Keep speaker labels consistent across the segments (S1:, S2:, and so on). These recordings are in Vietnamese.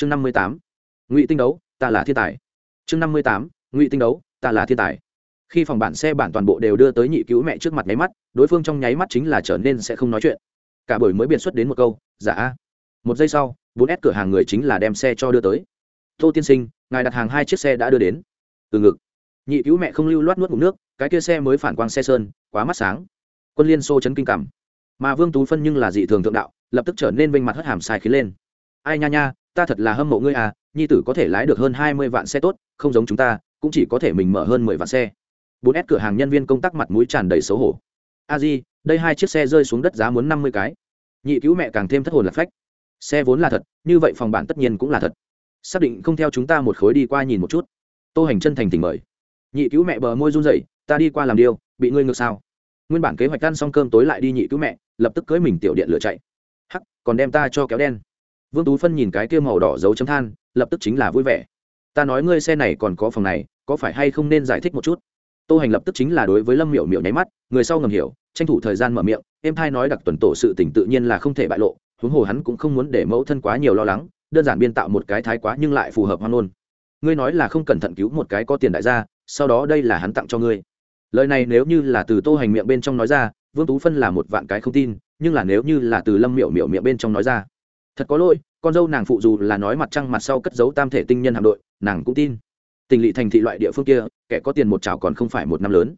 S1: chương năm mươi tám. Ngụy tinh đấu, ta là thiên tài. Chương năm mươi tám. Ngụy tinh đấu, ta là thiên tài. Khi phòng bản xe bản toàn bộ đều đưa tới nhị cứu mẹ trước mặt nháy mắt, đối phương trong nháy mắt chính là trở nên sẽ không nói chuyện. Cả buổi mới biện xuất đến một câu giả dạ. một giây sau, bốn s cửa hàng người chính là đem xe cho đưa tới. Tô tiên sinh, ngài đặt hàng hai chiếc xe đã đưa đến. Từ ngực. Nhị cứu mẹ không lưu loát nuốt ngụm nước, cái kia xe mới phản quang xe sơn, quá mắt sáng. Quân liên xô chấn kinh cảm. Mà vương tú phân nhưng là dị thường thượng đạo, lập tức trở nên vênh mặt hất hàm sai khí lên. Ai nha nha ta thật là hâm mộ ngươi à nhi tử có thể lái được hơn hai mươi vạn xe tốt, không giống chúng ta, cũng chỉ có thể mình mở hơn mười vạn xe. Bốn s cửa hàng nhân viên công tác mặt mũi tràn đầy xấu hổ. A di, đây hai chiếc xe rơi xuống đất giá muốn năm mươi cái. Nhị cứu mẹ càng thêm thất hồn lạc phách. Xe vốn là thật, như vậy phòng bản tất nhiên cũng là thật. Xác định không theo chúng ta một khối đi qua nhìn một chút. Tô hành chân thành tỉnh mời. Nhị cứu mẹ bờ môi run rẩy, ta đi qua làm điều, bị ngươi ngược sao? Nguyên bản kế hoạch ăn xong cơm tối lại đi nhị cứu mẹ, lập tức cưới mình tiểu điện lửa chạy. Hắc, còn đem ta cho kéo đen vương tú phân nhìn cái kia màu đỏ dấu chấm than, lập tức chính là vui vẻ. Ta nói ngươi xe này còn có phòng này, có phải hay không nên giải thích một chút? Tô hành lập tức chính là đối với lâm miểu miểu nháy mắt, người sau ngầm hiểu, tranh thủ thời gian mở miệng, em thai nói đặc tuần tổ sự tỉnh tự nhiên là không thể bại lộ, huống hồ hắn cũng không muốn để mẫu thân quá nhiều lo lắng, đơn giản biên tạo một cái thái quá nhưng lại phù hợp hoan ôn ngươi nói là không cẩn thận cứu một cái có tiền đại gia, sau đó đây là hắn tặng cho ngươi. Lời này nếu như là từ tô hành miệng bên trong nói ra, vương tú phân là một vạn cái không tin, nhưng là nếu như là từ lâm miểu miểu miệng bên trong nói ra thật có lỗi, con dâu nàng phụ dù là nói mặt trăng mặt sau cất giấu tam thể tinh nhân hạm đội, nàng cũng tin. Tình lỵ thành thị loại địa phương kia, kẻ có tiền một chảo còn không phải một năm lớn.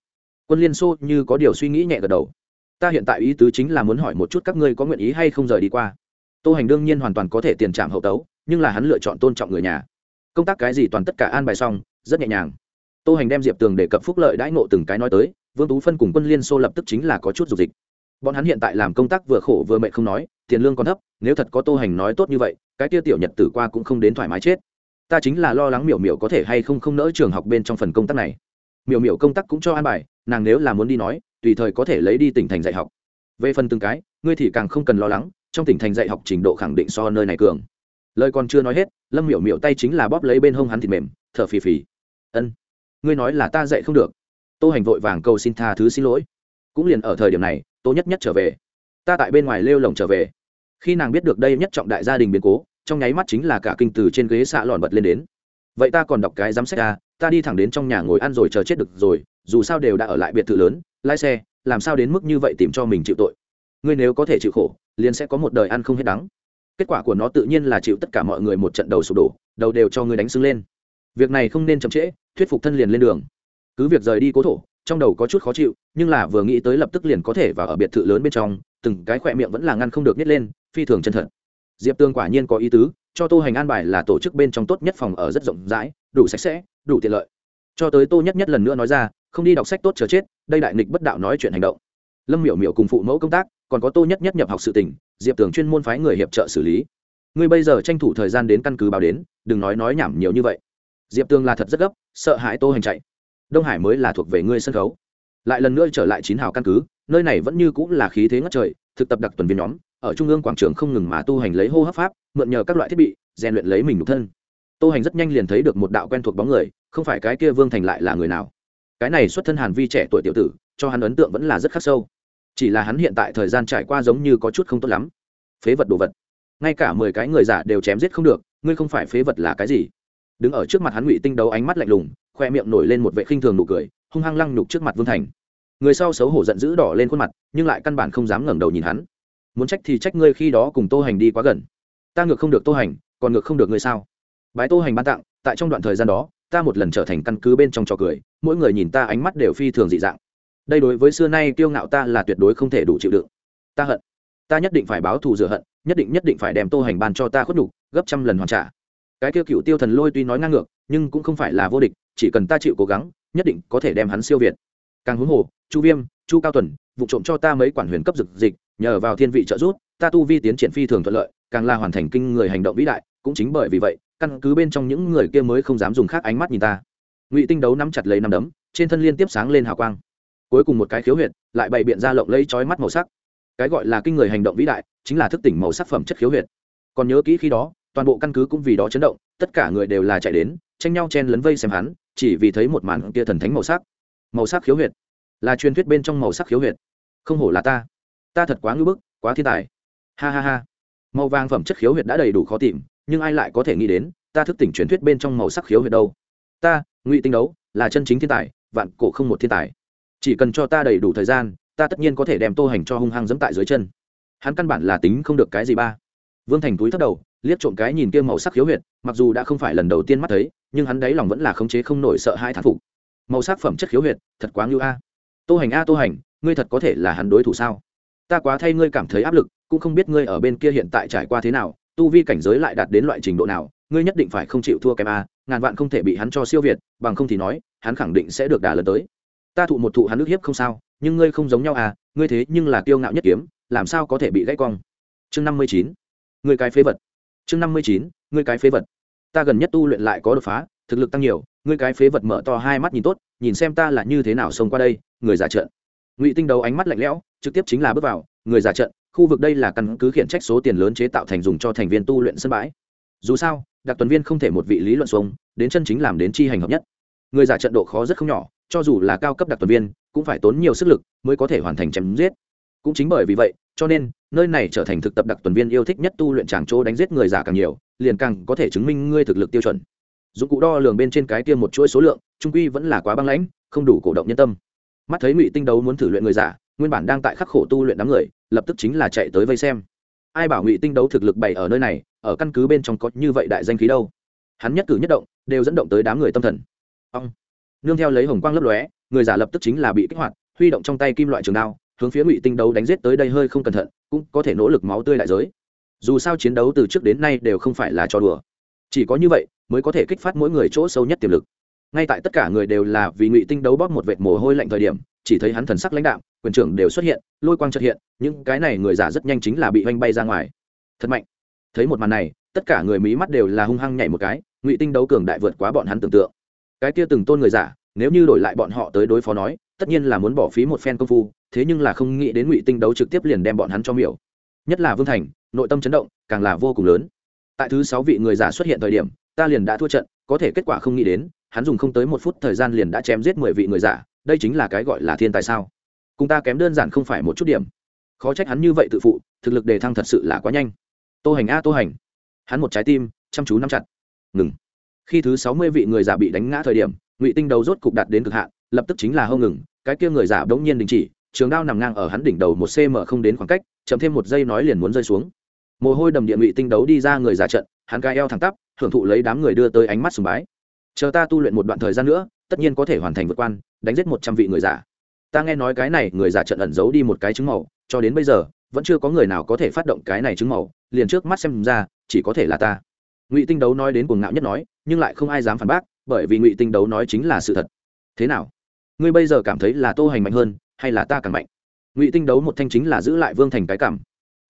S1: Quân liên xô như có điều suy nghĩ nhẹ gật đầu. Ta hiện tại ý tứ chính là muốn hỏi một chút các ngươi có nguyện ý hay không rời đi qua. Tô hành đương nhiên hoàn toàn có thể tiền trạm hậu tấu, nhưng là hắn lựa chọn tôn trọng người nhà. Công tác cái gì toàn tất cả an bài xong, rất nhẹ nhàng. Tô hành đem diệp tường để cập phúc lợi đãi ngộ từng cái nói tới, vương tú phân cùng quân liên xô lập tức chính là có chút dục dịch bọn hắn hiện tại làm công tác vừa khổ vừa mệt không nói, tiền lương còn thấp, nếu thật có tô hành nói tốt như vậy, cái tiêu tiểu nhật tử qua cũng không đến thoải mái chết. Ta chính là lo lắng miểu miểu có thể hay không không nỡ trường học bên trong phần công tác này. Miểu miểu công tác cũng cho an bài, nàng nếu là muốn đi nói, tùy thời có thể lấy đi tỉnh thành dạy học. Về phần từng cái, ngươi thì càng không cần lo lắng, trong tỉnh thành dạy học trình độ khẳng định so nơi này cường. Lời còn chưa nói hết, lâm miểu miểu tay chính là bóp lấy bên hông hắn thịt mềm, thở phì phì. Ân, ngươi nói là ta dạy không được. Tô hành vội vàng cầu xin tha thứ xin lỗi. Cũng liền ở thời điểm này tô nhất nhất trở về. Ta tại bên ngoài lêu lồng trở về. Khi nàng biết được đây nhất trọng đại gia đình biến cố, trong nháy mắt chính là cả kinh từ trên ghế xạ lòn bật lên đến. Vậy ta còn đọc cái giám sách ra ta đi thẳng đến trong nhà ngồi ăn rồi chờ chết được rồi, dù sao đều đã ở lại biệt thự lớn, lái xe, làm sao đến mức như vậy tìm cho mình chịu tội? Ngươi nếu có thể chịu khổ, liền sẽ có một đời ăn không hết đắng. Kết quả của nó tự nhiên là chịu tất cả mọi người một trận đầu sụp đổ, đầu đều cho ngươi đánh xứng lên. Việc này không nên chậm trễ, thuyết phục thân liền lên đường. Cứ việc rời đi cố thổ trong đầu có chút khó chịu, nhưng là vừa nghĩ tới lập tức liền có thể và ở biệt thự lớn bên trong, từng cái khỏe miệng vẫn là ngăn không được nhét lên, phi thường chân thật. Diệp tương quả nhiên có ý tứ, cho tô hành an bài là tổ chức bên trong tốt nhất phòng ở rất rộng rãi, đủ sạch sẽ, đủ tiện lợi. Cho tới tô nhất nhất lần nữa nói ra, không đi đọc sách tốt chờ chết, đây đại nghịch bất đạo nói chuyện hành động. Lâm miểu miểu cùng phụ mẫu công tác, còn có tô nhất nhất nhập học sự tỉnh diệp tường chuyên môn phái người hiệp trợ xử lý. Ngươi bây giờ tranh thủ thời gian đến căn cứ báo đến, đừng nói nói nhảm nhiều như vậy. Diệp tường là thật rất gấp, sợ hãi tô hành chạy đông hải mới là thuộc về ngươi sân khấu. Lại lần nữa trở lại chín hào căn cứ, nơi này vẫn như cũng là khí thế ngất trời, thực tập đặc tuần viên nhóm, ở trung ương quảng trường không ngừng mà tu hành lấy hô hấp pháp, mượn nhờ các loại thiết bị, rèn luyện lấy mình nhục thân. Tu hành rất nhanh liền thấy được một đạo quen thuộc bóng người, không phải cái kia vương thành lại là người nào. Cái này xuất thân hàn vi trẻ tuổi tiểu tử, cho hắn ấn tượng vẫn là rất khắc sâu. Chỉ là hắn hiện tại thời gian trải qua giống như có chút không tốt lắm. Phế vật đồ vật. Ngay cả mười cái người giả đều chém giết không được, ngươi không phải phế vật là cái gì? Đứng ở trước mặt hắn ngụy tinh đấu ánh mắt lạnh lùng, khoe miệng nổi lên một vệ khinh thường nụ cười, hung hăng lăng nhục trước mặt vương thành. Người sau xấu hổ giận dữ đỏ lên khuôn mặt, nhưng lại căn bản không dám ngẩng đầu nhìn hắn. Muốn trách thì trách ngươi khi đó cùng tô hành đi quá gần. Ta ngược không được tô hành, còn ngược không được ngươi sao? Bái tô hành ban tặng, tại trong đoạn thời gian đó, ta một lần trở thành căn cứ bên trong trò cười, mỗi người nhìn ta ánh mắt đều phi thường dị dạng. Đây đối với xưa nay kiêu ngạo ta là tuyệt đối không thể đủ chịu đựng. Ta hận. Ta nhất định phải báo thù rửa hận, nhất định nhất định phải đem tô hành ban cho ta khuất nhục, gấp trăm lần hoàn trả cái kia cựu tiêu thần lôi tuy nói ngang ngược, nhưng cũng không phải là vô địch, chỉ cần ta chịu cố gắng, nhất định có thể đem hắn siêu việt. Càng huống hồ, chu viêm, chu cao tuần, vụ trộm cho ta mấy quản huyền cấp dực dịch, nhờ vào thiên vị trợ giúp, ta tu vi tiến triển phi thường thuận lợi, càng là hoàn thành kinh người hành động vĩ đại, cũng chính bởi vì vậy, căn cứ bên trong những người kia mới không dám dùng khác ánh mắt nhìn ta. Ngụy tinh đấu nắm chặt lấy nắm đấm, trên thân liên tiếp sáng lên hào quang. Cuối cùng một cái khiếu huyệt, lại bày biện ra lộng lấy chói mắt màu sắc. Cái gọi là kinh người hành động vĩ đại, chính là thức tỉnh màu sắc phẩm chất khiếu huyệt. Còn nhớ kỹ khi đó toàn bộ căn cứ cũng vì đó chấn động, tất cả người đều là chạy đến, tranh nhau chen lấn vây xem hắn, chỉ vì thấy một màn kia thần thánh màu sắc. Màu sắc khiếu huyệt. Là truyền thuyết bên trong màu sắc khiếu huyệt. Không hổ là ta. Ta thật quá ngưỡng bức, quá thiên tài. Ha ha ha. Màu vàng phẩm chất khiếu huyệt đã đầy đủ khó tìm, nhưng ai lại có thể nghĩ đến, ta thức tỉnh truyền thuyết bên trong màu sắc khiếu huyệt đâu? Ta, ngụy tinh đấu, là chân chính thiên tài, vạn cổ không một thiên tài. Chỉ cần cho ta đầy đủ thời gian, ta tất nhiên có thể đem tô hành cho hung hăng dẫm tại dưới chân. Hắn căn bản là tính không được cái gì ba. Vương thành túi thất đầu liếc trộm cái nhìn kia màu sắc khiếu huyệt, mặc dù đã không phải lần đầu tiên mắt thấy, nhưng hắn đáy lòng vẫn là khống chế không nổi sợ hai thán phục. Màu sắc phẩm chất khiếu huyệt, thật quá ngưu a. Tô hành a, tô hành, ngươi thật có thể là hắn đối thủ sao? Ta quá thay ngươi cảm thấy áp lực, cũng không biết ngươi ở bên kia hiện tại trải qua thế nào, tu vi cảnh giới lại đạt đến loại trình độ nào, ngươi nhất định phải không chịu thua kém a, ngàn vạn không thể bị hắn cho siêu việt, bằng không thì nói, hắn khẳng định sẽ được đà lần tới. Ta thụ một thụ hắn ức hiếp không sao, nhưng ngươi không giống nhau à ngươi thế nhưng là kiêu ngạo nhất kiếm, làm sao có thể bị gãy cong? Chương năm mươi chín, ngươi cái phế vật chương năm mươi chín, ngươi cái phế vật. Ta gần nhất tu luyện lại có đột phá, thực lực tăng nhiều, ngươi cái phế vật mở to hai mắt nhìn tốt, nhìn xem ta là như thế nào xông qua đây, người giả trận. Ngụy tinh đấu ánh mắt lạnh lẽo, trực tiếp chính là bước vào, người giả trận, khu vực đây là căn cứ khiển trách số tiền lớn chế tạo thành dùng cho thành viên tu luyện sân bãi. Dù sao, đặc tuần viên không thể một vị lý luận xuống, đến chân chính làm đến chi hành hợp nhất. Người giả trận độ khó rất không nhỏ, cho dù là cao cấp đặc tuần viên, cũng phải tốn nhiều sức lực mới có thể hoàn thành chém giết cũng chính bởi vì vậy, cho nên, nơi này trở thành thực tập đặc tuần viên yêu thích nhất tu luyện tràng chỗ đánh giết người giả càng nhiều, liền càng có thể chứng minh ngươi thực lực tiêu chuẩn. Dụng cụ đo lường bên trên cái tiêm một chuỗi số lượng, trung quy vẫn là quá băng lãnh, không đủ cổ động nhân tâm. Mắt thấy ngụy tinh đấu muốn thử luyện người giả nguyên bản đang tại khắc khổ tu luyện đám người, lập tức chính là chạy tới vây xem. Ai bảo ngụy tinh đấu thực lực bày ở nơi này, ở căn cứ bên trong có như vậy đại danh khí đâu? Hắn nhất cử nhất động, đều dẫn động tới đám người tâm thần. Ông nương theo lấy hồng quang lấp lóe, người giả lập tức chính là bị kích hoạt, huy động trong tay kim loại trường đao hướng phía ngụy tinh đấu đánh giết tới đây hơi không cẩn thận cũng có thể nỗ lực máu tươi đại giới dù sao chiến đấu từ trước đến nay đều không phải là trò đùa chỉ có như vậy mới có thể kích phát mỗi người chỗ sâu nhất tiềm lực ngay tại tất cả người đều là vì ngụy tinh đấu bóp một vệt mồ hôi lạnh thời điểm chỉ thấy hắn thần sắc lãnh đạo quyền trưởng đều xuất hiện lôi quang trật hiện những cái này người giả rất nhanh chính là bị oanh bay ra ngoài thật mạnh thấy một màn này tất cả người mí mắt đều là hung hăng nhảy một cái ngụy tinh đấu cường đại vượt quá bọn hắn tưởng tượng cái kia từng tôn người giả nếu như đổi lại bọn họ tới đối phó nói tất nhiên là muốn bỏ phí một phen công phu thế nhưng là không nghĩ đến ngụy tinh đấu trực tiếp liền đem bọn hắn cho miểu. Nhất là vương thành, nội tâm chấn động, càng là vô cùng lớn. Tại thứ sáu vị người giả xuất hiện thời điểm, ta liền đã thua trận, có thể kết quả không nghĩ đến, hắn dùng không tới một phút thời gian liền đã chém giết mười vị người giả, đây chính là cái gọi là thiên tài sao? Cùng ta kém đơn giản không phải một chút điểm. Khó trách hắn như vậy tự phụ, thực lực đề thăng thật sự là quá nhanh. Tô hành a, tô hành. Hắn một trái tim, chăm chú nắm chặt. Ngừng. Khi thứ sáu mươi vị người giả bị đánh ngã thời điểm, ngụy tinh đầu rốt cục đạt đến cực hạn, lập tức chính là hâu ngừng, cái kia người giả bỗng nhiên đình chỉ trường đao nằm ngang ở hắn đỉnh đầu một cm không đến khoảng cách, chậm thêm một giây nói liền muốn rơi xuống. Mồ hôi đầm địa ngụy tinh đấu đi ra người giả trận, hắn ca eo thẳng tắp, hưởng thụ lấy đám người đưa tới ánh mắt sùng bái. Chờ ta tu luyện một đoạn thời gian nữa, tất nhiên có thể hoàn thành vượt quan, đánh giết một trăm vị người giả. Ta nghe nói cái này, người giả trận ẩn giấu đi một cái trứng màu, cho đến bây giờ, vẫn chưa có người nào có thể phát động cái này trứng màu, liền trước mắt xem ra, chỉ có thể là ta. Ngụy tinh đấu nói đến cuồng ngạo nhất nói, nhưng lại không ai dám phản bác, bởi vì ngụy tinh đấu nói chính là sự thật. Thế nào? Ngươi bây giờ cảm thấy là tô hành mạnh hơn hay là ta càng mạnh? Ngụy tinh đấu một thanh chính là giữ lại vương thành cái cảm.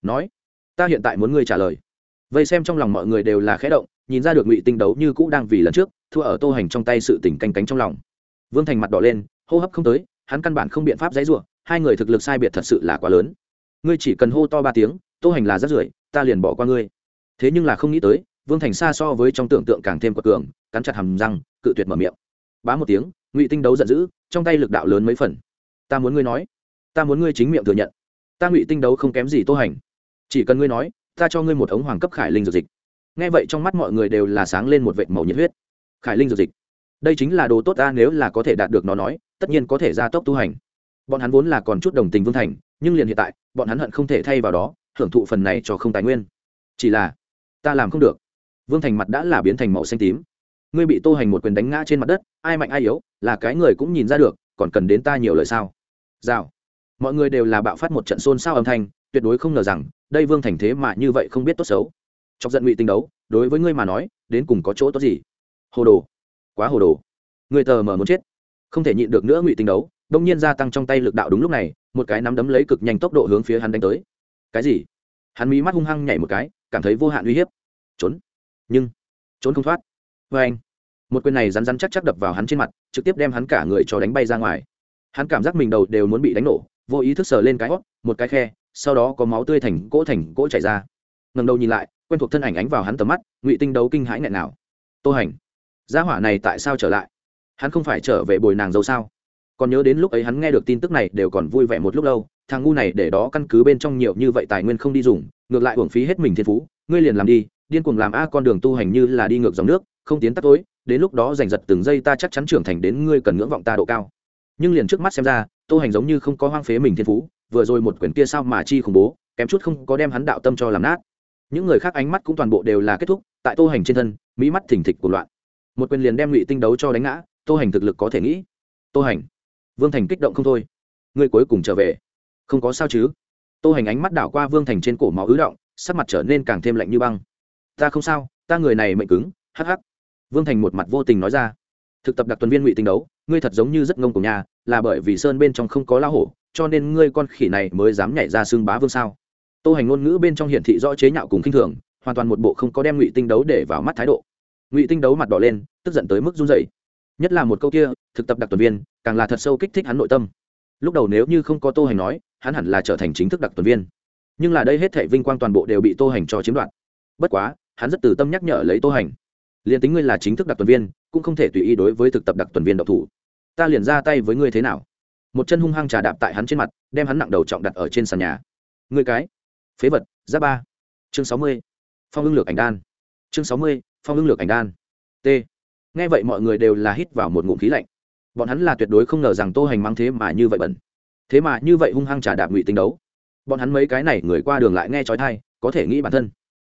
S1: Nói, ta hiện tại muốn ngươi trả lời. Vây xem trong lòng mọi người đều là khẽ động, nhìn ra được ngụy tinh đấu như cũ đang vì lần trước, thua ở tô hành trong tay sự tỉnh canh cánh trong lòng. Vương thành mặt đỏ lên, hô hấp không tới, hắn căn bản không biện pháp dãy r u ộ hai người thực lực sai biệt thật sự là quá lớn. Ngươi chỉ cần hô to ba tiếng, tô hành là rất rưởi ta liền bỏ qua ngươi. Thế nhưng là không nghĩ tới, vương thành xa so với trong tưởng tượng càng thêm quật cường, cắn chặt hầm răng, cự tuyệt mở miệng. Bá một tiếng, ngụy tinh đấu giận dữ, trong tay lực đạo lớn mấy phần ta muốn ngươi nói. Ta muốn ngươi chính miệng thừa nhận. Ta ngụy tinh đấu không kém gì tô hành. Chỉ cần ngươi nói, ta cho ngươi một ống hoàng cấp khải linh dược dịch. Nghe vậy trong mắt mọi người đều là sáng lên một vệt màu nhiệt huyết. Khải linh dược dịch. Đây chính là đồ tốt ta nếu là có thể đạt được nó nói, tất nhiên có thể gia tốc tu hành. Bọn hắn vốn là còn chút đồng tình vương thành, nhưng liền hiện tại, bọn hắn hận không thể thay vào đó, hưởng thụ phần này cho không tài nguyên. Chỉ là, ta làm không được. Vương thành mặt đã là biến thành màu xanh tím. Ngươi bị tô hành một quyền đánh ngã trên mặt đất, ai mạnh ai yếu, là cái người cũng nhìn ra được, còn cần đến ta nhiều lời sao? Rào. Mọi người đều là bạo phát một trận xôn xao âm thanh, tuyệt đối không ngờ rằng, đây vương thành thế mà như vậy không biết tốt xấu. Chọc giận ngụy tinh đấu, đối với ngươi mà nói, đến cùng có chỗ tốt gì? Hồ đồ. Quá hồ đồ. Người tờ mờ muốn chết. Không thể nhịn được nữa ngụy tinh đấu, đông nhiên gia tăng trong tay lực đạo đúng lúc này, một cái nắm đấm lấy cực nhanh tốc độ hướng phía hắn đánh tới. Cái gì? Hắn mí mắt hung hăng nhảy một cái, cảm thấy vô hạn uy hiếp. Trốn. Nhưng, trốn không thoát. Vê anh một quyền này rắn rắn chắc chắc đập vào hắn trên mặt, trực tiếp đem hắn cả người cho đánh bay ra ngoài hắn cảm giác mình đầu đều muốn bị đánh nổ, vô ý thức sờ lên cái hót, một cái khe, sau đó có máu tươi thành cỗ thành cỗ chảy ra. Ngần đầu nhìn lại, quen thuộc thân ảnh ánh vào hắn tầm mắt, ngụy tinh đấu kinh hãi nghẹn nào. Tô hành, gia hỏa này tại sao trở lại? Hắn không phải trở về bồi nàng dâu sao? Còn nhớ đến lúc ấy hắn nghe được tin tức này đều còn vui vẻ một lúc lâu, thằng ngu này để đó căn cứ bên trong nhiều như vậy tài nguyên không đi dùng, ngược lại uổng phí hết mình thiên phú, ngươi liền làm đi, điên cuồng làm a, con đường tu hành như là đi ngược dòng nước, không tiến tắt tối, đến lúc đó giành giật từng giây ta chắc chắn trưởng thành đến ngươi cần ngưỡng vọng ta độ cao nhưng liền trước mắt xem ra, tô hành giống như không có hoang phế mình thiên phú, vừa rồi một quyển kia sao mà chi khủng bố, kém chút không có đem hắn đạo tâm cho làm nát. Những người khác ánh mắt cũng toàn bộ đều là kết thúc, tại tô hành trên thân, mỹ mắt thỉnh thịch của loạn. Một quyền liền đem ngụy tinh đấu cho đánh ngã, tô hành thực lực có thể nghĩ. Tô hành, vương thành kích động không thôi. Ngươi cuối cùng trở về. Không có sao chứ? Tô hành ánh mắt đảo qua vương thành trên cổ máu ứ động, sắc mặt trở nên càng thêm lạnh như băng. Ta không sao, ta người này mệnh cứng, hắc hắc. Vương thành một mặt vô tình nói ra thực tập đặc tuần viên ngụy tinh đấu, ngươi thật giống như rất ngông của nhà là bởi vì sơn bên trong không có la hổ, cho nên ngươi con khỉ này mới dám nhảy ra xương bá vương sao? Tô hành ngôn ngữ bên trong hiển thị rõ chế nhạo cùng khinh thường, hoàn toàn một bộ không có đem ngụy tinh đấu để vào mắt thái độ. Ngụy tinh đấu mặt đỏ lên, tức giận tới mức run rẩy. nhất là một câu kia, thực tập đặc tuần viên, càng là thật sâu kích thích hắn nội tâm. Lúc đầu nếu như không có tô hành nói, hắn hẳn là trở thành chính thức đặc tuần viên. Nhưng là đây hết thảy vinh quang toàn bộ đều bị tô hành cho chiếm đoạt. Bất quá, hắn rất từ tâm nhắc nhở lấy tô hành. Liền tính ngươi là chính thức đặc tuần viên cũng không thể tùy ý đối với thực tập đặc tuần viên độc thủ. Ta liền ra tay với ngươi thế nào? Một chân hung hăng trà đạp tại hắn trên mặt, đem hắn nặng đầu trọng đặt ở trên sàn nhà. Ngươi cái. Phế vật, giáp ba. Chương sáu mươi. Phong ưng lược ảnh đan. Chương sáu mươi, phong ưng lược ảnh đan. T. Nghe vậy mọi người đều là hít vào một ngụm khí lạnh. Bọn hắn là tuyệt đối không ngờ rằng tô hành mang thế mà như vậy bẩn. Thế mà như vậy hung hăng trà đạp ngụy tính đấu. Bọn hắn mấy cái này người qua đường lại nghe trói thai có thể nghĩ bản thân.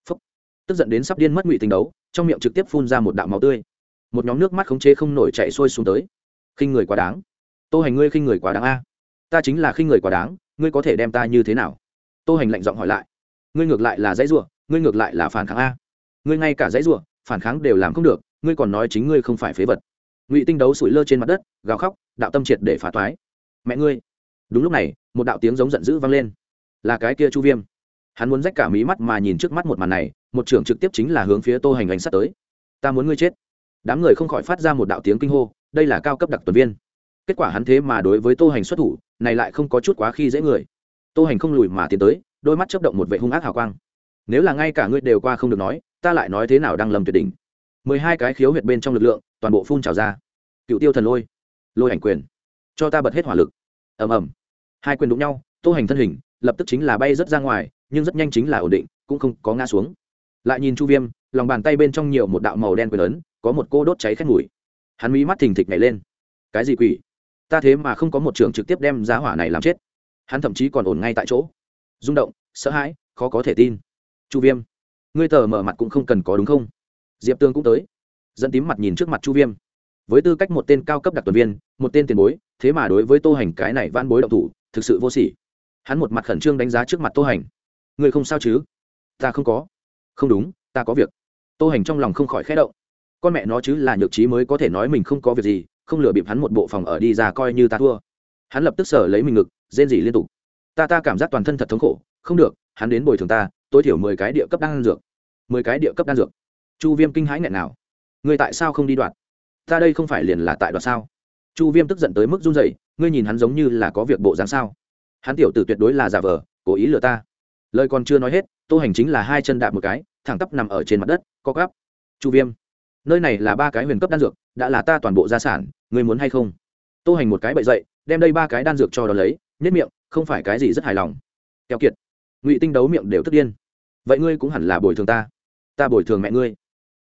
S1: Phúc. tức giận đến sắp điên mất ngụy tính đấu, trong miệng trực tiếp phun ra một đạo máu tươi một nhóm nước mắt khống chế không nổi chạy sôi xuống tới. Khinh người quá đáng. Tô hành ngươi khinh người quá đáng a. Ta chính là khinh người quá đáng, ngươi có thể đem ta như thế nào? Tô hành lạnh giọng hỏi lại. Ngươi ngược lại là dãy rủa, ngươi ngược lại là phản kháng a. Ngươi ngay cả dãy rủa, phản kháng đều làm không được, ngươi còn nói chính ngươi không phải phế vật. Ngụy tinh đấu sủi lơ trên mặt đất, gào khóc, đạo tâm triệt để phá toái. Mẹ ngươi. Đúng lúc này, một đạo tiếng giống giận dữ vang lên. Là cái kia chu viêm. Hắn muốn rách cả mí mắt mà nhìn trước mắt một màn này, một trưởng trực tiếp chính là hướng phía tô hành hành sắt tới. Ta muốn ngươi chết đám người không khỏi phát ra một đạo tiếng kinh hô, đây là cao cấp đặc tuần viên. Kết quả hắn thế mà đối với tô hành xuất thủ, này lại không có chút quá khi dễ người. Tô hành không lùi mà tiến tới, đôi mắt chấp động một vệ hung ác hào quang. Nếu là ngay cả ngươi đều qua không được nói, ta lại nói thế nào đang lầm tuyệt đỉnh. Mười hai cái khiếu huyệt bên trong lực lượng, toàn bộ phun trào ra. Cựu tiêu thần lôi lôi ảnh quyền. Cho ta bật hết hỏa lực. Ầm ầm. Hai quyền đụng nhau, tô hành thân hình lập tức chính là bay rất ra ngoài, nhưng rất nhanh chính là ổn định, cũng không có ngã xuống. Lại nhìn chu viêm, lòng bàn tay bên trong nhiều một đạo màu đen quyền lớn có một cô đốt cháy khét mùi. Hắn mí mắt thình thịch nhảy lên. Cái gì quỷ? Ta thế mà không có một trường trực tiếp đem giá hỏa này làm chết. Hắn thậm chí còn ổn ngay tại chỗ. Rung động, sợ hãi, khó có thể tin. Chu viêm, ngươi tờ mở mặt cũng không cần có đúng không? Diệp tương cũng tới. Dẫn tím mặt nhìn trước mặt chu viêm. Với tư cách một tên cao cấp đặc tuần viên, một tên tiền bối, thế mà đối với tô hành cái này van bối động thủ, thực sự vô sỉ. Hắn một mặt khẩn trương đánh giá trước mặt tô hành. Ngươi không sao chứ? Ta không có. Không đúng, ta có việc. Tô hành trong lòng không khỏi khẽ động con mẹ nó chứ là nhược trí mới có thể nói mình không có việc gì, không lừa bịp hắn một bộ phòng ở đi ra coi như ta thua. Hắn lập tức sở lấy mình ngực, rên rỉ liên tục. Ta ta cảm giác toàn thân thật thống khổ, không được, hắn đến bồi thường ta, tối thiểu mười cái địa cấp đan dược. Mười cái địa cấp đan dược. Chu viêm kinh hãi nghẹn nào. Ngươi tại sao không đi đoạt? Ta đây không phải liền là tại đoạt sao? Chu viêm tức giận tới mức run dậy ngươi nhìn hắn giống như là có việc bộ dáng sao? Hắn tiểu tử tuyệt đối là giả vờ, cố ý lừa ta. Lời còn chưa nói hết, tô hành chính là hai chân đạp một cái, thẳng tắp nằm ở trên mặt đất, co cắp chu viêm nơi này là ba cái huyền cấp đan dược, đã là ta toàn bộ gia sản, ngươi muốn hay không? Tô hành một cái bậy dậy, đem đây ba cái đan dược cho đ ó lấy nhất miệng, không phải cái gì rất hài lòng. Keo kiệt, ngụy tinh đấu miệng đều tức điên. Vậy ngươi cũng hẳn là bồi thường ta. Ta bồi thường mẹ ngươi.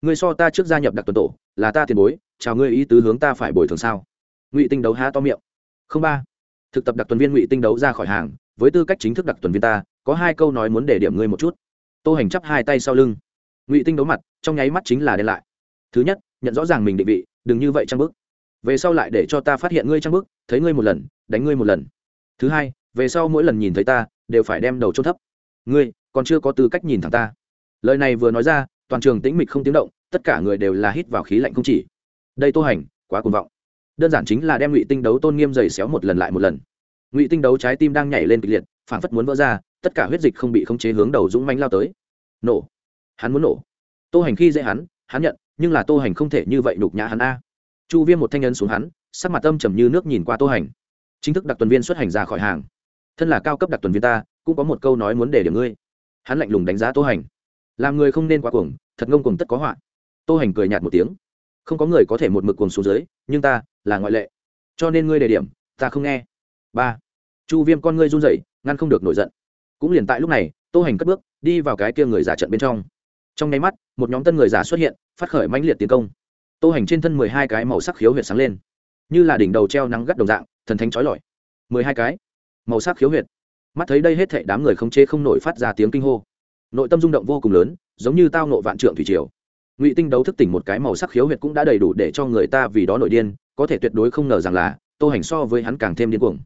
S1: Ngươi so ta trước gia nhập đặc tuần tổ, là ta tiền bối, chào ngươi ý tứ hướng ta phải bồi thường sao? Ngụy tinh đấu há to miệng. Không ba. Thực tập đặc tuần viên ngụy tinh đấu ra khỏi hàng, với tư cách chính thức đặc tuần viên ta, có hai câu nói muốn để điểm ngươi một chút. Tô hành chắp hai tay sau lưng. Ngụy tinh đấu mặt, trong nháy mắt chính là đen lại thứ nhất, nhận rõ ràng mình định vị, đừng như vậy trang bức về sau lại để cho ta phát hiện ngươi trang bức thấy ngươi một lần, đánh ngươi một lần. Thứ hai, về sau mỗi lần nhìn thấy ta, đều phải đem đầu trôn thấp. Ngươi, còn chưa có tư cách nhìn thẳng ta. Lời này vừa nói ra, toàn trường tĩnh mịch không tiếng động, tất cả người đều là hít vào khí lạnh không chỉ. Đây tô hành, quá cuồng vọng. Đơn giản chính là đem ngụy tinh đấu tôn nghiêm dày xéo một lần lại một lần. Ngụy tinh đấu trái tim đang nhảy lên kịch liệt phảng phất muốn vỡ ra, tất cả huyết dịch không bị khống chế hướng đầu dũng manh lao tới. Nổ. Hắn muốn nổ. Tô hành khi dễ hắn hắn nhận nhưng là tô hành không thể như vậy nhục nhã hắn a. Chu viêm một thanh nhân xuống hắn, sắc mặt tâm trầm như nước nhìn qua tô hành. Chính thức đặc tuần viên xuất hành ra khỏi hàng. Thân là cao cấp đặc tuần viên ta, cũng có một câu nói muốn để điểm ngươi. Hắn lạnh lùng đánh giá tô hành. Làm người không nên quá cuồng, thật ngông cuồng tất có họa. Tô hành cười nhạt một tiếng. Không có người có thể một mực cuồng xuống dưới, nhưng ta là ngoại lệ. Cho nên ngươi đề điểm, ta không nghe. Ba. Chu viêm con ngươi run rẩy, ngăn không được nổi giận. Cũng liền tại lúc này, tô hành cất bước, đi vào cái kia người giả trận bên trong trong nháy mắt, một nhóm tân người giả xuất hiện, phát khởi mãnh liệt tiến công. Tô hành trên thân mười hai cái màu sắc khiếu huyệt sáng lên. Như là đỉnh đầu treo nắng gắt đồng dạng, thần thánh trói lọi. Mười hai cái màu sắc khiếu huyệt. Mắt thấy đây hết thảy đám người không chế không nổi phát ra tiếng kinh hô. Nội tâm rung động vô cùng lớn, giống như tao nộ vạn trượng thủy triều. Ngụy tinh đấu thức tỉnh một cái màu sắc khiếu huyệt cũng đã đầy đủ để cho người ta vì đó nội điên, có thể tuyệt đối không ngờ rằng là, tô hành so với hắn càng thêm điên cuồng.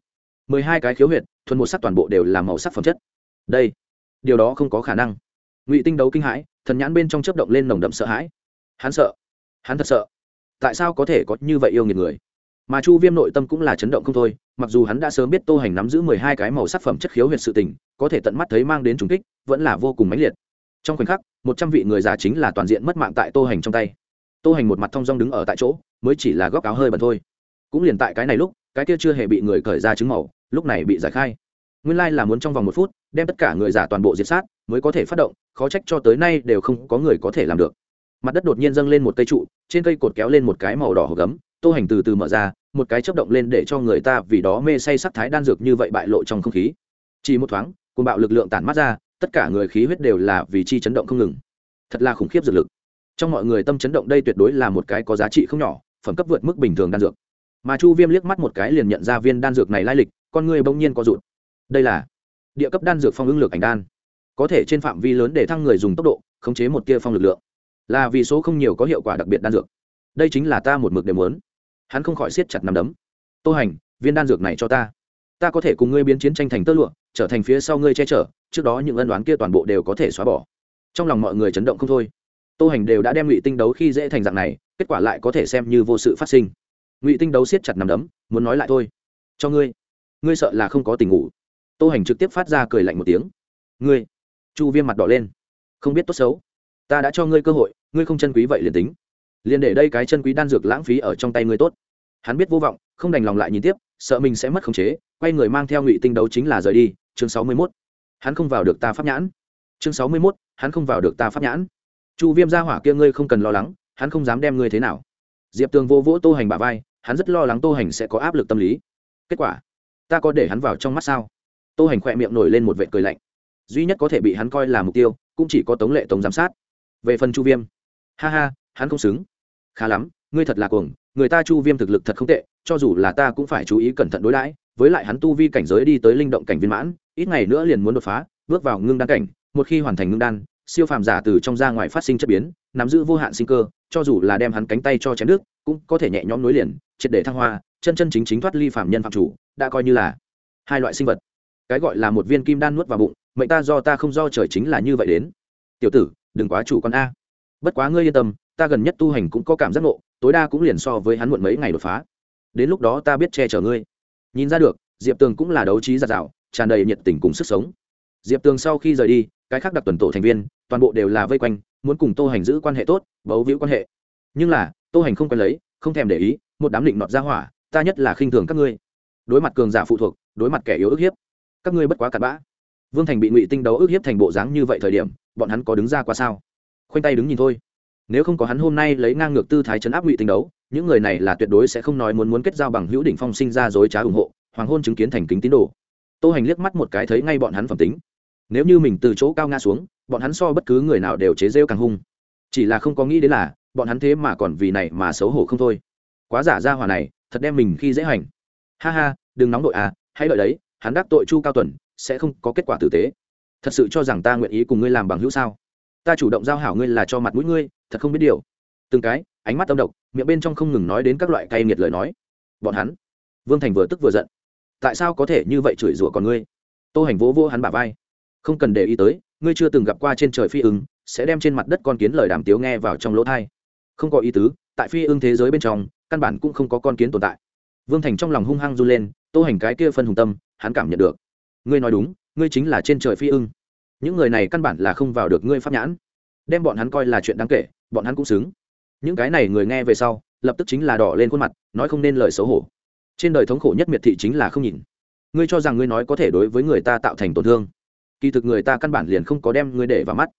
S1: Mười hai cái khiếu huyệt, thuần một sắc toàn bộ đều là màu sắc phẩm chất. Đây, điều đó không có khả năng ngụy tinh đấu kinh hãi thần nhãn bên trong chớp động lên nồng đậm sợ hãi hắn sợ hắn thật sợ tại sao có thể có như vậy yêu nghiệt người mà chu viêm nội tâm cũng là chấn động không thôi mặc dù hắn đã sớm biết tô hành nắm giữ mười hai cái màu sắc phẩm chất khiếu huyệt sự tình có thể tận mắt thấy mang đến trùng kích vẫn là vô cùng mãnh liệt trong khoảnh khắc một trăm vị người già chính là toàn diện mất mạng tại tô hành trong tay tô hành một mặt thong dong đứng ở tại chỗ mới chỉ là góc áo hơi bẩn thôi cũng liền tại cái này lúc cái kia chưa hề bị người cởi ra trứng màu lúc này bị giải khai nguyên lai là muốn trong vòng một phút đem tất cả người giả toàn bộ diệt sát, mới có thể phát động, khó trách cho tới nay đều không có người có thể làm được. Mặt đất đột nhiên dâng lên một cây trụ, trên cây cột kéo lên một cái màu đỏ hộp gấm, tô hành từ từ mở ra, một cái chấp động lên để cho người ta vì đó mê say sắc thái đan dược như vậy bại lộ trong không khí. Chỉ một thoáng cùng bạo lực lượng tản mắt ra, tất cả người khí huyết đều là vì chi chấn động không ngừng. Thật là khủng khiếp dược lực. Trong mọi người tâm chấn động đây tuyệt đối là một cái có giá trị không nhỏ, phẩm cấp vượt mức bình thường đan dược. Mà chu viêm liếc mắt một cái liền nhận ra viên đan dược này lai lịch, con người bỗng nhiên có rụt. Đây là địa cấp đan dược phong ứng lược ảnh đan. Có thể trên phạm vi lớn để thăng người dùng tốc độ, khống chế một tia phong lực lượng. Là vì số không nhiều có hiệu quả đặc biệt đan dược. Đây chính là ta một mực đều muốn. Hắn không khỏi siết chặt nằm đấm. Tô hành, viên đan dược này cho ta. Ta có thể cùng ngươi biến chiến tranh thành tơ lụa, trở thành phía sau ngươi che chở, trước đó những ân đoán kia toàn bộ đều có thể xóa bỏ. Trong lòng mọi người chấn động không thôi. Tô hành đều đã đem ngụy tinh đấu khi dễ thành dạng này, kết quả lại có thể xem như vô sự phát sinh. Ngụy tinh đấu siết chặt nằm đấm, muốn nói lại thôi. Cho ngươi. Ngươi sợ là không có tình ngủ tô hành trực tiếp phát ra cười lạnh một tiếng. Ngươi? Chu viêm mặt đỏ lên. Không biết tốt xấu. Ta đã cho ngươi cơ hội, ngươi không chân quý vậy liền tính. Liền để đây cái chân quý đan dược lãng phí ở trong tay ngươi tốt. Hắn biết vô vọng, không đành lòng lại nhìn tiếp, sợ mình sẽ mất khống chế, quay người mang theo ngụy tinh đấu chính là rời đi. Chương sáu mươi mốt. Hắn không vào được ta pháp nhãn. Chương sáu mươi mốt. Hắn không vào được ta pháp nhãn. Chu viêm ra hỏa kia ngươi không cần lo lắng, hắn không dám đem ngươi thế nào. Diệp tường vô vỗ tô hành bà vai, hắn rất lo lắng tô hành sẽ có áp lực tâm lý. Kết quả, ta có để hắn vào trong mắt sao? Tô hành khỏe miệng nổi lên một vệ cười lạnh. Duy nhất có thể bị hắn coi là mục tiêu, cũng chỉ có tống lệ tống giám sát. Về phần chu viêm, ha ha, hắn không xứng. Khá lắm, ngươi thật là cuồng, người ta chu viêm thực lực thật không tệ, cho dù là ta cũng phải chú ý cẩn thận đối đãi, với lại hắn tu vi cảnh giới đi tới linh động cảnh viên mãn, ít ngày nữa liền muốn đột phá, bước vào ngưng đan cảnh, một khi hoàn thành ngưng đan, siêu phàm giả từ trong ra ngoài phát sinh chất biến, nắm giữ vô hạn sinh cơ, cho dù là đem hắn cánh tay cho chém nước cũng có thể nhẹ nhõm nối liền, triệt để thăng hoa, chân chân chính chính thoát ly phạm nhân phạm chủ, đã coi như là hai loại sinh vật cái gọi là một viên kim đan nuốt vào bụng, mệnh ta do ta không do trời chính là như vậy đến. Tiểu tử, đừng quá chủ con a. Bất quá ngươi yên tâm, ta gần nhất tu hành cũng có cảm giác ngộ, tối đa cũng liền so với hắn muộn mấy ngày đột phá. Đến lúc đó ta biết che chở ngươi. Nhìn ra được, diệp tường cũng là đấu trí giạt rào, tràn đầy nhiệt tình cùng sức sống. Diệp tường sau khi rời đi, cái khác đặc tuần tổ thành viên, toàn bộ đều là vây quanh, muốn cùng tô hành giữ quan hệ tốt, bấu víu quan hệ. Nhưng là, tô hành không quen lấy, không thèm để ý, một đám định nọt ra hỏa, ta nhất là khinh thường các ngươi. Đối mặt cường giả phụ thuộc, đối mặt kẻ yếu ức hiếp các ngươi bất quá cặn bã. Vương thành bị ngụy tinh đấu ức hiếp thành bộ dáng như vậy thời điểm, bọn hắn có đứng ra qua sao? Khoanh tay đứng nhìn thôi. Nếu không có hắn hôm nay lấy ngang ngược tư thái chấn áp ngụy tinh đấu, những người này là tuyệt đối sẽ không nói muốn muốn kết giao bằng hữu đỉnh phong sinh ra dối trá ủng hộ, hoàng hôn chứng kiến thành kính tín đồ. Tô hành liếc mắt một cái thấy ngay bọn hắn phẩm tính. Nếu như mình từ chỗ cao nga xuống, bọn hắn so bất cứ người nào đều chế rêu càng hung. Chỉ là không có nghĩ đến là, bọn hắn thế mà còn vì này mà xấu hổ không thôi. Quá giả ra hòa này, thật đem mình khi dễ hành. Ha ha, đừng nóng đội à hãy đợi đấy hắn đắc tội chu cao tuần, sẽ không có kết quả tử tế. Thật sự cho rằng ta nguyện ý cùng ngươi làm bằng hữu sao? Ta chủ động giao hảo ngươi là cho mặt mũi ngươi, thật không biết điều. Từng cái, ánh mắt âm độc, miệng bên trong không ngừng nói đến các loại cay nghiệt lời nói. Bọn hắn, vương thành vừa tức vừa giận. Tại sao có thể như vậy chửi rủa còn ngươi? Tô hành vỗ vô hắn bả vai. Không cần để ý tới, ngươi chưa từng gặp qua trên trời phi ứng sẽ đem trên mặt đất con kiến lời đàm tiếu nghe vào trong lỗ thai. Không có ý tứ, tại phi ưng thế giới bên trong, căn bản cũng không có con kiến tồn tại. Vương thành trong lòng hung hăng run lên tô hành cái kia phân hùng tâm, hắn cảm nhận được. Ngươi nói đúng, ngươi chính là trên trời phi ưng. Những người này căn bản là không vào được ngươi pháp nhãn. Đem bọn hắn coi là chuyện đáng kể, bọn hắn cũng xứng. Những cái này người nghe về sau, lập tức chính là đỏ lên khuôn mặt, nói không nên lời xấu hổ. Trên đời thống khổ nhất miệt thị chính là không nhìn. Ngươi cho rằng ngươi nói có thể đối với người ta tạo thành tổn thương. Kỳ thực người ta căn bản liền không có đem ngươi để vào mắt.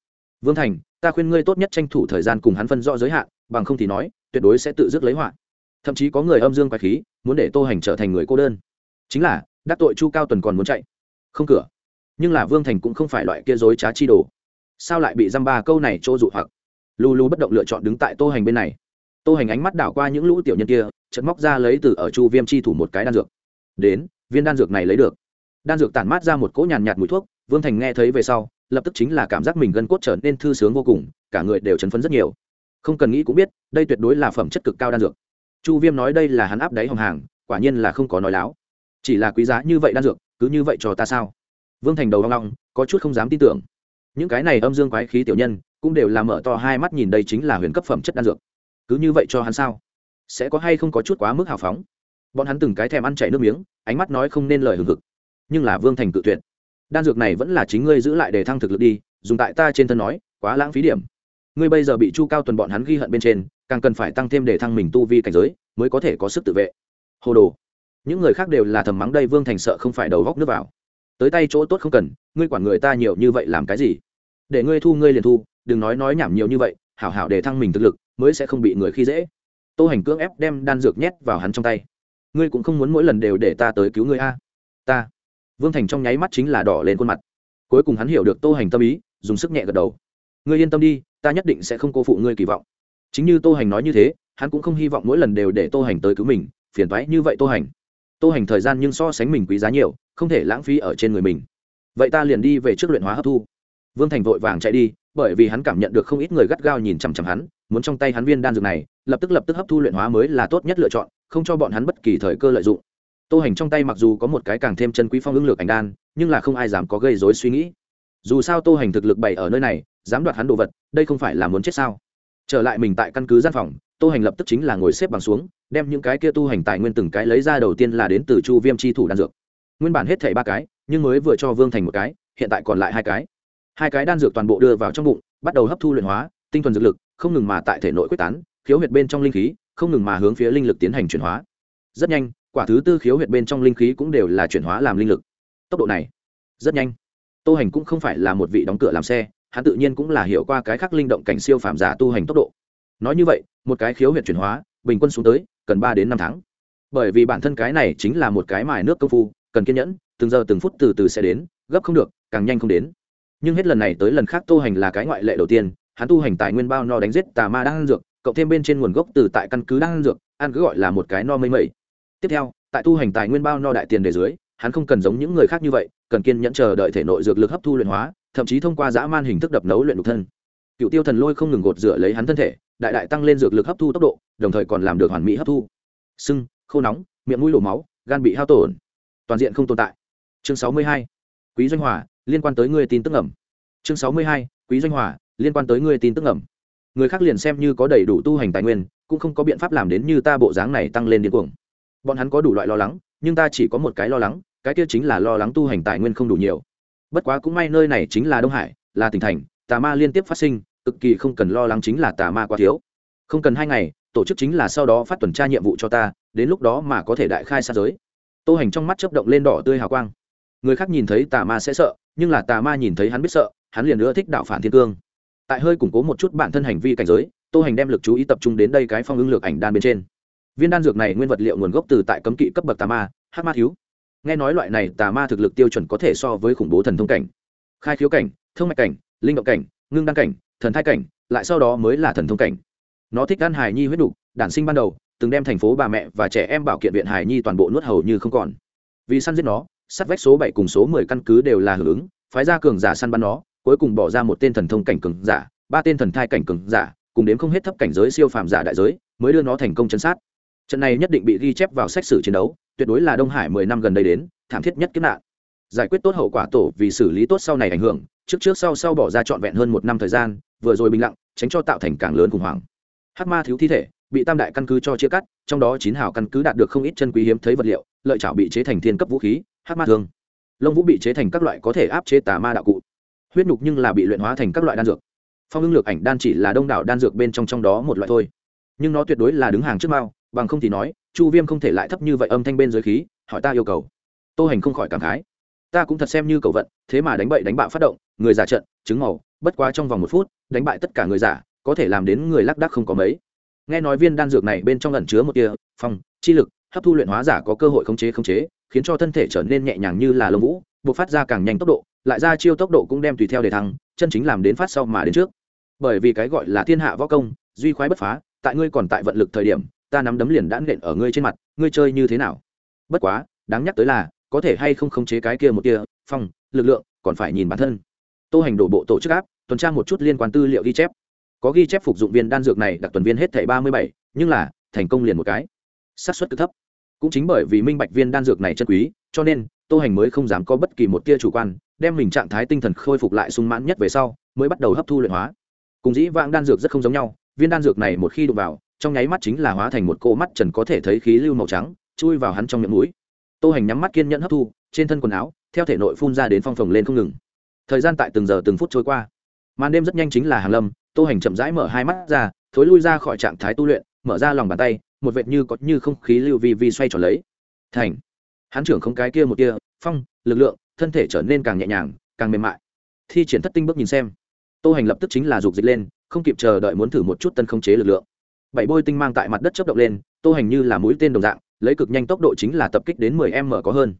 S1: Vương thành, ta khuyên ngươi tốt nhất tranh thủ thời gian cùng hắn phân rõ giới hạn, bằng không thì nói, tuyệt đối sẽ tự dứt lấy họa. Thậm chí có người âm dương quái khí, muốn để tô hành trở thành người cô đơn chính là, đắc tội chu cao tuần còn muốn chạy. Không cửa. Nhưng là vương thành cũng không phải loại kia dối trá chi đồ. Sao lại bị dăm ba câu này trô dụ hoặc? Lu lu bất động lựa chọn đứng tại tô hành bên này. Tô hành ánh mắt đảo qua những lũ tiểu nhân kia chật móc ra lấy từ ở chu viêm chi thủ một cái đan dược. Đến, viên đan dược này lấy được. Đan dược tản mát ra một cỗ nhàn nhạt mùi thuốc, vương thành nghe thấy về sau, lập tức chính là cảm giác mình gân cốt trở nên thư sướng vô cùng, cả người đều chấn phấn rất nhiều. Không cần nghĩ cũng biết, đây tuyệt đối là phẩm chất cực cao đan dược. Chu viêm nói đây là hắn áp đáy hòng hàng, quả nhiên là không có nói láo chỉ là quý giá như vậy đan dược, cứ như vậy cho ta sao? Vương thành đầu hoang long, có chút không dám tin tưởng. Những cái này âm dương quái khí tiểu nhân, cũng đều là mở to hai mắt nhìn đây chính là huyền cấp phẩm chất đan dược. Cứ như vậy cho hắn sao? Sẽ có hay không có chút quá mức hào phóng? Bọn hắn từng cái thèm ăn chảy nước miếng, ánh mắt nói không nên lời hừng hực. Nhưng là vương thành cự tuyệt. Đan dược này vẫn là chính ngươi giữ lại để thăng thực lực đi, dùng tại ta trên thân nói, quá lãng phí điểm. Ngươi bây giờ bị chu cao tuần bọn hắn ghi hận bên trên, càng cần phải tăng thêm để thăng mình tu vi cảnh giới, mới có thể có sức tự vệ. Hồ đồ những người khác đều là thầm mắng đây vương thành sợ không phải đầu góc nước vào. Tới tay chỗ tốt không cần, ngươi quản người ta nhiều như vậy làm cái gì? Để ngươi thu, ngươi liền thu, đừng nói nói nhảm nhiều như vậy, hảo hảo để thăng mình thực lực, mới sẽ không bị người khi dễ. Tô hành cưỡng ép đem đan dược nhét vào hắn trong tay. Ngươi cũng không muốn mỗi lần đều để ta tới cứu ngươi a. Ta. Vương thành trong nháy mắt chính là đỏ lên khuôn mặt. Cuối cùng hắn hiểu được tô hành tâm ý, dùng sức nhẹ gật đầu. Ngươi yên tâm đi, ta nhất định sẽ không cô phụ ngươi kỳ vọng. Chính như tô hành nói như thế, hắn cũng không hy vọng mỗi lần đều để tô hành tới cứu mình, phiền toái như vậy tô hành tô hành thời gian nhưng so sánh mình quý giá nhiều, không thể lãng phí ở trên người mình. Vậy ta liền đi về trước luyện hóa hấp thu. Vương thành vội vàng chạy đi, bởi vì hắn cảm nhận được không ít người gắt gao nhìn chằm chằm hắn, muốn trong tay hắn viên đan dược này, lập tức lập tức hấp thu luyện hóa mới là tốt nhất lựa chọn, không cho bọn hắn bất kỳ thời cơ lợi dụng. Tô hành trong tay mặc dù có một cái càng thêm chân quý phong ưng lược ảnh đan, nhưng là không ai dám có gây dối suy nghĩ. Dù sao tô hành thực lực bày ở nơi này, dám đoạt hắn đồ vật, đây không phải là muốn chết sao? Trở lại mình tại căn cứ gian phòng, tô hành lập tức chính là ngồi xếp bằng xuống đem những cái kia tu hành tài nguyên từng cái lấy ra đầu tiên là đến từ chu viêm chi thủ đan dược. Nguyên bản hết thảy ba cái, nhưng mới vừa cho vương thành một cái, hiện tại còn lại hai cái. Hai cái đan dược toàn bộ đưa vào trong bụng, bắt đầu hấp thu luyện hóa, tinh thuần dược lực, không ngừng mà tại thể nội quyết tán, khiếu huyệt bên trong linh khí, không ngừng mà hướng phía linh lực tiến hành chuyển hóa. Rất nhanh, quả thứ tư khiếu huyệt bên trong linh khí cũng đều là chuyển hóa làm linh lực. Tốc độ này, rất nhanh. Tô hành cũng không phải là một vị đóng cửa làm xe, hắn tự nhiên cũng là hiểu qua cái khác linh động cảnh siêu phàm giả tu hành tốc độ. Nói như vậy, một cái khiếu huyệt chuyển hóa bình quân xuống tới, cần ba đến năm tháng. Bởi vì bản thân cái này chính là một cái mài nước công phu, cần kiên nhẫn, từng giờ từng phút từ từ sẽ đến, gấp không được, càng nhanh không đến. Nhưng hết lần này tới lần khác tu hành là cái ngoại lệ đầu tiên, hắn tu hành tài nguyên bao no đánh giết tà ma đang ăn dược, cộng thêm bên trên nguồn gốc từ tại căn cứ đang ăn dược, ăn cứ gọi là một cái no mây mây. Tiếp theo, tại tu hành tài nguyên bao no đại tiền đề dưới, hắn không cần giống những người khác như vậy, cần kiên nhẫn chờ đợi thể nội dược lực hấp thu luyện hóa, thậm chí thông qua dã man hình thức đập nấu luyện đục thân. Cựu tiêu thần lôi không ngừng gột rửa lấy hắn thân thể, đại đại tăng lên dược lực hấp thu tốc độ đồng thời còn làm được hoàn mỹ hấp thu. Sưng, khô nóng, miệng mũi đổ máu, gan bị hao tổn. Toàn diện không tồn tại. Chương sáu mươi hai, quý doanh hòa, liên quan tới ngươi tin tức ẩm chương sáu mươi hai, quý doanh hòa, liên quan tới ngươi tin tức ẩm người khác liền xem như có đầy đủ tu hành tài nguyên, cũng không có biện pháp làm đến như ta bộ dáng này tăng lên điên cuồng. Bọn hắn có đủ loại lo lắng, nhưng ta chỉ có một cái lo lắng, cái kia chính là lo lắng tu hành tài nguyên không đủ nhiều. Bất quá cũng may nơi này chính là đông hải, là tỉnh thành, tà ma liên tiếp phát sinh, cực kỳ không cần lo lắng chính là tà ma quá thiếu. Không cần hai ngày tổ chức chính là sau đó phát tuần tra nhiệm vụ cho ta, đến lúc đó mà có thể đại khai sát giới. Tô hành trong mắt chấp động lên đỏ tươi hào quang. Người khác nhìn thấy tà ma sẽ sợ, nhưng là tà ma nhìn thấy hắn biết sợ, hắn liền nữa thích đạo phản thiên cương. Tại hơi củng cố một chút bản thân hành vi cảnh giới, tô hành đem lực chú ý tập trung đến đây cái phong ứng lược ảnh đan bên trên. Viên đan dược này nguyên vật liệu nguồn gốc từ tại cấm kỵ cấp bậc tà ma hát ma thiếu. Nghe nói loại này tà ma thực lực tiêu chuẩn có thể so với khủng bố thần thông cảnh. Khai khiếu cảnh thương mạch cảnh, linh động cảnh, ngưng đăng cảnh, thần thai cảnh, lại sau đó mới là thần thông cảnh nó thích ăn hài nhi huyết đục, đản sinh ban đầu, từng đem thành phố bà mẹ và trẻ em bảo kiện viện hài nhi toàn bộ nuốt hầu như không còn. Vì săn giết nó, sát vách số bảy cùng số mười căn cứ đều là hưởng ứng, phái ra cường giả săn bắn nó, cuối cùng bỏ ra một tên thần thông cảnh cường giả, ba tên thần thai cảnh cường giả, cùng đếm không hết thấp cảnh giới siêu phàm giả đại giới, mới đưa nó thành công chân sát. Trận này nhất định bị ghi chép vào sách sử chiến đấu, tuyệt đối là đông hải mười năm gần đây đến, thảm thiết nhất kiếp nạn. Giải quyết tốt hậu quả tổ vì xử lý tốt sau này ảnh hưởng, trước trước sau sau bỏ ra trọn vẹn hơn một năm thời gian, vừa rồi bình lặng, tránh cho tạo thành càng lớn khủng hoảng. Hát ma thiếu thi thể, bị tam đại căn cứ cho chia cắt, trong đó chín hào căn cứ đạt được không ít chân quý hiếm thấy vật liệu, lợi chảo bị chế thành thiên cấp vũ khí Hát ma thương. Lông vũ bị chế thành các loại có thể áp chế tà ma đạo cụ. Huyết nhục nhưng là bị luyện hóa thành các loại đan dược. Phong ưng lược ảnh đan chỉ là đông đảo đan dược bên trong trong đó một loại thôi. Nhưng nó tuyệt đối là đứng hàng trước mao, bằng không thì nói, chu viêm không thể lại thấp như vậy âm thanh bên dưới khí, hỏi ta yêu cầu. Tô hành không khỏi cảm khái. Ta cũng thật xem như cầu vận, thế mà đánh bậy đánh bạo phát động, người giả trận, chứng màu, bất quá trong vòng một phút, đánh bại tất cả người giả có thể làm đến người lác đác không có mấy. Nghe nói viên đan dược này bên trong ẩn chứa một tia phong, chi lực, hấp thu luyện hóa giả có cơ hội khống chế khống chế, khiến cho thân thể trở nên nhẹ nhàng như là lông vũ buộc phát ra càng nhanh tốc độ, lại ra chiêu tốc độ cũng đem tùy theo để thăng, chân chính làm đến phát sau mà đến trước. Bởi vì cái gọi là thiên hạ võ công, duy khoái bất phá, tại ngươi còn tại vận lực thời điểm, ta nắm đấm liền đã nện ở ngươi trên mặt, ngươi chơi như thế nào? Bất quá, đáng nhắc tới là, có thể hay không khống chế cái kia một kia phong, lực lượng, còn phải nhìn bản thân. Tô hành đổ bộ tổ chức áp, tuần tra một chút liên quan tư liệu ghi chép có ghi chép phục dụng viên đan dược này đặc tuần viên hết thảy ba mươi bảy, nhưng là, thành công liền một cái. Xác suất cực thấp. Cũng chính bởi vì minh bạch viên đan dược này chân quý, cho nên, tô hành mới không dám có bất kỳ một tia chủ quan, đem mình trạng thái tinh thần khôi phục lại sung mãn nhất về sau, mới bắt đầu hấp thu luyện hóa. Cùng dĩ vãng đan dược rất không giống nhau, viên đan dược này một khi đụng vào, trong nháy mắt chính là hóa thành một cô mắt trần có thể thấy khí lưu màu trắng, chui vào hắn trong miệng mũi. Tô hành nhắm mắt kiên nhẫn hấp thu, trên thân quần áo, theo thể nội phun ra đến phong phồng lên không ngừng. Thời gian tại từng giờ từng phút trôi qua màn đêm rất nhanh chính là hàng lâm, tô hành chậm rãi mở hai mắt ra, thối lui ra khỏi trạng thái tu luyện, mở ra lòng bàn tay, một vệt như có như không khí lưu vi vi xoay tròn lấy. Thành! Hắn trưởng không cái kia một kia, phong, lực lượng, thân thể trở nên càng nhẹ nhàng, càng mềm mại. Thi triển thất tinh bước nhìn xem. Tô hành lập tức chính là dục dịch lên, không kịp chờ đợi muốn thử một chút tân không chế lực lượng. Bảy bôi tinh mang tại mặt đất chấp động lên, tô hành như là mũi tên đồng dạng, lấy cực nhanh tốc độ chính là tập kích đến mười m có hơn.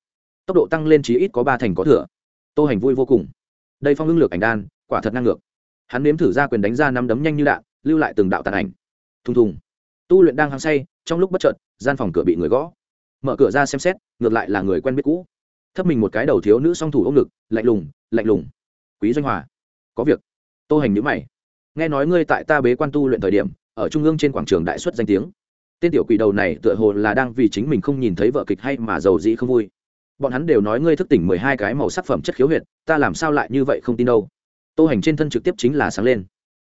S1: Tốc độ tăng lên chí ít có ba thành có thừa. Tô hành vui vô cùng. Đây phong hưng lược ảnh đan quả thật năng ngược. Hắn nếm thử ra quyền đánh ra năm đấm nhanh như đạn, lưu lại từng đạo tàn ảnh. Thùng thùng. Tu luyện đang hăng say, trong lúc bất chợt, gian phòng cửa bị người gõ. Mở cửa ra xem xét, ngược lại là người quen biết cũ. Thấp mình một cái đầu thiếu nữ song thủ ôm ngực, lạnh lùng lạnh lùng. Quý doanh hòa, có việc. Tô hành nhữ mày. Nghe nói ngươi tại ta bế quan tu luyện thời điểm, ở trung ương trên quảng trường đại xuất danh tiếng. Tên tiểu quỷ đầu này tựa hồ là đang vì chính mình không nhìn thấy vợ kịch hay mà giàu dĩ không vui. Bọn hắn đều nói ngươi thức tỉnh mười hai cái màu sắc phẩm chất khiếu huyệt, ta làm sao lại như vậy không tin đâu tô hành trên thân trực tiếp chính là sáng lên.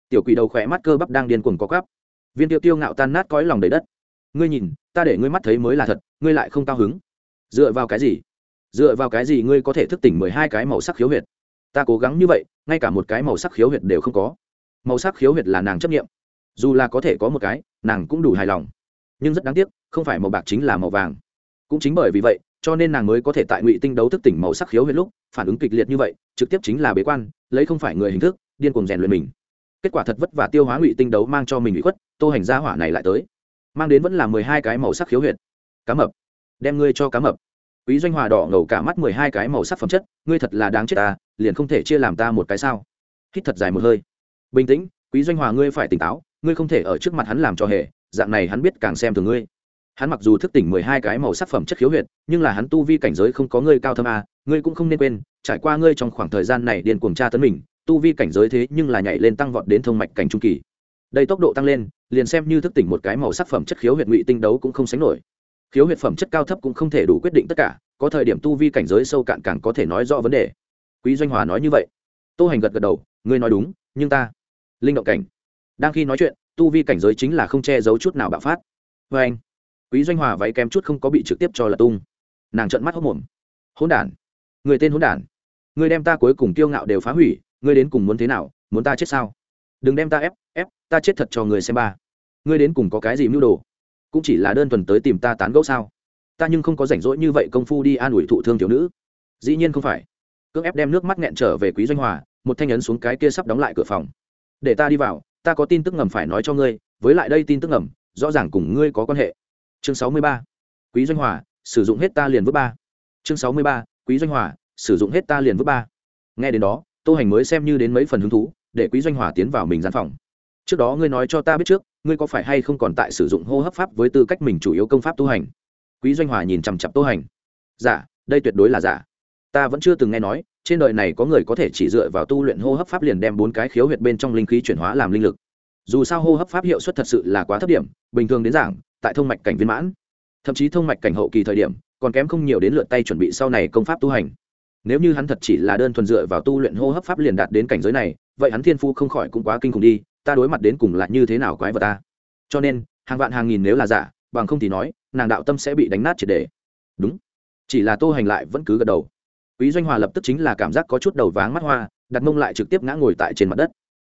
S1: Tiểu quỷ đầu khỏe mắt cơ bắp đang điên cuồng có cắp. viên tiêu tiêu ngạo tan nát cõi lòng đầy đất. Ngươi nhìn, ta để ngươi mắt thấy mới là thật, ngươi lại không cao hứng. Dựa vào cái gì? Dựa vào cái gì ngươi có thể thức tỉnh mười hai cái màu sắc khiếu huyệt? Ta cố gắng như vậy, ngay cả một cái màu sắc khiếu huyệt đều không có. Màu sắc khiếu huyệt là nàng chấp nghiệm dù là có thể có một cái, nàng cũng đủ hài lòng. Nhưng rất đáng tiếc, không phải màu bạc chính là màu vàng. Cũng chính bởi vì vậy cho nên nàng mới có thể tại ngụy tinh đấu thức tỉnh màu sắc khiếu huyết lúc phản ứng kịch liệt như vậy, trực tiếp chính là bế quan, lấy không phải người hình thức, điên cuồng rèn luyện mình. Kết quả thật vất vả tiêu hóa ngụy tinh đấu mang cho mình bị khuất, tô hành gia hỏa này lại tới. Mang đến vẫn là mười hai cái màu sắc khiếu huyệt. Cá mập. Đem ngươi cho cá mập. Quý doanh hòa đỏ ngầu cả mắt mười hai cái màu sắc phẩm chất, ngươi thật là đáng chết ta, liền không thể chia làm ta một cái sao? Hít thật dài một hơi. Bình tĩnh, quý doanh hòa ngươi phải tỉnh táo, ngươi không thể ở trước mặt hắn làm cho hề, dạng này hắn biết càng xem thường ngươi hắn mặc dù thức tỉnh mười hai cái màu sắc phẩm chất khiếu huyệt, nhưng là hắn tu vi cảnh giới không có ngươi cao thâm a ngươi cũng không nên quên, trải qua ngươi trong khoảng thời gian này điên cuồng tra tấn mình, tu vi cảnh giới thế nhưng là nhảy lên tăng vọt đến thông mạch cảnh trung kỳ. Đây tốc độ tăng lên, liền xem như thức tỉnh một cái màu sắc phẩm chất khiếu huyệt ngụy tinh đấu cũng không sánh nổi. Khiếu huyệt phẩm chất cao thấp cũng không thể đủ quyết định tất cả, có thời điểm tu vi cảnh giới sâu cạn càng có thể nói rõ vấn đề. Quý doanh hòa nói như vậy. Tô hành gật gật đầu, ngươi nói đúng, nhưng ta, linh động cảnh. Đang khi nói chuyện, tu vi cảnh giới chính là không che giấu chút nào bạo phát. Vê anh quý doanh hòa váy kém chút không có bị trực tiếp cho là tung. Nàng trợn mắt hốc mồm. Hỗn đản, người tên hỗn đản, người đem ta cuối cùng kiêu ngạo đều phá hủy ngươi đến cùng muốn thế nào, muốn ta chết sao? Đừng đem ta ép ép, ta chết thật cho người xem ba. Ngươi đến cùng có cái gì mưu đồ? Cũng chỉ là đơn thuần tới tìm ta tán gẫu sao? Ta nhưng không có rảnh rỗi như vậy công phu đi an ủi thụ thương thiếu nữ. Dĩ nhiên không phải. Cưỡng ép đem nước mắt nghẹn trở về quý doanh hòa, một thanh ấn xuống cái kia sắp đóng lại cửa phòng. Để ta đi vào, ta có tin tức ngầm phải nói cho ngươi, với lại đây tin tức ngầm, rõ ràng cùng ngươi có quan hệ chương sáu mươi ba, quý doanh hòa, sử dụng hết ta liền vứt ba. Chương sáu mươi ba, quý doanh hòa, sử dụng hết ta liền vứt ba. Nghe đến đó, tô hành mới xem như đến mấy phần hứng thú, để quý doanh hòa tiến vào mình gian phòng. Trước đó ngươi nói cho ta biết trước, ngươi có phải hay không còn tại sử dụng hô hấp pháp với tư cách mình chủ yếu công pháp tu hành? Quý doanh hòa nhìn chằm chặp tô hành. Giả đây tuyệt đối là giả ta vẫn chưa từng nghe nói, trên đời này có người có thể chỉ dựa vào tu luyện hô hấp pháp liền đem bốn cái khiếu huyệt bên trong linh khí chuyển hóa làm linh lực. Dù sao hô hấp pháp hiệu suất thật sự là quá thấp điểm, bình thường đến giảng tại thông mạch cảnh viên mãn. Thậm chí thông mạch cảnh hậu kỳ thời điểm, còn kém không nhiều đến lượt tay chuẩn bị sau này công pháp tu hành. Nếu như hắn thật chỉ là đơn thuần dựa vào tu luyện hô hấp pháp liền đạt đến cảnh giới này, vậy hắn thiên phu không khỏi cũng quá kinh khủng đi, ta đối mặt đến cùng là như thế nào quái vật ta. Cho nên, hàng vạn hàng nghìn nếu là giả, bằng không thì nói, nàng đạo tâm sẽ bị đánh nát triệt đề đúng. Chỉ là tô hành lại vẫn cứ gật đầu. Quý doanh hòa lập tức chính là cảm giác có chút đầu váng mắt hoa, đặt mông lại trực tiếp ngã ngồi tại trên mặt đất.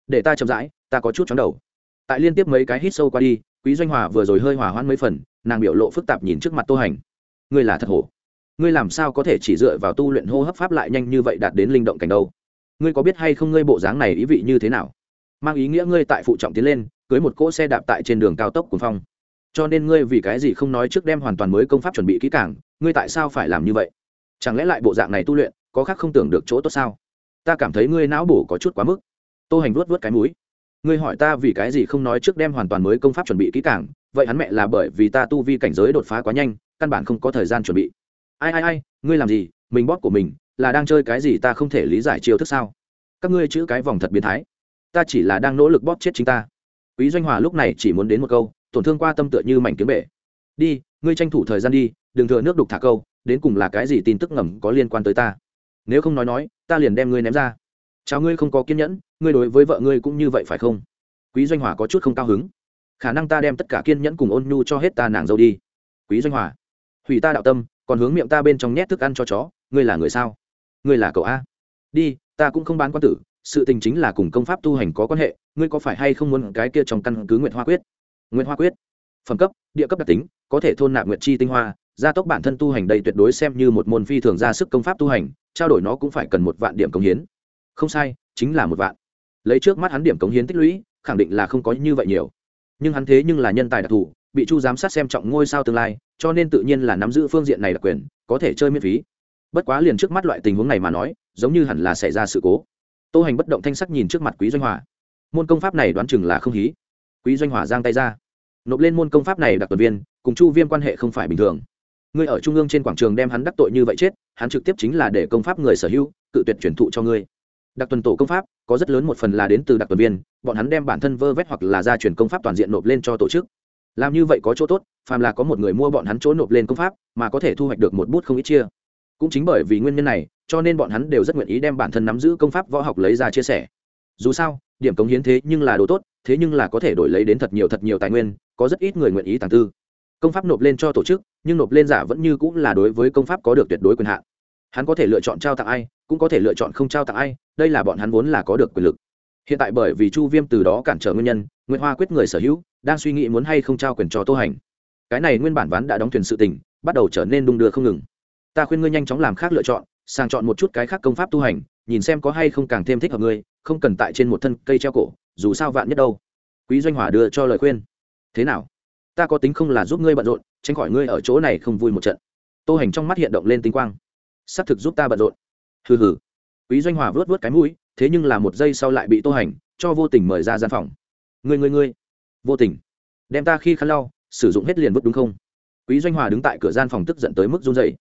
S1: Để ta chậm rãi, ta có chút chóng đầu. Tại liên tiếp mấy cái hít sâu qua đi quý doanh hòa vừa rồi hơi hòa hoãn mấy phần, nàng biểu lộ phức tạp nhìn trước mặt tô hành. Ngươi là thật hổ. Ngươi làm sao có thể chỉ dựa vào tu luyện hô hấp pháp lại nhanh như vậy đạt đến linh động cảnh đâu? Ngươi có biết hay không ngươi bộ dáng này ý vị như thế nào? Mang ý nghĩa ngươi tại phụ trọng tiến lên, cưới một cỗ xe đạp tại trên đường cao tốc cuồng phong. Cho nên ngươi vì cái gì không nói trước đem hoàn toàn mới công pháp chuẩn bị kỹ càng, ngươi tại sao phải làm như vậy? Chẳng lẽ lại bộ dạng này tu luyện, có khác không tưởng được chỗ tốt sao? Ta cảm thấy ngươi não bổ có chút quá mức. Tô hành vuốt vuốt cái mũi ngươi hỏi ta vì cái gì không nói trước đem hoàn toàn mới công pháp chuẩn bị kỹ càng, vậy hắn mẹ là bởi vì ta tu vi cảnh giới đột phá quá nhanh, căn bản không có thời gian chuẩn bị. Ai ai ai, ngươi làm gì? Mình bóp của mình, là đang chơi cái gì ta không thể lý giải chiêu thức sao? Các ngươi chữ cái vòng thật biến thái. Ta chỉ là đang nỗ lực bóp chết chính ta. Quý doanh hòa lúc này chỉ muốn đến một câu, tổn thương qua tâm tựa như mảnh kiếm bể. Đi, ngươi tranh thủ thời gian đi, đừng thừa nước đục thả câu, đến cùng là cái gì tin tức ngầm có liên quan tới ta? Nếu không nói nói, ta liền đem ngươi ném ra chào ngươi không có kiên nhẫn, ngươi đối với vợ ngươi cũng như vậy phải không? Quý doanh hòa có chút không cao hứng. Khả năng ta đem tất cả kiên nhẫn cùng ôn nhu cho hết ta nàng dâu đi. Quý doanh hòa, hủy ta đạo tâm, còn hướng miệng ta bên trong nhét thức ăn cho chó, ngươi là người sao? Ngươi là cậu a. Đi, ta cũng không bán quan tử, sự tình chính là cùng công pháp tu hành có quan hệ, ngươi có phải hay không muốn cái kia trong căn cứ nguyện hoa quyết? Nguyện hoa quyết, phẩm cấp, địa cấp đặc tính, có thể thôn nạp nguyện chi tinh hoa, gia tốc bản thân tu hành đây tuyệt đối xem như một môn phi thường ra sức công pháp tu hành, trao đổi nó cũng phải cần một vạn điểm công hiến không sai, chính là một vạn. Lấy trước mắt hắn điểm cống hiến tích lũy, khẳng định là không có như vậy nhiều. Nhưng hắn thế nhưng là nhân tài đặc thù, bị chu giám sát xem trọng ngôi sao tương lai, cho nên tự nhiên là nắm giữ phương diện này đặc quyền, có thể chơi miễn phí. Bất quá liền trước mắt loại tình huống này mà nói, giống như hẳn là xảy ra sự cố. Tô hành bất động thanh sắc nhìn trước mặt quý doanh hòa. Môn công pháp này đoán chừng là không hí. Quý doanh hòa giang tay ra. Nộp lên môn công pháp này đặc tuần viên, cùng chu viêm quan hệ không phải bình thường. Ngươi ở trung ương trên quảng trường đem hắn đắc tội như vậy chết, hắn trực tiếp chính là để công pháp người sở hữu, cự tuyệt truyền thụ cho ngươi đặc tuần tổ công pháp, có rất lớn một phần là đến từ đặc tuần viên, bọn hắn đem bản thân vơ vét hoặc là ra truyền công pháp toàn diện nộp lên cho tổ chức. Làm như vậy có chỗ tốt, phàm là có một người mua bọn hắn chỗ nộp lên công pháp, mà có thể thu hoạch được một bút không ít chia. Cũng chính bởi vì nguyên nhân này, cho nên bọn hắn đều rất nguyện ý đem bản thân nắm giữ công pháp võ học lấy ra chia sẻ. Dù sao, điểm cống hiến thế nhưng là đồ tốt, thế nhưng là có thể đổi lấy đến thật nhiều thật nhiều tài nguyên, có rất ít người nguyện ý tàng tư. Công pháp nộp lên cho tổ chức, nhưng nộp lên giả vẫn như cũng là đối với công pháp có được tuyệt đối quyền hạn. Hắn có thể lựa chọn trao tặng ai cũng có thể lựa chọn không trao tặng ai, đây là bọn hắn vốn là có được quyền lực. Hiện tại bởi vì chu viêm từ đó cản trở nguyên nhân nguyễn hoa quyết người sở hữu, đang suy nghĩ muốn hay không trao quyền cho tô hành. Cái này nguyên bản ván đã đóng thuyền sự tình, bắt đầu trở nên đung đưa không ngừng. Ta khuyên ngươi nhanh chóng làm khác lựa chọn, sàng chọn một chút cái khác công pháp tu hành, nhìn xem có hay không càng thêm thích hợp ngươi, không cần tại trên một thân cây treo cổ, dù sao vạn nhất đâu. Quý doanh hỏa đưa cho lời khuyên. Thế nào? Ta có tính không là giúp ngươi bận rộn, tránh khỏi ngươi ở chỗ này không vui một trận. Tô hành trong mắt hiện động lên tinh quang. S ắ c thực giúp ta bận rộn hừ hừ. Quý doanh hòa vớt vớt cái mũi thế nhưng là một giây sau lại bị tô hành cho vô tình mời ra gian phòng. Người người người, vô tình. Đem ta khi khăn lau sử dụng hết liền vứt đúng không? Quý doanh hòa đứng tại cửa gian phòng tức giận tới mức run dày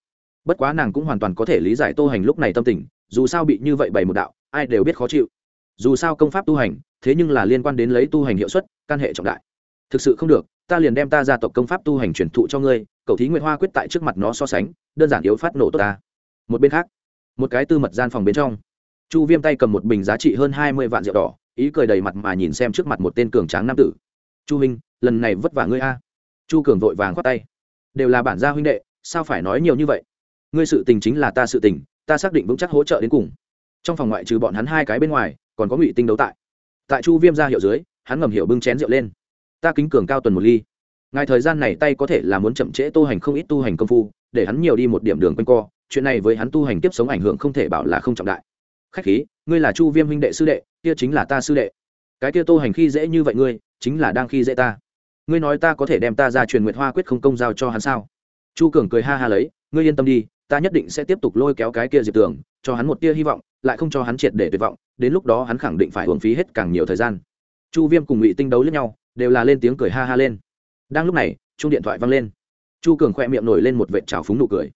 S1: bất quá nàng cũng hoàn toàn có thể lý giải tô hành lúc này tâm tình dù sao bị như vậy bày một đạo ai đều biết khó chịu. Dù sao công pháp tu hành thế nhưng là liên quan đến lấy tu hành hiệu suất căn hệ trọng đại. Thực sự không được ta liền đem ta gia tộc công pháp tu hành truyền thụ cho ngươi cậu thí nguyệt hoa quyết tại trước mặt nó so sánh đơn giản yếu phát nổ tốt ta. Một bên khác một cái tư mật gian phòng bên trong. Chu viêm tay cầm một bình giá trị hơn hai mươi vạn rượu đỏ, ý cười đầy mặt mà nhìn xem trước mặt một tên cường tráng nam tử. Chu minh lần này vất vả ngươi a. Chu cường vội vàng khoát tay. Đều là bản gia huynh đệ, sao phải nói nhiều như vậy? Ngươi sự tình chính là ta sự tình, ta xác định vững chắc hỗ trợ đến cùng. Trong phòng ngoại trừ bọn hắn hai cái bên ngoài, còn có ngụy tinh đấu tại. Tại chu viêm ra hiệu dưới, hắn ngầm hiểu bưng chén rượu lên. Ta kính cường cao tuần một ly. Ngài thời gian này tay có thể là muốn chậm trễ tu hành không ít tu hành công phu, để hắn nhiều đi một điểm đường quanh co chuyện này với hắn tu hành tiếp sống ảnh hưởng không thể bảo là không trọng đại. Khách khí, ngươi là chu viêm huynh đệ sư đệ, kia chính là ta sư đệ. Cái kia tu hành khi dễ như vậy ngươi, chính là đang khi dễ ta. Ngươi nói ta có thể đem ta ra truyền nguyệt hoa quyết không công giao cho hắn sao? Chu cường cười ha ha lấy, ngươi yên tâm đi, ta nhất định sẽ tiếp tục lôi kéo cái kia diệp tường, cho hắn một tia hy vọng, lại không cho hắn triệt để tuyệt vọng, đến lúc đó hắn khẳng định phải hưởng phí hết càng nhiều thời gian. Chu viêm cùng ngụy tinh đấu lẫn nhau, đều là lên tiếng cười ha ha lên. Đang lúc này chung điện thoại vang lên. Chu cường khoe miệng nổi lên một vệ trào phúng nụ cười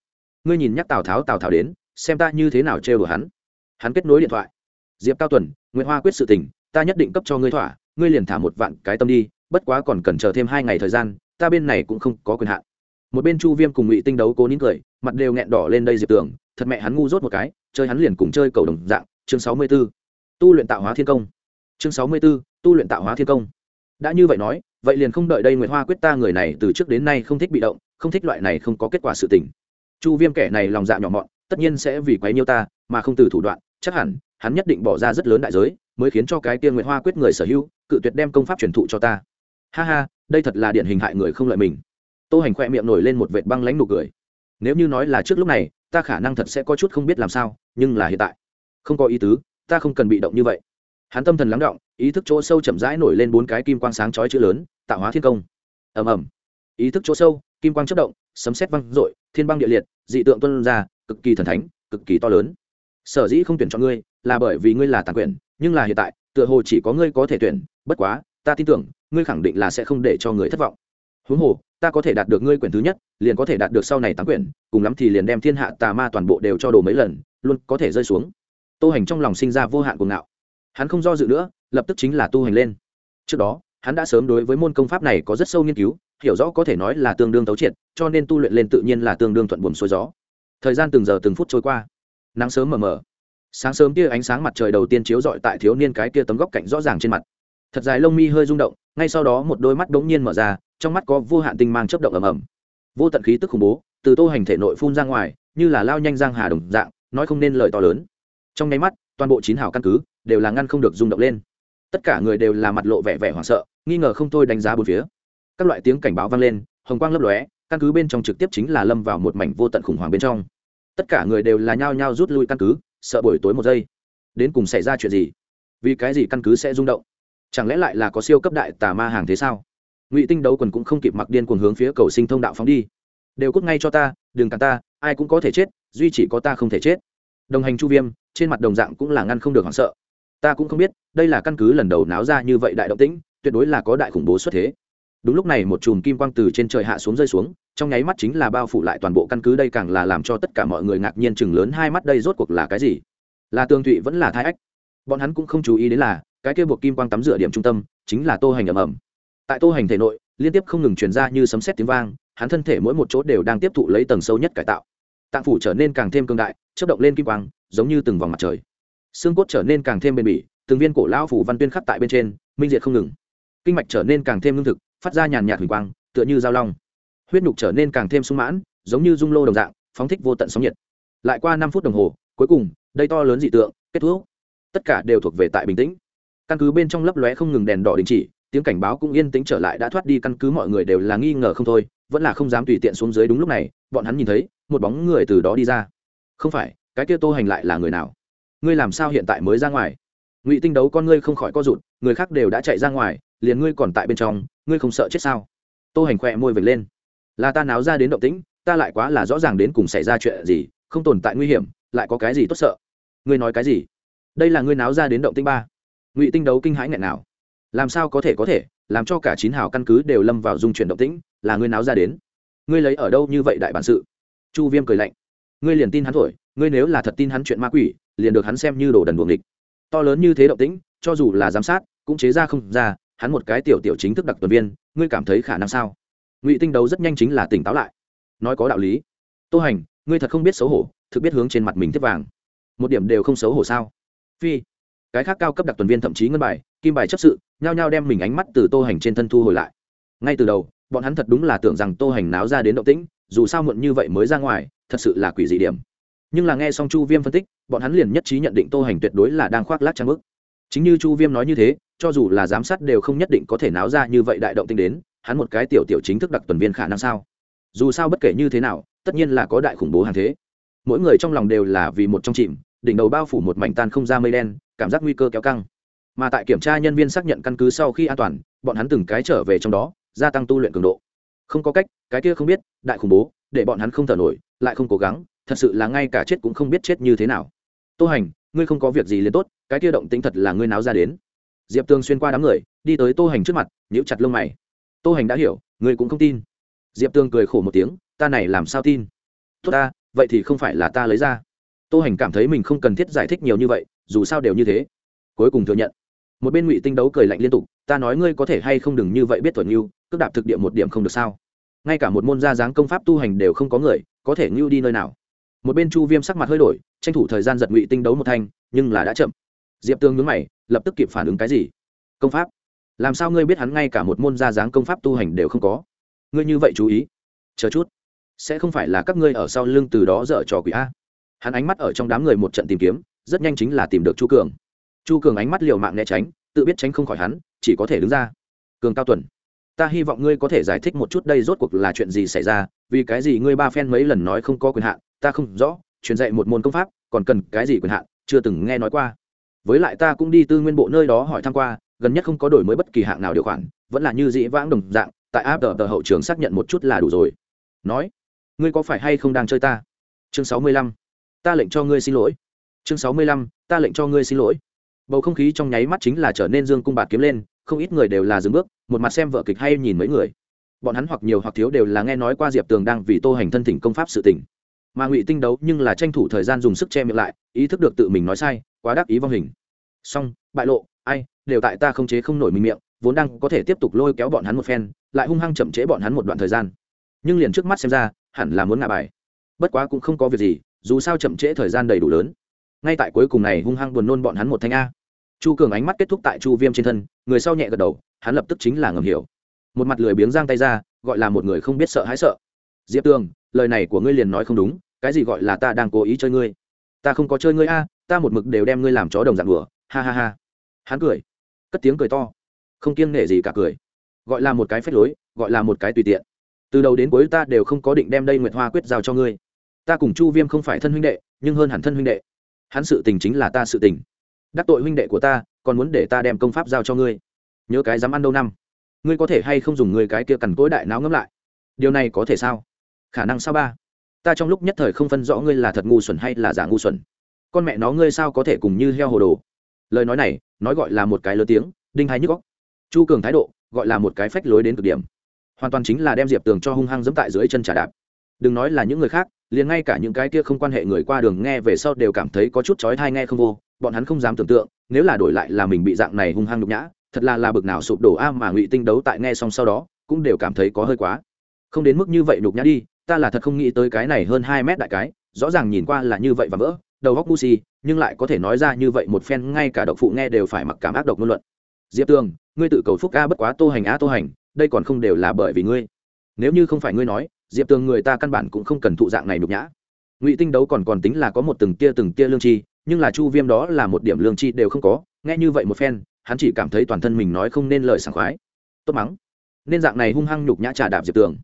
S1: ngươi nhìn nhắc tào tháo tào tháo đến xem ta như thế nào trêu đùa hắn hắn kết nối điện thoại diệp cao tuần nguyễn hoa quyết sự tình ta nhất định cấp cho ngươi thỏa ngươi liền thả một vạn cái tâm đi bất quá còn cần chờ thêm hai ngày thời gian ta bên này cũng không có quyền hạn một bên chu viêm cùng ngụy tinh đấu cố nín cười mặt đều nghẹn đỏ lên đây diệp tưởng thật mẹ hắn ngu dốt một cái chơi hắn liền cùng chơi cầu đồng dạng chương sáu mươi b ố tu luyện tạo hóa thiên công chương sáu mươi b ố tu luyện tạo hóa thiên công đã như vậy nói vậy liền không đợi đây nguyễn hoa quyết ta người này từ trước đến nay không thích bị động không thích loại này không có kết quả sự tình chu viêm kẻ này lòng dạ nhỏ mọn, tất nhiên sẽ vì quấy nhiêu ta, mà không từ thủ đoạn, chắc hẳn, hắn nhất định bỏ ra rất lớn đại giới, mới khiến cho cái tiên nguyễn hoa quyết người sở hữu, cự tuyệt đem công pháp truyền thụ cho ta. Ha ha, đây thật là điển hình hại người không lợi mình. Tô hành khoe miệng nổi lên một vệt băng lánh nụ cười. Nếu như nói là trước lúc này, ta khả năng thật sẽ có chút không biết làm sao, nhưng là hiện tại, không có ý tứ, ta không cần bị động như vậy. Hắn tâm thần lắng động, ý thức chỗ sâu chậm rãi nổi lên bốn cái kim quang sáng chói chữ lớn, tạo hóa thiên công. Ầm ầm. Ý thức chỗ sâu, kim quang chất động sấm xét văng dội, thiên băng địa liệt, dị tượng tuân ra, cực kỳ thần thánh, cực kỳ to lớn. Sở dĩ không tuyển chọn ngươi, là bởi vì ngươi là tàn quyền, nhưng là hiện tại, tựa hồ chỉ có ngươi có thể tuyển, bất quá, ta tin tưởng, ngươi khẳng định là sẽ không để cho người thất vọng. Huống hồ, ta có thể đạt được ngươi quyền thứ nhất, liền có thể đạt được sau này tám quyển cùng lắm thì liền đem thiên hạ tà ma toàn bộ đều cho đồ mấy lần, luôn có thể rơi xuống. Tô hành trong lòng sinh ra vô hạn cuồng ngạo. Hắn không do dự nữa, lập tức chính là tu hành lên. Trước đó, hắn đã sớm đối với môn công pháp này có rất sâu nghiên cứu hiểu rõ có thể nói là tương đương tấu triệt, cho nên tu luyện lên tự nhiên là tương đương thuận buồm xuôi gió. Thời gian từng giờ từng phút trôi qua. Nắng sớm mờ mờ. Sáng sớm kia ánh sáng mặt trời đầu tiên chiếu rọi tại thiếu niên cái kia tấm góc cạnh rõ ràng trên mặt. Thật dài lông mi hơi rung động, ngay sau đó một đôi mắt bỗng nhiên mở ra, trong mắt có vô hạn tinh mang chấp động ầm ầm. Vô tận khí tức khủng bố, từ tô hành thể nội phun ra ngoài, như là lao nhanh giang hà đồng dạng, nói không nên lời to lớn. Trong nháy mắt, toàn bộ chín hào căn cứ đều là ngăn không được rung động lên. Tất cả người đều là mặt lộ vẻ vẻ hoảng sợ, nghi ngờ không thôi đánh giá bốn phía các loại tiếng cảnh báo vang lên, hồng quang lấp lóe, căn cứ bên trong trực tiếp chính là lâm vào một mảnh vô tận khủng hoảng bên trong. Tất cả người đều là nhao nhao rút lui căn cứ, sợ buổi tối một giây. Đến cùng xảy ra chuyện gì? Vì cái gì căn cứ sẽ rung động? Chẳng lẽ lại là có siêu cấp đại tà ma hàng thế sao? Ngụy tinh đấu quần cũng không kịp mặc điên cuồng hướng phía cầu sinh thông đạo phóng đi. Đều cút ngay cho ta, đừng cản ta, ai cũng có thể chết, duy chỉ có ta không thể chết. Đồng hành chu viêm, trên mặt đồng dạng cũng là ngăn không được hoảng sợ. Ta cũng không biết, đây là căn cứ lần đầu náo ra như vậy đại động tĩnh, tuyệt đối là có đại khủng bố xuất thế đúng lúc này một chùm kim quang từ trên trời hạ xuống rơi xuống, trong nháy mắt chính là bao phủ lại toàn bộ căn cứ đây càng là làm cho tất cả mọi người ngạc nhiên chừng lớn hai mắt đây rốt cuộc là cái gì? Là tương thụy vẫn là thái ách? Bọn hắn cũng không chú ý đến là, cái kia buộc kim quang tắm rửa điểm trung tâm, chính là tô hành ầm ầm. Tại tô hành thể nội, liên tiếp không ngừng truyền ra như sấm xét tiếng vang, hắn thân thể mỗi một chỗ đều đang tiếp thụ lấy tầng sâu nhất cải tạo. Tạng phủ trở nên càng thêm cương đại chất động lên kim quang, giống như từng vòng mặt trời. Xương cốt trở nên càng thêm bền bỉ, từng viên cổ lão phủ văn tuyên khắc tại bên trên, minh diệt không ngừng. Kinh mạch trở nên càng thêm lương thực phát ra nhàn nhạt huỳnh quang, tựa như dao long. Huyết nhục trở nên càng thêm sung mãn, giống như dung lô đồng dạng, phóng thích vô tận sóng nhiệt. Lại qua năm phút đồng hồ, cuối cùng, đây to lớn dị tượng, kết thúc. Tất cả đều thuộc về tại bình tĩnh. Căn cứ bên trong lấp lóe không ngừng đèn đỏ đình chỉ, tiếng cảnh báo cũng yên tĩnh trở lại đã thoát đi, căn cứ mọi người đều là nghi ngờ không thôi, vẫn là không dám tùy tiện xuống dưới đúng lúc này, bọn hắn nhìn thấy, một bóng người từ đó đi ra. Không phải, cái kia tô hành lại là người nào? Ngươi làm sao hiện tại mới ra ngoài? Ngụy tinh đấu con ngươi không khỏi co rụt, người khác đều đã chạy ra ngoài, liền ngươi còn tại bên trong ngươi không sợ chết sao? Tô hành khỏe môi vệt lên. Là ta náo ra đến động tĩnh, ta lại quá là rõ ràng đến cùng xảy ra chuyện gì, không tồn tại nguy hiểm, lại có cái gì tốt sợ? Ngươi nói cái gì? Đây là ngươi náo ra đến động tĩnh ba. Ngụy tinh đấu kinh hãi nghẹn nào. Làm sao có thể có thể, làm cho cả chín hào căn cứ đều lâm vào dung chuyển động tĩnh, là ngươi náo ra đến. Ngươi lấy ở đâu như vậy đại bản sự? Chu viêm cười lạnh. Ngươi liền tin hắn thổi, ngươi nếu là thật tin hắn chuyện ma quỷ, liền được hắn xem như đồ đần buồng địch. To lớn như thế động tĩnh, cho dù là giám sát, cũng chế ra không ra hắn một cái tiểu tiểu chính thức đặc tuần viên, ngươi cảm thấy khả năng sao? Ngụy tinh đấu rất nhanh chính là tỉnh táo lại. Nói có đạo lý. Tô hành, ngươi thật không biết xấu hổ, thực biết hướng trên mặt mình tiếp vàng. Một điểm đều không xấu hổ sao? Phi. Cái khác cao cấp đặc tuần viên thậm chí ngân bài, kim bài chấp sự, nhao nhao đem mình ánh mắt từ tô hành trên thân thu hồi lại. Ngay từ đầu, bọn hắn thật đúng là tưởng rằng tô hành náo ra đến động tĩnh, dù sao muộn như vậy mới ra ngoài, thật sự là quỷ dị điểm. Nhưng là nghe xong chu viêm phân tích, bọn hắn liền nhất trí nhận định tô hành tuyệt đối là đang khoác lác trang bức chính như chu viêm nói như thế, cho dù là giám sát đều không nhất định có thể náo ra như vậy đại động tinh đến, hắn một cái tiểu tiểu chính thức đặc tuần viên khả năng sao? Dù sao bất kể như thế nào, tất nhiên là có đại khủng bố hàng thế. Mỗi người trong lòng đều là vì một trong chìm, đỉnh đầu bao phủ một mảnh tan không ra mây đen, cảm giác nguy cơ kéo căng. Mà tại kiểm tra nhân viên xác nhận căn cứ sau khi an toàn, bọn hắn từng cái trở về trong đó, gia tăng tu luyện cường độ. Không có cách, cái kia không biết, đại khủng bố, để bọn hắn không thở nổi, lại không cố gắng, thật sự là ngay cả chết cũng không biết chết như thế nào. Tô hành ngươi không có việc gì liền tốt, cái kia động tính thật là ngươi náo ra đến. Diệp tường xuyên qua đám người, đi tới tô hành trước mặt, nhíu chặt lông mày. Tô hành đã hiểu, ngươi cũng không tin. Diệp tường cười khổ một tiếng, ta này làm sao tin? Tốt ta, vậy thì không phải là ta lấy ra. Tô hành cảm thấy mình không cần thiết giải thích nhiều như vậy, dù sao đều như thế. Cuối cùng thừa nhận. Một bên ngụy tinh đấu cười lạnh liên tục, ta nói ngươi có thể hay không đừng như vậy biết thuận ngưu, cước đạp thực địa một điểm không được sao? Ngay cả một môn gia dáng công pháp tu hành đều không có người, có thể ngưu đi nơi nào? Một bên chu viêm sắc mặt hơi đổi tranh thủ thời gian giật ngụy tinh đấu một thanh, nhưng là đã chậm. Diệp tương nhướng mày, lập tức kịp phản ứng cái gì? Công pháp. Làm sao ngươi biết hắn ngay cả một môn gia dáng công pháp tu hành đều không có? Ngươi như vậy chú ý. Chờ chút. Sẽ không phải là các ngươi ở sau lưng từ đó dở trò quỷ a. Hắn ánh mắt ở trong đám người một trận tìm kiếm, rất nhanh chính là tìm được chu cường. Chu cường ánh mắt liều mạng né tránh, tự biết tránh không khỏi hắn, chỉ có thể đứng ra. Cường cao tuần, ta hy vọng ngươi có thể giải thích một chút đây rốt cuộc là chuyện gì xảy ra, vì cái gì ngươi ba phen mấy lần nói không có quyền hạn, ta không rõ truyền dạy một môn công pháp, còn cần cái gì quyền hạn, chưa từng nghe nói qua. Với lại ta cũng đi tư nguyên bộ nơi đó hỏi tham q u a gần nhất không có đổi mới bất kỳ hạng nào điều khoản, vẫn là như dĩ vãng đồng dạng, tại áp tờ tờ hậu trường xác nhận một chút là đủ rồi. Nói, ngươi có phải hay không đang chơi ta? Chương sáu mươi lăm, ta lệnh cho ngươi xin lỗi. Chương sáu mươi lăm, ta lệnh cho ngươi xin lỗi. Bầu không khí trong nháy mắt chính là trở nên dương cung bạt kiếm lên, không ít người đều là dừng bước, một mặt xem vợ kịch hay nhìn mấy người. Bọn hắn hoặc nhiều hoặc thiếu đều là nghe nói qua diệp tường đang vì tô hành thân thỉnh công pháp sự tỉnh mà ngụy tinh đấu nhưng là tranh thủ thời gian dùng sức che miệng lại, ý thức được tự mình nói sai, quá đắc ý vong hình. Song bại lộ, ai, đều tại ta không chế không nổi mình miệng, vốn đang có thể tiếp tục lôi kéo bọn hắn một phen, lại hung hăng chậm chế bọn hắn một đoạn thời gian. Nhưng liền trước mắt xem ra, hẳn là muốn ngạ bài. Bất quá cũng không có việc gì, dù sao chậm trễ thời gian đầy đủ lớn. Ngay tại cuối cùng này hung hăng buồn nôn bọn hắn một thanh a. Chu cường ánh mắt kết thúc tại chu viêm trên thân, người sau nhẹ gật đầu, hắn lập tức chính là ngầm hiểu. Một mặt lười biếng giang tay ra, gọi là một người không biết sợ hãi sợ. Diệp tường lời này của ngươi liền nói không đúng, cái gì gọi là ta đang cố ý chơi ngươi? Ta không có chơi ngươi a, ta một mực đều đem ngươi làm chó đồng dạng đùa, ha ha ha. Hắn cười. Cất tiếng cười to. Không kiêng nể gì cả cười. Gọi là một cái phép lối, gọi là một cái tùy tiện. Từ đầu đến cuối ta đều không có định đem đây nguyệt hoa quyết giao cho ngươi. Ta cùng chu viêm không phải thân huynh đệ, nhưng hơn hẳn thân huynh đệ. Hắn sự tình chính là ta sự tình. Đắc tội huynh đệ của ta, còn muốn để ta đem công pháp giao cho ngươi. Nhớ cái dám ăn đâu năm. Ngươi có thể hay không dùng người cái kia cằn cỗi đại não ngẫm lại? Điều này có thể sao? Khả năng sao ba? Ta trong lúc nhất thời không phân rõ ngươi là thật ngu xuẩn hay là giả ngu xuẩn. Con mẹ nó ngươi sao có thể cùng như heo hồ đồ? Lời nói này, nói gọi là một cái lớn tiếng, đinh hay nhức góc chu cường thái độ, gọi là một cái phách lối đến cực điểm. Hoàn toàn chính là đem diệp tường cho hung hăng dẫm tại dưới chân trà đạp. Đừng nói là những người khác, liền ngay cả những cái kia không quan hệ người qua đường nghe về sau đều cảm thấy có chút chói thai nghe không vô, bọn hắn không dám tưởng tượng, nếu là đổi lại là mình bị dạng này hung hăng nhục nhã, thật là là bực nào sụp đổ a mà ngụy tinh đấu tại nghe xong sau đó, cũng đều cảm thấy có hơi quá. Không đến mức như vậy nhục nhã đi ta là thật không nghĩ tới cái này hơn hai mét đại cái, rõ ràng nhìn qua là như vậy và vỡ đầu góc ngu si, nhưng lại có thể nói ra như vậy một phen ngay cả độc phụ nghe đều phải mặc cảm ác độc ngôn luận. Diệp tường, ngươi tự cầu phúc a bất quá tô hành á tô hành, đây còn không đều là bởi vì ngươi. Nếu như không phải ngươi nói, diệp tường người ta căn bản cũng không cần thụ dạng này nhục nhã. Ngụy tinh đấu còn còn tính là có một từng tia từng tia lương chi, nhưng là chu viêm đó là một điểm lương chi đều không có, nghe như vậy một phen, hắn chỉ cảm thấy toàn thân mình nói không nên lời sảng khoái. Tốt mắng. Nên dạng này hung hăng nhục nhã trà đạp diệp tường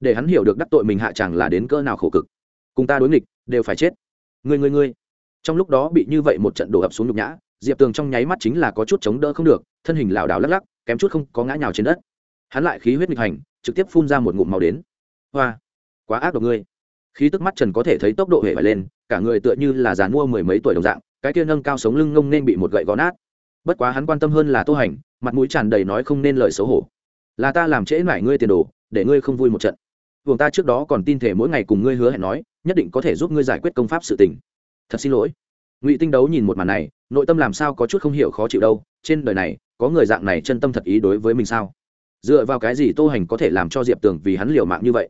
S1: để hắn hiểu được đắc tội mình hạ chẳng là đến cỡ nào khổ cực. Cùng ta đối nghịch, đều phải chết. Người người người trong lúc đó bị như vậy một trận đổ ập xuống nhục nhã, diệp tường trong nháy mắt chính là có chút chống đỡ không được, thân hình lảo đảo lắc lắc, kém chút không có ngã nhào trên đất. Hắn lại khí huyết nghịch hành, trực tiếp phun ra một ngụm màu đến. Hoa, quá ác độc ngươi. Khí tức mắt trần có thể thấy tốc độ hệ vải lên, cả người tựa như là dàn mua mười mấy tuổi đồng dạng, cái kia nâng cao sống lưng ngông nên bị một gậy gó nát. Bất quá hắn quan tâm hơn là tô hành, mặt mũi tràn đầy nói không nên lời xấu hổ. Là ta làm trễ mải ngươi tiền đồ, để ngươi không vui một trận vùng ta trước đó còn tin thể mỗi ngày cùng ngươi hứa hẹn nói, nhất định có thể giúp ngươi giải quyết công pháp sự tình. Thật xin lỗi. Ngụy tinh đấu nhìn một màn này, nội tâm làm sao có chút không hiểu khó chịu đâu, trên đời này, có người dạng này chân tâm thật ý đối với mình sao? Dựa vào cái gì tô hành có thể làm cho diệp tường vì hắn liều mạng như vậy?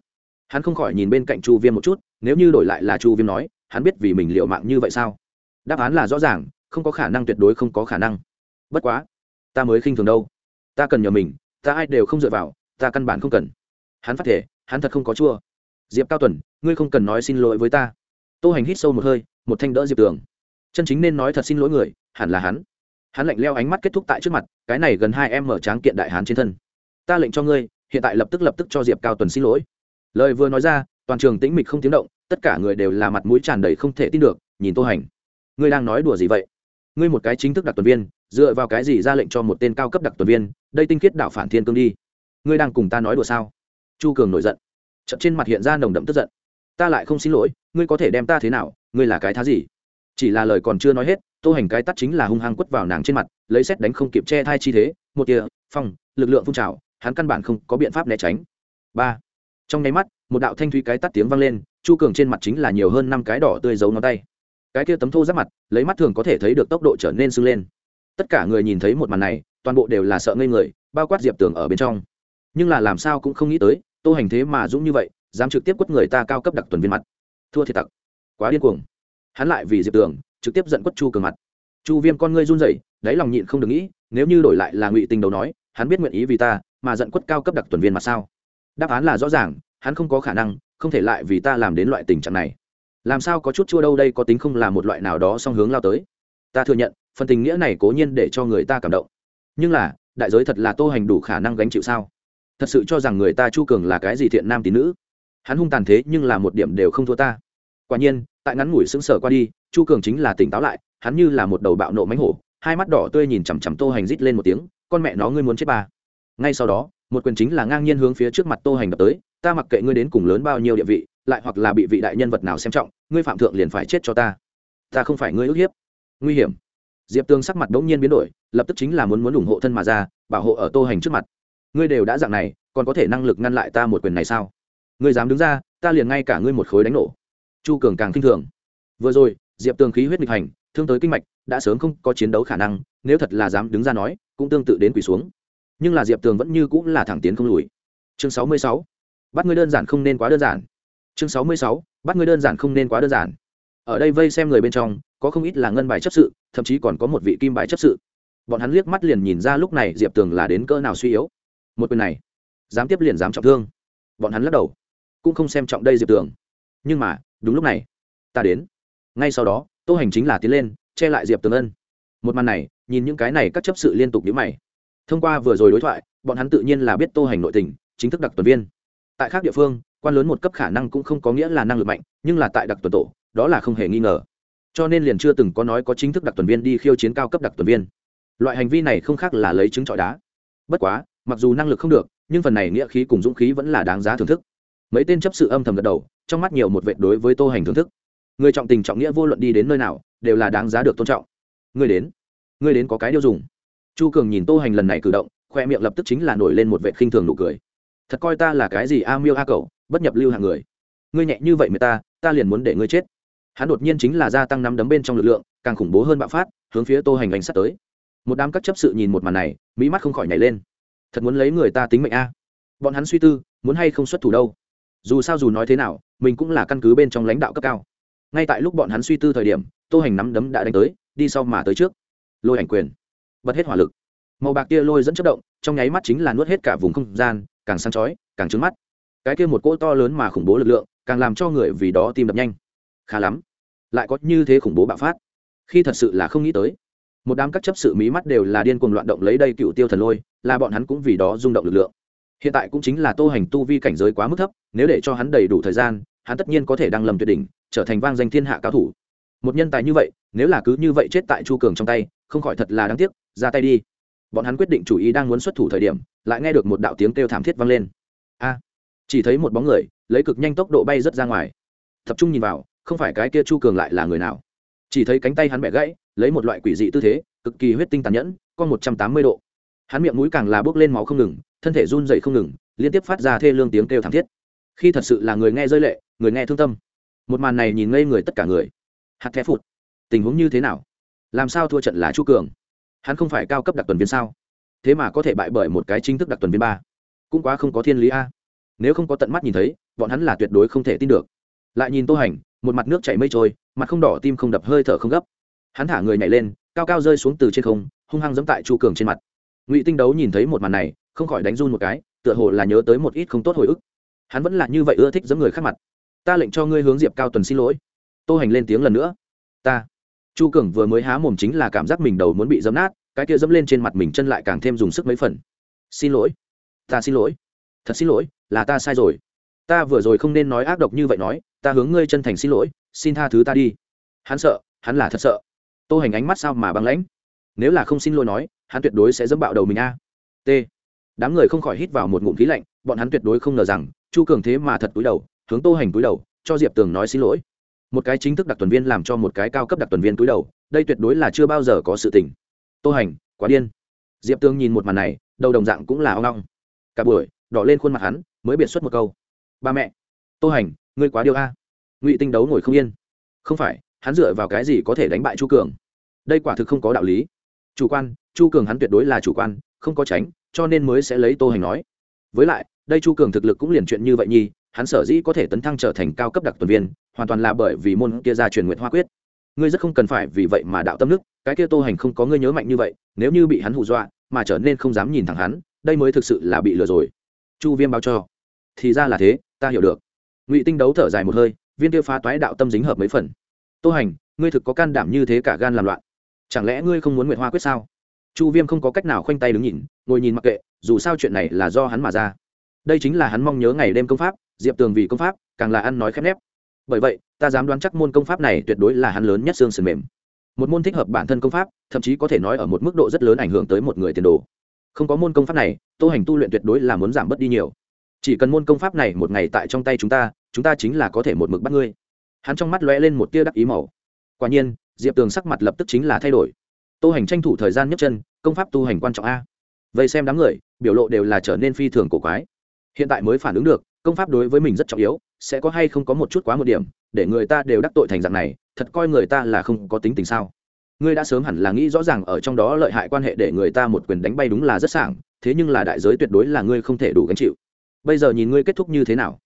S1: Hắn không khỏi nhìn bên cạnh chu viêm một chút, nếu như đổi lại là chu viêm nói, hắn biết vì mình liều mạng như vậy sao? Đáp án là rõ ràng, không có khả năng tuyệt đối không có khả năng. Bất quá, ta mới khinh thường đâu. Ta cần nhờ mình, ta ai đều không dựa vào, ta căn bản không cần. Hắn phát thể hắn thật không có chua. Diệp cao tuần, ngươi không cần nói xin lỗi với ta. Tô hành hít sâu một hơi, một thanh đỡ diệp tường. Chân chính nên nói thật xin lỗi người, hẳn là hắn. Hắn lạnh leo ánh mắt kết thúc tại trước mặt, cái này gần hai em mở tráng kiện đại hán trên thân. Ta lệnh cho ngươi, hiện tại lập tức lập tức cho diệp cao tuần xin lỗi. Lời vừa nói ra, toàn trường tĩnh mịch không tiếng động, tất cả người đều là mặt mũi tràn đầy không thể tin được, nhìn tô hành. Ngươi đang nói đùa gì vậy? Ngươi một cái chính thức đặc tuần viên, dựa vào cái gì ra lệnh cho một tên cao cấp đặc tuần viên, đây tinh khiết đạo phản thiên cương đi. Ngươi đang cùng ta nói đùa sao? Chu cường nổi giận. Chậm trên mặt hiện ra nồng đậm tức giận. Ta lại không xin lỗi, ngươi có thể đem ta thế nào, ngươi là cái thá gì? Chỉ là lời còn chưa nói hết, tô hành cái tắt chính là hung hăng quất vào nàng trên mặt, lấy xét đánh không kịp che thai chi thế, một tia, phong, lực lượng phun trào, hắn căn bản không có biện pháp né tránh. Ba. Trong nháy mắt, một đạo thanh thúy cái tắt tiếng vang lên, chu cường trên mặt chính là nhiều hơn năm cái đỏ tươi giấu ngón tay. Cái kia tấm thô giáp mặt, lấy mắt thường có thể thấy được tốc độ trở nên sưng lên. Tất cả người nhìn thấy một màn này, toàn bộ đều là sợ ngây người, bao quát diệp tường ở bên trong. Nhưng là làm sao cũng không nghĩ tới tô hành thế mà dũng như vậy, dám trực tiếp quất người ta cao cấp đặc tuần viên mặt. Thua thiệt tặc. Quá điên cuồng. Hắn lại vì diệp tường, trực tiếp giận quất chu cường mặt. Chu viêm con ngươi run rẩy, đáy lòng nhịn không được nghĩ, nếu như đổi lại là ngụy tình đầu nói, hắn biết nguyện ý vì ta mà giận quất cao cấp đặc tuần viên mặt sao? Đáp án là rõ ràng, hắn không có khả năng, không thể lại vì ta làm đến loại tình trạng này. Làm sao có chút chua đâu đây có tính không là một loại nào đó song hướng lao tới. Ta thừa nhận, phần tình nghĩa này cố nhiên để cho người ta cảm động. Nhưng là, đại giới thật là tô hành đủ khả năng gánh chịu sao? Thật sự cho rằng người ta chu cường là cái gì thiện nam tín nữ? Hắn hung tàn thế nhưng là một điểm đều không thua ta. Quả nhiên, tại ngắn ngủi sững sờ qua đi, chu cường chính là tỉnh táo lại, hắn như là một đầu bạo nộ mánh hổ, hai mắt đỏ tươi nhìn chằm chằm tô hành rít lên một tiếng, con mẹ nó, ngươi muốn chết ba. Ngay sau đó, một quyền chính là ngang nhiên hướng phía trước mặt tô hành đập tới, ta mặc kệ ngươi đến cùng lớn bao nhiêu địa vị, lại hoặc là bị vị đại nhân vật nào xem trọng, ngươi phạm thượng liền phải chết cho ta. Ta không phải ngươi ức hiếp. Nguy hiểm. Diệp Tương sắc mặt đ ỗ n g nhiên biến đổi, lập tức chính là muốn muốn ủng hộ thân mà ra, bảo hộ ở tô hành trước mặt ngươi đều đã dạng này, còn có thể năng lực ngăn lại ta một quyền này sao? Ngươi dám đứng ra, ta liền ngay cả ngươi một khối đánh nổ. Chu cường càng k i n h thường. Vừa rồi, diệp tường khí huyết nghịch hành, thương tới kinh mạch, đã sớm không có chiến đấu khả năng, nếu thật là dám đứng ra nói, cũng tương tự đến quỳ xuống. Nhưng là diệp tường vẫn như cũng là thẳng tiến không lùi. Chương sáu mươi sáu. Bắt ngươi đơn giản không nên quá đơn giản. Chương sáu mươi sáu. Bắt ngươi đơn giản không nên quá đơn giản. Ở đây vây xem người bên trong, có không ít là ngân bài chấp sự, thậm chí còn có một vị kim bài chấp sự. Bọn hắn liếc mắt liền nhìn ra lúc này diệp tường là đến cỡ nào suy yếu một quyền này, dám tiếp liền dám trọng thương. Bọn hắn lắc đầu, cũng không xem trọng đây diệp tường nhưng mà, đúng lúc này, ta đến. Ngay sau đó, tô hành chính là tiến lên, che lại diệp tường ân. Một màn này, nhìn những cái này các chấp sự liên tục nhíu mày. Thông qua vừa rồi đối thoại, bọn hắn tự nhiên là biết tô hành nội tình, chính thức đặc tuần viên. Tại khác địa phương, quan lớn một cấp khả năng cũng không có nghĩa là năng lực mạnh, nhưng là tại đặc tuần tổ, đó là không hề nghi ngờ. Cho nên liền chưa từng có nói có chính thức đặc tuần viên đi khiêu chiến cao cấp đặc tuần viên. Loại hành vi này không khác là lấy trứng trọi đá. Bất quá mặc dù năng lực không được, nhưng phần này nghĩa khí cùng dũng khí vẫn là đáng giá thưởng thức. Mấy tên chấp sự âm thầm gật đầu, trong mắt nhiều một vệ đối với tô hành thưởng thức. Người trọng tình trọng nghĩa vô luận đi đến nơi nào, đều là đáng giá được tôn trọng. Người đến người đến có cái tiêu dùng. Chu cường nhìn tô hành lần này cử động, khoe miệng lập tức chính là nổi lên một vệ khinh thường nụ cười. Thật coi ta là cái gì a miêu a cầu bất nhập lưu hàng người. Ngươi nhẹ như vậy người ta ta liền muốn để ngươi chết. Hắn đột nhiên chính là gia tăng năm đấm bên trong lực lượng, càng khủng bố hơn bạo phát, hướng phía tô hành đánh sắt tới. Một đám các chấp sự nhìn một màn này mỹ mắt không khỏi nhảy lên thật muốn lấy người ta tính mệnh a. Bọn hắn suy tư, muốn hay không xuất thủ đâu? Dù sao dù nói thế nào, mình cũng là căn cứ bên trong lãnh đạo cấp cao. Ngay tại lúc bọn hắn suy tư thời điểm, tô hành nắm đấm đã đánh tới, đi sau mà tới trước. Lôi ảnh quyền. Bật hết hỏa lực. Màu bạc kia lôi dẫn chất động, trong nháy mắt chính là nuốt hết cả vùng không gian, càng sáng chói, càng trứng mắt. Cái kia một cỗ to lớn mà khủng bố lực lượng, càng làm cho người vì đó tim đập nhanh. Khá lắm. Lại có như thế khủng bố bạo phát. Khi thật sự là không nghĩ tới một đám các chấp sự mí mắt đều là điên cuồng loạn động lấy đây cựu tiêu thần lôi, là bọn hắn cũng vì đó rung động lực lượng. Hiện tại cũng chính là tô hành tu vi cảnh giới quá mức thấp, nếu để cho hắn đầy đủ thời gian, hắn tất nhiên có thể đăng lầm tuyệt đỉnh, trở thành vang danh thiên hạ cao thủ. Một nhân tài như vậy, nếu là cứ như vậy chết tại chu cường trong tay, không khỏi thật là đáng tiếc, ra tay đi. Bọn hắn quyết định chủ ý đang muốn xuất thủ thời điểm, lại nghe được một đạo tiếng kêu thảm thiết vang lên. A! Chỉ thấy một bóng người, lấy cực nhanh tốc độ bay rất ra ngoài. Tập trung nhìn vào, không phải cái kia chu cường lại là người nào? Chỉ thấy cánh tay hắn bẻ gãy, lấy một loại quỷ dị tư thế, cực kỳ huyết tinh tàn nhẫn con một trăm tám mươi độ. Hắn miệng mũi càng là bước lên máu không ngừng, thân thể run dậy không ngừng, liên tiếp phát ra thê lương tiếng kêu thảm thiết. Khi thật sự là người nghe rơi lệ, người nghe thương tâm. Một màn này nhìn ngây người tất cả người. Hạt thép phụt. Tình huống như thế nào? Làm sao thua trận là chu cường? Hắn không phải cao cấp đặc tuần viên sao? Thế mà có thể bại bởi một cái chính thức đặc tuần viên ba. Cũng quá không có thiên lý a. Nếu không có tận mắt nhìn thấy, bọn hắn là tuyệt đối không thể tin được. Lại nhìn tô hành, một mặt nước chảy mây trôi mặt không đỏ tim không đập hơi thở không gấp. Hắn thả người nhảy lên, cao cao rơi xuống từ trên không, hung hăng dẫm tại chu cường trên mặt. Ngụy tinh đấu nhìn thấy một màn này, không khỏi đánh run một cái, tựa hồ là nhớ tới một ít không tốt hồi ức. Hắn vẫn là như vậy ưa thích giẫm người khác mặt. Ta lệnh cho ngươi hướng diệp cao tuần xin lỗi. Tô hành lên tiếng lần nữa. Ta. Chu cường vừa mới há mồm chính là cảm giác mình đầu muốn bị dẫm nát, cái kia dẫm lên trên mặt mình chân lại càng thêm dùng sức mấy phần. Xin lỗi. Ta xin lỗi. Thật xin lỗi, là ta sai rồi. Ta vừa rồi không nên nói ác độc như vậy nói, ta hướng ngươi chân thành xin lỗi xin tha thứ ta đi. Hắn sợ, hắn là thật sợ. Tô hành ánh mắt sao mà băng lãnh? Nếu là không xin lỗi nói, hắn tuyệt đối sẽ dẫm bạo đầu mình a. T. Đám người không khỏi hít vào một ngụm khí lạnh, bọn hắn tuyệt đối không ngờ rằng, chu cường thế mà thật túi đầu, hướng tô hành túi đầu, cho diệp tường nói xin lỗi. Một cái chính thức đặc tuần viên làm cho một cái cao cấp đặc tuần viên túi đầu, đây tuyệt đối là chưa bao giờ có sự tình. Tô hành, quá điên. Diệp tường nhìn một màn này, đầu đồng dạng cũng là o ngong cả buổi, đỏ lên khuôn mặt hắn, mới biệt xuất một câu. Ba mẹ. Tô hành, ngươi quá điêu a ngụy tinh đấu ngồi không yên không phải hắn dựa vào cái gì có thể đánh bại chu cường đây quả thực không có đạo lý chủ quan chu cường hắn tuyệt đối là chủ quan không có tránh cho nên mới sẽ lấy tô hành nói với lại đây chu cường thực lực cũng liền chuyện như vậy nhi hắn sở dĩ có thể tấn thăng trở thành cao cấp đặc tuần viên hoàn toàn là bởi vì môn kia ra truyền nguyện hoa quyết ngươi rất không cần phải vì vậy mà đạo tâm đức cái kia tô hành không có ngươi nhớ mạnh như vậy nếu như bị hắn hù dọa mà trở nên không dám nhìn thẳng hắn đây mới thực sự là bị lừa rồi chu viêm báo cho thì ra là thế ta hiểu được ngụy tinh đấu thở dài một hơi viên tiêu phá toái đạo tâm dính hợp mấy phần. Tô hành, ngươi thực có can đảm như thế cả gan làm loạn. Chẳng lẽ ngươi không muốn nguyện hoa quyết sao? Chu viêm không có cách nào khoanh tay đứng nhìn, ngồi nhìn mặc kệ, dù sao chuyện này là do hắn mà ra. Đây chính là hắn mong nhớ ngày đêm công pháp, diệp tường vì công pháp, càng là ăn nói khép nép. Bởi vậy, ta dám đoán chắc môn công pháp này tuyệt đối là hắn lớn nhất xương sườn mềm. Một môn thích hợp bản thân công pháp, thậm chí có thể nói ở một mức độ rất lớn ảnh hưởng tới một người tiền đồ. Không có môn công pháp này, tô hành tu luyện tuyệt đối là muốn giảm bớt đi nhiều. Chỉ cần môn công pháp này một ngày tại trong tay chúng ta chúng ta chính là có thể một mực bắt ngươi. Hắn trong mắt lóe lên một tia đắc ý màu. Quả nhiên, diệp tường sắc mặt lập tức chính là thay đổi. Tô hành tranh thủ thời gian nhấc chân, công pháp tu hành quan trọng a. Vậy xem đám người, biểu lộ đều là trở nên phi thường cổ quái. Hiện tại mới phản ứng được, công pháp đối với mình rất trọng yếu, sẽ có hay không có một chút quá một điểm, để người ta đều đắc tội thành dạng này, thật coi người ta là không có tính tình sao. Ngươi đã sớm hẳn là nghĩ rõ ràng ở trong đó lợi hại quan hệ để người ta một quyền đánh bay đúng là rất sảng, thế nhưng là đại giới tuyệt đối là ngươi không thể đủ gánh chịu. Bây giờ nhìn ngươi kết thúc như thế nào?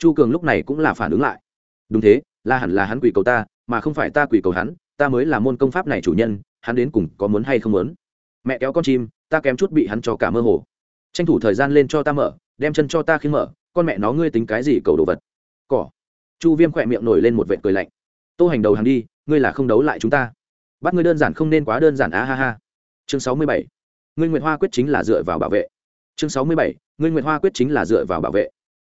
S1: Chu cường lúc này cũng là phản ứng lại. Đúng thế, là hẳn là hắn quỷ cầu ta, mà không phải ta quỷ cầu hắn, ta mới là môn công pháp này chủ nhân, hắn đến cùng có muốn hay không muốn. Mẹ kéo con chim, ta kém chút bị hắn cho cả mơ hồ. Tranh thủ thời gian lên cho ta mở, đem chân cho ta khi mở, con mẹ nó ngươi tính cái gì cầu đồ vật? Cỏ. Chu viêm khỏe miệng nổi lên một vệ cười lạnh. Tô hành đầu hàng đi, ngươi là không đấu lại chúng ta. Bắt ngươi đơn giản không nên quá đơn giản á ha ha. Chương sáu mươi bảy. Ngươi nguyện hoa quyết chính là dựa vào bảo vệ. Chương sáu mươi bảy. Ngươi nguyện hoa quyết chính là dựa vào bảo vệ.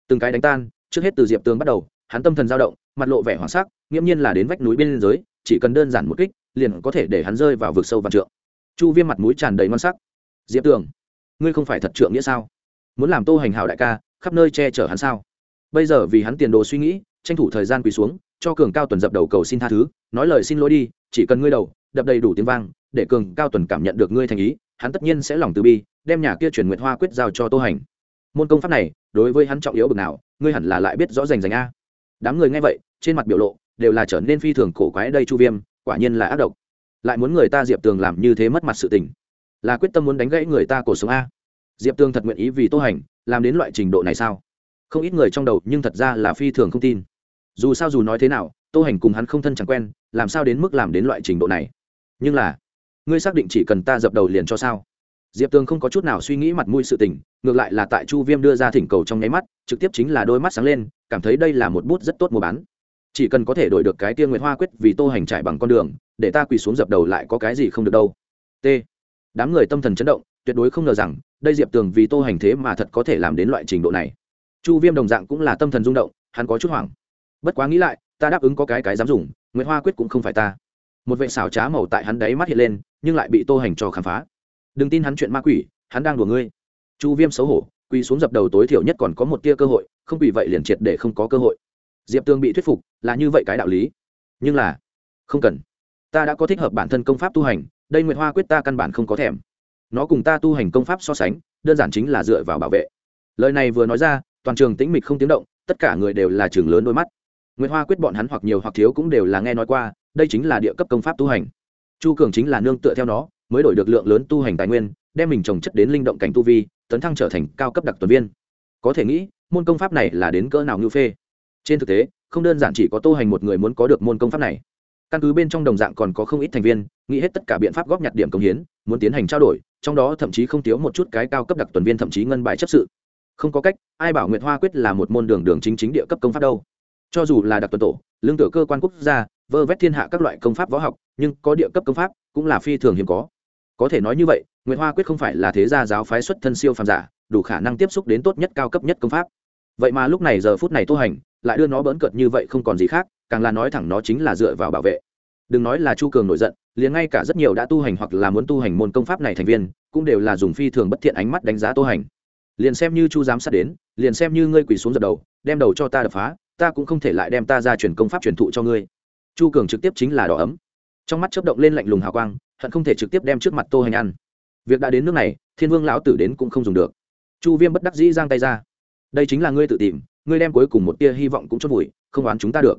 S1: Từng cái đánh tan trước hết từ diệp tường bắt đầu, hắn tâm thần dao động, mặt lộ vẻ hoảng sắc, nghiễm nhiên là đến vách núi bên giới chỉ cần đơn giản một kích, liền có thể để hắn rơi vào vực sâu vạn trượng. Chu viêm mặt mũi tràn đầy ngon sắc. Diệp tường, ngươi không phải thật trượng nghĩa sao? Muốn làm tô hành hào đại ca, khắp nơi che chở hắn sao? Bây giờ vì hắn tiền đồ suy nghĩ, tranh thủ thời gian quỳ xuống, cho cường cao tuần dập đầu cầu xin tha thứ, nói lời xin lỗi đi, chỉ cần ngươi đầu, đập đầy đủ tiếng vang, để cường cao tuần cảm nhận được ngươi thành ý, hắn tất nhiên sẽ lòng từ bi, đem nhà kia chuyển nguyện hoa quyết giao cho tô hành. Môn công pháp này đối với hắn trọng yếu bực nào, ngươi hẳn là lại biết rõ rành rành a. Đám người nghe vậy, trên mặt biểu lộ đều là trở nên phi thường cổ quái đây chu viêm, quả nhiên là ác độc. Lại muốn người ta diệp tường làm như thế mất mặt sự tình. Là quyết tâm muốn đánh gãy người ta cổ sống a. Diệp tường thật nguyện ý vì tô hành làm đến loại trình độ này sao? Không ít người trong đầu nhưng thật ra là phi thường không tin. Dù sao dù nói thế nào, tô hành cùng hắn không thân chẳng quen, làm sao đến mức làm đến loại trình độ này? Nhưng là, ngươi xác định chỉ cần ta dập đầu liền cho sao? Diệp tường không có chút nào suy nghĩ mặt mũi sự tình ngược lại là tại chu viêm đưa ra thỉnh cầu trong nháy mắt, trực tiếp chính là đôi mắt sáng lên, cảm thấy đây là một bút rất tốt mua bán. Chỉ cần có thể đổi được cái tiên Nguyệt hoa quyết vì tô hành trải bằng con đường, để ta quỳ xuống dập đầu lại có cái gì không được đâu. T. Đám người tâm thần chấn động, tuyệt đối không ngờ rằng, đây diệp tường vì tô hành thế mà thật có thể làm đến loại trình độ này. Chu viêm đồng dạng cũng là tâm thần rung động, hắn có chút hoảng. Bất quá nghĩ lại, ta đáp ứng có cái cái dám dùng, Nguyệt hoa quyết cũng không phải ta. Một vệ xảo trá màu tại hắn đáy mắt hiện lên, nhưng lại bị tô hành cho khám phá. Đừng tin hắn chuyện ma quỷ, hắn đang đùa ngươi chu viêm xấu hổ, quỳ xuống dập đầu tối thiểu nhất còn có một tia cơ hội, không vì vậy liền triệt để không có cơ hội. Diệp tương bị thuyết phục, là như vậy cái đạo lý. Nhưng là, không cần. Ta đã có thích hợp bản thân công pháp tu hành, đây nguyệt hoa quyết ta căn bản không có thèm. Nó cùng ta tu hành công pháp so sánh, đơn giản chính là dựa vào bảo vệ. Lời này vừa nói ra, toàn trường tĩnh mịch không tiếng động, tất cả người đều là trường lớn đôi mắt. Nguyệt hoa quyết bọn hắn hoặc nhiều hoặc thiếu cũng đều là nghe nói qua, đây chính là địa cấp công pháp tu hành. Chu cường chính là nương tựa theo nó, mới đổi được lượng lớn tu hành tài nguyên, đem mình trồng chất đến linh động cảnh tu vi tấn thăng trở thành cao cấp đặc tuần viên. Có thể nghĩ, môn công pháp này là đến cỡ nào ngưu phê. Trên thực tế, không đơn giản chỉ có tô hành một người muốn có được môn công pháp này. Căn cứ bên trong đồng dạng còn có không ít thành viên, nghĩ hết tất cả biện pháp góp nhặt điểm công hiến, muốn tiến hành trao đổi, trong đó thậm chí không thiếu một chút cái cao cấp đặc tuần viên thậm chí ngân bài chấp sự. Không có cách, ai bảo nguyệt hoa quyết là một môn đường đường chính chính địa cấp công pháp đâu. Cho dù là đặc tuần tổ, lương tựa cơ quan quốc gia, vơ vét thiên hạ các loại công pháp võ học, nhưng có địa cấp công pháp cũng là phi thường hiếm có. Có thể nói như vậy nguyệt hoa quyết không phải là thế gia giáo phái xuất thân siêu phàm giả, đủ khả năng tiếp xúc đến tốt nhất cao cấp nhất công pháp. Vậy mà lúc này giờ phút này tu hành, lại đưa nó bỡn cợt như vậy không còn gì khác, càng là nói thẳng nó chính là dựa vào bảo vệ. Đừng nói là chu cường nổi giận, liền ngay cả rất nhiều đã tu hành hoặc là muốn tu hành môn công pháp này thành viên, cũng đều là dùng phi thường bất thiện ánh mắt đánh giá tu hành. Liền xem như chu Dám sát đến, liền xem như ngươi quỳ xuống giật đầu, đem đầu cho ta đập phá, ta cũng không thể lại đem ta ra truyền công pháp truyền thụ cho ngươi. Chu cường trực tiếp chính là đỏ ấm. Trong mắt chớp động lên lạnh lùng hào quang, hận không thể trực tiếp đem trước mặt tô hành ăn việc đã đến nước này, thiên vương lão tử đến cũng không dùng được. Chu viêm bất đắc dĩ giang tay ra. Đây chính là ngươi tự tìm, ngươi đem cuối cùng một tia hy vọng cũng chốt vùi, không oán chúng ta được.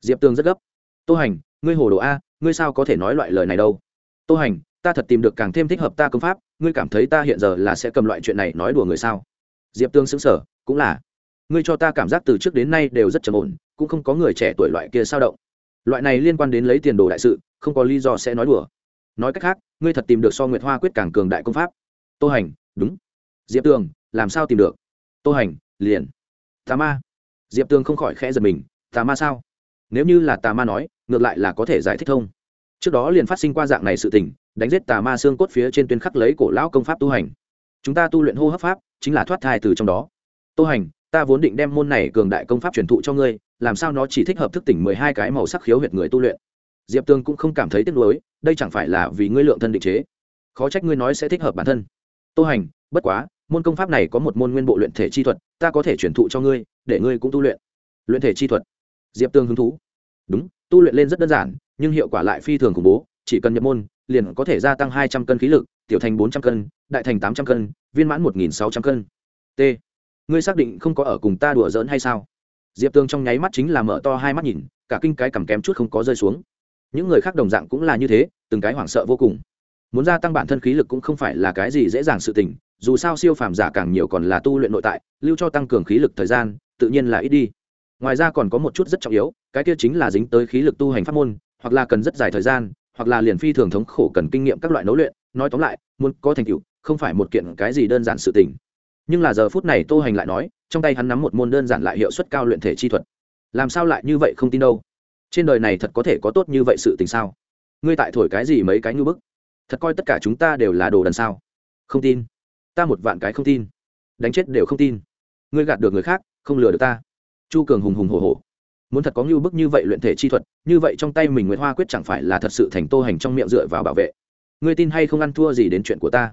S1: Diệp tường rất gấp. Tô hành, ngươi hồ đồ a, ngươi sao có thể nói loại lời này đâu? Tô hành, ta thật tìm được càng thêm thích hợp ta công pháp, ngươi cảm thấy ta hiện giờ là sẽ cầm loại chuyện này nói đùa người sao? Diệp tương xứng sở cũng là. Ngươi cho ta cảm giác từ trước đến nay đều rất trầm ổn, cũng không có người trẻ tuổi loại kia sao động. Loại này liên quan đến lấy tiền đồ đại sự, không có lý do sẽ nói đùa nói cách khác, ngươi thật tìm được so nguyệt hoa quyết càng cường đại công pháp. Tô hành, đúng. Diệp tường, làm sao tìm được? Tô hành, liền. Tà ma. Diệp tường không khỏi khẽ giật mình, tà ma sao? Nếu như là tà ma nói, ngược lại là có thể giải thích thông. Trước đó liền phát sinh qua dạng này sự tình, đánh giết tà ma xương cốt phía trên tuyến khắc lấy cổ lão công pháp tu hành. Chúng ta tu luyện hô hấp pháp, chính là thoát thai từ trong đó. Tu hành, ta vốn định đem môn này cường đại công pháp truyền thụ cho ngươi, làm sao nó chỉ thích hợp thức tỉnh mười hai cái màu sắc khiếu huyệt người tu luyện? Diệp tương cũng không cảm thấy tiếc nuối, đây chẳng phải là vì ngươi lượng thân định chế. Khó trách ngươi nói sẽ thích hợp bản thân. Tô hành, bất quá, môn công pháp này có một môn nguyên bộ luyện thể chi thuật, ta có thể truyền thụ cho ngươi, để ngươi cũng tu luyện. Luyện thể chi thuật. Diệp tương hứng thú. Đúng, tu luyện lên rất đơn giản, nhưng hiệu quả lại phi thường khủng bố, chỉ cần nhập môn, liền có thể gia tăng hai trăm cân khí lực, tiểu thành bốn trăm cân, đại thành tám trăm cân, viên mãn một nghìn sáu trăm cân. T. Ngươi xác định không có ở cùng ta đùa giỡn hay sao? Diệp Tương trong nháy mắt chính là mở to hai mắt nhìn, cả kinh cái cầm kém chút không có rơi xuống những người khác đồng dạng cũng là như thế, từng cái hoảng sợ vô cùng. Muốn gia tăng bản thân khí lực cũng không phải là cái gì dễ dàng sự tình, dù sao siêu phàm giả càng nhiều còn là tu luyện nội tại, lưu cho tăng cường khí lực thời gian, tự nhiên là ít đi. Ngoài ra còn có một chút rất trọng yếu, cái kia chính là dính tới khí lực tu hành pháp môn, hoặc là cần rất dài thời gian, hoặc là liền phi thường thống khổ cần kinh nghiệm các loại nấu luyện. Nói tóm lại, muốn có thành tựu, không phải một kiện cái gì đơn giản sự tình. Nhưng là giờ phút này tô hành lại nói, trong tay hắn nắm một môn đơn giản lại hiệu suất cao luyện thể chi thuật. Làm sao lại như vậy không tin đâu? Trên đời này thật có thể có tốt như vậy sự tình sao? Ngươi tại thổi cái gì mấy cái ngư bức? Thật coi tất cả chúng ta đều là đồ đần sao? Không tin. Ta một vạn cái không tin. Đánh chết đều không tin. Ngươi gạt được người khác, không lừa được ta. Chu cường hùng hùng hồ hồ muốn thật có ngưu bức như vậy luyện thể chi thuật, như vậy trong tay mình nguyễn hoa quyết chẳng phải là thật sự thành tô hành trong miệng dựa vào bảo vệ. Ngươi tin hay không ăn thua gì đến chuyện của ta?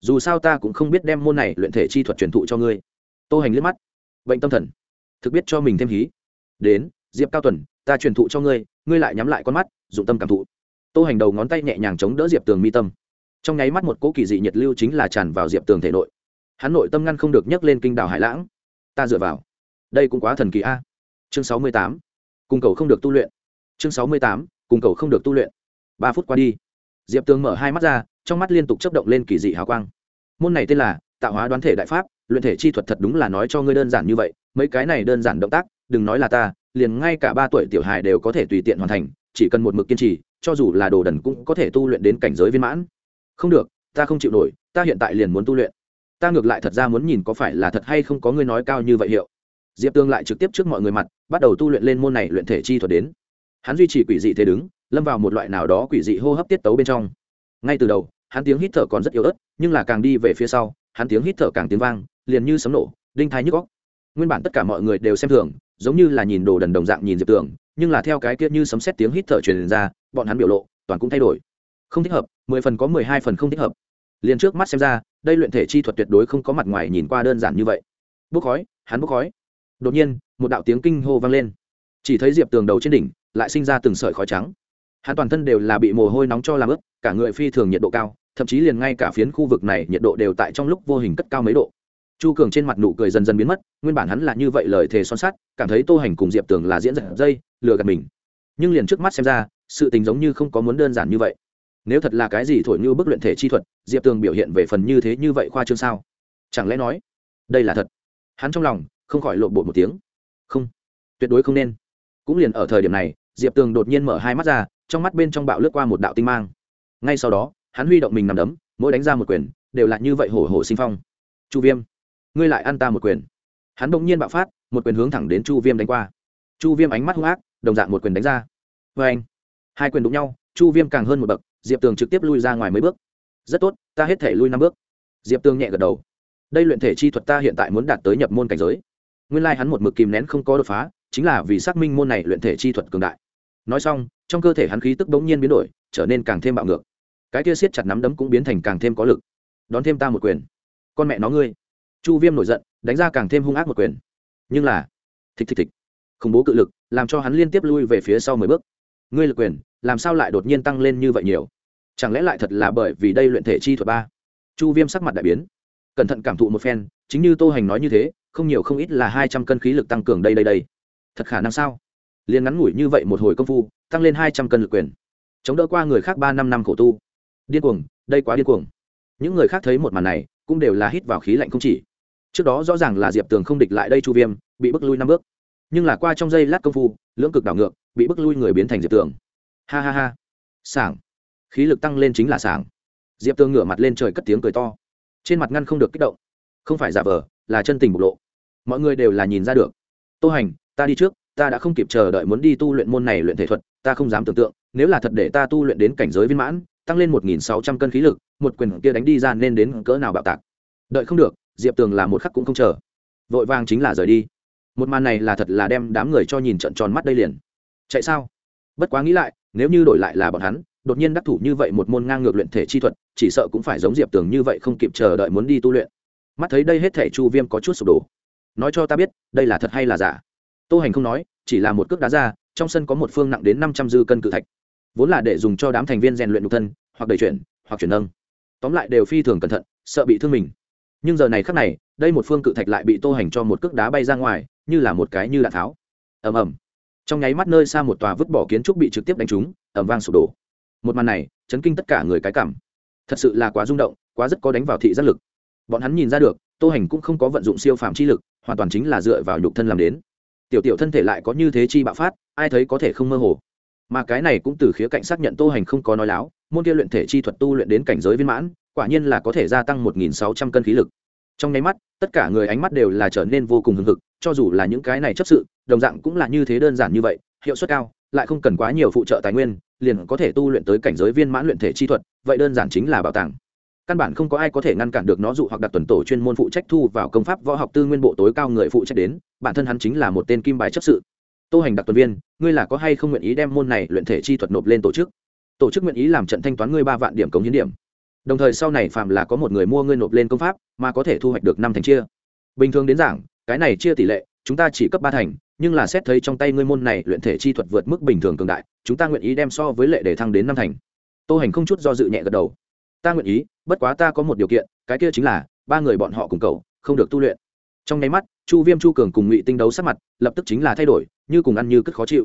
S1: Dù sao ta cũng không biết đem môn này luyện thể chi thuật truyền thụ cho ngươi. Tô hành liếc mắt. Bệnh tâm thần. Thực biết cho mình thêm hí. Đến diệp cao tuần, ta truyền thụ cho ngươi ngươi lại nhắm lại con mắt, dụng tâm cảm thụ. Tô hành đầu ngón tay nhẹ nhàng chống đỡ diệp tường mi tâm. Trong nháy mắt một cỗ kỳ dị nhiệt lưu chính là tràn vào diệp tường thể nội. Hắn nội tâm ngăn không được nhấc lên kinh đảo hải lãng. Ta dựa vào. Đây cũng quá thần kỳ a. Chương sáu mươi tám. Cung cầu không được tu luyện. Chương sáu mươi tám. Cung cầu không được tu luyện. Ba phút qua đi. Diệp tường mở hai mắt ra, trong mắt liên tục chấp động lên kỳ dị hào quang. Môn này tên là tạo hóa đoán thể đại pháp, luyện thể chi thuật thật đúng là nói cho ngươi đơn giản như vậy, mấy cái này đơn giản động tác, đừng nói là ta liền ngay cả ba tuổi tiểu hài đều có thể tùy tiện hoàn thành, chỉ cần một mực kiên trì, cho dù là đồ đần cũng có thể tu luyện đến cảnh giới viên mãn. Không được, ta không chịu nổi, ta hiện tại liền muốn tu luyện. Ta ngược lại thật ra muốn nhìn có phải là thật hay không có ngươi nói cao như vậy hiệu. Diệp tương lại trực tiếp trước mọi người mặt, bắt đầu tu luyện lên môn này luyện thể chi thuật đến. Hắn duy trì quỷ dị thế đứng, lâm vào một loại nào đó quỷ dị hô hấp tiết tấu bên trong. Ngay từ đầu, hắn tiếng hít thở còn rất yếu ớt, nhưng là càng đi về phía sau, hắn tiếng hít thở càng tiếng vang, liền như sấm nổ, đinh thái nhức góc nguyên bản tất cả mọi người đều xem thường giống như là nhìn đồ đần đồng dạng nhìn diệp tường, nhưng là theo cái kia như sấm xét tiếng hít thở truyền ra, bọn hắn biểu lộ, toàn cũng thay đổi. Không thích hợp, mười phần có mười hai phần không thích hợp. Liền trước mắt xem ra, đây luyện thể chi thuật tuyệt đối không có mặt ngoài nhìn qua đơn giản như vậy. Bốc khói, hắn bốc khói. Đột nhiên, một đạo tiếng kinh hô vang lên. Chỉ thấy diệp tường đầu trên đỉnh, lại sinh ra từng sợi khói trắng. Hắn toàn thân đều là bị mồ hôi nóng cho làm ướt, cả người phi thường nhiệt độ cao, thậm chí liền ngay cả phiến khu vực này nhiệt độ đều tại trong lúc vô hình cất cao mấy độ chu cường trên mặt nụ cười dần dần biến mất, nguyên bản hắn là như vậy lời thề son sắt, cảm thấy tô hành cùng diệp tường là diễn giật dây, lừa gạt mình. Nhưng liền trước mắt xem ra, sự tình giống như không có muốn đơn giản như vậy. Nếu thật là cái gì thổi như bức luyện thể chi thuật, diệp tường biểu hiện về phần như thế như vậy khoa trương sao? Chẳng lẽ nói, đây là thật? Hắn trong lòng không khỏi lộn bột một tiếng. Không, tuyệt đối không nên. Cũng liền ở thời điểm này, diệp tường đột nhiên mở hai mắt ra, trong mắt bên trong bạo lướt qua một đạo tinh mang. Ngay sau đó, hắn huy động mình nằm đấm, mỗi đánh ra một quyền, đều là như vậy hổ hổ sinh phong. Chu viêm ngươi lại ăn ta một quyền. Hắn bỗng nhiên bạo phát, một quyền hướng thẳng đến chu viêm đánh qua. Chu viêm ánh mắt hung ác, đồng dạng một quyền đánh ra. Vê anh, hai quyền đụng nhau, chu viêm càng hơn một bậc, diệp tường trực tiếp lui ra ngoài mấy bước. Rất tốt, ta hết thể lui năm bước. Diệp tường nhẹ gật đầu. Đây luyện thể chi thuật ta hiện tại muốn đạt tới nhập môn cảnh giới. Nguyên lai hắn một mực kìm nén không có đột phá, chính là vì xác minh môn này luyện thể chi thuật cường đại. Nói xong, trong cơ thể hắn khí tức bỗng nhiên biến đổi, trở nên càng thêm bạo ngược. Cái kia siết chặt nắm đấm cũng biến thành càng thêm có lực. Đón thêm ta một quyền. Con mẹ nó ngươi chu viêm nổi giận, đánh ra càng thêm hung ác một quyền. Nhưng là, thịch thịch thịch, khủng bố cự lực, làm cho hắn liên tiếp lui về phía sau mười bước. Ngươi lực quyền, làm sao lại đột nhiên tăng lên như vậy nhiều? Chẳng lẽ lại thật là bởi vì đây luyện thể chi thuật ba? Chu viêm sắc mặt đại biến. Cẩn thận cảm thụ một phen, chính như tô hành nói như thế, không nhiều không ít là hai trăm cân khí lực tăng cường đây đây đây. Thật khả năng sao? Liền ngắn ngủi như vậy một hồi công phu, tăng lên hai trăm cân lực quyền. Chống đỡ qua người khác ba năm năm khổ tu. Điên cuồng, đây quá điên cuồng. Những người khác thấy một màn này, cũng đều là hít vào khí lạnh không chỉ trước đó rõ ràng là diệp tường không địch lại đây chu viêm, bị bức lui năm bước. Nhưng là qua trong giây lát công phu, lưỡng cực đảo ngược, bị bức lui người biến thành diệp tường. Ha ha ha. Sảng. Khí lực tăng lên chính là sảng. Diệp tường ngửa mặt lên trời cất tiếng cười to. Trên mặt ngăn không được kích động. Không phải giả vờ, là chân tình bộc lộ. Mọi người đều là nhìn ra được. Tô hành, ta đi trước, ta đã không kịp chờ đợi muốn đi tu luyện môn này luyện thể thuật, ta không dám tưởng tượng, nếu là thật để ta tu luyện đến cảnh giới viên mãn, tăng lên một nghìn sáu trăm cân khí lực, một quyền kia đánh đi ra nên đến cỡ nào bạo tạc. Đợi không được diệp tường là một khắc cũng không chờ vội vàng chính là rời đi một màn này là thật là đem đám người cho nhìn trận tròn mắt đây liền chạy sao bất quá nghĩ lại nếu như đổi lại là bọn hắn đột nhiên đắc thủ như vậy một môn ngang ngược luyện thể chi thuật chỉ sợ cũng phải giống diệp tường như vậy không kịp chờ đợi muốn đi tu luyện mắt thấy đây hết thể chu viêm có chút sụp đổ nói cho ta biết đây là thật hay là giả tô hành không nói chỉ là một cước đá ra trong sân có một phương nặng đến năm trăm dư cân cự thạch vốn là để dùng cho đám thành viên rèn luyện nhục thân hoặc đầy chuyển hoặc chuyển nâng tóm lại đều phi thường cẩn thận sợ bị thương mình nhưng giờ này khắc này, đây một phương cự thạch lại bị tô hành cho một cước đá bay ra ngoài, như là một cái như đạn tháo. Ầm ầm. Trong nháy mắt nơi xa một tòa vứt bỏ kiến trúc bị trực tiếp đánh trúng, ầm vang sụp đổ. Một màn này, chấn kinh tất cả người cái cảm. Thật sự là quá rung động, quá rất có đánh vào thị giác lực. Bọn hắn nhìn ra được, tô hành cũng không có vận dụng siêu phạm chi lực, hoàn toàn chính là dựa vào nhục thân làm đến. Tiểu tiểu thân thể lại có như thế chi bạo phát, ai thấy có thể không mơ hồ. Mà cái này cũng từ khía cạnh xác nhận tô hành không có nói láo môn kia luyện thể chi thuật tu luyện đến cảnh giới viên mãn, quả nhiên là có thể gia tăng một nghìn sáu trăm cân khí lực. Trong nháy mắt, tất cả người ánh mắt đều là trở nên vô cùng hưng hực, cho dù là những cái này chấp sự, đồng dạng cũng là như thế đơn giản như vậy, hiệu suất cao, lại không cần quá nhiều phụ trợ tài nguyên, liền có thể tu luyện tới cảnh giới viên mãn luyện thể chi thuật, vậy đơn giản chính là bảo tàng. Căn bản không có ai có thể ngăn cản được nó dụ hoặc đặt tuần tổ chuyên môn phụ trách thu vào công pháp võ học tư nguyên bộ tối cao người phụ trách đến, bản thân hắn chính là một tên kim bài chấp sự. Tô hành đặc tuần viên, ngươi là có hay không nguyện ý đem môn này luyện thể chi thuật nộp lên tổ chức? Tổ chức nguyện ý làm trận thanh toán ngươi ba vạn điểm cống hiến điểm. Đồng thời sau này phạm là có một người mua ngươi nộp lên công pháp, mà có thể thu hoạch được năm thành chia. Bình thường đến giảng, cái này chia tỷ lệ, chúng ta chỉ cấp ba thành, nhưng là xét thấy trong tay ngươi môn này luyện thể chi thuật vượt mức bình thường cường đại, chúng ta nguyện ý đem so với lệ để thăng đến năm thành. Tô hành không chút do dự nhẹ gật đầu. Ta nguyện ý, bất quá ta có một điều kiện, cái kia chính là, ba người bọn họ cùng cầu không được tu luyện. Trong nháy mắt, chu viêm chu cường cùng ngụy tinh đấu sát mặt, lập tức chính là thay đổi, như cùng ăn như cất khó chịu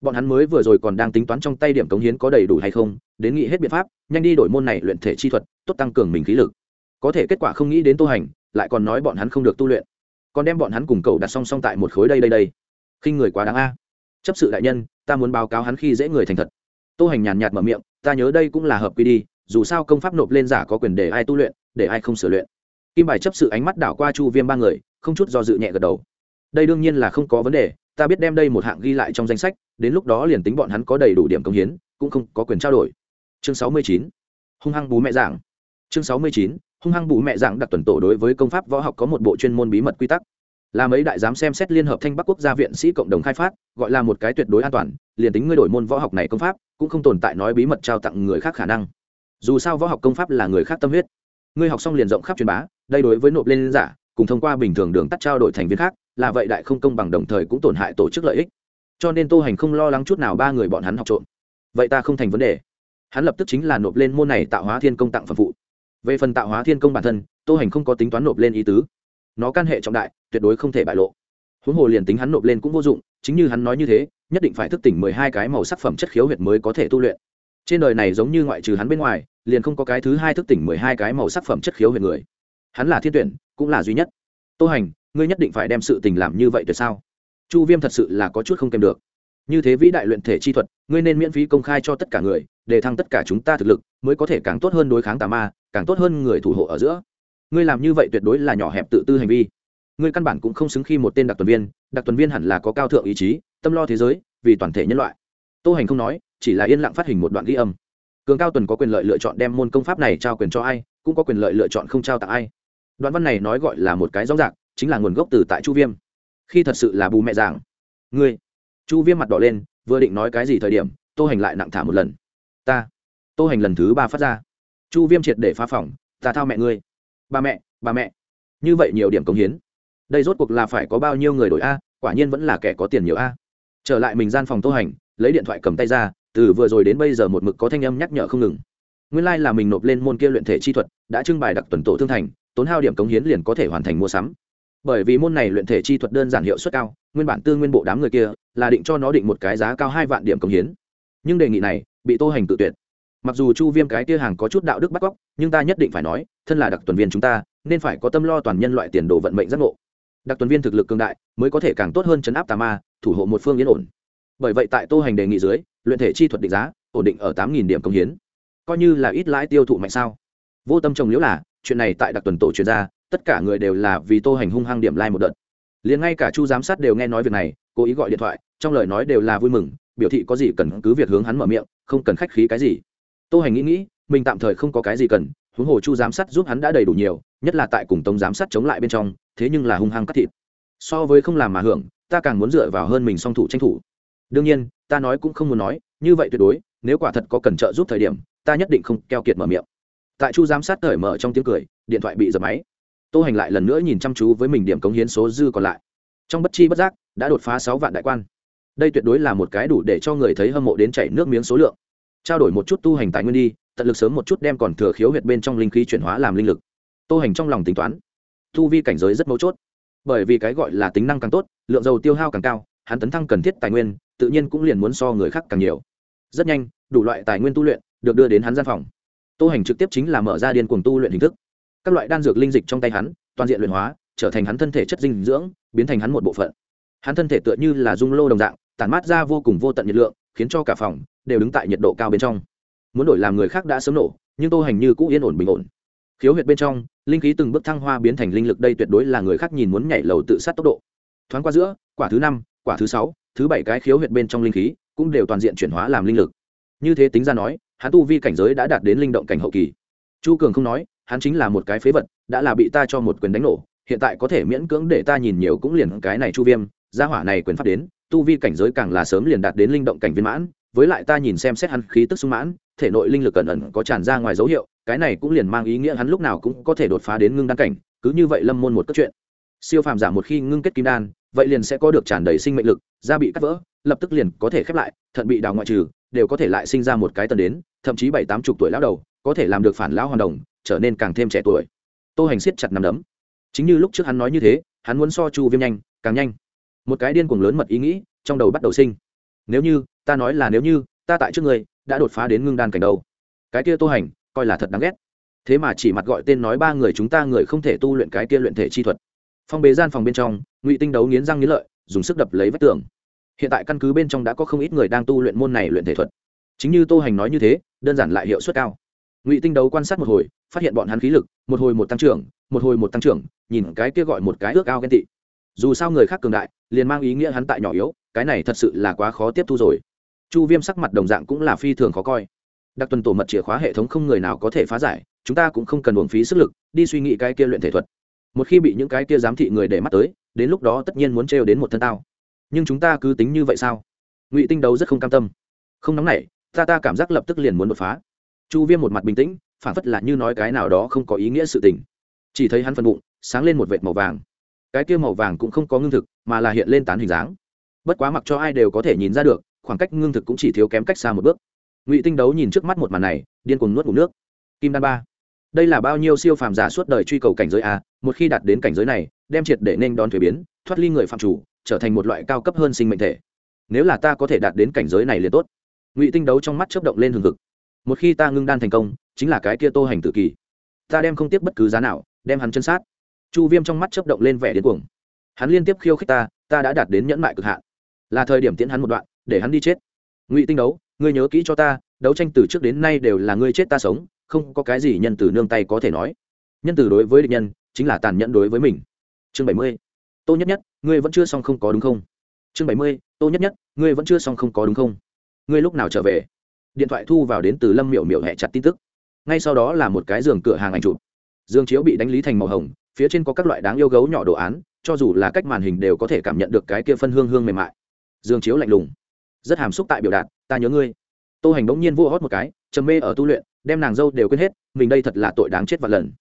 S1: bọn hắn mới vừa rồi còn đang tính toán trong tay điểm cống hiến có đầy đủ hay không, đến nghĩ hết biện pháp, nhanh đi đổi môn này luyện thể chi thuật, tốt tăng cường mình khí lực. Có thể kết quả không nghĩ đến tô hành, lại còn nói bọn hắn không được tu luyện. Còn đem bọn hắn cùng cầu đặt song song tại một khối đây đây đây. Khi người quá đáng a. Chấp sự đại nhân, ta muốn báo cáo hắn khi dễ người thành thật. Tô hành nhàn nhạt mở miệng, ta nhớ đây cũng là hợp quy đi, dù sao công pháp nộp lên giả có quyền để ai tu luyện, để ai không sửa luyện. Kim bài chấp sự ánh mắt đảo qua chu viêm ba người, không chút do dự nhẹ gật đầu. Đây đương nhiên là không có vấn đề ta biết đem đây một hạng ghi lại trong danh sách, đến lúc đó liền tính bọn hắn có đầy đủ điểm công hiến, cũng không có quyền trao đổi. Chương sáu mươi chín, hung hăng bú mẹ giảng chương sáu mươi chín, hung hăng bú mẹ giảng đặc tuần tổ đối với công pháp võ học có một bộ chuyên môn bí mật quy tắc. Là mấy đại giám xem xét liên hợp thanh bắc quốc gia viện sĩ cộng đồng khai phát, gọi là một cái tuyệt đối an toàn, liền tính ngươi đổi môn võ học này công pháp, cũng không tồn tại nói bí mật trao tặng người khác khả năng. Dù sao võ học công pháp là người khác tâm huyết. Ngươi học xong liền rộng khắp truyền bá, đây đối với nộp lên giả cùng thông qua bình thường đường tắt trao đổi thành viên khác, là vậy đại không công bằng đồng thời cũng tổn hại tổ chức lợi ích. Cho nên tô hành không lo lắng chút nào ba người bọn hắn học trộm. Vậy ta không thành vấn đề. Hắn lập tức chính là nộp lên môn này tạo hóa thiên công tặng phẩm phụ. Về phần tạo hóa thiên công bản thân, tô hành không có tính toán nộp lên ý tứ. Nó can hệ trọng đại, tuyệt đối không thể bại lộ. Huống hồ liền tính hắn nộp lên cũng vô dụng, chính như hắn nói như thế, nhất định phải thức tỉnh mười hai cái màu sắc phẩm chất khiếu huyệt mới có thể tu luyện. Trên đời này giống như ngoại trừ hắn bên ngoài, liền không có cái thứ hai thức tỉnh mười hai cái màu sắc phẩm chất khiếu huyệt người hắn là thiên tuyển, cũng là duy nhất. Tô hành, ngươi nhất định phải đem sự tình làm như vậy tuyệt sao? Chu viêm thật sự là có chút không kèm được. Như thế vĩ đại luyện thể chi thuật, ngươi nên miễn phí công khai cho tất cả người, để thăng tất cả chúng ta thực lực, mới có thể càng tốt hơn đối kháng tà ma, càng tốt hơn người thủ hộ ở giữa. Ngươi làm như vậy tuyệt đối là nhỏ hẹp tự tư hành vi. Ngươi căn bản cũng không xứng khi một tên đặc tuần viên, đặc tuần viên hẳn là có cao thượng ý chí, tâm lo thế giới, vì toàn thể nhân loại. Tô hành không nói, chỉ là yên lặng phát hình một đoạn ghi âm. Cường cao tuần có quyền lợi lựa chọn đem môn công pháp này trao quyền cho ai, cũng có quyền lợi lựa chọn không trao tặng ai đoạn văn này nói gọi là một cái rõ rạc, chính là nguồn gốc từ tại chu viêm. Khi thật sự là bù mẹ giảng. Ngươi. Chu viêm mặt đỏ lên, vừa định nói cái gì thời điểm, tô hành lại nặng thả một lần. Ta. Tô hành lần thứ ba phát ra. Chu viêm triệt để phá phỏng, ta thao mẹ ngươi. Ba mẹ ba mẹ. Như vậy nhiều điểm công hiến. Đây rốt cuộc là phải có bao nhiêu người đổi a, quả nhiên vẫn là kẻ có tiền nhiều a. Trở lại mình gian phòng tô hành, lấy điện thoại cầm tay ra, từ vừa rồi đến bây giờ một mực có thanh âm nhắc nhở không ngừng. Nguyên lai、like、là mình nộp lên môn kia luyện thể chi thuật, đã trưng bày đặc tuần tổ thương thành tốn hao điểm cống hiến liền có thể hoàn thành mua sắm. Bởi vì môn này luyện thể chi thuật đơn giản hiệu suất cao, nguyên bản tư nguyên bộ đám người kia là định cho nó định một cái giá cao hai vạn điểm cống hiến. Nhưng đề nghị này bị tô hành tự tuyệt. Mặc dù chu viêm cái kia hàng có chút đạo đức bắt cóc, nhưng ta nhất định phải nói, thân là đặc tuần viên chúng ta, nên phải có tâm lo toàn nhân loại tiền đồ vận mệnh giác ngộ. Đặc tuần viên thực lực cường đại, mới có thể càng tốt hơn chấn áp tà ma, thủ hộ một phương yên ổn. Bởi vậy tại tô hành đề nghị dưới, luyện thể chi thuật định giá, ổn định ở tám điểm công hiến. Coi như là ít lãi tiêu thụ mạnh sao? Vô tâm trồng liễu là chuyện này tại đặc tuần tổ chuyên gia tất cả người đều là vì tô hành hung hăng điểm lai、like、một đợt. Liền ngay cả chu giám sát đều nghe nói việc này, cố ý gọi điện thoại, trong lời nói đều là vui mừng, biểu thị có gì cần cứ việc hướng hắn mở miệng, không cần khách khí cái gì. Tô hành nghĩ nghĩ, mình tạm thời không có cái gì cần, huống hồ chu giám sát giúp hắn đã đầy đủ nhiều, nhất là tại cùng tống giám sát chống lại bên trong, thế nhưng là hung hăng cắt thịt. So với không làm mà hưởng, ta càng muốn dựa vào hơn mình song thủ tranh thủ. Đương nhiên, ta nói cũng không muốn nói, như vậy tuyệt đối, nếu quả thật có cần trợ giúp thời điểm, ta nhất định không keo kiệt mở miệng tại chu giám sát cởi mở trong tiếng cười, điện thoại bị dập máy. Tô hành lại lần nữa nhìn chăm chú với mình điểm cống hiến số dư còn lại. Trong bất chi bất giác, đã đột phá sáu vạn đại quan. Đây tuyệt đối là một cái đủ để cho người thấy hâm mộ đến chảy nước miếng số lượng. Trao đổi một chút tu hành tài nguyên đi, tận lực sớm một chút đem còn thừa khiếu huyệt bên trong linh khí chuyển hóa làm linh lực. Tô hành trong lòng tính toán, tu vi cảnh giới rất mấu chốt. Bởi vì cái gọi là tính năng càng tốt, lượng dầu tiêu hao càng cao, hắn tấn thăng cần thiết tài nguyên, tự nhiên cũng liền muốn so người khác càng nhiều. Rất nhanh, đủ loại tài nguyên tu luyện được đưa đến hắn gian phòng tô hành trực tiếp chính là mở ra điên cuồng tu luyện hình thức. Các loại đan dược linh dịch trong tay hắn, toàn diện luyện hóa, trở thành hắn thân thể chất dinh dưỡng, biến thành hắn một bộ phận. Hắn thân thể tựa như là dung lô đồng dạng, tản mát ra vô cùng vô tận nhiệt lượng, khiến cho cả phòng đều đứng tại nhiệt độ cao bên trong. Muốn đổi làm người khác đã sớm nổ, nhưng tô hành như cũ yên ổn bình ổn. Khiếu huyệt bên trong, linh khí từng bước thăng hoa biến thành linh lực, đây tuyệt đối là người khác nhìn muốn nhảy lầu tự sát tốc độ. Thoáng qua giữa, quả thứ năm, quả thứ sáu, thứ bảy cái khiếu huyệt bên trong linh khí cũng đều toàn diện chuyển hóa làm linh lực. Như thế tính ra nói hắn tu vi cảnh giới đã đạt đến linh động cảnh hậu kỳ. Chu cường không nói, hắn chính là một cái phế vật, đã là bị ta cho một quyền đánh nổ, hiện tại có thể miễn cưỡng để ta nhìn nhiều cũng liền cái này chu viêm, gia hỏa này quyền phát đến, tu vi cảnh giới càng là sớm liền đạt đến linh động cảnh viên mãn, với lại ta nhìn xem xét hắn khí tức sung mãn, thể nội linh lực ẩn ẩn có tràn ra ngoài dấu hiệu, cái này cũng liền mang ý nghĩa hắn lúc nào cũng có thể đột phá đến ngưng đan cảnh, cứ như vậy lâm môn một cất chuyện siêu phàm giả một khi ngưng kết kim đan, vậy liền sẽ có được tràn đầy sinh mệnh lực, da bị cắt vỡ, lập tức liền có thể khép lại, thận bị đào ngoại trừ đều có thể lại sinh ra một cái tần đến, thậm chí bảy, tám chục tuổi lão đầu, có thể làm được phản lão hoàn đồng, trở nên càng thêm trẻ tuổi. Tô hành siết chặt nằm đấm. Chính như lúc trước hắn nói như thế, hắn muốn so chu viêm nhanh, càng nhanh. Một cái điên cuồng lớn mật ý nghĩ trong đầu bắt đầu sinh. Nếu như, ta nói là nếu như, ta tại trước người, đã đột phá đến ngưng đan cảnh đầu cái kia tô hành, coi là thật đáng ghét. Thế mà chỉ mặt gọi tên nói ba người chúng ta người không thể tu luyện cái kia luyện thể chi thuật. Phong bế gian phòng bên trong, ngụy tinh đấu nghiến răng nghiến lợi, dùng sức đập lấy vách tường hiện tại căn cứ bên trong đã có không ít người đang tu luyện môn này luyện thể thuật. Chính như tô hành nói như thế, đơn giản lại hiệu suất cao. Ngụy tinh đấu quan sát một hồi, phát hiện bọn hắn khí lực, một hồi một tăng trưởng, một hồi một tăng trưởng, nhìn cái kia gọi một cái ước ao ghen tị. Dù sao người khác cường đại, liền mang ý nghĩa hắn tại nhỏ yếu, cái này thật sự là quá khó tiếp thu rồi. Chu viêm sắc mặt đồng dạng cũng là phi thường khó coi. Đặc tuần tổ mật chìa khóa hệ thống không người nào có thể phá giải, chúng ta cũng không cần uổng phí sức lực, đi suy nghĩ cái kia luyện thể thuật. Một khi bị những cái kia giám thị người để mắt tới, đến lúc đó tất nhiên muốn trêu đến một thân tao nhưng chúng ta cứ tính như vậy sao? Ngụy tinh đấu rất không cam tâm. Không nóng nảy, ta ta cảm giác lập tức liền muốn đột phá. Chu viêm một mặt bình tĩnh phản phất là như nói cái nào đó không có ý nghĩa sự tình. Chỉ thấy hắn phần bụng, sáng lên một vệt màu vàng. Cái kia màu vàng cũng không có ngưng thực, mà là hiện lên tán hình dáng. Bất quá mặc cho ai đều có thể nhìn ra được, khoảng cách ngưng thực cũng chỉ thiếu kém cách xa một bước. Ngụy tinh đấu nhìn trước mắt một màn này, điên cuồng nuốt ngủ nước. Kim đan ba. Đây là bao nhiêu siêu phàm giả suốt đời truy cầu cảnh giới a, một khi đạt đến cảnh giới này, đem triệt để nên đón thuế biến, thoát ly người phạm chủ trở thành một loại cao cấp hơn sinh mệnh thể. Nếu là ta có thể đạt đến cảnh giới này liền tốt. Ngụy tinh đấu trong mắt chớp động lên hừng hực. Một khi ta ngưng đan thành công, chính là cái kia tô hành tự kỳ. Ta đem không tiếp bất cứ giá nào, đem hắn chân sát. Chu viêm trong mắt chớp động lên vẻ điên cuồng. Hắn liên tiếp khiêu khích ta ta đã đạt đến nhẫn mại cực hạn. Là thời điểm tiễn hắn một đoạn, để hắn đi chết. Ngụy tinh đấu, ngươi nhớ kỹ cho ta, đấu tranh từ trước đến nay đều là ngươi chết ta sống, không có cái gì nhân từ nương tay có thể nói. Nhân từ đối với địch nhân, chính là tàn nhẫn đối với mình. Chương bảy mươi tô nhất nhất, ngươi vẫn chưa xong không có đúng không? Chương bảy mươi, tô nhất nhất, ngươi vẫn chưa xong không có đúng không? Ngươi lúc nào trở về? Điện thoại thu vào đến từ lâm miểu miểu hẹ chặt tin tức. Ngay sau đó là một cái giường cửa hàng ảnh chụp. Dương chiếu bị đánh lý thành màu hồng, phía trên có các loại đáng yêu gấu nhỏ đồ án, cho dù là cách màn hình đều có thể cảm nhận được cái kia phân hương hương mềm mại. Dương chiếu lạnh lùng. Rất hàm xúc tại biểu đạt, ta nhớ ngươi. Tô hành bỗng nhiên vua hót một cái, trầm mê ở tu luyện, đem nàng dâu đều quên hết, mình đây thật là tội đáng chết vạn lần.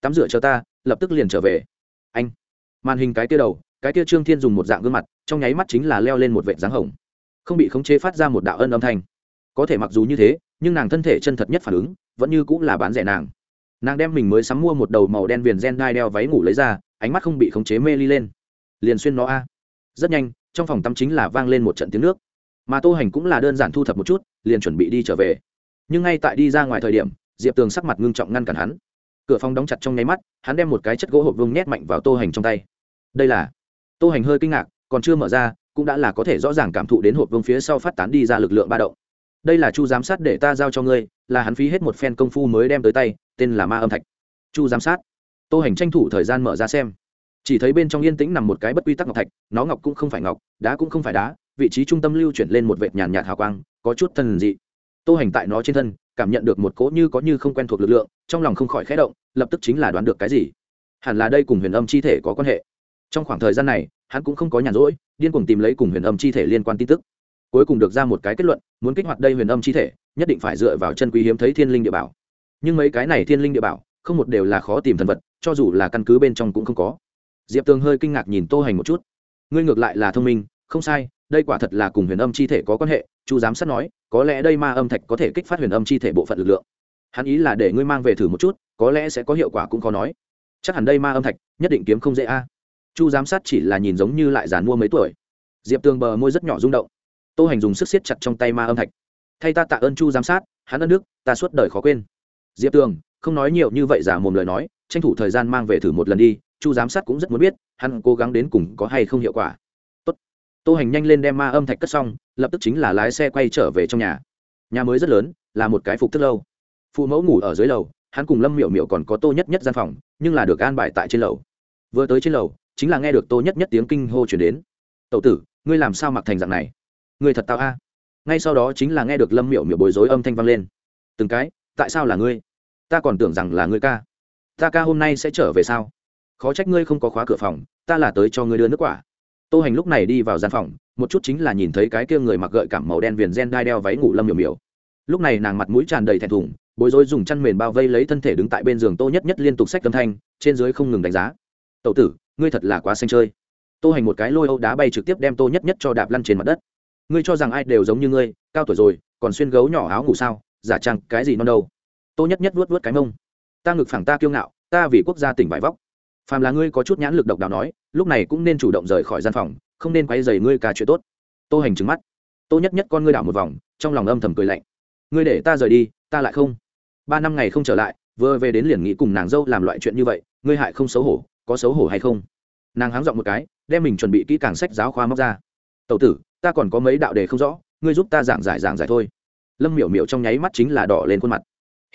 S1: Tắm rửa cho ta, lập tức liền trở về. Anh màn hình cái kia đầu, cái kia trương thiên dùng một dạng gương mặt, trong nháy mắt chính là leo lên một vệ dáng hồng. Không bị khống chế phát ra một đạo ân âm thanh. Có thể mặc dù như thế, nhưng nàng thân thể chân thật nhất phản ứng, vẫn như cũng là bán rẻ nàng. Nàng đem mình mới sắm mua một đầu màu đen viền gen đai đeo váy ngủ lấy ra, ánh mắt không bị khống chế mê ly lên. Liền xuyên nó a. Rất nhanh, trong phòng tắm chính là vang lên một trận tiếng nước. Mà tô hành cũng là đơn giản thu thập một chút, liền chuẩn bị đi trở về. Nhưng ngay tại đi ra ngoài thời điểm, diệp tường sắc mặt ngưng trọng ngăn cản hắn. Cửa phòng đóng chặt trong nháy mắt, hắn đem một cái chất gỗ hộp vương nhét mạnh vào tô hành trong tay đây là tô hành hơi kinh ngạc, còn chưa mở ra, cũng đã là có thể rõ ràng cảm thụ đến hộp vương phía sau phát tán đi ra lực lượng ba động. Đây là chu giám sát để ta giao cho ngươi, là hắn phí hết một phen công phu mới đem tới tay, tên là ma âm thạch. Chu giám sát? Tô hành tranh thủ thời gian mở ra xem. Chỉ thấy bên trong yên tĩnh nằm một cái bất quy tắc ngọc thạch, nó ngọc cũng không phải ngọc, đá cũng không phải đá, vị trí trung tâm lưu chuyển lên một vệt nhàn nhạt hào quang, có chút thần dị. Tô hành tại nó trên thân, cảm nhận được một cỗ như có như không quen thuộc lực lượng, trong lòng không khỏi khẽ động, lập tức chính là đoán được cái gì. Hẳn là đây cùng huyền âm chi thể có quan hệ trong khoảng thời gian này, hắn cũng không có nhàn rỗi, điên cuồng tìm lấy cùng huyền âm chi thể liên quan tin tức. Cuối cùng được ra một cái kết luận, muốn kích hoạt đây huyền âm chi thể, nhất định phải dựa vào chân quý hiếm thấy thiên linh địa bảo. Nhưng mấy cái này thiên linh địa bảo, không một đều là khó tìm thần vật, cho dù là căn cứ bên trong cũng không có. Diệp tường hơi kinh ngạc nhìn tô hành một chút. Ngươi ngược lại là thông minh, không sai, đây quả thật là cùng huyền âm chi thể có quan hệ, chu giám sát nói, có lẽ đây ma âm thạch có thể kích phát huyền âm chi thể bộ phận lực lượng. Hắn ý là để ngươi mang về thử một chút, có lẽ sẽ có hiệu quả cũng khó nói. Chắc hẳn đây ma âm thạch, nhất định kiếm không dễ a chu giám sát chỉ là nhìn giống như lại dàn mua mấy tuổi. Diệp tường bờ môi rất nhỏ rung động. Tô hành dùng sức siết chặt trong tay ma âm thạch. Thay ta tạ ơn chu giám sát, hắn ân đức, ta suốt đời khó quên. Diệp tường, không nói nhiều như vậy giả mồm lời nói, tranh thủ thời gian mang về thử một lần đi, chu giám sát cũng rất muốn biết, hắn cố gắng đến cùng có hay không hiệu quả. Tốt. tô hành nhanh lên đem ma âm thạch cất xong, lập tức chính là lái xe quay trở về trong nhà. Nhà mới rất lớn, là một cái phục tức lâu. Phụ mẫu ngủ ở dưới lầu, hắn cùng lâm miểu miểu còn có tô nhất nhất gian phòng, nhưng là được an bài tại trên lầu. Vừa tới trên lầu chính là nghe được tô nhất nhất tiếng kinh hô chuyển đến. Tậu tử, ngươi làm sao mặc thành dạng này? Ngươi thật tao a. Ngay sau đó chính là nghe được lâm miểu miểu bối rối âm thanh vang lên. Từng cái, tại sao là ngươi? Ta còn tưởng rằng là ngươi ca. Ta ca hôm nay sẽ trở về sao? Khó trách ngươi không có khóa cửa phòng, ta là tới cho ngươi đưa nước quả. Tô hành lúc này đi vào gian phòng, một chút chính là nhìn thấy cái kia người mặc gợi cảm màu đen viền gen đai đeo váy ngủ lâm miểu miểu. Lúc này nàng mặt mũi tràn đầy thẹn thùng, bối rối dùng chăn mền bao vây lấy thân thể đứng tại bên giường tô nhất nhất liên tục sách âm thanh, trên dưới không ngừng đánh giá. Tậu tử ngươi thật là quá xanh chơi. Tô hành một cái lôi âu đá bay trực tiếp đem tô nhất nhất cho đạp lăn trên mặt đất. Ngươi cho rằng ai đều giống như ngươi, cao tuổi rồi, còn xuyên gấu nhỏ áo ngủ sao, giả trăng cái gì non đâu. Tô nhất nhất vuốt vuốt cái mông. Ta ngực phẳng ta kiêu ngạo, ta vì quốc gia tỉnh vải vóc. Phàm là ngươi có chút nhãn lực độc đáo nói, lúc này cũng nên chủ động rời khỏi gian phòng, không nên quay dày ngươi cả chuyện tốt. Tô hành trứng mắt. Tô nhất nhất con ngươi đảo một vòng, trong lòng âm thầm cười lạnh. Ngươi để ta rời đi, ta lại không. Ba năm ngày không trở lại, vừa về đến liền nghĩ cùng nàng dâu làm loại chuyện như vậy, ngươi hại không xấu hổ có xấu hổ hay không? Nàng háng dọn một cái, đem mình chuẩn bị kỹ càng sách giáo khoa móc ra. Tậu tử, ta còn có mấy đạo đề không rõ, ngươi giúp ta giảng giải giảng giải thôi. Lâm miểu miểu trong nháy mắt chính là đỏ lên khuôn mặt.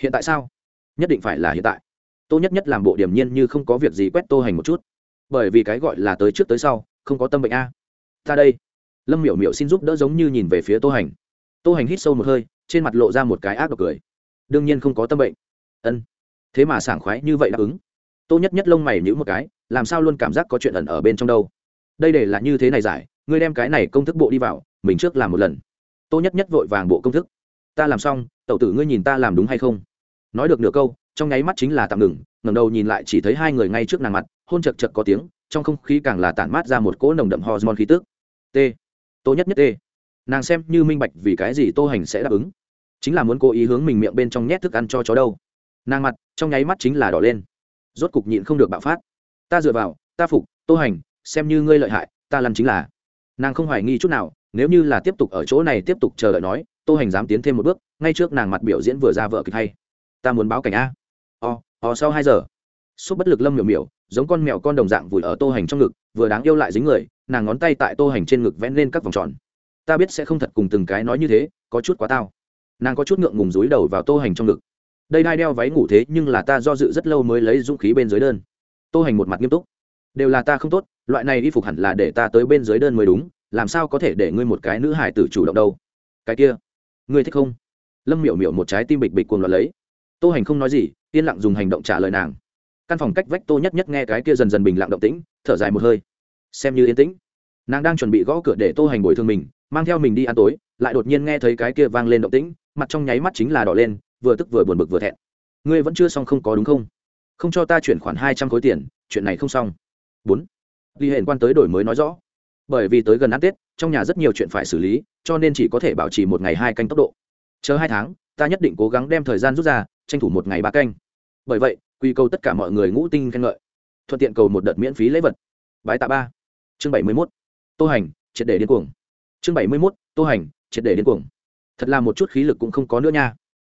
S1: Hiện tại sao? Nhất định phải là hiện tại. Tô nhất nhất làm bộ điểm nhiên như không có việc gì quét tô hành một chút. Bởi vì cái gọi là tới trước tới sau, không có tâm bệnh a. Ta đây. Lâm miểu miểu xin giúp đỡ giống như nhìn về phía tô hành. Tô hành hít sâu một hơi, trên mặt lộ ra một cái ác độc cười. Đương nhiên không có tâm bệnh. Ân. Thế mà sảng khoái như vậy đáp ứng tô nhất nhất lông mày nhữ một cái, làm sao luôn cảm giác có chuyện ẩn ở bên trong đâu? Đây để là như thế này giải, ngươi đem cái này công thức bộ đi vào, mình trước làm một lần. Tô nhất nhất vội vàng bộ công thức. Ta làm xong, tẩu tử ngươi nhìn ta làm đúng hay không? Nói được nửa câu, trong nháy mắt chính là tạm ngừng, ngẩng đầu nhìn lại chỉ thấy hai người ngay trước nàng mặt, hôn chật chật có tiếng, trong không khí càng là tản mát ra một cỗ nồng đậm hormone khí tức. T. Tô nhất nhất t. Nàng xem như minh bạch vì cái gì tô hành sẽ đáp ứng. Chính là muốn cố ý hướng mình miệng bên trong nhét thức ăn cho chó đâu. Nàng mặt, trong nháy mắt chính là đỏ lên rốt cục nhịn không được bạo phát. Ta dựa vào, ta phục, tô hành, xem như ngươi lợi hại, ta lăn chính là. Nàng không hoài nghi chút nào, nếu như là tiếp tục ở chỗ này tiếp tục chờ đợi nói, tô hành dám tiến thêm một bước, ngay trước nàng mặt biểu diễn vừa ra vợ kịch hay. Ta muốn báo cảnh a. O o sau hai giờ. Xúc bất lực lâm miểu miểu, giống con mèo con đồng dạng vùi ở tô hành trong ngực, vừa đáng yêu lại dính người, nàng ngón tay tại tô hành trên ngực vẽ lên các vòng tròn. Ta biết sẽ không thật cùng từng cái nói như thế, có chút quá tao. Nàng có chút ngượng ngùng dúi đầu vào tô hành trong ngực đây đai đeo váy ngủ thế nhưng là ta do dự rất lâu mới lấy dũng khí bên dưới đơn. Tô hành một mặt nghiêm túc. Đều là ta không tốt, loại này y phục hẳn là để ta tới bên dưới đơn mới đúng, làm sao có thể để ngươi một cái nữ hải tử chủ động đâu? Cái kia, ngươi thích không? Lâm miểu miểu một trái tim bịch bịch cuồng loạn lấy. Tô hành không nói gì, yên lặng dùng hành động trả lời nàng. Căn phòng cách vách tô nhất nhất nghe cái kia dần dần bình lặng động tĩnh, thở dài một hơi. Xem như yên tĩnh. Nàng đang chuẩn bị gõ cửa để tô hành bồi thường mình, mang theo mình đi ăn tối, lại đột nhiên nghe thấy cái kia vang lên động tĩnh, mặt trong nháy mắt chính là đỏ lên vừa tức vừa buồn bực vừa thẹn. Ngươi vẫn chưa xong không có đúng không? Không cho ta chuyển khoản hai trăm khối tiền, chuyện này không xong. Bốn. Ghi hển quan tới đổi mới nói rõ. Bởi vì tới gần ăn tết, trong nhà rất nhiều chuyện phải xử lý, cho nên chỉ có thể bảo trì một ngày hai canh tốc độ. Chờ hai tháng, ta nhất định cố gắng đem thời gian rút ra, tranh thủ một ngày ba canh. Bởi vậy, quy cầu tất cả mọi người ngũ tinh khen ngợi. Thuận tiện cầu một đợt miễn phí lễ vật. Bái tạ ba. Chương bảy mươi mốt. Tô hành, triệt để điên cuồng. Chương bảy mươi mốt. Tô hành, triệt để điên cuồng. Thật là một chút khí lực cũng không có nữa nha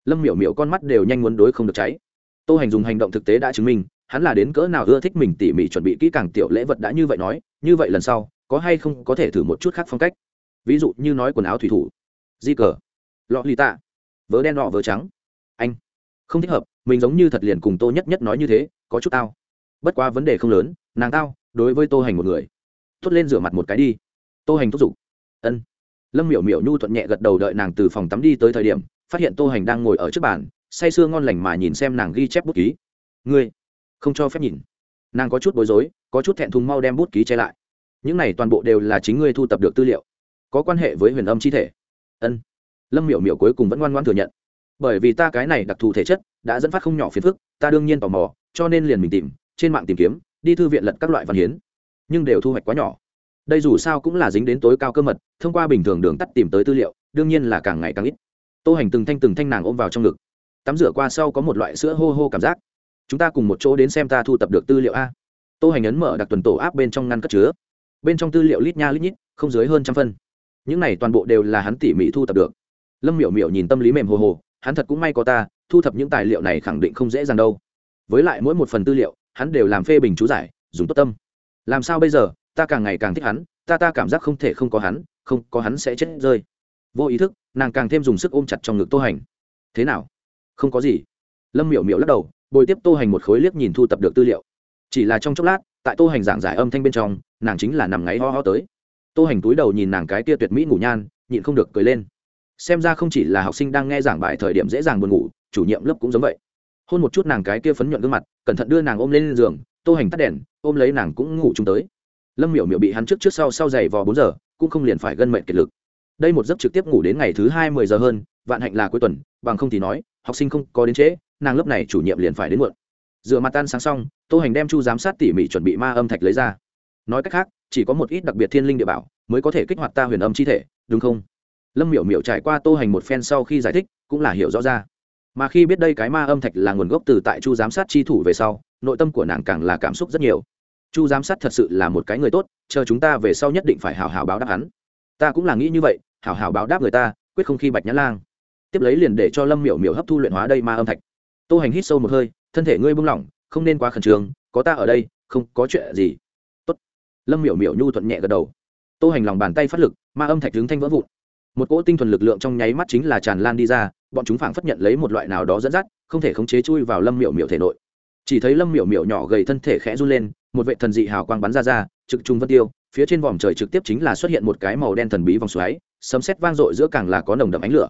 S1: lâm miểu miểu con mắt đều nhanh muốn đối không được cháy. Tô hành dùng hành động thực tế đã chứng minh, hắn là đến cỡ nào ưa thích mình tỉ mỉ chuẩn bị kỹ càng tiểu lễ vật đã như vậy nói, như vậy lần sau, có hay không có thể thử một chút khác phong cách. Ví dụ như nói quần áo thủy thủ, di cờ, lọ lì tạ, vớ đen lọ vớ trắng. Anh, không thích hợp, mình giống như thật liền cùng tô nhất nhất nói như thế, có chút tao. Bất quá vấn đề không lớn, nàng tao, đối với tô hành một người. Thốt lên rửa mặt một cái đi. Tô hành thúc giục. Ân lâm miểu miểu nhu thuận nhẹ gật đầu đợi nàng từ phòng tắm đi tới thời điểm, phát hiện tô hành đang ngồi ở trước bàn, say sưa ngon lành mà nhìn xem nàng ghi chép bút ký. Ngươi, không cho phép nhìn. Nàng có chút bối rối, có chút thẹn thùng mau đem bút ký che lại. Những này toàn bộ đều là chính ngươi thu tập được tư liệu. Có quan hệ với huyền âm chi thể. Ân. Lâm miểu miểu cuối cùng vẫn ngoan ngoan thừa nhận. Bởi vì ta cái này đặc thù thể chất, đã dẫn phát không nhỏ phiền phức, ta đương nhiên tò mò, cho nên liền mình tìm, trên mạng tìm kiếm, đi thư viện lật các loại văn hiến. Nhưng đều thu hoạch quá nhỏ đây dù sao cũng là dính đến tối cao cơ mật, thông qua bình thường đường tắt tìm tới tư liệu, đương nhiên là càng ngày càng ít. Tô hành từng thanh từng thanh nàng ôm vào trong ngực. Tắm rửa qua sau có một loại sữa hô hô cảm giác. Chúng ta cùng một chỗ đến xem ta thu tập được tư liệu a. Tô hành ấn mở đặc tuần tổ áp bên trong ngăn cất chứa. Bên trong tư liệu lít nha lít nhít, không dưới hơn trăm phân. Những này toàn bộ đều là hắn tỉ mỉ thu tập được. Lâm miểu miểu nhìn tâm lý mềm hồ hồ, hắn thật cũng may có ta, thu thập những tài liệu này khẳng định không dễ dàng đâu. Với lại mỗi một phần tư liệu, hắn đều làm phê bình chú giải, dùng tốt tâm. Làm sao bây giờ? Ta càng ngày càng thích hắn, ta ta cảm giác không thể không có hắn, không có hắn sẽ chết rơi. Vô ý thức, nàng càng thêm dùng sức ôm chặt trong ngực tô hành. Thế nào? Không có gì. Lâm miểu miểu lắc đầu, bồi tiếp tô hành một khối liếc nhìn thu tập được tư liệu. Chỉ là trong chốc lát, tại tô hành giảng giải âm thanh bên trong, nàng chính là nằm ngáy ho ho tới. Tô hành túi đầu nhìn nàng cái tia tuyệt mỹ ngủ nhan, nhịn không được cười lên. Xem ra không chỉ là học sinh đang nghe giảng bài thời điểm dễ dàng buồn ngủ, chủ nhiệm lớp cũng giống vậy. Hôn một chút nàng cái kia phấn nhuận gương mặt, cẩn thận đưa nàng ôm lên giường, tô hành tắt đèn, ôm lấy nàng cũng ngủ chung tới lâm miểu miểu bị hắn trước trước sau sau dày vò bốn giờ, cũng không liền phải gân mệnh kiệt lực. Đây một giấc trực tiếp ngủ đến ngày thứ hai mười giờ hơn, vạn hạnh là cuối tuần, bằng không thì nói, học sinh không có đến trễ, nàng lớp này chủ nhiệm liền phải đến muộn. Dựa mặt tan sáng xong, tô hành đem chu giám sát tỉ mỉ chuẩn bị ma âm thạch lấy ra. Nói cách khác, chỉ có một ít đặc biệt thiên linh địa bảo mới có thể kích hoạt ta huyền âm chi thể, đúng không? Lâm miểu miểu trải qua tô hành một phen sau khi giải thích, cũng là hiểu rõ ra. Mà khi biết đây cái ma âm thạch là nguồn gốc từ tại chu giám sát chi thủ về sau, nội tâm của nàng càng là cảm xúc rất nhiều chu giám sát thật sự là một cái người tốt, chờ chúng ta về sau nhất định phải hào hào báo đáp hắn. Ta cũng là nghĩ như vậy hào hào báo đáp người ta, quyết không khi bạch nhã lang. Tiếp lấy liền để cho lâm miểu miểu hấp thu luyện hóa đây ma âm thạch. Tô hành hít sâu một hơi, thân thể ngươi buông lỏng, không nên quá khẩn trương, có ta ở đây, không có chuyện gì. Tốt. lâm miểu miểu nhu thuận nhẹ gật đầu. Tô hành lòng bàn tay phát lực, ma âm thạch đứng thanh vỡ vụn. Một cỗ tinh thuần lực lượng trong nháy mắt chính là tràn lan đi ra, bọn chúng phảng phất nhận lấy một loại nào đó dẫn dắt, không thể khống chế chui vào lâm miểu miểu thể nội chỉ thấy lâm miểu miểu nhỏ gầy thân thể khẽ run lên, một vệ thần dị hào quang bắn ra ra, trực trung vân tiêu, phía trên vòm trời trực tiếp chính là xuất hiện một cái màu đen thần bí vòng xoáy, sấm sét vang dội giữa càng là có nồng đậm ánh lửa.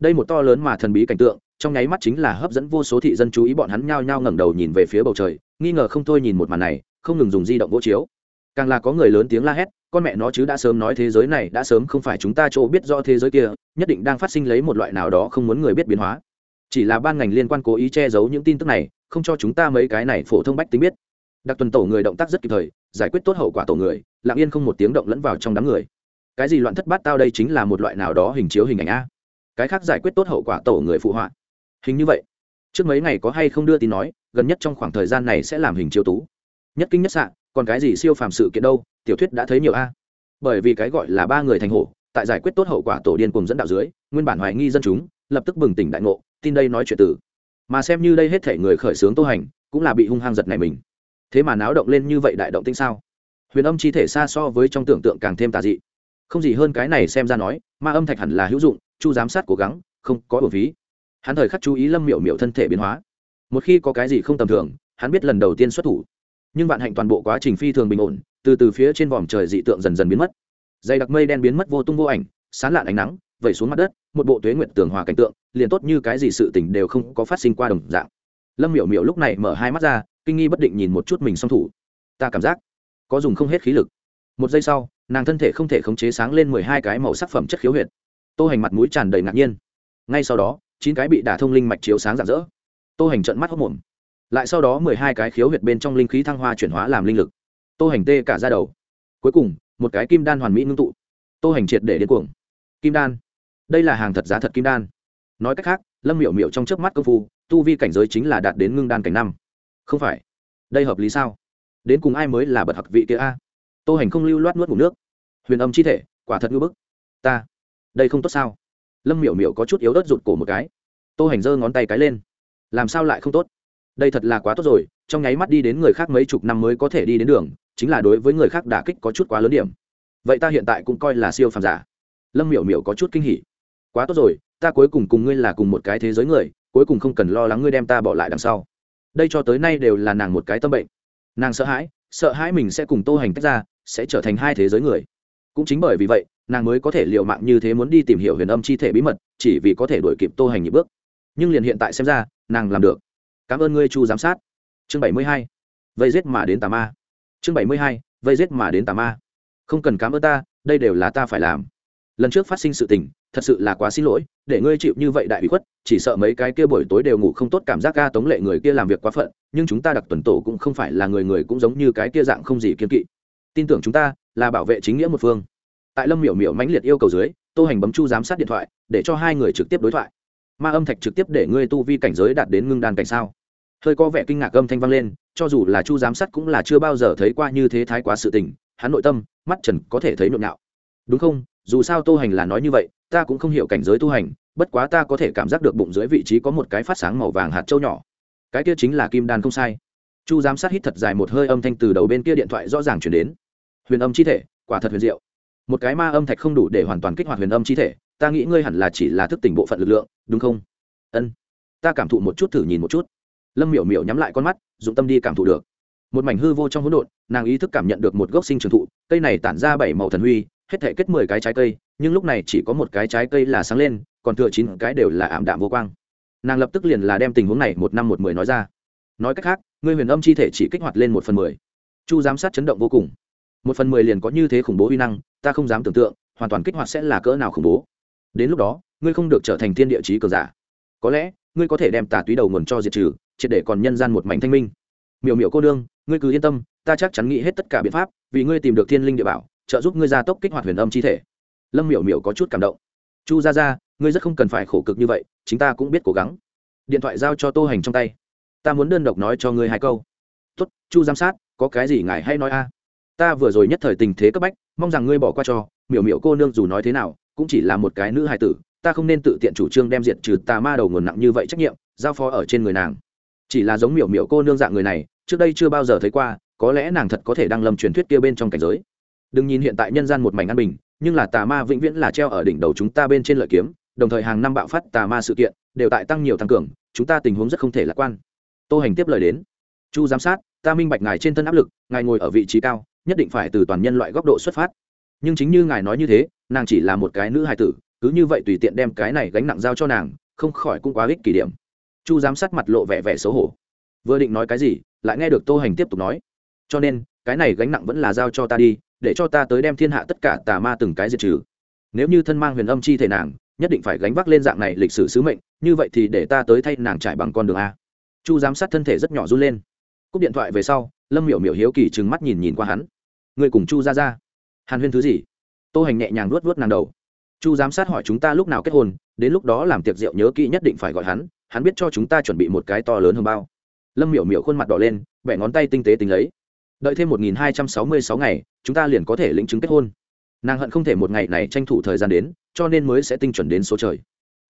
S1: Đây một to lớn mà thần bí cảnh tượng, trong nháy mắt chính là hấp dẫn vô số thị dân chú ý bọn hắn nhao nhao ngẩng đầu nhìn về phía bầu trời, nghi ngờ không thôi nhìn một màn này, không ngừng dùng di động vỗ chiếu. Càng là có người lớn tiếng la hét, con mẹ nó chứ đã sớm nói thế giới này đã sớm không phải chúng ta chỗ biết rõ thế giới kia, nhất định đang phát sinh lấy một loại nào đó không muốn người biết biến hóa chỉ là ban ngành liên quan cố ý che giấu những tin tức này, không cho chúng ta mấy cái này phổ thông bách tính biết. Đặc tuần tổ người động tác rất kịp thời, giải quyết tốt hậu quả tổ người, lặng yên không một tiếng động lẫn vào trong đám người. Cái gì loạn thất bát tao đây chính là một loại nào đó hình chiếu hình ảnh a. Cái khác giải quyết tốt hậu quả tổ người phụ họa. Hình như vậy. Trước mấy ngày có hay không đưa tin nói, gần nhất trong khoảng thời gian này sẽ làm hình chiếu tú. Nhất kinh nhất sạn còn cái gì siêu phàm sự kiện đâu, tiểu thuyết đã thấy nhiều a. Bởi vì cái gọi là ba người thành hổ, tại giải quyết tốt hậu quả tổ điên cùng dẫn đạo dưới, nguyên bản hoài nghi dân chúng, lập tức bừng tỉnh đại ngộ tin đây nói chuyện tử mà xem như đây hết thể người khởi xướng tô hành, cũng là bị hung hăng giật này mình. Thế mà náo động lên như vậy đại động tinh sao? Huyền âm chi thể xa so với trong tưởng tượng càng thêm tà dị. Không gì hơn cái này xem ra nói, ma âm thạch hẳn là hữu dụng, chu giám sát cố gắng, không có bổ phí. Hắn thời khắc chú ý lâm miểu miểu thân thể biến hóa. Một khi có cái gì không tầm thường, hắn biết lần đầu tiên xuất thủ. Nhưng vạn hạnh toàn bộ quá trình phi thường bình ổn, từ từ phía trên vòm trời dị tượng dần dần biến mất. Dày đặc mây đen biến mất vô tung vô ảnh sán lạn ánh nắng, vẩy xuống mặt đất, một bộ tuế nguyện tường hòa cảnh tượng liền tốt như cái gì sự tình đều không có phát sinh qua đồng dạng. Lâm miểu miểu lúc này mở hai mắt ra, kinh nghi bất định nhìn một chút mình song thủ. Ta cảm giác có dùng không hết khí lực. Một giây sau, nàng thân thể không thể khống chế sáng lên mười hai cái màu sắc phẩm chất khiếu huyệt. Tô hành mặt mũi tràn đầy ngạc nhiên. Ngay sau đó, chín cái bị đả thông linh mạch chiếu sáng rạng rỡ. Tô hành trận mắt hốc mồm. Lại sau đó mười hai cái khiếu huyệt bên trong linh khí thăng hoa chuyển hóa làm linh lực. Tô hành tê cả ra đầu. Cuối cùng, một cái kim đan hoàn mỹ ngưng tụ. Tô hành triệt để đến cuồng. Kim đan. Đây là hàng thật giá thật kim đan nói cách khác, lâm miểu miểu trong trước mắt công phu, tu vi cảnh giới chính là đạt đến ngưng đan cảnh năm. Không phải. Đây hợp lý sao? Đến cùng ai mới là bậc học vị kia a? Tô hành không lưu loát nuốt ngủ nước. Huyền âm chi thể, quả thật ngưỡng bức. Ta, đây không tốt sao? Lâm miểu miểu có chút yếu ớt rụt cổ một cái. Tô hành giơ ngón tay cái lên. Làm sao lại không tốt? Đây thật là quá tốt rồi, trong nháy mắt đi đến người khác mấy chục năm mới có thể đi đến đường, chính là đối với người khác đả kích có chút quá lớn điểm. Vậy ta hiện tại cũng coi là siêu phàm giả. Lâm miểu miểu có chút kinh hỉ. Quá tốt rồi ta cuối cùng cùng ngươi là cùng một cái thế giới người, cuối cùng không cần lo lắng ngươi đem ta bỏ lại đằng sau. Đây cho tới nay đều là nàng một cái tâm bệnh. Nàng sợ hãi sợ hãi mình sẽ cùng tô hành tách ra, sẽ trở thành hai thế giới người. Cũng chính bởi vì vậy, nàng mới có thể l i ề u mạng như thế muốn đi tìm hiểu huyền âm chi thể bí mật, chỉ vì có thể đổi kịp tô hành nhị bước. Nhưng liền hiện tại xem ra, nàng làm được. Cảm ơn ngươi, chu giám sát. Chương bảy mươi hai, vây giết mà đến tà ma. Chương bảy mươi hai, vây giết mà đến tà ma. Không cần cảm ơn ta, đây đều là ta phải làm lần trước phát sinh sự tình, thật sự là quá xin lỗi, để ngươi chịu như vậy đại bị khuất, chỉ sợ mấy cái kia buổi tối đều ngủ không tốt cảm giác ca tống lệ người kia làm việc quá phận, nhưng chúng ta đặc tuần tổ cũng không phải là người người cũng giống như cái kia dạng không gì kiên kỵ. Tin tưởng chúng ta là bảo vệ chính nghĩa một phương. Tại lâm miểu miểu mãnh liệt yêu cầu dưới, tô hành bấm chu giám sát điện thoại, để cho hai người trực tiếp đối thoại. Ma âm thạch trực tiếp để ngươi tu vi cảnh giới đạt đến ngưng đan cảnh sao? Hơi có vẻ kinh ngạc âm thanh vang lên, cho dù là chu giám sát cũng là chưa bao giờ thấy qua như thế thái quá sự tình, hắn nội tâm, mắt trần có thể thấy nhộn nhạo. Đúng không? Dù sao tu hành là nói như vậy, ta cũng không hiểu cảnh giới tu hành, bất quá ta có thể cảm giác được bụng dưới vị trí có một cái phát sáng màu vàng hạt trâu nhỏ. Cái kia chính là kim đan không sai. Chu giám sát hít thật dài một hơi âm thanh từ đầu bên kia điện thoại rõ ràng chuyển đến. Huyền âm chi thể, quả thật huyền diệu. Một cái ma âm thạch không đủ để hoàn toàn kích hoạt huyền âm chi thể, ta nghĩ ngươi hẳn là chỉ là thức tỉnh bộ phận lực lượng, đúng không? Ân. Ta cảm thụ một chút thử nhìn một chút. Lâm miểu miểu nhắm lại con mắt, dụng tâm đi cảm thụ được. Một mảnh hư vô trong hỗn độn, nàng ý thức cảm nhận được một gốc sinh trường thụ, cây này tản ra bảy màu thần huy hết thể kết mười cái trái cây, nhưng lúc này chỉ có một cái trái cây là sáng lên, còn thừa chín cái đều là ảm đạm vô quang. Nàng lập tức liền là đem tình huống này một năm một mười nói ra. Nói cách khác, ngươi huyền âm chi thể chỉ kích hoạt lên một phần mười. Chu giám sát chấn động vô cùng. Một phần mười liền có như thế khủng bố uy năng, ta không dám tưởng tượng, hoàn toàn kích hoạt sẽ là cỡ nào khủng bố. Đến lúc đó, ngươi không được trở thành thiên địa chí cường giả. Có lẽ, ngươi có thể đem tà túy đầu nguồn cho diệt trừ, triệt để còn nhân gian một mảnh thanh minh. Miểu miểu cô đương ngươi cứ yên tâm, ta chắc chắn nghĩ hết tất cả biện pháp, vì ngươi tìm được thiên linh địa bảo trợ giúp ngươi gia tốc kích hoạt huyền âm chi thể. Lâm miểu miểu có chút cảm động. Chu ra ra ngươi rất không cần phải khổ cực như vậy chúng ta cũng biết cố gắng. Điện thoại giao cho tô hành trong tay. Ta muốn đơn độc nói cho ngươi hai câu. Tốt, chu giám sát, có cái gì ngài hay nói a? Ta vừa rồi nhất thời tình thế cấp bách, mong rằng ngươi bỏ qua cho. Miểu miểu cô nương dù nói thế nào, cũng chỉ là một cái nữ hài tử, ta không nên tự tiện chủ trương đem diệt trừ tà ma đầu nguồn nặng như vậy trách nhiệm, giao phó ở trên người nàng. Chỉ là giống miểu miểu cô nương dạng người này, trước đây chưa bao giờ thấy qua, có lẽ nàng thật có thể đang lâm truyền thuyết kia bên trong cảnh giới đừng nhìn hiện tại nhân gian một mảnh an bình, nhưng là tà ma vĩnh viễn là treo ở đỉnh đầu chúng ta bên trên lợi kiếm, đồng thời hàng năm bạo phát tà ma sự kiện, đều tại tăng nhiều tăng cường, chúng ta tình huống rất không thể lạc quan. Tô hành tiếp lời đến. Chu giám sát, ta minh bạch ngài trên thân áp lực, ngài ngồi ở vị trí cao, nhất định phải từ toàn nhân loại góc độ xuất phát. Nhưng chính như ngài nói như thế, nàng chỉ là một cái nữ hài tử, cứ như vậy tùy tiện đem cái này gánh nặng giao cho nàng, không khỏi cũng quá ích kỷ điểm. Chu giám sát mặt lộ vẻ vẻ xấu hổ. Vừa định nói cái gì, lại nghe được tô hành tiếp tục nói. Cho nên, cái này gánh nặng vẫn là giao cho ta đi để cho ta tới đem thiên hạ tất cả tà ma từng cái diệt trừ. Nếu như thân mang huyền âm chi thể nàng, nhất định phải gánh vác lên dạng này lịch sử sứ mệnh, như vậy thì để ta tới thay nàng trải bằng con đường a. Chu giám sát thân thể rất nhỏ run lên. Cúp điện thoại về sau, lâm miểu miểu hiếu kỳ trừng mắt nhìn nhìn qua hắn. Người cùng chu ra ra. Hàn huyên thứ gì? Tô hành nhẹ nhàng luốt vớt nàng đầu. Chu giám sát hỏi chúng ta lúc nào kết hôn, đến lúc đó làm tiệc rượu nhớ kỹ nhất định phải gọi hắn hắn biết cho chúng ta chuẩn bị một cái to lớn hơn bao. Lâm miểu miểu khuôn mặt đỏ lên, bẻ ngón tay tinh tế tính lấy đợi thêm một nghìn hai trăm sáu mươi sáu ngày, chúng ta liền có thể lĩnh chứng kết hôn. Nàng hận không thể một ngày này tranh thủ thời gian đến, cho nên mới sẽ tinh chuẩn đến số trời.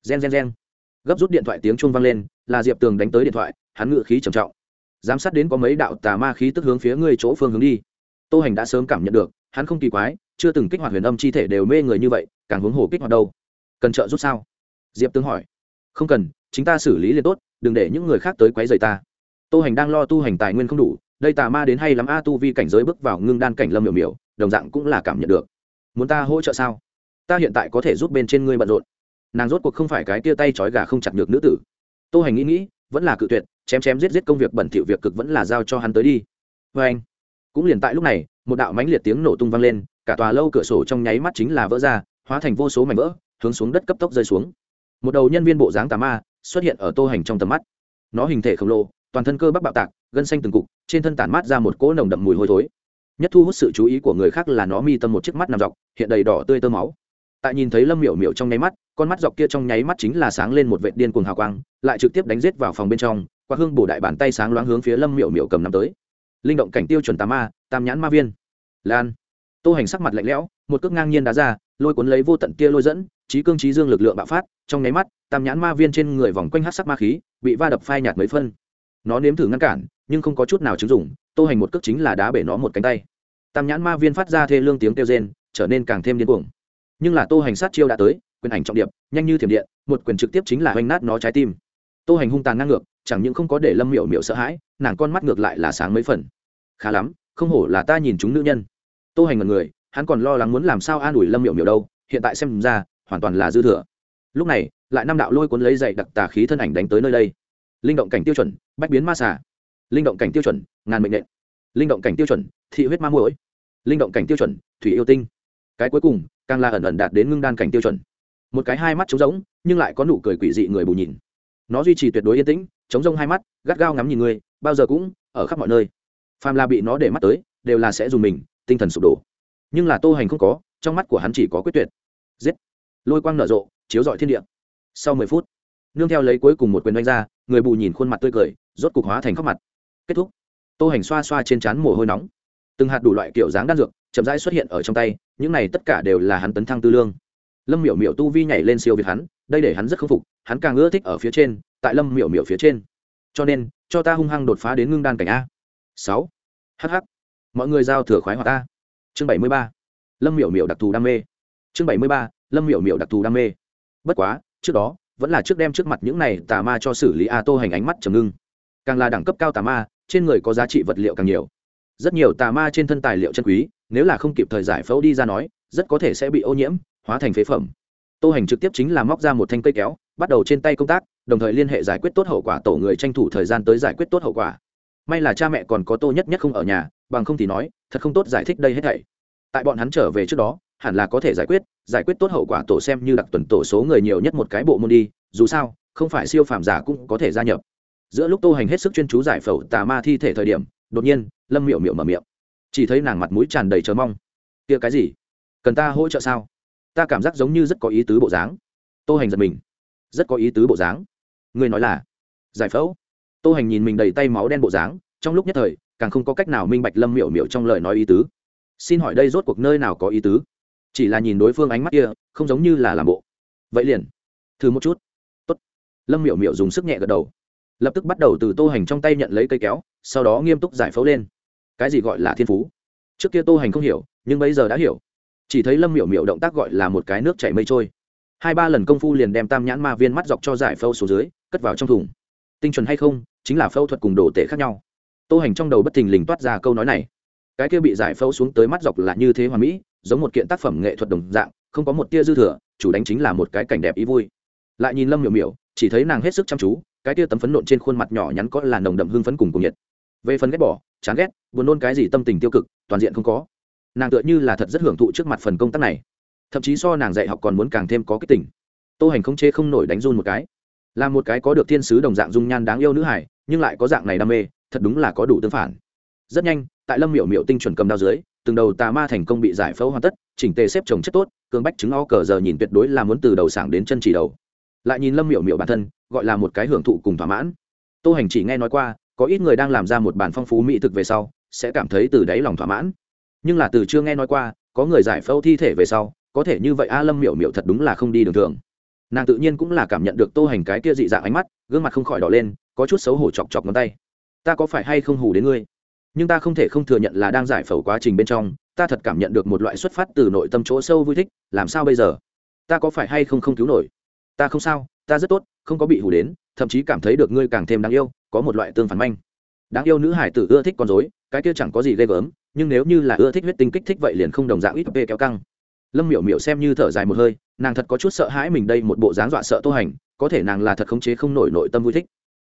S1: Gen gen gen. Gấp rút điện thoại tiếng chuông vang lên, là diệp tường đánh tới điện thoại, hắn ngự khí trầm trọng. Giám sát đến có mấy đạo tà ma khí tức hướng phía ngươi chỗ phương hướng đi. Tô hành đã sớm cảm nhận được, hắn không kỳ quái, chưa từng kích hoạt huyền âm chi thể đều mê người như vậy, càng hướng hồ kích hoạt đâu. Cần trợ giúp sao? Diệp tướng hỏi. Không cần, chính ta xử lý liền tốt, đừng để những người khác tới quấy rầy ta. Tô hành đang lo tu hành tài nguyên không đủ đây tà ma đến hay lắm a, tu vi cảnh giới bước vào ngưng đan cảnh lâm miểu miểu, đồng dạng cũng là cảm nhận được. Muốn ta hỗ trợ sao? Ta hiện tại có thể giúp bên trên ngươi bận rộn. Nàng rốt cuộc không phải cái tia tay trói gà không chặt được nữ tử. Tô hành nghĩ nghĩ, vẫn là cự tuyệt, chém chém giết giết công việc bẩn thỉu việc cực vẫn là giao cho hắn tới đi. Vê anh, cũng liền tại lúc này, một đạo mãnh liệt tiếng nổ tung vang lên, cả tòa lâu cửa sổ trong nháy mắt chính là vỡ ra, hóa thành vô số mảnh vỡ, hướng xuống đất cấp tốc rơi xuống. Một đầu nhân viên bộ dáng tà ma xuất hiện ở tô hành trong tầm mắt. Nó hình thể khổng lồ, toàn thân cơ bắp bạo tạc, gân xanh từng cục trên thân tản mát ra một cỗ nồng đậm mùi hôi thối. Nhất thu hút sự chú ý của người khác là nó mi tâm một chiếc mắt nằm dọc, hiện đầy đỏ tươi tơ máu. Tại nhìn thấy lâm miểu miểu trong nháy mắt, con mắt dọc kia trong nháy mắt chính là sáng lên một vệ điên cuồng hào quang, lại trực tiếp đánh giết vào phòng bên trong, qua hương bổ đại bàn tay sáng loáng hướng phía lâm miểu miểu cầm nắm tới. Linh động cảnh tiêu chuẩn tà ma, tam nhãn ma viên. Lan. Tô hành sắc mặt lạnh lẽo, một cước ngang nhiên đá ra, lôi cuốn lấy vô tận kia lôi dẫn trí cương trí dương lực lượng bạo phát, trong nháy mắt, tam nhãn ma viên trên người vòng quanh hát sắc ma khí, bị va đập phai nhạt mấy phân nó nếm thử ngăn cản, nhưng không có chút nào chứng dụng, tô hành một cước chính là đá bể nó một cánh tay. Tam nhãn ma viên phát ra thê lương tiếng kêu rên, trở nên càng thêm điên cuồng. Nhưng là tô hành sát chiêu đã tới, quyền ảnh trọng điệp, nhanh như thiểm điện, một quyền trực tiếp chính là hoành nát nó trái tim. Tô hành hung tàn ngang ngược, chẳng những không có để lâm miểu miểu sợ hãi, nàng con mắt ngược lại là sáng mấy phần. Khá lắm, không hổ là ta nhìn chúng nữ nhân. Tô hành ngần người, hắn còn lo lắng muốn làm sao an ủi lâm miểu miểu đâu, hiện tại xem ra, hoàn toàn là dư thừa. Lúc này, lại năm đạo lôi cuốn lấy dậy đặc tà khí thân ảnh đánh tới nơi đây linh động cảnh tiêu chuẩn, bách biến ma xà. Linh động cảnh tiêu chuẩn, ngàn mệnh nện. Linh động cảnh tiêu chuẩn, thị huyết ma mũi linh động cảnh tiêu chuẩn, thủy yêu tinh. Cái cuối cùng, càng là ẩn ẩn đạt đến ngưng đan cảnh tiêu chuẩn. Một cái hai mắt trống rỗng, nhưng lại có nụ cười quỷ dị người bù nhìn. Nó duy trì tuyệt đối yên tĩnh chống rông hai mắt, gắt gao ngắm nhìn người, bao giờ cũng ở khắp mọi nơi. Phàm là bị nó để mắt tới, đều là sẽ dùng mình, tinh thần sụp đổ. Nhưng là tô hành không có, trong mắt của hắn chỉ có quyết tuyệt. Giết. Lôi quang nở rộ, chiếu rọi thiên địa. Sau mười phút, nương theo lấy cuối cùng một quyền đánh ra người bù nhìn khuôn mặt tươi cười, rốt cục hóa thành khóc mặt. Kết thúc. Tô hành xoa xoa trên trán mồ hôi nóng. Từng hạt đủ loại kiểu dáng đan dược chậm rãi xuất hiện ở trong tay, những này tất cả đều là hắn tấn thăng tư lương. Lâm miểu miểu tu vi nhảy lên siêu việt hắn, đây để hắn rất khâm phục, hắn càng ưa thích ở phía trên, tại lâm miểu miểu phía trên. Cho nên, cho ta hung hăng đột phá đến ngưng đan cảnh a. Sáu. Hh mọi người giao thừa khoái hoạt ta chương bảy mươi ba. Lâm miểu miểu đặc thù đam mê. Chương bảy mươi ba. Lâm miểu miểu đặc thù đam mê. Bất quá, trước đó vẫn là trước đem trước mặt những này tà ma cho xử lý a tô hành ánh mắt trầm ngưng. Càng là đẳng cấp cao tà ma, trên người có giá trị vật liệu càng nhiều. Rất nhiều tà ma trên thân tài liệu chân quý, nếu là không kịp thời giải phẫu đi ra nói, rất có thể sẽ bị ô nhiễm, hóa thành phế phẩm. Tô hành trực tiếp chính là móc ra một thanh cây kéo, bắt đầu trên tay công tác, đồng thời liên hệ giải quyết tốt hậu quả tổ người tranh thủ thời gian tới giải quyết tốt hậu quả. May là cha mẹ còn có tô nhất nhất không ở nhà, bằng không thì nói, thật không tốt giải thích đây hết thảy. Tại bọn hắn trở về trước đó hẳn là có thể giải quyết giải quyết tốt hậu quả tổ xem như đặc tuần tổ số người nhiều nhất một cái bộ môn đi, dù sao, không phải siêu phàm giả cũng có thể gia nhập. Giữa lúc tô hành hết sức chuyên chú giải phẫu tà ma thi thể thời điểm, đột nhiên, lâm miệu miệu mở miệng. Chỉ thấy nàng mặt mũi tràn đầy chờ mong. Kia cái gì? Cần ta hỗ trợ sao? Ta cảm giác giống như rất có ý tứ bộ dáng. Tô hành giật mình. Rất có ý tứ bộ dáng. Người nói là, giải phẫu. Tô hành nhìn mình đầy tay máu đen bộ dáng, trong lúc nhất thời, càng không có cách nào minh bạch lâm miệu miệu trong lời nói ý tứ. Xin hỏi đây rốt cuộc nơi nào có ý tứ? Chỉ là nhìn đối phương ánh mắt kia, không giống như là làm bộ. Vậy liền, thử một chút. Tốt. lâm miệu miệu dùng sức nhẹ gật đầu. Lập tức bắt đầu từ tô hành trong tay nhận lấy cây kéo, sau đó nghiêm túc giải phẫu lên. Cái gì gọi là thiên phú? Trước kia tô hành không hiểu, nhưng bây giờ đã hiểu. Chỉ thấy lâm miểu miểu động tác gọi là một cái nước chảy mây trôi. Hai ba lần công phu liền đem tam nhãn ma viên mắt dọc cho giải phẫu xuống dưới, cất vào trong thùng. Tinh chuẩn hay không, chính là phẫu thuật cùng đồ tể khác nhau. Tô hành trong đầu bất thình lình toát ra câu nói này cái kia bị giải phẫu xuống tới mắt dọc là như thế hoàn mỹ, giống một kiện tác phẩm nghệ thuật đồng dạng, không có một tia dư thừa, chủ đánh chính là một cái cảnh đẹp ý vui. Lại nhìn lâm miểu miểu, chỉ thấy nàng hết sức chăm chú, cái tia tấm phấn nộn trên khuôn mặt nhỏ nhắn có là nồng đậm hương phấn cùng cùng nhiệt. Về phần ghét bỏ, chán ghét, buồn nôn cái gì tâm tình tiêu cực, toàn diện không có. Nàng tựa như là thật rất hưởng thụ trước mặt phần công tác này. Thậm chí so nàng dạy học còn muốn càng thêm có kích tình. Tô hành không chê không nổi đánh run một cái. Là một cái có được thiên sứ đồng dạng dung nhan đáng yêu nữ hải nhưng lại có dạng này đam mê, thật đúng là có đủ tương phản rất nhanh, tại lâm miểu miểu tinh chuẩn cầm đao dưới, từng đầu tà ma thành công bị giải phẫu hoàn tất, chỉnh tề xếp trồng chất tốt cương bách chứng o cờ giờ nhìn tuyệt đối là muốn từ đầu sảng đến chân chỉ đầu. Lại nhìn lâm miểu miểu bản thân, gọi là một cái hưởng thụ cùng thỏa mãn. Tô hành chỉ nghe nói qua, có ít người đang làm ra một bản phong phú mỹ thực về sau, sẽ cảm thấy từ đáy lòng thỏa mãn. Nhưng là từ chưa nghe nói qua, có người giải phẫu thi thể về sau, có thể như vậy a lâm miểu miểu thật đúng là không đi đường thường. Nàng tự nhiên cũng là cảm nhận được tô hành cái kia dị dạng ánh mắt, gương mặt không khỏi đỏ lên, có chút xấu hổ chọc chọc ngón tay. Ta có phải hay không hù đến ngươi? Nhưng ta không thể không thừa nhận là đang giải phẫu quá trình bên trong, ta thật cảm nhận được một loại xuất phát từ nội tâm chỗ sâu vui thích, làm sao bây giờ? Ta có phải hay không không cứu nổi? Ta không sao, ta rất tốt, không có bị hủ đến, thậm chí cảm thấy được ngươi càng thêm đáng yêu, có một loại tương phản manh. Đáng yêu nữ hải tử ưa thích con dối cái kia chẳng có gì ghê gớm, nhưng nếu như là ưa thích huyết tinh kích thích vậy liền không đồng dạng ít p kéo căng. Lâm miểu miểu xem như thở dài một hơi, nàng thật có chút sợ hãi mình đây một bộ dáng dọa sợ tô hành, có thể nàng là thật khống chế không nổi nội tâm vui thích.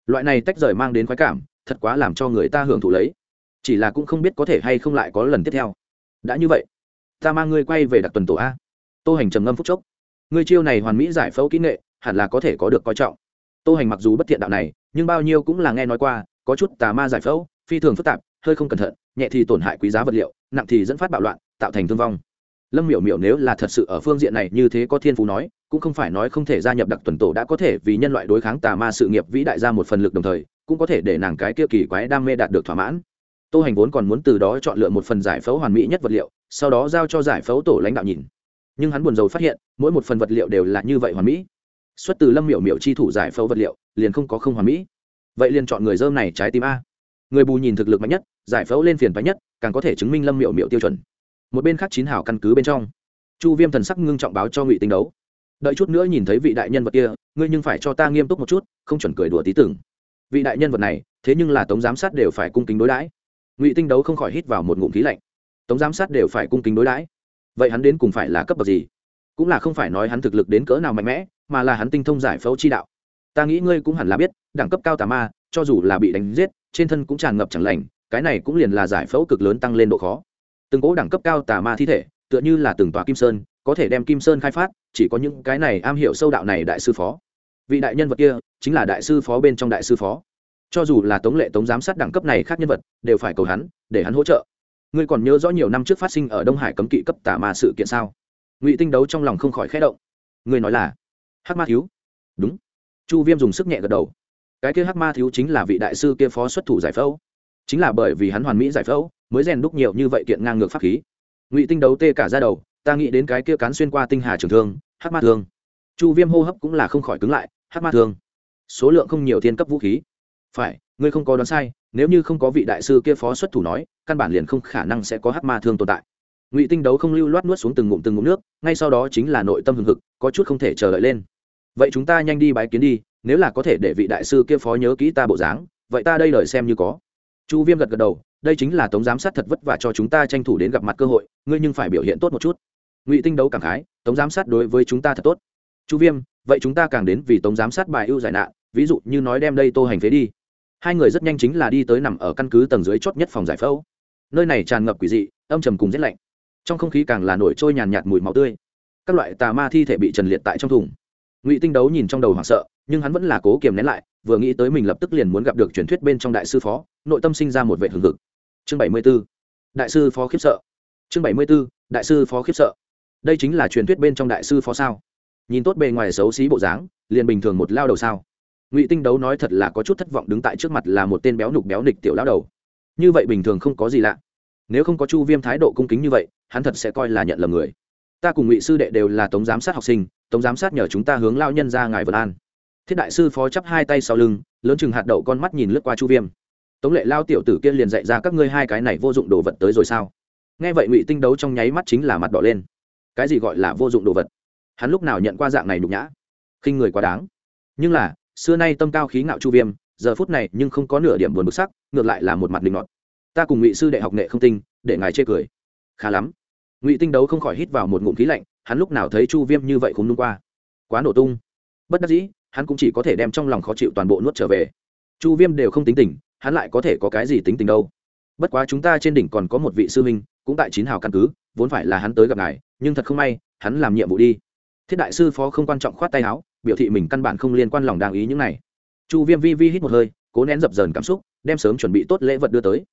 S1: Loại này tách rời mang đến khoái cảm, thật quá làm cho người ta hưởng thụ lấy chỉ là cũng không biết có thể hay không lại có lần tiếp theo. Đã như vậy, ta mang ngươi quay về đặc tuần tổ a. Tô hành trầm ngâm phúc chốc. Ngươi chiêu này hoàn mỹ giải phẫu kỹ nghệ, hẳn là có thể có được coi trọng. Tô hành mặc dù bất thiện đạo này, nhưng bao nhiêu cũng là nghe nói qua, có chút tà ma giải phẫu, phi thường phức tạp, hơi không cẩn thận, nhẹ thì tổn hại quý giá vật liệu, nặng thì dẫn phát bạo loạn, tạo thành thương vong. Lâm miểu miểu nếu là thật sự ở phương diện này như thế có thiên phú nói, cũng không phải nói không thể gia nhập đặc tuần tổ đã có thể vì nhân loại đối kháng tà ma sự nghiệp vĩ đại ra một phần lực đồng thời, cũng có thể để nàng cái kia kỳ quái đam mê đạt được thỏa mãn tô hành vốn còn muốn từ đó chọn lựa một phần giải phẫu hoàn mỹ nhất vật liệu, sau đó giao cho giải phẫu tổ lãnh đạo nhìn. Nhưng hắn buồn rầu phát hiện, mỗi một phần vật liệu đều là như vậy hoàn mỹ. Xuất từ lâm miểu miểu chi thủ giải phẫu vật liệu, liền không có không hoàn mỹ. Vậy liền chọn người dơm này trái tim a. Người bù nhìn thực lực mạnh nhất, giải phẫu lên phiền phái nhất, càng có thể chứng minh lâm miểu miểu tiêu chuẩn. Một bên khác chín hảo căn cứ bên trong. Chu viêm thần sắc ngưng trọng báo cho ngụy tinh đấu. Đợi chút nữa nhìn thấy vị đại nhân vật kia, ngươi nhưng phải cho ta nghiêm túc một chút, không chuẩn cười đùa tí tưởng. Vị đại nhân vật này, thế nhưng là tống giám sát đều phải cung kính đối đãi ngụy tinh đấu không khỏi hít vào một ngụm khí lạnh tống giám sát đều phải cung kính đối đãi vậy hắn đến cùng phải là cấp bậc gì cũng là không phải nói hắn thực lực đến cỡ nào mạnh mẽ mà là hắn tinh thông giải phẫu chi đạo ta nghĩ ngươi cũng hẳn là biết đẳng cấp cao tà ma cho dù là bị đánh giết trên thân cũng tràn ngập chẳng lành cái này cũng liền là giải phẫu cực lớn tăng lên độ khó từng cố đẳng cấp cao tà ma thi thể tựa như là từng tòa kim sơn có thể đem kim sơn khai phát chỉ có những cái này am hiểu sâu đạo này đại sư phó vị đại nhân vật kia chính là đại sư phó bên trong đại sư phó cho dù là tống lệ tống giám sát đẳng cấp này khác nhân vật, đều phải cầu hắn, để hắn hỗ trợ. Ngươi còn nhớ rõ nhiều năm trước phát sinh ở đông hải cấm kỵ cấp tà ma sự kiện sao? Ngụy tinh đấu trong lòng không khỏi khẽ động. Ngươi nói là, hắc ma thiếu. Đúng. Chu viêm dùng sức nhẹ gật đầu. Cái kia hắc ma thiếu chính là vị đại sư kia phó xuất thủ giải phẫu. Chính là bởi vì hắn hoàn mỹ giải phẫu, mới rèn đúc nhiều như vậy kiện ngang ngược pháp khí. Ngụy tinh đấu tê cả ra đầu, ta nghĩ đến cái kia cán xuyên qua tinh hà trường thương, hắc ma thương chu viêm hô hấp cũng là không khỏi cứng lại, hắc ma thương số lượng không nhiều thiên cấp vũ khí phải, ngươi không có đoán sai, nếu như không có vị đại sư kia phó xuất thủ nói, căn bản liền không khả năng sẽ có hát ma thương tồn tại. Ngụy tinh đấu không lưu loát nuốt xuống từng ngụm từng ngụm nước, ngay sau đó chính là nội tâm hừng hực, có chút không thể chờ đợi lên. Vậy chúng ta nhanh đi bái kiến đi, nếu là có thể để vị đại sư kia phó nhớ kỹ ta bộ dáng, vậy ta đây lời xem như có. Chu viêm gật gật đầu, đây chính là tống giám sát thật vất vả cho chúng ta tranh thủ đến gặp mặt cơ hội, ngươi nhưng phải biểu hiện tốt một chút. Ngụy tinh đấu cảm khái, tống giám sát đối với chúng ta thật tốt. Chu viêm, vậy chúng ta càng đến vì tống giám sát bài ưu giải nạn, ví dụ như nói đem đây tô hành phế đi hai người rất nhanh chính là đi tới nằm ở căn cứ tầng dưới chốt nhất phòng giải phẫu. Nơi này tràn ngập quỷ dị, âm trầm cùng rét lạnh. Trong không khí càng là nổi trôi nhàn nhạt mùi máu tươi. Các loại tà ma thi thể bị trần liệt tại trong thùng. Ngụy tinh đấu nhìn trong đầu hoảng sợ, nhưng hắn vẫn là cố kiềm nén lại, vừa nghĩ tới mình lập tức liền muốn gặp được truyền thuyết bên trong đại sư phó, nội tâm sinh ra một vệ hừng hực. Chương bảy mươi b ố đại sư phó khiếp sợ. Chương bảy mươi b ố đại sư phó khiếp sợ. Đây chính là truyền thuyết bên trong đại sư phó sao? Nhìn tốt bề ngoài xấu xí bộ dáng, liền bình thường một lao đầu sao? Ngụy tinh đấu nói thật là có chút thất vọng đứng tại trước mặt là một tên béo nục béo nịch tiểu lão đầu. Như vậy bình thường không có gì lạ. Nếu không có chu viêm thái độ cung kính như vậy, hắn thật sẽ coi là nhận lầm người. Ta cùng ngụy sư đệ đều là tống giám sát học sinh, tống giám sát nhờ chúng ta hướng lao nhân ra ngài vân an. Thiết đại sư phó chắp hai tay sau lưng, lớn chừng hạt đậu con mắt nhìn lướt qua chu viêm. Tống lệ lao tiểu tử kia liền dạy ra các ngươi hai cái này vô dụng đồ vật tới rồi sao? Nghe vậy ngụy tinh đấu trong nháy mắt chính là mặt đỏ lên. Cái gì gọi là vô dụng đồ vật? Hắn lúc nào nhận qua dạng này nhục nhã? Khinh người quá đáng. Nhưng là xưa nay tâm cao khí ngạo chu viêm, giờ phút này nhưng không có nửa điểm buồn bực sắc, ngược lại là một mặt linh ngọt ta cùng ngụy sư đệ học nghệ không tinh, để ngài chê cười. Khá lắm. Ngụy tinh đấu không khỏi hít vào một ngụm khí lạnh, hắn lúc nào thấy chu viêm như vậy cũng nung qua. Quá nổ tung. Bất đắc dĩ, hắn cũng chỉ có thể đem trong lòng khó chịu toàn bộ nuốt trở về. Chu viêm đều không tính tình, hắn lại có thể có cái gì tính tình đâu. Bất quá chúng ta trên đỉnh còn có một vị sư huynh, cũng tại chín hào căn cứ, vốn phải là hắn tới gặp ngài, nhưng thật không may, hắn làm nhiệm vụ đi. Thiết đại sư phó không quan trọng khoát tay áo biểu thị mình căn bản không liên quan lòng đang ý những này. Chu viêm vi vi hít một hơi, cố nén dập dờn cảm xúc, đem sớm chuẩn bị tốt lễ vật đưa tới.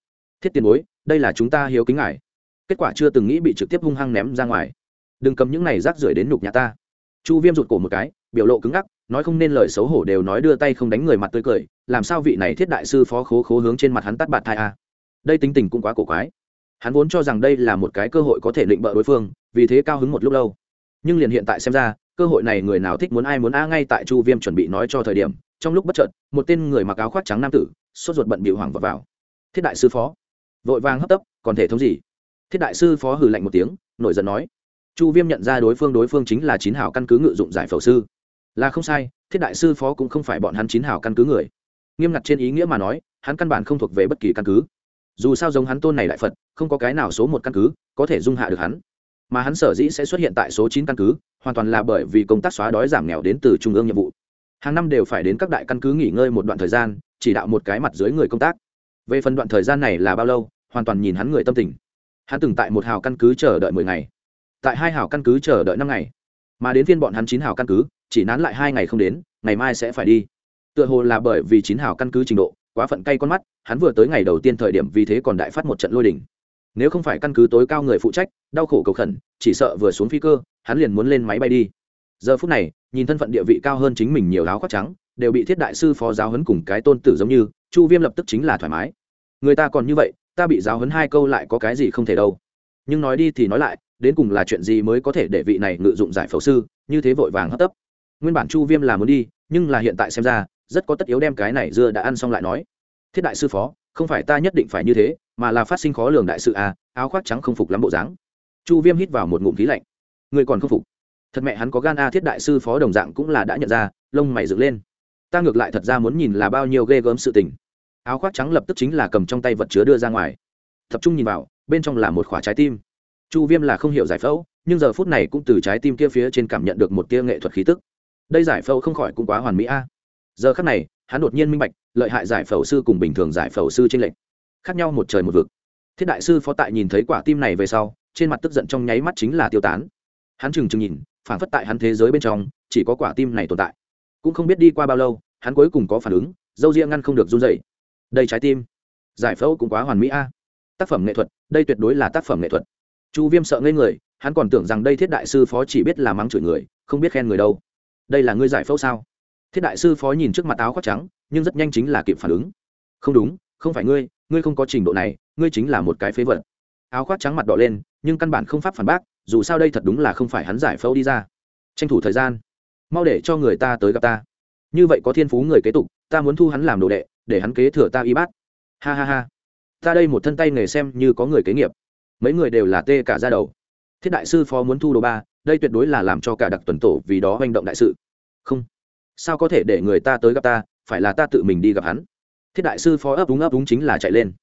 S1: Thiết tiền bối, đây là chúng ta hiếu kính ngài. Kết quả chưa từng nghĩ bị trực tiếp hung hăng ném ra ngoài. Đừng cầm những này rác rưởi đến nhục nhà ta. Chu viêm rụt cổ một cái, biểu lộ cứng ngắc, nói không nên lời xấu hổ đều nói đưa tay không đánh người mặt tươi cười, làm sao vị này thiết đại sư phó khố khố hướng trên mặt hắn tắt bạt thai a? Đây tính tình cũng quá cổ quái. Hắn vốn cho rằng đây là một cái cơ hội có thể định bợ đối phương, vì thế cao hứng một lúc lâu. Nhưng liền hiện tại xem ra cơ hội này người nào thích muốn ai muốn a ngay tại chu viêm chuẩn bị nói cho thời điểm, trong lúc bất chợt, một tên người mặc áo khoác trắng nam tử, sốt ruột bận bị hoảng vật vào. Thiết đại sư phó. Vội vàng hấp tấp, còn thể thống gì? Thiết đại sư phó hừ lạnh một tiếng, nổi giận nói. Chu viêm nhận ra đối phương đối phương chính là chín hào căn cứ ngự dụng giải phẫu sư. Là không sai, thiết đại sư phó cũng không phải bọn hắn chín hào căn cứ người. Nghiêm ngặt trên ý nghĩa mà nói, hắn căn bản không thuộc về bất kỳ căn cứ. Dù sao giống hắn tôn này đại phật, không có cái nào số một căn cứ có thể dung hạ được hắn mà hắn sở dĩ sẽ xuất hiện tại số chín căn cứ, hoàn toàn là bởi vì công tác xóa đói giảm nghèo đến từ trung ương nhiệm vụ. Hàng năm đều phải đến các đại căn cứ nghỉ ngơi một đoạn thời gian, chỉ đạo một cái mặt dưới người công tác. Về phần đoạn thời gian này là bao lâu, hoàn toàn nhìn hắn người tâm tình. Hắn từng tại một hào căn cứ chờ đợi mười ngày. Tại hai hào căn cứ chờ đợi năm ngày. Mà đến phiên bọn hắn chín hào căn cứ, chỉ nán lại hai ngày không đến, ngày mai sẽ phải đi. Tựa hồ là bởi vì chín hào căn cứ trình độ, quá phận cay con mắt, hắn vừa tới ngày đầu tiên thời điểm vì thế còn đại phát một trận lôi đỉnh nếu không phải căn cứ tối cao người phụ trách, đau khổ cầu khẩn, chỉ sợ vừa xuống phi cơ, hắn liền muốn lên máy bay đi. Giờ phút này, nhìn thân phận địa vị cao hơn chính mình nhiều áo khoác trắng, đều bị thiết đại sư phó giáo huấn cùng cái tôn tử giống như, chu viêm lập tức chính là thoải mái. Người ta còn như vậy, ta bị giáo huấn hai câu lại có cái gì không thể đâu. Nhưng nói đi thì nói lại, đến cùng là chuyện gì mới có thể để vị này ngự dụng giải phẫu sư, như thế vội vàng hấp tấp. Nguyên bản chu viêm là muốn đi, nhưng là hiện tại xem ra, rất có tất yếu đem cái này dưa đã ăn xong lại nói. Thiết đại sư phó, không phải ta nhất định phải như thế mà là phát sinh khó lường đại sự à áo khoác trắng không phục lắm bộ dáng. Chu viêm hít vào một ngụm khí lạnh. Người còn không phục. Thật mẹ hắn có gan a thiết đại sư phó đồng dạng cũng là đã nhận ra, lông mày dựng lên. Ta ngược lại thật ra muốn nhìn là bao nhiêu ghê gớm sự tình. Áo khoác trắng lập tức chính là cầm trong tay vật chứa đưa ra ngoài. Tập trung nhìn vào, bên trong là một khoả trái tim. Chu viêm là không hiểu giải phẫu, nhưng giờ phút này cũng từ trái tim kia phía trên cảm nhận được một tia nghệ thuật khí tức. Đây giải phẫu không khỏi cũng quá hoàn mỹ a. Giờ khắc này, hắn đột nhiên minh bạch, lợi hại giải phẫu sư cùng bình thường giải phẫu sư trên lệnh khác nhau một trời một vực. Thiết đại sư phó tại nhìn thấy quả tim này về sau, trên mặt tức giận trong nháy mắt chính là tiêu tán. Hắn trừng trừng nhìn, phản phất tại hắn thế giới bên trong, chỉ có quả tim này tồn tại. Cũng không biết đi qua bao lâu, hắn cuối cùng có phản ứng, dâu ria ngăn không được run dậy đây trái tim. Giải phẫu cũng quá hoàn mỹ a. Tác phẩm nghệ thuật, đây tuyệt đối là tác phẩm nghệ thuật. Chu viêm sợ ngây người, hắn còn tưởng rằng đây thiết đại sư phó chỉ biết là mắng chửi người, không biết khen người đâu. Đây là ngươi giải phẫu sao? Thiết đại sư phó nhìn trước mặt áo khoác trắng, nhưng rất nhanh chính là kịp phản ứng. Không đúng không phải ngươi ngươi không có trình độ này, ngươi chính là một cái phế vật. Áo khoác trắng mặt đỏ lên, nhưng căn bản không pháp phản bác, dù sao đây thật đúng là không phải hắn giải phẫu đi ra. Tranh thủ thời gian, mau để cho người ta tới gặp ta. Như vậy có thiên phú người kế tục, ta muốn thu hắn làm đồ đệ, để hắn kế thừa ta y bát. Ha ha ha. Ta đây một thân tay nghề xem như có người kế nghiệp. Mấy người đều là tê cả ra đầu. Thiết đại sư phó muốn thu đồ ba, đây tuyệt đối là làm cho cả đặc tuần tổ vì đó hành động đại sự. Không. Sao có thể để người ta tới gặp ta, phải là ta tự mình đi gặp hắn thiết đại sư phó ấp úng ấp úng chính là chạy lên.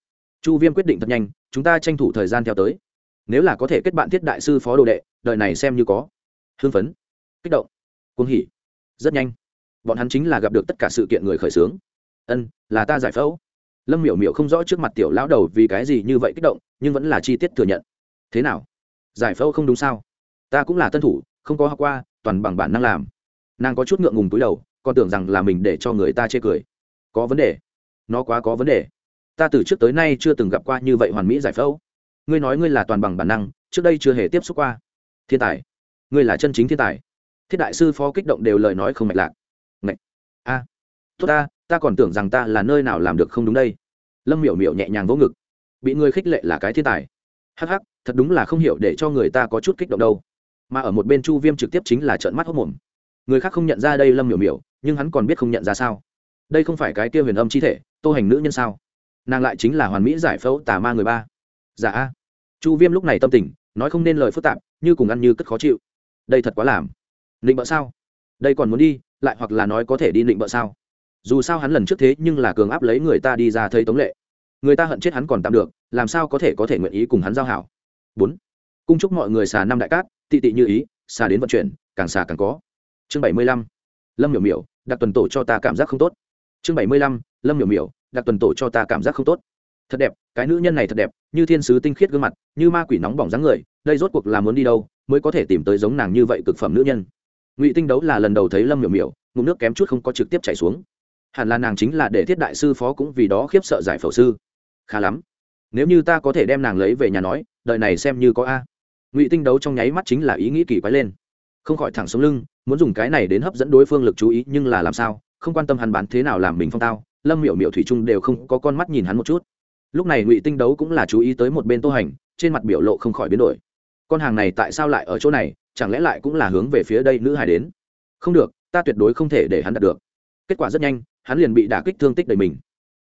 S1: Chu viêm quyết định thật nhanh, chúng ta tranh thủ thời gian theo tới. Nếu là có thể kết bạn thiết đại sư phó đồ đệ đợi này xem như có. Hưng phấn, kích động, cuồng hỉ, rất nhanh. Bọn hắn chính là gặp được tất cả sự kiện người khởi xướng. Ân, là ta giải phẫu. Lâm miểu miểu không rõ trước mặt tiểu lão đầu vì cái gì như vậy kích động, nhưng vẫn là chi tiết thừa nhận. Thế nào? Giải phẫu không đúng sao? Ta cũng là tân thủ, không có học qua, toàn bằng bản năng làm. Nàng có chút ngượng ngùng túi đầu, còn tưởng rằng là mình để cho người ta chê cười. Có vấn đề nó quá có vấn đề. Ta từ trước tới nay chưa từng gặp qua như vậy hoàn mỹ giải phẫu. Ngươi nói ngươi là toàn bằng bản năng, trước đây chưa hề tiếp xúc qua. Thiên tài. Ngươi là chân chính thiên tài. Thiết đại sư phó kích động đều lời nói không mạch lạc. Ngậy. a. Tốt ta ta còn tưởng rằng ta là nơi nào làm được không đúng đây. Lâm miểu miểu nhẹ nhàng vỗ ngực. Bị người khích lệ là cái thiên tài. Hắc hắc, thật đúng là không hiểu để cho người ta có chút kích động đâu. Mà ở một bên chu viêm trực tiếp chính là trợn mắt hốc mồm. Người khác không nhận ra đây lâm miểu miểu, nhưng hắn còn biết không nhận ra sao đây không phải cái kia huyền âm chi thể, tô hành nữ nhân sao? Nàng lại chính là hoàn mỹ giải phẫu tà ma người ba. Dạ a. Chu viêm lúc này tâm tình, nói không nên lời phức tạp, như cùng ăn như cất khó chịu. Đây thật quá làm. Định bợ sao? Đây còn muốn đi, lại hoặc là nói có thể đi định bợ sao? Dù sao hắn lần trước thế nhưng là cường áp lấy người ta đi ra thấy tống lệ. Người ta hận chết hắn còn tạm được, làm sao có thể có thể nguyện ý cùng hắn giao hảo? Bốn. Cung chúc mọi người xà năm đại cát, tị tị như ý, xà đến vận chuyển, càng xà càng có. Chương bảy mươi lăm. Lâm miểu miểu đặc tuần tổ cho ta cảm giác không tốt chương bảy mươi lăm, lâm miểu miểu đặc tuần tổ cho ta cảm giác không tốt. Thật đẹp, cái nữ nhân này thật đẹp, như thiên sứ tinh khiết gương mặt, như ma quỷ nóng bỏng dáng người, đây rốt cuộc là muốn đi đâu mới có thể tìm tới giống nàng như vậy cực phẩm nữ nhân. Ngụy tinh đấu là lần đầu thấy lâm miểu miểu, ngụm nước kém chút không có trực tiếp chảy xuống. Hẳn là nàng chính là để thiết đại sư phó cũng vì đó khiếp sợ giải phẫu sư. Khá lắm. Nếu như ta có thể đem nàng lấy về nhà nói đợi này xem như có a. Ngụy tinh đấu trong nháy mắt chính là ý nghĩ kỳ quái lên. Không khỏi thẳng sống lưng, muốn dùng cái này đến hấp dẫn đối phương lực chú ý, nhưng là làm sao? Không quan tâm hắn bán thế nào làm mình phong tao, lâm miểu miểu thủy trung đều không có con mắt nhìn hắn một chút. Lúc này ngụy tinh đấu cũng là chú ý tới một bên tô hành, trên mặt biểu lộ không khỏi biến đổi. Con hàng này tại sao lại ở chỗ này, chẳng lẽ lại cũng là hướng về phía đây nữ hải đến? Không được, ta tuyệt đối không thể để hắn đạt được. Kết quả rất nhanh, hắn liền bị đả kích thương tích đầy mình.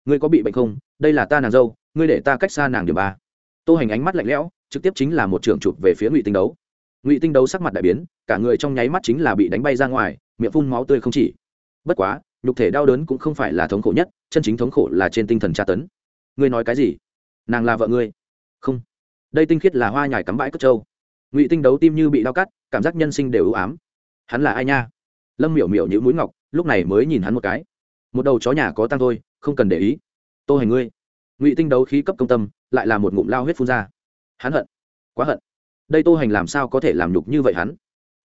S1: Ngươi có bị bệnh không? Đây là ta nàng dâu, ngươi để ta cách xa nàng điểm ba. Tô hành ánh mắt lạnh lẽo, trực tiếp chính là một trường chụp về phía ngụy tinh đấu. Ngụy tinh đấu sắc mặt đại biến, cả người trong nháy mắt chính là bị đánh bay ra ngoài, miệng phun máu tươi không chỉ. Bất quá nhục thể đau đớn cũng không phải là thống khổ nhất, chân chính thống khổ là trên tinh thần tra tấn. Ngươi nói cái gì? Nàng là vợ ngươi? Không. Đây tinh khiết là hoa nhài cắm bãi cất trâu. Ngụy tinh đấu tim như bị đau cắt, cảm giác nhân sinh đều ưu ám. Hắn là ai nha? Lâm miểu miểu nhữ mũi ngọc, lúc này mới nhìn hắn một cái. Một đầu chó nhà có tăng thôi, không cần để ý. Tô hành ngươi. Ngụy tinh đấu khí cấp công tâm, lại là một ngụm lao huyết phun ra. Hắn hận. Quá hận. Đây tô hành làm sao có thể làm nhục như vậy hắn?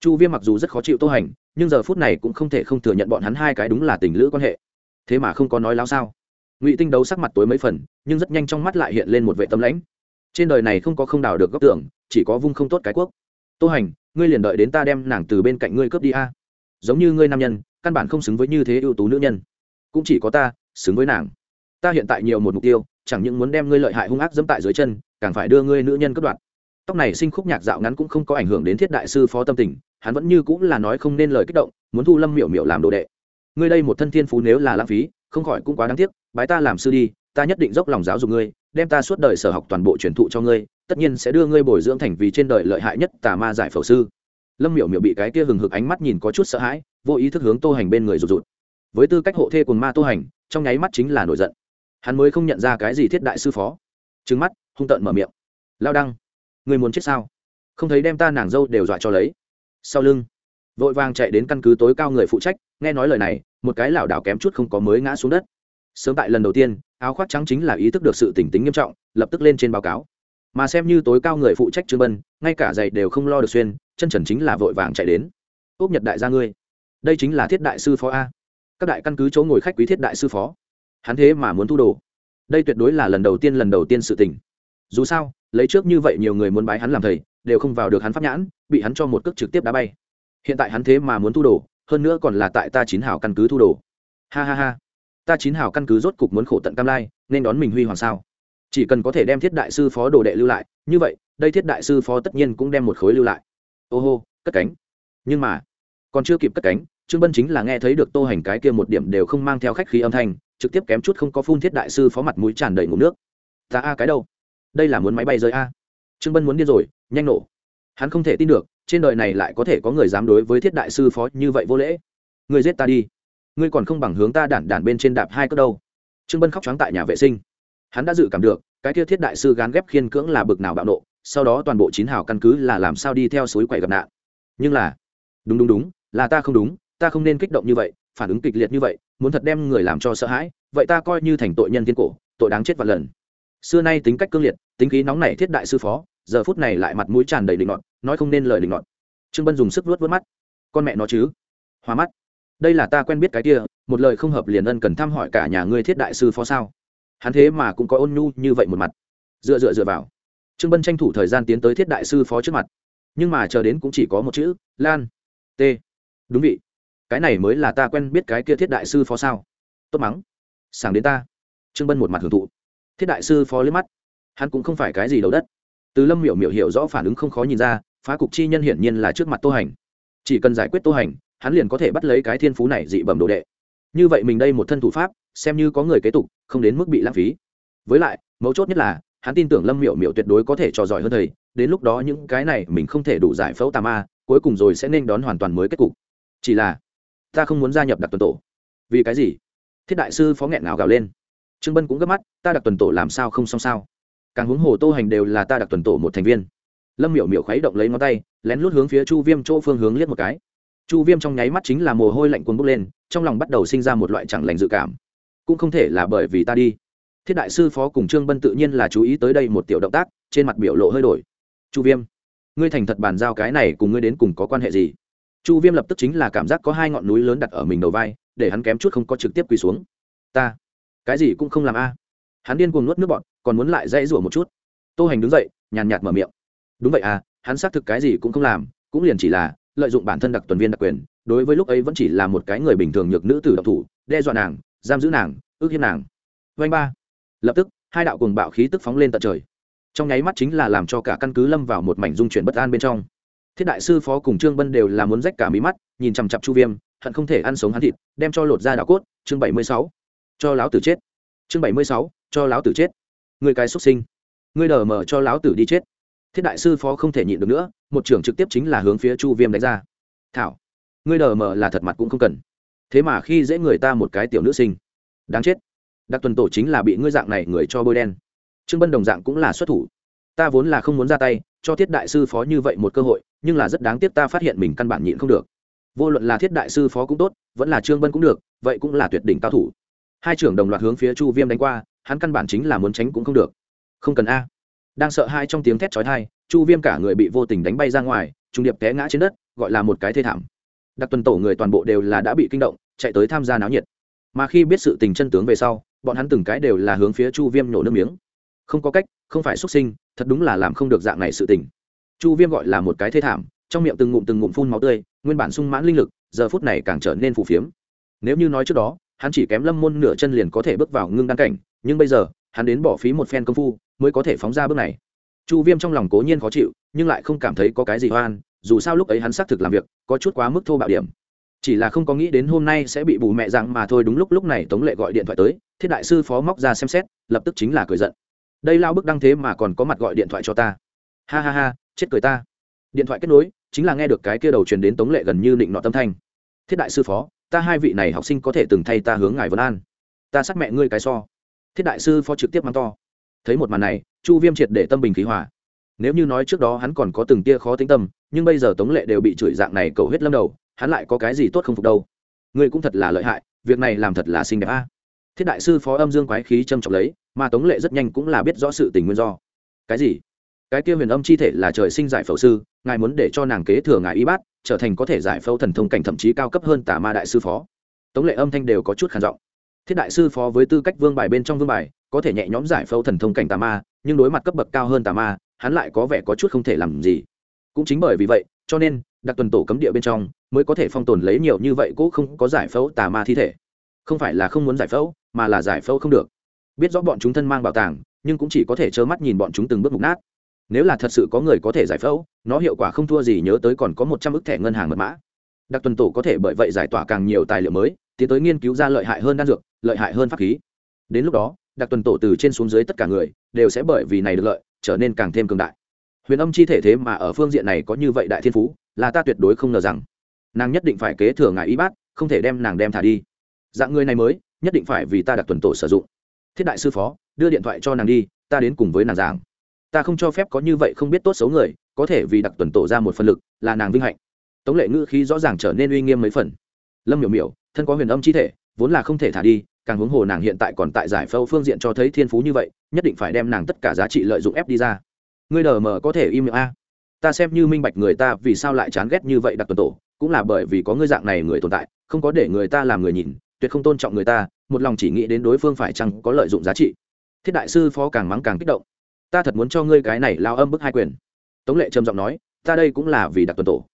S1: Chu viêm mặc dù rất khó chịu tô hành, nhưng giờ phút này cũng không thể không thừa nhận bọn hắn hai cái đúng là tình lữ quan hệ. Thế mà không có nói láo sao? Ngụy tinh đấu sắc mặt tối mấy phần, nhưng rất nhanh trong mắt lại hiện lên một vệ tâm lãnh. Trên đời này không có không đào được góc tưởng chỉ có vung không tốt cái quốc. Tô hành, ngươi liền đợi đến ta đem nàng từ bên cạnh ngươi cướp đi a. Giống như ngươi nam nhân, căn bản không xứng với như thế ưu tú nữ nhân. Cũng chỉ có ta, xứng với nàng. Ta hiện tại nhiều một mục tiêu, chẳng những muốn đem ngươi lợi hại hung ác dẫm tại dưới chân, càng phải đưa ngươi nữ nhân cướp đoạn tóc này sinh khúc nhạc dạo ngắn cũng không có ảnh hưởng đến thiết đại sư phó tâm tình hắn vẫn như cũng là nói không nên lời kích động, muốn thu lâm miểu miểu làm đồ đệ. Ngươi đây một thân thiên phú nếu là lãng phí, không khỏi cũng quá đáng tiếc, bái ta làm sư đi, ta nhất định dốc lòng giáo dục ngươi, đem ta suốt đời sở học toàn bộ truyền thụ cho ngươi, tất nhiên sẽ đưa ngươi bồi dưỡng thành vì trên đời lợi hại nhất tà ma giải phẫu sư. Lâm miểu miểu bị cái kia hừng hực ánh mắt nhìn có chút sợ hãi, vô ý thức hướng tô hành bên người rụt rụt. Với tư cách hộ thê cùng ma tô hành, trong nháy mắt chính là nổi giận. Hắn mới không nhận ra cái gì thiết đại sư phó. Trứng mắt, hung tợn mở miệng. Lao đăng người muốn chết sao? Không thấy đem ta nàng dâu đều dọa cho lấy sau lưng. Vội vàng chạy đến căn cứ tối cao người phụ trách, nghe nói lời này, một cái lảo đảo kém chút không có mới ngã xuống đất. Sớm tại lần đầu tiên, áo khoác trắng chính là ý thức được sự tỉnh tính nghiêm trọng, lập tức lên trên báo cáo. Mà xem như tối cao người phụ trách trương bân, ngay cả giày đều không lo được xuyên, chân trần chính là vội vàng chạy đến. Úp nhật đại gia ngươi, đây chính là thiết đại sư phó a. Các đại căn cứ chỗ ngồi khách quý thiết đại sư phó. Hắn thế mà muốn thu đồ. Đây tuyệt đối là lần đầu tiên lần đầu tiên sự tình. Dù sao, lấy trước như vậy nhiều người muốn bái hắn làm thầy đều không vào được hắn pháp nhãn, bị hắn cho một cước trực tiếp đá bay. Hiện tại hắn thế mà muốn thu đồ, hơn nữa còn là tại ta chín hảo căn cứ thu đồ. Ha ha ha. Ta chín hảo căn cứ rốt cục muốn khổ tận cam lai, nên đón mình huy hoàng sao? Chỉ cần có thể đem thiết đại sư phó đồ đệ lưu lại, như vậy, đây thiết đại sư phó tất nhiên cũng đem một khối lưu lại. Ô hô, cất cánh. Nhưng mà, còn chưa kịp cất cánh, trương bân chính là nghe thấy được tô hành cái kia một điểm đều không mang theo khách khí âm thanh, trực tiếp kém chút không có phun thiết đại sư phó mặt mũi tràn đầy ngủ nước. Ta a cái đâu? Đây là muốn máy bay rơi a trương bân muốn điên rồi, nhanh nổ. Hắn không thể tin được, trên đời này lại có thể có người dám đối với thiết đại sư phó như vậy vô lễ. Người giết ta đi. Ngươi còn không bằng hướng ta đản đản bên trên đạp hai cất đâu. Trương bân khóc trắng tại nhà vệ sinh. Hắn đã dự cảm được, cái kia thiết đại sư gán ghép khiên cưỡng là bực nào bạo nộ, sau đó toàn bộ chín hào căn cứ là làm sao đi theo suối quậy gặp nạn. Nhưng là, đúng đúng đúng, là ta không đúng, ta không nên kích động như vậy, phản ứng kịch liệt như vậy, muốn thật đem người làm cho sợ hãi, vậy ta coi như thành tội nhân thiên cổ, tội đáng chết vạn lần. Xưa nay tính cách cương liệt, tính khí nóng nảy thiết đại sư phó giờ phút này lại mặt mũi tràn đầy định nọt, nói không nên lời định nọt. Trương bân dùng sức vuốt vuốt mắt. Con mẹ nó chứ? Hóa mắt. Đây là ta quen biết cái kia, một lời không hợp liền ân cần thăm hỏi cả nhà ngươi thiết đại sư phó sao? Hắn thế mà cũng có ôn nhu như vậy một mặt. Dựa dựa dựa vào. Trương bân tranh thủ thời gian tiến tới thiết đại sư phó trước mặt. Nhưng mà chờ đến cũng chỉ có một chữ, lan. T. Đúng vị. Cái này mới là ta quen biết cái kia thiết đại sư phó sao? Tốt mắng. Sàng đến ta. Trương bân một mặt hưởng thụ. Thiết đại sư phó liếc mắt. Hắn cũng không phải cái gì đầu đất từ lâm miểu miểu hiểu rõ phản ứng không khó nhìn ra, phá cục chi nhân hiển nhiên là trước mặt tô hành. Chỉ cần giải quyết tô hành, hắn liền có thể bắt lấy cái thiên phú này dị bẩm đồ đệ. Như vậy mình đây một thân thủ pháp, xem như có người kế tục, không đến mức bị lãng phí. Với lại, mấu chốt nhất là, hắn tin tưởng lâm miểu miểu tuyệt đối có thể trò giỏi hơn thầy, đến lúc đó những cái này mình không thể đủ giải phẫu tà ma, cuối cùng rồi sẽ nên đón hoàn toàn mới kết cục. Chỉ là, ta không muốn gia nhập đặc tuần tổ. Vì cái gì? Thiết đại sư phó nghẹn ngào gào lên. Trương bân cũng gấp mắt, ta đặc tuần tổ làm sao không xong sao? Càng huống hồ tô hành đều là ta đặc tuần tổ một thành viên. Lâm miểu miểu khuấy động lấy ngón tay, lén lút hướng phía chu viêm chỗ phương hướng liếc một cái. Chu viêm trong nháy mắt chính là mồ hôi lạnh cuốn bốc lên, trong lòng bắt đầu sinh ra một loại chẳng lành dự cảm. Cũng không thể là bởi vì ta đi. Thiết đại sư phó cùng trương bân tự nhiên là chú ý tới đây một tiểu động tác, trên mặt biểu lộ hơi đổi. Chu viêm, ngươi thành thật bàn giao cái này cùng ngươi đến cùng có quan hệ gì? Chu viêm lập tức chính là cảm giác có hai ngọn núi lớn đặt ở mình đầu vai, để hắn kém chút không có trực tiếp quỳ xuống. Ta, cái gì cũng không làm a. Hắn điên cuồng nuốt nước bọn còn muốn lại dãy rủa một chút. Tô hành đứng dậy, nhàn nhạt mở miệng. Đúng vậy à hắn xác thực cái gì cũng không làm, cũng liền chỉ là lợi dụng bản thân đặc tuần viên đặc quyền, đối với lúc ấy vẫn chỉ là một cái người bình thường nhược nữ tử độc thủ, đe dọa nàng, giam giữ nàng, ước hiếp nàng. Vanh ba. Lập tức, hai đạo cùng bạo khí tức phóng lên tận trời. Trong nháy mắt chính là làm cho cả căn cứ lâm vào một mảnh dung chuyển bất an bên trong. Thiết đại sư phó cùng trương bân đều là muốn rách cả mí mắt, nhìn chằm chặp chu viêm, hận không thể ăn sống hắn thịt, đem cho lột ra đạo cốt. Chương bảy mươi sáu. Cho láo tử chết. Chương bảy mươi sáu. Cho láo tử chết người cái xuất sinh. Người đờ mở cho lão tử đi chết. Thiết đại sư phó không thể nhịn được nữa, một trưởng trực tiếp chính là hướng phía chu viêm đánh ra. Thảo, ngươi đờ mở là thật mặt cũng không cần. Thế mà khi dễ người ta một cái tiểu nữ sinh. Đáng chết. Đặc tuần tổ chính là bị ngươi dạng này người cho bôi đen. Trương bân đồng dạng cũng là xuất thủ. Ta vốn là không muốn ra tay, cho thiết đại sư phó như vậy một cơ hội, nhưng là rất đáng tiếc ta phát hiện mình căn bản nhịn không được. Vô luận là thiết đại sư phó cũng tốt, vẫn là trương bân cũng được, vậy cũng là tuyệt đỉnh cao thủ. Hai trưởng đồng loạt hướng phía chu viêm đánh qua hắn căn bản chính là muốn tránh cũng không được. Không cần a. Đang sợ hai trong tiếng thét trói thai chu viêm cả người bị vô tình đánh bay ra ngoài trung điệp té ngã trên đất, gọi là một cái thê thảm. Đặc tuần tổ người toàn bộ đều là đã bị kinh động, chạy tới tham gia náo nhiệt. Mà khi biết sự tình chân tướng về sau, bọn hắn từng cái đều là hướng phía chu viêm nhổ nước miếng. Không có cách, không phải xuất sinh, thật đúng là làm không được dạng này sự tình. Chu viêm gọi là một cái thê thảm, trong miệng từng ngụm từng ngụm phun máu tươi, nguyên bản sung mãn linh lực, giờ phút này càng trở nên phù phiếm. Nếu như nói trước đó, hắn chỉ kém lâm môn nửa chân liền có thể bước vào ngưng đăng cảnh nhưng bây giờ, hắn đến bỏ phí một phen công phu, mới có thể phóng ra bước này. Chu viêm trong lòng cố nhiên khó chịu, nhưng lại không cảm thấy có cái gì hoan dù sao lúc ấy hắn xác thực làm việc, có chút quá mức thô bạo điểm. Chỉ là không có nghĩ đến hôm nay sẽ bị bù mẹ rằng mà thôi đúng lúc lúc này tống lệ gọi điện thoại tới, thiết đại sư phó móc ra xem xét, lập tức chính là cười giận. Đây lao bức đăng thế mà còn có mặt gọi điện thoại cho ta. Ha ha ha, chết cười ta. Điện thoại kết nối, chính là nghe được cái kia đầu truyền đến tống lệ gần như định nọ tâm thanh. Thiết đại sư phó, ta hai vị này học sinh có thể từng thay ta hướng ngài vân an. Ta sát mẹ ngươi cái so thiết đại sư phó trực tiếp mang to. Thấy một màn này, chu viêm triệt để tâm bình khí hòa. Nếu như nói trước đó hắn còn có từng tia khó tính tâm, nhưng bây giờ tống lệ đều bị chửi dạng này cầu hết lâm đầu, hắn lại có cái gì tốt không phục đâu? Ngươi cũng thật là lợi hại, việc này làm thật là xinh đẹp a. Thiết đại sư phó âm dương quái khí châm trọng lấy, mà tống lệ rất nhanh cũng là biết rõ sự tình nguyên do. Cái gì? Cái kia huyền âm chi thể là trời sinh giải phẫu sư, ngài muốn để cho nàng kế thừa ngài y bát, trở thành có thể giải phẫu thần thông cảnh thậm chí cao cấp hơn tả ma đại sư phó. Tống lệ âm thanh đều có chút khản giọng thiết đại sư phó với tư cách vương bài bên trong vương bài, có thể nhẹ nhõm giải phẫu thần thông cảnh tà ma, nhưng đối mặt cấp bậc cao hơn tà ma, hắn lại có vẻ có chút không thể làm gì. Cũng chính bởi vì vậy, cho nên, đặc tuần tổ cấm địa bên trong mới có thể phong tồn lấy nhiều như vậy cũng không có giải phẫu tà ma thi thể. Không phải là không muốn giải phẫu, mà là giải phẫu không được. Biết rõ bọn chúng thân mang bảo tàng, nhưng cũng chỉ có thể trơ mắt nhìn bọn chúng từng bước mục nát. Nếu là thật sự có người có thể giải phẫu, nó hiệu quả không thua gì nhớ tới còn có một trăm ức thẻ ngân hàng mật mã. Đặc tuần tổ có thể bởi vậy giải tỏa càng nhiều tài liệu mới, tiến tới nghiên cứu ra lợi hại hơn đan dược lợi hại hơn pháp khí. Đến lúc đó, đặc tuần tổ từ trên xuống dưới tất cả người đều sẽ bởi vì này được lợi, trở nên càng thêm cường đại. Huyền âm chi thể thế mà ở phương diện này có như vậy đại thiên phú, là ta tuyệt đối không ngờ rằng. Nàng nhất định phải kế thừa ngài y bát, không thể đem nàng đem thả đi. Dạng người này mới, nhất định phải vì ta đặc tuần tổ sử dụng. Thiết đại sư phó, đưa điện thoại cho nàng đi, ta đến cùng với nàng giảng. Ta không cho phép có như vậy không biết tốt xấu người, có thể vì đặc tuần tổ ra một phần lực, là nàng vinh hạnh. Tống lệ ngữ khí rõ ràng trở nên uy nghiêm mấy phần. Lâm miểu miểu, thân có huyền âm chi thể vốn là không thể thả đi, càng huống hồ nàng hiện tại còn tại giải phẫu phương diện cho thấy thiên phú như vậy, nhất định phải đem nàng tất cả giá trị lợi dụng ép đi ra. Ngươi đờ mờ có thể im miệng a. Ta xem như minh bạch người ta vì sao lại chán ghét như vậy đặc tuần tổ, cũng là bởi vì có ngươi dạng này người tồn tại, không có để người ta làm người nhìn, tuyệt không tôn trọng người ta, một lòng chỉ nghĩ đến đối phương phải chăng có lợi dụng giá trị. Thiết đại sư phó càng mắng càng kích động. Ta thật muốn cho ngươi cái này lao âm bức hai quyền. Tống lệ trầm giọng nói, ta đây cũng là vì đặc tuần tổ.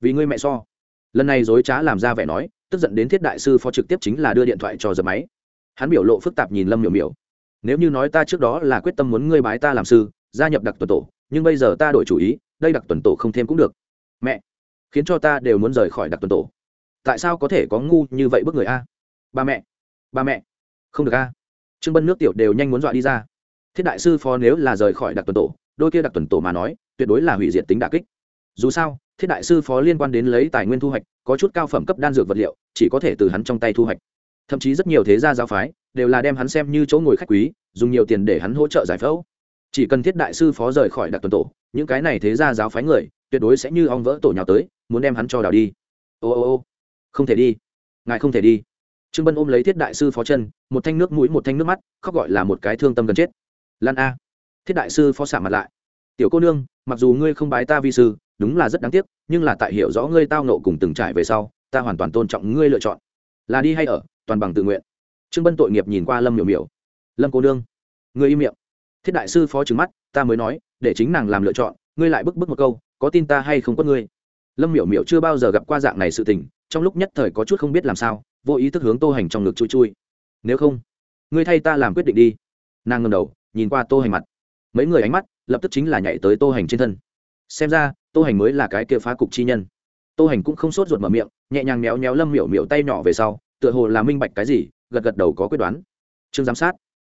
S1: Vì ngươi mẹ so lần này dối trá làm ra vẻ nói, tức giận đến thiết đại sư phó trực tiếp chính là đưa điện thoại cho giờ máy. Hắn biểu lộ phức tạp nhìn lâm miểu miểu. Nếu như nói ta trước đó là quyết tâm muốn ngươi bái ta làm sư, gia nhập đặc tuần tổ, nhưng bây giờ ta đổi chủ ý, đây đặc tuần tổ không thêm cũng được. Mẹ! Khiến cho ta đều muốn rời khỏi đặc tuần tổ. Tại sao có thể có ngu như vậy bức người a? Ba mẹ! Ba mẹ! Không được a. Trương bân nước tiểu đều nhanh muốn dọa đi ra. Thiết đại sư phó nếu là rời khỏi đặc tuần tổ, đôi kia đặc tuần tổ mà nói, tuyệt đối là hủy diệt tính đà kích. Dù sao thiết đại sư phó liên quan đến lấy tài nguyên thu hoạch, có chút cao phẩm cấp đan dược vật liệu, chỉ có thể từ hắn trong tay thu hoạch. Thậm chí rất nhiều thế gia giáo phái đều là đem hắn xem như chỗ ngồi khách quý, dùng nhiều tiền để hắn hỗ trợ giải phẫu. Chỉ cần thiết đại sư phó rời khỏi đặc tuần tổ, những cái này thế gia giáo phái người tuyệt đối sẽ như ong vỡ tổ nhào tới, muốn đem hắn cho đào đi. Ô ô ô, không thể đi. Ngài không thể đi. Trương bân ôm lấy thiết đại sư phó chân, một thanh nước mũi, một thanh nước mắt, khóc gọi là một cái thương tâm gần chết. Lan a. Thiết đại sư phó xả mặt lại. Tiểu cô nương mặc dù ngươi không bái ta vi sư, đúng là rất đáng tiếc, nhưng là tại hiểu rõ ngươi tao nộ cùng từng trải về sau, ta hoàn toàn tôn trọng ngươi lựa chọn. Là đi hay ở, toàn bằng tự nguyện. Trương bân tội nghiệp nhìn qua lâm miểu miểu. Lâm cô nương, ngươi im miệng. Thiết đại sư phó trừng mắt, ta mới nói, để chính nàng làm lựa chọn, ngươi lại bức bức một câu, có tin ta hay không có ngươi? Lâm miểu miểu chưa bao giờ gặp qua dạng này sự tình, trong lúc nhất thời có chút không biết làm sao, vô ý thức hướng tô hành trong ngực chui chui. Nếu không, ngươi thay ta làm quyết định đi. Nàng ngầm đầu, nhìn qua tô hành mặt. Mấy người ánh mắt lập tức chính là nhảy tới tô hành trên thân. Xem ra, tô hành mới là cái kia phá cục chi nhân. Tô hành cũng không sốt ruột mở miệng, nhẹ nhàng méo méo lâm miểu miểu tay nhỏ về sau, tựa hồ là minh bạch cái gì, gật gật đầu có quyết đoán. Trương giám sát,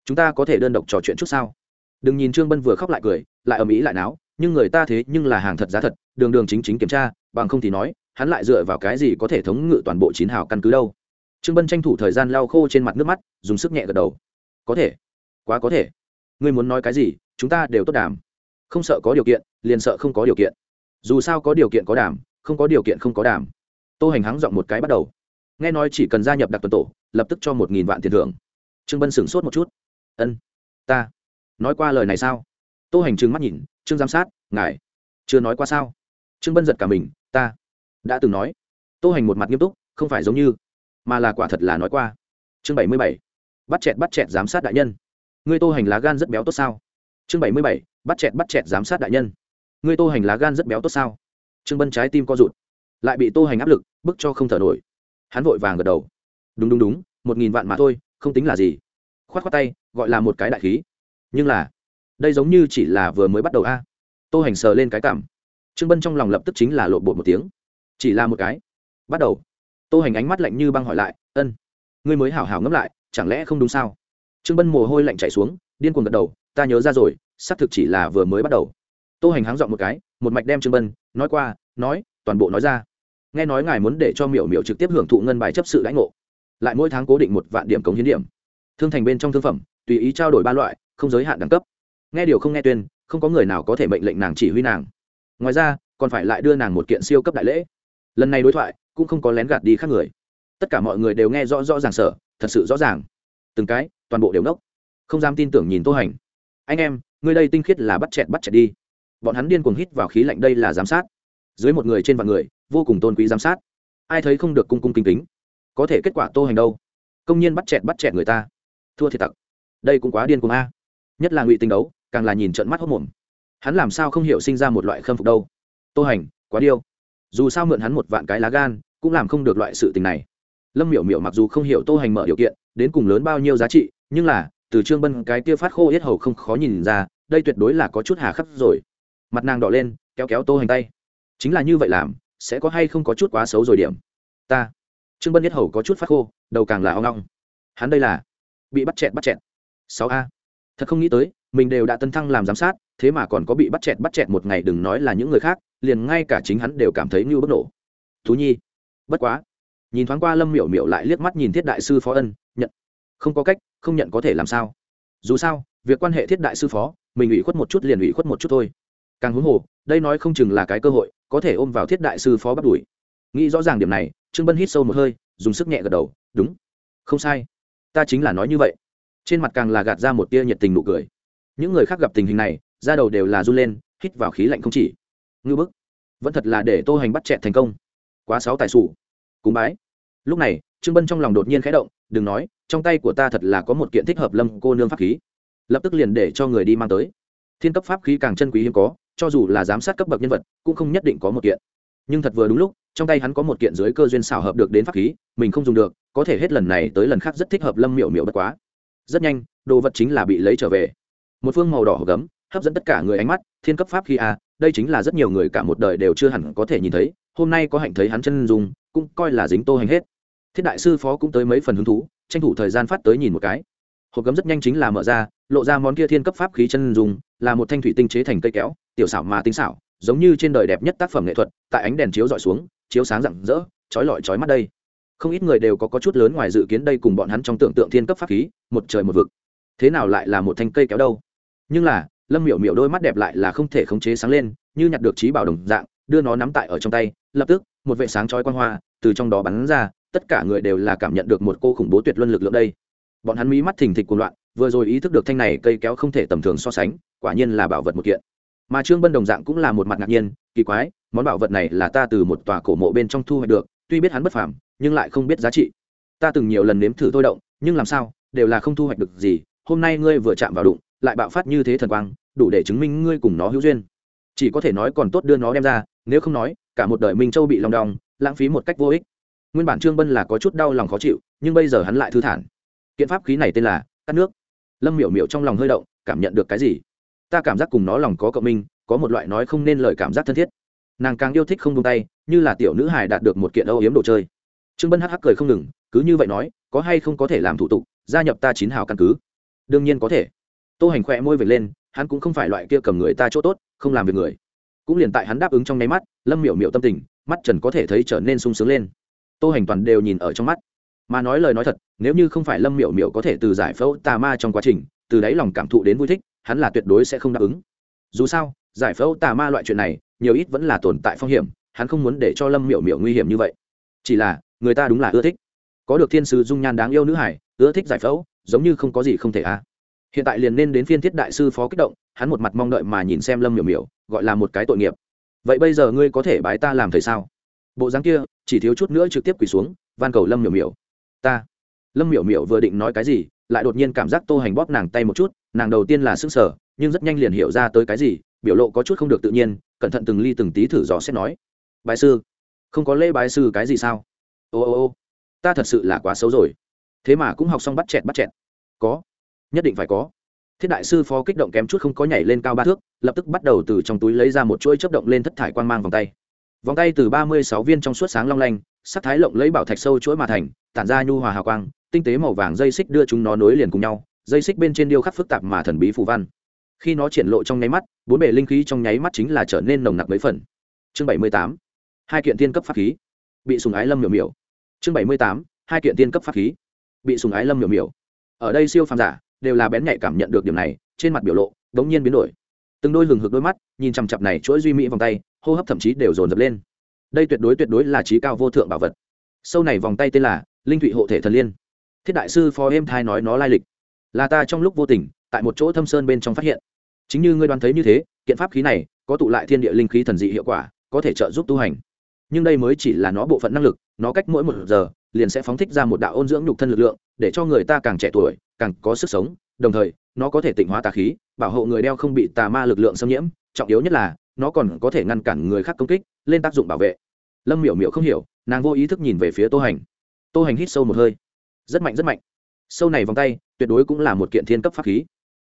S1: chúng ta có thể đơn độc trò chuyện chút sao? Đừng nhìn trương bân vừa khóc lại cười, lại ầm ĩ lại náo, nhưng người ta thế nhưng là hàng thật giá thật, đường đường chính chính kiểm tra, bằng không thì nói, hắn lại dựa vào cái gì có thể thống ngự toàn bộ chín hào căn cứ đâu? Trương bân tranh thủ thời gian lau khô trên mặt nước mắt, dùng sức nhẹ gật đầu. Có thể, quá có thể ngươi muốn nói cái gì, chúng ta đều tốt đàm. Không sợ có điều kiện, liền sợ không có điều kiện. Dù sao có điều kiện có đàm, không có điều kiện không có đàm. Tô hành hắng giọng một cái bắt đầu. Nghe nói chỉ cần gia nhập đặc tuần tổ, lập tức cho một nghìn vạn tiền thưởng. Trương bân sửng sốt một chút. Ân, ta. Nói qua lời này sao? Tô hành trừng mắt nhìn, trương giám sát, ngài chưa nói qua sao? Trương bân giật cả mình, ta đã từng nói. Tô hành một mặt nghiêm túc, không phải giống như, mà là quả thật là nói qua. Chương bảy mươi bảy. Bắt chẹt bắt chẹt giám sát đại nhân ngươi tô hành lá gan rất béo tốt sao? Chương bảy mươi bảy, bắt chẹt bắt chẹt giám sát đại nhân. Ngươi tô hành lá gan rất béo tốt sao? Trương bân trái tim co rụt, lại bị tô hành áp lực, bức cho không thở nổi. Hắn vội vàng gật đầu. Đúng đúng đúng, một nghìn vạn mà thôi, không tính là gì. K h o á t k h o á t tay, gọi là một cái đại khí. Nhưng là, đây giống như chỉ là vừa mới bắt đầu a. Tô hành sờ lên cái cảm. Trương bân trong lòng lập tức chính là lộn bột một tiếng. Chỉ là một cái. Bắt đầu. Tô hành ánh mắt lạnh như băng hỏi lại, ân, ngươi mới hảo hảo ngẫm lại, chẳng lẽ không đúng sao? Trương bân mồ hôi lạnh chảy xuống, điên cuồng gật đầu, ta nhớ ra rồi, xác thực chỉ là vừa mới bắt đầu. Tô hành háng dọn một cái, một mạch đem trương bân, nói qua, nói, toàn bộ nói ra. Nghe nói ngài muốn để cho miểu miểu trực tiếp hưởng thụ ngân bài chấp sự lãnh ngộ. Lại mỗi tháng cố định một vạn điểm cống hiến điểm. Thương thành bên trong thương phẩm, tùy ý trao đổi ba loại, không giới hạn đẳng cấp. Nghe điều không nghe tuyên, không có người nào có thể mệnh lệnh nàng chỉ huy nàng. Ngoài ra, còn phải lại đưa nàng một kiện siêu cấp đại lễ. Lần này đối thoại, cũng không có lén gạt đi khác người. Tất cả mọi người đều nghe rõ rõ ràng sở, thật sự rõ ràng từng cái, toàn bộ đều nốc không dám tin tưởng nhìn tô hành. Anh em, ngươi đây tinh khiết là bắt chẹt bắt chẹt đi. Bọn hắn điên cuồng hít vào khí lạnh đây là giám sát. Dưới một người trên vạn người, vô cùng tôn quý giám sát. Ai thấy không được cung cung kính kính. Có thể kết quả tô hành đâu? Công nhiên bắt chẹt bắt chẹt người ta. Thua thiệt tặc. Đây cũng quá điên cuồng a. Nhất là ngụy tinh đấu, càng là nhìn trận mắt hốc mồm. Hắn làm sao không hiểu sinh ra một loại khâm phục đâu? Tô hành, quá điêu. Dù sao mượn hắn một vạn cái lá gan, cũng làm không được loại sự tình này. Lâm miểu miểu mặc dù không hiểu tô hành mở điều kiện đến cùng lớn bao nhiêu giá trị, nhưng là, từ trương bân cái kia phát khô yết hầu không khó nhìn ra, đây tuyệt đối là có chút hà khắc rồi. Mặt nàng đỏ lên, kéo kéo tô hành tay. Chính là như vậy làm, sẽ có hay không có chút quá xấu rồi điểm? Ta. Trương bân yết hầu có chút phát khô, đầu càng là o ngong hắn đây là bị bắt chẹt bắt chẹt. Sáu a. Thật không nghĩ tới, mình đều đã tân thăng làm giám sát, thế mà còn có bị bắt chẹt bắt chẹt một ngày đừng nói là những người khác, liền ngay cả chính hắn đều cảm thấy như bất nổ. Thú nhi. Bất quá nhìn thoáng qua lâm miểu miểu lại liếc mắt nhìn thiết đại sư phó ân, nhận. Không có cách, không nhận có thể làm sao? Dù sao, việc quan hệ thiết đại sư phó, mình ủy khuất một chút liền ủy khuất một chút thôi. Càng huống hồ, đây nói không chừng là cái cơ hội, có thể ôm vào thiết đại sư phó bắt đuổi. Nghĩ rõ ràng điểm này, trương bân hít sâu một hơi, dùng sức nhẹ gật đầu, đúng. Không sai. Ta chính là nói như vậy. Trên mặt càng là gạt ra một tia nhiệt tình nụ cười. Những người khác gặp tình hình này ra đầu đều là run lên, hít vào khí lạnh không chỉ. Ngư bức. Vẫn thật là để tô hành bắt chẹt thành công. Quá sáu tài sủ cúng bái. Lúc này, trương bân trong lòng đột nhiên khẽ động, đừng nói, trong tay của ta thật là có một kiện thích hợp lâm cô nương pháp khí. Lập tức liền để cho người đi mang tới. Thiên cấp pháp khí càng chân quý hiếm có, cho dù là giám sát cấp bậc nhân vật, cũng không nhất định có một kiện. Nhưng thật vừa đúng lúc, trong tay hắn có một kiện dưới cơ duyên xảo hợp được đến pháp khí, mình không dùng được, có thể hết lần này tới lần khác rất thích hợp lâm miểu miểu bất quá. Rất nhanh, đồ vật chính là bị lấy trở về. Một phương màu đỏ hộp gấm, hấp dẫn tất cả người ánh mắt, thiên cấp pháp khí a đây chính là rất nhiều người cả một đời đều chưa hẳn có thể nhìn thấy hôm nay có hạnh thấy hắn chân dùng cũng coi là dính tô hành hết. Thiết đại sư phó cũng tới mấy phần hứng thú tranh thủ thời gian phát tới nhìn một cái. Hộp gấm rất nhanh chính là mở ra lộ ra món kia thiên cấp pháp khí chân dùng là một thanh thủy tinh chế thành cây kéo tiểu xảo mà tinh xảo giống như trên đời đẹp nhất tác phẩm nghệ thuật tại ánh đèn chiếu dọi xuống chiếu sáng rạng rỡ trói lọi trói mắt đây. Không ít người đều có, có chút lớn ngoài dự kiến đây cùng bọn hắn trong tưởng tượng thiên cấp pháp khí một trời một vực. Thế nào lại là một thanh cây kéo đâu? Nhưng là lâm miểu miểu đôi mắt đẹp lại là không thể khống chế sáng lên như nhặt được trí bảo đồng dạng đưa nó nắm tại ở trong tay, lập tức, một vệ sáng chói quan hoa từ trong đó bắn ra, tất cả người đều là cảm nhận được một cô khủng bố tuyệt luân lực lượng đây. Bọn hắn mí mắt thình thịch cuồng loạn, vừa rồi ý thức được thanh này cây kéo không thể tầm thường so sánh, quả nhiên là bảo vật một kiện. Mà trương bân đồng dạng cũng là một mặt ngạc nhiên, kỳ quái, món bảo vật này là ta từ một tòa cổ mộ bên trong thu hoạch được, tuy biết hắn bất phàm, nhưng lại không biết giá trị. Ta từng nhiều lần nếm thử thôi động, nhưng làm sao, đều là không thu hoạch được gì, hôm nay ngươi vừa chạm vào đụng, lại bạo phát như thế thần quang, đủ để chứng minh ngươi cùng nó hữu duyên. Chỉ có thể nói còn tốt đưa nó đem ra nếu không nói, cả một đời minh châu bị lòng đong, lãng phí một cách vô ích. Nguyên bản trương bân là có chút đau lòng khó chịu, nhưng bây giờ hắn lại thư thản. Kiện pháp khí này tên là cắt nước. Lâm miểu miểu trong lòng hơi động, cảm nhận được cái gì? Ta cảm giác cùng nó lòng có cộng minh, có một loại nói không nên lời cảm giác thân thiết. Nàng càng yêu thích không tung tay, như là tiểu nữ hài đạt được một kiện âu yếm đồ chơi. Trương bân hắc hắc cười không ngừng, cứ như vậy nói, có hay không có thể làm thủ tục, gia nhập ta chín hào căn cứ? Đương nhiên có thể. Tô hành khỏe môi vệt lên, hắn cũng không phải loại kia cầm người ta chỗ tốt, không làm việc người cũng liền tại hắn đáp ứng trong nháy mắt, lâm miểu miểu tâm tình, mắt trần có thể thấy trở nên sung sướng lên. Tô hành toàn đều nhìn ở trong mắt. Mà nói lời nói thật, nếu như không phải lâm miểu miểu có thể từ giải phẫu tà ma trong quá trình, từ đáy lòng cảm thụ đến vui thích, hắn là tuyệt đối sẽ không đáp ứng. Dù sao, giải phẫu tà ma loại chuyện này, nhiều ít vẫn là tồn tại phong hiểm, hắn không muốn để cho lâm miểu miểu nguy hiểm như vậy. Chỉ là, người ta đúng là ưa thích. Có được thiên sứ dung nhan đáng yêu nữ hải, ưa thích giải phẫu, giống như không có gì không thể a hiện tại liền nên đến phiên thiết đại sư phó kích động, hắn một mặt mong đợi mà nhìn xem lâm miểu miểu, gọi là một cái tội nghiệp. Vậy bây giờ ngươi có thể bái ta làm thầy sao? Bộ dáng kia, chỉ thiếu chút nữa trực tiếp quỳ xuống, van cầu lâm miểu miểu. Ta. Lâm miểu miểu vừa định nói cái gì, lại đột nhiên cảm giác tô hành bóp nàng tay một chút, nàng đầu tiên là s ư n g sở nhưng rất nhanh liền hiểu ra tới cái gì, biểu lộ có chút không được tự nhiên, cẩn thận từng ly từng tí thử dò xét nói. Bài sư. Không có lễ bài sư cái gì sao? Ô ô ô. Ta thật sự là quá xấu rồi. Thế mà cũng học xong bắt chẹt bắt chẹt. Có nhất định phải có. Thiết đại sư phó kích động kém chút không có nhảy lên cao ba thước, lập tức bắt đầu từ trong túi lấy ra một chuỗi chấp động lên thất thải quang mang vòng tay. Vòng tay từ ba mươi sáu viên trong suốt sáng long lanh, sắc thái lộng lấy bảo thạch sâu chuỗi mà thành, tản ra nhu hòa hào quang, tinh tế màu vàng dây xích đưa chúng nó nối liền cùng nhau, dây xích bên trên điêu khắc phức tạp mà thần bí phù văn. Khi nó triển lộ trong nháy mắt, bốn bề linh khí trong nháy mắt chính là trở nên nồng nặc mấy phần. Chương bảy mươi tám, hai kiện tiên cấp pháp khí. Bị sùng ái lâm miểu miểu. Chương bảy mươi tám, hai kiện tiên cấp pháp khí. Bị sùng ái lâm miểu miểu. Ở đây siêu phàm giả đều là bén nhạy cảm nhận được điểm này, trên mặt biểu lộ đống nhiên biến đổi. Từng đôi lừng hực đôi mắt nhìn chằm chặp này chuỗi duy mỹ vòng tay, hô hấp thậm chí đều dồn dập lên. Đây tuyệt đối tuyệt đối là trí cao vô thượng bảo vật. Sâu này vòng tay tên là linh thụy hộ thể thần liên. Thiết đại sư phó êm thai nói nó lai lịch. Là ta trong lúc vô tình, tại một chỗ thâm sơn bên trong phát hiện. Chính như ngươi đoán thấy như thế, kiện pháp khí này có tụ lại thiên địa linh khí thần dị hiệu quả, có thể trợ giúp tu hành. Nhưng đây mới chỉ là nó bộ phận năng lực, nó cách mỗi một giờ liền sẽ phóng thích ra một đạo ôn dưỡng nhục thân lực lượng, để cho người ta càng trẻ tuổi, càng có sức sống, đồng thời, nó có thể tịnh hóa tà khí, bảo hộ người đeo không bị tà ma lực lượng xâm nhiễm. Trọng yếu nhất là, nó còn có thể ngăn cản người khác công kích, lên tác dụng bảo vệ. Lâm miểu miểu không hiểu, nàng vô ý thức nhìn về phía tô hành. Tô hành hít sâu một hơi. Rất mạnh rất mạnh. Sâu này vòng tay, tuyệt đối cũng là một kiện thiên cấp pháp khí.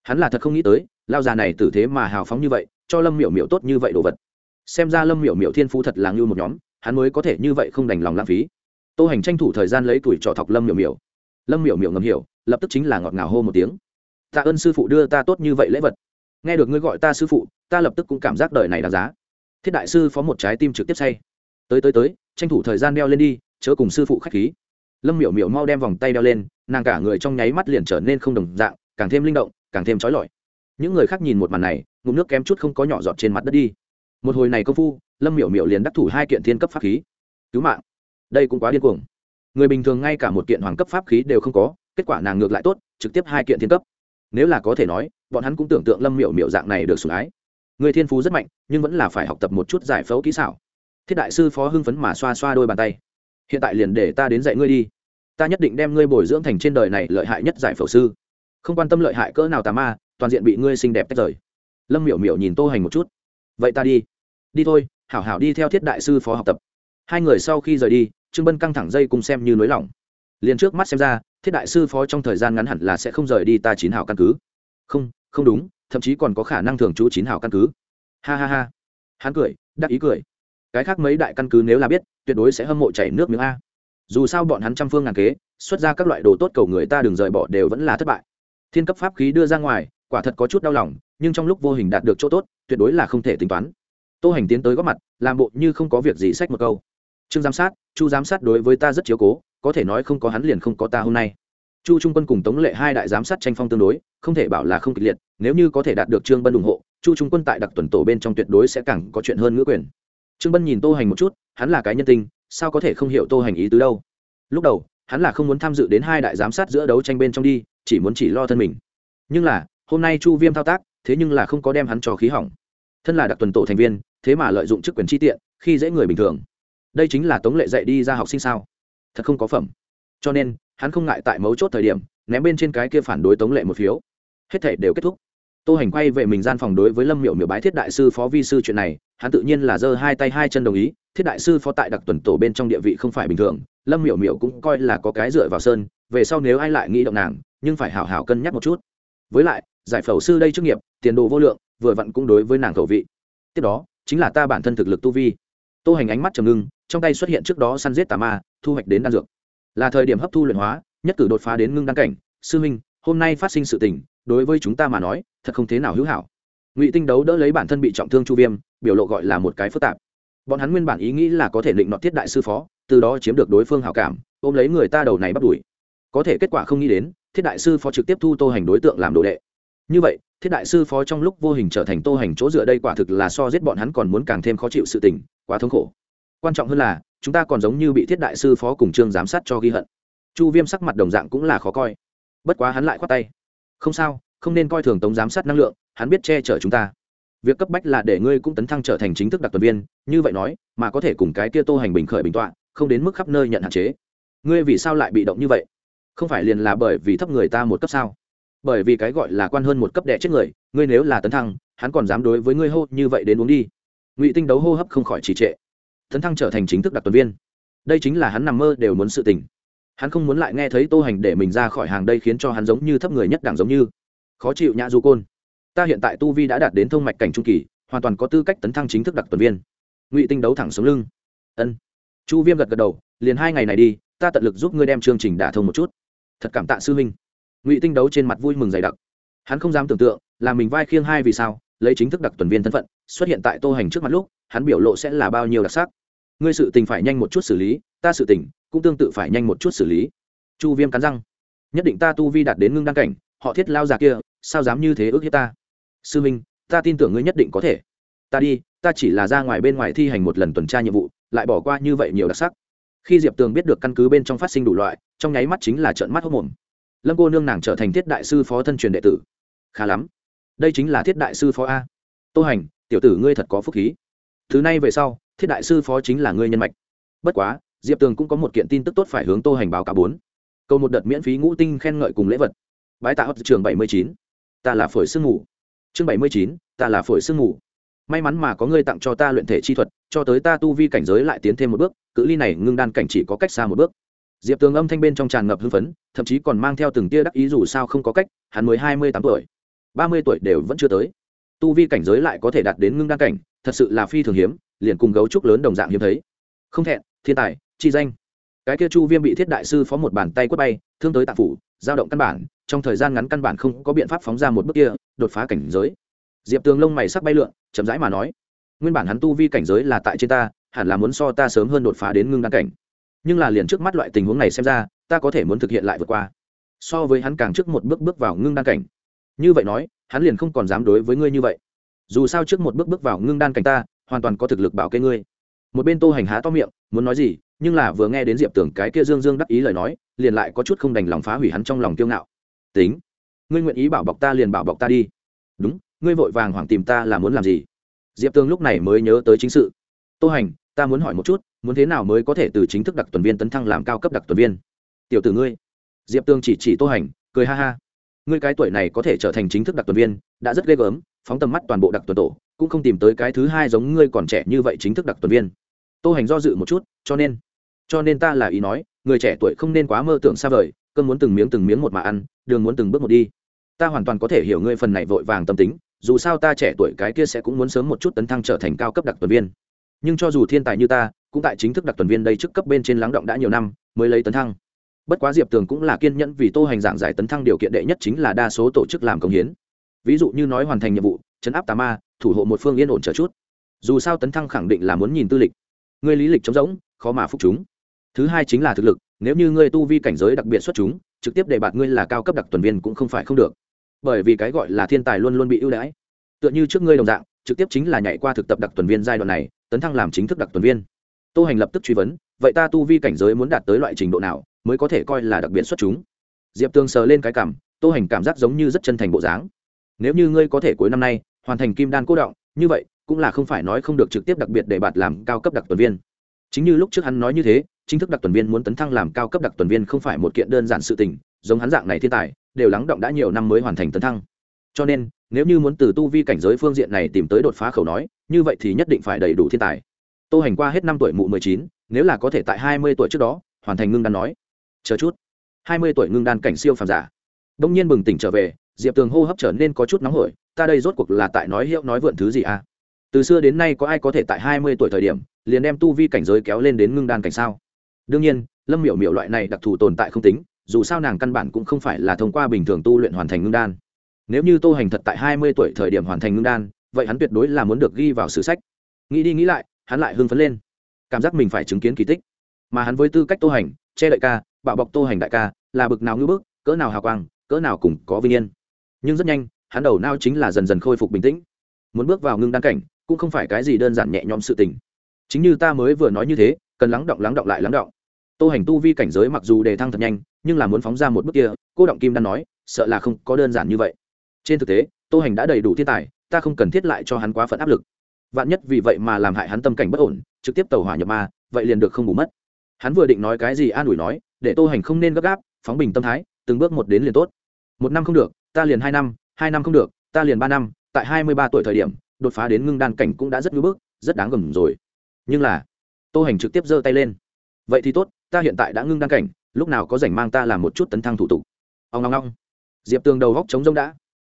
S1: Hắn là thật không nghĩ tới, lao già này tử thế mà hào phóng như vậy, cho lâm miểu miểu tốt như vậy đồ vật. Xem ra lâm miểu miểu thiên phú thật là ngưu một nhóm, hắn mới có thể như vậy không đành lòng lãng phí tô hành tranh thủ thời gian lấy tuổi trọ thọc lâm miểu miểu. Lâm miểu miểu ngầm hiểu, lập tức chính là ngọt ngào hô một tiếng. Tạ ơn sư phụ đưa ta tốt như vậy lễ vật. Nghe được ngươi gọi ta sư phụ, ta lập tức cũng cảm giác đời này đáng giá. Thiết đại sư phó một trái tim trực tiếp say. Tới tới tới, tranh thủ thời gian đeo lên đi, chớ cùng sư phụ k h á c h khí. Lâm miểu miểu mau đem vòng tay đeo lên, nàng cả người trong nháy mắt liền trở nên không đồng dạng, càng thêm linh động, càng thêm trói lọi. Những người khác nhìn một màn này, ngụm nước kém chút không có nhỏ giọt trên mặt đất đi. Một hồi này công phu, lâm miểu miểu liền đắc thủ hai kiện thiên cấp pháp khí. Cứu mạng đây cũng quá điên cuồng. Người bình thường ngay cả một kiện hoàng cấp pháp khí đều không có, kết quả nàng ngược lại tốt, trực tiếp hai kiện thiên cấp. Nếu là có thể nói, bọn hắn cũng tưởng tượng lâm miệu miệu dạng này được sủng ái. Người thiên phú rất mạnh, nhưng vẫn là phải học tập một chút giải phẫu kỹ xảo. Thiết đại sư phó hưng phấn mà xoa xoa đôi bàn tay. Hiện tại liền để ta đến dạy ngươi đi. Ta nhất định đem ngươi bồi dưỡng thành trên đời này lợi hại nhất giải phẫu sư. Không quan tâm lợi hại cỡ nào tà ma, toàn diện bị ngươi xinh đẹp tách rời. Lâm miểu miểu nhìn tô hành một chút. Vậy ta đi. Đi thôi, hảo hảo đi theo thiết đại sư phó học tập. Hai người sau khi rời đi trương bân căng thẳng dây cùng xem như nới lỏng liền trước mắt xem ra, thiết đại sư phó trong thời gian ngắn hẳn là sẽ không rời đi ta chín hảo căn cứ. Không không đúng, thậm chí còn có khả năng thường trú chín hảo căn cứ. Ha ha ha. Hắn cười, đắc ý cười. Cái khác mấy đại căn cứ nếu là biết, tuyệt đối sẽ hâm mộ chảy nước miếng a. Dù sao bọn hắn trăm phương ngàn kế, xuất ra các loại đồ tốt cầu người ta đừng rời bỏ đều vẫn là thất bại. Thiên cấp pháp khí đưa ra ngoài, quả thật có chút đau lòng, nhưng trong lúc vô hình đạt được chỗ tốt, tuyệt đối là không thể tính toán. Tô hành tiến tới góp mặt, làm bộ như không có việc gì sách một câu. Trương giám sát chu giám sát đối với ta rất chiếu cố, có thể nói không có hắn liền không có ta hôm nay. Chu trung quân cùng tống lệ hai đại giám sát tranh phong tương đối, không thể bảo là không kịch liệt, nếu như có thể đạt được trương bân ủng hộ, chu trung quân tại đặc tuần tổ bên trong tuyệt đối sẽ càng có chuyện hơn ngữ quyền. Trương bân nhìn tô hành một chút, hắn là cái nhân tinh sao có thể không hiểu tô hành ý tứ đâu? Lúc đầu, hắn là không muốn tham dự đến hai đại giám sát giữa đấu tranh bên trong đi, chỉ muốn chỉ lo thân mình. Nhưng là, hôm nay chu viêm thao tác, thế nhưng là không có đem hắn cho khí hỏng. Thân là đặc tuần tổ thành viên, thế mà lợi dụng chức quyền chi tiện, khi dễ người bình thường đây chính là tống lệ dạy đi ra học sinh sao? Thật không có phẩm. Cho nên, hắn không ngại tại mấu chốt thời điểm, ném bên trên cái kia phản đối tống lệ một phiếu. Hết thể đều kết thúc. Tô hành quay về mình gian phòng đối với lâm miệu miệu bái thiết đại sư phó vi sư chuyện này, hắn tự nhiên là giơ hai tay hai chân đồng ý, thiết đại sư phó tại đặc tuần tổ bên trong địa vị không phải bình thường, lâm miệu miệu cũng coi là có cái dựa vào sơn, về sau nếu ai lại nghĩ động nàng, nhưng phải hảo hảo cân nhắc một chút. Với lại, giải phẫu sư đây chức nghiệp, tiền đồ vô lượng, vừa vặn cũng đối với nàng khẩu vị. Tiếp đó, chính là ta bản thân thực lực tu vi. Tô hành ánh mắt trầm ngưng trong tay xuất hiện trước đó săn giết tà ma, thu hoạch đến đan dược. Là thời điểm hấp thu luyện hóa, nhất cử đột phá đến ngưng đan cảnh. Sư minh, hôm nay phát sinh sự tình, đối với chúng ta mà nói, thật không thế nào hữu hảo. Ngụy tinh đấu đỡ lấy bản thân bị trọng thương chu viêm, biểu lộ gọi là một cái phức tạp. Bọn hắn nguyên bản ý nghĩ là có thể định nọ thiết đại sư phó, từ đó chiếm được đối phương hảo cảm, ôm lấy người ta đầu này bắt đuổi. Có thể kết quả không nghĩ đến, thiết đại sư phó trực tiếp thu tô hành đối tượng làm đồ đệ. Như vậy, thiết đại sư phó trong lúc vô hình trở thành tô hành chỗ dựa đây quả thực là so giết bọn hắn còn muốn càng thêm khó chịu sự tình, quá thống khổ quan trọng hơn là, chúng ta còn giống như bị thiết đại sư phó cùng trương giám sát cho ghi hận. Chu viêm sắc mặt đồng dạng cũng là khó coi. Bất quá hắn lại khoát tay. Không sao, không nên coi thường tống giám sát năng lượng, hắn biết che chở chúng ta. Việc cấp bách là để ngươi cũng tấn thăng trở thành chính thức đặc tuần viên, như vậy nói, mà có thể cùng cái kia tô hành bình khởi bình tọa, không đến mức khắp nơi nhận hạn chế. Ngươi vì sao lại bị động như vậy? Không phải liền là bởi vì thấp người ta một cấp sao? Bởi vì cái gọi là quan hơn một cấp đẻ chết người, ngươi nếu là tấn thăng, hắn còn dám đối với ngươi hô như vậy đến uống đi. Ngụy tinh đấu hô hấp không khỏi trì trệ tấn thăng trở thành chính thức đặc tuần viên. Đây chính là hắn nằm mơ đều muốn sự tình. Hắn không muốn lại nghe thấy tô hành để mình ra khỏi hàng đây khiến cho hắn giống như thấp người nhất đẳng giống như. Khó chịu nhã du côn. Ta hiện tại tu vi đã đạt đến thông mạch cảnh trung kỳ, hoàn toàn có tư cách tấn thăng chính thức đặc tuần viên. Ngụy tinh đấu thẳng xuống lưng. Ân. Chu viêm gật gật đầu, liền hai ngày này đi, ta tận lực giúp ngươi đem chương trình đả thông một chút. Thật cảm tạ sư huynh. Ngụy tinh đấu trên mặt vui mừng dày đặc. Hắn không dám tưởng tượng, là mình vai khiêng hai vì sao lấy chính thức đặc tuần viên thân phận, xuất hiện tại tô hành trước mặt lúc, hắn biểu lộ sẽ là bao nhiêu đặc sắc. Ngươi sự tình phải nhanh một chút xử lý, ta sự tình cũng tương tự phải nhanh một chút xử lý. Chu viêm cắn răng. Nhất định ta tu vi đạt đến ngưng đăng cảnh, họ thiết lao già kia, sao dám như thế ước hiếp ta? Sư minh, ta tin tưởng ngươi nhất định có thể. Ta đi, ta chỉ là ra ngoài bên ngoài thi hành một lần tuần tra nhiệm vụ, lại bỏ qua như vậy nhiều đặc sắc. Khi diệp tường biết được căn cứ bên trong phát sinh đủ loại, trong nháy mắt chính là trợn mắt hốc mồm lâm cô nương nàng trở thành thiết đại sư phó thân truyền đệ tử. Khá lắm đây chính là thiết đại sư phó a. Tô hành, tiểu tử ngươi thật có phúc khí. Thứ này về sau, thiết đại sư phó chính là ngươi nhân mạch. Bất quá, diệp tường cũng có một kiện tin tức tốt phải hướng tô hành báo cáo bốn. Câu một đợt miễn phí ngũ tinh khen ngợi cùng lễ vật. Bãi tạ ấp trường bảy mươi chín. Ta là phổi sương ngủ chương bảy mươi chín, ta là phổi sương ngủ may mắn mà có ngươi tặng cho ta luyện thể chi thuật, cho tới ta tu vi cảnh giới lại tiến thêm một bước, cự ly này ngưng đan cảnh chỉ có cách xa một bước. Diệp tường âm thanh bên trong tràn ngập hưng phấn, thậm chí còn mang theo từng tia đắc ý dù sao không có cách, hắn mới hai mươi tám tuổi ba mươi tuổi đều vẫn chưa tới. Tu vi cảnh giới lại có thể đạt đến ngưng đan cảnh, thật sự là phi thường hiếm, liền cùng gấu trúc lớn đồng dạng hiếm thấy. Không thẹn, thiên tài, chi danh. Cái kia chu viêm bị thiết đại sư phó một bàn tay quất bay, thương tới tạp phủ giao động căn bản, trong thời gian ngắn căn bản không có biện pháp phóng ra một bước kia, đột phá cảnh giới. Diệp tường lông mày sắc bay lượn, chậm rãi mà nói, nguyên bản hắn tu vi cảnh giới là tại trên ta, hẳn là muốn so ta sớm hơn đột phá đến ngưng đan cảnh. Nhưng là liền trước mắt loại tình huống này xem ra, ta có thể muốn thực hiện lại vượt qua. So với hắn càng trước một bước bước vào ngưng đan cảnh như vậy nói, hắn liền không còn dám đối với ngươi như vậy. Dù sao trước một bước bước vào ngưng đan cảnh ta, hoàn toàn có thực lực bảo kê ngươi. Một bên tô hành há to miệng, muốn nói gì, nhưng là vừa nghe đến diệp tưởng cái kia dương dương đắc ý lời nói, liền lại có chút không đành lòng phá hủy hắn trong lòng kiêu ngạo. Tính, ngươi nguyện ý bảo bọc ta liền bảo bọc ta đi. Đúng, ngươi vội vàng hoảng tìm ta là muốn làm gì? Diệp tường lúc này mới nhớ tới chính sự. Tô hành, ta muốn hỏi một chút, muốn thế nào mới có thể từ chính thức đặc tuần viên tấn thăng làm cao cấp đặc tuần viên? Tiểu tử ngươi. Diệp tường chỉ chỉ tô hành, cười ha ha ngươi cái tuổi này có thể trở thành chính thức đặc tuần viên, đã rất ghê gớm, phóng tầm mắt toàn bộ đặc tuần tổ, cũng không tìm tới cái thứ hai giống ngươi còn trẻ như vậy chính thức đặc tuần viên. Tô hành do dự một chút, cho nên cho nên ta là ý nói, người trẻ tuổi không nên quá mơ tưởng xa vời cơn muốn từng miếng từng miếng một mà ăn, đường muốn từng bước một đi. Ta hoàn toàn có thể hiểu ngươi phần này vội vàng tâm tính, dù sao ta trẻ tuổi cái kia sẽ cũng muốn sớm một chút tấn thăng trở thành cao cấp đặc tuần viên. Nhưng cho dù thiên tài như ta, cũng tại chính thức đặc tuần viên đây trước cấp bên trên lắng động đã nhiều năm, mới lấy tấn thăng bất quá diệp tường cũng là kiên nhẫn vì tô hành giảng giải tấn thăng điều kiện đệ nhất chính là đa số tổ chức làm công hiến. Ví dụ như nói hoàn thành nhiệm vụ, chấn áp tà ma, thủ hộ một phương yên ổn chờ chút. Dù sao tấn thăng khẳng định là muốn nhìn tư lịch. Ngươi lý lịch trống rỗng, khó mà phục chúng. Thứ hai chính là thực lực, nếu như ngươi tu vi cảnh giới đặc biệt xuất chúng, trực tiếp đề bạt ngươi là cao cấp đặc tuần viên cũng không phải không được. Bởi vì cái gọi là thiên tài luôn luôn bị ưu đãi. Tựa như trước ngươi đồng dạng, trực tiếp chính là nhảy qua thực tập đặc tuần viên giai đoạn này, tấn thăng làm chính thức đặc tuần viên. Tô hành lập tức truy vấn, vậy ta tu vi cảnh giới muốn đạt tới loại trình độ nào? Mới có thể coi là đặc biệt xuất chúng. Diệp tương sờ lên cái cảm, tô hành cảm giác giống như rất chân thành bộ dáng. Nếu như ngươi có thể cuối năm nay hoàn thành kim đan cố động, như vậy cũng là không phải nói không được trực tiếp đặc biệt để bạt làm cao cấp đặc tuần viên. Chính như lúc trước hắn nói như thế, chính thức đặc tuần viên muốn tấn thăng làm cao cấp đặc tuần viên không phải một kiện đơn giản sự tình, giống hắn dạng này thiên tài, đều lắng động đã nhiều năm mới hoàn thành tấn thăng. Cho nên, nếu như muốn từ tu vi cảnh giới phương diện này tìm tới đột phá khẩu nói, như vậy thì nhất định phải đầy đủ thiên tài. Tô hành qua hết năm tuổi mụ mười chín, nếu là có thể tại hai mươi tuổi trước đó hoàn thành ngưng đan nói chờ chút. Hai mươi tuổi ngưng đan cảnh siêu phàm giả. Đông nhiên bừng tỉnh trở về, diệp tường hô hấp trở nên có chút nóng hổi, ta đây rốt cuộc là tại nói hiệu nói vượn thứ gì à? Từ xưa đến nay có ai có thể tại hai mươi tuổi thời điểm, liền đem tu vi cảnh giới kéo lên đến ngưng đan cảnh sao? Đương nhiên, lâm miểu miểu loại này đặc thù tồn tại không tính, dù sao nàng căn bản cũng không phải là thông qua bình thường tu luyện hoàn thành ngưng đan. Nếu như tô hành thật tại hai mươi tuổi thời điểm hoàn thành ngưng đan, vậy hắn tuyệt đối là muốn được ghi vào sử sách. Nghĩ đi nghĩ lại, hắn lại hưng phấn lên. Cảm giác mình phải chứng kiến kỳ tích. Mà hắn với tư cách tô hành che đại ca, bạo bọc tô hành đại ca, là bực nào ngưỡng bức, cỡ nào hào quang, cỡ nào cùng có vinh yên. Nhưng rất nhanh, hắn đầu nao chính là dần dần khôi phục bình tĩnh. Muốn bước vào ngưng đan cảnh, cũng không phải cái gì đơn giản nhẹ nhõm sự tình. Chính như ta mới vừa nói như thế, cần lắng động lắng động lại lắng động. Tô hành tu vi cảnh giới mặc dù đề thăng thật nhanh, nhưng là muốn phóng ra một bước kia, cô động kim đan nói, sợ là không có đơn giản như vậy. Trên thực tế, tô hành đã đầy đủ thiên tài, ta không cần thiết lại cho hắn quá phận áp lực. Vạn nhất vì vậy mà làm hại hắn tâm cảnh bất ổn, trực tiếp tàu hỏa nhập ma, vậy liền được không bù mất hắn vừa định nói cái gì an ủi nói, để tô hành không nên gấp gáp, phóng bình tâm thái, từng bước một đến liền tốt. Một năm không được, ta liền hai năm hai năm không được, ta liền ba năm, tại hai mươi ba tuổi thời điểm, đột phá đến ngưng đan cảnh cũng đã rất ngưỡng bước rất đáng gầm rồi. Nhưng là, tô hành trực tiếp giơ tay lên. Vậy thì tốt, ta hiện tại đã ngưng đan cảnh, lúc nào có rảnh mang ta làm một chút tấn thăng thủ tục. Ông ngong ngong. Diệp tường đầu góc chống rông đã.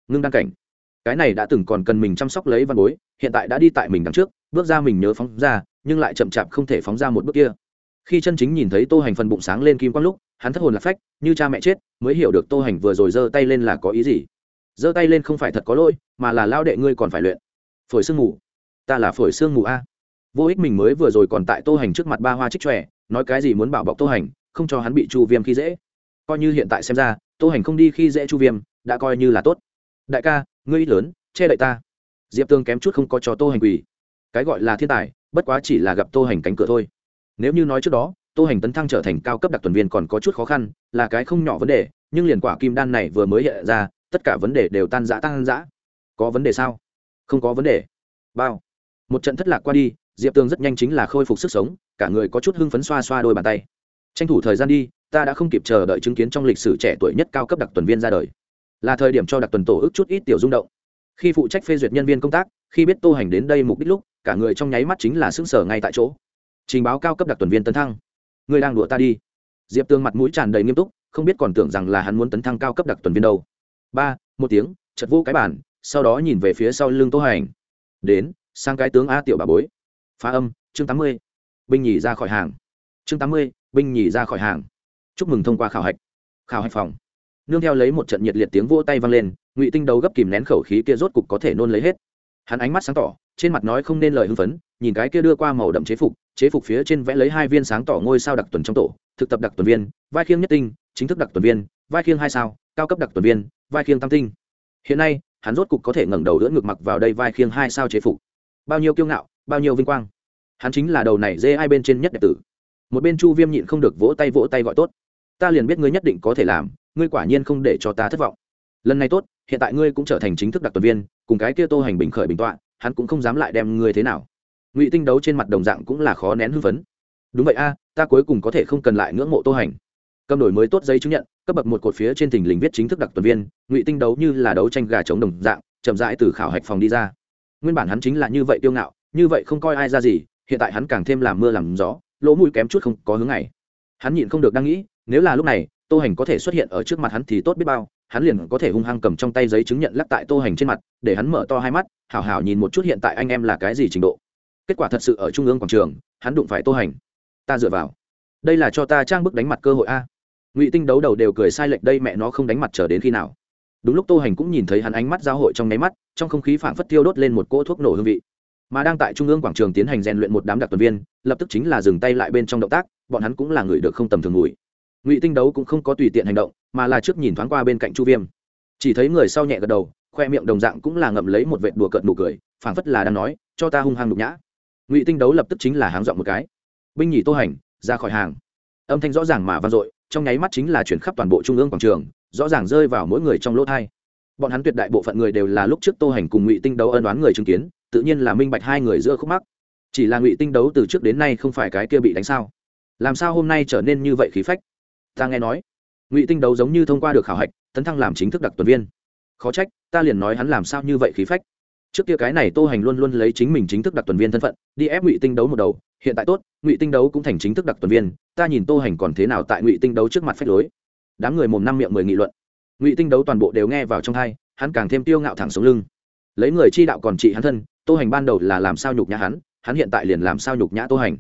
S1: Ngưng đan cảnh. Cái này đã từng còn cần mình chăm sóc lấy văn bối, hiện tại đã đi tại mình đằng trước, bước ra mình nhớ phóng ra, nhưng lại chậm chạp không thể phóng ra một bước kia khi chân chính nhìn thấy tô hành phần bụng sáng lên kim quang lúc, hắn thất hồn lạc phách, như cha mẹ chết, mới hiểu được tô hành vừa rồi giơ tay lên là có ý gì. Giơ tay lên không phải thật có lỗi, mà là lao đệ ngươi còn phải luyện. Phổi sương mù. Ta là phổi sương mù a. Vô ích mình mới vừa rồi còn tại tô hành trước mặt ba hoa trích tròe nói cái gì muốn bảo bọc tô hành, không cho hắn bị chu viêm khi dễ. Coi như hiện tại xem ra, tô hành không đi khi dễ chu viêm, đã coi như là tốt. Đại ca, ngươi ít lớn, che đậy ta. Diệp tương kém chút không có cho tô hành quỳ. Cái gọi là thiên tài, bất quá chỉ là gặp tô hành cánh cửa thôi nếu như nói trước đó, tô hành tấn thăng trở thành cao cấp đặc tuần viên còn có chút khó khăn, là cái không nhỏ vấn đề, nhưng liền quả kim đan này vừa mới hiện ra, tất cả vấn đề đều tan giã tan giã có vấn đề sao? Không có vấn đề. Bao. Một trận thất lạc qua đi, diệp tường rất nhanh chính là khôi phục sức sống, cả người có chút hưng phấn xoa xoa đôi bàn tay. Tranh thủ thời gian đi, ta đã không kịp chờ đợi chứng kiến trong lịch sử trẻ tuổi nhất cao cấp đặc tuần viên ra đời. Là thời điểm cho đặc tuần tổ ước chút ít tiểu rung động. Khi phụ trách phê duyệt nhân viên công tác, khi biết tô hành đến đây mục đích lúc, cả người trong nháy mắt chính là xứng sở ngay tại chỗ trình báo cao cấp đặc tuần viên tấn thăng. Ngươi đang đùa ta đi. Diệp tương mặt mũi tràn đầy nghiêm túc, không biết còn tưởng rằng là hắn muốn tấn thăng cao cấp đặc tuần viên đâu. Ba, một tiếng chật vô cái bản sau đó nhìn về phía sau lưng tô hành. Đến, sang cái tướng a tiểu bà bối. Phá âm, chương tám mươi. Binh nhì ra khỏi hàng. Chương tám mươi, binh nhì ra khỏi hàng. Chúc mừng thông qua khảo hạch. Khảo hạch phòng. Nương theo lấy một trận nhiệt liệt tiếng vỗ tay vang lên, ngụy tinh đấu gấp kìm nén khẩu khí kia rốt cục có thể nôn lấy hết. Hắn ánh mắt sáng tỏ, trên mặt nói không nên lời hưng phấn, nhìn cái kia đưa qua màu đậm chế phục chế phục phía trên vẽ lấy hai viên sáng tỏ ngôi sao đặc tuần trong tổ, thực tập đặc tuần viên, vai khiêng nhất tinh, chính thức đặc tuần viên, vai khiêng hai sao, cao cấp đặc tuần viên, vai khiêng tam tinh. Hiện nay, hắn rốt cục có thể ngẩng đầu đỡ ngược mặc vào đây vai khiêng hai sao chế phục. Bao nhiêu kiêu ngạo, bao nhiêu vinh quang. Hắn chính là đầu này dê hai bên trên nhất đẹp tử. Một bên chu viêm nhịn không được vỗ tay vỗ tay gọi tốt. Ta liền biết ngươi nhất định có thể làm, ngươi quả nhiên không để cho ta thất vọng. Lần này tốt, hiện tại ngươi cũng trở thành chính thức đặc tuần viên, cùng cái kia tô hành bình khởi bình tọa, hắn cũng không dám lại đem ngươi thế nào ngụy tinh đấu trên mặt đồng dạng cũng là khó nén hưng phấn. Đúng vậy a, ta cuối cùng có thể không cần lại ngưỡng mộ tô hành. Cầm đổi mới tốt giấy chứng nhận, cấp bậc một cột phía trên thình lình viết chính thức đặc tuần viên, ngụy tinh đấu như là đấu tranh gà chống đồng dạng, chậm rãi từ khảo hạch phòng đi ra. Nguyên bản hắn chính là như vậy tiêu ngạo, như vậy không coi ai ra gì, hiện tại hắn càng thêm làm mưa làm gió, lỗ mũi kém chút không có hướng này hắn nhịn không được đang nghĩ, nếu là lúc này, tô hành có thể xuất hiện ở trước mặt hắn thì tốt biết bao, hắn liền có thể hung hăng cầm trong tay giấy chứng nhận lắc tại tô hành trên mặt, để hắn mở to hai mắt, hảo hảo nhìn một chút hiện tại anh em là cái gì trình độ kết quả thật sự ở trung ương quảng trường, hắn đụng phải tô hành. Ta dựa vào. Đây là cho ta trang bức đánh mặt cơ hội a. Ngụy tinh đấu đầu đều cười sai lệch đây mẹ nó không đánh mặt chờ đến khi nào. Đúng lúc tô hành cũng nhìn thấy hắn ánh mắt giao hội trong nháy mắt, trong không khí phảng phất tiêu đốt lên một cỗ thuốc nổ hương vị. Mà đang tại trung ương quảng trường tiến hành rèn luyện một đám đặc tuần viên, lập tức chính là dừng tay lại bên trong động tác, bọn hắn cũng là người được không tầm thường ngủi ngụy tinh đấu cũng không có tùy tiện hành động, mà là trước nhìn thoáng qua bên cạnh chu viêm. Chỉ thấy người sau nhẹ gật đầu, khoe miệng đồng dạng cũng là ngậm lấy một vệt đùa cợt nụ cười, phảng phất là đang nói, cho ta hung hăng nhục nhã ngụy tinh đấu lập tức chính là háng dọn một cái binh nhì tô hành ra khỏi hàng âm thanh rõ ràng mà vang dội trong nháy mắt chính là chuyển khắp toàn bộ trung ương quảng trường rõ ràng rơi vào mỗi người trong lỗ thai bọn hắn tuyệt đại bộ phận người đều là lúc trước tô hành cùng ngụy tinh đấu ân đoán người chứng kiến tự nhiên là minh bạch hai người giữa khúc mắc chỉ là ngụy tinh đấu từ trước đến nay không phải cái kia bị đánh sao làm sao hôm nay trở nên như vậy khí phách ta nghe nói ngụy tinh đấu giống như thông qua được khảo hạch tấn thăng làm chính thức đặc tuần viên khó trách ta liền nói hắn làm sao như vậy khí phách trước kia cái này tô hành luôn luôn lấy chính mình chính thức đặc tuần viên thân phận, đi ép ngụy tinh đấu một đầu. Hiện tại tốt, ngụy tinh đấu cũng thành chính thức đặc tuần viên, ta nhìn tô hành còn thế nào tại ngụy tinh đấu trước mặt phách lối. Đám người mồm năm miệng mười nghị luận. Ngụy tinh đấu toàn bộ đều nghe vào trong hai, hắn càng thêm tiêu ngạo thẳng xuống lưng. Lấy người chi đạo còn trị hắn thân, tô hành ban đầu là làm sao nhục nhã hắn hắn hiện tại liền làm sao nhục nhã tô hành.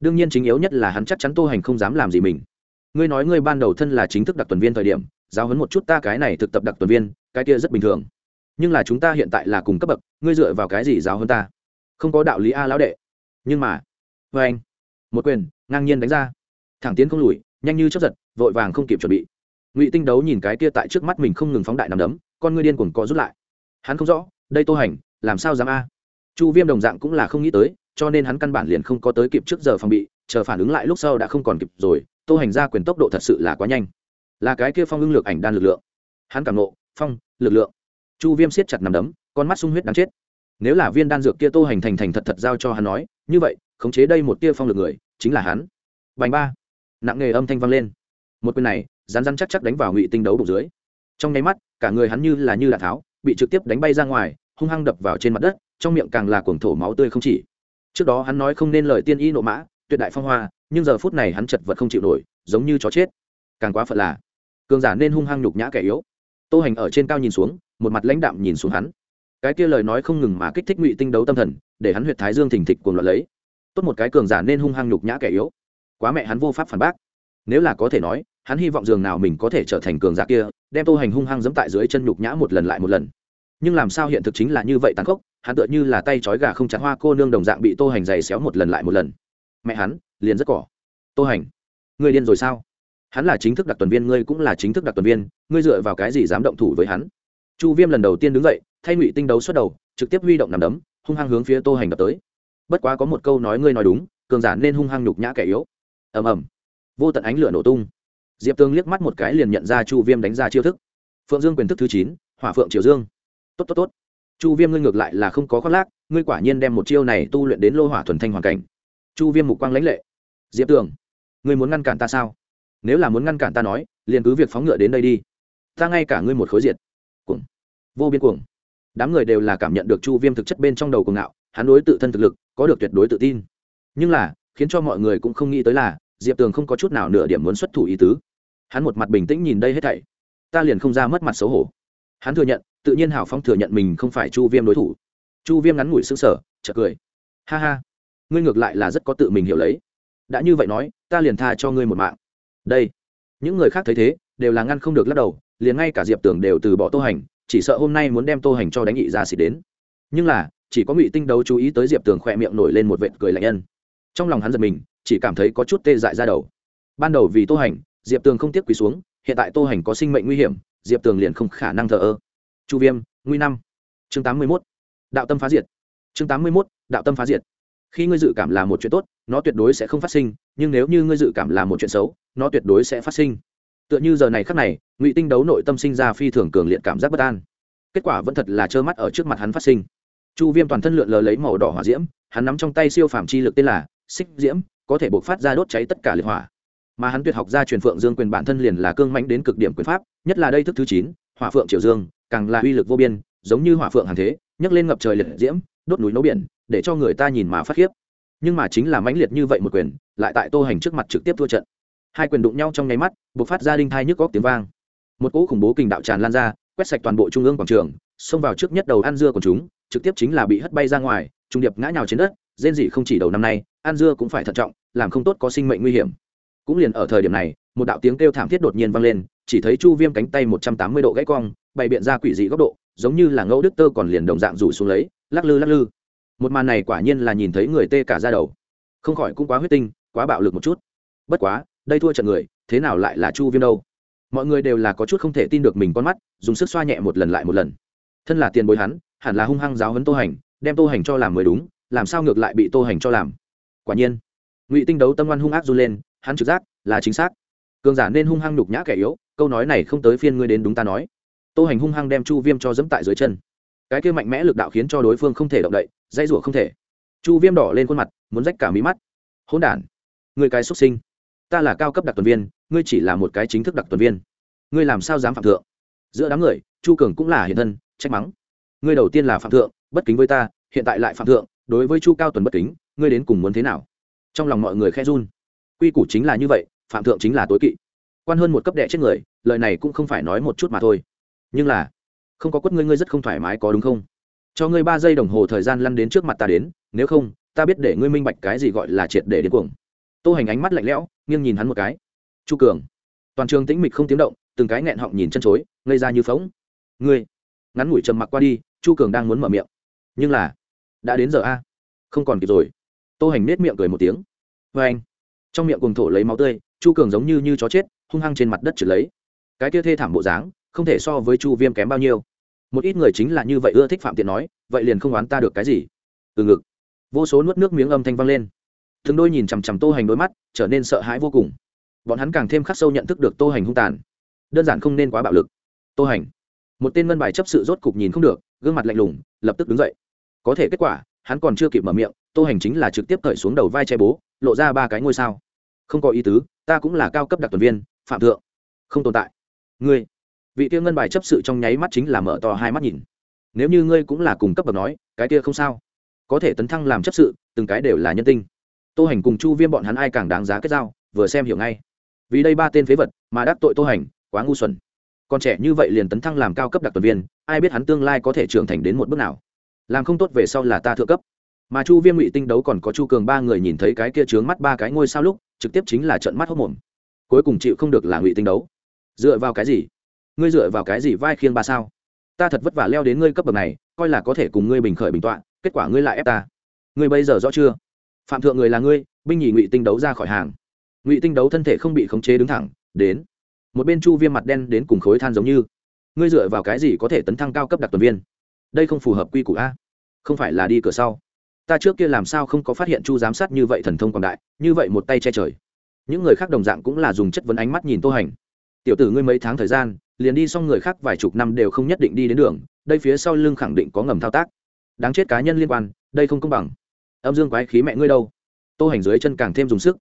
S1: Đương nhiên chính yếu nhất là hắn chắc chắn tô hành không dám làm gì mình. Ngươi nói ngươi ban đầu thân là chính thức đặc tuần viên thời điểm, giáo huấn một chút ta cái này thực tập đặc tuần viên, cái kia rất bình thường nhưng là chúng ta hiện tại là cùng cấp bậc, ngươi dựa vào cái gì giáo hơn ta? Không có đạo lý a lão đệ. Nhưng mà vê anh. Một quyền, ngang nhiên đánh ra. Thẳng tiến không lùi, nhanh như chấp giật, vội vàng không kịp chuẩn bị. Ngụy tinh đấu nhìn cái kia tại trước mắt mình không ngừng phóng đại nằm đấm, con ngươi điên cuồng có rút lại. Hắn không rõ, đây tô hành, làm sao dám a? Chu viêm đồng dạng cũng là không nghĩ tới, cho nên hắn căn bản liền không có tới kịp trước giờ phòng bị, chờ phản ứng lại lúc sau đã không còn kịp rồi, tô hành ra quyền tốc độ thật sự là quá nhanh. Là cái kia phong ưng lược ảnh đan lực lượng. Hắn cảm nộ, phong, lực lượng chu viêm siết chặt nằm đấm, con mắt sung huyết đáng chết. Nếu là viên đan dược kia tô hành thành thành thật thật giao cho hắn nói, như vậy, khống chế đây một tia phong lực người, chính là hắn. Bành ba. Nặng nghề âm thanh vang lên. Một quyền này rán rán chắc chắc đánh vào ngụy tinh đấu bụng dưới. Trong nháy mắt, cả người hắn như là như đạn tháo, bị trực tiếp đánh bay ra ngoài, hung hăng đập vào trên mặt đất, trong miệng càng là cuồng thổ máu tươi không chỉ. Trước đó hắn nói không nên lời tiên y nộ mã, tuyệt đại phong hoa, nhưng giờ phút này hắn chật vật không chịu nổi, giống như chó chết. Càng quá phận là, cường giả nên hung hăng nhục nhã kẻ yếu tô hành ở trên cao nhìn xuống, một mặt lãnh đạm nhìn xuống hắn. Cái kia lời nói không ngừng mà kích thích ngụy tinh đấu tâm thần, để hắn huyệt thái dương thình thịch cuồng loạn lấy. Tốt một cái cường giả nên hung hăng nhục nhã kẻ yếu. Quá mẹ hắn vô pháp phản bác. Nếu là có thể nói, hắn hy vọng dường nào mình có thể trở thành cường giả kia, đem tô hành hung hăng giẫm tại dưới chân nhục nhã một lần lại một lần. Nhưng làm sao hiện thực chính là như vậy tàn khốc, hắn tựa như là tay trói gà không chặt hoa cô nương đồng dạng bị tô hành giày xéo một lần lại một lần. Mẹ hắn, liền rất cỏ. Tô hành ngươi điên rồi sao? Hắn là chính thức đặc tuần viên, ngươi cũng là chính thức đặc tuần viên, ngươi dựa vào cái gì dám động thủ với hắn? Chu viêm lần đầu tiên đứng dậy, thay ngụy tinh đấu xuất đầu, trực tiếp huy động nằm đấm, hung hăng hướng phía tô hành đập tới. Bất quá có một câu nói ngươi nói đúng, cường giả nên hung hăng nhục nhã kẻ yếu. Ầm ầm. Vô tận ánh lửa nổ tung. Diệp tương liếc mắt một cái liền nhận ra chu viêm đánh ra chiêu thức. Phượng dương quyền thức thứ chín, hỏa phượng triều dương. Tốt tốt tốt. Chu viêm ngươi ngược lại là không có khoác lác, ngươi quả nhiên đem một chiêu này tu luyện đến lô hỏa thuần thanh hoàn cảnh. Chu viêm mục quang lãnh lệ. Diệp tường, ngươi muốn ngăn cản ta sao? Nếu là muốn ngăn cản ta nói, liền cứ việc phóng ngựa đến đây đi. Ta ngay cả ngươi một khối diệt. Cuồng. Vô biên cuồng. Đám người đều là cảm nhận được chu viêm thực chất bên trong đầu cuồng ngạo, hắn đối tự thân thực lực có được tuyệt đối tự tin. Nhưng là, khiến cho mọi người cũng không nghĩ tới là, diệp tường không có chút nào nửa điểm muốn xuất thủ ý tứ. Hắn một mặt bình tĩnh nhìn đây hết thảy. Ta liền không ra mất mặt xấu hổ. Hắn thừa nhận, tự nhiên hào phong thừa nhận mình không phải chu viêm đối thủ. Chu viêm ngắn ngủi xứng sở chợt cười. Ha ha. Ngươi ngược lại là rất có tự mình hiểu lấy. Đã như vậy nói, ta liền tha cho ngươi một mạng đây. Những người khác thấy thế, đều là ngăn không được lắc đầu, liền ngay cả diệp tưởng đều từ bỏ tô hành, chỉ sợ hôm nay muốn đem tô hành cho đánh nghị ra xịt đến. Nhưng là, chỉ có ngụy tinh đấu chú ý tới diệp tường khỏe miệng nổi lên một vệt cười lạnh nhân. Trong lòng hắn giật mình, chỉ cảm thấy có chút tê dại ra đầu. Ban đầu vì tô hành, diệp tường không tiếc quỳ xuống, hiện tại tô hành có sinh mệnh nguy hiểm, diệp tường liền không khả năng thờ ơ. Chu viêm, nguy năm. Chương tám mươi mốt. Đạo tâm phá diệt. Chương tám mươi mốt. Đạo tâm phá diệt khi ngươi dự cảm là một chuyện tốt, nó tuyệt đối sẽ không phát sinh, nhưng nếu như ngươi dự cảm là một chuyện xấu, nó tuyệt đối sẽ phát sinh. Tựa như giờ này khắc này, ngụy tinh đấu nội tâm sinh ra phi thường cường liệt cảm giác bất an. Kết quả vẫn thật là trơ mắt ở trước mặt hắn phát sinh. Chu viêm toàn thân lượn lờ lấy màu đỏ hỏa diễm, hắn nắm trong tay siêu phàm chi lực tên là xích diễm, có thể buộc phát ra đốt cháy tất cả liệt hỏa. Mà hắn tuyệt học ra truyền phượng dương quyền bản thân liền là cương mãnh đến cực điểm quyền pháp, nhất là đây thức thứ chín, hỏa phượng triều dương, càng là uy lực vô biên, giống như hỏa phượng hàng thế, nhấc lên ngập trời liệt diễm, đốt núi nấu biển để cho người ta nhìn mà phát khiếp. Nhưng mà chính là mãnh liệt như vậy một quyền, lại tại tô hành trước mặt trực tiếp thua trận. Hai quyền đụng nhau trong nháy mắt buộc phát ra đinh thai nhức góc tiếng vang. Một cỗ khủng bố kình đạo tràn lan ra, quét sạch toàn bộ trung ương quảng trường, xông vào trước nhất đầu ăn dưa của chúng, trực tiếp chính là bị hất bay ra ngoài, trung điệp ngã nhào trên đất, rên dị không chỉ đầu năm nay ăn dưa cũng phải thận trọng, làm không tốt có sinh mệnh nguy hiểm. Cũng liền ở thời điểm này, một đạo tiếng kêu thảm thiết đột nhiên vang lên, chỉ thấy chu viêm cánh tay một trăm tám mươi độ gãy cong, bày biện ra quỷ dị góc độ, giống như là ngẫu đức tơ còn liền đồng dạng rủ xuống lấy, lắc lư lắc lư một màn này quả nhiên là nhìn thấy người tê cả ra đầu. Không khỏi cũng quá huyết tinh, quá bạo lực một chút. Bất quá, đây thua trận người, thế nào lại là chu viêm đâu? Mọi người đều là có chút không thể tin được mình con mắt, dùng sức xoa nhẹ một lần lại một lần. Thân là tiền bối hắn, hẳn là hung hăng giáo hấn tô hành, đem tô hành cho làm mới đúng, làm sao ngược lại bị tô hành cho làm? Quả nhiên, ngụy tinh đấu tâm ngoan hung ác run lên, hắn trực giác là chính xác. Cường giả nên hung hăng nhục nhã kẻ yếu, câu nói này không tới phiên ngươi đến đúng ta nói. Tô hành hung hăng đem chu viêm cho dẫm tại dưới chân cái kia mạnh mẽ lực đạo khiến cho đối phương không thể động đậy dây rủa không thể. Chu viêm đỏ lên khuôn mặt, muốn rách cả mí mắt. Hôn đản người cái xuất sinh, ta là cao cấp đặc tuần viên, ngươi chỉ là một cái chính thức đặc tuần viên. Ngươi làm sao dám phạm thượng? Giữa đám người, chu cường cũng là hiện thân, trách mắng. Ngươi đầu tiên là phạm thượng, bất kính với ta, hiện tại lại phạm thượng, đối với chu cao tuần bất kính, ngươi đến cùng muốn thế nào? Trong lòng mọi người khe run. Quy củ chính là như vậy, phạm thượng chính là tối kỵ. Quan hơn một cấp đệ chết người, lời này cũng không phải nói một chút mà thôi. Nhưng là không có quất ngươi ngươi rất không thoải mái, có đúng không? Cho ngươi ba giây đồng hồ thời gian lăn đến trước mặt ta đến, nếu không, ta biết để ngươi minh bạch cái gì gọi là triệt để đến cuồng. Tô hành ánh mắt lạnh lẽo, nghiêng nhìn hắn một cái. Chu cường. Toàn trường tĩnh mịch không tiếng động, từng cái nghẹn họng nhìn chân chối, ngây ra như phóng ngươi. Ngắn ngủi trầm mặc qua đi, chu cường đang muốn mở miệng. Nhưng là, đã đến giờ a. Không còn kịp rồi. Tô hành nết miệng cười một tiếng. Vê anh. Trong miệng cùng thổ lấy máu tươi, chu cường giống như như chó chết, hung hăng trên mặt đất trượt lấy. Cái kia thê thảm bộ dáng, không thể so với chu viêm kém bao nhiêu một ít người chính là như vậy ưa thích phạm tiện nói, vậy liền không oán ta được cái gì. Từ ngực, vô số nuốt nước miếng âm thanh vang lên. Thường đôi nhìn chằm chằm tô hành đôi mắt, trở nên sợ hãi vô cùng. Bọn hắn càng thêm khắc sâu nhận thức được tô hành hung tàn. Đơn giản không nên quá bạo lực. Tô hành, một tên ngân bài chấp sự rốt cục nhìn không được, gương mặt lạnh lùng, lập tức đứng dậy. Có thể kết quả, hắn còn chưa kịp mở miệng, tô hành chính là trực tiếp cởi xuống đầu vai che bố, lộ ra ba cái ngôi sao. Không có ý tứ, ta cũng là cao cấp đặc tuần viên, phạm thượng. Không tồn tại. Ngươi vị kia ngân bài chấp sự trong nháy mắt chính là mở to hai mắt nhìn. Nếu như ngươi cũng là cùng cấp bậc nói, cái kia không sao. Có thể tấn thăng làm chấp sự, từng cái đều là nhân tinh. Tô hành cùng chu viêm bọn hắn ai càng đáng giá kết giao, vừa xem hiểu ngay. Vì đây ba tên phế vật mà đắc tội tô hành, quá ngu xuẩn. Còn trẻ như vậy liền tấn thăng làm cao cấp đặc tuần viên, ai biết hắn tương lai có thể trưởng thành đến một bước nào. Làm không tốt về sau là ta thượng cấp. Mà chu viêm ngụy tinh đấu còn có chu cường ba người nhìn thấy cái kia trướng mắt ba cái ngôi sao lúc, trực tiếp chính là trận mắt hốc mồm. Cuối cùng chịu không được là ngụy tinh đấu. Dựa vào cái gì? Ngươi dựa vào cái gì vai khiêng ba sao? Ta thật vất vả leo đến ngươi cấp bậc này, coi là có thể cùng ngươi bình khởi bình tọa, kết quả ngươi lại ép ta. Ngươi bây giờ rõ chưa? Phạm thượng người là ngươi, binh nhì ngụy tinh đấu ra khỏi hàng. Ngụy tinh đấu thân thể không bị khống chế đứng thẳng, đến. Một bên chu viêm mặt đen đến cùng khối than giống như. Ngươi dựa vào cái gì có thể tấn thăng cao cấp đặc tuần viên? Đây không phù hợp quy củ a. Không phải là đi cửa sau. Ta trước kia làm sao không có phát hiện chu giám sát như vậy thần thông quảng đại, như vậy một tay che trời. Những người khác đồng dạng cũng là dùng chất vấn ánh mắt nhìn tô hành. Tiểu tử ngươi mấy tháng thời gian liền đi xong người khác vài chục năm đều không nhất định đi đến đường, đây phía sau lưng khẳng định có ngầm thao tác. Đáng chết cá nhân liên quan, đây không công bằng. Âm dương quái khí mẹ ngươi đâu? Tô hành dưới chân càng thêm dùng sức.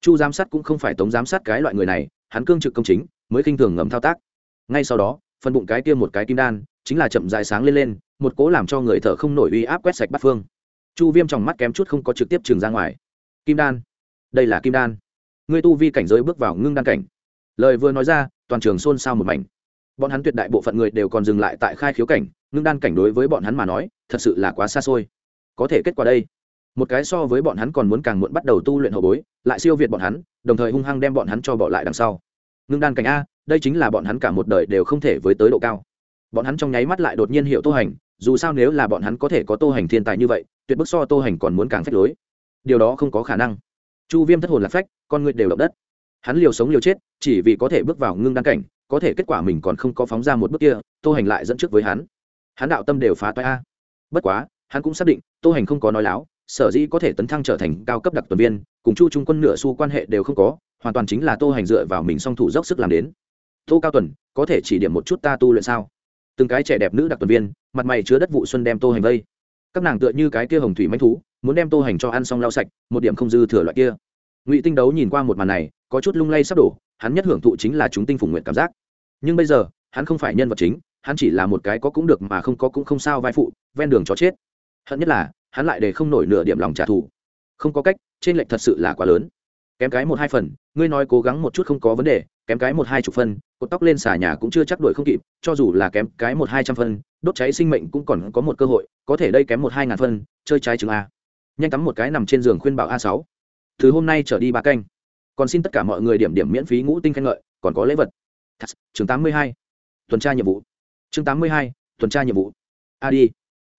S1: Chu giám sát cũng không phải tống giám sát cái loại người này, hắn cương trực công chính, mới khinh thường ngầm thao tác. Ngay sau đó, phần bụng cái kia một cái kim đan, chính là chậm dài sáng lên lên, một cố làm cho người thở không nổi uy áp quét sạch bắt phương. Chu viêm trong mắt kém chút không có trực tiếp trường ra ngoài. Kim đan? Đây là kim đan. Ngươi tu vi cảnh giới bước vào ngưng đan cảnh. Lời vừa nói ra, toàn trường xôn xao một mảnh bọn hắn tuyệt đại bộ phận người đều còn dừng lại tại khai khiếu cảnh, ngưng đan cảnh đối với bọn hắn mà nói, thật sự là quá xa xôi. Có thể kết quả đây, một cái so với bọn hắn còn muốn càng muộn bắt đầu tu luyện hậu bối, lại siêu việt bọn hắn, đồng thời hung hăng đem bọn hắn cho bỏ lại đằng sau. Ngưng đan cảnh a, đây chính là bọn hắn cả một đời đều không thể với tới độ cao. Bọn hắn trong nháy mắt lại đột nhiên hiệu tô hành, dù sao nếu là bọn hắn có thể có tô hành thiên tài như vậy, tuyệt bức so tô hành còn muốn càng phách lối. Điều đó không có khả năng. Chu viêm thất hồn lạc phách, con người đều động đất. Hắn liều sống liều chết, chỉ vì có thể bước vào ngưng đan cảnh có thể kết quả mình còn không có phóng ra một bước kia, tô hành lại dẫn trước với hắn. Hắn đạo tâm đều phá toái a. Bất quá, hắn cũng xác định, tô hành không có nói láo, sở dĩ có thể tấn thăng trở thành cao cấp đặc tuần viên, cùng chu trung quân nửa xu quan hệ đều không có, hoàn toàn chính là tô hành dựa vào mình song thủ dốc sức làm đến. Tô cao tuần, có thể chỉ điểm một chút ta tu luyện sao? Từng cái trẻ đẹp nữ đặc tuần viên, mặt mày chứa đất vụ xuân đem tô hành vây. Các nàng tựa như cái kia hồng thủy manh thú, muốn đem tô hành cho ăn xong lau sạch, một điểm không dư thừa loại kia. Ngụy tinh đấu nhìn qua một màn này, có chút lung lay sắp đổ, hắn nhất hưởng thụ chính là chúng tinh phùng nguyện cảm giác nhưng bây giờ, hắn không phải nhân vật chính, hắn chỉ là một cái có cũng được mà không có cũng không sao vai phụ, ven đường chó chết. Hận nhất là, hắn lại để không nổi nửa điểm lòng trả thù. Không có cách, trên lệnh thật sự là quá lớn. Kém cái một hai phần, ngươi nói cố gắng một chút không có vấn đề, kém cái một hai chục phân, cột tóc lên xà nhà cũng chưa chắc đuổi không kịp, cho dù là kém cái một hai trăm phân, đốt cháy sinh mệnh cũng còn có một cơ hội, có thể đây kém một hai ngàn phân, chơi trái chừng a. Nhanh tắm một cái nằm trên giường khuyên bảo a sáu. Từ hôm nay trở đi ba canh. Còn xin tất cả mọi người điểm điểm miễn phí ngũ tinh khen ngợi, còn có lễ vật chương tám mươi hai. Tuần tra nhiệm vụ. Chương tám mươi hai, tuần tra nhiệm vụ. A đi.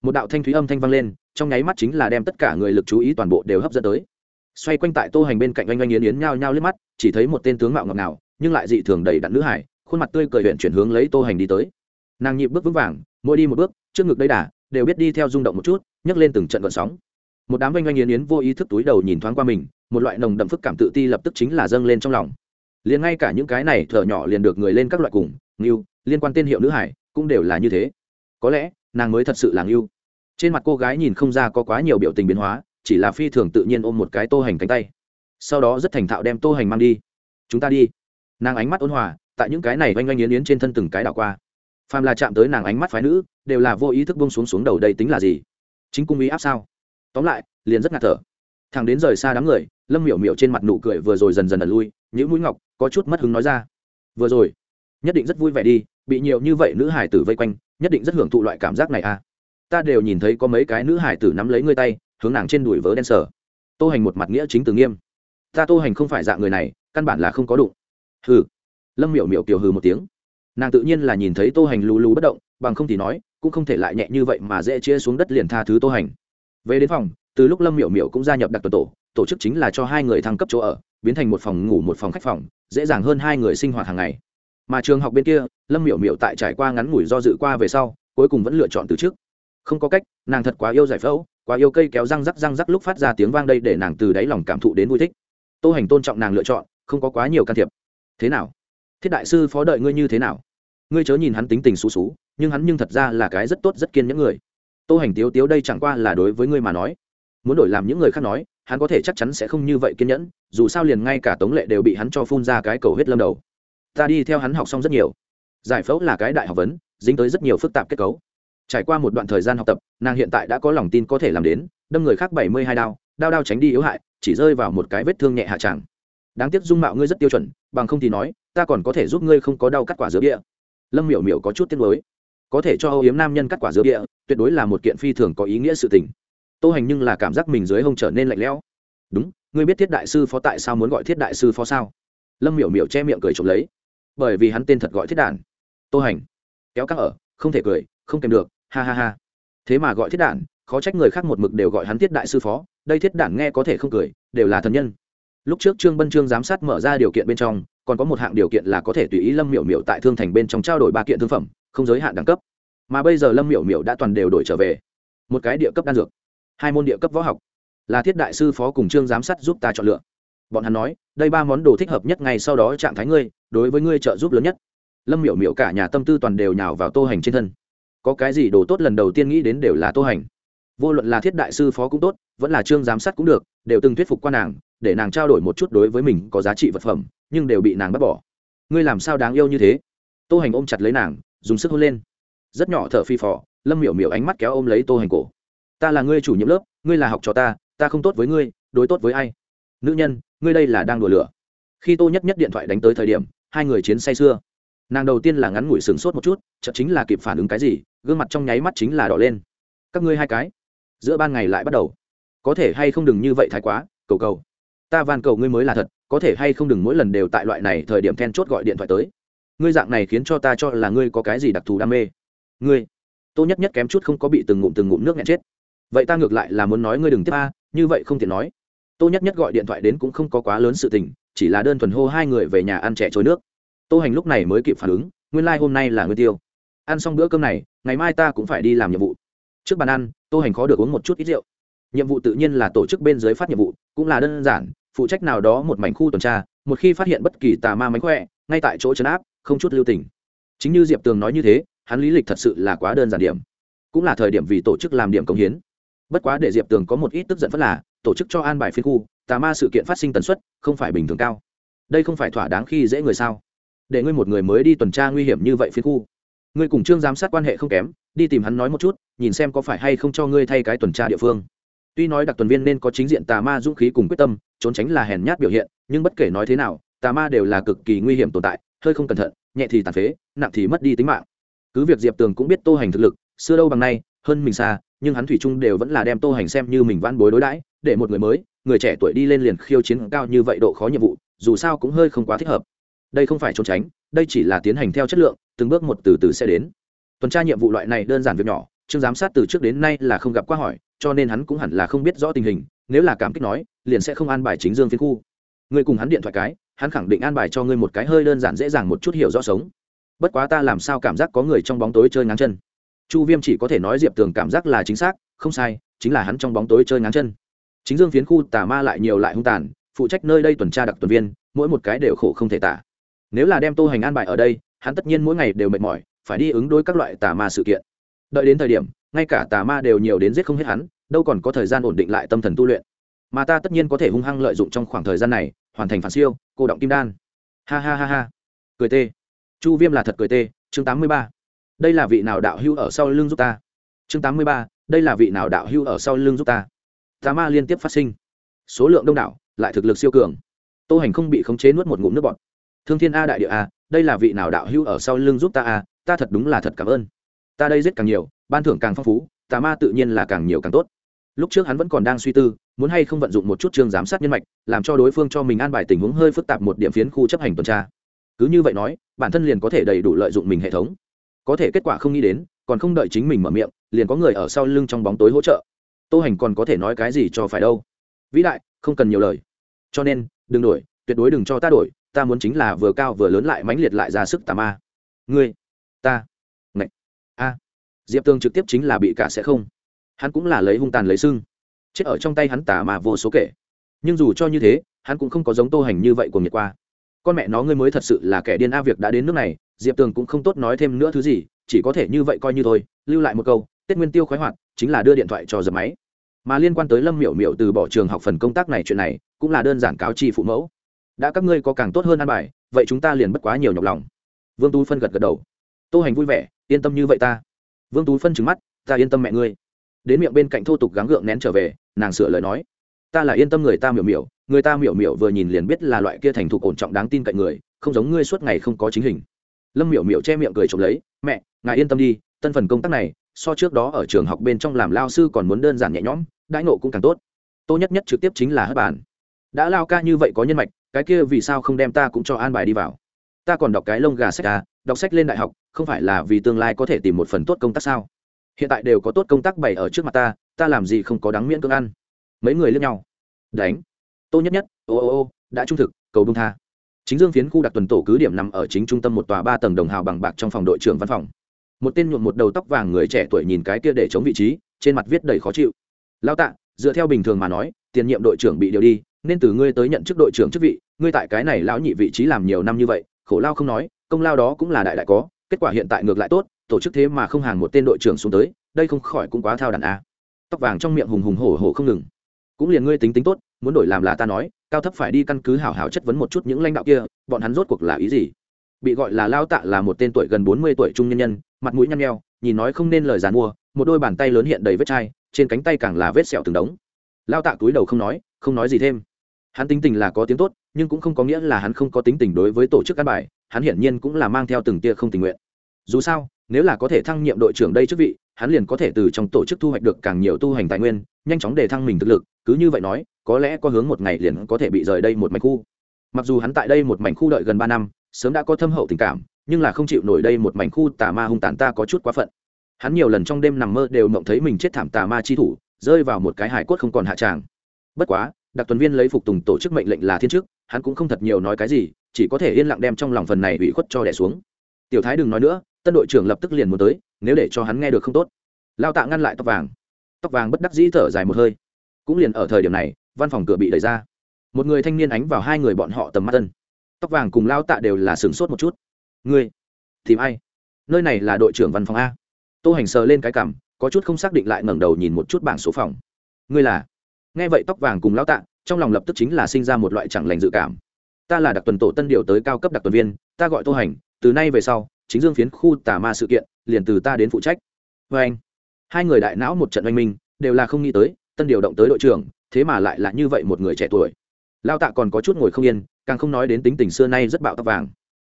S1: Một đạo thanh thúy âm thanh vang lên, trong nháy mắt chính là đem tất cả người lực chú ý toàn bộ đều hấp dẫn tới. Xoay quanh tại tô hành bên cạnh oanh oanh yến yến nhao nhao liếc mắt, chỉ thấy một tên tướng mạo ngọc nào nhưng lại dị thường đầy đặn nữ hải, khuôn mặt tươi cười huyện chuyển hướng lấy tô hành đi tới. Nàng nhịp bước vững vàng, mỗi đi một bước, trước ngực đây đà, đều biết đi theo rung động một chút, nhấc lên từng trận gọn sóng. Một đám oanh oanh yến yến vô ý thức túi đầu nhìn thoáng qua mình, một loại nồng đậm phức cảm tự ti lập tức chính là dâng lên trong lòng liền ngay cả những cái này thở nhỏ liền được người lên các loại cùng, ngưu, liên quan tên hiệu nữ hải, cũng đều là như thế. Có lẽ, nàng mới thật sự là ngưu. Trên mặt cô gái nhìn không ra có quá nhiều biểu tình biến hóa, chỉ là phi thường tự nhiên ôm một cái tô hành cánh tay. Sau đó rất thành thạo đem tô hành mang đi. Chúng ta đi. Nàng ánh mắt ôn hòa, tại những cái này oanh oanh yến yến trên thân từng cái đảo qua. Phàm là chạm tới nàng ánh mắt phái nữ, đều là vô ý thức bông xuống xuống đầu đây tính là gì? Chính cung ý áp sao? Tóm lại, liền rất ngạt thở. Thằng đến rời xa đám người, lâm miểu miểu trên mặt nụ cười vừa rồi dần dần ẩn lui những mũi ngọc có chút mất hứng nói ra. Vừa rồi, nhất định rất vui vẻ đi, bị nhiều như vậy nữ hải tử vây quanh, nhất định rất hưởng thụ loại cảm giác này à. Ta đều nhìn thấy có mấy cái nữ hải tử nắm lấy ngươi tay, hướng nàng trên đùi vớ đen sở tô hành một mặt nghĩa chính từ nghiêm. Ta tô hành không phải dạng người này, căn bản là không có đụng. Hừ. Lâm miểu miểu kiều hừ một tiếng. Nàng tự nhiên là nhìn thấy tô hành lù lù bất động, bằng không thì nói, cũng không thể lại nhẹ như vậy mà dễ chia xuống đất liền tha thứ tô hành. Về đến phòng, từ lúc lâm miểu miểu cũng gia nhập đặc tuần tổ tổ chức chính là cho hai người thăng cấp chỗ ở, biến thành một phòng ngủ một phòng khách phòng dễ dàng hơn hai người sinh hoạt hàng ngày. Mà trường học bên kia, lâm miểu miểu tại trải qua ngắn ngủi do dự qua về sau, cuối cùng vẫn lựa chọn từ trước. Không có cách, nàng thật quá yêu giải phẫu, quá yêu cây kéo răng rắc răng rắc lúc phát ra tiếng vang đây để nàng từ đáy lòng cảm thụ đến vui thích. Tô hành tôn trọng nàng lựa chọn, không có quá nhiều can thiệp. Thế nào? Thiết đại sư phó đợi ngươi như thế nào? Ngươi chớ nhìn hắn tính tình xú xú, nhưng hắn nhưng thật ra là cái rất tốt rất kiên những người. Tô hành tiếu tiếu đây chẳng qua là đối với ngươi mà nói. Muốn đổi làm những người khác nói hắn có thể chắc chắn sẽ không như vậy kiên nhẫn, dù sao liền ngay cả tống lệ đều bị hắn cho phun ra cái cầu huyết lâm đầu. Ta đi theo hắn học xong rất nhiều. Giải phẫu là cái đại học vấn, dính tới rất nhiều phức tạp kết cấu. Trải qua một đoạn thời gian học tập, nàng hiện tại đã có lòng tin có thể làm đến, đâm người khác bảy mươi hai đao đao đao tránh đi yếu hại, chỉ rơi vào một cái vết thương nhẹ hạ tràng. Đáng tiếc dung mạo ngươi rất tiêu chuẩn, bằng không thì nói, ta còn có thể giúp ngươi không có đau cắt quả giữa địa lâm miểu miểu có chút tiếc lối có thể cho âu yếm nam nhân cắt quả giữa địa tuyệt đối là một kiện phi thường có ý nghĩa sự tình tô hành nhưng là cảm giác mình dưới hông trở nên lạnh lẽo. Đúng, ngươi biết thiết đại sư phó tại sao muốn gọi thiết đại sư phó sao? Lâm miểu miểu che miệng cười trộm lấy. Bởi vì hắn tên thật gọi thiết đản. Tô hành. Kéo các ở, không thể cười, không kèm được, ha ha ha. Thế mà gọi thiết đản, khó trách người khác một mực đều gọi hắn thiết đại sư phó, đây thiết đản nghe có thể không cười, đều là thần nhân. Lúc trước trương bân trương giám sát mở ra điều kiện bên trong, còn có một hạng điều kiện là có thể tùy ý lâm miểu miểu tại thương thành bên trong trao đổi ba kiện thương phẩm, không giới hạn đẳng cấp. Mà bây giờ lâm miểu miểu đã toàn đều đổi trở về. Một cái địa cấp đan dược hai môn địa cấp võ học, là thiết đại sư phó cùng trương giám sát giúp ta chọn lựa. Bọn hắn nói, đây ba món đồ thích hợp nhất ngay sau đó trạng thái ngươi, đối với ngươi trợ giúp lớn nhất. Lâm miểu miểu cả nhà tâm tư toàn đều nhào vào tô hành trên thân. Có cái gì đồ tốt lần đầu tiên nghĩ đến đều là tô hành. Vô luận là thiết đại sư phó cũng tốt, vẫn là trương giám sát cũng được, đều từng thuyết phục qua nàng, để nàng trao đổi một chút đối với mình có giá trị vật phẩm, nhưng đều bị nàng bắt bỏ. Ngươi làm sao đáng yêu như thế? Tô hành ôm chặt lấy nàng, dùng sức hôn lên. Rất nhỏ thở phi phò, lâm miểu miểu ánh mắt kéo ôm lấy tô hành cổ ta là ngươi chủ nhiệm lớp, ngươi là học trò ta ta không tốt với ngươi, đối tốt với ai? Nữ nhân, ngươi đây là đang đùa lửa. Khi tô nhất nhất điện thoại đánh tới thời điểm, hai người chiến say xưa nàng đầu tiên là ngắn ngủi sửng sốt một chút, chợt chính là kịp phản ứng cái gì, gương mặt trong nháy mắt chính là đỏ lên. Các ngươi hai cái, giữa ban ngày lại bắt đầu. Có thể hay không đừng như vậy thái quá, cầu cầu. Ta van cầu ngươi mới là thật, có thể hay không đừng mỗi lần đều tại loại này thời điểm then chốt gọi điện thoại tới. Ngươi dạng này khiến cho ta cho là ngươi có cái gì đặc thù đam mê. Ngươi. Tô nhất nhất kém chút không có bị từng ngụm từng ngụm nước nghẹn chết vậy ta ngược lại là muốn nói ngươi đừng tiếp a, như vậy không thể nói. Tô nhất nhất gọi điện thoại đến cũng không có quá lớn sự tình, chỉ là đơn thuần hô hai người về nhà ăn trẻ trôi nước. Tô hành lúc này mới kịp phản ứng, nguyên lai、like、hôm nay là nguyên tiêu. Ăn xong bữa cơm này, ngày mai ta cũng phải đi làm nhiệm vụ. Trước bàn ăn, tô hành khó được uống một chút ít rượu. Nhiệm vụ tự nhiên là tổ chức bên dưới phát nhiệm vụ, cũng là đơn giản, phụ trách nào đó một mảnh khu tuần tra, một khi phát hiện bất kỳ tà ma mánh khỏe, ngay tại chỗ chấn áp, không chút lưu tình. Chính như diệp tường nói như thế, hắn lý lịch thật sự là quá đơn giản điểm. Cũng là thời điểm vì tổ chức làm điểm công hiến bất quá để diệp tường có một ít tức giận phất là, tổ chức cho an bài phiên khu, tà ma sự kiện phát sinh tần suất, không phải bình thường cao. Đây không phải thỏa đáng khi dễ người sao? Để ngươi một người mới đi tuần tra nguy hiểm như vậy phiên khu. Ngươi cùng trương giám sát quan hệ không kém, đi tìm hắn nói một chút, nhìn xem có phải hay không cho ngươi thay cái tuần tra địa phương. Tuy nói đặc tuần viên nên có chính diện tà ma dũng khí cùng quyết tâm, trốn tránh là hèn nhát biểu hiện, nhưng bất kể nói thế nào, tà ma đều là cực kỳ nguy hiểm tồn tại, hơi không cẩn thận, nhẹ thì tàn phế, nặng thì mất đi tính mạng. Cứ việc diệp tường cũng biết tô hành thực lực, xưa đâu bằng nay, hơn mình xa nhưng hắn thủy chung đều vẫn là đem tô hành xem như mình van bối đối đãi, để một người mới, người trẻ tuổi đi lên liền khiêu chiến cao như vậy độ khó nhiệm vụ, dù sao cũng hơi không quá thích hợp. Đây không phải trốn tránh, đây chỉ là tiến hành theo chất lượng, từng bước một từ từ sẽ đến. Tuần tra nhiệm vụ loại này đơn giản việc nhỏ chương giám sát từ trước đến nay là không gặp qua hỏi, cho nên hắn cũng hẳn là không biết rõ tình hình, nếu là cảm kích nói, liền sẽ không an bài chính dương phiên khu. Người cùng hắn điện thoại cái, hắn khẳng định an bài cho ngươi một cái hơi đơn giản dễ dàng một chút hiểu rõ sống. Bất quá ta làm sao cảm giác có người trong bóng tối chơi ngáng chân chu viêm chỉ có thể nói diệp tường cảm giác là chính xác, không sai, chính là hắn trong bóng tối chơi ngắn chân. Chính dương phiến khu tà ma lại nhiều lại hung tàn, phụ trách nơi đây tuần tra đặc tuần viên, mỗi một cái đều khổ không thể tả. Nếu là đem tô hành an bài ở đây, hắn tất nhiên mỗi ngày đều mệt mỏi, phải đi ứng đối các loại tà ma sự kiện. Đợi đến thời điểm, ngay cả tà ma đều nhiều đến giết không hết hắn, đâu còn có thời gian ổn định lại tâm thần tu luyện. Mà ta tất nhiên có thể hung hăng lợi dụng trong khoảng thời gian này, hoàn thành phản siêu, cô động kim đan. Ha ha ha ha. Cười tê. Chu viêm là thật cười tê. Chương tám mươi ba đây là vị nào đạo hưu ở sau lưng giúp ta? Chương tám mươi ba, đây là vị nào đạo hưu ở sau lưng giúp ta? Tà ma liên tiếp phát sinh. Số lượng đông đảo, lại thực lực siêu cường. Tô hành không bị khống chế nuốt một ngụm nước bọt. Thương thiên a đại địa a, đây là vị nào đạo hưu ở sau lưng giúp ta a? Ta thật đúng là thật cảm ơn. Ta đây giết càng nhiều, ban thưởng càng phong phú, tà ma tự nhiên là càng nhiều càng tốt. Lúc trước hắn vẫn còn đang suy tư, muốn hay không vận dụng một chút chương giám sát nhân mạch, làm cho đối phương cho mình an bài tình huống hơi phức tạp một điểm phiến khu chấp hành tuần tra. Cứ như vậy nói, bản thân liền có thể đầy đủ lợi dụng mình hệ thống có thể kết quả không nghĩ đến, còn không đợi chính mình mở miệng, liền có người ở sau lưng trong bóng tối hỗ trợ. Tô hành còn có thể nói cái gì cho phải đâu? Vĩ đại, không cần nhiều lời. Cho nên, đừng đổi tuyệt đối đừng cho ta đổi ta muốn chính là vừa cao vừa lớn lại mãnh liệt lại ra sức tà ma. Ngươi, ta ngạch a. Diệp tương trực tiếp chính là bị cả sẽ không. Hắn cũng là lấy hung tàn lấy sưng chết ở trong tay hắn tà mà vô số kể. Nhưng dù cho như thế, hắn cũng không có giống tô hành như vậy của nhiệt qua con mẹ nó ngươi mới thật sự là kẻ điên a, việc đã đến nước này, diệp tường cũng không tốt nói thêm nữa thứ gì, chỉ có thể như vậy coi như thôi, lưu lại một câu, tết nguyên tiêu khoái hoạt, chính là đưa điện thoại cho dập máy. Mà liên quan tới lâm miểu miểu từ bỏ trường học phần công tác này chuyện này, cũng là đơn giản cáo chi phụ mẫu. Đã các ngươi có càng tốt hơn ăn bài, vậy chúng ta liền bất quá nhiều nhọc lòng. Vương tú phân gật gật đầu. Tô hành vui vẻ, yên tâm như vậy ta. Vương tú phân trừng mắt, ta yên tâm mẹ ngươi. Đến miệng bên cạnh thô tục gắng gượng nén trở về, nàng sửa lời nói ta là yên tâm người ta miểu miểu, người ta miểu miểu vừa nhìn liền biết là loại kia thành thục ổn trọng đáng tin cậy người, không giống ngươi suốt ngày không có chính hình. Lâm miểu miểu che miệng cười trộm lấy, mẹ, ngài yên tâm đi, tân phần công tác này, so trước đó ở trường học bên trong làm lao sư còn muốn đơn giản nhẹ nhõm, đãi nộ cũng càng tốt. Tô nhất nhất trực tiếp chính là hất bản đã lao ca như vậy có nhân mạch, cái kia vì sao không đem ta cũng cho an bài đi vào? Ta còn đọc cái lông gà sách à đọc sách lên đại học, không phải là vì tương lai có thể tìm một phần tốt công tác sao? Hiện tại đều có tốt công tác bày ở trước mặt ta ta làm gì không có đáng miễn cưỡng ăn? Mấy người lướt nhau. Đánh. Tô nhất nhất, ô ô ô, đã trung thực, cầu đông tha. Chính dương phiến khu đặc tuần tổ cứ điểm nằm ở chính trung tâm một tòa ba tầng đồng hào bằng bạc trong phòng đội trưởng văn phòng. Một tên nhuộm một đầu tóc vàng người trẻ tuổi nhìn cái kia để chống vị trí, trên mặt viết đầy khó chịu. Lao tạ, dựa theo bình thường mà nói, tiền nhiệm đội trưởng bị điều đi, nên từ ngươi tới nhận chức đội trưởng chức vị, ngươi tại cái này lão nhị vị trí làm nhiều năm như vậy, khổ lao không nói, công lao đó cũng là đại đại có, kết quả hiện tại ngược lại tốt, tổ chức thế mà không hàng một tên đội trưởng xuống tới, đây không khỏi cũng quá thao đàn a. Tóc vàng trong miệng hùng hùng hổ hổ không ngừng cũng liền ngươi tính tính tốt, muốn đổi làm là ta nói, cao thấp phải đi căn cứ hảo hảo chất vấn một chút những lãnh đạo kia, bọn hắn rốt cuộc là ý gì? Bị gọi là lao tạ là một tên tuổi gần bốn mươi tuổi trung nhân nhân, mặt mũi nhăn nheo, nhìn nói không nên lời dàn mua, một đôi bàn tay lớn hiện đầy vết chai, trên cánh tay càng là vết sẹo từng đống. Lao tạ túi đầu không nói không nói gì thêm. Hắn tính tình là có tiếng tốt, nhưng cũng không có nghĩa là hắn không có tính tình đối với tổ chức căn bài, hắn hiển nhiên cũng là mang theo từng tia không tình nguyện. Dù sao, nếu là có thể thăng nhiệm đội trưởng đây chức vị hắn liền có thể từ trong tổ chức thu hoạch được càng nhiều tu hành tài nguyên, nhanh chóng để thăng mình thực lực, cứ như vậy nói, có lẽ có hướng một ngày liền có thể bị rời đây một mảnh khu. Mặc dù hắn tại đây một mảnh khu đợi gần ba năm, sớm đã có thâm hậu tình cảm, nhưng là không chịu nổi đây một mảnh khu tà ma hung tàn ta có chút quá phận. Hắn nhiều lần trong đêm nằm mơ đều mộng thấy mình chết thảm tà ma chi thủ, rơi vào một cái hải cốt không còn hạ tràng. Bất quá, đặc tuần viên lấy phục tùng tổ chức mệnh lệnh là thiên chức, hắn cũng không thật nhiều nói cái gì, chỉ có thể yên lặng đem trong lòng phần này ủy khuất cho đẻ xuống. Tiểu thái đừng nói nữa, tân đội trưởng lập tức liền muốn tới nếu để cho hắn nghe được không tốt. Lao tạ ngăn lại tóc vàng. Tóc vàng bất đắc dĩ thở dài một hơi. Cũng liền ở thời điểm này, văn phòng cửa bị đẩy ra. Một người thanh niên ánh vào hai người bọn họ tầm mắt tân tóc vàng cùng lao tạ đều là sửng sốt một chút. Ngươi, tìm ai? Nơi này là đội trưởng văn phòng a. Tô hành sờ lên cái cảm, có chút không xác định lại ngẩng đầu nhìn một chút bảng số phòng. Ngươi là? Nghe vậy tóc vàng cùng lao tạ, trong lòng lập tức chính là sinh ra một loại chẳng lành dự cảm. Ta là đặc tuần tổ tân điều tới cao cấp đặc tuần viên, ta gọi tô hành, từ nay về sau chính dương phiến khu tà ma sự kiện, liền từ ta đến phụ trách. Vê anh, hai người đại não một trận oanh minh, đều là không nghĩ tới, tân điều động tới đội trưởng, thế mà lại là như vậy một người trẻ tuổi. Lao tạ còn có chút ngồi không yên, càng không nói đến tính tình xưa nay rất bạo tóc vàng.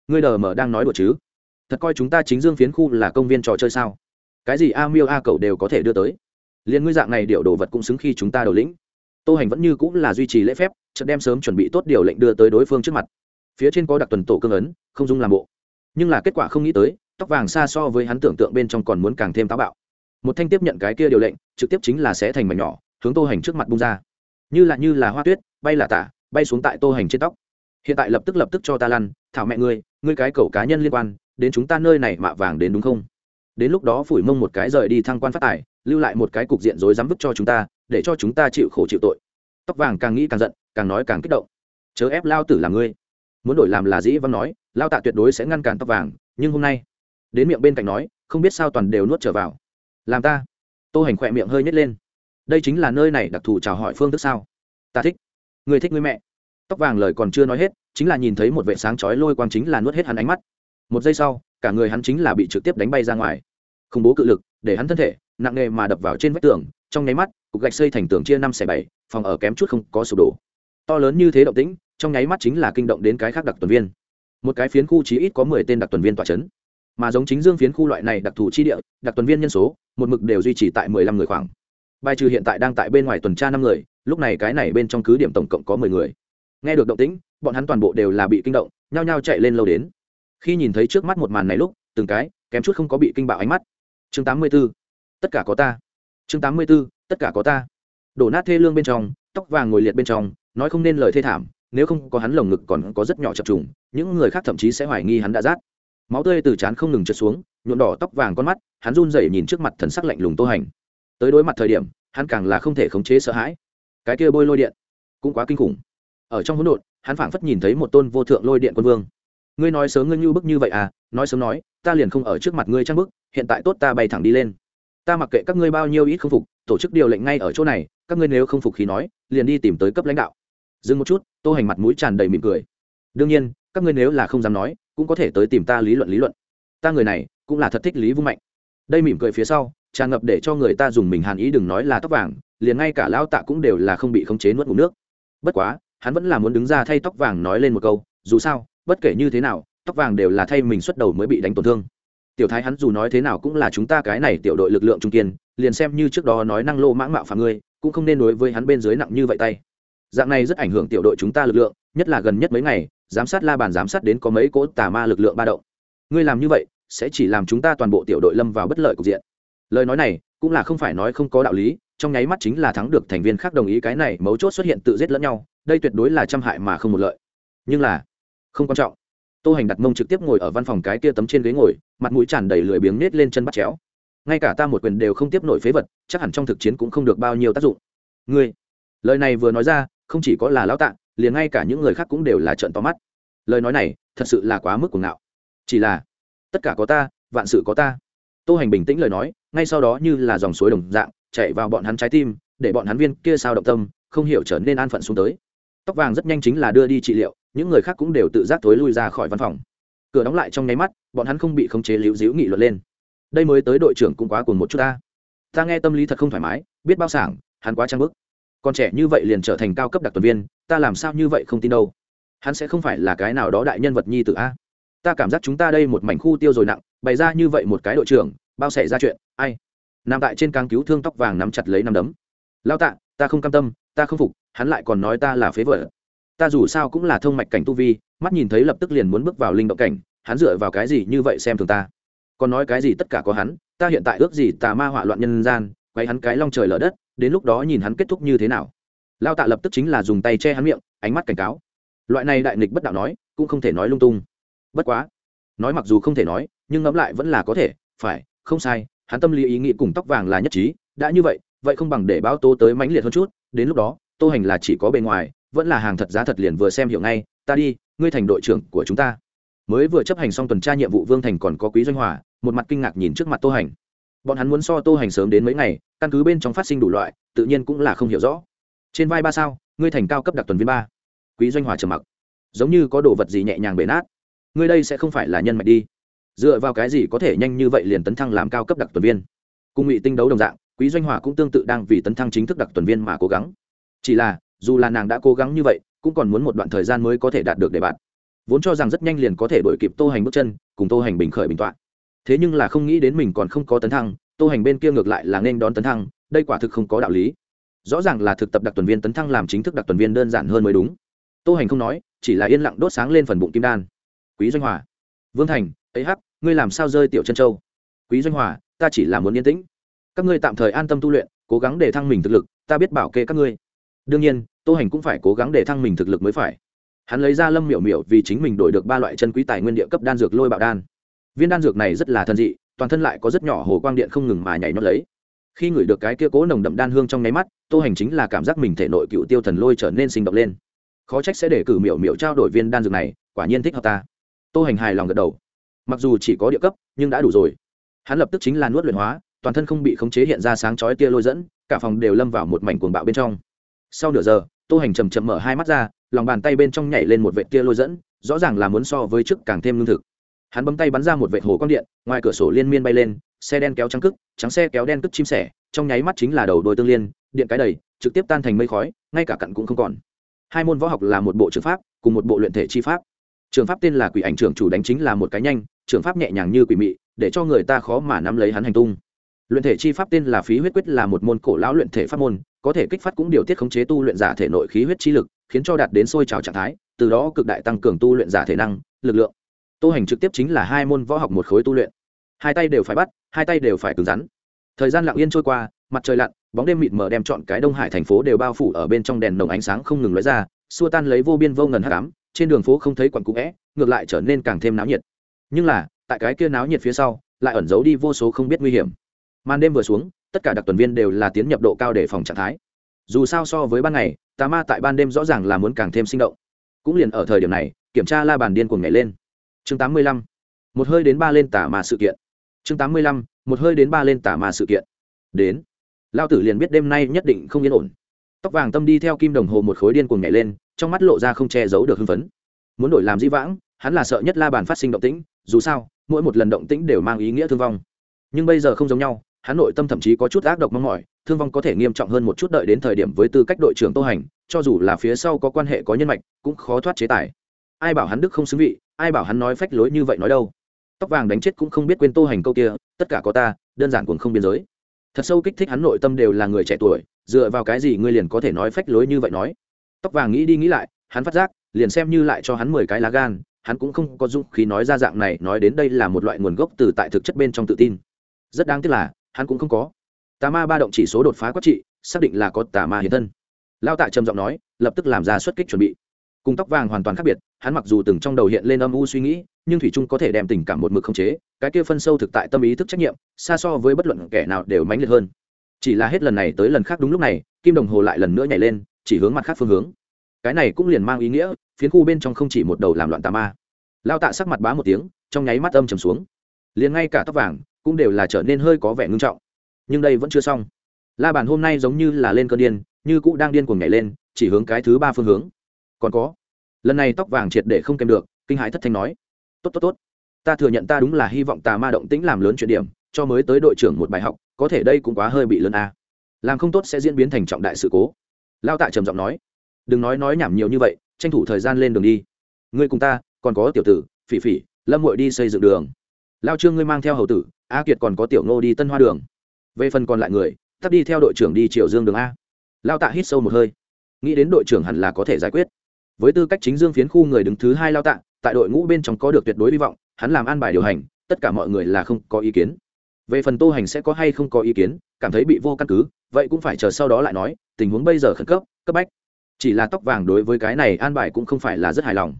S1: Ngươi đờ mờ đang nói đùa chứ? Thật coi chúng ta chính dương phiến khu là công viên trò chơi sao? Cái gì a miêu a cậu đều có thể đưa tới. Liền ngươi dạng này điệu đồ vật cũng xứng khi chúng ta đầu lĩnh. Tô hành vẫn như cũng là duy trì lễ phép, chợt đem sớm chuẩn bị tốt điều lệnh đưa tới đối phương trước mặt. Phía trên có đặc tuần tổ cương ấn, không dung làm bộ nhưng là kết quả không nghĩ tới, tóc vàng xa so với hắn tưởng tượng bên trong còn muốn càng thêm táo bạo. Một thanh tiếp nhận cái kia điều lệnh, trực tiếp chính là sẽ thành mảnh nhỏ, hướng tô hành trước mặt bung ra. Như là như là hoa tuyết, bay là tả, bay xuống tại tô hành trên tóc. Hiện tại lập tức lập tức cho ta lăn, thảo mẹ ngươi ngươi cái cầu cá nhân liên quan, đến chúng ta nơi này mạ vàng đến đúng không? Đến lúc đó phủi mông một cái rời đi thăng quan phát tài, lưu lại một cái cục diện rối rắm vứt cho chúng ta, để cho chúng ta chịu khổ chịu tội. Tóc vàng càng nghĩ càng giận, càng nói càng kích động. Chớ ép lao tử làm ngươi muốn đổi làm là dĩ văn nói lao tạ tuyệt đối sẽ ngăn cản tóc vàng, nhưng hôm nay đến miệng bên cạnh nói, không biết sao toàn đều nuốt trở vào. Làm ta. Tô hành khỏe miệng hơi nhét lên. Đây chính là nơi này đặc thù chào hỏi phương thức sao? Ta thích. Người thích người mẹ. Tóc vàng lời còn chưa nói hết, chính là nhìn thấy một vệ sáng chói lôi quang chính là nuốt hết hắn ánh mắt. Một giây sau, cả người hắn chính là bị trực tiếp đánh bay ra ngoài. Khủng bố cự lực, để hắn thân thể nặng nề mà đập vào trên vách tường, trong nháy mắt, cục gạch xây thành tường chia năm xẻ bảy, phòng ở kém chút không có sụp đổ. To lớn như thế động tĩnh trong nháy mắt chính là kinh động đến cái khác đặc tuần viên. Một cái phiến khu chí ít có mười tên đặc tuần viên tọa c h ấ n mà giống chính dương phiến khu loại này đặc thù chi địa, đặc tuần viên nhân số, một mực đều duy trì tại mười lăm người khoảng. Bài trừ hiện tại đang tại bên ngoài tuần tra năm người, lúc này cái này bên trong cứ điểm tổng cộng có mười người. Nghe được động tĩnh, bọn hắn toàn bộ đều là bị kinh động, nhao nhao chạy lên lâu đến. Khi nhìn thấy trước mắt một màn này lúc, từng cái, kém chút không có bị kinh bạo ánh mắt. Chương tám mươi b ố tất cả có ta. Chương tám mươi b ố tất cả có ta. Đổ nát thê lương bên trong, tóc vàng ngồi liệt bên trong, nói không nên lời thê thảm nếu không có hắn lồng ngực còn có rất nhỏ chập trùng, những người khác thậm chí sẽ hoài nghi hắn đã rát. Máu tươi từ trán không ngừng trượt xuống, nhuộm đỏ tóc vàng con mắt, hắn run rẩy nhìn trước mặt thần sắc lạnh lùng tô hành. Tới đối mặt thời điểm, hắn càng là không thể khống chế sợ hãi. Cái kia bôi lôi điện, cũng quá kinh khủng. Ở trong hỗn độn, hắn phảng phất nhìn thấy một tôn vô thượng lôi điện quân vương. Ngươi nói sớm ngươi như bức như vậy à nói sớm nói, ta liền không ở trước mặt ngươi trang bức, hiện tại tốt ta bay thẳng đi lên. Ta mặc kệ các ngươi bao nhiêu ít không phục, tổ chức điều lệnh ngay ở chỗ này, các ngươi nếu không phục khí nói, liền đi tìm tới cấp lãnh đạo dừng một chút, tô hành mặt mũi tràn đầy mỉm cười. Đương nhiên, các ngươi nếu là không dám nói, cũng có thể tới tìm ta lý luận lý luận. Ta người này, cũng là thật thích lý vung mạnh. Đây mỉm cười phía sau, tràn ngập để cho người ta dùng mình hàn ý đừng nói là tóc vàng, liền ngay cả lao tạ cũng đều là không bị khống chế nuốt ngủ nước. Bất quá, hắn vẫn là muốn đứng ra thay tóc vàng nói lên một câu, dù sao, bất kể như thế nào, tóc vàng đều là thay mình xuất đầu mới bị đánh tổn thương. Tiểu thái hắn dù nói thế nào cũng là chúng ta cái này tiểu đội lực lượng trung kiên, liền xem như trước đó nói năng lô mãng mạo phạm ngươi, cũng không nên đối với hắn bên dưới nặng như vậy tay dạng này rất ảnh hưởng tiểu đội chúng ta lực lượng, nhất là gần nhất mấy ngày, giám sát la bàn giám sát đến có mấy cỗ tà ma lực lượng ba động. Ngươi làm như vậy, sẽ chỉ làm chúng ta toàn bộ tiểu đội lâm vào bất lợi cục diện. Lời nói này, cũng là không phải nói không có đạo lý, trong nháy mắt chính là thắng được thành viên khác đồng ý cái này mấu chốt xuất hiện tự giết lẫn nhau, đây tuyệt đối là trăm hại mà không một lợi. Nhưng là, không quan trọng. Tô hành đặt mông trực tiếp ngồi ở văn phòng cái kia tấm trên ghế ngồi, mặt mũi tràn đầy lười biếng nết lên chân bắt chéo. Ngay cả ta một quyền đều không tiếp nổi phế vật, chắc hẳn trong thực chiến cũng không được bao nhiêu tác dụng. Ngươi, lời này vừa nói ra không chỉ có là lão tạ, liền ngay cả những người khác cũng đều là trợn to mắt. Lời nói này, thật sự là quá mức cuồng ngạo. Chỉ là, tất cả có ta, vạn sự có ta. Tô hành bình tĩnh lời nói, ngay sau đó như là dòng suối đồng dạng, chạy vào bọn hắn trái tim, để bọn hắn viên kia sao động tâm, không hiểu trở nên an phận xuống tới. Tóc vàng rất nhanh chính là đưa đi trị liệu, những người khác cũng đều tự giác thối lui ra khỏi văn phòng. Cửa đóng lại trong nháy mắt, bọn hắn không bị khống chế liễu díu nghị luận lên. Đây mới tới đội trưởng cũng quá cùng một chút ta. Ta nghe tâm lý thật không thoải mái, biết bao sảng, hắn quá trang bức còn trẻ như vậy liền trở thành cao cấp đặc tuần viên, ta làm sao như vậy không tin đâu. Hắn sẽ không phải là cái nào đó đại nhân vật nhi tử a. Ta cảm giác chúng ta đây một mảnh khu tiêu rồi nặng, bày ra như vậy một cái đội trưởng, bao xảy ra chuyện, ai? Nằm tại trên càng cứu thương tóc vàng nắm chặt lấy nắm đấm. Lao tạ, ta không cam tâm, ta không phục, hắn lại còn nói ta là phế vợ ta dù sao cũng là thông mạch cảnh tu vi, mắt nhìn thấy lập tức liền muốn bước vào linh động cảnh, hắn dựa vào cái gì như vậy xem thường ta? Còn nói cái gì tất cả có hắn, ta hiện tại ước gì tà ma hỏa loạn nhân gian quay hắn cái long trời lở đất đến lúc đó nhìn hắn kết thúc như thế nào. Lao tạ lập tức chính là dùng tay che hắn miệng, ánh mắt cảnh cáo. Loại này đại nghịch bất đạo nói, cũng không thể nói lung tung. Bất quá, nói mặc dù không thể nói, nhưng ngẫm lại vẫn là có thể, phải, không sai, hắn tâm lý ý nghĩ cùng tóc vàng là nhất trí, đã như vậy vậy không bằng để báo Tô tới mãnh liệt hơn chút, đến lúc đó, tô hành là chỉ có bề ngoài, vẫn là hàng thật giá thật liền vừa xem hiểu ngay, ta đi, ngươi thành đội trưởng của chúng ta. Mới vừa chấp hành xong tuần tra nhiệm vụ vương thành còn có quý doanh hòa, một mặt kinh ngạc nhìn trước mặt tô hành bọn hắn muốn so tô hành sớm đến mấy ngày, căn cứ bên trong phát sinh đủ loại, tự nhiên cũng là không hiểu rõ. Trên vai ba sao, ngươi thành cao cấp đặc tuần viên ba. Quý doanh hòa trầm mặc. Giống như có đồ vật gì nhẹ nhàng bể nát. Ngươi đây sẽ không phải là nhân mạch đi. Dựa vào cái gì có thể nhanh như vậy liền tấn thăng làm cao cấp đặc tuần viên? Cùng ngụy tinh đấu đồng dạng, quý doanh hòa cũng tương tự đang vì tấn thăng chính thức đặc tuần viên mà cố gắng. Chỉ là, dù là nàng đã cố gắng như vậy, cũng còn muốn một đoạn thời gian mới có thể đạt được đề bạt. Vốn cho rằng rất nhanh liền có thể đổi kịp tô hành bước chân, cùng tô hành bình khởi bình t o ạ n thế nhưng là không nghĩ đến mình còn không có tấn thăng, tô hành bên kia ngược lại là nên đón tấn thăng, đây quả thực không có đạo lý. Rõ ràng là thực tập đặc tuần viên tấn thăng làm chính thức đặc tuần viên đơn giản hơn mới đúng. Tô hành không nói, chỉ là yên lặng đốt sáng lên phần bụng kim đan. Quý doanh hòa, vương thành ấy hắc, ngươi làm sao rơi tiểu chân châu? Quý doanh hòa, ta chỉ là muốn yên tĩnh. Các ngươi tạm thời an tâm tu luyện, cố gắng để thăng mình thực lực, ta biết bảo kê các ngươi. Đương nhiên, tô hành cũng phải cố gắng để thăng mình thực lực mới phải. Hắn lấy ra lâm miểu miểu vì chính mình đổi được ba loại chân quý tài nguyên địa cấp đan dược lôi bạo đan viên đan dược này rất là thân dị, toàn thân lại có rất nhỏ hồ quang điện không ngừng mà nhảy nhót lấy. Khi ngửi được cái kia cố nồng đậm đan hương trong nháy mắt, tô hành chính là cảm giác mình thể nội cựu tiêu thần lôi trở nên sinh động lên. Khó trách sẽ để cử miểu miểu trao đổi viên đan dược này, quả nhiên thích hợp ta. Tô hành hài lòng gật đầu. Mặc dù chỉ có địa cấp, nhưng đã đủ rồi. Hắn lập tức chính là nuốt luyện hóa, toàn thân không bị khống chế hiện ra sáng chói tia lôi dẫn, cả phòng đều lâm vào một mảnh cuồng bạo bên trong. Sau nửa giờ, tô hành chầm chậm mở hai mắt ra, lòng bàn tay bên trong nhảy lên một vệ tia lôi dẫn, rõ ràng là muốn so với trước càng thêm lương thực hắn bấm tay bắn ra một vệ hồ quang điện, ngoài cửa sổ liên miên bay lên, xe đen kéo trắng cức, trắng xe kéo đen cức chim sẻ, trong nháy mắt chính là đầu đôi tương liên, điện cái đầy, trực tiếp tan thành mây khói, ngay cả cặn cũng không còn. Hai môn võ học là một bộ trường pháp, cùng một bộ luyện thể chi pháp. Trường pháp tên là quỷ ảnh trưởng chủ đánh chính là một cái nhanh, trường pháp nhẹ nhàng như quỷ mị, để cho người ta khó mà nắm lấy hắn hành tung. Luyện thể chi pháp tên là phí huyết quyết là một môn cổ lão luyện thể pháp môn, có thể kích phát cũng điều tiết khống chế tu luyện giả thể nội khí huyết chi lực, khiến cho đạt đến sôi trào trạng thái, từ đó cực đại tăng cường tu luyện giả thể năng, lực lượng tu hành trực tiếp chính là hai môn võ học một khối tu luyện. Hai tay đều phải bắt, hai tay đều phải cứng rắn. Thời gian lặng yên trôi qua, mặt trời lặn, bóng đêm mịt mờ đem chọn cái đông hải thành phố đều bao phủ ở bên trong đèn nồng ánh sáng không ngừng lóe ra, xua tan lấy vô biên vô ngần hắc cám trên đường phố không thấy quặn cũ vẽ ngược lại trở nên càng thêm náo nhiệt. Nhưng là, tại cái kia náo nhiệt phía sau, lại ẩn giấu đi vô số không biết nguy hiểm. Màn đêm vừa xuống, tất cả đặc tuần viên đều là tiến nhập độ cao để phòng trạng thái. Dù sao so với ban ngày, tà ma tại ban đêm rõ ràng là muốn càng thêm sinh động. Cũng liền ở thời điểm này, kiểm tra la bàn điên cuồng nhảy lên chương tám mươi lăm, một hơi đến ba lên tả mà sự kiện. Chương tám mươi lăm, một hơi đến ba lên tả mà sự kiện. Đến. Lao tử liền biết đêm nay nhất định không yên ổn. Tóc vàng tâm đi theo kim đồng hồ một khối điên cuồng nhảy lên, trong mắt lộ ra không che giấu được hưng phấn. Muốn đổi làm di vãng, hắn là sợ nhất la bàn phát sinh động tĩnh, dù sao, mỗi một lần động tĩnh đều mang ý nghĩa thương vong. Nhưng bây giờ không giống nhau, hắn nội tâm thậm chí có chút ác độc mong mỏi, thương vong có thể nghiêm trọng hơn một chút đợi đến thời điểm với tư cách đội trưởng tô hành, cho dù là phía sau có quan hệ có nhân mạch, cũng khó thoát chế tài. Ai bảo hắn đức không xứng vị ai bảo hắn nói phách lối như vậy nói đâu? Tóc vàng đánh chết cũng không biết quên tô hành câu kia, tất cả có ta, đơn giản cũng không biên giới. Thật sâu kích thích hắn nội tâm đều là người trẻ tuổi, dựa vào cái gì ngươi liền có thể nói phách lối như vậy nói? Tóc vàng nghĩ đi nghĩ lại, hắn phát giác, liền xem như lại cho hắn mười cái lá gan, hắn cũng không có dũng khí nói ra dạng này, nói đến đây là một loại nguồn gốc từ tại thực chất bên trong tự tin. Rất đáng tiếc là, hắn cũng không có. Tà ma ba động chỉ số đột phá quát trị, xác định là có tà ma hiện thân. Lao tạ trầm giọng nói, lập tức làm ra xuất kích chuẩn bị cùng tóc vàng hoàn toàn khác biệt, hắn mặc dù từng trong đầu hiện lên âm u suy nghĩ, nhưng thủy trung có thể đem tình cảm một mực không chế, cái kia phân sâu thực tại tâm ý thức trách nhiệm, xa so với bất luận kẻ nào đều mãnh liệt hơn. Chỉ là hết lần này tới lần khác đúng lúc này, kim đồng hồ lại lần nữa nhảy lên, chỉ hướng mặt khác phương hướng. Cái này cũng liền mang ý nghĩa, phiến khu bên trong không chỉ một đầu làm loạn tà ma. Lao tạ sắc mặt bá một tiếng, trong nháy mắt âm trầm xuống. Liền ngay cả tóc vàng cũng đều là trở nên hơi có vẻ ngưng trọng. Nhưng đây vẫn chưa xong. La bàn hôm nay giống như là lên cơn điên, như cũ đang điên cuồng nhảy lên, chỉ hướng cái thứ ba phương hướng còn có. Lần này tóc vàng triệt để không kèm được, kinh hãi thất thanh nói. Tốt tốt tốt. Ta thừa nhận ta đúng là hy vọng tà ma động tĩnh làm lớn chuyện điểm, cho mới tới đội trưởng một bài học, có thể đây cũng quá hơi bị lớn a. Làm không tốt sẽ diễn biến thành trọng đại sự cố. Lao tạ trầm giọng nói. Đừng nói nói nhảm nhiều như vậy, tranh thủ thời gian lên đường đi. Ngươi cùng ta, còn có tiểu tử, phỉ phỉ, lâm hội đi xây dựng đường. Lao trương ngươi mang theo hầu tử, a kiệt còn có tiểu nô đi tân hoa đường. Về phần còn lại người tắt đi theo đội trưởng đi triều dương đường a. Lao tạ hít sâu một hơi. Nghĩ đến đội trưởng hẳn là có thể giải quyết với tư cách chính dương phiến khu người đứng thứ hai lao tạ, tại đội ngũ bên trong có được tuyệt đối hy vọng, hắn làm an bài điều hành, tất cả mọi người là không có ý kiến. Về phần tô hành sẽ có hay không có ý kiến, cảm thấy bị vô căn cứ, vậy cũng phải chờ sau đó lại nói, tình huống bây giờ khẩn cấp cấp bách. Chỉ là tóc vàng đối với cái này an bài cũng không phải là rất hài lòng.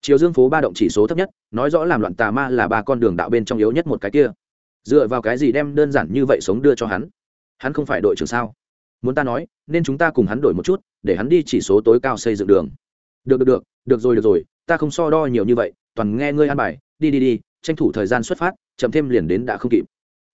S1: Chiều dương phố ba động chỉ số thấp nhất, nói rõ làm loạn tà ma là ba con đường đạo bên trong yếu nhất một cái kia. Dựa vào cái gì đem đơn giản như vậy sống đưa cho hắn? Hắn không phải đội trưởng sao? Muốn ta nói, nên chúng ta cùng hắn đổi một chút, để hắn đi chỉ số tối cao xây dựng đường được được được được rồi được rồi, ta không so đo nhiều như vậy, toàn nghe ngươi an bài. Đi đi đi, tranh thủ thời gian xuất phát, chậm thêm liền đến đã không kịp.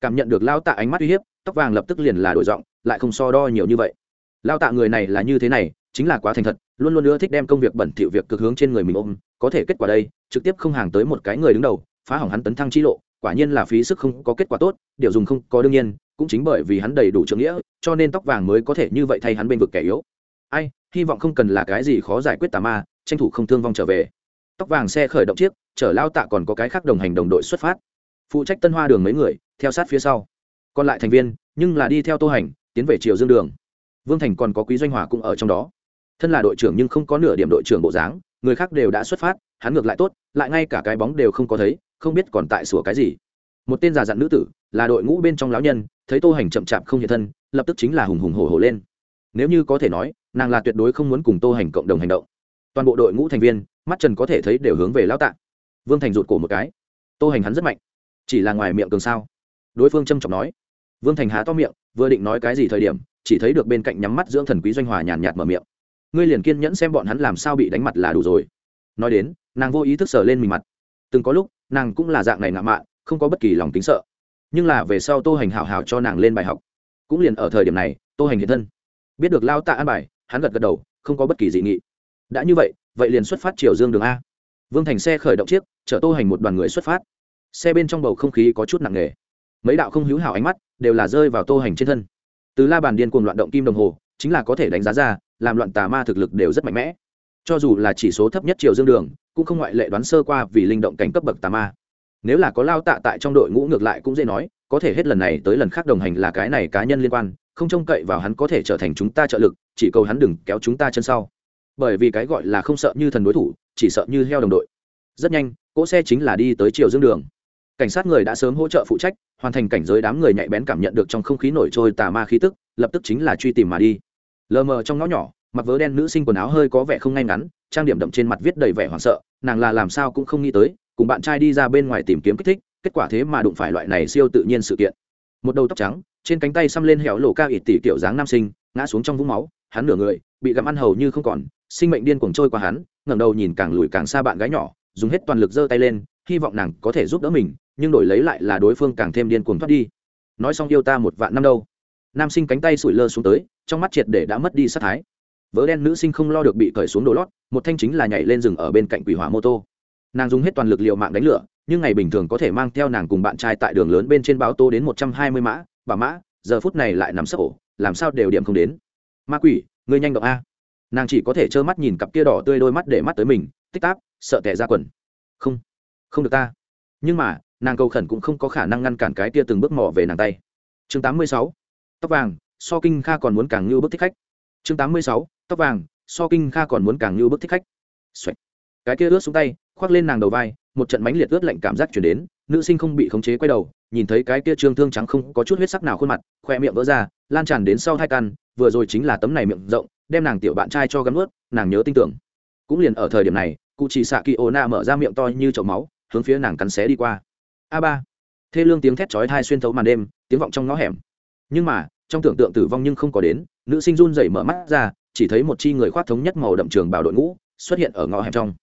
S1: Cảm nhận được lao tạ ánh mắt uy hiếp, tóc vàng lập tức liền là đổi giọng, lại không so đo nhiều như vậy. Lao tạ người này là như thế này, chính là quá thành thật, luôn luôn ưa thích đem công việc bẩn thỉu việc cực hướng trên người mình ôm, có thể kết quả đây, trực tiếp không hàng tới một cái người đứng đầu, phá hỏng hắn tấn thăng chi lộ, quả nhiên là phí sức không có kết quả tốt, điều dùng không có đương nhiên, cũng chính bởi vì hắn đầy đủ trưởng nghĩa, cho nên tóc vàng mới có thể như vậy thay hắn bên vực kẻ yếu. Ai hy vọng không cần là cái gì khó giải quyết tà ma, tranh thủ không thương vong trở về. Tóc vàng xe khởi động chiếc, chở lao tạ còn có cái khác đồng hành đồng đội xuất phát. Phụ trách tân hoa đường mấy người, theo sát phía sau. Còn lại thành viên, nhưng là đi theo tô hành, tiến về chiều dương đường. Vương thành còn có quý doanh hòa cũng ở trong đó. Thân là đội trưởng nhưng không có nửa điểm đội trưởng bộ dáng, người khác đều đã xuất phát, hắn ngược lại tốt, lại ngay cả cái bóng đều không có thấy, không biết còn tại sủa cái gì. Một tên già dặn nữ tử, là đội ngũ bên trong lão nhân, thấy tô hành chậm chạp không hiện thân, lập tức chính là hùng hùng hổ hổ lên nếu như có thể nói, nàng là tuyệt đối không muốn cùng tô hành cộng đồng hành động. Toàn bộ đội ngũ thành viên, mắt trần có thể thấy đều hướng về lão tạ. Vương thành rụt cổ một cái. Tô hành hắn rất mạnh. Chỉ là ngoài miệng cường sao? Đối phương trâm trọng nói. Vương thành há to miệng, vừa định nói cái gì thời điểm, chỉ thấy được bên cạnh nhắm mắt dưỡng thần quý doanh hòa nhàn nhạt mở miệng. Ngươi liền kiên nhẫn xem bọn hắn làm sao bị đánh mặt là đủ rồi. Nói đến, nàng vô ý thức sờ lên mình mặt. Từng có lúc, nàng cũng là dạng này ngạo mạn, không có bất kỳ lòng tính sợ. Nhưng là về sau tô hành hào hào cho nàng lên bài học. Cũng liền ở thời điểm này, tô hành hiện thân biết được lao tạ an bài, hắn gật gật đầu, không có bất kỳ dị nghị. Đã như vậy vậy liền xuất phát chiều dương đường a. Vương thành xe khởi động chiếc, chở tô hành một đoàn người xuất phát. Xe bên trong bầu không khí có chút nặng nề. Mấy đạo không hữu hảo ánh mắt đều là rơi vào tô hành trên thân. Từ la bàn điên cuồng loạn động kim đồng hồ, chính là có thể đánh giá ra, làm loạn tà ma thực lực đều rất mạnh mẽ. Cho dù là chỉ số thấp nhất chiều dương đường, cũng không ngoại lệ đoán sơ qua vì linh động cảnh cấp bậc tà ma. Nếu là có lao tạ tại trong đội ngũ ngược lại cũng dễ nói, có thể hết lần này tới lần khác đồng hành là cái này cá nhân liên quan không trông cậy vào hắn có thể trở thành chúng ta trợ lực, chỉ cầu hắn đừng kéo chúng ta chân sau. Bởi vì cái gọi là không sợ như thần đối thủ, chỉ sợ như heo đồng đội. Rất nhanh, cỗ xe chính là đi tới chiều dương đường. Cảnh sát người đã sớm hỗ trợ phụ trách, hoàn thành cảnh giới đám người nhạy bén cảm nhận được trong không khí nổi trôi tà ma khí tức, lập tức chính là truy tìm mà đi. Lờ mờ trong ngõ nhỏ, mặc vớ đen nữ sinh quần áo hơi có vẻ không ngay ngắn, trang điểm đậm trên mặt viết đầy vẻ hoảng sợ, nàng là làm sao cũng không nghĩ tới, cùng bạn trai đi ra bên ngoài tìm kiếm kích thích, kết quả thế mà đụng phải loại này siêu tự nhiên sự kiện. Một đầu tóc trắng trên cánh tay xăm lên hẻo lộ ca ít tỷ kiểu dáng nam sinh, ngã xuống trong vũng máu, hắn nửa người, bị gặm ăn hầu như không còn, sinh mệnh điên cuồng trôi qua hắn, ngẩng đầu nhìn càng lùi càng xa bạn gái nhỏ, dùng hết toàn lực giơ tay lên, hy vọng nàng có thể giúp đỡ mình, nhưng đổi lấy lại là đối phương càng thêm điên cuồng thoát đi. Nói xong yêu ta một vạn năm đâu. Nam sinh cánh tay sủi lơ xuống tới, trong mắt triệt để đã mất đi sát thái. Vớ đen nữ sinh không lo được bị cởi xuống đồ lót, một thanh chính là nhảy lên rừng ở bên cạnh quỷ hỏa mô tô. Nàng dùng hết toàn lực liệu mạng đánh lửa, nhưng ngày bình thường có thể mang theo nàng cùng bạn trai tại đường lớn bên trên báo tô đến một trăm hai mươi mã bà mã, giờ phút này lại nằm sấp ổ, làm sao đều điểm không đến. Ma quỷ, ngươi nhanh động a. Nàng chỉ có thể trơ mắt nhìn cặp kia đỏ tươi đôi mắt để mắt tới mình, tích táp, sợ tẻ ra quần. Không không được ta. Nhưng mà, nàng cầu khẩn cũng không có khả năng ngăn cản cái kia từng bước mò về nàng tay. Chương tám mươi sáu, tóc vàng, so kinh kha còn muốn càng như bức thích khách. Chương tám mươi sáu, tóc vàng, so kinh kha còn muốn càng như bức thích khách. Xoạch. cái kia ướt xuống tay, khoác lên nàng đầu vai một trận mánh liệt ướt lạnh cảm giác chuyển đến, nữ sinh không bị khống chế quay đầu, nhìn thấy cái kia trương thương trắng không có chút huyết sắc nào khuôn mặt, khoe miệng vỡ ra, lan tràn đến sau hai căn, vừa rồi chính là tấm này miệng rộng, đem nàng tiểu bạn trai cho gắn ướt nàng nhớ tin tưởng. Cũng liền ở thời điểm này cụ chỉ xạ kỳ ô na mở ra miệng to như chậu máu, hướng phía nàng cắn xé đi qua. A ba. Thê lương tiếng thét chói thai xuyên thấu màn đêm, tiếng vọng trong ngõ hẻm. Nhưng mà, trong tưởng tượng tử vong nhưng không có đến, nữ sinh run rẩy mở mắt ra, chỉ thấy một chi người khoác thống nhất màu đậm trường bảo đội ngũ xuất hiện ở ngõ hẻm trong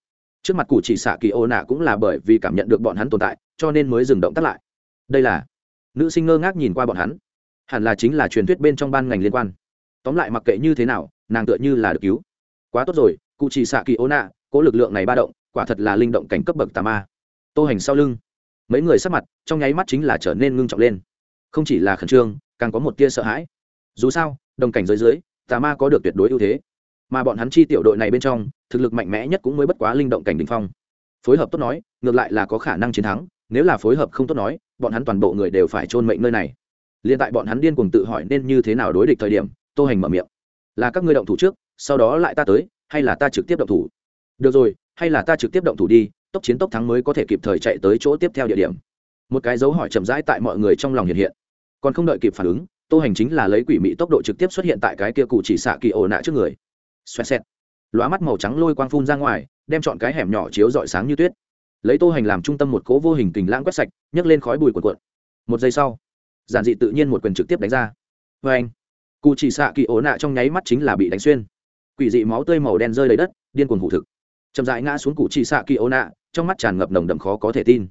S1: trước mặt cụ chỉ xạ kỳ ô nạ cũng là bởi vì cảm nhận được bọn hắn tồn tại, cho nên mới dừng động tác lại. Đây là, nữ sinh ngơ ngác nhìn qua bọn hắn. Hẳn là chính là truyền thuyết bên trong ban ngành liên quan. Tóm lại mặc kệ như thế nào, nàng tựa như là được cứu. Quá tốt rồi, cụ chỉ xạ kỳ ô nạ, cố lực lượng này ba động, quả thật là linh động cảnh cấp bậc tà ma. Tô hành sau lưng, mấy người sắc mặt trong nháy mắt chính là trở nên ngưng trọng lên. Không chỉ là khẩn trương, càng có một tia sợ hãi. Dù sao, đồng cảnh giới dưới, tà ma có được tuyệt đối ưu thế mà bọn hắn chi tiểu đội này bên trong, thực lực mạnh mẽ nhất cũng mới bất quá linh động cảnh đình phong. Phối hợp tốt nói, ngược lại là có khả năng chiến thắng, nếu là phối hợp không tốt nói, bọn hắn toàn bộ người đều phải chôn mệnh nơi này. Liền tại bọn hắn điên cuồng tự hỏi nên như thế nào đối địch thời điểm, tô hành mở miệng. Là các ngươi động thủ trước, sau đó lại ta tới, hay là ta trực tiếp động thủ? Được rồi, hay là ta trực tiếp động thủ đi, tốc chiến tốc thắng mới có thể kịp thời chạy tới chỗ tiếp theo địa điểm. Một cái dấu hỏi chậm rãi tại mọi người trong lòng hiện hiện. Còn không đợi kịp phản ứng, tô hành chính là lấy quỷ mị tốc độ trực tiếp xuất hiện tại cái kia cụ chỉ xạ kỳ ổ nạ trước người xoẹt xẹt. Lóa mắt màu trắng lôi quang phun ra ngoài, đem chọn cái hẻm nhỏ chiếu rọi sáng như tuyết. Lấy tô hành làm trung tâm một cố vô hình kình lãng quét sạch, nhấc lên khói bùi cuộn cuộn. Một giây sau, giản dị tự nhiên một quyền trực tiếp đánh ra. Vê anh, cụ chỉ xạ kỳ ố nạ trong nháy mắt chính là bị đánh xuyên. Quỷ dị máu tươi màu đen rơi đầy đất, điên cuồng hủ thực. Chậm dại ngã xuống cụ chỉ xạ kỳ ố nạ, trong mắt tràn ngập nồng đậm khó có thể tin.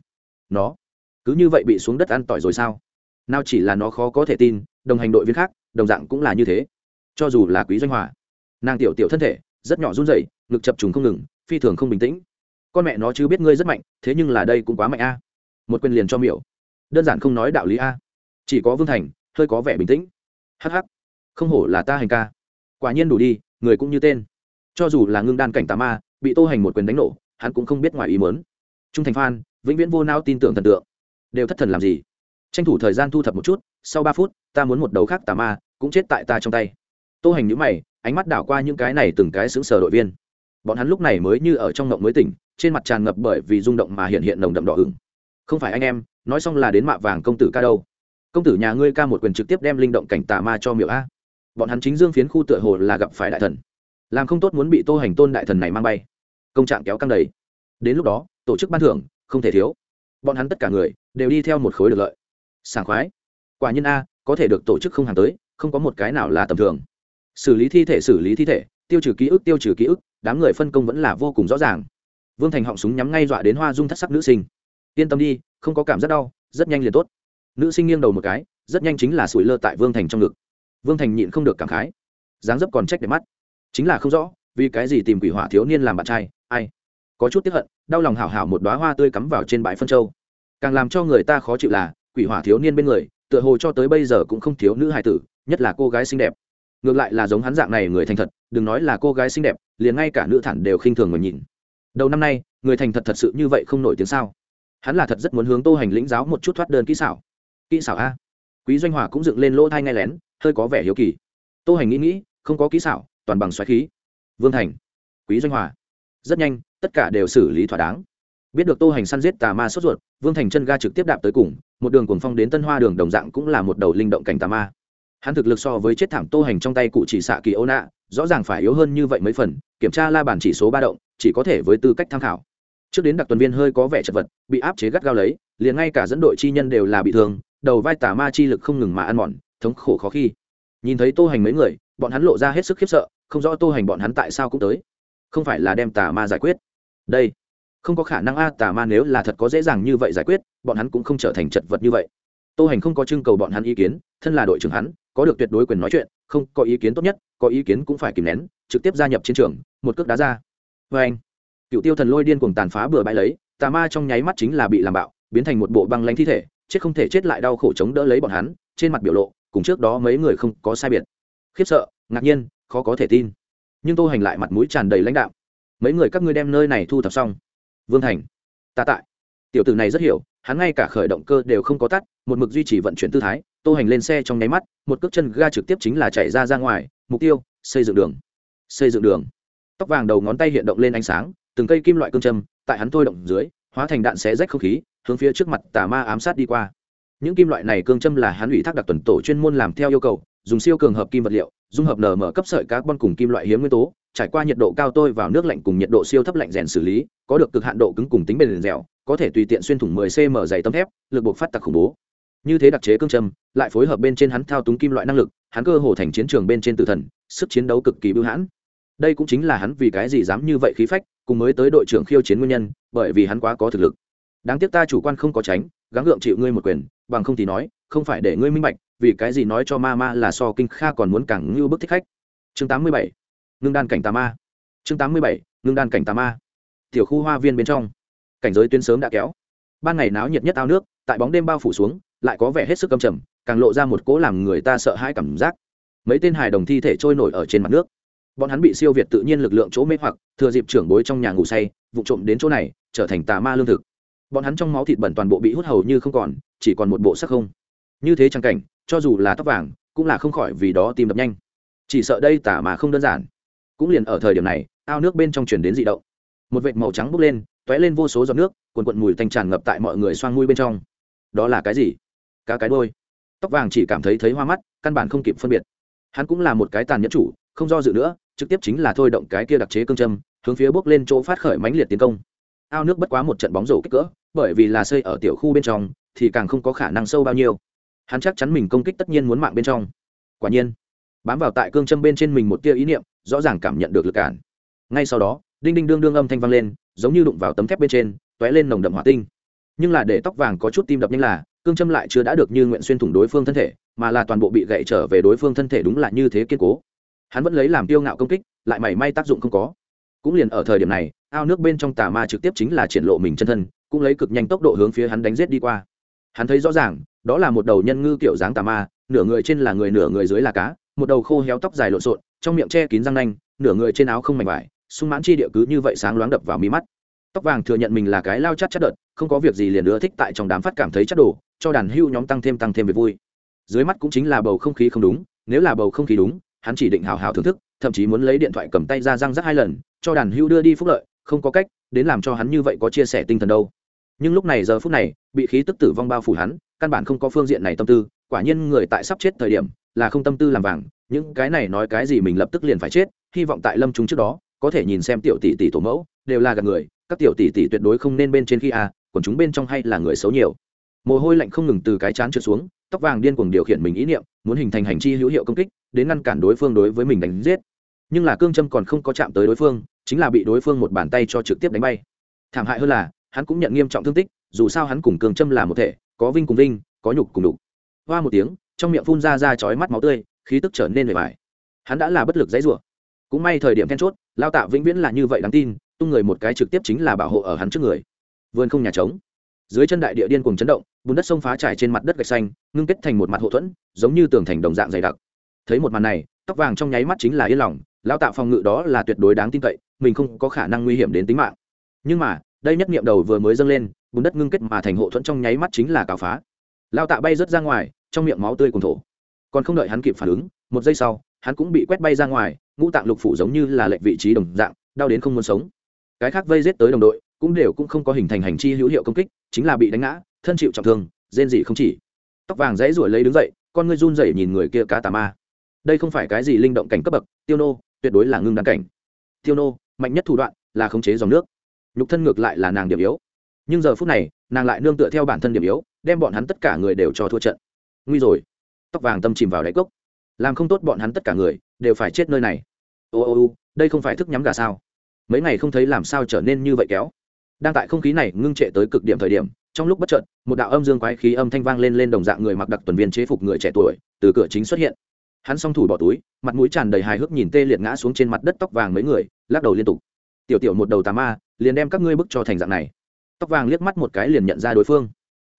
S1: Nó, cứ như vậy bị xuống đất ăn tỏi rồi sao? Nào chỉ là nó khó có thể tin, đồng hành đội viên khác, đồng dạng cũng là như thế. Cho dù là quý doanh hòa nàng tiểu tiểu thân thể, rất nhỏ run rẩy, ngực chập trùng không ngừng, phi thường không bình tĩnh. Con mẹ nó chứ biết ngươi rất mạnh, thế nhưng là đây cũng quá mạnh a. Một quyền liền cho miểu. Đơn giản không nói đạo lý a. Chỉ có vương thành, hơi có vẻ bình tĩnh. Hh không hổ là ta hành ca. Quả nhiên đủ đi, người cũng như tên. Cho dù là ngưng đan cảnh tà ma, bị tô hành một quyền đánh nổ, hắn cũng không biết ngoài ý mớn trung thành phan, vĩnh viễn vô nao tin tưởng thần tượng. Đều thất thần làm gì? Tranh thủ thời gian thu thập một chút, sau ba phút, ta muốn một đầu khác tà ma, cũng chết tại ta trong tay. Tô hành nhữ mày ánh mắt đảo qua những cái này từng cái xứng sờ đội viên. Bọn hắn lúc này mới như ở trong ngộng mới tỉnh, trên mặt tràn ngập bởi vì rung động mà hiện hiện nồng đậm đỏ ửng. Không phải anh em, nói xong là đến mạ vàng công tử ca đâu. Công tử nhà ngươi ca một quyền trực tiếp đem linh động cảnh tà ma cho miệu a. Bọn hắn chính dương phiến khu tựa hồ là gặp phải đại thần. Làm không tốt muốn bị tô hành tôn đại thần này mang bay. Công trạng kéo căng đầy. Đến lúc đó, tổ chức ban thưởng, không thể thiếu. Bọn hắn tất cả người, đều đi theo một khối được lợi. Sảng khoái. Quả nhiên a, có thể được tổ chức không hàng tới, không có một cái nào là tầm thường xử lý thi thể xử lý thi thể, tiêu trừ ký ức tiêu trừ ký ức, đám người phân công vẫn là vô cùng rõ ràng. Vương thành họng súng nhắm ngay dọa đến hoa dung thất sắc nữ sinh. Yên tâm đi, không có cảm giác đau, rất nhanh liền tốt. Nữ sinh nghiêng đầu một cái, rất nhanh chính là sủi lơ tại vương thành trong ngực. Vương thành nhịn không được cảm khái. Dáng dấp còn trách để mắt. Chính là không rõ, vì cái gì tìm quỷ hỏa thiếu niên làm bạn trai, ai? Có chút tiếp hận, đau lòng hảo hảo một đoá hoa tươi cắm vào trên bãi phân châu. Càng làm cho người ta khó chịu là, quỷ hỏa thiếu niên bên người, tựa hồ cho tới bây giờ cũng không thiếu nữ hài tử, nhất là cô gái xinh đẹp ngược lại là giống hắn dạng này người thành thật, đừng nói là cô gái xinh đẹp, liền ngay cả nữ thản đều khinh thường người nhìn. Đầu năm nay, người thành thật thật sự như vậy không nổi tiếng sao? Hắn là thật rất muốn hướng tô hành lĩnh giáo một chút thoát đơn kỹ xảo. Kỹ xảo a? Quý doanh hòa cũng dựng lên lỗ thai ngay lén, hơi có vẻ hiếu kỳ. Tô hành nghĩ nghĩ, không có kỹ xảo, toàn bằng xoáy khí. Vương thành, quý doanh hòa. Rất nhanh, tất cả đều xử lý thỏa đáng. Biết được tô hành săn giết tà ma sốt ruột, vương thành chân ga trực tiếp đạp tới cùng, một đường cuồng phong đến tân hoa đường đồng dạng cũng là một đầu linh động cảnh tà ma hắn thực lực so với chết thảm tô hành trong tay cụ chỉ xạ kỳ ô nạ rõ ràng phải yếu hơn như vậy mấy phần, kiểm tra la bàn chỉ số ba động, chỉ có thể với tư cách tham khảo. Trước đến đặc tuần viên hơi có vẻ chật vật, bị áp chế gắt gao lấy, liền ngay cả dẫn đội chi nhân đều là bị thương, đầu vai tà ma chi lực không ngừng mà ăn mòn, thống khổ khó khi. Nhìn thấy tô hành mấy người, bọn hắn lộ ra hết sức khiếp sợ, không rõ tô hành bọn hắn tại sao cũng tới. Không phải là đem tà ma giải quyết. Đây, không có khả năng a, tà ma nếu là thật có dễ dàng như vậy giải quyết, bọn hắn cũng không trở thành chật vật như vậy. Tô hành không có trưng cầu bọn hắn ý kiến, thân là đội trưởng hắn có được tuyệt đối quyền nói chuyện, không có ý kiến tốt nhất, có ý kiến cũng phải kìm nén, trực tiếp gia nhập chiến trường, một cước đá ra. Vê anh, cựu tiêu thần lôi điên cuồng tàn phá bừa bãi lấy, tà ma trong nháy mắt chính là bị làm bạo, biến thành một bộ băng lanh thi thể, chết không thể chết lại đau khổ chống đỡ lấy bọn hắn, trên mặt biểu lộ, cùng trước đó mấy người không có sai biệt. Khiếp sợ, ngạc nhiên, khó có thể tin. Nhưng tô hành lại mặt mũi tràn đầy lãnh đạo mấy người các ngươi đem nơi này thu thập xong. Vương thành, ta tại. Tiểu tử này rất hiểu, hắn ngay cả khởi động cơ đều không có tắt, một mực duy trì vận chuyển tư thái tô hành lên xe trong nháy mắt, một cước chân ga trực tiếp chính là chạy ra ra ngoài, mục tiêu, xây dựng đường. Xây dựng đường. Tóc vàng đầu ngón tay hiện động lên ánh sáng, từng cây kim loại cương châm, tại hắn thôi động dưới, hóa thành đạn xé rách không khí, hướng phía trước mặt tà ma ám sát đi qua. Những kim loại này cương châm là hắn ủy thác đặc tuần tổ chuyên môn làm theo yêu cầu, dùng siêu cường hợp kim vật liệu, dung hợp nở mở cấp sợi carbon cùng kim loại hiếm nguyên tố, trải qua nhiệt độ cao tôi vào nước lạnh cùng nhiệt độ siêu thấp lạnh rèn xử lý, có được cực hạn độ cứng cùng tính bền dẻo, có thể tùy tiện xuyên thủng 10 cm dày tấm thép, lực buộc phát tặc khủng bố như thế đặc chế cương trầm, lại phối hợp bên trên hắn thao túng kim loại năng lực hắn cơ hồ thành chiến trường bên trên tử thần sức chiến đấu cực kỳ bưu hãn. Đây cũng chính là hắn vì cái gì dám như vậy khí phách cùng mới tới đội trưởng khiêu chiến nguyên nhân bởi vì hắn quá có thực lực. Đáng tiếc ta chủ quan không có tránh gắng gượng chịu ngươi một quyền bằng không thì nói không phải để ngươi minh bạch vì cái gì nói cho ma ma là so kinh kha còn muốn càng như bức thích khách. Chương 87. ngưng đan cảnh tà ma. Chương 87. ngưng đan cảnh tà ma. Tiểu khu hoa viên bên trong. Cảnh giới tuyến sớm đã kéo. Ban ngày náo nhiệt nhất ao nước tại bóng đêm bao phủ xuống lại có vẻ hết sức căm trầm, càng lộ ra một cỗ làm người ta sợ hãi cảm giác. Mấy tên hài đồng thi thể trôi nổi ở trên mặt nước. Bọn hắn bị siêu việt tự nhiên lực lượng chỗ mê hoặc, thừa dịp trưởng bối trong nhà ngủ say, vụ trộm đến chỗ này, trở thành tà ma lương thực. Bọn hắn trong máu thịt bẩn toàn bộ bị hút hầu như không còn, chỉ còn một bộ sắc không. Như thế trang cảnh, cho dù là tóc vàng, cũng là không khỏi vì đó tìm đập nhanh. Chỉ sợ đây tả mà không đơn giản. Cũng liền ở thời điểm này, ao nước bên trong chuyển đến dị động. Một vệt màu trắng bốc lên t ó é lên vô số giọt nước quần quận mùi tanh tràn ngập tại mọi người xoang mũi bên trong. Đó là cái gì? Cá cái đôi. Tóc vàng chỉ cảm thấy thấy hoa mắt, căn bản không kịp phân biệt. Hắn cũng là một cái tàn nhẫn chủ, không do dự nữa, trực tiếp chính là thôi động cái kia đặc chế cương châm, hướng phía bước lên chỗ phát khởi mãnh liệt tiến công. Ao nước bất quá một trận bóng rổ kích cỡ, bởi vì là xây ở tiểu khu bên trong, thì càng không có khả năng sâu bao nhiêu. Hắn chắc chắn mình công kích tất nhiên muốn mạng bên trong. Quả nhiên, bám vào tại cương châm bên trên mình một tia ý niệm, rõ ràng cảm nhận được lực cản. Ngay sau đó, đinh đinh đương đương âm thanh vang lên, giống như đụng vào tấm thép bên trên t ó é lên nồng đậm hỏa tinh. Nhưng là để tóc vàng có chút tim đập nhanh là cương châm lại chưa đã được như nguyện xuyên thủng đối phương thân thể, mà là toàn bộ bị gậy trở về đối phương thân thể đúng là như thế kiên cố. Hắn vẫn lấy làm tiêu ngạo công kích, lại mảy may tác dụng không có. Cũng liền ở thời điểm này, ao nước bên trong tà ma trực tiếp chính là triển lộ mình chân thân, cũng lấy cực nhanh tốc độ hướng phía hắn đánh giết đi qua. Hắn thấy rõ ràng, đó là một đầu nhân ngư kiểu dáng tà ma, nửa người trên là người nửa người dưới là cá, một đầu khô héo tóc dài lộn xộn, trong miệng che kín răng nanh, nửa người trên áo không mảnh vải, sung mãn chi địa cứ như vậy sáng loáng đập vào mi mắt tóc vàng thừa nhận mình là cái lao chắc chắc đợt không có việc gì liền ưa thích tại trong đám phát cảm thấy chắc đổ, cho đàn hưu nhóm tăng thêm tăng thêm về vui. Dưới mắt cũng chính là bầu không khí không đúng nếu là bầu không khí đúng hắn chỉ định hào hào thưởng thức thậm chí muốn lấy điện thoại cầm tay ra răng rắc hai lần cho đàn hưu đưa đi phúc lợi không có cách đến làm cho hắn như vậy có chia sẻ tinh thần đâu. Nhưng lúc này giờ phút này bị khí tức tử vong bao phủ hắn căn bản không có phương diện này tâm tư quả nhiên người tại sắp chết thời điểm là không tâm tư làm vàng những cái này nói cái gì mình lập tức liền phải chết hy vọng tại lâm chúng trước đó có thể nhìn xem tiểu tỷ tỷ tổ mẫu đều là gạt người các tiểu tỷ tỷ tuyệt đối không nên bên trên khi a à, còn chúng bên trong hay là người xấu nhiều. Mồ hôi lạnh không ngừng từ cái chán trượt xuống tóc vàng điên cuồng điều khiển mình ý niệm muốn hình thành hành chi hữu hiệu công kích đến ngăn cản đối phương đối với mình đánh giết. Nhưng là cương châm còn không có chạm tới đối phương chính là bị đối phương một bàn tay cho trực tiếp đánh bay. Thảm hại hơn là hắn cũng nhận nghiêm trọng thương tích dù sao hắn cùng cương châm là một thể có vinh cùng vinh có nhục cùng đục hoa một tiếng trong miệng phun ra ra chói mắt máu tươi khí tức trở nên bề bài hắn đã là bất lực dãy rủa. Cũng may thời điểm then chốt lao tạ vĩnh viễn là như vậy đáng tin tung người một cái trực tiếp chính là bảo hộ ở hắn trước người. Vườn không nhà trống. Dưới chân đại địa điên cùng chấn động, bùn đất sông phá trải trên mặt đất gạch xanh, ngưng kết thành một mặt hộ thuẫn, giống như tường thành đồng dạng dày đặc. Thấy một màn này, tóc vàng trong nháy mắt chính là yên lòng lao tạo phòng ngự đó là tuyệt đối đáng tin cậy, mình không có khả năng nguy hiểm đến tính mạng. Nhưng mà, đây nhất niệm đầu vừa mới dâng lên, bùn đất ngưng kết mà thành hộ thuẫn trong nháy mắt chính là cào phá. Lao tạ bay rớt ra ngoài, trong miệng máu tươi cùng thổ. Còn không đợi hắn kịp phản ứng, một giây sau, hắn cũng bị quét bay ra ngoài, ngũ tạng lục phủ giống như là lệnh vị trí đồng dạng, đau đến không muốn sống cái khác vây giết tới đồng đội, cũng đều cũng không có hình thành hành chi hữu hiệu công kích, chính là bị đánh ngã, thân chịu trọng thương, rên gì không chỉ. Tóc vàng dãy ruổi lấy đứng dậy, con ngươi run rẩy nhìn người kia cá tà ma. Đây không phải cái gì linh động cảnh cấp bậc, tiêu nô, tuyệt đối là ngưng đan cảnh. Tiêu nô, mạnh nhất thủ đoạn là khống chế dòng nước. Nhục thân ngược lại là nàng điểm yếu. Nhưng giờ phút này, nàng lại nương tựa theo bản thân điểm yếu, đem bọn hắn tất cả người đều cho thua trận. Nguy rồi. Tóc vàng tâm chìm vào đáy cốc. Làm không tốt bọn hắn tất cả người, đều phải chết nơi này. Ô ô ô, đây không phải thức nhắm gà sao? Mấy ngày không thấy làm sao trở nên như vậy kéo. Đang tại không khí này ngưng trệ tới cực điểm thời điểm, trong lúc bất chợt, một đạo âm dương quái khí âm thanh vang lên lên đồng dạng người mặc đặc tuần viên chế phục người trẻ tuổi, từ cửa chính xuất hiện. Hắn song thủ bỏ túi, mặt mũi tràn đầy hài hước nhìn tê liệt ngã xuống trên mặt đất tóc vàng mấy người, lắc đầu liên tục. Tiểu tiểu một đầu tà ma, liền đem các ngươi bức cho thành dạng này. Tóc vàng liếc mắt một cái liền nhận ra đối phương.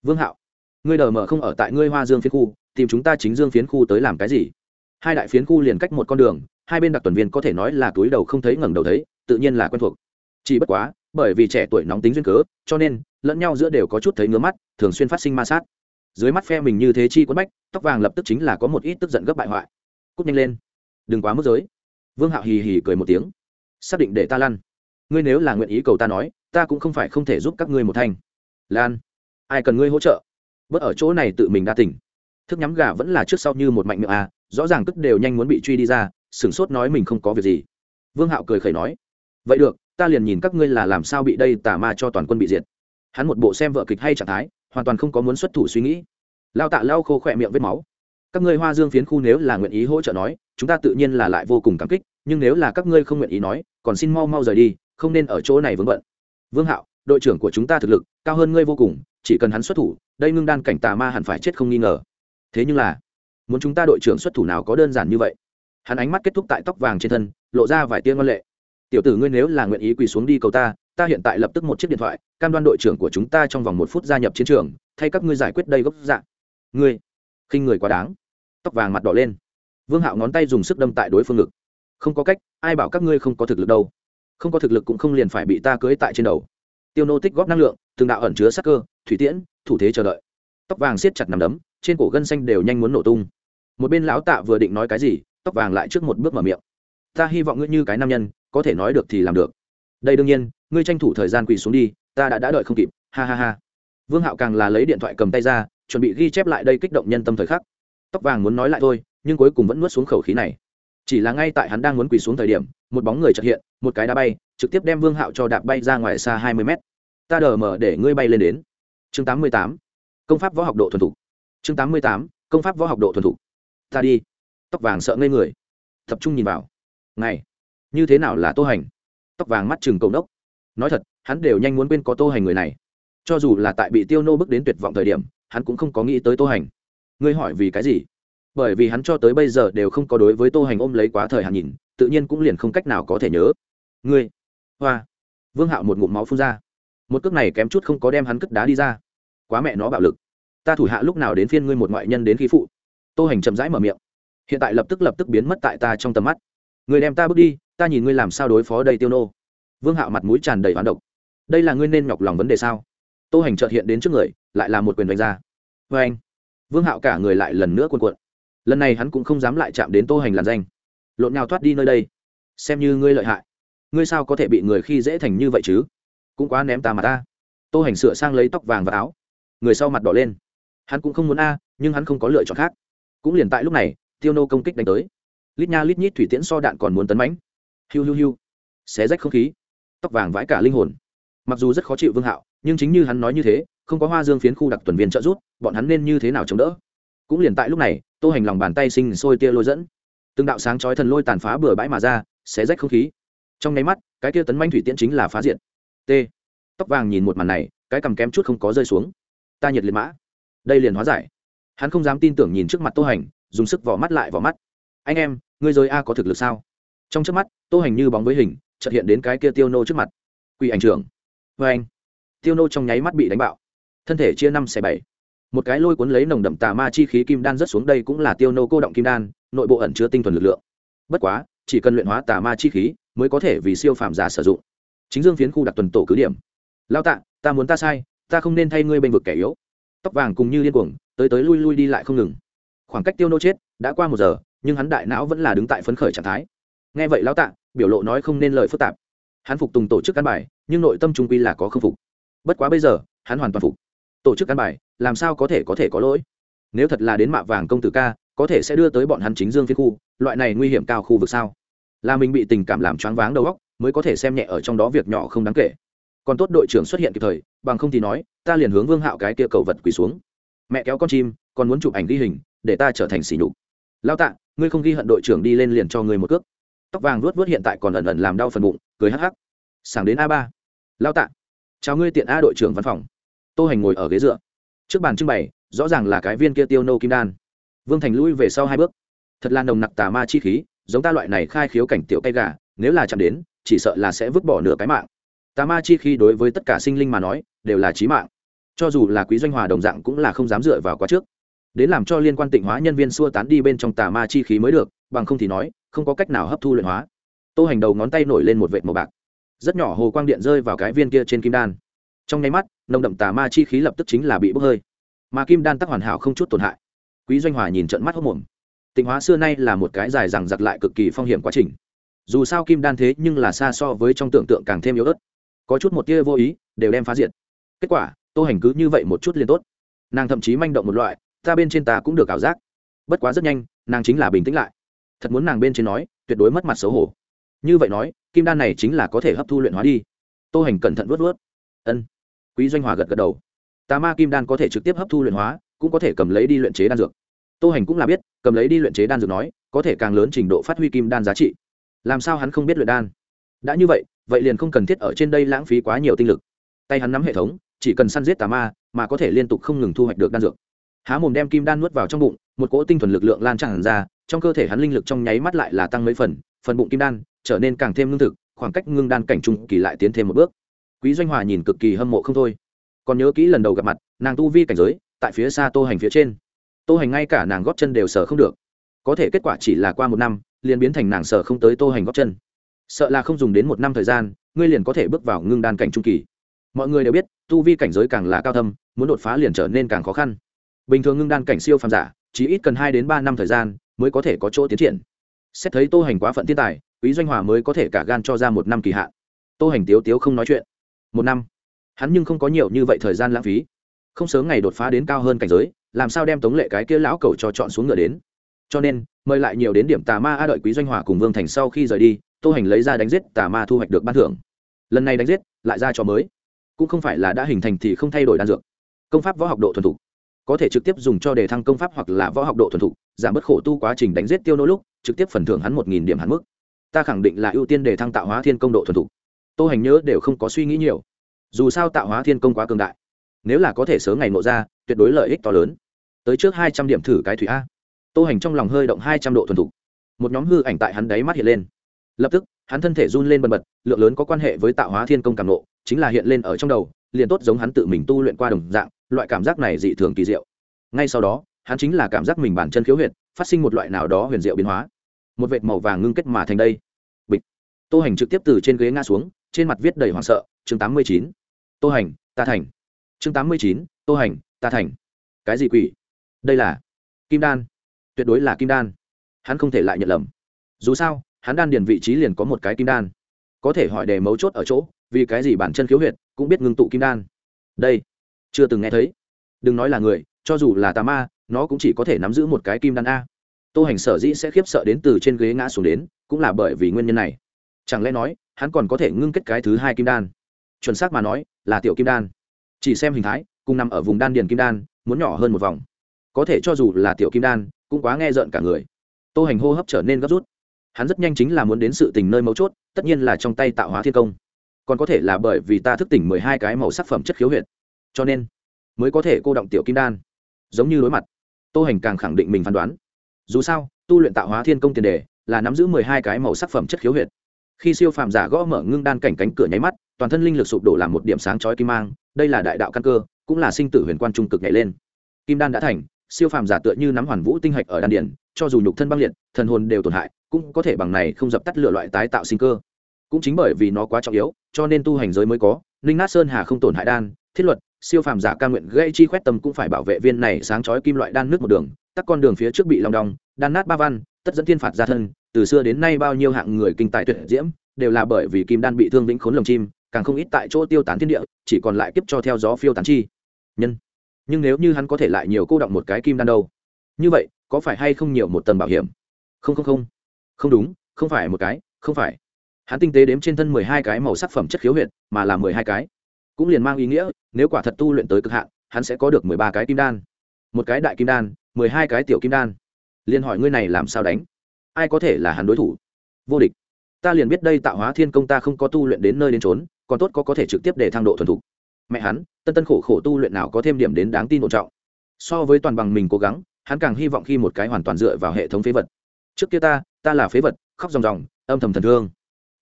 S1: Vương hạo, ngươi đờ mờ không ở tại ngươi hoa dương phiến khu, tìm chúng ta chính dương phiến khu tới làm cái gì? Hai đại phiến khu liền cách một con đường, hai bên đặc tuần viên có thể nói là túi đầu không thấy ngẩng đầu thấy, tự nhiên là quen thuộc. Chỉ bất quá, bởi vì trẻ tuổi nóng tính duyên cớ, cho nên, lẫn nhau giữa đều có chút thấy ngứa mắt, thường xuyên phát sinh ma sát. Dưới mắt phe mình như thế chi quấn bách, tóc vàng lập tức chính là có một ít tức giận gấp bại hoại. Cút nhanh lên. Đừng quá mức giới. Vương hạo hì hì cười một tiếng. Xác định để ta lăn. Ngươi nếu là nguyện ý cầu ta nói, ta cũng không phải không thể giúp các ngươi một thanh. Lan. Ai cần ngươi hỗ trợ? Bớt ở chỗ này tự mình đa tỉnh thức nhắm gà vẫn là trước sau như một mạnh miệng à rõ ràng tức đều nhanh muốn bị truy đi ra, sửng sốt nói mình không có việc gì. Vương hạo cười khẩy nói, vậy được, ta liền nhìn các ngươi là làm sao bị đây tà ma cho toàn quân bị diệt. Hắn một bộ xem vợ kịch hay trạng thái, hoàn toàn không có muốn xuất thủ suy nghĩ. Lao tạ lao khô khỏe miệng vết máu. Các ngươi hoa dương phiến khu nếu là nguyện ý hỗ trợ nói, chúng ta tự nhiên là lại vô cùng cảm kích, nhưng nếu là các ngươi không nguyện ý nói, còn xin mau mau rời đi, không nên ở chỗ này vướng bận. Vương hạo, đội trưởng của chúng ta thực lực cao hơn ngươi vô cùng, chỉ cần hắn xuất thủ, đây ngưng đan cảnh tà ma hẳn phải chết không nghi ngờ. Thế nhưng là muốn chúng ta đội trưởng xuất thủ nào có đơn giản như vậy? Hắn ánh mắt kết thúc tại tóc vàng trên thân, lộ ra vài tia ngân lệ. Tiểu tử ngươi nếu là nguyện ý quỳ xuống đi cầu ta ta hiện tại lập tức một chiếc điện thoại, cam đoan đội trưởng của chúng ta trong vòng một phút gia nhập chiến trường, thay các ngươi giải quyết đây gốc dạng ngươi, khinh người quá đáng. Tóc vàng mặt đỏ lên. Vương hạo ngón tay dùng sức đâm tại đối phương ngực. Không có cách, ai bảo các ngươi không có thực lực đâu. Không có thực lực cũng không liền phải bị ta cưới tại trên đầu. Tiêu nô tích góp năng lượng, từng đạo ẩn chứa sắc cơ, thủy tiễn, thủ thế chờ đợi. Tóc vàng siết chặt nằm đấm trên cổ gân xanh đều nhanh muốn nổ tung. Một bên lão tạ vừa định nói cái gì, tóc vàng lại trước một bước mở miệng. Ta hy vọng ngươi như cái nam nhân, có thể nói được thì làm được. Đây đương nhiên, ngươi tranh thủ thời gian quỳ xuống đi, ta đã đã đợi không kịp. Ha ha ha. Vương hạo càng là lấy điện thoại cầm tay ra, chuẩn bị ghi chép lại đây kích động nhân tâm thời khắc. Tóc vàng muốn nói lại thôi, nhưng cuối cùng vẫn nuốt xuống khẩu khí này. Chỉ là ngay tại hắn đang muốn quỳ xuống thời điểm, một bóng người chợt hiện, một cái đá bay, trực tiếp đem vương hạo cho đạp bay ra ngoài xa hai mươi mét. Ta đờ mở để ngươi bay lên đến. Chương tám mươi tám. Công pháp võ học độ thuần thục chương tám mươi tám, công pháp võ học độ thuần thục. Ta đi. Tóc vàng sợ ngây người. Tập trung nhìn vào. Này như thế nào là tô hành? Tóc vàng mắt chừng cầu đốc nói thật, hắn đều nhanh muốn quên có tô hành người này. Cho dù là tại bị tiêu nô bước đến tuyệt vọng thời điểm, hắn cũng không có nghĩ tới tô hành. Ngươi hỏi vì cái gì? Bởi vì hắn cho tới bây giờ đều không có đối với tô hành ôm lấy quá thời hạn nhìn, tự nhiên cũng liền không cách nào có thể nhớ. Ngươi. Hoa. Vương hạo một ngụm máu phun ra. Một cước này kém chút không có đem hắn cất đá đi ra. Quá mẹ nó bạo lực ta thủ hạ lúc nào đến phiên ngươi một ngoại nhân đến khí phụ? Tô hành chậm rãi mở miệng. Hiện tại lập tức lập tức biến mất tại ta trong tầm mắt. Người đem ta bước đi, ta nhìn ngươi làm sao đối phó đây tiêu nô. Vương hạo mặt mũi tràn đầy hoán độc. Đây là ngươi nên nhọc lòng vấn đề sao? Tô hành trợt hiện đến trước người, lại là một quyền đánh ra. Vê anh, vương hạo cả người lại lần nữa cuộn cuộn. Lần này hắn cũng không dám lại chạm đến tô hành làn danh. Lộn nhào thoát đi nơi đây. Xem như ngươi lợi hại. Ngươi sao có thể bị người khi dễ thành như vậy chứ? Cũng quá ném ta mà ta. Tô hành sửa sang lấy tóc vàng và áo. Người sau mặt đỏ lên hắn cũng không muốn a, nhưng hắn không có lựa chọn khác. Cũng liền tại lúc này, tiêu nô công kích đánh tới. Lít nha lít nhít thủy tiễn so đạn còn muốn tấn mãnh. Hiu hiu hiu. Xé rách không khí. Tóc vàng vãi cả linh hồn. Mặc dù rất khó chịu vương hạo, nhưng chính như hắn nói như thế, không có hoa dương phiến khu đặc tuần viên trợ giúp, bọn hắn nên như thế nào chống đỡ? Cũng liền tại lúc này, tô hành lòng bàn tay sinh sôi tia lôi dẫn. Từng đạo sáng chói thần lôi tàn phá bừa bãi mà ra, xé rách không khí. Trong nháy mắt, cái tia tấn manh thủy tiễn chính là phá diện t. Tóc vàng nhìn một màn này, cái cầm kém chút không có rơi xuống. Ta nhiệt liệt mã đây liền hóa giải. Hắn không dám tin tưởng nhìn trước mặt tô hành, dùng sức vỏ mắt lại vỏ mắt. Anh em, ngươi giới a có thực lực sao? Trong trước mắt, tô hành như bóng với hình, chợt hiện đến cái kia tiêu nô trước mặt. Quỷ ảnh trưởng. Vê anh. Tiêu nô trong nháy mắt bị đánh bạo. Thân thể chia năm xẻ bảy. Một cái lôi cuốn lấy nồng đậm tà ma chi khí kim đan rất xuống đây cũng là tiêu nô cô động kim đan, nội bộ ẩn chứa tinh thuần lực lượng. Bất quá, chỉ cần luyện hóa tà ma chi khí mới có thể vì siêu phàm giả sử dụng. Chính dương phiến khu đặc tuần tổ cứ điểm. Lao tạ, ta muốn ta sai, ta không nên thay ngươi bênh vực kẻ yếu tóc vàng cùng như điên cuồng, tới tới lui lui đi lại không ngừng. Khoảng cách tiêu nô chết đã qua một giờ, nhưng hắn đại não vẫn là đứng tại phấn khởi trạng thái. Nghe vậy lão tạ, biểu lộ nói không nên lời phức tạp. Hắn phục tùng tổ chức căn bài, nhưng nội tâm trung quy là có k phục. Bất quá bây giờ, hắn hoàn toàn phục. Tổ chức căn bài, làm sao có thể có thể có lỗi? Nếu thật là đến mạ vàng công tử ca, có thể sẽ đưa tới bọn hắn chính dương phiên khu, loại này nguy hiểm cao khu vực sao? Là mình bị tình cảm làm choáng váng đầu óc, mới có thể xem nhẹ ở trong đó việc nhỏ không đáng kể. Còn tốt đội trưởng xuất hiện kịp thời, bằng không thì nói ta liền hướng vương hạo cái kia cầu vật quỳ xuống. Mẹ kéo con chim còn muốn chụp ảnh ghi hình, để ta trở thành xỉ nhục. Lao tạ, ngươi không ghi hận đội trưởng đi lên liền cho ngươi một cước. Tóc vàng ruốt vớt hiện tại còn ẩn ẩn làm đau phần bụng, cười hắc hắc. Sảng đến a ba. Lao tạ, chào ngươi tiện a đội trưởng văn phòng. Tô hành ngồi ở ghế dựa. Trước bàn trưng bày, rõ ràng là cái viên kia tiêu nâu kim đan. Vương thành lui về sau hai bước. Thật là nồng nặc tà ma chi khí, giống ta loại này khai khiếu cảnh tiểu cây gà, nếu là chạm đến, chỉ sợ là sẽ vứt bỏ nửa cái mạng. Tà ma chi khí đối với tất cả sinh linh mà nói, đều là trí mạng cho dù là quý doanh hòa đồng dạng cũng là không dám dựa vào quá trước. Đến làm cho liên quan tịnh hóa nhân viên xua tán đi bên trong tà ma chi khí mới được, bằng không thì nói, không có cách nào hấp thu luyện hóa. Tô hành đầu ngón tay nổi lên một vệt màu bạc. Rất nhỏ hồ quang điện rơi vào cái viên kia trên kim đan. Trong nháy mắt, nồng đậm tà ma chi khí lập tức chính là bị bốc hơi. Mà kim đan tắc hoàn hảo không chút tổn hại. Quý doanh hòa nhìn trận mắt hốc mồm tịnh hóa xưa nay là một cái dài rằng giặc lại cực kỳ phong hiểm quá trình. Dù sao kim đan thế nhưng là xa so với trong tưởng tượng càng thêm yếu ớt. Có chút một tia vô ý, đều đem phá diệt. Kết quả tô hành cứ như vậy một chút liền tốt. Nàng thậm chí manh động một loại, ta bên trên ta cũng được ảo giác. Bất quá rất nhanh, nàng chính là bình tĩnh lại. Thật muốn nàng bên trên nói, tuyệt đối mất mặt xấu hổ. Như vậy nói, kim đan này chính là có thể hấp thu luyện hóa đi. Tô hành cẩn thận vớt vớt ân. Quý doanh hòa gật gật đầu. Tà ma kim đan có thể trực tiếp hấp thu luyện hóa, cũng có thể cầm lấy đi luyện chế đan dược. Tô hành cũng là biết, cầm lấy đi luyện chế đan dược nói, có thể càng lớn trình độ phát huy kim đan giá trị. Làm sao hắn không biết luyện đan? Đã như vậy vậy liền không cần thiết ở trên đây lãng phí quá nhiều tinh lực. Tay hắn nắm hệ thống chỉ cần săn giết tà ma mà có thể liên tục không ngừng thu hoạch được đan dược. Há mồm đem kim đan nuốt vào trong bụng, một cỗ tinh thuần lực lượng lan tràn ra, trong cơ thể hắn linh lực trong nháy mắt lại là tăng mấy phần phần bụng kim đan trở nên càng thêm lương thực, khoảng cách ngưng đan cảnh trung kỳ lại tiến thêm một bước. Quý doanh hòa nhìn cực kỳ hâm mộ không thôi. Còn nhớ kỹ lần đầu gặp mặt, nàng tu vi cảnh giới, tại phía xa tô hành phía trên. Tô hành ngay cả nàng góp chân đều sờ không được. Có thể kết quả chỉ là qua một năm, liền biến thành nàng sờ không tới tô hành góp chân. Sợ là không dùng đến một năm thời gian, ngươi liền có thể bước vào ngưng đan cảnh trung kỳ mọi người đều biết, tu vi cảnh giới càng là cao thâm, muốn đột phá liền trở nên càng khó khăn. Bình thường ngưng đan cảnh siêu phàm giả, chỉ ít cần hai đến ba năm thời gian mới có thể có chỗ tiến triển. Xét thấy tô hành quá phận thiên tài, quý doanh hòa mới có thể cả gan cho ra một năm kỳ hạn. Tô hành tiếu tiếu không nói chuyện. Một năm? Hắn nhưng không có nhiều như vậy thời gian lãng phí. Không sớm ngày đột phá đến cao hơn cảnh giới, làm sao đem tống lệ cái kia lão cầu cho chọn xuống ngựa đến? Cho nên, mời lại nhiều đến điểm tà ma a đợi quý doanh hòa cùng vương thành sau khi rời đi, tô hành lấy ra đánh giết tà ma thu hoạch được ban thưởng. Lần này đánh giết, lại ra cho mới cũng không phải là đã hình thành thì không thay đổi đan dược. Công pháp võ học độ thuần thục, có thể trực tiếp dùng cho đề thăng công pháp hoặc là võ học độ thuần thục, giảm bớt khổ tu quá trình đánh giết tiêu nô lúc, trực tiếp phần thưởng hắn một nghìn điểm hắn mức. Ta khẳng định là ưu tiên đề thăng tạo hóa thiên công độ thuần thục. Tô hành nhớ đều không có suy nghĩ nhiều. Dù sao tạo hóa thiên công quá cường đại, nếu là có thể sớm ngày nộ ra, tuyệt đối lợi ích to lớn. Tới trước hai trăm điểm thử cái thủy a. Tô hành trong lòng hơi động hai trăm độ thuần thục. Một nhóm hư ảnh tại hắn đáy mắt hiện lên. Lập tức, hắn thân thể run lên bần bật, lượng lớn có quan hệ với tạo hóa thiên công càng nộ chính là hiện lên ở trong đầu, liền tốt giống hắn tự mình tu luyện qua đồng dạng, loại cảm giác này dị thường kỳ diệu. Ngay sau đó, hắn chính là cảm giác mình bản chân khiếu huyệt, phát sinh một loại nào đó huyền diệu biến hóa. Một vệt màu vàng ngưng kết mà thành đây. Bịch. Tô hành trực tiếp từ trên ghế ngã xuống, trên mặt viết đầy hoảng sợ, chương tám mươi chín. Tô hành, ta thành. Chương tám mươi chín, tô hành, ta thành. Cái gì quỷ? Đây là kim đan. Tuyệt đối là kim đan. Hắn không thể lại nhận lầm. Dù sao, hắn đan điền vị trí liền có một cái kim đan. Có thể hỏi đề mấu chốt ở chỗ vì cái gì bản chân khiếu huyệt cũng biết ngưng tụ kim đan? Đây, chưa từng nghe thấy. Đừng nói là người, cho dù là tà ma, nó cũng chỉ có thể nắm giữ một cái kim đan a. Tô hành sở dĩ sẽ khiếp sợ đến từ trên ghế ngã xuống đến, cũng là bởi vì nguyên nhân này. Chẳng lẽ nói, hắn còn có thể ngưng kết cái thứ hai kim đan? Chuẩn xác mà nói, là tiểu kim đan. Chỉ xem hình thái, cùng nằm ở vùng đan điền kim đan, muốn nhỏ hơn một vòng. Có thể cho dù là tiểu kim đan, cũng quá nghe rợn cả người. Tô hành hô hấp trở nên gấp rút. Hắn rất nhanh chính là muốn đến sự tình nơi mấu chốt, tất nhiên là trong tay tạo hóa thiên công còn có thể là bởi vì ta thức tỉnh mười hai cái màu sắc phẩm chất khiếu huyệt. Cho nên, mới có thể cô động tiểu kim đan. Giống như đối mặt, tô hành càng khẳng định mình phán đoán. Dù sao, tu luyện tạo hóa thiên công tiền đề là nắm giữ mười hai cái màu sắc phẩm chất khiếu huyệt. Khi siêu phàm giả gõ mở ngưng đan cảnh cánh cửa nháy mắt, toàn thân linh lực sụp đổ làm một điểm sáng chói kim mang, đây là đại đạo căn cơ, cũng là sinh tử huyền quan trung cực nhảy lên. Kim đan đã thành, siêu phàm giả tựa như nắm hoàn vũ tinh hạch ở đan điển cho dù nhục thân băng liệt, thần hồn đều tổn hại, cũng có thể bằng này không dập tắt lửa loại tái tạo sinh cơ cũng chính bởi vì nó quá trọng yếu, cho nên tu hành giới mới có ninh nát sơn hà không tổn hại đan, thiết luật, siêu phàm giả ca nguyện gây chi khoét tâm cũng phải bảo vệ viên này sáng chói kim loại đan nước một đường tắt con đường phía trước bị lòng đong, đan nát ba văn, tất dẫn thiên phạt ra thân, từ xưa đến nay bao nhiêu hạng người kinh tài tuyệt diễm, đều là bởi vì kim đan bị thương vĩnh khốn lồng chim, càng không ít tại chỗ tiêu tán thiên địa, chỉ còn lại kiếp cho theo gió phiêu tán chi. Nhân. Nhưng nếu như hắn có thể lại nhiều cô động một cái kim đan đâu? Như vậy, có phải hay không nhiều một tầng bảo hiểm? Không không không. Không đúng, không phải một cái, không phải hắn tinh tế đếm trên thân mười hai cái màu sắc phẩm chất khiếu huyện mà là mười hai cái. Cũng liền mang ý nghĩa, nếu quả thật tu luyện tới cực hạn, hắn sẽ có được mười ba cái kim đan. Một cái đại kim đan, mười hai cái tiểu kim đan. Liền hỏi ngươi này làm sao đánh? Ai có thể là hắn đối thủ? Vô địch. Ta liền biết đây tạo hóa thiên công ta không có tu luyện đến nơi đến trốn còn tốt có có thể trực tiếp để thang độ thuần thục. Mẹ hắn, tân tân khổ khổ tu luyện nào có thêm điểm đến đáng tin ổn trọng. So với toàn bằng mình cố gắng, hắn càng hy vọng khi một cái hoàn toàn dựa vào hệ thống phế vật. Trước kia ta ta là phế vật, khóc ròng ròng, âm thầm thần thương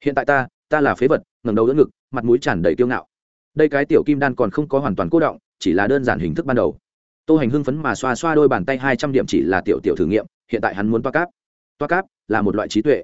S1: hiện tại ta ta là phế vật, ngẩng đầu đỡ ngực, mặt mũi tràn đầy kiêu ngạo. Đây cái tiểu kim đan còn không có hoàn toàn cố động, chỉ là đơn giản hình thức ban đầu. Tô hành hưng phấn mà xoa xoa đôi bàn tay hai trăm điểm chỉ là tiểu tiểu thử nghiệm, hiện tại hắn muốn toa cáp. Toa cáp là một loại trí tuệ.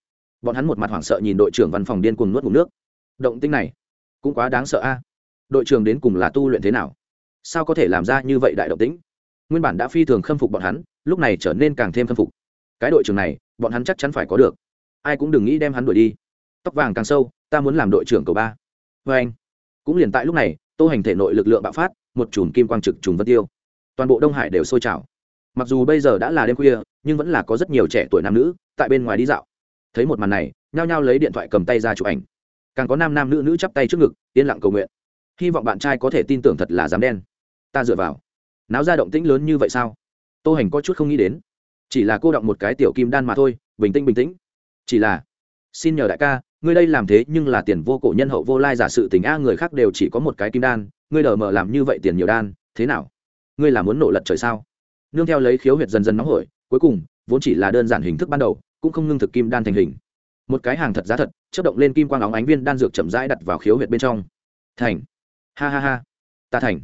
S1: bọn hắn một mặt hoảng sợ nhìn đội trưởng văn phòng điên cuồng nuốt ngụm nước. Động tinh này cũng quá đáng sợ a. Đội trưởng đến cùng là tu luyện thế nào? Sao có thể làm ra như vậy đại động tĩnh? Nguyên bản đã phi thường khâm phục bọn hắn, lúc này trở nên càng thêm khâm phục. Cái đội trưởng này, bọn hắn chắc chắn phải có được. Ai cũng đừng nghĩ đem hắn đuổi đi. Tóc vàng càng sâu, ta muốn làm đội trưởng cầu ba. Vê anh, cũng liền tại lúc này, tô hành thể nội lực lượng bạo phát, một chùm kim quang trực trùng vân tiêu. Toàn bộ đông hải đều sôi trào. Mặc dù bây giờ đã là đêm khuya, nhưng vẫn là có rất nhiều trẻ tuổi nam nữ tại bên ngoài đi dạo thấy một màn này, nhao nhao lấy điện thoại cầm tay ra chụp ảnh. Càng có nam nam nữ nữ chắp tay trước ngực, yên lặng cầu nguyện. Hy vọng bạn trai có thể tin tưởng thật là dám đen. Ta dựa vào. Náo ra động tĩnh lớn như vậy sao? Tô hành có chút không nghĩ đến. Chỉ là cô động một cái tiểu kim đan mà thôi, bình tĩnh bình tĩnh. Chỉ là, xin nhờ đại ca, ngươi đây làm thế nhưng là tiền vô cổ nhân hậu vô lai giả sự tình a, người khác đều chỉ có một cái kim đan, ngươi đờ mờ làm như vậy tiền nhiều đan, thế nào? Ngươi là muốn nổ lật trời sao? Nương theo lấy khiếu huyệt dần dần nóng hổi, cuối cùng, vốn chỉ là đơn giản hình thức ban đầu cũng không ngưng thực kim đan thành hình. Một cái hàng thật giá thật chất động lên kim quang óng ánh viên đan dược chậm rãi đặt vào khiếu huyệt bên trong. Thành. Ha ha ha. Ta thành.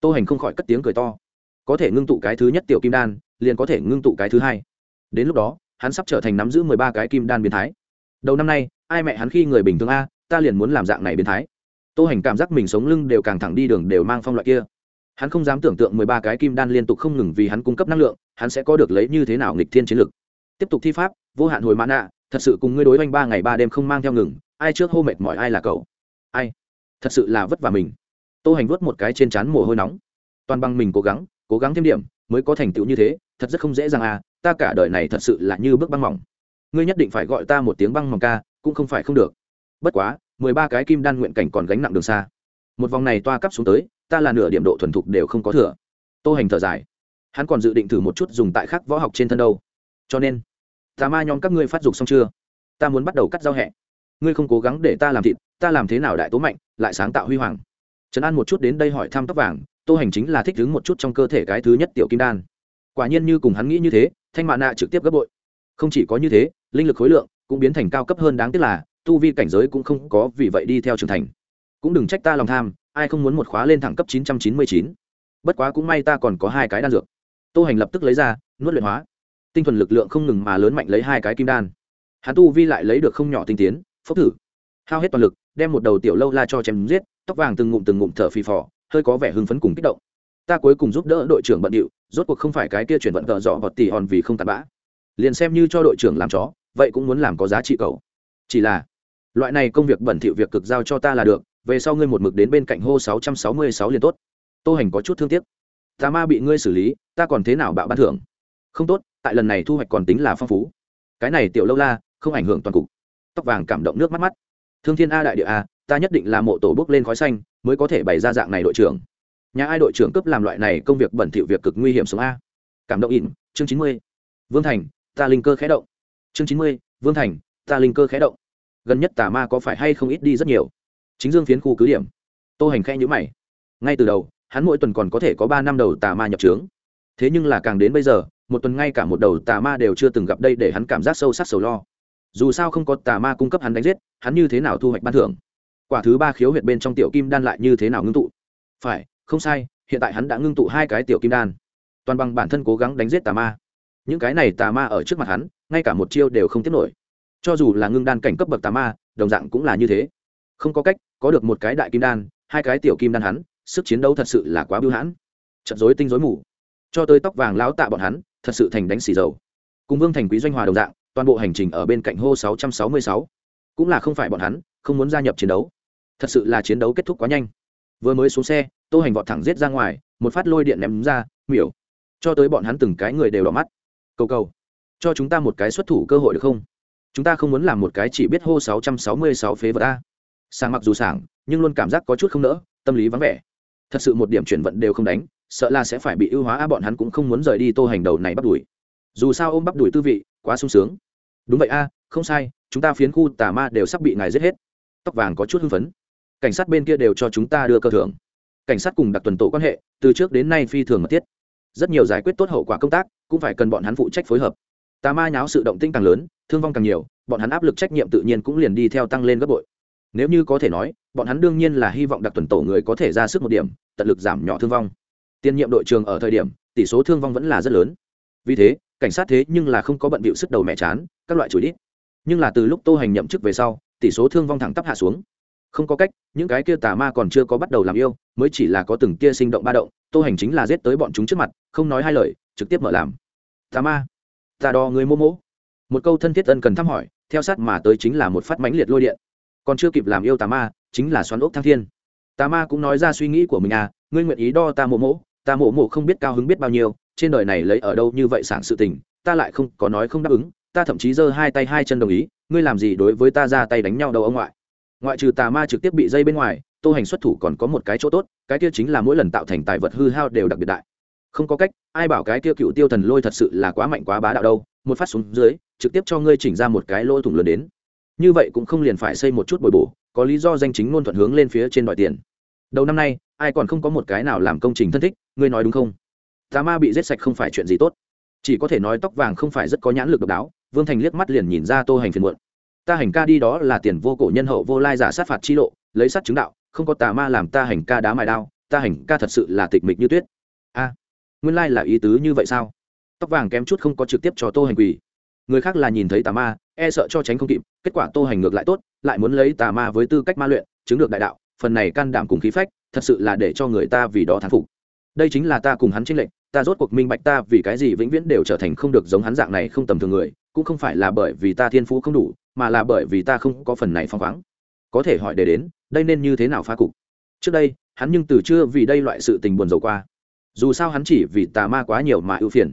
S1: Tô hành không khỏi cất tiếng cười to. Có thể ngưng tụ cái thứ nhất tiểu kim đan, liền có thể ngưng tụ cái thứ hai. Đến lúc đó, hắn sắp trở thành nắm giữ mười ba cái kim đan biến thái. Đầu năm nay, ai mẹ hắn khi người bình thường a, ta liền muốn làm dạng này biến thái. Tô hành cảm giác mình sống lưng đều càng thẳng đi đường đều mang phong loại kia. Hắn không dám tưởng tượng mười ba cái kim đan liên tục không ngừng vì hắn cung cấp năng lượng, hắn sẽ có được lấy như thế nào nghịch thiên chiến lực tiếp tục thi pháp, vô hạn hồi mã nạ thật sự cùng ngươi đối oanh ba ngày ba đêm không mang theo ngừng, ai trước hô mệt mỏi ai là cậu. Ai? Thật sự là vất vả mình. Tô hành vớt một cái trên trán mồ hôi nóng. Toàn bằng mình cố gắng cố gắng thêm điểm, mới có thành tựu như thế, thật rất không dễ dàng à ta cả đời này thật sự là như bước băng mỏng. Ngươi nhất định phải gọi ta một tiếng băng mỏng ca, cũng không phải không được. Bất quá, mười ba cái kim đan nguyện cảnh còn gánh nặng đường xa. Một vòng này toa cấp xuống tới, ta là nửa điểm độ thuần thục đều không có thừa. Tô hành thở dài. Hắn còn dự định thử một chút dùng tại khắc võ học trên thân đâu cho nên, tà ma nhóm các ngươi phát dục xong chưa? Ta muốn bắt đầu cắt giao hẹ. Ngươi không cố gắng để ta làm thịt, ta làm thế nào đại tố mạnh, lại sáng tạo huy hoàng. Trấn an một chút đến đây hỏi thăm tóc vàng, tô hành chính là thích đứng một chút trong cơ thể cái thứ nhất tiểu kim đan. Quả nhiên như cùng hắn nghĩ như thế, thanh mạ nạ trực tiếp gấp bội. Không chỉ có như thế, linh lực khối lượng cũng biến thành cao cấp hơn đáng tiếc là, tu vi cảnh giới cũng không có vì vậy đi theo trưởng thành. Cũng đừng trách ta lòng tham, ai không muốn một khóa lên thẳng cấp chín trăm chín mươi chín. Bất quá cũng may ta còn có hai cái đan dược. Tô hành lập tức lấy ra, nuốt luyện hóa tinh thuần lực lượng không ngừng mà lớn mạnh lấy hai cái kim đan. Hắn tu vi lại lấy được không nhỏ tinh tiến, phốc thử. Hao hết toàn lực, đem một đầu tiểu lâu la cho chém giết, tóc vàng từng ngụm từng ngụm thở phì phò, hơi có vẻ hưng phấn cùng kích động. Ta cuối cùng giúp đỡ đội trưởng bận điệu, rốt cuộc không phải cái kia chuyển vận tợ dọ hoặc tỉ hòn vì không tạt bã. Liền xem như cho đội trưởng làm chó, vậy cũng muốn làm có giá trị cầu chỉ là, loại này công việc bẩn thỉu việc cực giao cho ta là được, về sau ngươi một mực đến bên cạnh hô sáu trăm sáu mươi sáu liền tốt. Tô hành có chút thương tiếc. Ta ma bị ngươi xử lý, ta còn thế nào bạo ban thưởng? Không tốt tại lần này thu hoạch còn tính là phong phú. Cái này tiểu lâu la, không ảnh hưởng toàn cục. Tóc vàng cảm động nước mắt mắt. Thương thiên a đại địa a, ta nhất định là mộ tổ bước lên khói xanh, mới có thể bày ra dạng này đội trưởng. Nhà ai đội trưởng cấp làm loại này công việc bẩn thỉu việc cực nguy hiểm xuống a. Cảm động ỉn, chương chín mươi. Vương thành, ta linh cơ khé động. Chương chín mươi, vương thành, ta linh cơ khé động. Gần nhất tà ma có phải hay không ít đi rất nhiều. Chính dương phiến khu cứ điểm. Tô hành khẽ nhữ mày. Ngay từ đầu, hắn mỗi tuần còn có thể có ba năm đầu tà ma nhập trướng. Thế nhưng là càng đến bây giờ một tuần ngay cả một đầu tà ma đều chưa từng gặp đây để hắn cảm giác sâu sắc sầu lo. Dù sao không có tà ma cung cấp hắn đánh giết, hắn như thế nào thu hoạch ban thưởng? Quả thứ ba khiếu huyệt bên trong tiểu kim đan lại như thế nào ngưng tụ? Phải, không sai, hiện tại hắn đã ngưng tụ hai cái tiểu kim đan. Toàn bằng bản thân cố gắng đánh giết tà ma. Những cái này tà ma ở trước mặt hắn, ngay cả một chiêu đều không tiếp nổi. Cho dù là ngưng đan cảnh cấp bậc tà ma, đồng dạng cũng là như thế. Không có cách, có được một cái đại kim đan, hai cái tiểu kim đan hắn, sức chiến đấu thật sự là quá bưu hãn. Trận dối tinh dối mù. Cho tới tóc vàng láo tạ bọn hắn thật sự thành đánh xì dầu. Cùng vương thành quý doanh hòa đồng dạng, toàn bộ hành trình ở bên cạnh hô 666. cũng là không phải bọn hắn, không muốn gia nhập chiến đấu. Thật sự là chiến đấu kết thúc quá nhanh. Vừa mới xuống xe, tô hành vọt thẳng giết ra ngoài, một phát lôi điện ném ra, miểu. Cho tới bọn hắn từng cái người đều đỏ mắt. Cầu cầu, cho chúng ta một cái xuất thủ cơ hội được không? Chúng ta không muốn làm một cái chỉ biết hô 666 phế vật a. Sàng mặc dù sảng, nhưng luôn cảm giác có chút không nỡ, tâm lý vắng vẻ. Thật sự một điểm chuyển vận đều không đánh sợ là sẽ phải bị ưu hóa a bọn hắn cũng không muốn rời đi tô hành đầu này bắt đuổi dù sao ôm bắt đuổi tư vị, quá sung sướng. Đúng vậy a, không sai, chúng ta phiến khu tà ma đều sắp bị ngài giết hết. Tóc vàng có chút hưng phấn. Cảnh sát bên kia đều cho chúng ta đưa cơ thưởng. Cảnh sát cùng đặc tuần tổ quan hệ, từ trước đến nay phi thường mật thiết. Rất nhiều giải quyết tốt hậu quả công tác, cũng phải cần bọn hắn phụ trách phối hợp. Tà ma nháo sự động tinh càng lớn, thương vong càng nhiều, bọn hắn áp lực trách nhiệm tự nhiên cũng liền đi theo tăng lên gấp bội. Nếu như có thể nói, bọn hắn đương nhiên là hy vọng đặc tuần tổ người có thể ra sức một điểm, tận lực giảm nhỏ thương vong tiền nhiệm đội trường ở thời điểm, tỷ số thương vong vẫn là rất lớn. Vì thế, cảnh sát thế nhưng là không có bận bịu sức đầu mẹ chán, các loại chửi đít. Nhưng là từ lúc tô hành nhậm chức về sau, tỷ số thương vong thẳng tắp hạ xuống. Không có cách, những cái kia tà ma còn chưa có bắt đầu làm yêu, mới chỉ là có từng kia sinh động ba động, tô hành chính là giết tới bọn chúng trước mặt, không nói hai lời, trực tiếp mở làm. Tà ma, tà đo người mô mỗ một câu thân thiết ân cần thăm hỏi, theo sát mà tới chính là một phát mãnh liệt lôi điện. Còn chưa kịp làm yêu tà ma, chính là xoắn ốc thăng thiên. Tà ma cũng nói ra suy nghĩ của mình à ngươi nguyện ý đo ta mô mỗ ta mộ mộ không biết cao hứng biết bao nhiêu, trên đời này lấy ở đâu như vậy sảng sự tình, ta lại không có nói không đáp ứng, ta thậm chí giơ hai tay hai chân đồng ý, ngươi làm gì đối với ta ra tay đánh nhau đâu ông ngoại. Ngoại trừ tà ma trực tiếp bị dây bên ngoài, tô hành xuất thủ còn có một cái chỗ tốt, cái kia chính là mỗi lần tạo thành tài vật hư hao đều đặc biệt đại. Không có cách, ai bảo cái kia cựu tiêu thần lôi thật sự là quá mạnh quá bá đạo đâu, một phát xuống dưới, trực tiếp cho ngươi chỉnh ra một cái lỗ thủng lớn đến. Như vậy cũng không liền phải xây một chút bồi bổ, có lý do danh chính ngôn thuận hướng lên phía trên đòi tiền đầu năm nay, ai còn không có một cái nào làm công trình thân thích, ngươi nói đúng không? Tà ma bị giết sạch không phải chuyện gì tốt. Chỉ có thể nói tóc vàng không phải rất có nhãn lực độc đáo, vương thành liếc mắt liền nhìn ra tô hành phiền muộn. Ta hành ca đi đó là tiền vô cổ nhân hậu vô lai giả sát phạt chi lộ, lấy sát chứng đạo, không có tà ma làm ta hành ca đá mài đao, ta hành ca thật sự là tịch mịch như tuyết. A, nguyên lai là ý tứ như vậy sao? Tóc vàng kém chút không có trực tiếp cho tô hành quỳ. Người khác là nhìn thấy tà ma e sợ cho tránh không kịp, kết quả tô hành ngược lại tốt, lại muốn lấy tà ma với tư cách ma luyện, chứng được đại đạo phần này can đảm cùng khí phách, thật sự là để cho người ta vì đó thán phục. Đây chính là ta cùng hắn tranh lệnh ta rốt cuộc minh bạch ta vì cái gì vĩnh viễn đều trở thành không được giống hắn dạng này không tầm thường người, cũng không phải là bởi vì ta thiên phú không đủ, mà là bởi vì ta không có phần này phong khoáng. Có thể hỏi để đến, đây nên như thế nào phá cục? Trước đây, hắn nhưng từ chưa vì đây loại sự tình buồn rầu qua. Dù sao hắn chỉ vì tà ma quá nhiều mà ưu phiền.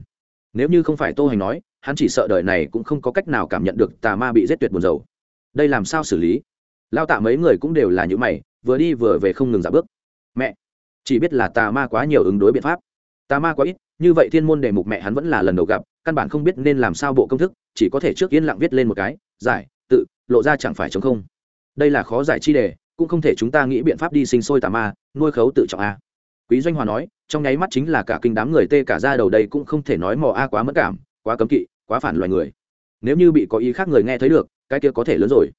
S1: Nếu như không phải tô hành nói, hắn chỉ sợ đời này cũng không có cách nào cảm nhận được tà ma bị giết tuyệt buồn rầu. Đây làm sao xử lý? Lao tạ mấy người cũng đều là những mày vừa đi vừa về không ngừng giả bước. Mẹ, chỉ biết là tà ma quá nhiều ứng đối biện pháp. Tà ma quá ít, như vậy thiên môn đề mục mẹ hắn vẫn là lần đầu gặp, căn bản không biết nên làm sao bộ công thức, chỉ có thể trước yên lặng viết lên một cái, giải, tự, lộ ra chẳng phải chống không. Đây là khó giải chi đề, cũng không thể chúng ta nghĩ biện pháp đi sinh sôi tà ma, nuôi khấu tự trọng a. Quý doanh hòa nói, trong nháy mắt chính là cả kinh đám người tê cả ra đầu đây cũng không thể nói mò a quá mất cảm, quá cấm kỵ, quá phản loài người. Nếu như bị có ý khác người nghe thấy được, cái kia có thể lớn rồi.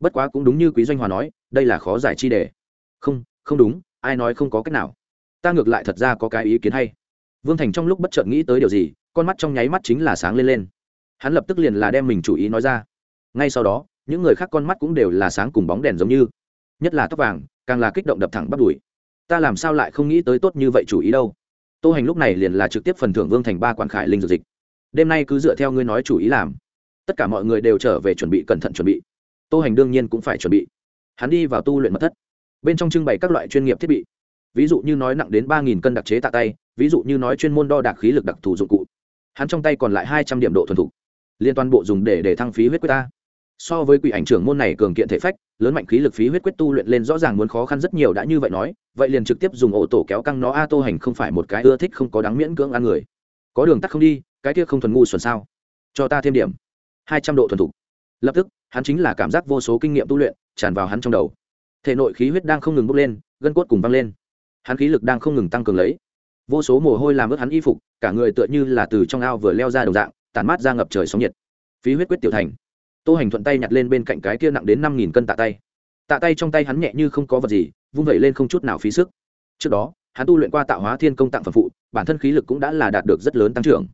S1: Bất quá cũng đúng như quý doanh hòa nói đây là khó giải chi đề. Không không đúng, ai nói không có cách nào. Ta ngược lại thật ra có cái ý kiến hay. Vương thành trong lúc bất chợt nghĩ tới điều gì, con mắt trong nháy mắt chính là sáng lên lên. Hắn lập tức liền là đem mình chủ ý nói ra. Ngay sau đó, những người khác con mắt cũng đều là sáng cùng bóng đèn giống như. Nhất là tóc vàng, càng là kích động đập thẳng bắt đùi. Ta làm sao lại không nghĩ tới tốt như vậy chủ ý đâu. Tô hành lúc này liền là trực tiếp phần thưởng vương thành ba quản khải linh dược dịch. Đêm nay cứ dựa theo ngươi nói chủ ý làm. Tất cả mọi người đều trở về chuẩn bị cẩn thận chuẩn bị. Tô hành đương nhiên cũng phải chuẩn bị hắn đi vào tu luyện mật thất. Bên trong trưng bày các loại chuyên nghiệp thiết bị. Ví dụ như nói nặng đến ba nghìn cân đặc chế tạ tay, ví dụ như nói chuyên môn đo đạc khí lực đặc thù dụng cụ. Hắn trong tay còn lại hai trăm điểm độ thuần thục. Liên toàn bộ dùng để để thăng phí huyết quyết ta. So với quỷ ảnh trưởng môn này cường kiện thể phách, lớn mạnh khí lực phí huyết quyết tu luyện lên rõ ràng muốn khó khăn rất nhiều đã như vậy nói, vậy liền trực tiếp dùng ổ tổ kéo căng nó a tô hành không phải một cái ưa thích không có đáng miễn cưỡng ăn người. Có đường tắt không đi, cái kia không thuần ngu xuẩn sao? Cho ta thêm điểm. Hai trăm độ thuần thục. Lập tức, hắn chính là cảm giác vô số kinh nghiệm tu luyện tràn vào hắn trong đầu. Thể nội khí huyết đang không ngừng bốc lên, gân cốt cùng văng lên. Hắn khí lực đang không ngừng tăng cường lấy. Vô số mồ hôi làm ướt hắn y phục, cả người tựa như là từ trong ao vừa leo ra đồng dạng tàn mát ra ngập trời sóng nhiệt. Phí huyết quyết tiểu thành. Tô hành thuận tay nhặt lên bên cạnh cái kia nặng đến năm nghìn cân tạ tay. Tạ tay trong tay hắn nhẹ như không có vật gì, vung vẩy lên không chút nào phí sức. Trước đó, hắn tu luyện qua tạo hóa thiên công tặng phẩm phụ, bản thân khí lực cũng đã là đạt được rất lớn tăng trưởng.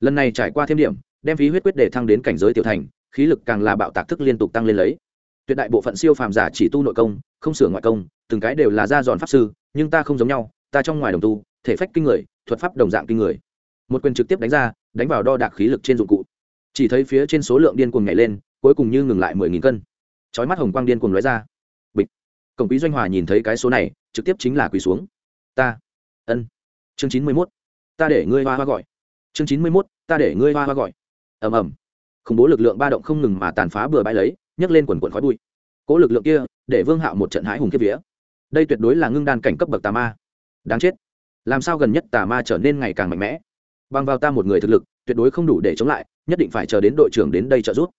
S1: Lần này trải qua thêm điểm, đem phí huyết quyết để thăng đến cảnh giới tiểu thành, khí lực càng là bạo tạc thức liên tục tăng lên lấy tuyệt đại bộ phận siêu phàm giả chỉ tu nội công, không sửa ngoại công, từng cái đều là ra giòn pháp sư, nhưng ta không giống nhau, ta trong ngoài đồng tu, thể phách kinh người, thuật pháp đồng dạng kinh người. Một quyền trực tiếp đánh ra, đánh vào đo đạc khí lực trên dụng cụ. Chỉ thấy phía trên số lượng điên cuồng nhảy lên, cuối cùng như ngừng lại mười nghìn cân. Chói mắt hồng quang điên cuồng lóe ra. Bịch. Cổng quý doanh hòa nhìn thấy cái số này, trực tiếp chính là quỳ xuống. Ta. Ân. Chương chín mươi mốt. Ta để ngươi hoa hoa gọi. Chương chín mươi mốt. Ta để ngươi hoa hoa gọi. Ầm ầm. Khủng bố lực lượng ba động không ngừng mà tàn phá bừa bãi lấy nhấc lên quần quần khói bụi. Cố lực lượng kia, để vương hạo một trận hãi hùng kiếp vía. Đây tuyệt đối là ngưng đan cảnh cấp bậc tà ma. Đáng chết. Làm sao gần nhất tà ma trở nên ngày càng mạnh mẽ? Bằng vào ta một người thực lực, tuyệt đối không đủ để chống lại, nhất định phải chờ đến đội trưởng đến đây trợ giúp.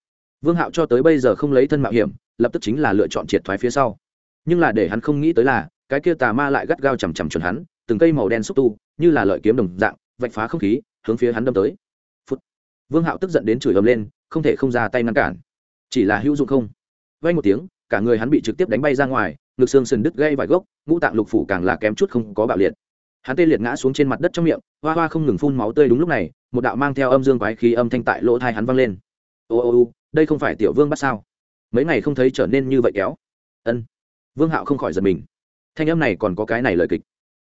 S1: Vương hạo cho tới bây giờ không lấy thân mạo hiểm, lập tức chính là lựa chọn triệt thoái phía sau. Nhưng là để hắn không nghĩ tới là, cái kia tà ma lại gắt gao chằm chằm chuẩn hắn, từng cây màu đen xúc tu, như là lợi kiếm đồng dạng, vạch phá không khí, hướng phía hắn đâm tới. Phút. vương hạo tức giận đến chửi ầm lên, không thể không ra tay ngăn cản chỉ là hữu dụng không? Vay một tiếng, cả người hắn bị trực tiếp đánh bay ra ngoài, ngực xương sườn đứt gây vài gốc, ngũ tạng lục phủ càng là kém chút không có bạo liệt. Hắn tê liệt ngã xuống trên mặt đất trong miệng, hoa hoa không ngừng phun máu tươi đúng lúc này, một đạo mang theo âm dương quái khí âm thanh tại lỗ thai hắn vang lên. Ô ô ô, đây không phải tiểu vương bắt sao? Mấy ngày không thấy trở nên như vậy kéo. Ân. Vương hạo không khỏi giật mình. Thanh âm này còn có cái này lời kịch.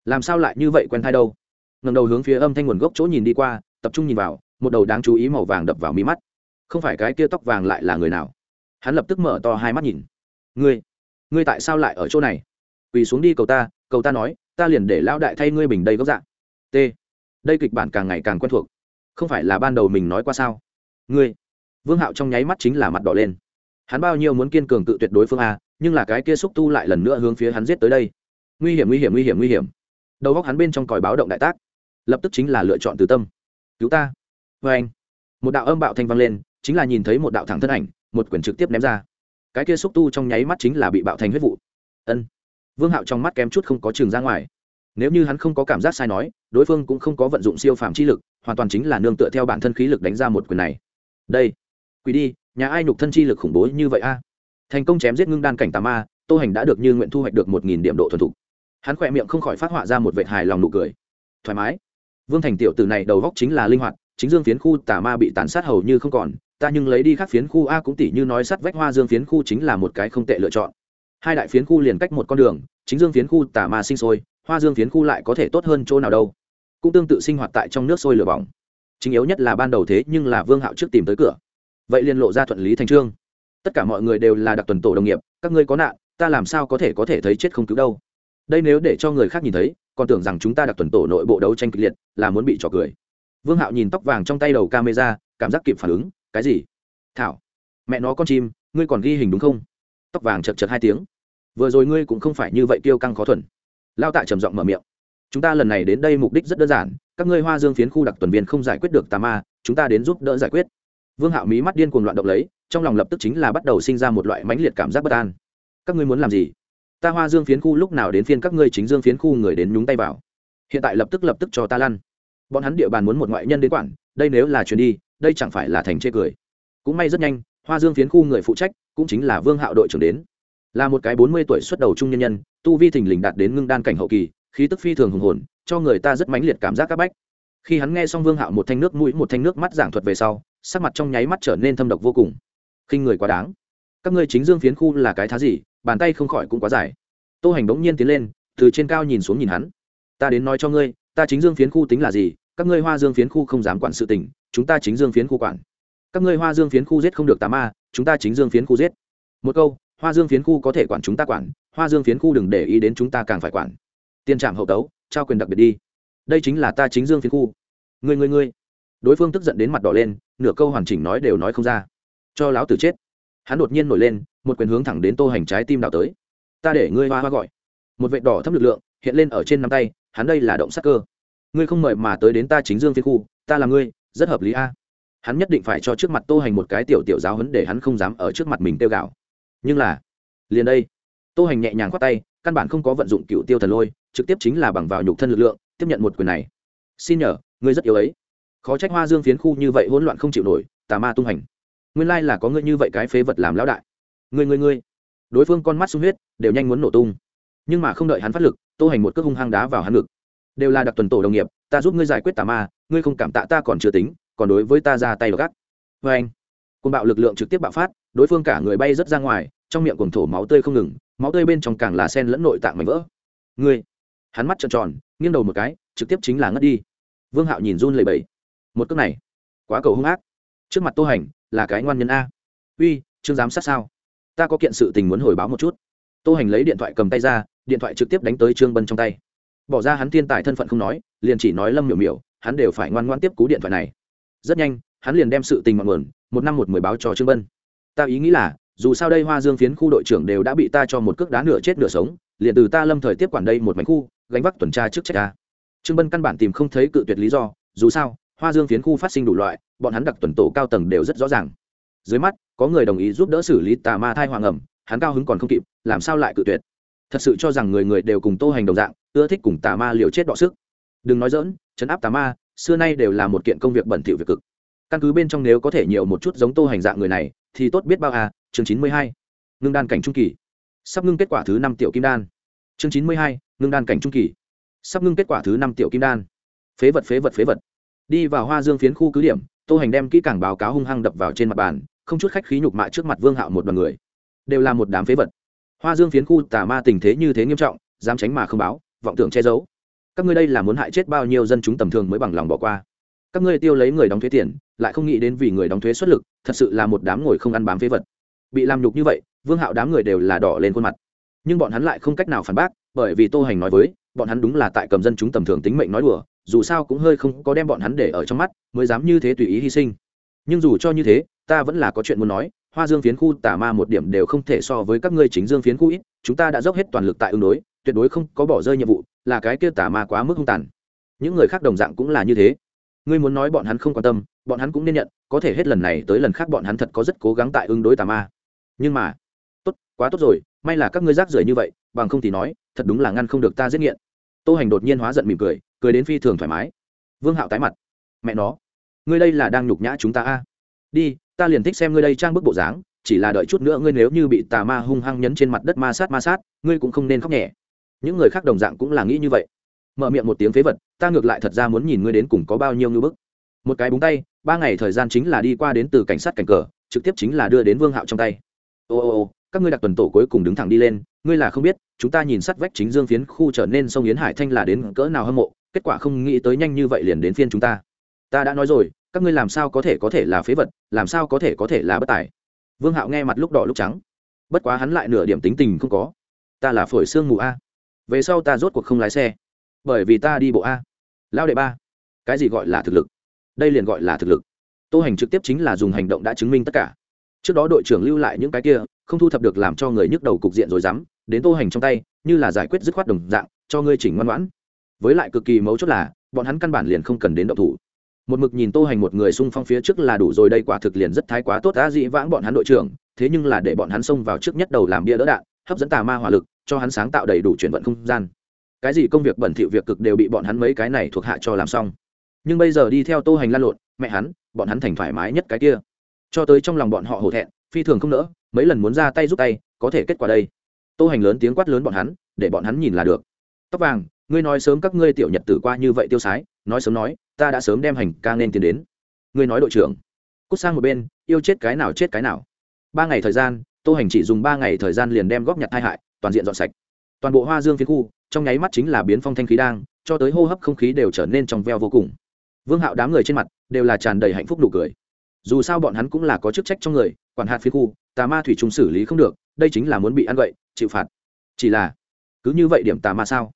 S1: Làm sao lại như vậy quen thai đâu? Ngầm đầu hướng phía âm thanh nguồn gốc chỗ nhìn đi qua, tập trung nhìn vào, một đầu đáng chú ý màu vàng đập vào mi mắt. Không phải cái kia tóc vàng lại là người nào? Hắn lập tức mở to hai mắt nhìn. Ngươi ngươi tại sao lại ở chỗ này? Quỳ xuống đi cầu ta cầu ta nói, ta liền để lão đại thay ngươi bình đây gốc dạng t, đây kịch bản càng ngày càng quen thuộc. Không phải là ban đầu mình nói qua sao? Ngươi, vương hạo trong nháy mắt chính là mặt đỏ lên. Hắn bao nhiêu muốn kiên cường tự tuyệt đối phương a, nhưng là cái kia xúc tu lại lần nữa hướng phía hắn giết tới đây. Nguy hiểm nguy hiểm nguy hiểm nguy hiểm. Đầu góc hắn bên trong còi báo động đại tác. Lập tức chính là lựa chọn từ tâm. Cứu ta. Vê anh một đạo âm bạo thanh vang lên, chính là nhìn thấy một đạo thẳng thân ảnh một quyển trực tiếp ném ra. Cái kia xúc tu trong nháy mắt chính là bị bạo thành huyết vụ. Ân. Vương hạo trong mắt kém chút không có trường ra ngoài. Nếu như hắn không có cảm giác sai nói, đối phương cũng không có vận dụng siêu phàm chi lực, hoàn toàn chính là nương tựa theo bản thân khí lực đánh ra một quyền này. Đây. Quỳ đi, nhà ai nhục thân chi lực khủng bố như vậy a? Thành công chém giết ngưng đan cảnh tà ma, tô hành đã được như nguyện thu hoạch được một nghìn điểm độ thuần thục. Hắn khỏe miệng không khỏi phát họa ra một vệ hài lòng nụ cười. Thoải mái. Vương thành tiểu từ này đầu góc chính là linh hoạt, chính dương phiến khu tà ma bị tàn sát hầu như không còn ta nhưng lấy đi khác phiến khu a cũng tỷ như nói sắt vách hoa dương phiến khu chính là một cái không tệ lựa chọn. Hai đại phiến khu liền cách một con đường, chính dương phiến khu tả mà sinh sôi, hoa dương phiến khu lại có thể tốt hơn chỗ nào đâu. Cũng tương tự sinh hoạt tại trong nước sôi lửa bỏng. Chính yếu nhất là ban đầu thế nhưng là vương hạo trước tìm tới cửa. Vậy liền lộ ra thuận lý thành trương. Tất cả mọi người đều là đặc tuần tổ đồng nghiệp, các ngươi có nạn, ta làm sao có thể có thể thấy chết không cứu đâu. Đây nếu để cho người khác nhìn thấy, còn tưởng rằng chúng ta đặc tuần tổ nội bộ đấu tranh kịch liệt, là muốn bị trò cười. Vương hạo nhìn tóc vàng trong tay đầu camera, cảm giác kịp phản ứng cái gì? Thảo, mẹ nó con chim, ngươi còn ghi hình đúng không? Tóc vàng chật chật hai tiếng. Vừa rồi ngươi cũng không phải như vậy kiêu căng khó thuần. Lao tạ trầm giọng mở miệng. Chúng ta lần này đến đây mục đích rất đơn giản, các ngươi hoa dương phiến khu đặc tuần viên không giải quyết được tà ma, chúng ta đến giúp đỡ giải quyết. Vương hạo mí mắt điên cuồng loạn động lấy, trong lòng lập tức chính là bắt đầu sinh ra một loại mãnh liệt cảm giác bất an. Các ngươi muốn làm gì? Ta hoa dương phiến khu lúc nào đến phiên các ngươi chính dương phiến khu người đến nhúng tay vào? Hiện tại lập tức lập tức cho ta lăn. Bọn hắn địa bàn muốn một ngoại nhân đến quản, đây nếu là chuyến đi đây chẳng phải là thành chê cười. Cũng may rất nhanh, hoa dương phiến khu người phụ trách cũng chính là vương hạo đội trưởng đến. Là một cái bốn mươi tuổi xuất đầu trung nhân nhân, tu vi thình lình đạt đến ngưng đan cảnh hậu kỳ, khí tức phi thường hùng hồn, cho người ta rất mãnh liệt cảm giác c áp bách. Khi hắn nghe xong vương hạo một thanh nước mũi, một thanh nước mắt giảng thuật về sau, sắc mặt trong nháy mắt trở nên thâm độc vô cùng. Khinh người quá đáng. Các ngươi chính dương phiến khu là cái thá gì, bàn tay không khỏi cũng quá dài. Tô hành bỗng nhiên tiến lên, từ trên cao nhìn xuống nhìn hắn. Ta đến nói cho ngươi, ta chính dương phiến khu tính là gì các ngươi hoa dương phiến khu không dám quản sự tình, chúng ta chính dương phiến khu quản. Các ngươi hoa dương phiến khu giết không được tà ma, chúng ta chính dương phiến khu giết. Một câu, hoa dương phiến khu có thể quản chúng ta quản, hoa dương phiến khu đừng để ý đến chúng ta càng phải quản. Tiền trạm hậu tấu, trao quyền đặc biệt đi. Đây chính là ta chính dương phiến khu. Người người người đối phương tức giận đến mặt đỏ lên, nửa câu hoàn chỉnh nói đều nói không ra. Cho láo tử chết. Hắn đột nhiên nổi lên, một quyền hướng thẳng đến tô hành trái tim đào tới. Ta để ngươi hoa hoa gọi. Một vệ đỏ thấp lực lượng hiện lên ở trên nắm tay, hắn đây là động sắc cơ ngươi không mời mà tới đến ta chính dương phiên khu, ta là ngươi, rất hợp lý a. Hắn nhất định phải cho trước mặt tô hành một cái tiểu tiểu giáo hấn để hắn không dám ở trước mặt mình tiêu gạo nhưng là, liền đây, tô hành nhẹ nhàng khoát tay, căn bản không có vận dụng cựu tiêu thần lôi, trực tiếp chính là bằng vào nhục thân lực lượng, tiếp nhận một quyền này. Xin nhờ, ngươi rất yếu ấy. Khó trách hoa dương phiến khu như vậy hỗn loạn không chịu nổi, tà ma tung hành. Nguyên lai là có ngươi như vậy cái phế vật làm lão đại. Ngươi ngươi ngươi. Đối phương con mắt sung huyết, đều nhanh muốn nổ tung. Nhưng mà không đợi hắn phát lực, tô hành một cước hung hăng đá vào hắn ngực đều là đặc tuần tổ đồng nghiệp, ta giúp ngươi giải quyết tà ma, ngươi không cảm tạ ta còn chưa tính, còn đối với ta ra tay gắt. Vê anh côn bạo lực lượng trực tiếp bạo phát, đối phương cả người bay rất ra ngoài, trong miệng cuồng thổ máu tươi không ngừng, máu tươi bên trong càng là sen lẫn nội tạng mảnh vỡ. Ngươi, hắn mắt tròn tròn, nghiêng đầu một cái, trực tiếp chính là ngất đi. Vương hạo nhìn run lầy bẫy một cước này, quá cầu hung ác. Trước mặt tô hành, là cái ngoan nhân a. Uy, trương giám sát sao? Ta có kiện sự tình muốn hồi báo một chút. Tô hành lấy điện thoại cầm tay ra, điện thoại trực tiếp đánh tới trương bân trong tay bỏ ra hắn thiên tài thân phận không nói, liền chỉ nói lâm miểu miểu, hắn đều phải ngoan ngoan tiếp cú điện thoại này. Rất nhanh, hắn liền đem sự tình ngọn nguồn, một năm một mười báo cho trương vân. ta ý nghĩ là, dù sao đây hoa dương phiến khu đội trưởng đều đã bị ta cho một cước đá nửa chết nửa sống, liền từ ta lâm thời tiếp quản đây một mảnh khu, gánh vác tuần tra trước trách ta. Trương bân căn bản tìm không thấy cự tuyệt lý do, dù sao, hoa dương phiến khu phát sinh đủ loại, bọn hắn đặc tuần tổ cao tầng đều rất rõ ràng. Dưới mắt, có người đồng ý giúp đỡ xử lý tà ma thai hoàng ẩm, hắn cao hứng còn không kịp, làm sao lại cự tuyệt? Thật sự cho rằng người người đều cùng tô hành đồng dạng ưa thích cùng tà ma liều chết đọ sức. Đừng nói dỡn chấn áp tà ma, xưa nay đều là một kiện công việc bẩn thỉu việc cực. Căn cứ bên trong nếu có thể nhiều một chút giống tô hành dạng người này, thì tốt biết bao à chương chín mươi hai. Ngưng đan cảnh trung kỳ. Sắp ngưng kết quả thứ năm tiểu kim đan. Chương chín mươi hai, ngưng đan cảnh trung kỳ. Sắp ngưng kết quả thứ năm tiểu kim đan. Phế vật phế vật phế vật. Đi vào hoa dương phiến khu cứ điểm, tô hành đem kỹ càng báo cáo hung hăng đập vào trên mặt bàn, không chút khách khí nhục mạ trước mặt vương hạo một đoàn người. Đều là một đám phế vật. Hoa dương phiến khu tà ma tình thế như thế nghiêm trọng, dám tránh mà không báo vọng tưởng che giấu. Các ngươi đây là muốn hại chết bao nhiêu dân chúng tầm thường mới bằng lòng bỏ qua. Các ngươi tiêu lấy người đóng thuế tiền, lại không nghĩ đến vì người đóng thuế xuất lực, thật sự là một đám ngồi không ăn bám phế vật. Bị làm nhục như vậy, vương hạo đám người đều là đỏ lên khuôn mặt. Nhưng bọn hắn lại không cách nào phản bác, bởi vì tô hành nói với, bọn hắn đúng là tại cầm dân chúng tầm thường tính mệnh nói đùa, dù sao cũng hơi không có đem bọn hắn để ở trong mắt, mới dám như thế tùy ý hy sinh. Nhưng dù cho như thế, ta vẫn là có chuyện muốn nói, hoa dương phiến khu tà ma một điểm đều không thể so với các ngươi chính dương phiến khu ít, chúng ta đã dốc hết toàn lực tại ứng đối tuyệt đối không có bỏ rơi nhiệm vụ, là cái kia tà ma quá mức hung tàn. Những người khác đồng dạng cũng là như thế. Ngươi muốn nói bọn hắn không quan tâm, bọn hắn cũng nên nhận, có thể hết lần này tới lần khác bọn hắn thật có rất cố gắng tại ứng đối tà ma. Nhưng mà, tốt, quá tốt rồi, may là các ngươi rác rưởi như vậy, bằng không thì nói, thật đúng là ngăn không được ta giết nghiện. Tô hành đột nhiên hóa giận mỉm cười cười đến phi thường thoải mái. Vương hạo tái mặt. Mẹ nó, ngươi đây là đang nhục nhã chúng ta a. Đi, ta liền thích xem ngươi đây trang bức bộ dáng, chỉ là đợi chút nữa ngươi nếu như bị tà ma hung hăng nhấn trên mặt đất ma sát ma sát, ngươi cũng không nên khóc nhẹ những người khác đồng dạng cũng là nghĩ như vậy. Mở miệng một tiếng phế vật, ta ngược lại thật ra muốn nhìn ngươi đến cùng có bao nhiêu ngưỡng bức. Một cái búng tay, ba ngày thời gian chính là đi qua đến từ cảnh sát cảnh cờ, trực tiếp chính là đưa đến vương hạo trong tay. Ô ô ô, các ngươi đặc tuần tổ cuối cùng đứng thẳng đi lên, ngươi là không biết, chúng ta nhìn sắt vách chính dương phiến khu trở nên sông yến hải thanh là đến cỡ nào hâm mộ, kết quả không nghĩ tới nhanh như vậy liền đến phiên chúng ta. Ta đã nói rồi, các ngươi làm sao có thể có thể là phế vật, làm sao có thể có thể là bất tài? Vương hạo nghe mặt lúc đỏ lúc trắng. Bất quá hắn lại nửa điểm tính tình không có. Ta là phổi xương mù a về sau ta rốt cuộc không lái xe. Bởi vì ta đi bộ a. Lao đệ ba. Cái gì gọi là thực lực? Đây liền gọi là thực lực. Tô hành trực tiếp chính là dùng hành động đã chứng minh tất cả. Trước đó đội trưởng lưu lại những cái kia, không thu thập được làm cho người nhức đầu cục diện rồi dám, đến tô hành trong tay, như là giải quyết dứt khoát đồng dạng, cho ngươi chỉnh ngoan ngoãn. Với lại cực kỳ mấu chốt là, bọn hắn căn bản liền không cần đến động thủ. Một mực nhìn tô hành một người xung phong phía trước là đủ rồi, đây quả thực liền rất thái quá tốt đã dĩ vãng bọn hắn đội trưởng, thế nhưng là để bọn hắn xông vào trước nhất đầu làm bia đỡ đạn hấp dẫn tà ma hỏa lực, cho hắn sáng tạo đầy đủ chuyển vận không gian. Cái gì công việc bẩn thỉu việc cực đều bị bọn hắn mấy cái này thuộc hạ cho làm xong. Nhưng bây giờ đi theo tô hành lan lộn, mẹ hắn, bọn hắn thành thoải mái nhất cái kia. Cho tới trong lòng bọn họ hổ thẹn, phi thường không nỡ, mấy lần muốn ra tay giúp tay, có thể kết quả đây. Tô hành lớn tiếng quát lớn bọn hắn, để bọn hắn nhìn là được. Tóc vàng, ngươi nói sớm các ngươi tiểu nhật tử qua như vậy tiêu sái, nói sớm nói, ta đã sớm đem hành ca nên tiến đến. Ngươi nói đội trưởng, cút sang một bên, yêu chết cái nào chết cái nào. Ba ngày thời gian tô hành chỉ dùng ba ngày thời gian liền đem góp nhặt hai hại, toàn diện dọn sạch. Toàn bộ hoa dương phiến khu, trong nháy mắt chính là biến phong thanh khí đang, cho tới hô hấp không khí đều trở nên trong veo vô cùng. Vương hạo đám người trên mặt đều là tràn đầy hạnh phúc nụ cười. Dù sao bọn hắn cũng là có chức trách trong người, quản hạt phiến khu, tà ma thủy trùng xử lý không được, đây chính là muốn bị ăn gậy, chịu phạt. Chỉ là, cứ như vậy điểm tà ma sao?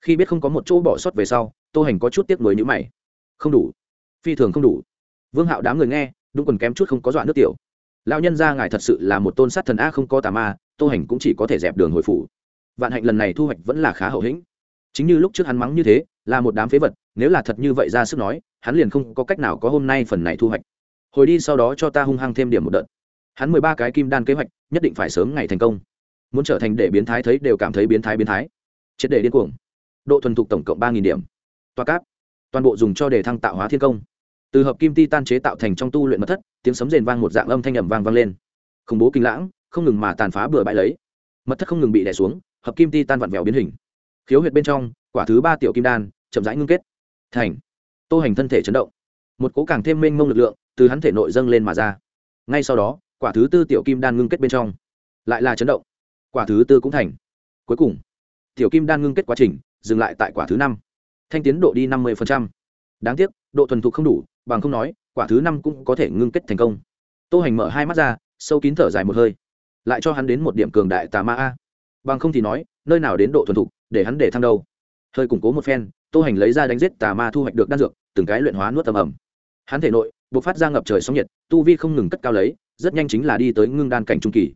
S1: Khi biết không có một chỗ bỏ sót về sau, tô hành có chút tiếc nuối như mày. Không đủ. Phi thường không đủ. Vương hạo đám người nghe, đúng còn kém chút không có dọa nước tiểu lão nhân ra ngài thật sự là một tôn sát thần a, không có tà ma tô hành cũng chỉ có thể dẹp đường hồi phủ. Vạn hạnh lần này thu hoạch vẫn là khá hậu hĩnh. Chính như lúc trước hắn mắng như thế, là một đám phế vật, nếu là thật như vậy ra sức nói, hắn liền không có cách nào có hôm nay phần này thu hoạch. Hồi đi sau đó cho ta hung hăng thêm điểm một đợt. Hắn mười ba cái kim đan kế hoạch, nhất định phải sớm ngày thành công. Muốn trở thành để biến thái thấy đều cảm thấy biến thái biến thái. Triệt để điên cuồng. Độ thuần thục tổng cộng ba điểm. Toa cáp. Toàn bộ dùng cho đề thăng tạo hóa thiên công từ hợp kim ti tan chế tạo thành trong tu luyện mật thất, tiếng sấm rền vang một dạng âm thanh ẩm vang vang lên. Khủng bố kinh lãng, không ngừng mà tàn phá bừa bãi lấy. Mật thất không ngừng bị đè xuống, hợp kim ti tan vặn vẹo biến hình. Khiếu huyệt bên trong, quả thứ ba tiểu kim đan, chậm rãi ngưng kết. Thành. Tô hành thân thể chấn động. Một cố càng thêm mênh mông lực lượng, từ hắn thể nội dâng lên mà ra. Ngay sau đó, quả thứ tư tiểu kim đan ngưng kết bên trong. Lại là chấn động. Quả thứ tư cũng thành. Cuối cùng, tiểu kim đan ngưng kết quá trình, dừng lại tại quả thứ năm. Thanh tiến độ đi năm mươi đáng tiếc, độ thuần thục không đủ bằng không nói, quả thứ năm cũng có thể ngưng kết thành công. Tô hành mở hai mắt ra, sâu kín thở dài một hơi. Lại cho hắn đến một điểm cường đại tà ma a. Bằng không thì nói, nơi nào đến độ thuần thục, để hắn để thăng đâu. Hơi củng cố một phen, tô hành lấy ra đánh giết tà ma thu hoạch được đan dược, từng cái luyện hóa nuốt tầm ẩm. Hắn thể nội buộc phát ra ngập trời sóng nhiệt, tu vi không ngừng cất cao lấy, rất nhanh chính là đi tới ngưng đan cảnh trung kỳ.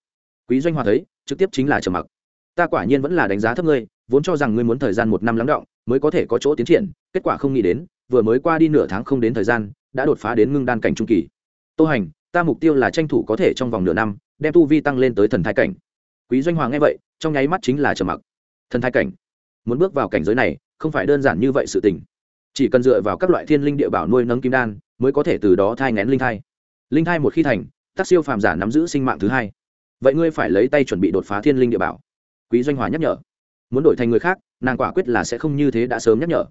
S1: Quý doanh hòa thấy, trực tiếp chính là trầm mặc. Ta quả nhiên vẫn là đánh giá thấp ngươi, vốn cho rằng ngươi muốn thời gian một năm lắng động, mới có thể có chỗ tiến triển, kết quả không nghĩ đến vừa mới qua đi nửa tháng không đến thời gian, đã đột phá đến ngưng đan cảnh trung kỳ. Tô hành, ta mục tiêu là tranh thủ có thể trong vòng nửa năm, đem tu vi tăng lên tới thần thai cảnh. Quý doanh hoàng nghe vậy, trong nháy mắt chính là trầm mặc. Thần thai cảnh? Muốn bước vào cảnh giới này, không phải đơn giản như vậy sự tình. Chỉ cần dựa vào các loại thiên linh địa bảo nuôi nấng kim đan, mới có thể từ đó thai ngén linh thai. Linh thai một khi thành tác siêu phàm giả nắm giữ sinh mạng thứ hai. Vậy ngươi phải lấy tay chuẩn bị đột phá thiên linh địa bảo. Quý doanh hòa nhắc nhở. Muốn đổi thành người khác, nàng quả quyết là sẽ không như thế đã sớm nhắc nhở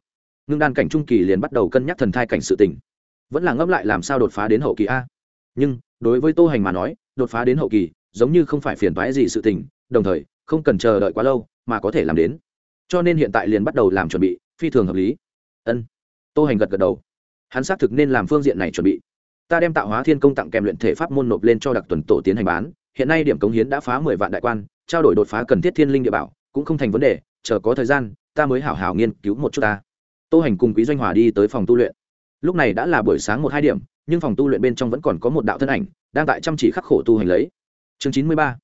S1: ngưng đan cảnh trung kỳ liền bắt đầu cân nhắc thần thai cảnh sự tình. Vẫn là ngẫm lại làm sao đột phá đến hậu kỳ a. Nhưng, đối với tô hành mà nói, đột phá đến hậu kỳ, giống như không phải phiền toái gì sự tình, đồng thời, không cần chờ đợi quá lâu mà có thể làm đến. Cho nên hiện tại liền bắt đầu làm chuẩn bị, phi thường hợp lý. Ân. Tô hành gật gật đầu. Hắn xác thực nên làm phương diện này chuẩn bị. Ta đem tạo hóa thiên công tặng kèm luyện thể pháp môn nộp lên cho đặc tuần tổ tiến hành bán. Hiện nay điểm cống hiến đã phá mười vạn đại quan, trao đổi đột phá cần thiết thiên linh địa bảo cũng không thành vấn đề, chờ có thời gian, ta mới hảo hảo nghiên cứu một chút ta tô hành cùng quý doanh hòa đi tới phòng tu luyện. Lúc này đã là buổi sáng một hai điểm, nhưng phòng tu luyện bên trong vẫn còn có một đạo thân ảnh, đang tại chăm chỉ khắc khổ tu hành lấy. Chương chín mươi ba.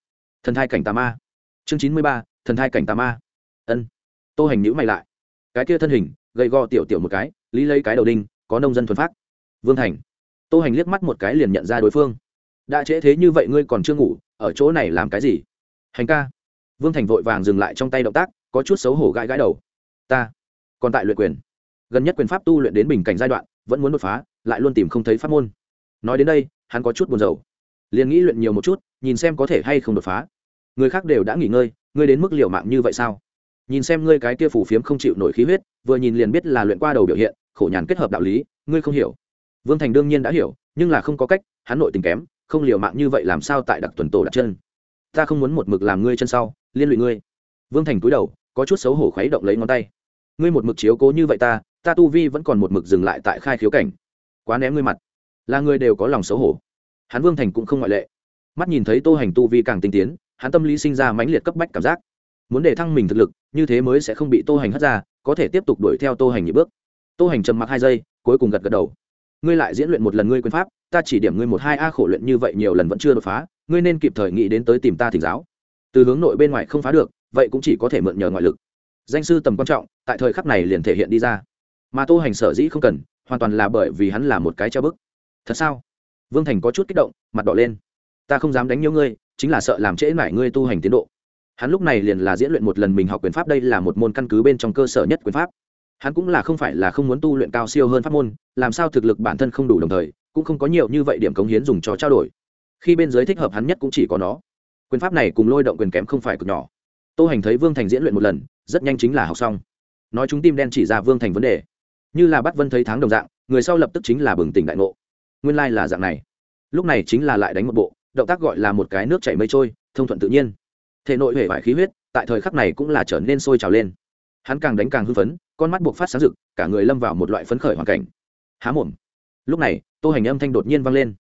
S1: Thần thai cảnh tà ma. Chương chín mươi ba. Thần thai cảnh tà ma. Ân. Tô hành nhữ mày lại. Cái kia thân hình, gầy gò tiểu tiểu một cái, lý lấy cái đầu đinh, có nông dân thuần phát vương thành. Tô hành liếc mắt một cái liền nhận ra đối phương. Đã trễ thế như vậy ngươi còn chưa ngủ, ở chỗ này làm cái gì? Hành ca. Vương thành vội vàng dừng lại trong tay động tác, có chút xấu hổ gãi gãi đầu. Ta. Còn tại luyện quyền gần nhất quyền pháp tu luyện đến bình cảnh giai đoạn, vẫn muốn đột phá, lại luôn tìm không thấy pháp môn. Nói đến đây, hắn có chút buồn rầu. Liền nghĩ luyện nhiều một chút, nhìn xem có thể hay không đột phá. Người khác đều đã nghỉ ngơi, ngươi đến mức liều mạng như vậy sao? Nhìn xem ngươi cái kia phủ phiếm không chịu nổi khí huyết, vừa nhìn liền biết là luyện qua đầu biểu hiện, khổ nhàn kết hợp đạo lý, ngươi không hiểu. Vương thành đương nhiên đã hiểu, nhưng là không có cách, hắn nội tình kém, không liều mạng như vậy làm sao tại đặc tuần tổ đặt chân? Ta không muốn một mực làm ngươi chân sau, liên lụy ngươi. Vương thành cúi đầu, có chút xấu hổ khuấy động lấy ngón tay. Ngươi một mực chiếu cố như vậy ta ta tu vi vẫn còn một mực dừng lại tại khai khiếu cảnh. Quá ném ngươi mặt. Là người đều có lòng xấu hổ. Hắn vương thành cũng không ngoại lệ. Mắt nhìn thấy tô hành tu vi càng tinh tiến, hắn tâm lý sinh ra mãnh liệt cấp bách cảm giác. Muốn để thăng mình thực lực, như thế mới sẽ không bị tô hành hất ra, có thể tiếp tục đuổi theo tô hành nhị bước. Tô hành trầm mặc hai giây, cuối cùng gật gật đầu. Ngươi lại diễn luyện một lần ngươi quyền pháp, ta chỉ điểm ngươi một hai a khổ luyện như vậy nhiều lần vẫn chưa đột phá, ngươi nên kịp thời nghĩ đến tới tìm ta thỉnh giáo. Từ hướng nội bên ngoài không phá được, vậy cũng chỉ có thể mượn nhờ ngoại lực. Danh sư tầm quan trọng, tại thời khắc này liền thể hiện đi ra mà tô hành sở dĩ không cần, hoàn toàn là bởi vì hắn là một cái treo bức. Thật sao? Vương thành có chút kích động, mặt đỏ lên. Ta không dám đánh nhiều ngươi, chính là sợ làm trễ mải ngươi tu hành tiến độ. Hắn lúc này liền là diễn luyện một lần mình học quyền pháp, đây là một môn căn cứ bên trong cơ sở nhất quyền pháp. Hắn cũng là không phải là không muốn tu luyện cao siêu hơn pháp môn, làm sao thực lực bản thân không đủ đồng thời, cũng không có nhiều như vậy điểm cống hiến dùng cho trao đổi. Khi bên dưới thích hợp hắn nhất cũng chỉ có nó. Quyền pháp này cùng lôi động quyền kém không phải cực nhỏ. Tô hành thấy vương thành diễn luyện một lần, rất nhanh chính là học xong. Nói chúng tim đen chỉ ra vương thành vấn đề như là bắt vân thấy tháng đồng dạng, người sau lập tức chính là bừng tỉnh đại ngộ. Nguyên lai、like、là dạng này. Lúc này chính là lại đánh một bộ, động tác gọi là một cái nước chảy mây trôi, thông thuận tự nhiên. Thể nội hệ vải khí huyết, tại thời khắc này cũng là trở nên sôi trào lên. Hắn càng đánh càng hưng phấn, con mắt buộc phát sáng rực, cả người lâm vào một loại phấn khởi hoàn cảnh. Há mồm. Lúc này, tô hành âm thanh đột nhiên vang lên.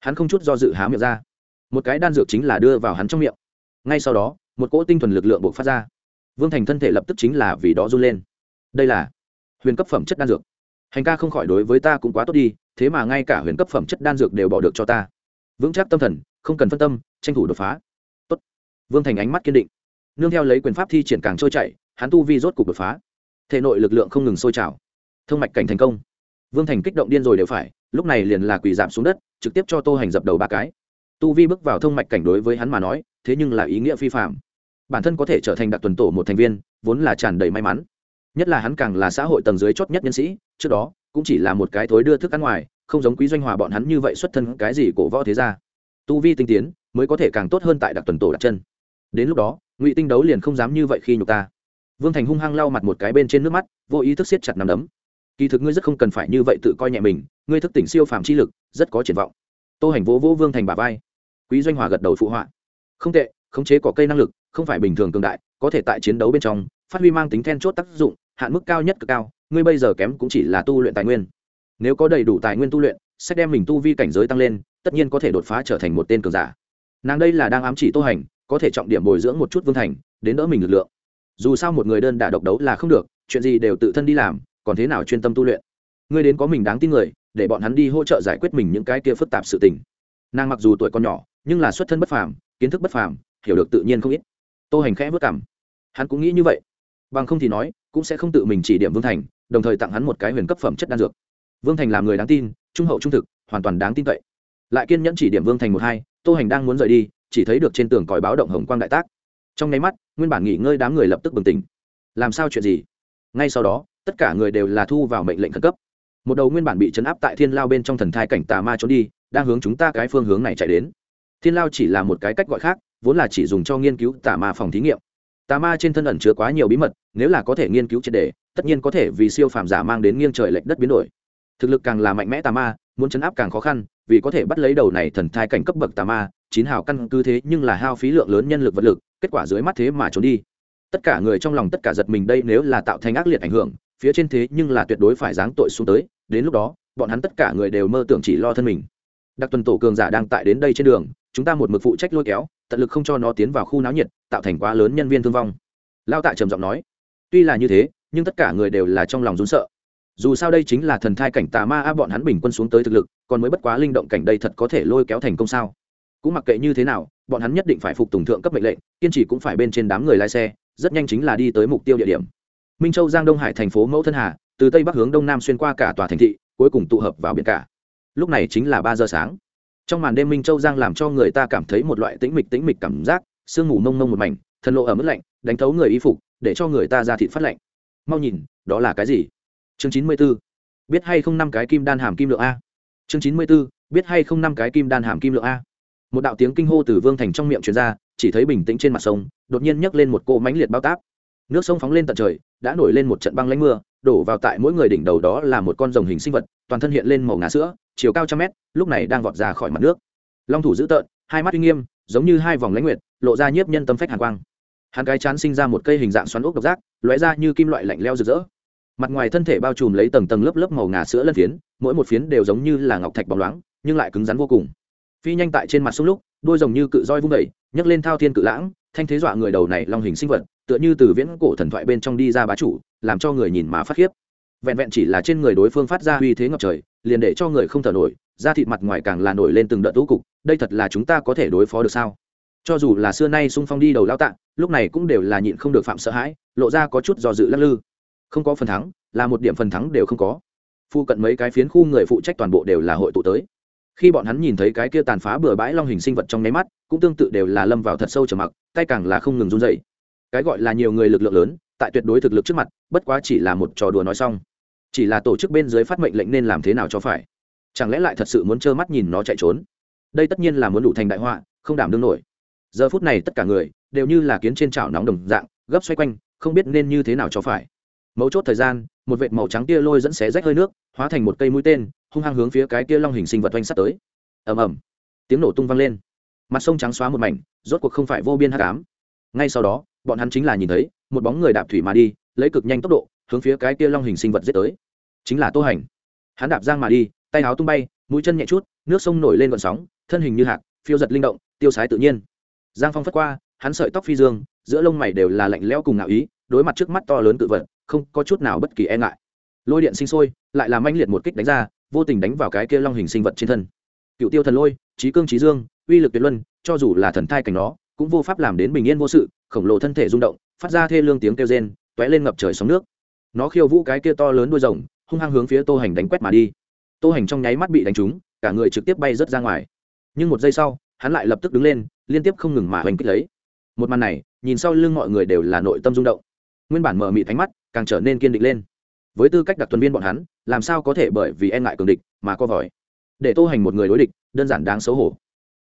S1: Hắn không chút do dự há miệng ra. Một cái đan dược chính là đưa vào hắn trong miệng. Ngay sau đó, một cỗ tinh thuần lực lượng buộc phát ra. Vương thành thân thể lập tức chính là vì đó run lên. Đây là huyền cấp phẩm chất đan dược. Hành ca không khỏi đối với ta cũng quá tốt đi, thế mà ngay cả huyền cấp phẩm chất đan dược đều bỏ được cho ta. Vững chắc tâm thần, không cần phân tâm, tranh thủ đột phá. Tốt. vương thành ánh mắt kiên định. Nương theo lấy quyền pháp thi triển càng trôi chảy, hắn tu vi rốt cục đột phá. Thể nội lực lượng không ngừng sôi trào. Thông mạch cảnh thành công. Vương thành kích động điên rồi đều phải, lúc này liền là quỳ giảm xuống đất, trực tiếp cho tô hành dập đầu ba cái. Tu vi bước vào thông mạch cảnh đối với hắn mà nói, thế nhưng là ý nghĩa phi phạm bản thân có thể trở thành đặc tuần tổ một thành viên, vốn là tràn đầy may mắn nhất là hắn càng là xã hội tầng dưới chót nhất nhân sĩ, trước đó, cũng chỉ là một cái thối đưa thức ăn ngoài, không giống quý doanh hòa bọn hắn như vậy xuất thân cái gì cổ võ thế ra tu vi tinh tiến, mới có thể càng tốt hơn tại đặc tuần tổ đặt chân. Đến lúc đó, ngụy tinh đấu liền không dám như vậy khi nhục ta. Vương thành hung hăng lau mặt một cái bên trên nước mắt, vô ý thức siết chặt nằm đấm. Kỳ thực ngươi rất không cần phải như vậy tự coi nhẹ mình, ngươi thức tỉnh siêu phàm chi lực, rất có triển vọng. Tô hành vỗ vỗ vương thành bà vai. Quý doanh hòa gật đầu phụ họa. Không tệ, khống chế có cây năng lực, không phải bình thường cường đại, có thể tại chiến đấu bên trong, phát huy mang tính then chốt tác dụng hạn mức cao nhất cực cao, ngươi bây giờ kém cũng chỉ là tu luyện tài nguyên. Nếu có đầy đủ tài nguyên tu luyện, sẽ đem mình tu vi cảnh giới tăng lên, tất nhiên có thể đột phá trở thành một tên cường giả. Nàng đây là đang ám chỉ tô hành, có thể trọng điểm bồi dưỡng một chút vương thành, đến đỡ mình lực lượng. Dù sao một người đơn đả độc đấu là không được, chuyện gì đều tự thân đi làm, còn thế nào chuyên tâm tu luyện? Ngươi đến có mình đáng tin người, để bọn hắn đi hỗ trợ giải quyết mình những cái kia phức tạp sự tình. Nàng mặc dù tuổi còn nhỏ, nhưng là xuất thân bất phàm, kiến thức bất phàm, hiểu được tự nhiên không ít. Tô hành khẽ vất cảm. Hắn cũng nghĩ như vậy. Bằng không thì nói cũng sẽ không tự mình chỉ điểm vương thành, đồng thời tặng hắn một cái huyền cấp phẩm chất đan dược. Vương thành làm người đáng tin, trung hậu trung thực, hoàn toàn đáng tin cậy. Lại kiên nhẫn chỉ điểm vương thành một hai, tô hành đang muốn rời đi, chỉ thấy được trên tường còi báo động hồng quang đại tác. Trong nháy mắt, nguyên bản nghỉ ngơi đám người lập tức bừng tỉnh. Làm sao chuyện gì? Ngay sau đó, tất cả người đều là thu vào mệnh lệnh khẩn cấp. Một đầu nguyên bản bị chấn áp tại thiên lao bên trong thần thai cảnh tà ma trốn đi, đang hướng chúng ta cái phương hướng này chạy đến. Thiên lao chỉ là một cái cách gọi khác, vốn là chỉ dùng cho nghiên cứu tà ma phòng thí nghiệm. Tà ma trên thân ẩn chứa quá nhiều bí mật nếu là có thể nghiên cứu triệt đề, tất nhiên có thể vì siêu phàm giả mang đến nghiêng trời lệch đất biến đổi. Thực lực càng là mạnh mẽ tà ma, muốn chấn áp càng khó khăn, vì có thể bắt lấy đầu này thần thai cảnh cấp bậc tà ma, chín hào căn cứ thế nhưng là hao phí lượng lớn nhân lực vật lực, kết quả dưới mắt thế mà trốn đi. Tất cả người trong lòng tất cả giật mình đây nếu là tạo thành ác liệt ảnh hưởng, phía trên thế nhưng là tuyệt đối phải giáng tội xuống tới, đến lúc đó, bọn hắn tất cả người đều mơ tưởng chỉ lo thân mình. Đặc tuần tổ cường giả đang tại đến đây trên đường, chúng ta một mực phụ trách lôi kéo, tận lực không cho nó tiến vào khu náo nhiệt, tạo thành quá lớn nhân viên thương vong. Lao tạ trầm giọng nói tuy là như thế, nhưng tất cả người đều là trong lòng rún sợ. Dù sao đây chính là thần thai cảnh tà ma a bọn hắn bình quân xuống tới thực lực, còn mới bất quá linh động cảnh đây thật có thể lôi kéo thành công sao? Cũng mặc kệ như thế nào, bọn hắn nhất định phải phục tùng thượng cấp mệnh lệnh, kiên trì cũng phải bên trên đám người lái xe, rất nhanh chính là đi tới mục tiêu địa điểm. Minh châu, giang đông hải thành phố mẫu thân hà, từ tây bắc hướng đông nam xuyên qua cả tòa thành thị, cuối cùng tụ hợp vào biển cả. Lúc này chính là ba giờ sáng. Trong màn đêm minh châu, giang làm cho người ta cảm thấy một loại tĩnh mịch tĩnh mịch cảm giác, sương mù mông mông một mảnh, thần lộ ở mức lạnh, đánh thấu người y phục để cho người ta ra thịt phát lạnh. Mau nhìn, đó là cái gì? Chương chín mươi b ố biết hay không năm cái kim đan hàm kim lượng a? Chương chín mươi b ố biết hay không năm cái kim đan hàm kim lượng a? Một đạo tiếng kinh hô từ vương thành trong miệng truyền ra, chỉ thấy bình tĩnh trên mặt sông, đột nhiên nhấc lên một cỗ mánh liệt bao táp. Nước sông phóng lên tận trời, đã nổi lên một trận băng lãnh mưa, đổ vào tại mỗi người đỉnh đầu đó là một con rồng hình sinh vật, toàn thân hiện lên màu ngà sữa, chiều cao trăm mét, lúc này đang vọt ra khỏi mặt nước. Long thủ dữ tợn, hai mắt uy nghiêm, giống như hai vòng lãnh nguyệt, lộ ra nhiếp nhân tâm phách hàn quang hắn cái chán sinh ra một cây hình dạng xoắn ốc độc giác, lóe ra như kim loại lạnh leo rực rỡ. Mặt ngoài thân thể bao trùm lấy tầng tầng lớp lớp màu ngà sữa lân phiến, mỗi một phiến đều giống như là ngọc thạch bóng loáng, nhưng lại cứng rắn vô cùng. Phi nhanh tại trên mặt sông lúc đôi rồng như cự roi vung vẩy nhấc lên thao thiên cự lãng, thanh thế dọa người đầu này long hình sinh vật, tựa như từ viễn cổ thần thoại bên trong đi ra bá chủ, làm cho người nhìn má phát khiếp. Vẹn vẹn chỉ là trên người đối phương phát ra uy thế ngập trời, liền để cho người không thở nổi, da thịt mặt ngoài càng là nổi lên từng đợt tú cục, đây thật là chúng ta có thể đối phó được sao? Cho dù là xưa nay sung phong đi đầu lao tạng lúc này cũng đều là nhịn không được phạm sợ hãi, lộ ra có chút do dự lắc lư. Không có phần thắng, là một điểm phần thắng đều không có. Phu cận mấy cái phiến khu người phụ trách toàn bộ đều là hội tụ tới. Khi bọn hắn nhìn thấy cái kia tàn phá bừa bãi long hình sinh vật trong nháy mắt, cũng tương tự đều là lâm vào thật sâu trầm mặc, tay càng là không ngừng run dậy cái gọi là nhiều người lực lượng lớn, tại tuyệt đối thực lực trước mặt, bất quá chỉ là một trò đùa nói xong. Chỉ là tổ chức bên dưới phát mệnh lệnh nên làm thế nào cho phải? Chẳng lẽ lại thật sự muốn trơ mắt nhìn nó chạy trốn? Đây tất nhiên là muốn đủ thành đại họa, không đảm đương nổi giờ phút này tất cả người đều như là kiến trên chảo nóng đồng dạng, gấp xoay quanh, không biết nên như thế nào cho phải. Mấu chốt thời gian, một vệt màu trắng kia lôi dẫn xé rách hơi nước, hóa thành một cây mũi tên, hung hăng hướng phía cái kia long hình sinh vật oanh sắt tới. Ầm ầm. Tiếng nổ tung vang lên. Mặt sông trắng xóa một mảnh, rốt cuộc không phải vô biên hắc ám. Ngay sau đó, bọn hắn chính là nhìn thấy, một bóng người đạp thủy mà đi, lấy cực nhanh tốc độ, hướng phía cái kia long hình sinh vật giết tới. Chính là tô hành. Hắn đạp giang mà đi, tay áo tung bay, mũi chân nhẹ chút, nước sông nổi lên vận sóng, thân hình như hạt phiêu giật linh động, tiêu sái tự nhiên giang phong phất qua, hắn sợi tóc phi dương, giữa lông mày đều là lạnh lẽo cùng ngạo ý, đối mặt trước mắt to lớn tự vật, không có chút nào bất kỳ e ngại. Lôi điện sinh sôi, lại làm anh liệt một kích đánh ra, vô tình đánh vào cái kia long hình sinh vật trên thân. Cựu tiêu thần lôi trí cương trí dương, uy lực tuyệt luân, cho dù là thần thai cảnh nó cũng vô pháp làm đến bình yên vô sự, khổng lồ thân thể rung động, phát ra thê lương tiếng kêu rên t ó é lên ngập trời sóng nước. Nó khiêu vũ cái kia to lớn đuôi rồng, hung hăng hướng phía tô hành đánh quét mà đi. Tô hành trong nháy mắt bị đánh trúng, cả người trực tiếp bay rớt ra ngoài. Nhưng một giây sau, hắn lại lập tức đứng lên liên tiếp không ngừng mà hoành kích lấy. Một màn này, nhìn sau lưng mọi người đều là nội tâm rung động. Nguyên bản mờ mị thánh mắt, càng trở nên kiên định lên. Với tư cách đặc tuần viên bọn hắn, làm sao có thể bởi vì e ngại cường địch mà co vòi? Để tô hành một người đối địch, đơn giản đáng xấu hổ.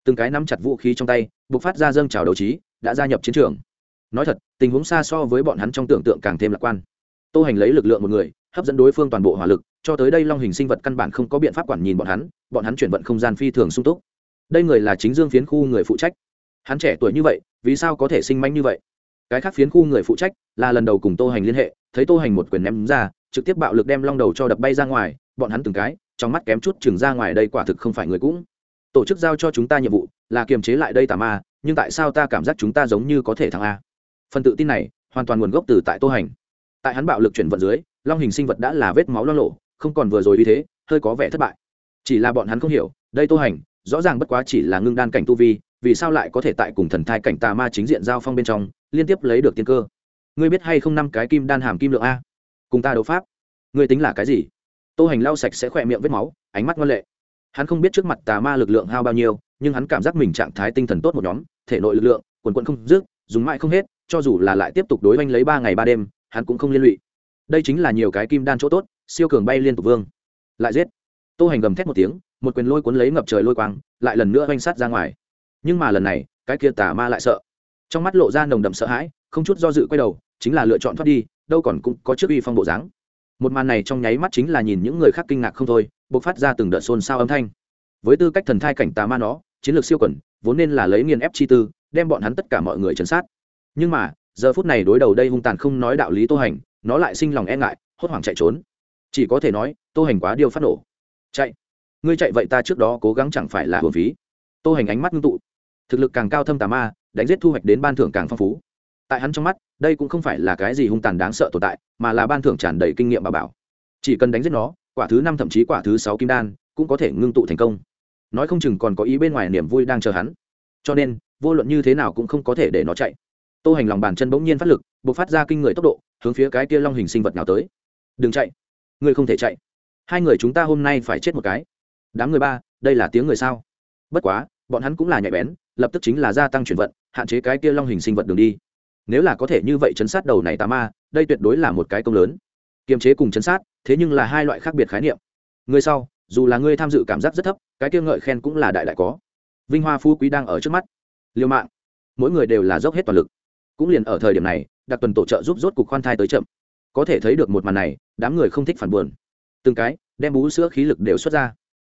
S1: Từng cái nắm chặt vũ khí trong tay buộc phát ra dâng trào đấu trí, đã gia nhập chiến trường. Nói thật, tình huống xa so với bọn hắn trong tưởng tượng càng thêm lạc quan. Tô hành lấy lực lượng một người, hấp dẫn đối phương toàn bộ hỏa lực, cho tới đây long hình sinh vật căn bản không có biện pháp quản nhìn bọn hắn bọn hắn chuyển vận không gian phi thường sung túc. Đây người là chính dương phiến khu người phụ trách hắn trẻ tuổi như vậy, vì sao có thể sinh manh như vậy? Cái khác phiến khu người phụ trách là lần đầu cùng tô hành liên hệ, thấy tô hành một quyền ném ra, trực tiếp bạo lực đem long đầu cho đập bay ra ngoài, bọn hắn từng cái, trong mắt kém chút chừng ra ngoài đây quả thực không phải người cũng. Tổ chức giao cho chúng ta nhiệm vụ là kiềm chế lại đây tà ma, nhưng tại sao ta cảm giác chúng ta giống như có thể thắng a? Phần tự tin này, hoàn toàn nguồn gốc từ tại tô hành. Tại hắn bạo lực chuyển vận dưới, long hình sinh vật đã là vết máu lo lộ, không còn vừa rồi như thế, hơi có vẻ thất bại. Chỉ là bọn hắn không hiểu, đây tô hành, rõ ràng bất quá chỉ là ngưng đan cảnh tu vi vì sao lại có thể tại cùng thần thai cảnh tà ma chính diện giao phong bên trong, liên tiếp lấy được tiên cơ? Ngươi biết hay không năm cái kim đan hàm kim lượng a? Cùng ta đấu pháp. Ngươi tính là cái gì? Tô hành lau sạch sẽ khỏe miệng vết máu, ánh mắt ngoan lệ. Hắn không biết trước mặt tà ma lực lượng hao bao nhiêu, nhưng hắn cảm giác mình trạng thái tinh thần tốt một nhóm, thể nội lực lượng, quần quận không dứt, dùng mãi không hết, cho dù là lại tiếp tục đối oanh lấy ba ngày ba đêm, hắn cũng không liên lụy. Đây chính là nhiều cái kim đan chỗ tốt, siêu cường bay liên tục vương. Lại giết. Tô hành gầm thét một tiếng, một quyền lôi cuốn lấy ngập trời lôi quang, lại lần nữa oanh sát ra ngoài nhưng mà lần này, cái kia tà ma lại sợ. Trong mắt lộ ra nồng đậm sợ hãi, không chút do dự quay đầu, chính là lựa chọn thoát đi, đâu còn cũng có trước uy phong bộ dáng. Một màn này trong nháy mắt chính là nhìn những người khác kinh ngạc không thôi buộc phát ra từng đợt xôn xao âm thanh. Với tư cách thần thai cảnh tà ma nó, chiến lược siêu quẩn, vốn nên là lấy nghiền ép chi tư, đem bọn hắn tất cả mọi người chấn sát. Nhưng mà, giờ phút này đối đầu đây hung tàn không nói đạo lý tô hành, nó lại sinh lòng e ngại, hốt hoảng chạy trốn. Chỉ có thể nói, tô hành quá điêu phát nổ. Chạy! Ngươi chạy vậy ta trước đó cố gắng chẳng phải là hồn phí. Tô hành ánh mắt ngưng tụ thực lực càng cao thâm tà ma, đánh giết thu hoạch đến ban thưởng càng phong phú. Tại hắn trong mắt, đây cũng không phải là cái gì hung tàn đáng sợ tồn tại, mà là ban thưởng tràn đầy kinh nghiệm bà bảo. Chỉ cần đánh giết nó, quả thứ năm thậm chí quả thứ sáu kim đan, cũng có thể ngưng tụ thành công. Nói không chừng còn có ý bên ngoài niềm vui đang chờ hắn. Cho nên, vô luận như thế nào cũng không có thể để nó chạy. Tô hành lòng bàn chân bỗng nhiên phát lực b ộ c phát ra kinh người tốc độ, hướng phía cái kia long hình sinh vật nào tới. Đừng chạy, ngươi không thể chạy. Hai người chúng ta hôm nay phải chết một cái. Đám người ba, đây là tiếng người sao? Bất quá bọn hắn cũng là nhạy bén, lập tức chính là gia tăng chuyển vận, hạn chế cái kia long hình sinh vật đường đi. Nếu là có thể như vậy chấn sát đầu này tà ma, đây tuyệt đối là một cái công lớn. Kiềm chế cùng chấn sát, thế nhưng là hai loại khác biệt khái niệm. Người sau, dù là ngươi tham dự cảm giác rất thấp, cái kia ngợi khen cũng là đại đại có. Vinh hoa phú quý đang ở trước mắt. Liêu mạng. Mỗi người đều là dốc hết toàn lực. Cũng liền ở thời điểm này, đặc tuần tổ trợ giúp rốt cục khoan thai tới chậm. Có thể thấy được một màn này, đám người không thích phản buồn. Từng cái, đem bú sữa khí lực đều xuất ra.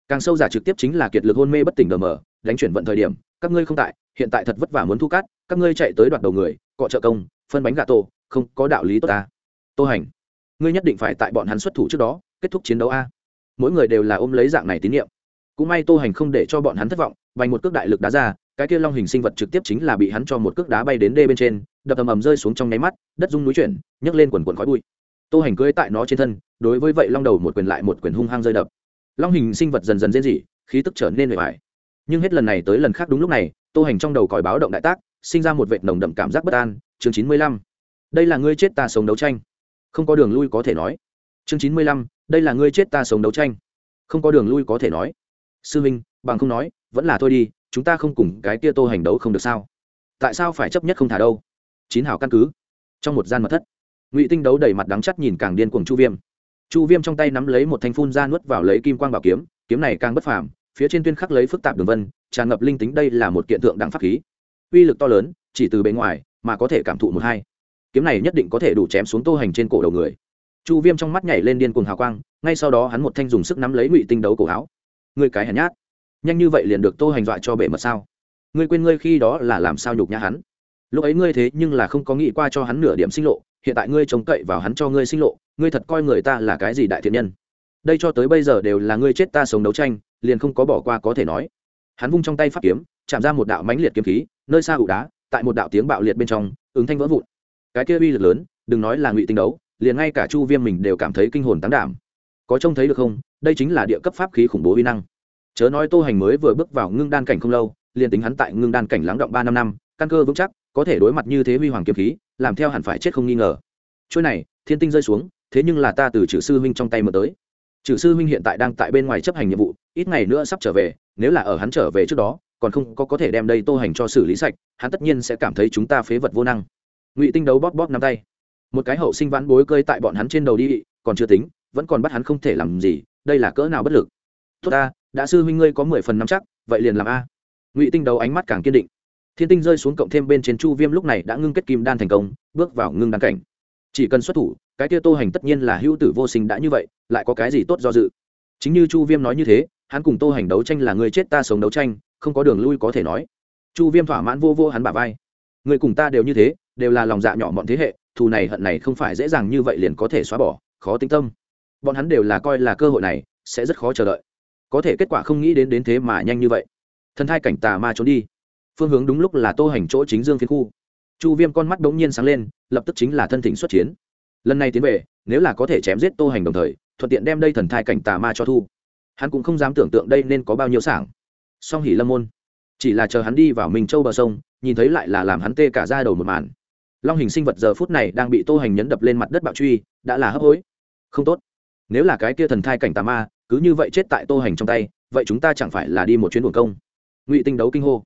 S1: Càng sâu giả trực tiếp chính là kiệt lực hôn mê bất tỉnh đờ mờ đánh chuyển vận thời điểm, các ngươi không tại, hiện tại thật vất vả muốn thu cát, các ngươi chạy tới đoạt đầu người, cọ trợ công, phân bánh gà tổ, không có đạo lý tốt ta. Tô hành, ngươi nhất định phải tại bọn hắn xuất thủ trước đó, kết thúc chiến đấu a. Mỗi người đều là ôm lấy dạng này tín nhiệm cũng may tô hành không để cho bọn hắn thất vọng, vành một cước đại lực đá ra, cái kia long hình sinh vật trực tiếp chính là bị hắn cho một cước đá bay đến đê bên trên, đập ầm ầm rơi xuống trong nháy mắt, đất rung núi chuyển, nhấc lên quần quần khói bụi. Tô hành cưỡi tại nó trên thân, đối với vậy long đầu một quyền lại một quyền hung hăng rơi đập. Long hình sinh vật dần dần rên rỉ, khí tức trở nên bề bài nhưng hết lần này tới lần khác đúng lúc này, tô hành trong đầu còi báo động đại tác, sinh ra một vệt nồng đậm cảm giác bất an, chương chín mươi lăm. Đây là ngươi chết ta sống đấu tranh. Không có đường lui có thể nói. Chương chín mươi lăm, đây là ngươi chết ta sống đấu tranh. Không có đường lui có thể nói. Sư minh, bằng không nói, vẫn là thôi đi, chúng ta không cùng cái kia tô hành đấu không được sao? Tại sao phải chấp nhất không thả đâu? Chín hảo căn cứ. Trong một gian mật thất, ngụy tinh đấu đầy mặt đắng chắt nhìn càng điên cuồng chu viêm. Chu viêm trong tay nắm lấy một thanh phun ra nuốt vào lấy kim quang bảo kiếm kiếm này càng bất phàm phía trên tuyên khắc lấy phức tạp đường vân, tràn ngập linh tính đây là một kiện tượng đẳng pháp khí. Uy lực to lớn, chỉ từ bề ngoài mà có thể cảm thụ một hai. Kiếm này nhất định có thể đủ chém xuống tô hành trên cổ đầu người. Chu viêm trong mắt nhảy lên điên cuồng hào quang, ngay sau đó hắn một thanh dùng sức nắm lấy ngụy tinh đấu cổ áo. Ngươi cái hèn nhát. Nhanh như vậy liền được tô hành dọa cho bể mật sao? Ngươi quên ngươi khi đó là làm sao nhục nhã hắn? Lúc ấy ngươi thế nhưng là không có nghĩ qua cho hắn nửa điểm sinh lộ, hiện tại ngươi trông cậy vào hắn cho ngươi sinh lộ, ngươi thật coi người ta là cái gì đại thiện nhân? Đây cho tới bây giờ đều là ngươi chết ta sống đấu tranh liền không có bỏ qua có thể nói. Hắn vung trong tay pháp kiếm, chạm ra một đạo mãnh liệt kiếm khí, nơi xa ụ đá, tại một đạo tiếng bạo liệt bên trong, ứng thanh vỡ vụn. Cái kia uy lực lớn, đừng nói là ngụy tinh đấu, liền ngay cả chu viêm mình đều cảm thấy kinh hồn tán đảm. Có trông thấy được không? Đây chính là địa cấp pháp khí khủng bố uy năng. Chớ nói tô hành mới vừa bước vào ngưng đan cảnh không lâu, liền tính hắn tại ngưng đan cảnh lắng động ba năm năm, căn cơ vững chắc, có thể đối mặt như thế huy hoàng kiếm khí, làm theo hẳn phải chết không nghi ngờ. Chuỗi này, thiên tinh rơi xuống, thế nhưng là ta từ chữ sư huynh trong tay mở tới trừ sư huynh hiện tại đang tại bên ngoài chấp hành nhiệm vụ, ít ngày nữa sắp trở về, nếu là ở hắn trở về trước đó, còn không có có thể đem đây tô hành cho xử lý sạch, hắn tất nhiên sẽ cảm thấy chúng ta phế vật vô năng. Ngụy tinh đấu bóp bóp nắm tay. Một cái hậu sinh vãn bối cơi tại bọn hắn trên đầu đi, còn chưa tính, vẫn còn bắt hắn không thể làm gì, đây là cỡ nào bất lực. Tốt ta, đã sư huynh ngươi có mười phần năm chắc, vậy liền làm a. Ngụy tinh đấu ánh mắt càng kiên định. Thiên tinh rơi xuống cộng thêm bên trên chu viêm lúc này đã ngưng kết kim đan thành công, bước vào ngưng đan cảnh. Chỉ cần xuất thủ cái kia tô hành tất nhiên là hữu tử vô sinh đã như vậy, lại có cái gì tốt do dự? Chính như chu viêm nói như thế, hắn cùng tô hành đấu tranh là người chết ta sống đấu tranh, không có đường lui có thể nói. Chu viêm thỏa mãn vô vô hắn bả vai. Người cùng ta đều như thế, đều là lòng dạ nhỏ bọn thế hệ, thù này hận này không phải dễ dàng như vậy liền có thể xóa bỏ, khó tinh tâm. Bọn hắn đều là coi là cơ hội này, sẽ rất khó chờ đợi. Có thể kết quả không nghĩ đến đến thế mà nhanh như vậy. Thần thai cảnh tà ma trốn đi. Phương hướng đúng lúc là tô hành chỗ chính dương phiến khu. Chu viêm con mắt đống nhiên sáng lên, lập tức chính là thân thỉnh xuất chiến lần này tiến về, nếu là có thể chém giết tô hành đồng thời, thuận tiện đem đây thần thai cảnh tà ma cho thu. Hắn cũng không dám tưởng tượng đây nên có bao nhiêu sảng. Song hỉ lâm môn, chỉ là chờ hắn đi vào mình châu bờ sông, nhìn thấy lại là làm hắn tê cả ra đầu một màn. Long hình sinh vật giờ phút này đang bị tô hành nhấn đập lên mặt đất bạo truy, đã là hấp hối. Không tốt. Nếu là cái kia thần thai cảnh tà ma, cứ như vậy chết tại tô hành trong tay, vậy chúng ta chẳng phải là đi một chuyến buồn công. Ngụy tinh đấu kinh hô.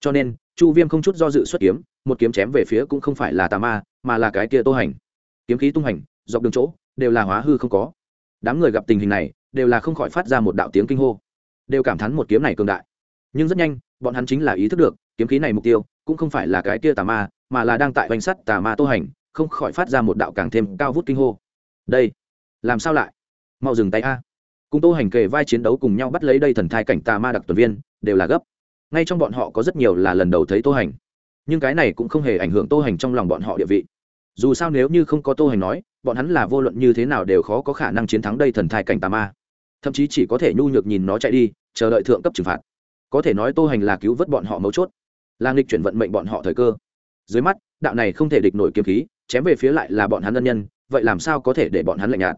S1: Cho nên, chu viêm không chút do dự xuất kiếm, một kiếm chém về phía cũng không phải là tà ma, mà là cái kia tô hành kiếm khí tung hành, dọc đường chỗ, đều là hóa hư không có. Đám người gặp tình hình này, đều là không khỏi phát ra một đạo tiếng kinh hô. Đều cảm thán một kiếm này cường đại. Nhưng rất nhanh, bọn hắn chính là ý thức được, kiếm khí này mục tiêu, cũng không phải là cái kia tà ma, mà là đang tại vành sắt tà ma tô hành, không khỏi phát ra một đạo càng thêm cao vút kinh hô. Đây, làm sao lại? Mau dừng tay a. Cùng tô hành kề vai chiến đấu cùng nhau bắt lấy đây thần thai cảnh tà ma đặc tuần viên, đều là gấp. Ngay trong bọn họ có rất nhiều là lần đầu thấy tô hành. Nhưng cái này cũng không hề ảnh hưởng tô hành trong lòng bọn họ địa vị dù sao nếu như không có tô hành nói, bọn hắn là vô luận như thế nào đều khó có khả năng chiến thắng đây thần thai cảnh tà ma. Thậm chí chỉ có thể nhu nhược nhìn nó chạy đi, chờ đợi thượng cấp trừng phạt. Có thể nói tô hành là cứu vớt bọn họ mấu chốt, là nghịch chuyển vận mệnh bọn họ thời cơ. Dưới mắt, đạo này không thể địch nổi kiếm khí, chém về phía lại là bọn hắn ân nhân, vậy làm sao có thể để bọn hắn lạnh nhạt?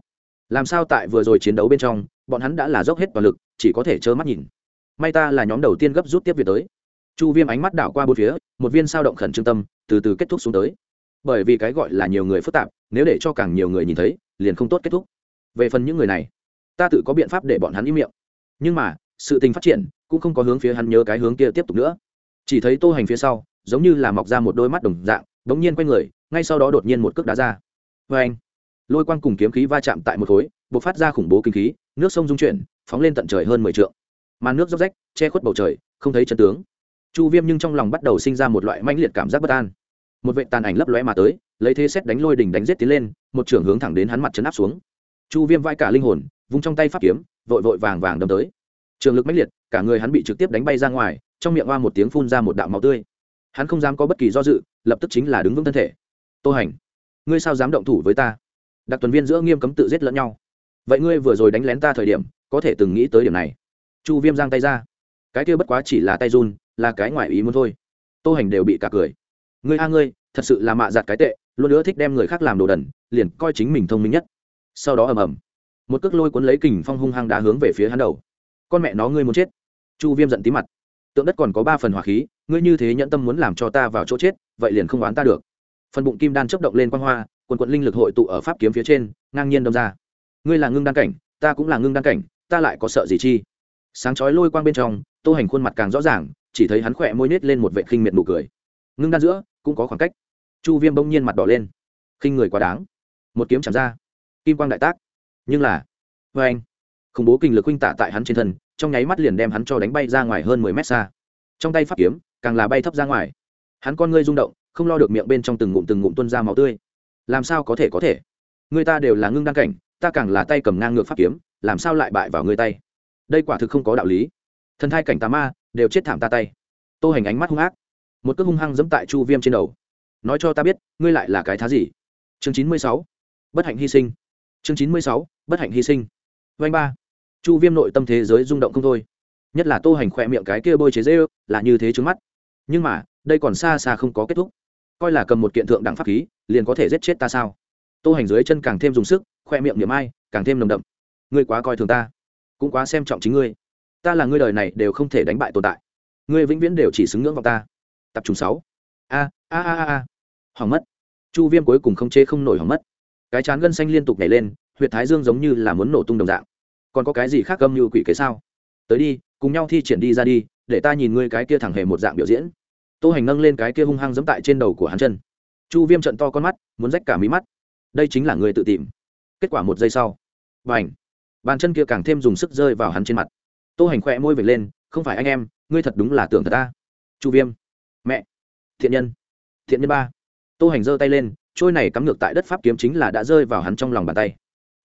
S1: Làm sao tại vừa rồi chiến đấu bên trong, bọn hắn đã là dốc hết toàn lực, chỉ có thể trơ mắt nhìn. May ta là nhóm đầu tiên gấp rút tiếp việc tới. Chu viêm ánh mắt đảo qua bốn phía, một viên sao động khẩn trương tâm, từ từ kết thúc xuống tới bởi vì cái gọi là nhiều người phức tạp, nếu để cho càng nhiều người nhìn thấy, liền không tốt kết thúc. Về phần những người này, ta tự có biện pháp để bọn hắn im miệng. Nhưng mà, sự tình phát triển, cũng không có hướng phía hắn nhớ cái hướng kia tiếp tục nữa. Chỉ thấy tô hành phía sau, giống như là mọc ra một đôi mắt đồng dạng đ ố n g nhiên q u a y người, ngay sau đó đột nhiên một cước đá ra. Vê anh, lôi quang cùng kiếm khí va chạm tại một khối b ộ c phát ra khủng bố kinh khí, nước sông dung chuyển, phóng lên tận trời hơn mười t màn nước dốc rách, che khuất bầu trời, không thấy chân tướng. Chu viêm nhưng trong lòng bắt đầu sinh ra một loại mãnh liệt cảm giác bất an một vệ tàn ảnh lấp lóe mà tới, lấy thế xét đánh lôi đỉnh đánh rết tiến lên, một trưởng hướng thẳng đến hắn mặt chấn áp xuống. Chu viêm vai cả linh hồn, vung trong tay pháp kiếm, vội vội vàng vàng đâm tới. Trường lực mãnh liệt, cả người hắn bị trực tiếp đánh bay ra ngoài, trong miệng hoa một tiếng phun ra một đạo máu tươi. Hắn không dám có bất kỳ do dự, lập tức chính là đứng vững thân thể. Tô hành, ngươi sao dám động thủ với ta? Đặc tuần viên giữa nghiêm cấm tự giết lẫn nhau. Vậy ngươi vừa rồi đánh lén ta thời điểm, có thể từng nghĩ tới điểm này? Chu viêm giang tay ra. Cái kia bất quá chỉ là tay run, là cái ngoại ý muốn thôi. Tô hành đều bị cả cười ngươi a ngươi, thật sự là mạ giặt cái tệ, luôn nữa thích đem người khác làm đồ đần, liền coi chính mình thông minh nhất. Sau đó ầm ầm, một cước lôi cuốn lấy kình phong hung hăng đá hướng về phía hắn đầu. Con mẹ nó ngươi muốn chết. Chu viêm giận tí mặt. Tượng đất còn có ba phần hỏa khí, ngươi như thế nhẫn tâm muốn làm cho ta vào chỗ chết, vậy liền không oán ta được. Phần bụng kim đan chấp động lên quang hoa, quần quận linh lực hội tụ ở pháp kiếm phía trên, ngang nhiên đâm ra. Ngươi là ngưng đan cảnh, ta cũng là ngưng đan cảnh, ta lại có sợ gì chi? Sáng chói lôi quang bên trong, tô hành khuôn mặt càng rõ ràng, chỉ thấy hắn khỏe môi nết lên một vệ khinh miệt nụ cười ngưng đan giữa cũng có khoảng cách. Chu viêm bỗng nhiên mặt đỏ lên. Khinh người quá đáng. Một kiếm chạm ra. Kim quang đại tác. Nhưng là vê anh, khủng bố kinh lực huynh tạ tại hắn trên thân, trong nháy mắt liền đem hắn cho đánh bay ra ngoài hơn mười mét xa. Trong tay pháp kiếm, càng là bay thấp ra ngoài. Hắn con ngươi rung động, không lo được miệng bên trong từng ngụm từng ngụm tuân ra máu tươi. Làm sao có thể có thể? Người ta đều là ngưng đăng cảnh, ta càng là tay cầm ngang ngược pháp kiếm, làm sao lại bại vào người tay? Đây quả thực không có đạo lý. Thần thai cảnh tà ma, đều chết thảm ta tay. Tô hành ánh mắt hung ác một cước hung hăng dẫm tại chu viêm trên đầu. Nói cho ta biết, ngươi lại là cái thá gì? Chương chín mươi sáu, bất hạnh hy sinh. Chương chín mươi sáu, bất hạnh hy sinh. Vanh ba. Chu viêm nội tâm thế giới rung động không thôi. Nhất là tô hành khỏe miệng cái kia bôi chế dê là như thế trước mắt. Nhưng mà, đây còn xa xa không có kết thúc. Coi là cầm một kiện thượng đẳng pháp khí, liền có thể giết chết ta sao? Tô hành dưới chân càng thêm dùng sức khoe miệng niệm ai, càng thêm nồng đậm. Ngươi quá coi thường ta, cũng quá xem trọng chính ngươi. Ta là ngươi đời này đều không thể đánh bại tồn tại. Ngươi vĩnh viễn đều chỉ xứng ngưỡng vào ta tập trung sáu. A a a a hỏng mất. Chu viêm cuối cùng không chế không nổi hỏng mất. Cái chán gân xanh liên tục nhảy lên, huyệt thái dương giống như là muốn nổ tung đồng dạng. Còn có cái gì khác gâm như quỷ kế sao? Tới đi, cùng nhau thi triển đi ra đi, để ta nhìn ngươi cái kia thẳng hề một dạng biểu diễn. Tô hành nâng lên cái kia hung hăng dẫm tại trên đầu của hắn chân. Chu viêm trận to con mắt, muốn rách cả mí mắt. Đây chính là người tự tìm. Kết quả một giây sau. Và bàn chân kia càng thêm dùng sức rơi vào hắn trên mặt. Tô hành khỏe môi vệt lên, không phải anh em, ngươi thật đúng là tưởng thật ta. Chu viêm thiện nhân. Thiện nhân ba. Tô hành giơ tay lên, trôi này cắm ngược tại đất pháp kiếm chính là đã rơi vào hắn trong lòng bàn tay.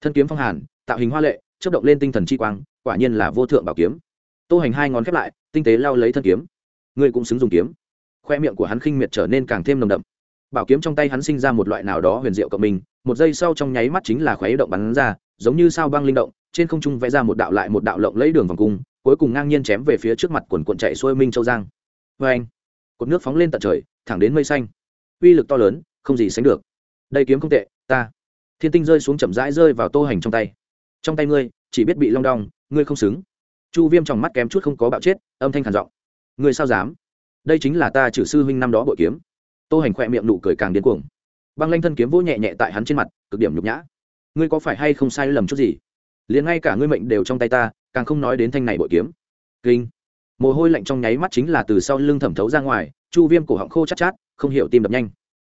S1: Thân kiếm phong hàn, tạo hình hoa lệ, chớp động lên tinh thần chi quang, quả nhiên là vô thượng bảo kiếm. Tô hành hai ngón khép lại, tinh tế lao lấy thân kiếm. Ngươi cũng xứng dùng kiếm. Khoe miệng của hắn khinh miệt trở nên càng thêm nồng đậm. Bảo kiếm trong tay hắn sinh ra một loại nào đó huyền diệu cộng mình, một giây sau trong nháy mắt chính là khóe động bắn ra, giống như sao băng linh động, trên không trung vẽ ra một đạo lại một đạo lộng lấy đường vòng cung, cuối cùng ngang nhiên chém về phía trước mặt quần quận chạy xuôi minh châu giang. Vê anh cột nước phóng lên tận trời, thẳng đến mây xanh. Uy lực to lớn, không gì sánh được. Đây kiếm không tệ, ta. Thiên tinh rơi xuống chậm rãi rơi vào tô hành trong tay. Trong tay ngươi, chỉ biết bị long đong, ngươi không xứng. Chu viêm trong mắt kém chút không có bạo chết, âm thanh khản giọng. Ngươi sao dám? Đây chính là ta chử sư huynh năm đó bội kiếm. Tô hành khỏe miệng nụ cười càng điên cuồng. Băng lanh thân kiếm vỗ nhẹ nhẹ tại hắn trên mặt, cực điểm nhục nhã. Ngươi có phải hay không sai lầm chút gì? Liền ngay cả ngươi mệnh đều trong tay ta, càng không nói đến thanh này bội kiếm. Kinh mồ hôi lạnh trong nháy mắt chính là từ sau lưng thẩm thấu ra ngoài, chu viêm cổ họng khô chát chát, không hiểu tim đập nhanh.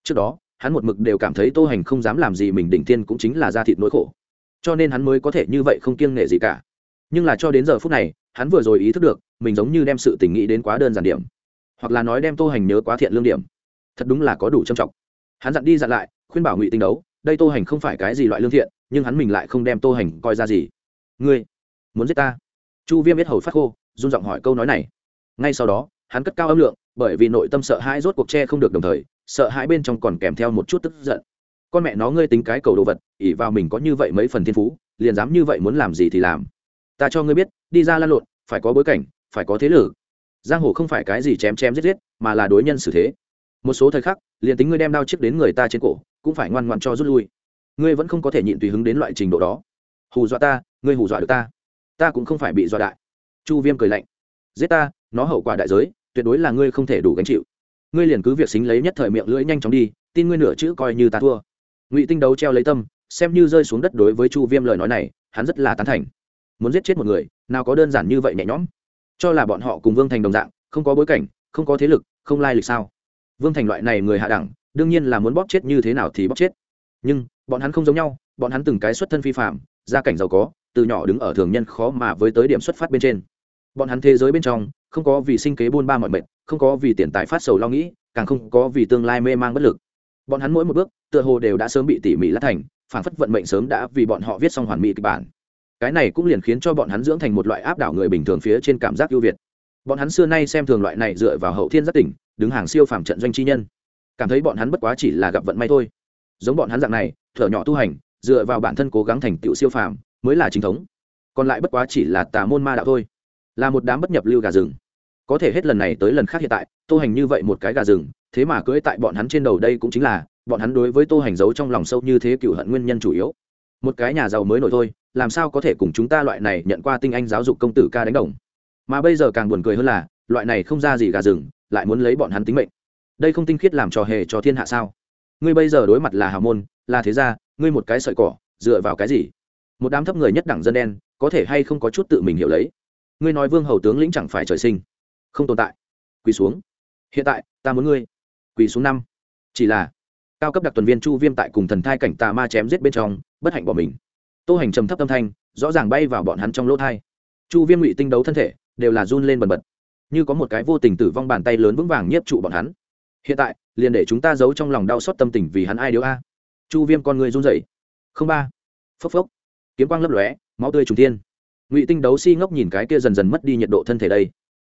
S1: Trước đó, hắn một mực đều cảm thấy tô hành không dám làm gì mình đỉnh tiên cũng chính là ra thịt nỗi khổ. Cho nên hắn mới có thể như vậy không kiêng nể gì cả. Nhưng là cho đến giờ phút này, hắn vừa rồi ý thức được, mình giống như đem sự tình nghĩ đến quá đơn giản điểm. Hoặc là nói đem tô hành nhớ quá thiện lương điểm. Thật đúng là có đủ trầm trọng. Hắn dặn đi dặn lại, khuyên bảo ngụy tinh đấu, đây tô hành không phải cái gì loại lương thiện, nhưng hắn mình lại không đem tô hành coi ra gì. Ngươi, muốn giết ta? Chu viêm biết hầu phát khô run giọng hỏi câu nói này. Ngay sau đó, hắn cất cao âm lượng, bởi vì nội tâm sợ hãi rốt cuộc che không được đồng thời, sợ hãi bên trong còn kèm theo một chút tức giận. Con mẹ nó ngươi tính cái cầu đồ vật ỉ vào mình có như vậy mấy phần thiên phú, liền dám như vậy muốn làm gì thì làm. Ta cho ngươi biết, đi ra lan lộn, phải có bối cảnh, phải có thế lực. Giang hồ không phải cái gì chém chém giết giết, mà là đối nhân xử thế. Một số thời khắc, liền tính ngươi đem đao chiếc đến người ta trên cổ, cũng phải ngoan ngoan cho rút lui. Ngươi vẫn không có thể nhịn tùy hứng đến loại trình độ đó. Hù dọa ta, ngươi hù dọa được ta. Ta cũng không phải bị dọa đại chu viêm cười lạnh. Giết ta, nó hậu quả đại giới, tuyệt đối là ngươi không thể đủ gánh chịu. Ngươi liền cứ việc xính lấy nhất thời miệng lưỡi nhanh chóng đi, tin ngươi nửa chữ coi như ta thua. Ngụy tinh đấu treo lấy tâm, xem như rơi xuống đất đối với chu viêm lời nói này, hắn rất là tán thành. Muốn giết chết một người, nào có đơn giản như vậy nhẹ nhõm? Cho là bọn họ cùng vương thành đồng dạng, không có bối cảnh, không có thế lực, không lai lịch sao? Vương thành loại này người hạ đẳng, đương nhiên là muốn bóp chết như thế nào thì bóp chết. Nhưng, bọn hắn không giống nhau, bọn hắn từng cái xuất thân phi phạm gia cảnh giàu có, từ nhỏ đứng ở thường nhân khó mà với tới điểm xuất phát bên trên bọn hắn thế giới bên trong, không có vì sinh kế buôn ba mọi mệnh, không có vì tiền tài phát sầu lo nghĩ, càng không có vì tương lai mê mang bất lực. Bọn hắn mỗi một bước, tựa hồ đều đã sớm bị tỉ mỉ lát thành, phản phất vận mệnh sớm đã vì bọn họ viết xong hoàn mỹ kịch bản. Cái này cũng liền khiến cho bọn hắn dưỡng thành một loại áp đảo người bình thường phía trên cảm giác ưu việt. Bọn hắn xưa nay xem thường loại này dựa vào hậu thiên giác tỉnh, đứng hàng siêu phàm trận doanh chi nhân. Cảm thấy bọn hắn bất quá chỉ là gặp vận may thôi. Giống bọn hắn dạng này, thở nhỏ tu hành, dựa vào bản thân cố gắng thành tựu siêu phàm, mới là chính thống. Còn lại bất quá chỉ là tà môn ma đạo thôi là một đám bất nhập lưu gà rừng. Có thể hết lần này tới lần khác hiện tại, tô hành như vậy một cái gà rừng, thế mà cưỡi tại bọn hắn trên đầu đây cũng chính là, bọn hắn đối với tô hành giấu trong lòng sâu như thế cựu hận nguyên nhân chủ yếu. Một cái nhà giàu mới nổi thôi, làm sao có thể cùng chúng ta loại này nhận qua tinh anh giáo dục công tử ca đánh đồng? Mà bây giờ càng buồn cười hơn là, loại này không ra gì gà rừng, lại muốn lấy bọn hắn tính mệnh. Đây không tinh khiết làm trò hề cho thiên hạ sao? Ngươi bây giờ đối mặt là hào môn, là thế gia, ngươi một cái sợi cỏ, dựa vào cái gì? Một đám thấp người nhất đẳng dân đen, có thể hay không có chút tự mình hiểu lấy? Ngươi nói vương hầu tướng lĩnh chẳng phải trời sinh, không tồn tại. Quỳ xuống. Hiện tại, ta muốn ngươi. Quỳ xuống năm. Chỉ là, cao cấp đặc tuần viên chu viêm tại cùng thần thai cảnh tà ma chém giết bên trong, bất hạnh bỏ mình. Tô hành trầm thấp tâm thanh, rõ ràng bay vào bọn hắn trong lỗ thai. Chu viêm ngụy tinh đấu thân thể, đều là run lên bần bật. Như có một cái vô tình tử vong bàn tay lớn vững vàng nhiếp trụ bọn hắn. Hiện tại, liền để chúng ta giấu trong lòng đau xót tâm tình vì hắn ai điếu a. Chu viêm con người run rẩy. Không ba. Phốc phốc. Kiếm quang lấp lóe, máu tươi trùng tiên ngụy tinh đấu si ngốc nhìn cái kia dần dần mất đi nhiệt độ thân thể đây.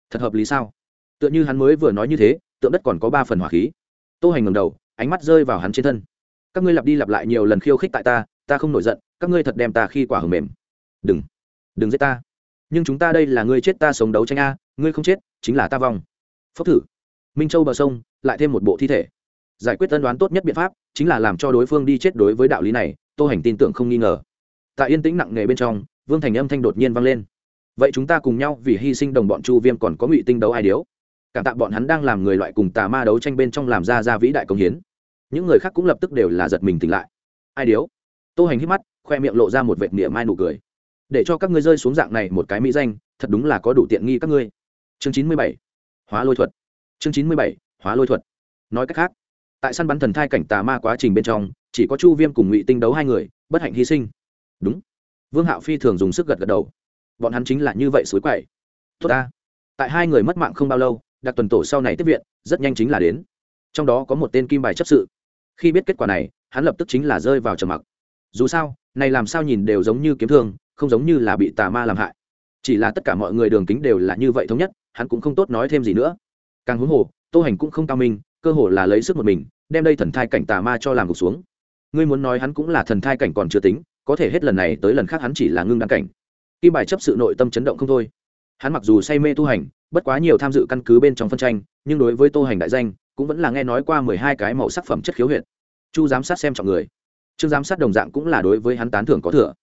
S1: Thật hợp lý sao? Tựa như hắn mới vừa nói như thế, tượng đất còn có ba phần hỏa khí. Tô hành ngầm đầu, ánh mắt rơi vào hắn trên thân. Các ngươi lặp đi lặp lại nhiều lần khiêu khích tại ta ta không nổi giận, các ngươi thật đem ta khi quả hầm mềm. Đừng đừng giết ta. Nhưng chúng ta đây là ngươi chết ta sống đấu tranh a, ngươi không chết, chính là ta vong. Phốc thử. Minh châu bờ sông, lại thêm một bộ thi thể. Giải quyết tân đoán tốt nhất biện pháp, chính là làm cho đối phương đi chết đối với đạo lý này, tô hành tin tưởng không nghi ngờ. Tại yên tĩnh nặng nề bên trong vương thành âm thanh đột nhiên vang lên. Vậy chúng ta cùng nhau vì hy sinh đồng bọn chu viêm còn có ngụy tinh đấu ai điếu? Cảm tạ bọn hắn đang làm người loại cùng tà ma đấu tranh bên trong làm ra ra vĩ đại công hiến. Những người khác cũng lập tức đều là giật mình tỉnh lại. Ai điếu? Tô hành hít mắt, khoe miệng lộ ra một vệt miệng mai nụ cười. Để cho các ngươi rơi xuống dạng này một cái mỹ danh, thật đúng là có đủ tiện nghi các ngươi. Chương chín mươi bảy. Hóa lôi thuật. Chương chín mươi bảy. Hóa lôi thuật. Nói cách khác, tại săn bắn thần thai cảnh tà ma quá trình bên trong, chỉ có chu viêm cùng ngụy tinh đấu hai người, bất hạnh hy sinh. Đúng vương hạo phi thường dùng sức gật gật đầu. Bọn hắn chính là như vậy suối quậy. Tốt ta. Tại hai người mất mạng không bao lâu, đặc tuần tổ sau này tiếp viện, rất nhanh chính là đến. Trong đó có một tên kim bài chấp sự. Khi biết kết quả này, hắn lập tức chính là rơi vào trầm mặc. Dù sao, này làm sao nhìn đều giống như kiếm thương, không giống như là bị tà ma làm hại. Chỉ là tất cả mọi người đường kính đều là như vậy thống nhất, hắn cũng không tốt nói thêm gì nữa. Càng huống hồ, tô hành cũng không cao minh, cơ hồ là lấy sức một mình, đem đây thần thai cảnh tà ma cho làm gục xuống. Ngươi muốn nói hắn cũng là thần thai cảnh còn chưa tính có thể hết lần này tới lần khác hắn chỉ là ngưng đăng cảnh. Kim bài chấp sự nội tâm chấn động không thôi. Hắn mặc dù say mê tu hành, bất quá nhiều tham dự căn cứ bên trong phân tranh, nhưng đối với tô hành đại danh, cũng vẫn là nghe nói qua mười hai cái màu sắc phẩm chất khiếu huyện chu giám sát xem trọng người. Trương giám sát đồng dạng cũng là đối với hắn tán thưởng có thừa.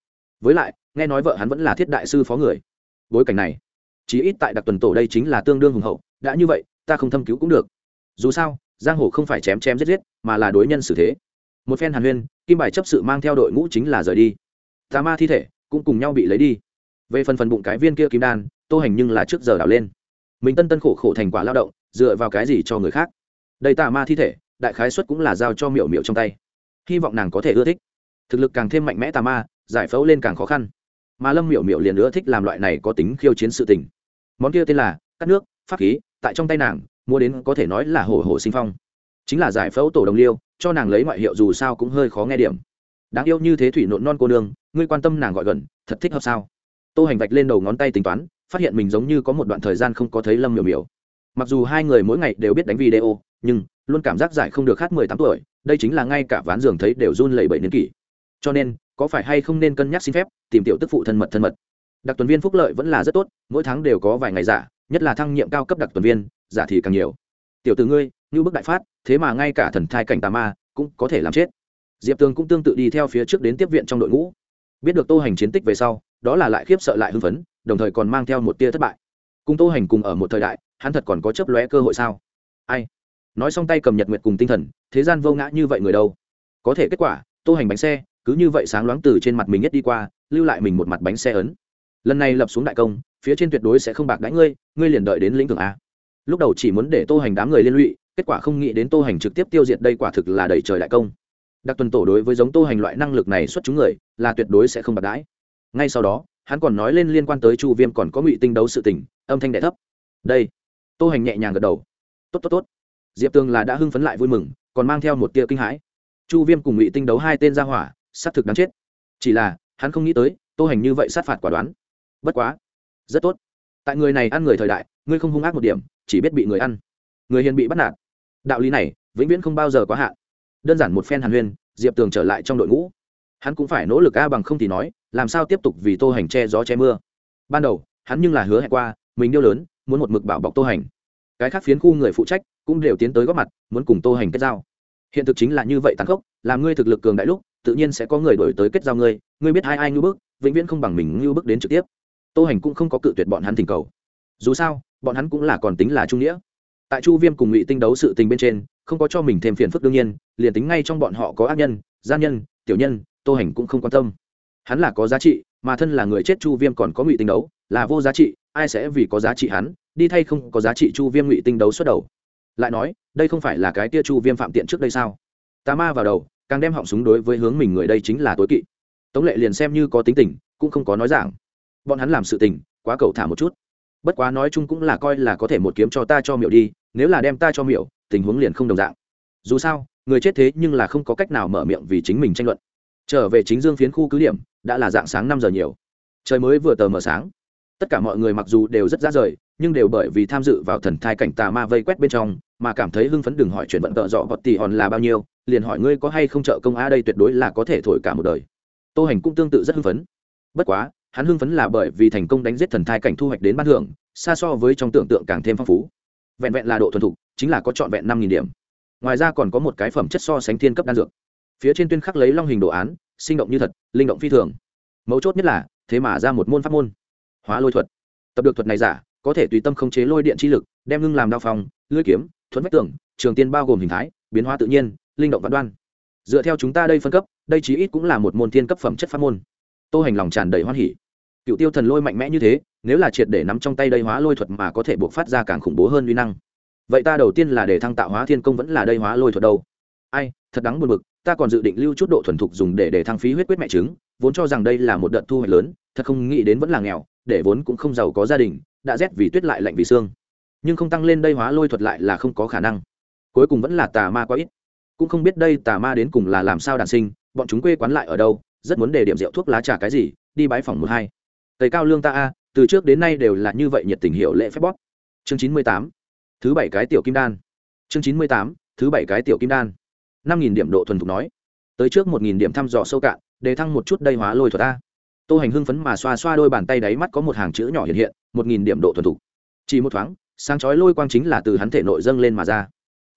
S1: Với lại, nghe nói vợ hắn vẫn là thiết đại sư phó người. Bối cảnh này, chí ít tại đặc tuần tổ đây chính là tương đương hùng hậu, đã như vậy, ta không thâm cứu cũng được. Dù sao, giang hồ không phải chém chém giết giết, mà là đối nhân xử thế. Một phen hàn huyên kim bài chấp sự mang theo đội ngũ chính là rời đi. Tà ma thi thể cũng cùng nhau bị lấy đi. Về phần phần bụng cái viên kia kim đan, tô hành nhưng là trước giờ đảo lên. Mình tân tân khổ khổ thành quả lao động, dựa vào cái gì cho người khác? Đây tà ma thi thể, đại khái xuất cũng là giao cho miểu miểu trong tay. Hy vọng nàng có thể ưa thích. Thực lực càng thêm mạnh mẽ tà ma, giải phẫu lên càng khó khăn. Mà lâm miểu miểu liền ưa thích làm loại này có tính khiêu chiến sự tình. Món kia tên là cắt nước, pháp khí, tại trong tay nàng, mua đến có thể nói là hổ hổ sinh phong. Chính là giải phẫu tổ đồng liêu cho nàng lấy ngoại hiệu dù sao cũng hơi khó nghe điểm. Đáng yêu như thế thủy nộn non cô nương, ngươi quan tâm nàng gọi gần, thật thích hợp sao? Tô hành vạch lên đầu ngón tay tính toán, phát hiện mình giống như có một đoạn thời gian không có thấy lâm miểu miểu. Mặc dù hai người mỗi ngày đều biết đánh video, nhưng luôn cảm giác giải không được hát mười tám tuổi, đây chính là ngay cả ván giường thấy đều run lẩy bẩy niên kỷ. Cho nên, có phải hay không nên cân nhắc xin phép, tìm tiểu tức phụ thân mật thân mật. Đặc tuần viên phúc lợi vẫn là rất tốt, mỗi tháng đều có vài ngày giả, nhất là thăng nhiệm cao cấp đặc tuần viên, giả thì càng nhiều. Tiểu từ ngươi, như bức đại phát thế mà ngay cả thần thai cảnh tà ma cũng có thể làm chết. Diệp tường cũng tương tự đi theo phía trước đến tiếp viện trong đội ngũ. Biết được tô hành chiến tích về sau, đó là lại khiếp sợ lại hưng phấn, đồng thời còn mang theo một tia thất bại. Cùng tô hành cùng ở một thời đại, hắn thật còn có chấp lóe cơ hội sao? Ai? Nói xong tay cầm nhật nguyệt cùng tinh thần, thế gian vô ngã như vậy người đâu? Có thể kết quả, tô hành bánh xe, cứ như vậy sáng loáng từ trên mặt mình nhất đi qua, lưu lại mình một mặt bánh xe ấn. Lần này lập xuống đại công, phía trên tuyệt đối sẽ không bạc đãi ngươi ngươi liền đợi đến lĩnh thưởng a. Lúc đầu chỉ muốn để tô hành đám người liên lụy kết quả không nghĩ đến tô hành trực tiếp tiêu diệt đây quả thực là đầy trời đại công. Đặc tuần tổ đối với giống tô hành loại năng lực này xuất chúng người, là tuyệt đối sẽ không bạc đãi. Ngay sau đó, hắn còn nói lên liên quan tới chu viêm còn có ngụy tinh đấu sự tình, âm thanh đ thấp. Đây. Tô hành nhẹ nhàng gật đầu. Tốt tốt tốt. Diệp tường là đã hưng phấn lại vui mừng, còn mang theo một tia kinh hãi. Chu viêm cùng ngụy tinh đấu hai tên ra hỏa, xác thực đáng chết. Chỉ là, hắn không nghĩ tới, tô hành như vậy sát phạt quả đoán. Bất quá. Rất tốt. Tại người này ăn người thời đại, ngươi không hung ác một điểm, chỉ biết bị người ăn. Người hiền bị bắt nạt đạo lý này vĩnh viễn không bao giờ quá hạn. Đơn giản một phen hàn huyên, diệp tường trở lại trong đội ngũ. Hắn cũng phải nỗ lực a bằng không thì nói, làm sao tiếp tục vì tô hành che gió che mưa. Ban đầu, hắn nhưng là hứa hẹn qua, mình điêu lớn, muốn một mực bảo bọc tô hành. Cái khác phiến khu người phụ trách cũng đều tiến tới góp mặt, muốn cùng tô hành kết giao. Hiện thực chính là như vậy tàn khốc, làm ngươi thực lực cường đại lúc, tự nhiên sẽ có người đổi tới kết giao ngươi ngươi biết hai ai ngưu bức, vĩnh viễn không bằng mình ngưu bức đến trực tiếp. Tô hành cũng không có cự tuyệt bọn hắn thỉnh cầu. Dù sao, bọn hắn cũng là còn tính là trung nghĩa tại chu viêm cùng ngụy tinh đấu sự tình bên trên, không có cho mình thêm phiền phức đương nhiên, liền tính ngay trong bọn họ có ác nhân, gian nhân, tiểu nhân, tô hành cũng không quan tâm. Hắn là có giá trị, mà thân là người chết chu viêm còn có ngụy tinh đấu, là vô giá trị, ai sẽ vì có giá trị hắn, đi thay không có giá trị chu viêm ngụy tinh đấu xuất đầu. Lại nói, đây không phải là cái tia chu viêm phạm tiện trước đây sao? Tà ma vào đầu, càng đem họng súng đối với hướng mình người đây chính là tối kỵ. Tống lệ liền xem như có tính tình, cũng không có nói giảng. Bọn hắn làm sự tình, quá cầu thả một chút. Bất quá nói chung cũng là coi là có thể một kiếm cho ta cho miệu đi nếu là đem ta cho miểu, tình huống liền không đồng dạng. Dù sao, người chết thế nhưng là không có cách nào mở miệng vì chính mình tranh luận. Trở về chính dương phiến khu cứ điểm, đã là dạng sáng năm giờ nhiều. Trời mới vừa tờ mờ sáng. Tất cả mọi người mặc dù đều rất ra rời, nhưng đều bởi vì tham dự vào thần thai cảnh tà ma vây quét bên trong, mà cảm thấy hưng phấn đừng hỏi chuyện vận tợ dọ vọt tỷ hòn là bao nhiêu, liền hỏi ngươi có hay không trợ công a đây tuyệt đối là có thể thổi cả một đời. Tô hành cũng tương tự rất hưng phấn. Bất quá, hắn hưng phấn là bởi vì thành công đánh giết thần thai cảnh thu hoạch đến ban thưởng, xa so với trong tưởng tượng càng thêm phong phú vẹn vẹn là độ thuần thục, chính là có trọn vẹn năm nghìn điểm. Ngoài ra còn có một cái phẩm chất so sánh thiên cấp đan dược. Phía trên tuyên khắc lấy long hình đồ án, sinh động như thật, linh động phi thường. Mấu chốt nhất là, thế mà ra một môn pháp môn. Hóa lôi thuật. Tập được thuật này giả, có thể tùy tâm khống chế lôi điện chi lực, đem ngưng làm đao phòng lưỡi kiếm, thuẫn vách tường, trường tiên bao gồm hình thái, biến hóa tự nhiên, linh động văn đoan. Dựa theo chúng ta đây phân cấp, đây chí ít cũng là một môn thiên cấp phẩm chất pháp môn. Tô hành lòng tràn đầy hoan hỉ cựu tiêu thần lôi mạnh mẽ như thế, nếu là triệt để nắm trong tay đây hóa lôi thuật mà có thể buộc phát ra càng khủng bố hơn uy năng. Vậy ta đầu tiên là để thăng tạo hóa thiên công vẫn là đây hóa lôi thuật đâu? Ai, thật đáng buồn bực, ta còn dự định lưu chút độ thuần thục dùng để để thăng phí huyết quyết mẹ trứng, vốn cho rằng đây là một đợt thu hoạch lớn, thật không nghĩ đến vẫn là nghèo, để vốn cũng không giàu có gia đình, đã rét vì tuyết lại lạnh vì xương. Nhưng không tăng lên đây hóa lôi thuật lại là không có khả năng. Cuối cùng vẫn là tà ma quá ít. Cũng không biết đây tà ma đến cùng là làm sao đàn sinh, bọn chúng quê quán lại ở đâu, rất muốn để điểm rượu thuốc lá trà cái gì, đi bái phòng một hai tây cao lương ta a, từ trước đến nay đều là như vậy nhiệt tình hiệu lễ phép bóp. Chương chín mươi tám, thứ bảy cái tiểu kim đan. Chương chín mươi tám, thứ bảy cái tiểu kim đan. Năm nghìn điểm độ thuần thục nói. Tới trước một nghìn điểm thăm dò sâu cạn, để thăng một chút đây hóa lôi thuật a. Tô hành hưng phấn mà xoa xoa đôi bàn tay đáy mắt có một hàng chữ nhỏ hiện hiện, một nghìn điểm độ thuần thục. Chỉ một thoáng, sáng chói lôi quang chính là từ hắn thể nội dâng lên mà ra.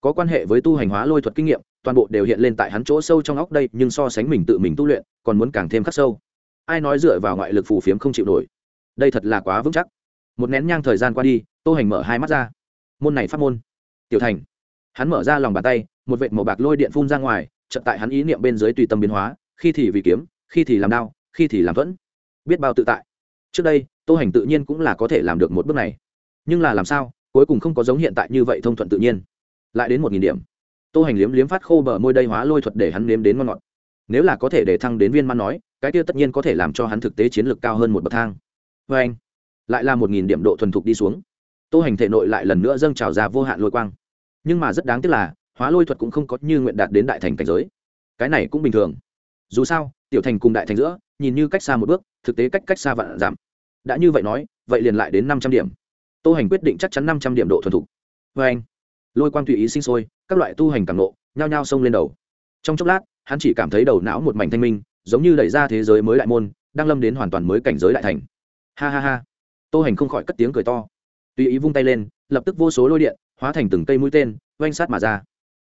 S1: Có quan hệ với tu hành hóa lôi thuật kinh nghiệm, toàn bộ đều hiện lên tại hắn chỗ sâu trong óc đây, nhưng so sánh mình tự mình tu luyện, còn muốn càng thêm khắc sâu ai nói dựa vào ngoại lực phù phiếm không chịu nổi? Đây thật là quá vững chắc. Một nén nhang thời gian qua đi, tô hành mở hai mắt ra. Môn này phát môn. Tiểu thành. Hắn mở ra lòng bàn tay, một vệt màu bạc lôi điện phun ra ngoài trận tại hắn ý niệm bên dưới tùy tâm biến hóa, khi thì vì kiếm, khi thì làm đao, khi thì làm thuẫn. Biết bao tự tại. Trước đây, tô hành tự nhiên cũng là có thể làm được một bước này. Nhưng là làm sao, cuối cùng không có giống hiện tại như vậy thông thuận tự nhiên. Lại đến một nghìn điểm. Tô hành liếm liếm phát khô bờ môi đây hóa lôi thuật để hắn nếm đến ngon ngọt. Nếu là có thể để thăng đến viên man nói cái kia tất nhiên có thể làm cho hắn thực tế chiến lược cao hơn một bậc thang. Vê anh, lại là một nghìn điểm độ thuần thục đi xuống. Tô hành thể nội lại lần nữa dâng trào ra vô hạn lôi quang. Nhưng mà rất đáng tiếc là, hóa lôi thuật cũng không có như nguyện đạt đến đại thành cảnh giới. Cái này cũng bình thường. Dù sao, tiểu thành cùng đại thành giữa, nhìn như cách xa một bước, thực tế cách cách xa vạn giảm. Đã như vậy nói, vậy liền lại đến năm trăm điểm. Tô hành quyết định chắc chắn năm trăm điểm độ thuần thục. Vê anh, lôi quang tùy ý sinh sôi, các loại tu hành càng nộ nhao nhao xông lên đầu. Trong chốc lát, hắn chỉ cảm thấy đầu não một mảnh thanh minh giống như đẩy ra thế giới mới đại môn, đang lâm đến hoàn toàn mới cảnh giới đại thành. Ha ha ha. Tô hành không khỏi cất tiếng cười to. Tùy ý vung tay lên, lập tức vô số lôi điện, hóa thành từng cây mũi tên oanh sát mà ra.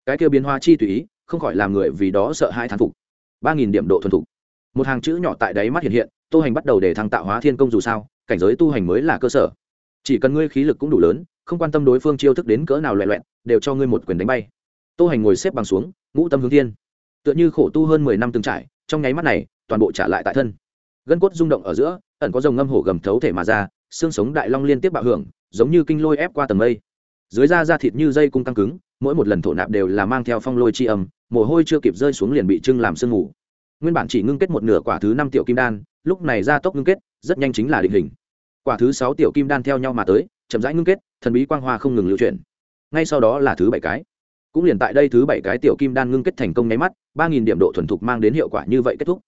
S1: Cái kêu biến hóa chi tùy ý, không khỏi làm người vì đó sợ hai thán phục. Ba nghìn điểm độ thuần thục. Một hàng chữ nhỏ tại đáy mắt hiện hiện, tô hành bắt đầu để thăng tạo hóa thiên công dù sao, cảnh giới tu hành mới là cơ sở. Chỉ cần ngươi khí lực cũng đủ lớn, không quan tâm đối phương chiêu thức đến cỡ nào loẹ loẹn đều cho ngươi một quyền đánh bay. Tô hành ngồi xếp bằng xuống, ngũ tâm hướng thiên. Tựa như khổ tu hơn mười năm từng trải trong nháy mắt này, toàn bộ trả lại tại thân. Gân cốt rung động ở giữa, ẩn có dòng ngâm hổ gầm thấu thể mà ra, xương sống đại long liên tiếp bạo hưởng, giống như kinh lôi ép qua tầng mây. Dưới da da thịt như dây cung căng cứng, mỗi một lần thổ nạp đều là mang theo phong lôi chi âm, mồ hôi chưa kịp rơi xuống liền bị trưng làm sương mù. Nguyên bản chỉ ngưng kết một nửa quả thứ năm tiểu kim đan, lúc này ra tốc ngưng kết, rất nhanh chính là định hình. Quả thứ sáu tiểu kim đan theo nhau mà tới, chậm rãi ngưng kết, thần bí quang hoa không ngừng lưu chuyển. Ngay sau đó là thứ bảy cái cũng liền tại đây thứ bảy cái tiểu kim đan ngưng kết thành công nháy mắt, ba nghìn điểm độ thuần thục mang đến hiệu quả như vậy kết thúc.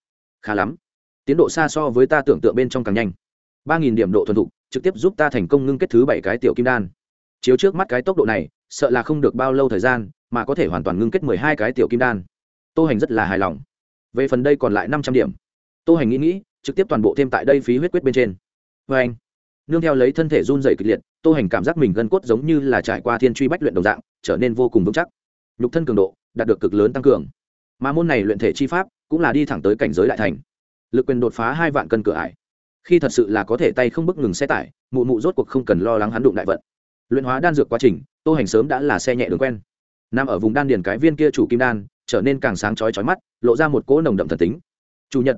S1: Khá lắm. Tiến độ xa so với ta tưởng tượng bên trong càng nhanh. ba nghìn điểm độ thuần thục trực tiếp giúp ta thành công ngưng kết thứ bảy cái tiểu kim đan. Chiếu trước mắt cái tốc độ này, sợ là không được bao lâu thời gian, mà có thể hoàn toàn ngưng kết mười hai cái tiểu kim đan. Tô hành rất là hài lòng. Về phần đây còn lại năm trăm điểm. Tô hành nghĩ nghĩ, trực tiếp toàn bộ thêm tại đây phí huyết quyết bên trên. Vê anh, nương theo lấy thân thể run dày kịch liệt, tô hành cảm giác mình gân cốt giống như là trải qua thiên truy bách luyện đồng dạng, trở nên vô cùng vững chắc nhục thân cường độ đạt được cực lớn tăng cường. Mà môn này luyện thể chi pháp cũng là đi thẳng tới cảnh giới đại thành. Lực quyền đột phá hai vạn cân cửa ải. Khi thật sự là có thể tay không bức ngừng xe tải, mụ mụ rốt cuộc không cần lo lắng hắn đụng đại vận. Luyện hóa đan dược quá trình, tô hành sớm đã là xe nhẹ đường quen. Nằm ở vùng đan điền cái viên kia chủ kim đan, trở nên càng sáng chói chói mắt, lộ ra một cỗ nồng đậm thần tính. Chủ nhật.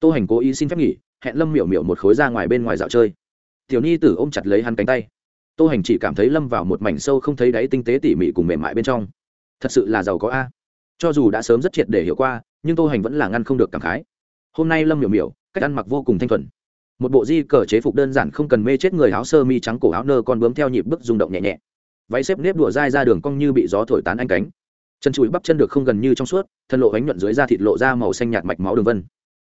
S1: Tô hành cố ý xin phép nghỉ, hẹn lâm miểu miểu một khối ra ngoài bên ngoài dạo chơi. Tiểu nhi tử ôm chặt lấy hắn cánh tay. Tô hành chỉ cảm thấy lâm vào một mảnh sâu không thấy đáy tinh tế tỉ mỉ cùng mềm mại bên trong thật sự là giàu có a. Cho dù đã sớm rất triệt để hiểu qua, nhưng tô hành vẫn là ngăn không được cảm khái. Hôm nay lâm miểu miểu, cách ăn mặc vô cùng thanh thuần. Một bộ di cờ chế phục đơn giản không cần mê chết người áo sơ mi trắng cổ áo nơ con bướm theo nhịp bức rung động nhẹ nhẹ. Váy xếp nếp đùa dai ra đường cong như bị gió thổi tán anh cánh. Chân chùi bắp chân được không gần như trong suốt, thân lộ bánh nhuận dưới da thịt lộ ra màu xanh nhạt mạch máu đường vân.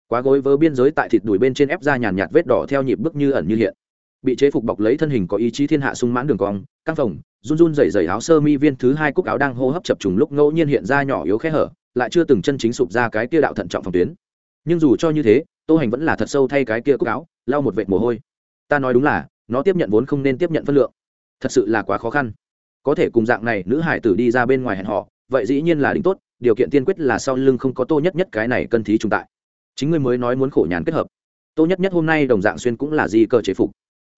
S1: Quá gối vớ biên giới tại thịt đùi bên trên ép ra nhàn nhạt vết đỏ theo nhịp bức như ẩn như hiện. Bị chế phục bọc lấy thân hình có ý chí thiên hạ sung mãn đường cong, căng phồng run run dày dày áo sơ mi viên thứ hai cúc áo đang hô hấp chập trùng lúc ngẫu nhiên hiện ra nhỏ yếu khe hở, lại chưa từng chân chính sụp ra cái kia đạo thận trọng phòng tuyến. Nhưng dù cho như thế, tô hành vẫn là thật sâu thay cái kia cúc áo, lau một vệt mồ hôi. Ta nói đúng là, nó tiếp nhận vốn không nên tiếp nhận phân lượng. Thật sự là quá khó khăn. Có thể cùng dạng này nữ hải tử đi ra bên ngoài hẹn họ vậy dĩ nhiên là đính tốt, điều kiện tiên quyết là sau lưng không có tô nhất nhất cái này cân thí trung tại. Chính ngươi mới nói muốn khổ nhàn kết hợp. Tô nhất nhất hôm nay đồng dạng xuyên cũng là di cơ chế phục.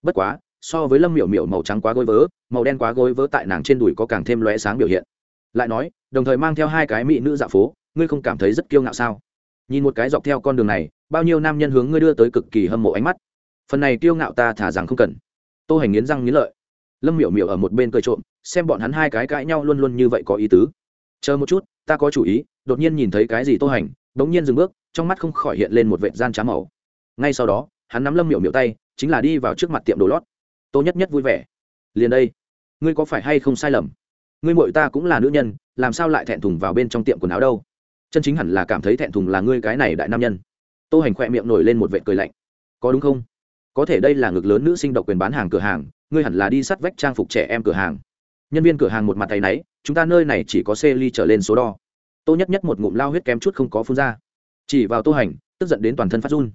S1: Bất quá so với lâm miểu miểu màu trắng quá gối vớ, màu đen quá gối vớ tại nàng trên đùi có càng thêm lóe sáng biểu hiện. Lại nói, đồng thời mang theo hai cái mỹ nữ dạ phố, ngươi không cảm thấy rất kiêu ngạo sao? Nhìn một cái dọc theo con đường này, bao nhiêu nam nhân hướng ngươi đưa tới cực kỳ hâm mộ ánh mắt. Phần này kiêu ngạo ta thả rằng không cần. Tô hành nghiến răng nghiến lợi. Lâm miểu miểu ở một bên cười trộm, xem bọn hắn hai cái cãi nhau luôn luôn như vậy có ý tứ. Chờ một chút, ta có chủ ý, đột nhiên nhìn thấy cái gì tô hành, bỗng nhiên dừng bước, trong mắt không khỏi hiện lên một vệ gian trá màu. Ngay sau đó, hắn nắm lâm miểu miểu tay, chính là đi vào trước mặt tiệm đồ lót tô nhất nhất vui vẻ. Liền đây, ngươi có phải hay không sai lầm? Ngươi mội ta cũng là nữ nhân, làm sao lại thẹn thùng vào bên trong tiệm quần áo đâu? Chân chính hẳn là cảm thấy thẹn thùng là ngươi cái này đại nam nhân. Tô hành khoe miệng nổi lên một vệ cười lạnh. Có đúng không? Có thể đây là ngực lớn nữ sinh độc quyền bán hàng cửa hàng, ngươi hẳn là đi sắt vách trang phục trẻ em cửa hàng. Nhân viên cửa hàng một mặt tay náy, chúng ta nơi này chỉ có xe ly trở lên số đo. Tô nhất nhất một ngụm lao huyết kém chút không có phun ra. Chỉ vào tô hành, tức giận đến toàn thân phát run.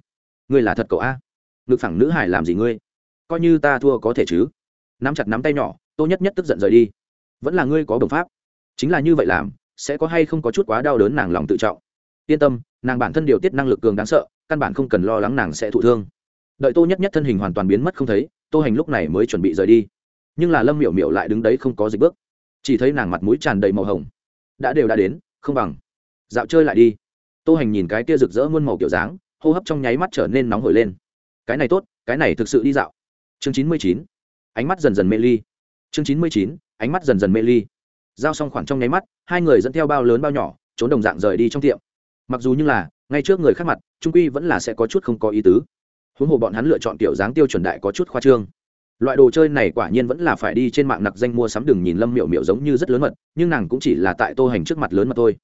S1: Ngươi là thật cậu a. Ngực phẳng nữ hải làm gì ngươi? Coi như ta thua có thể chứ. Nắm chặt nắm tay nhỏ, tô nhất nhất tức giận rời đi. Vẫn là ngươi có đồng pháp. Chính là như vậy làm, sẽ có hay không có chút quá đau đớn nàng lòng tự trọng. Yên tâm, nàng bản thân điều tiết năng lực cường đáng sợ, căn bản không cần lo lắng nàng sẽ thụ thương. Đợi tô nhất nhất thân hình hoàn toàn biến mất không thấy, tô hành lúc này mới chuẩn bị rời đi. Nhưng là lâm miểu miểu lại đứng đấy không có dịch bước. Chỉ thấy nàng mặt mũi tràn đầy màu hồng. Đã đều đã đến, không bằng. Dạo chơi lại đi. Tô hành nhìn cái kia rực rỡ muôn màu kiểu dáng, hô hấp trong nháy mắt trở nên nóng hổi lên. Cái này tốt, cái này thực sự đi dạo chương chín mươi chín. Ánh mắt dần dần mê ly. Chương chín mươi chín, ánh mắt dần dần mê ly. Giao xong khoảng trong nháy mắt, hai người dẫn theo bao lớn bao nhỏ, trốn đồng dạng rời đi trong tiệm. Mặc dù như là, ngay trước người khác mặt, trung quy vẫn là sẽ có chút không có ý tứ. Huống hồ bọn hắn lựa chọn kiểu dáng tiêu chuẩn đại có chút khoa trương. Loại đồ chơi này quả nhiên vẫn là phải đi trên mạng nặc danh mua sắm đừng nhìn lâm miệu miệu giống như rất lớn mật, nhưng nàng cũng chỉ là tại tô hành trước mặt lớn mật thôi.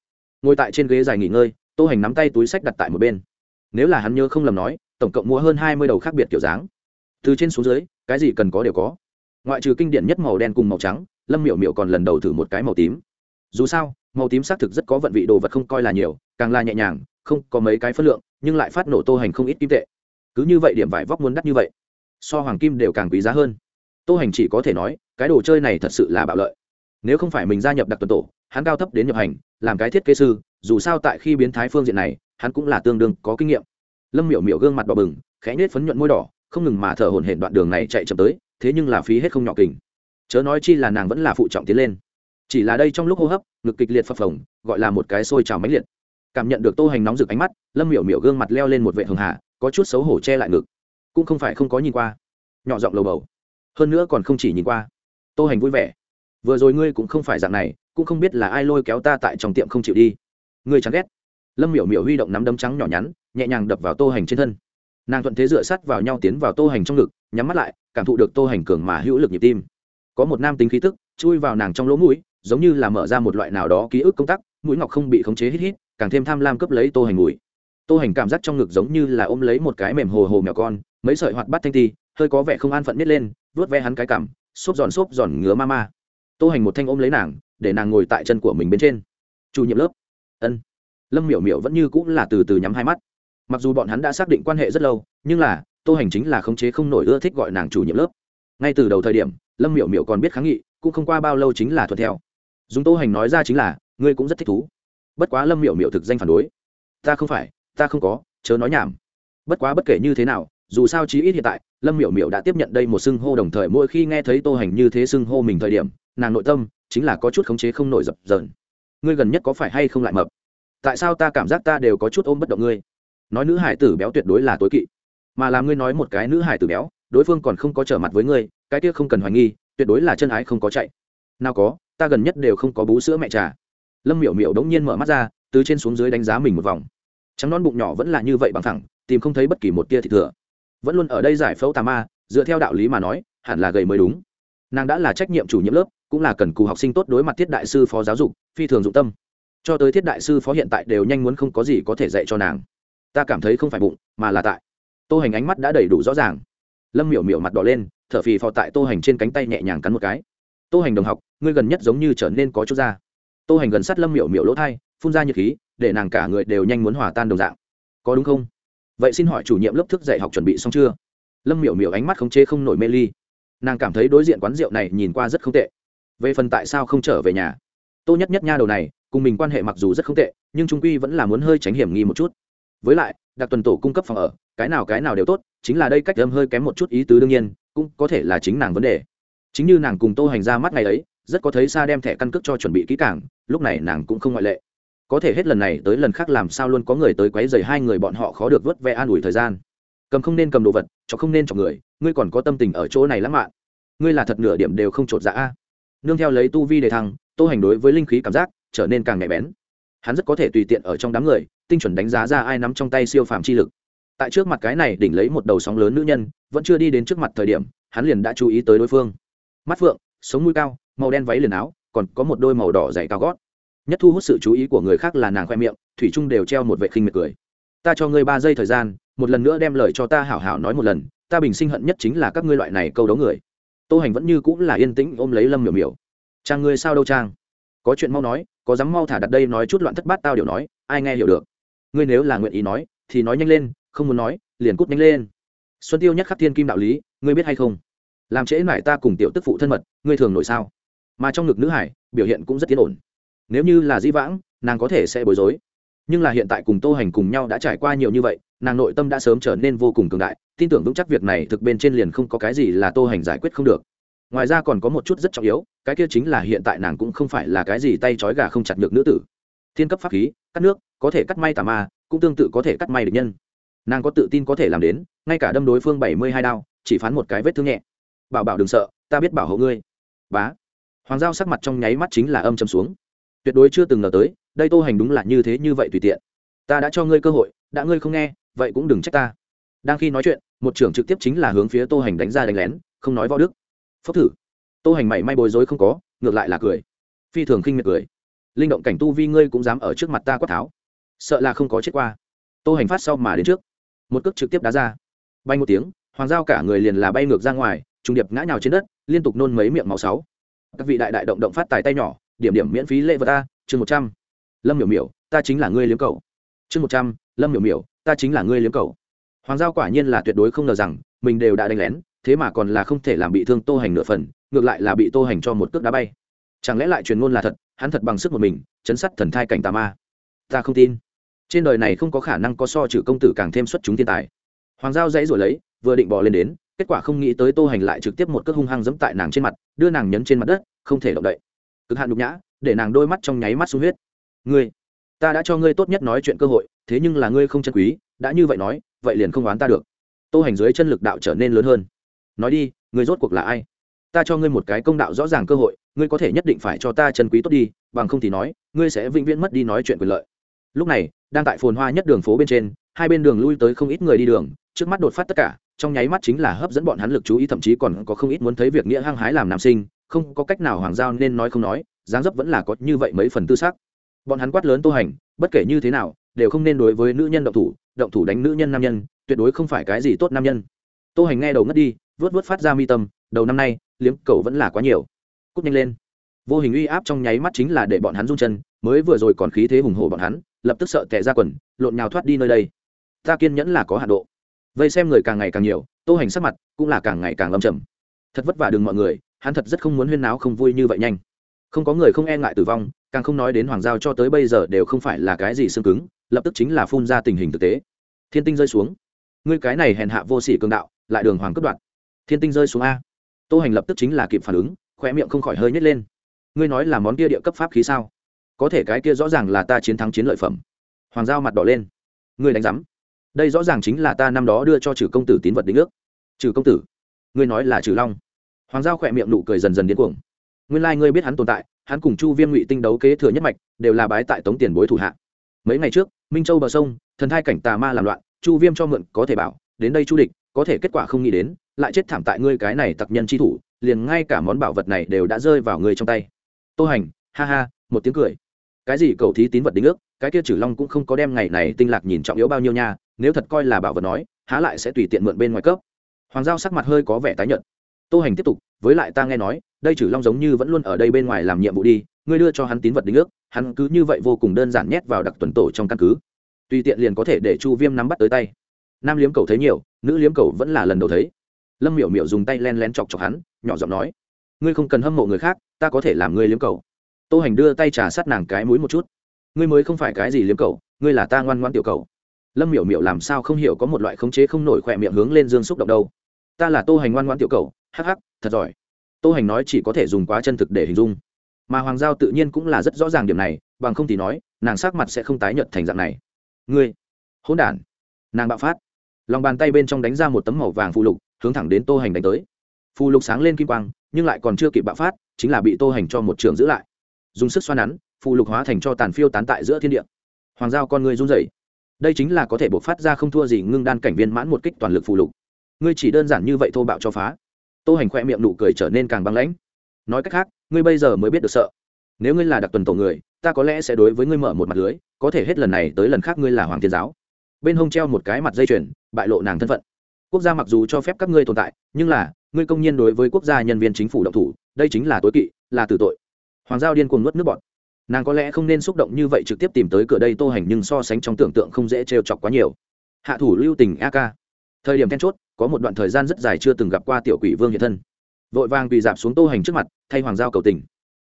S1: Ngồi tại trên ghế dài nghỉ ngơi, tô hành nắm tay túi sách đặt tại một bên. Nếu là hắn nhớ không lầm nói, tổng cộng mua hơn hai mươi đầu khác biệt kiểu dáng từ trên xuống dưới, cái gì cần có đều có. Ngoại trừ kinh điển nhất màu đen cùng màu trắng, lâm miệu miệu còn lần đầu thử một cái màu tím. Dù sao, màu tím xác thực rất có vận vị, đồ vật không coi là nhiều, càng là nhẹ nhàng, không có mấy cái phất lượng, nhưng lại phát nổ tô hành không ít kim tệ. Cứ như vậy điểm vải vóc muốn đắt như vậy, so hoàng kim đều càng quý giá hơn. Tô hành chỉ có thể nói, cái đồ chơi này thật sự là bạo lợi. Nếu không phải mình gia nhập đặc tuần tổ, hắn cao thấp đến nhập hành, làm cái thiết kế sư, dù sao tại khi biến thái phương diện này, hắn cũng là tương đương có kinh nghiệm. Lâm miểu miểu gương mặt đỏ bừng, khẽ nết phấn nhuận môi đỏ không ngừng mà thở hổn hển đoạn đường này chạy chậm tới, thế nhưng là phí hết không nhỏ kình. Chớ nói chi là nàng vẫn là phụ trọng tiến lên. Chỉ là đây trong lúc hô hấp, ngực kịch liệt phập phồng, gọi là một cái sôi trào mãnh liệt. Cảm nhận được tô hành nóng rực ánh mắt, lâm miểu miểu gương mặt leo lên một vệ hường hạ có chút xấu hổ che lại ngực. Cũng không phải không có nhìn qua. Nhỏ giọng lầu bầu. Hơn nữa còn không chỉ nhìn qua. Tô hành vui vẻ. Vừa rồi ngươi cũng không phải dạng này, cũng không biết là ai lôi kéo ta tại trong tiệm không chịu đi. Ngươi chán ghét. Lâm miểu miểu huy động nắm đấm trắng nhỏ nhắn, nhẹ nhàng đập vào tô hành trên thân nàng thuận thế dựa sắt vào nhau tiến vào tô hành trong ngực, nhắm mắt lại, cảm thụ được tô hành cường mà hữu lực nhịp tim. Có một nam tính khí tức, chui vào nàng trong lỗ mũi, giống như là mở ra một loại nào đó ký ức công tác mũi ngọc không bị khống chế hít hít, càng thêm tham lam cướp lấy tô hành mùi. Tô hành cảm giác trong ngực giống như là ôm lấy một cái mềm hồ hồ mèo con, mấy sợi hoạt bắt thanh ti, hơi có vẻ không an phận nít lên vớt ve hắn cái cảm xốp giòn xốp giòn ngứa ma ma. Tô hành một thanh ôm lấy nàng, để nàng ngồi tại chân của mình bên trên. Chủ nhiệm lớp. Ân. Lâm miểu miểu vẫn như cũng là từ từ nhắm hai mắt mặc dù bọn hắn đã xác định quan hệ rất lâu, nhưng là, tô hành chính là khống chế không nổi ưa thích gọi nàng chủ nhiệm lớp. Ngay từ đầu thời điểm, lâm miểu miểu còn biết kháng nghị, cũng không qua bao lâu chính là thuận theo. Dùng tô hành nói ra chính là, ngươi cũng rất thích thú. Bất quá lâm miểu miểu thực danh phản đối. Ta không phải, ta không có, chớ nói nhảm. Bất quá bất kể như thế nào, dù sao chí ít hiện tại, lâm miểu miểu đã tiếp nhận đây một xưng hô đồng thời mỗi khi nghe thấy tô hành như thế xưng hô mình thời điểm, nàng nội tâm chính là có chút khống chế không nổi dập dờn. Ngươi gần nhất có phải hay không lại mập? Tại sao ta cảm giác ta đều có chút ôm bất động ngươi? Nói nữ hải tử béo tuyệt đối là tối kỵ. Mà làm ngươi nói một cái nữ hải tử béo, đối phương còn không có trở mặt với ngươi, cái kia không cần hoài nghi, tuyệt đối là chân ái không có chạy. Nào có, ta gần nhất đều không có bú sữa mẹ trà. Lâm miểu miểu đống nhiên mở mắt ra, từ trên xuống dưới đánh giá mình một vòng. Trắng non bụng nhỏ vẫn là như vậy bằng thẳng, tìm không thấy bất kỳ một tia thịt thừa. Vẫn luôn ở đây giải phẫu tà ma, dựa theo đạo lý mà nói, hẳn là gầy mới đúng. Nàng đã là trách nhiệm chủ nhiệm lớp, cũng là cần cù học sinh tốt đối mặt thiết đại sư phó giáo dục, phi thường dụng tâm. Cho tới thiết đại sư phó hiện tại đều nhanh muốn không có gì có thể dạy cho nàng ta cảm thấy không phải bụng, mà là tại. Tô hành ánh mắt đã đầy đủ rõ ràng. Lâm miểu miểu mặt đỏ lên, thở phì phò tại tô hành trên cánh tay nhẹ nhàng cắn một cái. Tô hành đồng học, ngươi gần nhất giống như trở nên có chút da. Tô hành gần sát lâm miểu miểu lỗ thai, phun ra nhiệt khí, để nàng cả người đều nhanh muốn hòa tan đồng dạng. Có đúng không? Vậy xin hỏi chủ nhiệm lớp thức dạy học chuẩn bị xong chưa? Lâm miểu miểu ánh mắt không chế không nổi mê ly. Nàng cảm thấy đối diện quán rượu này nhìn qua rất không tệ. Về phần tại sao không trở về nhà? Tô nhất nhất nha đầu này, cùng mình quan hệ mặc dù rất không tệ, nhưng trung quy vẫn là muốn hơi tránh hiểm nghi một chút với lại, đặc tuần tổ cung cấp phòng ở, cái nào cái nào đều tốt, chính là đây cách âm hơi kém một chút ý tứ đương nhiên, cũng có thể là chính nàng vấn đề. Chính như nàng cùng tô hành ra mắt ngày ấy, rất có thấy xa đem thẻ căn cước cho chuẩn bị kỹ càng, lúc này nàng cũng không ngoại lệ. Có thể hết lần này tới lần khác làm sao luôn có người tới quấy dày hai người bọn họ khó được vớt ve an ủi thời gian. Cầm không nên cầm đồ vật, cho không nên cho người, ngươi còn có tâm tình ở chỗ này lãng mạn. Ngươi là thật nửa điểm đều không trột dạ a. Nương theo lấy tu vi đề thăng, tô hành đối với linh khí cảm giác trở nên càng nhạy bén hắn rất có thể tùy tiện ở trong đám người, tinh chuẩn đánh giá ra ai nắm trong tay siêu phàm chi lực. Tại trước mặt cái này đỉnh lấy một đầu sóng lớn nữ nhân, vẫn chưa đi đến trước mặt thời điểm, hắn liền đã chú ý tới đối phương. Mắt phượng, sống mũi cao, màu đen váy liền áo, còn có một đôi màu đỏ dày cao gót. Nhất thu hút sự chú ý của người khác là nàng khoe miệng, thủy trung đều treo một vệ khinh miệt cười. Ta cho ngươi ba giây thời gian, một lần nữa đem lời cho ta hảo hảo nói một lần, ta bình sinh hận nhất chính là các ngươi loại này câu đấu người. Tô hành vẫn như cũng là yên tĩnh ôm lấy lâm miểu miểu. Trang ngươi sao đâu trang có chuyện mau nói, có dám mau thả đặt đây nói chút loạn thất bát tao điều nói, ai nghe hiểu được? Ngươi nếu là nguyện ý nói, thì nói nhanh lên, không muốn nói, liền cút nhanh lên. Xuân tiêu nhắc khắc thiên kim đạo lý, ngươi biết hay không? Làm trễ mải ta cùng tiểu tức phụ thân mật, ngươi thường nổi sao? Mà trong ngực nữ hải, biểu hiện cũng rất tiến ổn. Nếu như là di vãng, nàng có thể sẽ bối rối. Nhưng là hiện tại cùng tô hành cùng nhau đã trải qua nhiều như vậy, nàng nội tâm đã sớm trở nên vô cùng cường đại, tin tưởng vững chắc việc này thực bên trên liền không có cái gì là tô hành giải quyết không được ngoài ra còn có một chút rất trọng yếu, cái kia chính là hiện tại nàng cũng không phải là cái gì tay trói gà không chặt được nữ tử. Thiên cấp pháp khí, cắt nước, có thể cắt may tà ma, cũng tương tự có thể cắt may được nhân. Nàng có tự tin có thể làm đến, ngay cả đâm đối phương bảy mươi hai đao, chỉ phán một cái vết thương nhẹ. Bảo bảo đừng sợ, ta biết bảo hộ ngươi. Bá. Hoàng giao sắc mặt trong nháy mắt chính là âm châm xuống. Tuyệt đối chưa từng ngờ tới, đây tô hành đúng là như thế như vậy tùy tiện. Ta đã cho ngươi cơ hội, đã ngươi không nghe, vậy cũng đừng trách ta. Đang khi nói chuyện, một trưởng trực tiếp chính là hướng phía tô hành đánh ra đánh lén, không nói võ đức phốc thử. Tô hành mảy may bối rối không có, ngược lại là cười. Phi thường khinh miệt cười. Linh động cảnh tu vi ngươi cũng dám ở trước mặt ta quát tháo. Sợ là không có chết qua. Tô hành phát sau mà đến trước. Một cước trực tiếp đá ra. Bay một tiếng, hoàng giao cả người liền là bay ngược ra ngoài, trùng điệp ngã nhào trên đất, liên tục nôn mấy miệng máu sáu. Các vị đại đại động động phát tài tay nhỏ, điểm điểm miễn phí lễ vật ta, chương một trăm. Lâm miểu miểu, ta chính là ngươi liếm cầu chương một trăm, lâm miểu miểu, ta chính là ngươi liếm cầu hoàng giao quả nhiên là tuyệt đối không ngờ rằng, mình đều đã đánh lén thế mà còn là không thể làm bị thương tô hành nửa phần, ngược lại là bị tô hành cho một cước đá bay. Chẳng lẽ lại truyền ngôn là thật, hắn thật bằng sức một mình, chấn sắt thần thai cảnh tà ma? Ta không tin. Trên đời này không có khả năng có so trừ công tử càng thêm xuất chúng thiên tài. Hoàng giao dãy rồi lấy, vừa định bỏ lên đến, kết quả không nghĩ tới tô hành lại trực tiếp một cước hung hăng giẫm tại nàng trên mặt, đưa nàng nhấn trên mặt đất, không thể động đậy. Cực hạn nhục nhã, để nàng đôi mắt trong nháy mắt sung huyết. Ngươi, ta đã cho ngươi tốt nhất nói chuyện cơ hội, thế nhưng là ngươi không chân quý, đã như vậy nói, vậy liền không oán ta được. Tô hành dưới chân lực đạo trở nên lớn hơn nói đi, ngươi rốt cuộc là ai? Ta cho ngươi một cái công đạo rõ ràng cơ hội, ngươi có thể nhất định phải cho ta chân quý tốt đi, bằng không thì nói, ngươi sẽ vĩnh viễn mất đi nói chuyện quyền lợi. Lúc này, đang tại phồn hoa nhất đường phố bên trên, hai bên đường lui tới không ít người đi đường, trước mắt đột phát tất cả, trong nháy mắt chính là hấp dẫn bọn hắn lực chú ý, thậm chí còn có không ít muốn thấy việc nghĩa hăng hái làm nam sinh, không có cách nào hoàng giao nên nói không nói, dáng dấp vẫn là có như vậy mấy phần tư sắc. Bọn hắn quát lớn tô hành, bất kể như thế nào, đều không nên đối với nữ nhân động thủ động thủ đánh nữ nhân nam nhân, tuyệt đối không phải cái gì tốt nam nhân. Tô hành nghe đầu ngất đi vớt vớt phát ra mi tâm, đầu năm nay, liếm cầu vẫn là quá nhiều. Cút nhanh lên. Vô hình uy áp trong nháy mắt chính là để bọn hắn rung chân, mới vừa rồi còn khí thế hùng hồ bọn hắn, lập tức sợ tệ ra quần, lộn nhào thoát đi nơi đây. Ta kiên nhẫn là có hạ độ. Vây xem người càng ngày càng nhiều, tô hành sắc mặt cũng là càng ngày càng lâm trầm. Thật vất vả đừng mọi người, hắn thật rất không muốn huyên náo không vui như vậy nhanh. Không có người không e ngại tử vong, càng không nói đến hoàng giao cho tới bây giờ đều không phải là cái gì xương cứng, lập tức chính là phun ra tình hình thực tế. Thiên tinh rơi xuống. Ngươi cái này hèn hạ vô sỉ cường đạo, lại đường hoàng cướp đoạt thiên tinh rơi xuống a. Tô hành lập tức chính là kịp phản ứng khoe miệng không khỏi hơi nhét lên. Ngươi nói là món kia địa cấp pháp khí sao? Có thể cái kia rõ ràng là ta chiến thắng chiến lợi phẩm. Hoàng giao mặt đỏ lên. Ngươi đánh giám. Đây rõ ràng chính là ta năm đó đưa cho trừ công tử tín vật đính ước. Trừ công tử, ngươi nói là trừ long. Hoàng giao khỏe miệng nụ cười dần dần điên cuồng. Nguyên lai、like、ngươi biết hắn tồn tại, hắn cùng chu viêm ngụy tinh đấu kế thừa nhất mạch, đều là bái tại tống tiền bối thủ hạ. Mấy ngày trước, minh châu bờ sông, thần thai cảnh tà ma làm loạn, chu viêm cho mượn có thể bảo, đến đây chu địch có thể kết quả không nghĩ đến, lại chết thảm tại ngươi cái này tặc nhân chi thủ, liền ngay cả món bảo vật này đều đã rơi vào ngươi trong tay. Tô hành, ha ha, một tiếng cười. Cái gì cầu thí tín vật đính ước, cái kia trừ long cũng không có đem ngày này tinh lạc nhìn trọng yếu bao nhiêu nha, nếu thật coi là bảo vật nói, há lại sẽ tùy tiện mượn bên ngoài cấp. Hoàng giao sắc mặt hơi có vẻ tái nhợt. Tô hành tiếp tục, với lại ta nghe nói, đây trừ long giống như vẫn luôn ở đây bên ngoài làm nhiệm vụ đi, ngươi đưa cho hắn tín vật đính ước, hắn cứ như vậy vô cùng đơn giản nhét vào đặc tuần tổ trong căn cứ. Tùy tiện liền có thể để chu viêm nắm bắt tới tay nam liếm cầu thấy nhiều, nữ liếm cầu vẫn là lần đầu thấy. Lâm miểu miểu dùng tay len len chọc chọc hắn, nhỏ giọng nói, ngươi không cần hâm mộ người khác, ta có thể làm ngươi liếm cầu tô hành đưa tay trà sát nàng cái mũi một chút. Ngươi mới không phải cái gì liếm cầu ngươi là ta ngoan ngoan tiểu cầu lâm miểu miểu làm sao không hiểu có một loại khống chế không nổi khỏe miệng hướng lên dương xúc động đâu. Ta là tô hành ngoan ngoan tiểu cầu hắc hắc, thật giỏi. Tô hành nói chỉ có thể dùng quá chân thực để hình dung. Mà hoàng giao tự nhiên cũng là rất rõ ràng điểm này, bằng không thì nói, nàng sắc mặt sẽ không tái nhợt thành dạng này. Ngươi, hỗn đản. Nàng bạo phát lòng bàn tay bên trong đánh ra một tấm màu vàng phù lục, hướng thẳng đến tô hành đánh tới. Phù lục sáng lên kim quang, nhưng lại còn chưa kịp bạo phát, chính là bị tô hành cho một trường giữ lại. Dùng sức xoa nắn, phù lục hóa thành cho tàn phiêu tán tại giữa thiên địa. Hoàng giao con người run rẩy. Đây chính là có thể buộc phát ra không thua gì ngưng đan cảnh viên mãn một kích toàn lực phù lục. Ngươi chỉ đơn giản như vậy thô bạo cho phá. Tô hành khoe miệng nụ cười trở nên càng băng lãnh. Nói cách khác, ngươi bây giờ mới biết được sợ. Nếu ngươi là đặc tuần tổ người, ta có lẽ sẽ đối với ngươi mở một mặt lưới, có thể hết lần này tới lần khác ngươi là hoàng thiên giáo bên hông treo một cái mặt dây chuyền, bại lộ nàng thân phận. Quốc gia mặc dù cho phép các ngươi tồn tại, nhưng là, ngươi công nhiên đối với quốc gia nhân viên chính phủ động thủ, đây chính là tối kỵ, là tử tội. Hoàng giao điên cuồng nuốt nước bọt. Nàng có lẽ không nên xúc động như vậy trực tiếp tìm tới cửa đây tô hành nhưng so sánh trong tưởng tượng không dễ trêu chọc quá nhiều. Hạ thủ lưu tình a ca thời điểm then chốt, có một đoạn thời gian rất dài chưa từng gặp qua tiểu quỷ vương hiện thân. Vội vàng bị dạp xuống tô hành trước mặt, thay hoàng giao cầu tình.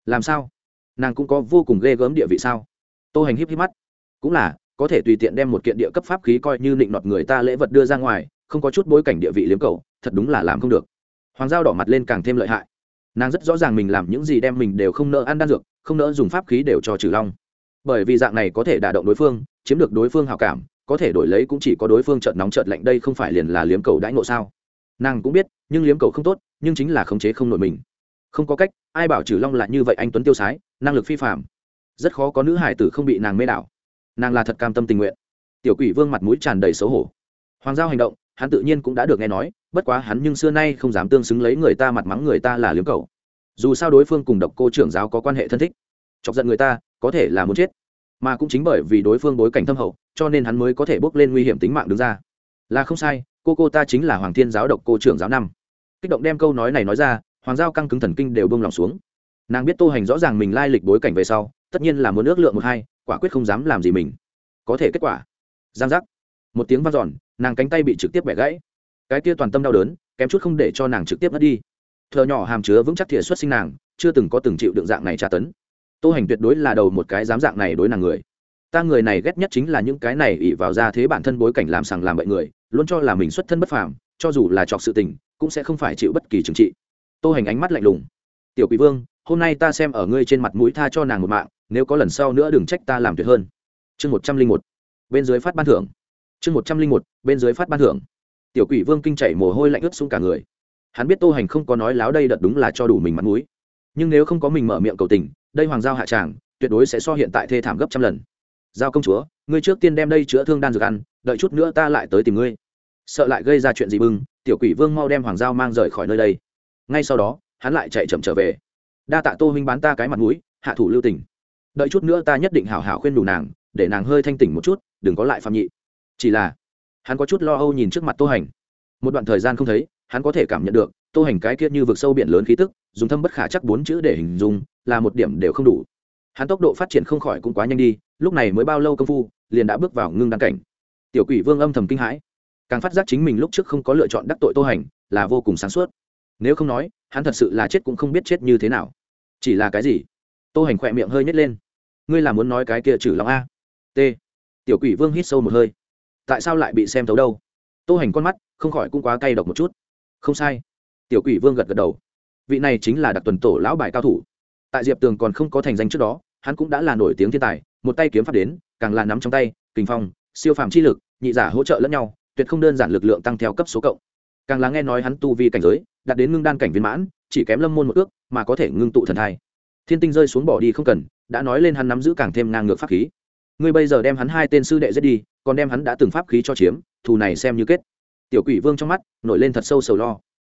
S1: Làm sao? Nàng cũng có vô cùng ghê gớm địa vị sao? Tô hành híp híp mắt. Cũng là có thể tùy tiện đem một kiện địa cấp pháp khí coi như định nọt người ta lễ vật đưa ra ngoài, không có chút bối cảnh địa vị liếm cầu thật đúng là làm không được. Hoàng giao đỏ mặt lên càng thêm lợi hại. Nàng rất rõ ràng mình làm những gì đem mình đều không nỡ ăn đan dược, không nỡ dùng pháp khí đều cho trừ long. Bởi vì dạng này có thể đả động đối phương, chiếm được đối phương hào cảm, có thể đổi lấy cũng chỉ có đối phương trợn nóng trợn lạnh đây không phải liền là liếm cầu đãi ngộ sao? Nàng cũng biết, nhưng liếm cầu không tốt, nhưng chính là khống chế không nổi mình. Không có cách, ai bảo trừ long lại như vậy anh tuấn tiêu sái, năng lực phi phạm rất khó có nữ hải tử không bị nàng mê đảo nàng là thật cam tâm tình nguyện. Tiểu quỷ vương mặt mũi tràn đầy xấu hổ. Hoàng giao hành động, hắn tự nhiên cũng đã được nghe nói, bất quá hắn nhưng xưa nay không dám tương xứng lấy người ta mặt mắng người ta là liếm cầu dù sao đối phương cùng độc cô trưởng giáo có quan hệ thân thích, chọc giận người ta, có thể là muốn chết. Mà cũng chính bởi vì đối phương bối cảnh thâm hậu, cho nên hắn mới có thể bước lên nguy hiểm tính mạng đứng ra. Là không sai, cô cô ta chính là hoàng thiên giáo độc cô trưởng giáo năm. Kích động đem câu nói này nói ra, hoàng giao căng cứng thần kinh đều bông lòng xuống. Nàng biết tô hành rõ ràng mình lai lịch bối cảnh về sau, tất nhiên là muốn ước lượng một hai quả quyết không dám làm gì mình. Có thể kết quả. Giang giác. Một tiếng vang giòn nàng cánh tay bị trực tiếp bẻ gãy. Cái kia toàn tâm đau đớn, kém chút không để cho nàng trực tiếp mất đi. Thợ nhỏ hàm chứa vững chắc thiệt xuất sinh nàng, chưa từng có từng chịu đựng dạng này tra tấn. Tô hành tuyệt đối là đầu một cái dám dạng này đối nàng người. Ta người này ghét nhất chính là những cái này ỉ vào ra thế bản thân bối cảnh làm sằng làm bậy người, luôn cho là mình xuất thân bất phàm, cho dù là trọc sự tình, cũng sẽ không phải chịu bất kỳ trừng trị. Tô hành ánh mắt lạnh lùng. Tiểu quỷ vương, hôm nay ta xem ở ngươi trên mặt mũi tha cho nàng một mạng nếu có lần sau nữa đừng trách ta làm tuyệt hơn. Chương một trăm linh một, bên dưới phát ban thưởng. Chương một trăm linh một, bên dưới phát ban thưởng. Tiểu quỷ vương kinh chảy mồ hôi lạnh ướt xuống cả người. Hắn biết tô hành không có nói láo đây đợt đúng là cho đủ mình mặt mũi. Nhưng nếu không có mình mở miệng cầu tình, đây hoàng giao hạ tràng, tuyệt đối sẽ so hiện tại thê thảm gấp trăm lần. Giao công chúa, ngươi trước tiên đem đây chữa thương đan dược ăn, đợi chút nữa ta lại tới tìm ngươi. Sợ lại gây ra chuyện gì bưng, tiểu quỷ vương mau đem hoàng giao mang rời khỏi nơi đây. Ngay sau đó, hắn lại chạy chậm trở về. Đa tạ tô huynh bán ta cái mặt mũi, hạ thủ lưu tình đợi chút nữa ta nhất định hảo hảo khuyên đủ nàng, để nàng hơi thanh tỉnh một chút, đừng có lại phạm nhị. Chỉ là, hắn có chút lo âu nhìn trước mặt tô hành. Một đoạn thời gian không thấy, hắn có thể cảm nhận được, tô hành cái kia như vực sâu biển lớn khí tức, dùng thâm bất khả chắc bốn chữ để hình dung, là một điểm đều không đủ. Hắn tốc độ phát triển không khỏi cũng quá nhanh đi, lúc này mới bao lâu công phu, liền đã bước vào ngưng đăng cảnh. Tiểu quỷ vương âm thầm kinh hãi. Càng phát giác chính mình lúc trước không có lựa chọn đắc tội tô hành, là vô cùng sáng suốt. Nếu không nói, hắn thật sự là chết cũng không biết chết như thế nào. Chỉ là cái gì? Tô hành khỏe miệng hơi nhét lên ngươi là muốn nói cái kia trừ lòng a? T. Tiểu quỷ vương hít sâu một hơi. Tại sao lại bị xem thấu đâu? Tô hành con mắt không khỏi cũng quá cay độc một chút. Không sai. Tiểu quỷ vương gật gật đầu. Vị này chính là đặc tuần tổ lão bài cao thủ. Tại diệp tường còn không có thành danh trước đó, hắn cũng đã là nổi tiếng thiên tài, một tay kiếm pháp đến, càng là nắm trong tay kinh phong, siêu phàm chi lực, nhị giả hỗ trợ lẫn nhau, tuyệt không đơn giản lực lượng tăng theo cấp số cộng. Càng là nghe nói hắn tu vi cảnh giới, đạt đến ngưng đan cảnh viên mãn, chỉ kém lâm môn một ước, mà có thể ngưng tụ thần thai. Thiên tinh rơi xuống bỏ đi không cần đã nói lên hắn nắm giữ càng thêm ngang ngược pháp khí. Ngươi bây giờ đem hắn hai tên sư đệ giết đi, còn đem hắn đã từng pháp khí cho chiếm, thù này xem như kết. Tiểu quỷ vương trong mắt nổi lên thật sâu sầu lo.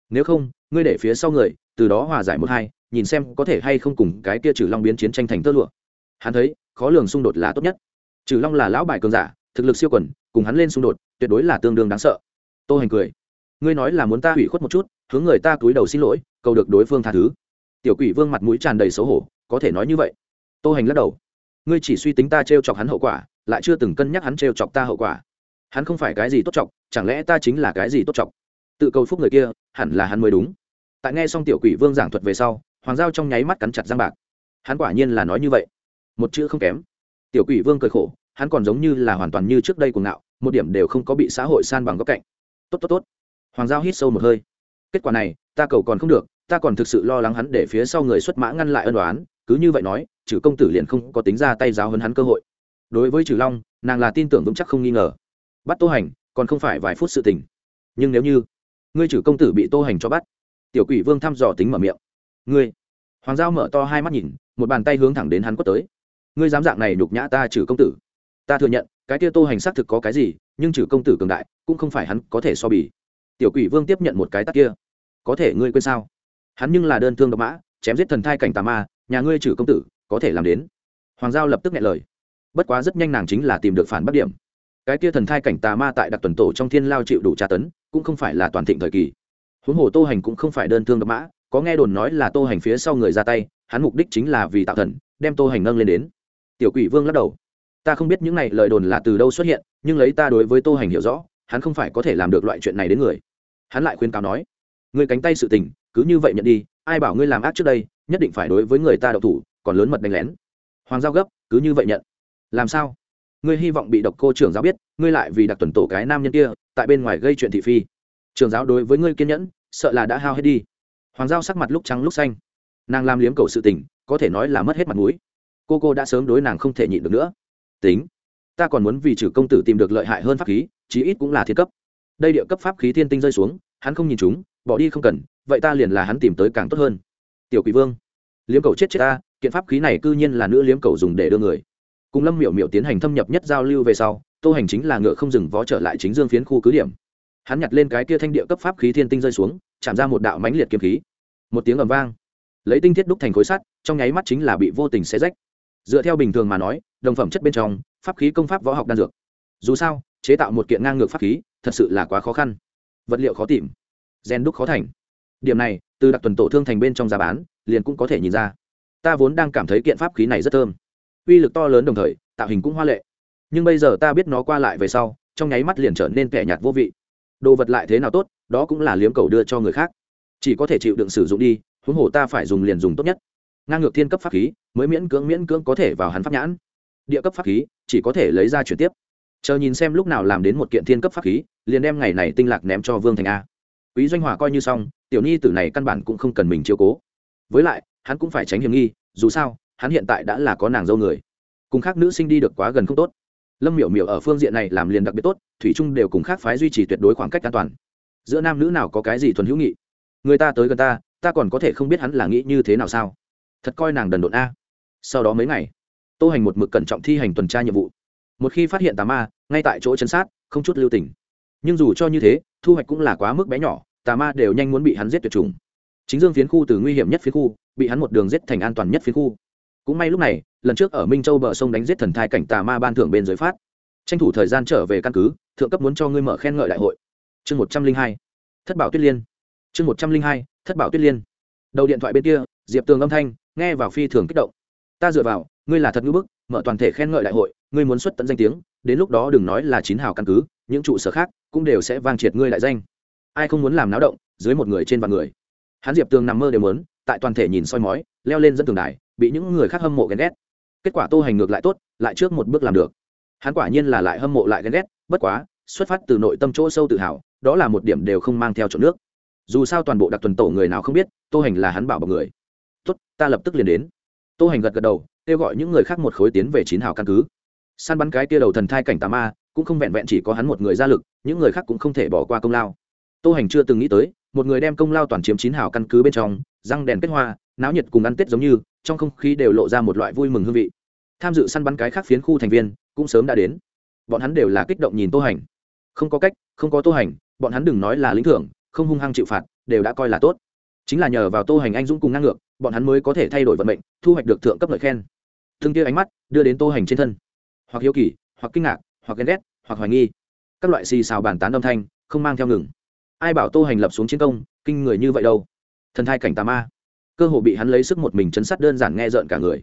S1: Nếu không, ngươi để phía sau người, từ đó hòa giải một hai, nhìn xem có thể hay không cùng cái kia trừ long biến chiến tranh thành tơ lụa. Hắn thấy, khó lường xung đột là tốt nhất. Trừ long là lão bài cường giả, thực lực siêu quần, cùng hắn lên xung đột, tuyệt đối là tương đương đáng sợ. Tô hành cười. Ngươi nói là muốn ta hủy khuất một chút, hướng người ta cúi đầu xin lỗi, cầu được đối phương tha thứ. Tiểu quỷ vương mặt mũi tràn đầy xấu hổ, có thể nói như vậy tô hành lắc đầu. Ngươi chỉ suy tính ta t r e o chọc hắn hậu quả, lại chưa từng cân nhắc hắn t r e o chọc ta hậu quả. Hắn không phải cái gì tốt chọc, chẳng lẽ ta chính là cái gì tốt chọc? Tự cầu phúc người kia, hẳn là hắn mới đúng. Tại nghe xong tiểu quỷ vương giảng thuật về sau, hoàng giao trong nháy mắt cắn chặt răng bạc. Hắn quả nhiên là nói như vậy. Một chữ không kém. Tiểu quỷ vương cười khổ, hắn còn giống như là hoàn toàn như trước đây của ngạo, một điểm đều không có bị xã hội san bằng góc cạnh. Tốt tốt tốt. Hoàng giao hít sâu một hơi. Kết quả này, ta cầu còn không được, ta còn thực sự lo lắng hắn để phía sau người xuất mã ngăn lại ân đoán cứ như vậy nói chử công tử liền không có tính ra tay giáo hơn hắn cơ hội. Đối với trừ long, nàng là tin tưởng vững chắc không nghi ngờ. Bắt tô hành, còn không phải vài phút sự tình. Nhưng nếu như ngươi chử công tử bị tô hành cho bắt, tiểu quỷ vương thăm dò tính mở miệng. Ngươi, hoàng giao mở to hai mắt nhìn, một bàn tay hướng thẳng đến hắn quất tới. Ngươi dám dạng này nhục nhã ta chử công tử. Ta thừa nhận, cái kia tô hành xác thực có cái gì, nhưng chử công tử cường đại, cũng không phải hắn có thể so bì. Tiểu quỷ vương tiếp nhận một cái tắt kia. Có thể ngươi quên sao? Hắn nhưng là đơn thương độc mã, chém giết thần thai cảnh tà ma nhà ngươi trừ công tử, có thể làm đến. Hoàng giao lập tức nghe lời. Bất quá rất nhanh nàng chính là tìm được phản bất điểm. Cái kia thần thai cảnh tà ma tại đặc tuần tổ trong thiên lao chịu đủ tra tấn, cũng không phải là toàn thịnh thời kỳ. Huống hồ tô hành cũng không phải đơn thương độc mã, có nghe đồn nói là tô hành phía sau người ra tay, hắn mục đích chính là vì tạo thần, đem tô hành nâng lên đến. Tiểu quỷ vương lắc đầu. Ta không biết những này lời đồn là từ đâu xuất hiện, nhưng lấy ta đối với tô hành hiểu rõ, hắn không phải có thể làm được loại chuyện này đến người. Hắn lại khuyên cáo nói người cánh tay sự tình, cứ như vậy nhận đi, ai bảo ngươi làm ác trước đây nhất định phải đối với người ta độc thủ, còn lớn mật đánh lén. Hoàng giao gấp, cứ như vậy nhận. Làm sao? Ngươi hy vọng bị độc cô trưởng giáo biết, ngươi lại vì đặc tuần tổ cái nam nhân kia, tại bên ngoài gây chuyện thị phi. Trường giáo đối với ngươi kiên nhẫn, sợ là đã hao hết đi. Hoàng giao sắc mặt lúc trắng lúc xanh. Nàng làm liếm cầu sự tình, có thể nói là mất hết mặt mũi. Cô cô đã sớm đối nàng không thể nhịn được nữa. Tính, ta còn muốn vì trừ công tử tìm được lợi hại hơn pháp khí, chí ít cũng là thiên cấp. Đây địa cấp pháp khí thiên tinh rơi xuống, hắn không nhìn chúng, bỏ đi không cần, vậy ta liền là hắn tìm tới càng tốt hơn tiểu quỷ vương. Liếm cầu chết chết ta, kiện pháp khí này c ư nhiên là nữ liếm cầu dùng để đưa người. Cùng lâm miểu miểu tiến hành thâm nhập nhất giao lưu về sau, tô hành chính là ngựa không dừng vó trở lại chính dương phiến khu cứ điểm. Hắn nhặt lên cái kia thanh địa cấp pháp khí thiên tinh rơi xuống, chạm ra một đạo mãnh liệt kiếm khí. Một tiếng ầm vang. Lấy tinh thiết đúc thành khối sắt, trong nháy mắt chính là bị vô tình xé rách. Dựa theo bình thường mà nói, đồng phẩm chất bên trong, pháp khí công pháp võ học đan dược. Dù sao, chế tạo một kiện ngang ngược pháp khí, thật sự là quá khó khăn. Vật liệu khó tìm. Gen đúc khó thành. Điểm này từ đặc tuần tổ thương thành bên trong giá bán, liền cũng có thể nhìn ra. Ta vốn đang cảm thấy kiện pháp khí này rất thơm. Uy lực to lớn đồng thời, tạo hình cũng hoa lệ. Nhưng bây giờ ta biết nó qua lại về sau, trong nháy mắt liền trở nên vẻ nhạt vô vị. Đồ vật lại thế nào tốt, đó cũng là liếm cầu đưa cho người khác. Chỉ có thể chịu đựng sử dụng đi, huống hồ ta phải dùng liền dùng tốt nhất. Ngang ngược thiên cấp pháp khí, mới miễn cưỡng miễn cưỡng có thể vào hắn pháp nhãn. Địa cấp pháp khí, chỉ có thể lấy ra chuyển tiếp. Chờ nhìn xem lúc nào làm đến một kiện thiên cấp pháp khí, liền đem ngày này tinh lạc ném cho vương thành a quý doanh hòa coi như xong, tiểu nhi tử này căn bản cũng không cần mình chiếu cố. Với lại, hắn cũng phải tránh hiểm nghi, dù sao, hắn hiện tại đã là có nàng dâu người. Cùng khác nữ sinh đi được quá gần không tốt. Lâm miểu miểu ở phương diện này làm liền đặc biệt tốt, thủy trung đều cùng khác phái duy trì tuyệt đối khoảng cách an toàn. Giữa nam nữ nào có cái gì thuần hữu nghị? Người ta tới gần ta ta còn có thể không biết hắn là nghĩ như thế nào sao? Thật coi nàng đần độn a. Sau đó mấy ngày, tô hành một mực cẩn trọng thi hành tuần tra nhiệm vụ. Một khi phát hiện tà ma, ngay tại chỗ chấn sát, không chút lưu tình nhưng dù cho như thế, thu hoạch cũng là quá mức bé nhỏ, tà ma đều nhanh muốn bị hắn giết tuyệt chủng. Chính dương phiến khu từ nguy hiểm nhất phiến khu, bị hắn một đường giết thành an toàn nhất phiến khu. Cũng may lúc này, lần trước ở minh châu bờ sông đánh giết thần thai cảnh tà ma ban thưởng bên dưới phát. Tranh thủ thời gian trở về căn cứ, thượng cấp muốn cho ngươi mở khen ngợi đại hội. Chương một trăm linh hai, thất bảo tuyết liên. Chương một trăm linh hai, thất bảo tuyết liên. Đầu điện thoại bên kia, diệp tường âm thanh, nghe vào phi thường kích động. Ta dựa vào, ngươi là thật ngữ bức, mở toàn thể khen ngợi đại hội, ngươi muốn xuất tận danh tiếng, đến lúc đó đừng nói là chín hào căn cứ những trụ sở khác cũng đều sẽ vang triệt ngươi đại danh. Ai không muốn làm náo động, dưới một người trên vạn người. Hắn diệp tường nằm mơ đều muốn, tại toàn thể nhìn soi mói, leo lên dẫn tường đài, bị những người khác hâm mộ ghen ghét. Kết quả tô hành ngược lại tốt, lại trước một bước làm được. Hắn quả nhiên là lại hâm mộ lại ghen ghét, bất quá, xuất phát từ nội tâm chỗ sâu tự hào, đó là một điểm đều không mang theo chỗ nước. Dù sao toàn bộ đặc tuần tổ người nào không biết, tô hành là hắn bảo bọc người. Tốt, ta lập tức liền đến. Tô hành gật gật đầu, kêu gọi những người khác một khối tiến về chín hào căn cứ. Săn bắn cái tia đầu thần thai cảnh tà ma cũng không vẹn vẹn chỉ có hắn một người ra lực, những người khác cũng không thể bỏ qua công lao. Tô hành chưa từng nghĩ tới, một người đem công lao toàn chiếm chín hào căn cứ bên trong, răng đèn kết hoa, náo nhiệt cùng ăn tết giống như, trong không khí đều lộ ra một loại vui mừng hương vị. Tham dự săn bắn cái khác phiến khu thành viên, cũng sớm đã đến. Bọn hắn đều là kích động nhìn tô hành. Không có cách, không có tô hành, bọn hắn đừng nói là lĩnh thưởng, không hung hăng chịu phạt, đều đã coi là tốt. Chính là nhờ vào tô hành anh dũng cùng năng ngược bọn hắn mới có thể thay đổi vận mệnh, thu hoạch được thượng cấp lợi khen. Thương kia ánh mắt đưa đến tô hành trên thân. Hoặc hiếu kỳ, hoặc kinh ngạc hoặc ghen ghét, hoặc hoài nghi. Các loại xì xào bàn tán âm thanh, không mang theo ngừng. Ai bảo tô hành lập xuống chiến công, kinh người như vậy đâu? Thần thai cảnh tà ma. Cơ hồ bị hắn lấy sức một mình chấn sát đơn giản nghe rợn cả người.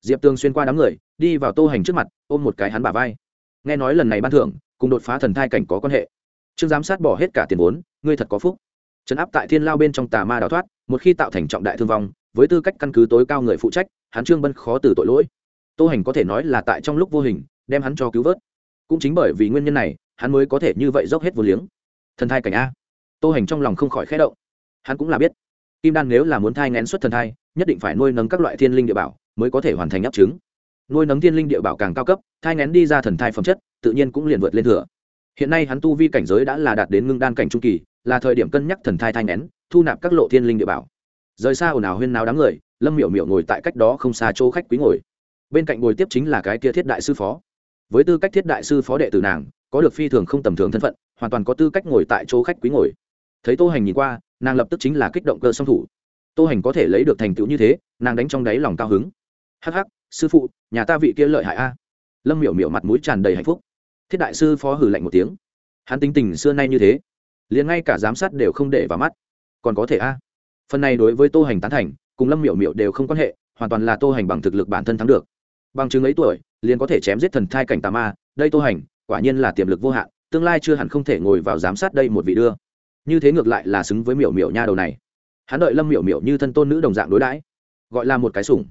S1: Diệp tường xuyên qua đám người, đi vào tô hành trước mặt, ôm một cái hắn bả vai. Nghe nói lần này ban thưởng, cùng đột phá thần thai cảnh có quan hệ. Trương giám sát bỏ hết cả tiền vốn, ngươi thật có phúc. Trấn áp tại thiên lao bên trong tà ma đào thoát, một khi tạo thành trọng đại thương vong, với tư cách căn cứ tối cao người phụ trách, hắn trương bân khó từ tội lỗi. Tô hành có thể nói là tại trong lúc vô hình, đem hắn cho cứu vớt cũng chính bởi vì nguyên nhân này, hắn mới có thể như vậy dốc hết vô liếng. Thần thai cảnh a. Tô hành trong lòng không khỏi khẽ động. Hắn cũng là biết, kim đan nếu là muốn thai ngén xuất thần thai, nhất định phải nuôi nấng các loại thiên linh địa bảo mới có thể hoàn thành áp trứng nuôi nấng thiên linh địa bảo càng cao cấp, thai ngén đi ra thần thai phẩm chất, tự nhiên cũng liền vượt lên thừa. Hiện nay hắn tu vi cảnh giới đã là đạt đến ngưng đan cảnh trung kỳ, là thời điểm cân nhắc thần thai thai ngén, thu nạp các lộ thiên linh địa bảo. Rời xa ồn ào huyên nào đám người, lâm miểu miểu ngồi tại cách đó không xa chỗ khách quý ngồi. Bên cạnh ngồi tiếp chính là cái kia thiết đại sư phó với tư cách thiết đại sư phó đệ tử nàng, có được phi thường không tầm thường thân phận, hoàn toàn có tư cách ngồi tại chỗ khách quý ngồi. Thấy tô hành nhìn qua, nàng lập tức chính là kích động cơ song thủ. Tô hành có thể lấy được thành tựu như thế, nàng đánh trong đáy lòng cao hứng. Hắc hắc, sư phụ, nhà ta vị kia lợi hại a. Lâm miểu miểu mặt mũi tràn đầy hạnh phúc. Thiết đại sư phó hử lạnh một tiếng. Hắn tính tình xưa nay như thế, liền ngay cả giám sát đều không để vào mắt. Còn có thể a. Phần này đối với tô hành tán thành, cùng lâm miểu miểu đều không quan hệ, hoàn toàn là tô hành bằng thực lực bản thân thắng được. Bằng chứng ấy tuổi liền có thể chém giết thần thai cảnh tà ma, đây tô hành, quả nhiên là tiềm lực vô hạn, tương lai chưa hẳn không thể ngồi vào giám sát đây một vị đưa. Như thế ngược lại là xứng với miểu miểu nha đầu này. Hắn đợi lâm miểu miểu như thân tôn nữ đồng dạng đối đãi, gọi là một cái sủng.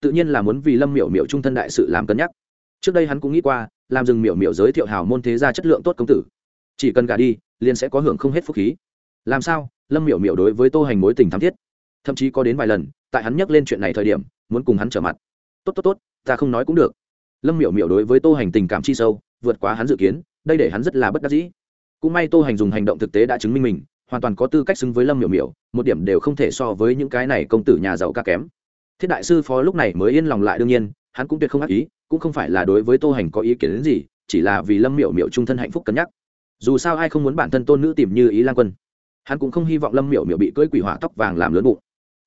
S1: Tự nhiên là muốn vì lâm miểu miểu trung thân đại sự làm cân nhắc. Trước đây hắn cũng nghĩ qua, làm rừng miểu miểu giới thiệu hào môn thế gia chất lượng tốt công tử. Chỉ cần gả đi, liền sẽ có hưởng không hết phúc khí. Làm sao? Lâm miểu miểu đối với tô hành mối tình thắm thiết. Thậm chí có đến vài lần, tại hắn nhắc lên chuyện này thời điểm, muốn cùng hắn trở mặt. Tốt tốt tốt, ta không nói cũng được lâm miểu miểu đối với tô hành tình cảm chi sâu, vượt quá hắn dự kiến, đây để hắn rất là bất đắc dĩ. Cũng may tô hành dùng hành động thực tế đã chứng minh mình, hoàn toàn có tư cách xứng với lâm miểu miểu, một điểm đều không thể so với những cái này công tử nhà giàu ca kém. Thiết đại sư phó lúc này mới yên lòng lại đương nhiên, hắn cũng tuyệt không ác ý, cũng không phải là đối với tô hành có ý kiến đến gì, chỉ là vì lâm miểu miểu trung thân hạnh phúc cân nhắc. Dù sao ai không muốn bản thân tôn nữ tìm như ý lan quân. Hắn cũng không hy vọng lâm miểu miểu bị cưỡi quỷ hỏa tóc vàng làm lớn bụng.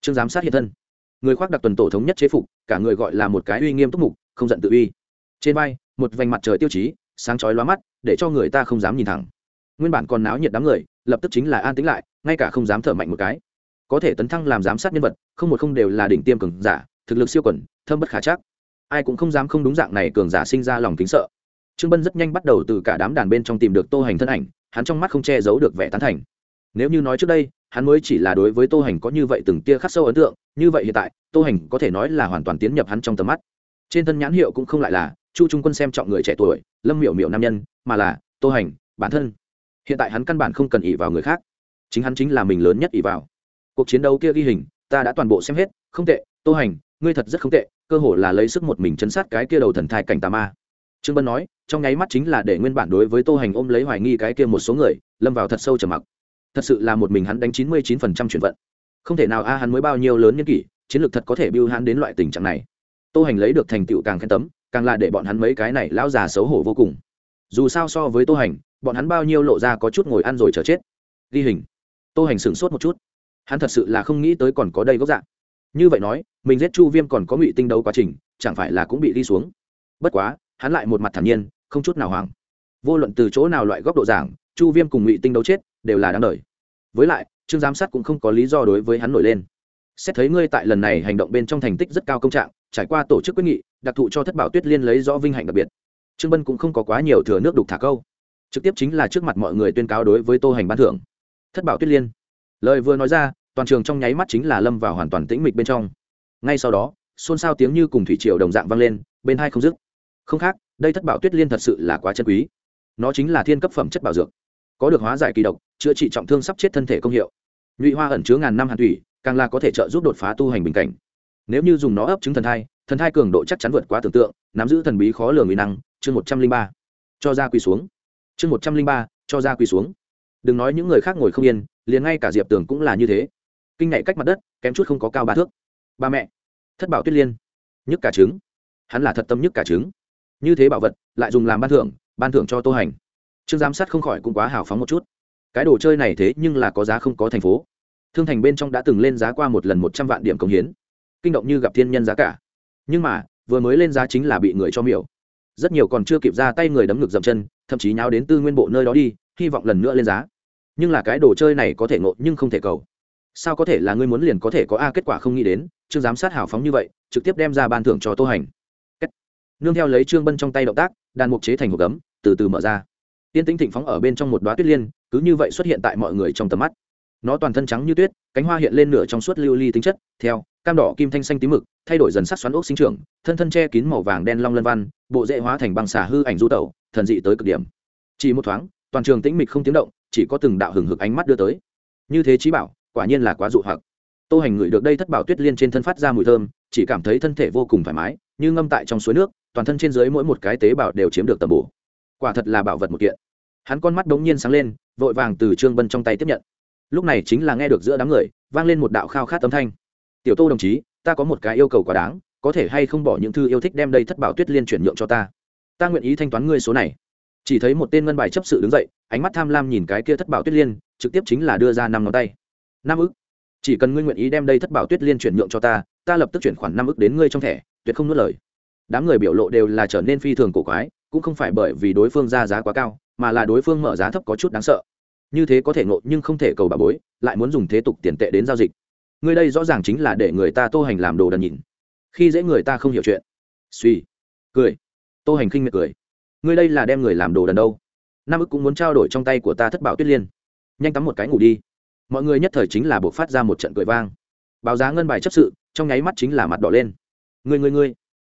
S1: Trương giám sát hiện thân. Người khoác đặc tuần tổ thống nhất chế phục, cả người gọi là một cái uy nghiêm túc mục, không giận tự uy trên vai, một vành mặt trời tiêu chí, sáng chói lóa mắt, để cho người ta không dám nhìn thẳng. Nguyên bản còn náo nhiệt đám người, lập tức chính là an tĩnh lại, ngay cả không dám thở mạnh một cái. Có thể tấn thăng làm giám sát nhân vật, không một không đều là đỉnh tiêm cường giả, thực lực siêu quẩn thâm bất khả chắc. Ai cũng không dám không đúng dạng này cường giả sinh ra lòng kính sợ. Trương bân rất nhanh bắt đầu từ cả đám đàn bên trong tìm được tô hành thân ảnh, hắn trong mắt không che giấu được vẻ tán thành. Nếu như nói trước đây, hắn mới chỉ là đối với tô hành có như vậy từng tia khắc sâu ấn tượng, như vậy hiện tại, tô hành có thể nói là hoàn toàn tiến nhập hắn trong tầm mắt. Trên thân nhãn hiệu cũng không lại là chu trung quân xem trọng người trẻ tuổi, lâm miểu miểu nam nhân, mà là tô hành, bản thân. Hiện tại hắn căn bản không cần ỉ vào người khác. Chính hắn chính là mình lớn nhất ỉ vào. Cuộc chiến đấu kia ghi hình, ta đã toàn bộ xem hết, không tệ, tô hành, ngươi thật rất không tệ, cơ hồ là lấy sức một mình chấn sát cái kia đầu thần thai cảnh tà ma. Trương bân nói, trong nháy mắt chính là để nguyên bản đối với tô hành ôm lấy hoài nghi cái kia một số người, lâm vào thật sâu trầm mặc. Thật sự là một mình hắn đánh chín mươi chín phần trăm chuyển vận. Không thể nào a, hắn mới bao nhiêu lớn nhân kỷ, chiến lược thật có thể biêu hắn đến loại tình trạng này. Tô hành lấy được thành tựu càng khen tấm càng là để bọn hắn mấy cái này lão già xấu hổ vô cùng. Dù sao so với tô hành, bọn hắn bao nhiêu lộ ra có chút ngồi ăn rồi chờ chết. Ghi hình. Tô hành sửng sốt một chút. Hắn thật sự là không nghĩ tới còn có đây gốc dạng như vậy nói, mình giết chu viêm còn có ngụy tinh đấu quá trình, chẳng phải là cũng bị đi xuống. Bất quá, hắn lại một mặt thản nhiên, không chút nào hoảng. Vô luận từ chỗ nào loại góc độ giảng, chu viêm cùng ngụy tinh đấu chết, đều là đáng đời. Với lại, trương giám sát cũng không có lý do đối với hắn nổi lên. Xét thấy ngươi tại lần này hành động bên trong thành tích rất cao công trạng, trải qua tổ chức quyết nghị đặc thụ cho thất bảo tuyết liên lấy rõ vinh hạnh đặc biệt. Trương bân cũng không có quá nhiều thừa nước đục thả câu. Trực tiếp chính là trước mặt mọi người tuyên cáo đối với tô hành ban thưởng. Thất bảo tuyết liên. Lời vừa nói ra, toàn trường trong nháy mắt chính là lâm vào hoàn toàn tĩnh mịch bên trong. Ngay sau đó, xôn xao tiếng như cùng thủy triều đồng dạng vang lên, bên hai không dứt. Không khác, đây thất bảo tuyết liên thật sự là quá chân quý. Nó chính là thiên cấp phẩm chất bảo dược. Có được hóa giải kỳ độc, chữa trị trọng thương sắp chết thân thể công hiệu. Nhụy hoa ẩn chứa ngàn năm hàn thủy, càng là có thể trợ giúp đột phá tu hành bình cảnh. Nếu như dùng nó ấp trứng thần thai thần thai cường độ chắc chắn vượt quá tưởng tượng, nắm giữ thần bí khó lường nguy năng, chương một trăm linh ba, cho ra quỳ xuống. Chương một trăm linh ba, cho ra quỳ xuống. Đừng nói những người khác ngồi không yên, liền ngay cả diệp tường cũng là như thế. Kinh ngạy cách mặt đất, kém chút không có cao ba thước. Ba mẹ, thất bảo tuyết liên, nhức cả trứng. Hắn là thật tâm nhức cả trứng. Như thế bảo vật, lại dùng làm ban thưởng ban thưởng cho tô hành. Trương giám sát không khỏi cũng quá hào phóng một chút. Cái đồ chơi này thế nhưng là có giá không có thành phố. Thương thành bên trong đã từng lên giá qua một lần một trăm vạn điểm công hiến. Kinh động như gặp thiên nhân giá cả nhưng mà, vừa mới lên giá chính là bị người cho miểu. Rất nhiều còn chưa kịp ra tay người đấm ngực dậm chân, thậm chí nháo đến tư nguyên bộ nơi đó đi, hy vọng lần nữa lên giá. Nhưng là cái đồ chơi này có thể ngộ nhưng không thể cầu. Sao có thể là ngươi muốn liền có thể có a, kết quả không nghĩ đến chương giám sát hào phóng như vậy, trực tiếp đem ra ban thưởng cho tô hành. Nương theo lấy trương bân trong tay động tác, đàn mục chế thành hộp gấm, từ từ mở ra. Tiên tĩnh thịnh phóng ở bên trong một đoá tuyết liên, cứ như vậy xuất hiện tại mọi người trong tầm mắt. Nó toàn thân trắng như tuyết, cánh hoa hiện lên nửa trong suốt lưu ly tính chất, theo cam đỏ, kim thanh xanh tím mực, thay đổi dần sắc xoắn ốc sinh trưởng, thân thân che kín màu vàng đen long lân văn, bộ dễ hóa thành băng xả hư ảnh du tẩu, thần dị tới cực điểm. Chỉ một thoáng, toàn trường tĩnh mịch không tiếng động, chỉ có từng đạo hừng hực ánh mắt đưa tới. Như thế trí bảo, quả nhiên là quá dụ hoặc. Tô hành ngửi được đây thất bảo tuyết liên trên thân phát ra mùi thơm, chỉ cảm thấy thân thể vô cùng thoải mái, như ngâm tại trong suối nước, toàn thân trên dưới mỗi một cái tế bào đều chiếm được tầm bổ. Quả thật là bảo vật một kiện. Hắn con mắt đ ố n g nhiên sáng lên, vội vàng từ trương bân trong tay tiếp nhận. Lúc này chính là nghe được giữa đám người, vang lên một đạo khao khát tấm thanh tiểu tô đồng chí, ta có một cái yêu cầu quá đáng, có thể hay không bỏ những thư yêu thích đem đây thất bảo tuyết liên chuyển nhượng cho ta? Ta nguyện ý thanh toán ngươi số này. Chỉ thấy một tên ngân bài chấp sự đứng dậy, ánh mắt tham lam nhìn cái kia thất bảo tuyết liên, trực tiếp chính là đưa ra năm ngón tay. Năm ức? Chỉ cần ngươi nguyện ý đem đây thất bảo tuyết liên chuyển nhượng cho ta ta lập tức chuyển khoản năm ức đến ngươi trong thẻ, tuyệt không nuốt lời. Đám người biểu lộ đều là trở nên phi thường cổ quái, cũng không phải bởi vì đối phương ra giá quá cao, mà là đối phương mở giá thấp có chút đáng sợ. Như thế có thể ngộ nhưng không thể cầu bà bối, lại muốn dùng thế tục tiền tệ đến giao dịch. Ngươi đây rõ ràng chính là để người ta tô hành làm đồ đần nhìn khi dễ người ta không hiểu chuyện. Suy. Cười. Tô hành khinh miệt cười. Ngươi đây là đem người làm đồ đần đâu? Nam ức cũng muốn trao đổi trong tay của ta thất bảo tuyết liên. Nhanh tắm một cái ngủ đi. Mọi người nhất thời chính là buộc phát ra một trận cười vang. Báo giá ngân bài chấp sự trong nháy mắt chính là mặt đỏ lên. Ngươi ngươi ngươi,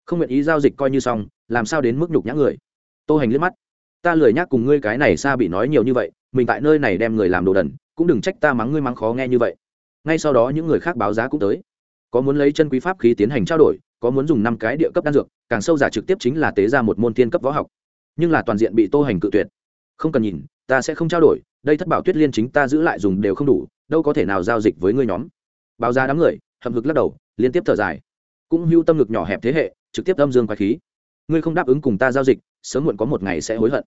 S1: không nguyện ý giao dịch coi như xong làm sao đến mức nhục nhã người? Tô hành liếc mắt. Ta lười nhác cùng ngươi cái này xa bị nói nhiều như vậy mình tại nơi này đem người làm đồ đần cũng đừng trách ta mắng ngươi mắng khó nghe như vậy ngay sau đó những người khác báo giá cũng tới. Có muốn lấy chân quý pháp khí tiến hành trao đổi, có muốn dùng năm cái địa cấp đan dược, càng sâu giả trực tiếp chính là tế ra một môn thiên cấp võ học. Nhưng là toàn diện bị tô hành cự tuyệt. Không cần nhìn, ta sẽ không trao đổi, đây thất bảo tuyết liên chính ta giữ lại dùng đều không đủ, đâu có thể nào giao dịch với ngươi nhóm. Báo giá đám người hầm hực lắc đầu, liên tiếp thở dài. Cũng hưu tâm ngực nhỏ hẹp thế hệ, trực tiếp âm dương quái khí. Ngươi không đáp ứng cùng ta giao dịch, sớm muộn có một ngày sẽ hối hận.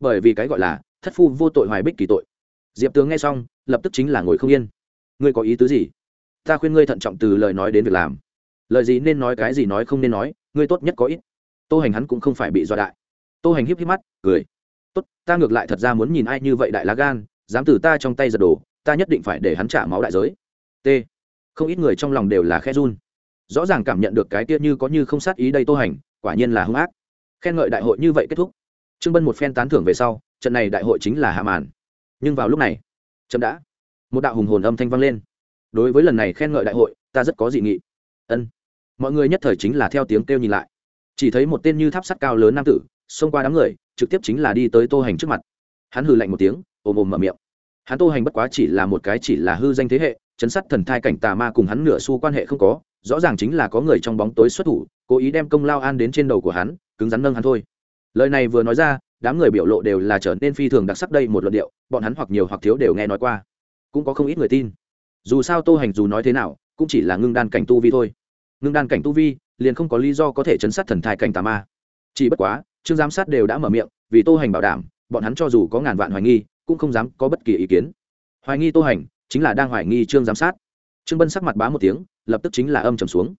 S1: Bởi vì cái gọi là thất phu vô tội hoài bích kỳ tội. Diệp tướng nghe xong, lập tức chính là ngồi không yên ngươi có ý tứ gì? Ta khuyên ngươi thận trọng từ lời nói đến việc làm. Lời gì nên nói, cái gì nói không nên nói, ngươi tốt nhất có ít. Tô hành hắn cũng không phải bị do đại. Tô hành híp híp mắt, cười. Tốt, ta ngược lại thật ra muốn nhìn ai như vậy đại lá gan, dám từ ta trong tay giật đồ ta nhất định phải để hắn trả máu đại giới. T. Không ít người trong lòng đều là khe run. Rõ ràng cảm nhận được cái tiết như có như không sát ý đây tô hành, quả nhiên là hung ác. Khen ngợi đại hội như vậy kết thúc. Trương bân một phen tán thưởng về sau, trận này đại hội chính là hạ màn. Nhưng vào lúc này, chậm đã một đạo hùng hồn âm thanh vang lên. Đối với lần này khen ngợi đại hội, ta rất có dị nghị. Ân. Mọi người nhất thời chính là theo tiếng kêu nhìn lại. Chỉ thấy một tên như tháp sắt cao lớn nam tử, xông qua đám người, trực tiếp chính là đi tới tô hành trước mặt. Hắn hừ lạnh một tiếng, ồm ồm mở miệng. Hắn tô hành bất quá chỉ là một cái chỉ là hư danh thế hệ, chấn sát thần thai cảnh tà ma cùng hắn nửa xu quan hệ không có, rõ ràng chính là có người trong bóng tối xuất thủ, cố ý đem công lao an đến trên đầu của hắn, cứng rắn nâng hắn thôi. Lời này vừa nói ra, đám người biểu lộ đều là trở nên phi thường đặc sắc đây một luận điệu, bọn hắn hoặc nhiều hoặc thiếu đều nghe nói qua cũng có không ít người tin. Dù sao tô hành dù nói thế nào, cũng chỉ là ngưng đan cảnh tu vi thôi. Ngưng đan cảnh tu vi, liền không có lý do có thể chấn sát thần thai cảnh tà ma. Chỉ bất quá chương giám sát đều đã mở miệng, vì tô hành bảo đảm, bọn hắn cho dù có ngàn vạn hoài nghi, cũng không dám có bất kỳ ý kiến. Hoài nghi tô hành, chính là đang hoài nghi trương giám sát. Trương bân sắc mặt bá một tiếng, lập tức chính là âm trầm xuống.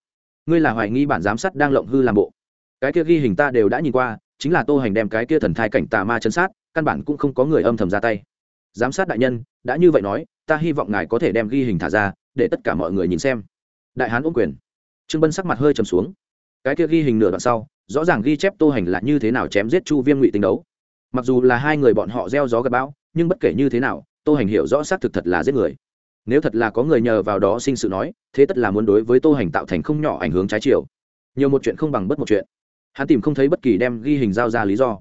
S1: Ngươi là hoài nghi bản giám sát đang lộng hư làm bộ. Cái kia ghi hình ta đều đã nhìn qua, chính là tô hành đem cái kia thần thai cảnh tà ma chân sát, căn bản cũng không có người âm thầm ra tay. Giám sát đại nhân, đã như vậy nói ta hy vọng ngài có thể đem ghi hình thả ra, để tất cả mọi người nhìn xem. Đại hán ôm quyền. Trương bân sắc mặt hơi trầm xuống. Cái kia ghi hình nửa đoạn sau, rõ ràng ghi chép tô hành là như thế nào chém giết chu viêm ngụy tình đấu. Mặc dù là hai người bọn họ gieo gió gặp bão, nhưng bất kể như thế nào, tô hành hiểu rõ xác thực thật là giết người. Nếu thật là có người nhờ vào đó sinh sự nói, thế tất là muốn đối với tô hành tạo thành không nhỏ ảnh hưởng trái chiều. Nhiều một chuyện không bằng bất một chuyện. Hắn tìm không thấy bất kỳ đem ghi hình giao ra lý do.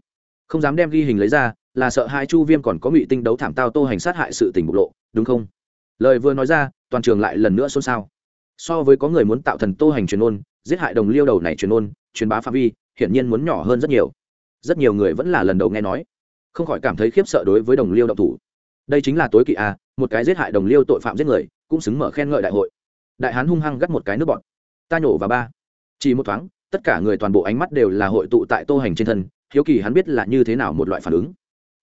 S1: Không dám đem ghi hình lấy ra, là sợ hai chu viêm còn có ngụy tinh đấu thảm tao tô hành sát hại sự tình bộc lộ đúng không? Lời vừa nói ra, toàn trường lại lần nữa xôn xao. So với có người muốn tạo thần tô hành truyền ôn, giết hại đồng liêu đầu này truyền ôn, truyền bá phạm vi, hiển nhiên muốn nhỏ hơn rất nhiều. Rất nhiều người vẫn là lần đầu nghe nói. Không khỏi cảm thấy khiếp sợ đối với đồng liêu động thủ. Đây chính là tối kỵ a một cái giết hại đồng liêu tội phạm giết người, cũng xứng mở khen ngợi đại hội. Đại hán hung hăng gắt một cái nước bọn. Ta nhổ vào ba. Chỉ một thoáng, tất cả người toàn bộ ánh mắt đều là hội tụ tại tô hành trên thân, hiếu kỳ hắn biết là như thế nào một loại phản ứng.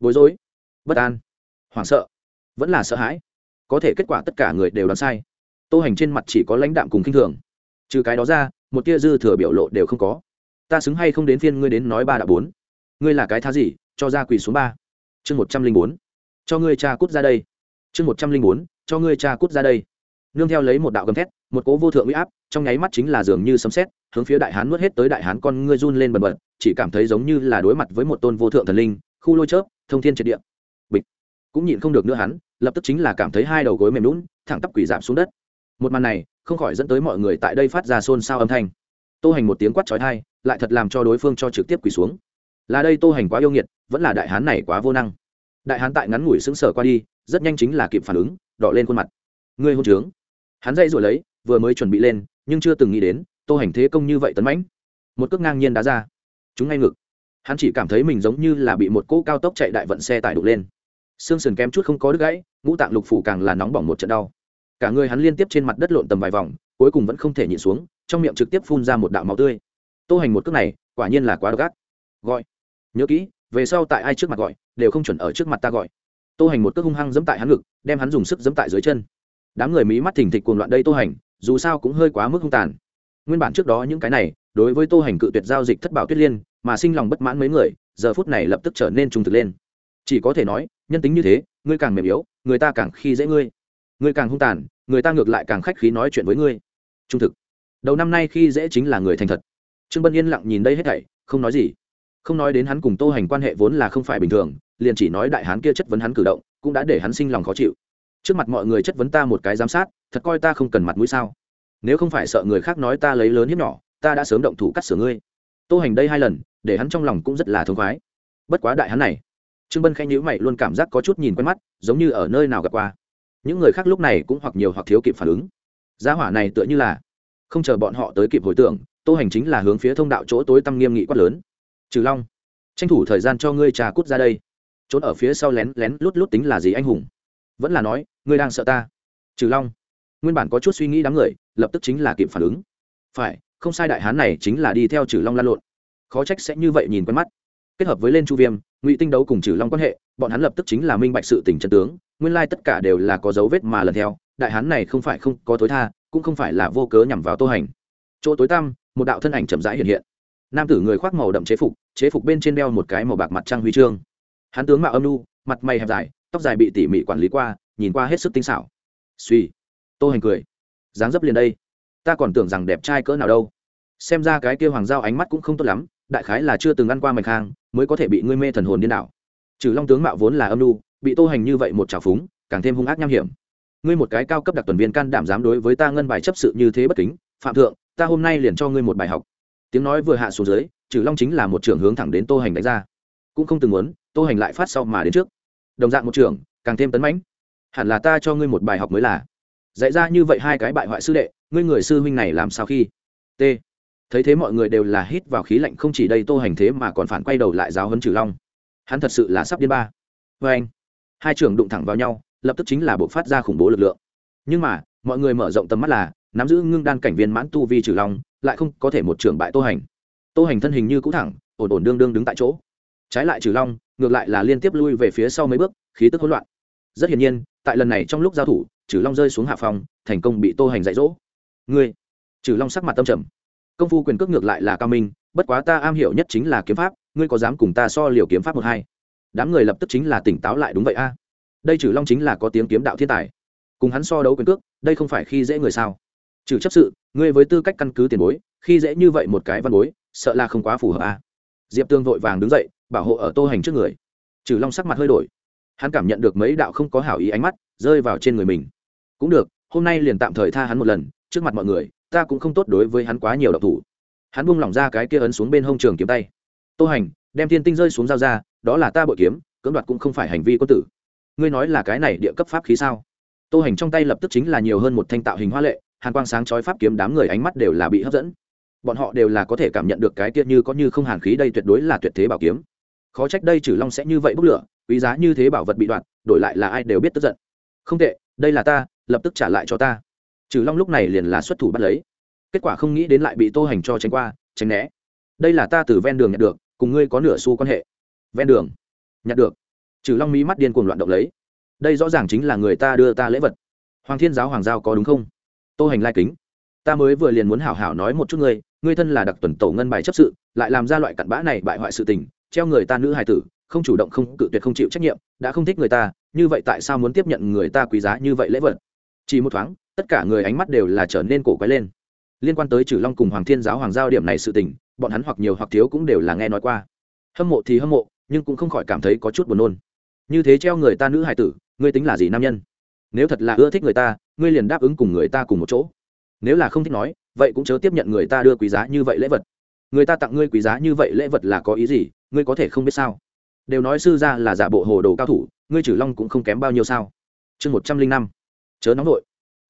S1: Bối rối, bất an, hoảng sợ vẫn là sợ hãi. Có thể kết quả tất cả người đều đoán sai. Tô hành trên mặt chỉ có lãnh đạm cùng k i n h thường. Trừ cái đó ra, một tia dư thừa biểu lộ đều không có. Ta xứng hay không đến phiên ngươi đến nói ba đã bốn? Ngươi là cái thá gì? Cho ra quỳ xuống ba. Chương một trăm linh bốn. Cho ngươi cha cút ra đây. Chương một trăm linh bốn. Cho ngươi cha cút ra đây. Nương theo lấy một đạo gầm thét, một cố vô thượng huy áp, trong nháy mắt chính là dường như sấm xét hướng phía đại hán nuốt hết tới đại hán con ngươi run lên bần bật, chỉ cảm thấy giống như là đối mặt với một tôn vô thượng thần linh, khu lôi chớp, thông thiên triệt địa cũng nhịn không được nữa hắn, lập tức chính là cảm thấy hai đầu gối mềm lún thẳng tắp quỷ giảm xuống đất. Một màn này, không khỏi dẫn tới mọi người tại đây phát ra xôn xao âm thanh. Tô hành một tiếng quát trói thai lại thật làm cho đối phương cho trực tiếp quỳ xuống. Là đây tô hành quá yêu nghiệt, vẫn là đại hán này quá vô năng. Đại hán tại ngắn ngủi sững sờ qua đi, rất nhanh chính là kịp phản ứng, đỏ lên khuôn mặt. Ngươi hôn trướng. Hắn dậy rồi lấy, vừa mới chuẩn bị lên, nhưng chưa từng nghĩ đến, tô hành thế công như vậy tấn mãnh. Một cước ngang nhiên đá ra. Chúng ngay ngực. Hắn chỉ cảm thấy mình giống như là bị một cỗ cao tốc chạy đại vận xe tải đục lên xương sườn kém chút không có đứt gãy, ngũ tạng lục phủ càng là nóng bỏng một trận đau. Cả người hắn liên tiếp trên mặt đất lộn tầm vài vòng, cuối cùng vẫn không thể nhịn xuống, trong miệng trực tiếp phun ra một đạo máu tươi. Tô hành một cước này, quả nhiên là quá độc ác. Gọi. Nhớ kỹ, về sau tại ai trước mặt gọi, đều không chuẩn ở trước mặt ta gọi. Tô hành một cước hung hăng dẫm tại hắn ngực, đem hắn dùng sức dẫm tại dưới chân. Đám người mỹ mắt thình thịch cuồng loạn đây tô hành, dù sao cũng hơi quá mức hung tàn. Nguyên bản trước đó những cái này, đối với tô hành cự tuyệt giao dịch thất bảo tuyết liên, mà sinh lòng bất mãn mấy người, giờ phút này lập tức trở nên trung thực lên. Chỉ có thể nói nhân tính như thế, ngươi càng mềm yếu, người ta càng khi dễ ngươi. Ngươi càng hung tàn, người ta ngược lại càng khách khí nói chuyện với ngươi. Trung thực. Đầu năm nay khi dễ chính là người thành thật. Trương bân yên lặng nhìn đây hết thảy, không nói gì. Không nói đến hắn cùng tô hành quan hệ vốn là không phải bình thường, liền chỉ nói đại hán kia chất vấn hắn cử động, cũng đã để hắn sinh lòng khó chịu. Trước mặt mọi người chất vấn ta một cái giám sát, thật coi ta không cần mặt mũi sao? Nếu không phải sợ người khác nói ta lấy lớn hiếp nhỏ, ta đã sớm động thủ cắt sửa ngươi. Tô hành đây hai lần, để hắn trong lòng cũng rất là thống khoái. Bất quá đại hắn này trương bân khẽ nhữ mày luôn cảm giác có chút nhìn quen mắt, giống như ở nơi nào gặp qua. Những người khác lúc này cũng hoặc nhiều hoặc thiếu kịp phản ứng. Giá hỏa này tựa như là không chờ bọn họ tới kịp hồi tưởng tô hành chính là hướng phía thông đạo chỗ tối tăm nghiêm nghị quát lớn. Trừ long, tranh thủ thời gian cho ngươi trà cút ra đây. Trốn ở phía sau lén lén lút lút tính là gì anh hùng? Vẫn là nói, ngươi đang sợ ta. Trừ long, nguyên bản có chút suy nghĩ đám người, lập tức chính là kịp phản ứng. Phải, không sai đại hán này chính là đi theo trừ long lan lộn. Khó trách sẽ như vậy nhìn quen mắt kết hợp với lên chu viêm, ngụy tinh đấu cùng trừ long quan hệ, bọn hắn lập tức chính là minh bạch sự tình chân tướng, nguyên lai tất cả đều là có dấu vết mà lần theo, đại hán này không phải không có tối tha, cũng không phải là vô cớ nhằm vào tô hành. Chỗ tối tăm, một đạo thân ảnh chậm rãi hiện hiện. Nam tử người khoác màu đậm chế phục chế phục bên trên đeo một cái màu bạc mặt trăng huy chương. Hắn tướng mạo âm nu mặt mày hẹp dài, tóc dài bị tỉ mỉ quản lý qua, nhìn qua hết sức tinh xảo. Suy, tô hành cười. Dáng dấp liền đây. Ta còn tưởng rằng đẹp trai cỡ nào đâu. Xem ra cái kia hoàng giao ánh mắt cũng không tốt lắm, đại khái là chưa từng ăn qua mạch khang mới có thể bị ngươi mê thần hồn điên đảo. Trừ long tướng mạo vốn là âm nu, bị tô hành như vậy một trào phúng, càng thêm hung ác nham hiểm. Ngươi một cái cao cấp đặc tuần viên can đảm dám đối với ta ngân bài chấp sự như thế bất kính, phạm thượng, ta hôm nay liền cho ngươi một bài học. Tiếng nói vừa hạ xuống dưới, trừ long chính là một trưởng hướng thẳng đến tô hành đánh ra. Cũng không từng muốn, tô hành lại phát sau mà đến trước. Đồng dạng một trưởng, càng thêm tấn mãnh. Hẳn là ta cho ngươi một bài học mới là. Dạy ra như vậy hai cái bại hoại sư đệ, ngươi người sư huynh này làm sao khi? T thấy thế mọi người đều là hít vào khí lạnh không chỉ đây tô hành thế mà còn phản quay đầu lại giáo hấn trừ long. Hắn thật sự là sắp điên ba. Vê anh, hai trưởng đụng thẳng vào nhau, lập tức chính là buộc phát ra khủng bố lực lượng. Nhưng mà, mọi người mở rộng tầm mắt là, nắm giữ ngưng đan cảnh viên mãn tu vi trừ long, lại không có thể một trưởng bại tô hành. Tô hành thân hình như cũ thẳng, ổn ổn đương đương đứng tại chỗ. Trái lại trừ long, ngược lại là liên tiếp lui về phía sau mấy bước, khí tức hỗn loạn. Rất hiển nhiên, tại lần này trong lúc giao thủ trừ long rơi xuống hạ phòng, thành công bị tô hành dạy dỗ. Ngươi trừ long sắc mặt tâm trầm công phu quyền cước ngược lại là cao minh, bất quá ta am hiểu nhất chính là kiếm pháp, ngươi có dám cùng ta so liều kiếm pháp một hai? Đám người lập tức chính là tỉnh táo lại đúng vậy a. Đây trừ long chính là có tiếng kiếm đạo thiên tài. Cùng hắn so đấu quyền cước, đây không phải khi dễ người sao? Trừ chấp sự, ngươi với tư cách căn cứ tiền bối, khi dễ như vậy một cái văn bối, sợ là không quá phù hợp a. Diệp tương vội vàng đứng dậy, bảo hộ ở tô hành trước người. Trừ long sắc mặt hơi đổi. Hắn cảm nhận được mấy đạo không có hảo ý ánh mắt, rơi vào trên người mình. Cũng được, hôm nay liền tạm thời tha hắn một lần, trước mặt mọi người ta cũng không tốt đối với hắn quá nhiều độc thủ. Hắn buông lỏng ra cái kia ấn xuống bên hông trường kiếm tay. Tô hành, đem thiên tinh rơi xuống dao ra, đó là ta bội kiếm, cưỡng đoạt cũng không phải hành vi quân tử. Ngươi nói là cái này địa cấp pháp khí sao? Tô hành trong tay lập tức chính là nhiều hơn một thanh tạo hình hoa lệ, hàn quang sáng chói pháp kiếm đám người ánh mắt đều là bị hấp dẫn. Bọn họ đều là có thể cảm nhận được cái kia như có như không hàn khí đây tuyệt đối là tuyệt thế bảo kiếm. Khó trách đây trừ long sẽ như vậy bốc lửa, quý giá như thế bảo vật bị đoạt, đổi lại là ai đều biết tức giận. Không tệ, đây là ta, lập tức trả lại cho ta trừ long lúc này liền là xuất thủ bắt lấy. Kết quả không nghĩ đến lại bị tô hành cho tránh qua, tránh né. Đây là ta từ ven đường nhận được, cùng ngươi có nửa xu quan hệ. Ven đường, nhặt được. Trừ long mỹ mắt điên cuồng loạn động lấy. Đây rõ ràng chính là người ta đưa ta lễ vật. Hoàng thiên giáo hoàng giao có đúng không? Tô hành lai kính. Ta mới vừa liền muốn hảo hảo nói một chút ngươi ngươi thân là đặc tuần tổ ngân bài chấp sự, lại làm ra loại cặn bã này bại hoại sự tình, treo người ta nữ hài tử, không chủ động, không cự tuyệt, không chịu trách nhiệm, đã không thích người ta, như vậy tại sao muốn tiếp nhận người ta quý giá như vậy lễ vật? Chỉ một thoáng tất cả người ánh mắt đều là trở nên cổ quái lên. Liên quan tới trừ long cùng hoàng thiên giáo hoàng giao điểm này sự tình, bọn hắn hoặc nhiều hoặc thiếu cũng đều là nghe nói qua. Hâm mộ thì hâm mộ, nhưng cũng không khỏi cảm thấy có chút buồn nôn. Như thế treo người ta nữ hài tử, ngươi tính là gì nam nhân? Nếu thật là ưa thích người ta, ngươi liền đáp ứng cùng người ta cùng một chỗ. Nếu là không thích nói, vậy cũng chớ tiếp nhận người ta đưa quý giá như vậy lễ vật. Người ta tặng ngươi quý giá như vậy lễ vật là có ý gì, ngươi có thể không biết sao? Đều nói sư ra là giả bộ hồ đồ cao thủ, ngươi trừ long cũng không kém bao nhiêu sao? Chương một trăm linh năm. Chớ nóng nội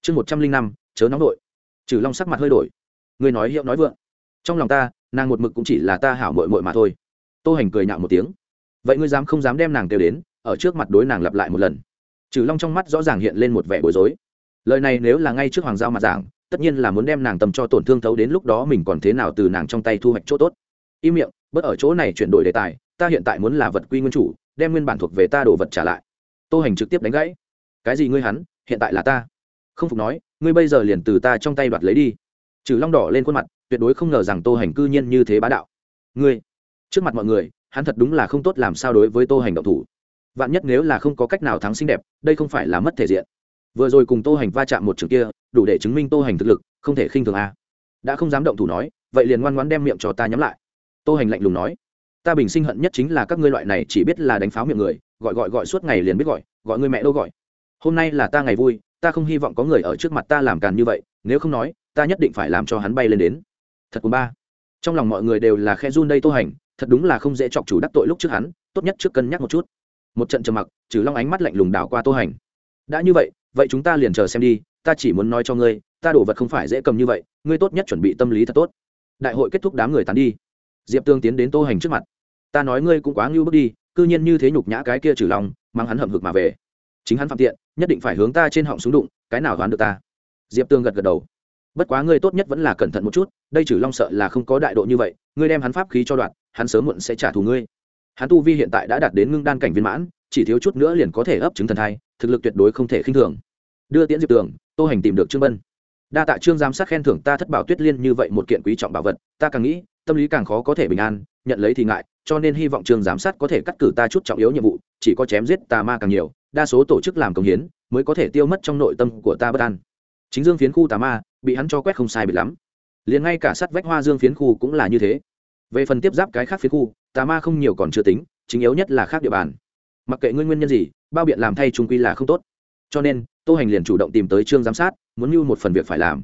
S1: chương một trăm linh năm, chớ nóng đội trừ long sắc mặt hơi đổi. Người nói hiệu nói vượng. Trong lòng ta, nàng một mực cũng chỉ là ta hảo mội mội mà thôi. Tô hành cười nhạo một tiếng. Vậy ngươi dám không dám đem nàng kêu đến, ở trước mặt đối nàng lặp lại một lần. Trừ long trong mắt rõ ràng hiện lên một vẻ bối rối. Lời này nếu là ngay trước hoàng giao mặt giảng, tất nhiên là muốn đem nàng tầm cho tổn thương thấu đến lúc đó mình còn thế nào từ nàng trong tay thu hoạch chỗ tốt. Y miệng, bớt ở chỗ này chuyển đổi đề tài, ta hiện tại muốn là vật quy nguyên chủ, đem nguyên bản thuộc về ta đồ vật trả lại. Tô hành trực tiếp đánh gãy. Cái gì ngươi hắn, hiện tại là ta không phục nói, ngươi bây giờ liền từ ta trong tay đoạt lấy đi. Trừ long đỏ lên khuôn mặt, tuyệt đối không ngờ rằng tô hành cư nhiên như thế bá đạo. Ngươi? Trước mặt mọi người, hắn thật đúng là không tốt làm sao đối với tô hành động thủ. Vạn nhất nếu là không có cách nào thắng xinh đẹp, đây không phải là mất thể diện. Vừa rồi cùng tô hành va chạm một trường kia, đủ để chứng minh tô hành thực lực, không thể khinh thường a. Đã không dám động thủ nói, vậy liền ngoan ngoan đem miệng cho ta nhắm lại. Tô hành lạnh lùng nói, ta bình sinh hận nhất chính là các ngươi loại này chỉ biết là đánh pháo miệng người, gọi gọi gọi suốt ngày liền biết gọi gọi người mẹ đâu gọi. Hôm nay là ta ngày vui ta không hy vọng có người ở trước mặt ta làm càn như vậy, nếu không nói, ta nhất định phải làm cho hắn bay lên đến. Thật cùng ba. Trong lòng mọi người đều là khe run đây tô hành, thật đúng là không dễ chọc chủ đắc tội lúc trước hắn, tốt nhất trước cân nhắc một chút. Một trận trầm mặc, trừ long ánh mắt lạnh lùng đảo qua tô hành. Đã như vậy vậy chúng ta liền chờ xem đi, ta chỉ muốn nói cho ngươi, ta đổ vật không phải dễ cầm như vậy, ngươi tốt nhất chuẩn bị tâm lý thật tốt. Đại hội kết thúc đám người tán đi. Diệp tương tiến đến tô hành trước mặt. Ta nói ngươi cũng quá ngưu bước đi, cư nhiên như thế nhục nhã cái kia trừ lòng mang hắn hậm hực mà về chính hắn phạm tiện, nhất định phải hướng ta trên họng xuống đụng, cái nào đoán được ta? Diệp tương gật gật đầu. Bất quá ngươi tốt nhất vẫn là cẩn thận một chút, đây trừ long sợ là không có đại độ như vậy, ngươi đem hắn pháp khí cho đoạn hắn sớm muộn sẽ trả thù ngươi. Hắn tu vi hiện tại đã đạt đến ngưng đan cảnh viên mãn, chỉ thiếu chút nữa liền có thể ấp chứng thần thai, thực lực tuyệt đối không thể khinh thường. Đưa tiễn diệp tường, tô hành tìm được trương bân. Đa tạ trương giám sát khen thưởng, ta thất bảo tuyết liên như vậy một kiện quý trọng bảo vật, ta càng nghĩ, tâm lý càng khó có thể bình an, nhận lấy thì ngại, cho nên hy vọng trương giám sát có thể cắt cử ta chút trọng yếu nhiệm vụ, chỉ có chém giết tà ma càng nhiều đa số tổ chức làm công hiến mới có thể tiêu mất trong nội tâm của ta bất an. Chính dương phiến khu tà ma bị hắn cho quét không sai bị lắm. Liền ngay cả sắt vách hoa dương phiến khu cũng là như thế. Về phần tiếp giáp cái khác phiến khu, tà ma không nhiều còn chưa tính, chính yếu nhất là khác địa bàn. Mặc kệ nguyên nguyên nhân gì, bao biện làm thay trung quy là không tốt. Cho nên, tô hành liền chủ động tìm tới trương giám sát, muốn mưu một phần việc phải làm.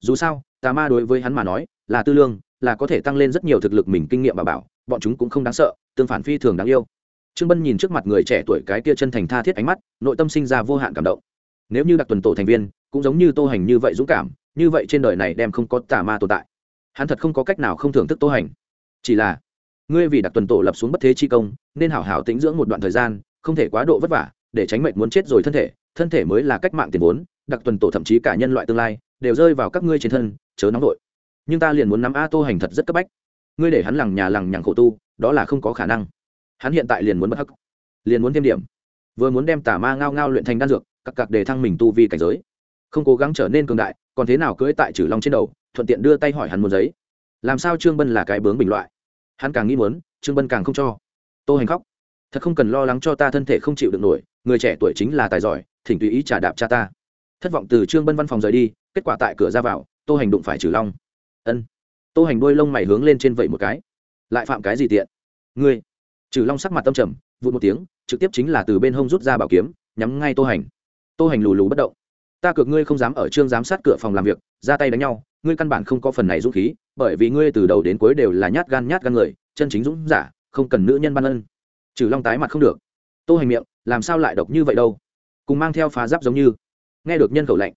S1: Dù sao, tà ma đối với hắn mà nói, là tư lương, là có thể tăng lên rất nhiều thực lực mình kinh nghiệm và bảo, bọn chúng cũng không đáng sợ, tương phản phi thường đáng yêu trương bân nhìn trước mặt người trẻ tuổi cái kia chân thành tha thiết ánh mắt, nội tâm sinh ra vô hạn cảm động. Nếu như đặc tuần tổ thành viên, cũng giống như tô hành như vậy dũng cảm, như vậy trên đời này đem không có tà ma tồn tại. Hắn thật không có cách nào không thưởng thức tô hành. Chỉ là, ngươi vì đặc tuần tổ lập xuống bất thế chi công, nên hảo hảo tĩnh dưỡng một đoạn thời gian, không thể quá độ vất vả, để tránh mệnh muốn chết rồi thân thể thân thể mới là cách mạng tiền vốn, đặc tuần tổ thậm chí cả nhân loại tương lai, đều rơi vào các ngươi trên thân, chớ nóng vội. Nhưng ta liền muốn nắm a tô hành thật rất cấp bách. Ngươi để hắn lằng nhà lằng nhằng khổ tu, đó là không có khả năng hắn hiện tại liền muốn bất hắc, liền muốn thêm điểm. Vừa muốn đem tà ma ngao ngao luyện thành đan dược cặp cặp để thăng mình tu vi cảnh giới. Không cố gắng trở nên cường đại, còn thế nào cưỡi tại trừ long trên đầu, thuận tiện đưa tay hỏi hắn một giấy. Làm sao trương bân là cái bướng bình loại? Hắn càng nghĩ muốn, trương bân càng không cho. Tô hành khóc. Thật không cần lo lắng cho ta thân thể không chịu được nổi, người trẻ tuổi chính là tài giỏi, thỉnh tùy ý trả đạp cha ta. Thất vọng từ trương bân văn phòng rời đi, kết quả tại cửa ra vào, tô hành đụng phải trừ long. Ân. Tô hành đôi lông mày hướng lên trên vậy một cái. Lại phạm cái gì tiện? Ngươi trừ long sắc mặt tâm trầm, vụt một tiếng, trực tiếp chính là từ bên hông rút ra bảo kiếm, nhắm ngay tô hành. Tô hành lù lù bất động. Ta cược ngươi không dám ở trương giám sát cửa phòng làm việc, ra tay đánh nhau, ngươi căn bản không có phần này dũng khí, bởi vì ngươi từ đầu đến cuối đều là nhát gan nhát gan người, chân chính dũng giả, không cần nữ nhân ban ân. Trừ long tái mặt không được. Tô hành miệng, làm sao lại độc như vậy đâu? Cùng mang theo phá giáp giống như. Nghe được nhân khẩu lạnh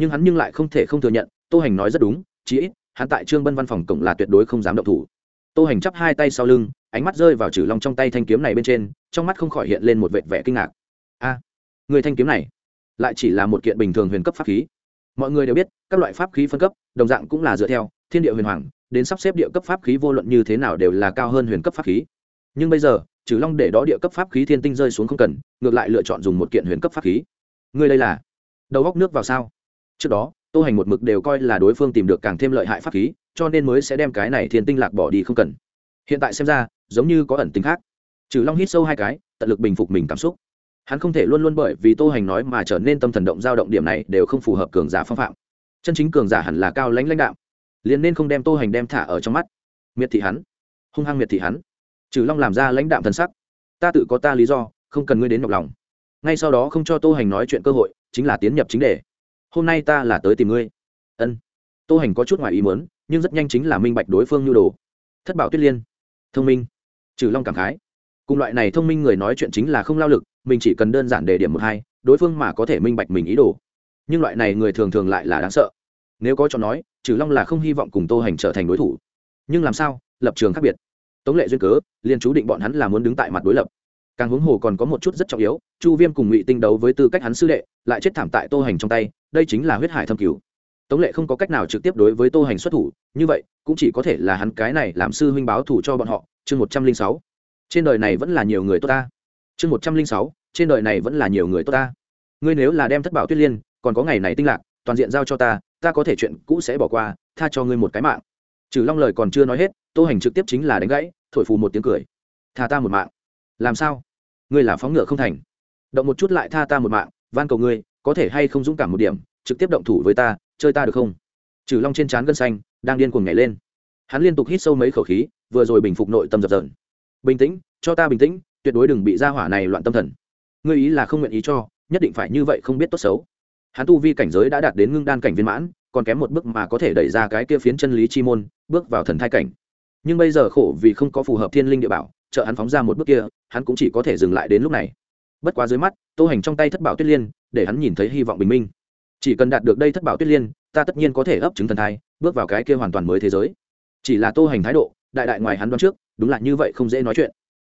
S1: nhưng hắn nhưng lại không thể không thừa nhận, tô hành nói rất đúng, chí ít, hắn tại trương bân văn phòng cổng là tuyệt đối không dám động thủ. Tô hành chắp hai tay sau lưng ánh mắt rơi vào trừ long trong tay thanh kiếm này bên trên, trong mắt không khỏi hiện lên một vệt vẻ kinh ngạc. A, người thanh kiếm này lại chỉ là một kiện bình thường huyền cấp pháp khí. Mọi người đều biết, các loại pháp khí phân cấp, đồng dạng cũng là dựa theo thiên địa huyền hoàng, đến sắp xếp địa cấp pháp khí vô luận như thế nào đều là cao hơn huyền cấp pháp khí. Nhưng bây giờ, trừ long để đó địa cấp pháp khí thiên tinh rơi xuống không cần, ngược lại lựa chọn dùng một kiện huyền cấp pháp khí. Người đây là đầu góc nước vào sao? Trước đó, tô hành một mực đều coi là đối phương tìm được càng thêm lợi hại pháp khí, cho nên mới sẽ đem cái này thiên tinh lạc bỏ đi không cần hiện tại xem ra, giống như có ẩn tính khác. Trừ long hít sâu hai cái, tận lực bình phục mình cảm xúc. Hắn không thể luôn luôn bởi vì tô hành nói mà trở nên tâm thần động dao động điểm này đều không phù hợp cường giả phong phạm. Chân chính cường giả hẳn là cao lãnh lãnh đạo. Liền nên không đem tô hành đem thả ở trong mắt. Miệt thị hắn. Hung hăng miệt thị hắn. Trừ long làm ra lãnh đạm thần sắc. Ta tự có ta lý do, không cần ngươi đến nhọc lòng. Ngay sau đó không cho tô hành nói chuyện cơ hội, chính là tiến nhập chính đề. Hôm nay ta là tới tìm ngươi. Ân. Tô hành có chút ngoài ý muốn, nhưng rất nhanh chính là minh bạch đối phương nhu đồ. Thất bảo tuyết liên thông minh. Trừ long cảm khái. Cùng loại này thông minh người nói chuyện chính là không lao lực, mình chỉ cần đơn giản đề điểm một hai, đối phương mà có thể minh bạch mình ý đồ. Nhưng loại này người thường thường lại là đáng sợ. Nếu có cho nói, trừ long là không hy vọng cùng tô hành trở thành đối thủ. Nhưng làm sao, lập trường khác biệt. Tống lệ duyên cớ liên chú định bọn hắn là muốn đứng tại mặt đối lập. Càng huống hồ còn có một chút rất trọng yếu, chu viêm cùng ngụy tinh đấu với tư cách hắn sư đệ, lại chết thảm tại tô hành trong tay, đây chính là huyết hải thâm cứu tống lệ không có cách nào trực tiếp đối với tô hành xuất thủ, như vậy, cũng chỉ có thể là hắn cái này làm sư huynh báo thủ cho bọn họ. Chương một trăm linh sáu. Trên đời này vẫn là nhiều người tốt ta. Chương một trăm linh sáu. Trên đời này vẫn là nhiều người tốt ta. Ngươi nếu là đem thất bảo tuyết liên, còn có ngày này tinh lạc, toàn diện giao cho ta ta có thể chuyện cũ sẽ bỏ qua, tha cho ngươi một cái mạng. Trừ long lời còn chưa nói hết, tô hành trực tiếp chính là đánh gãy, thổi phù một tiếng cười. Tha ta một mạng. Làm sao? Ngươi là phóng ngựa không thành. Động một chút lại tha ta một mạng, van cầu ngươi, có thể hay không dũng cảm một điểm, trực tiếp động thủ với ta chơi ta được không? Trừ long trên trán gân xanh, đang điên cuồng nhảy lên. Hắn liên tục hít sâu mấy khẩu khí, vừa rồi bình phục nội tâm dập dờn. Bình tĩnh, cho ta bình tĩnh, tuyệt đối đừng bị ra hỏa này loạn tâm thần. Ngươi ý là không nguyện ý cho, nhất định phải như vậy không biết tốt xấu. Hắn tu vi cảnh giới đã đạt đến ngưng đan cảnh viên mãn, còn kém một bước mà có thể đẩy ra cái kia phiến chân lý chi môn, bước vào thần thai cảnh. Nhưng bây giờ khổ vì không có phù hợp thiên linh địa bảo trợ hắn phóng ra một bước kia, hắn cũng chỉ có thể dừng lại đến lúc này. Bất quá dưới mắt, tô hành trong tay thất bảo tuyết liên, để hắn nhìn thấy hy vọng bình minh chỉ cần đạt được đây thất bảo tuyết liên, ta tất nhiên có thể ấp chứng thần thai, bước vào cái kia hoàn toàn mới thế giới. Chỉ là tô hành thái độ, đại đại ngoài hắn đoán trước, đúng là như vậy không dễ nói chuyện.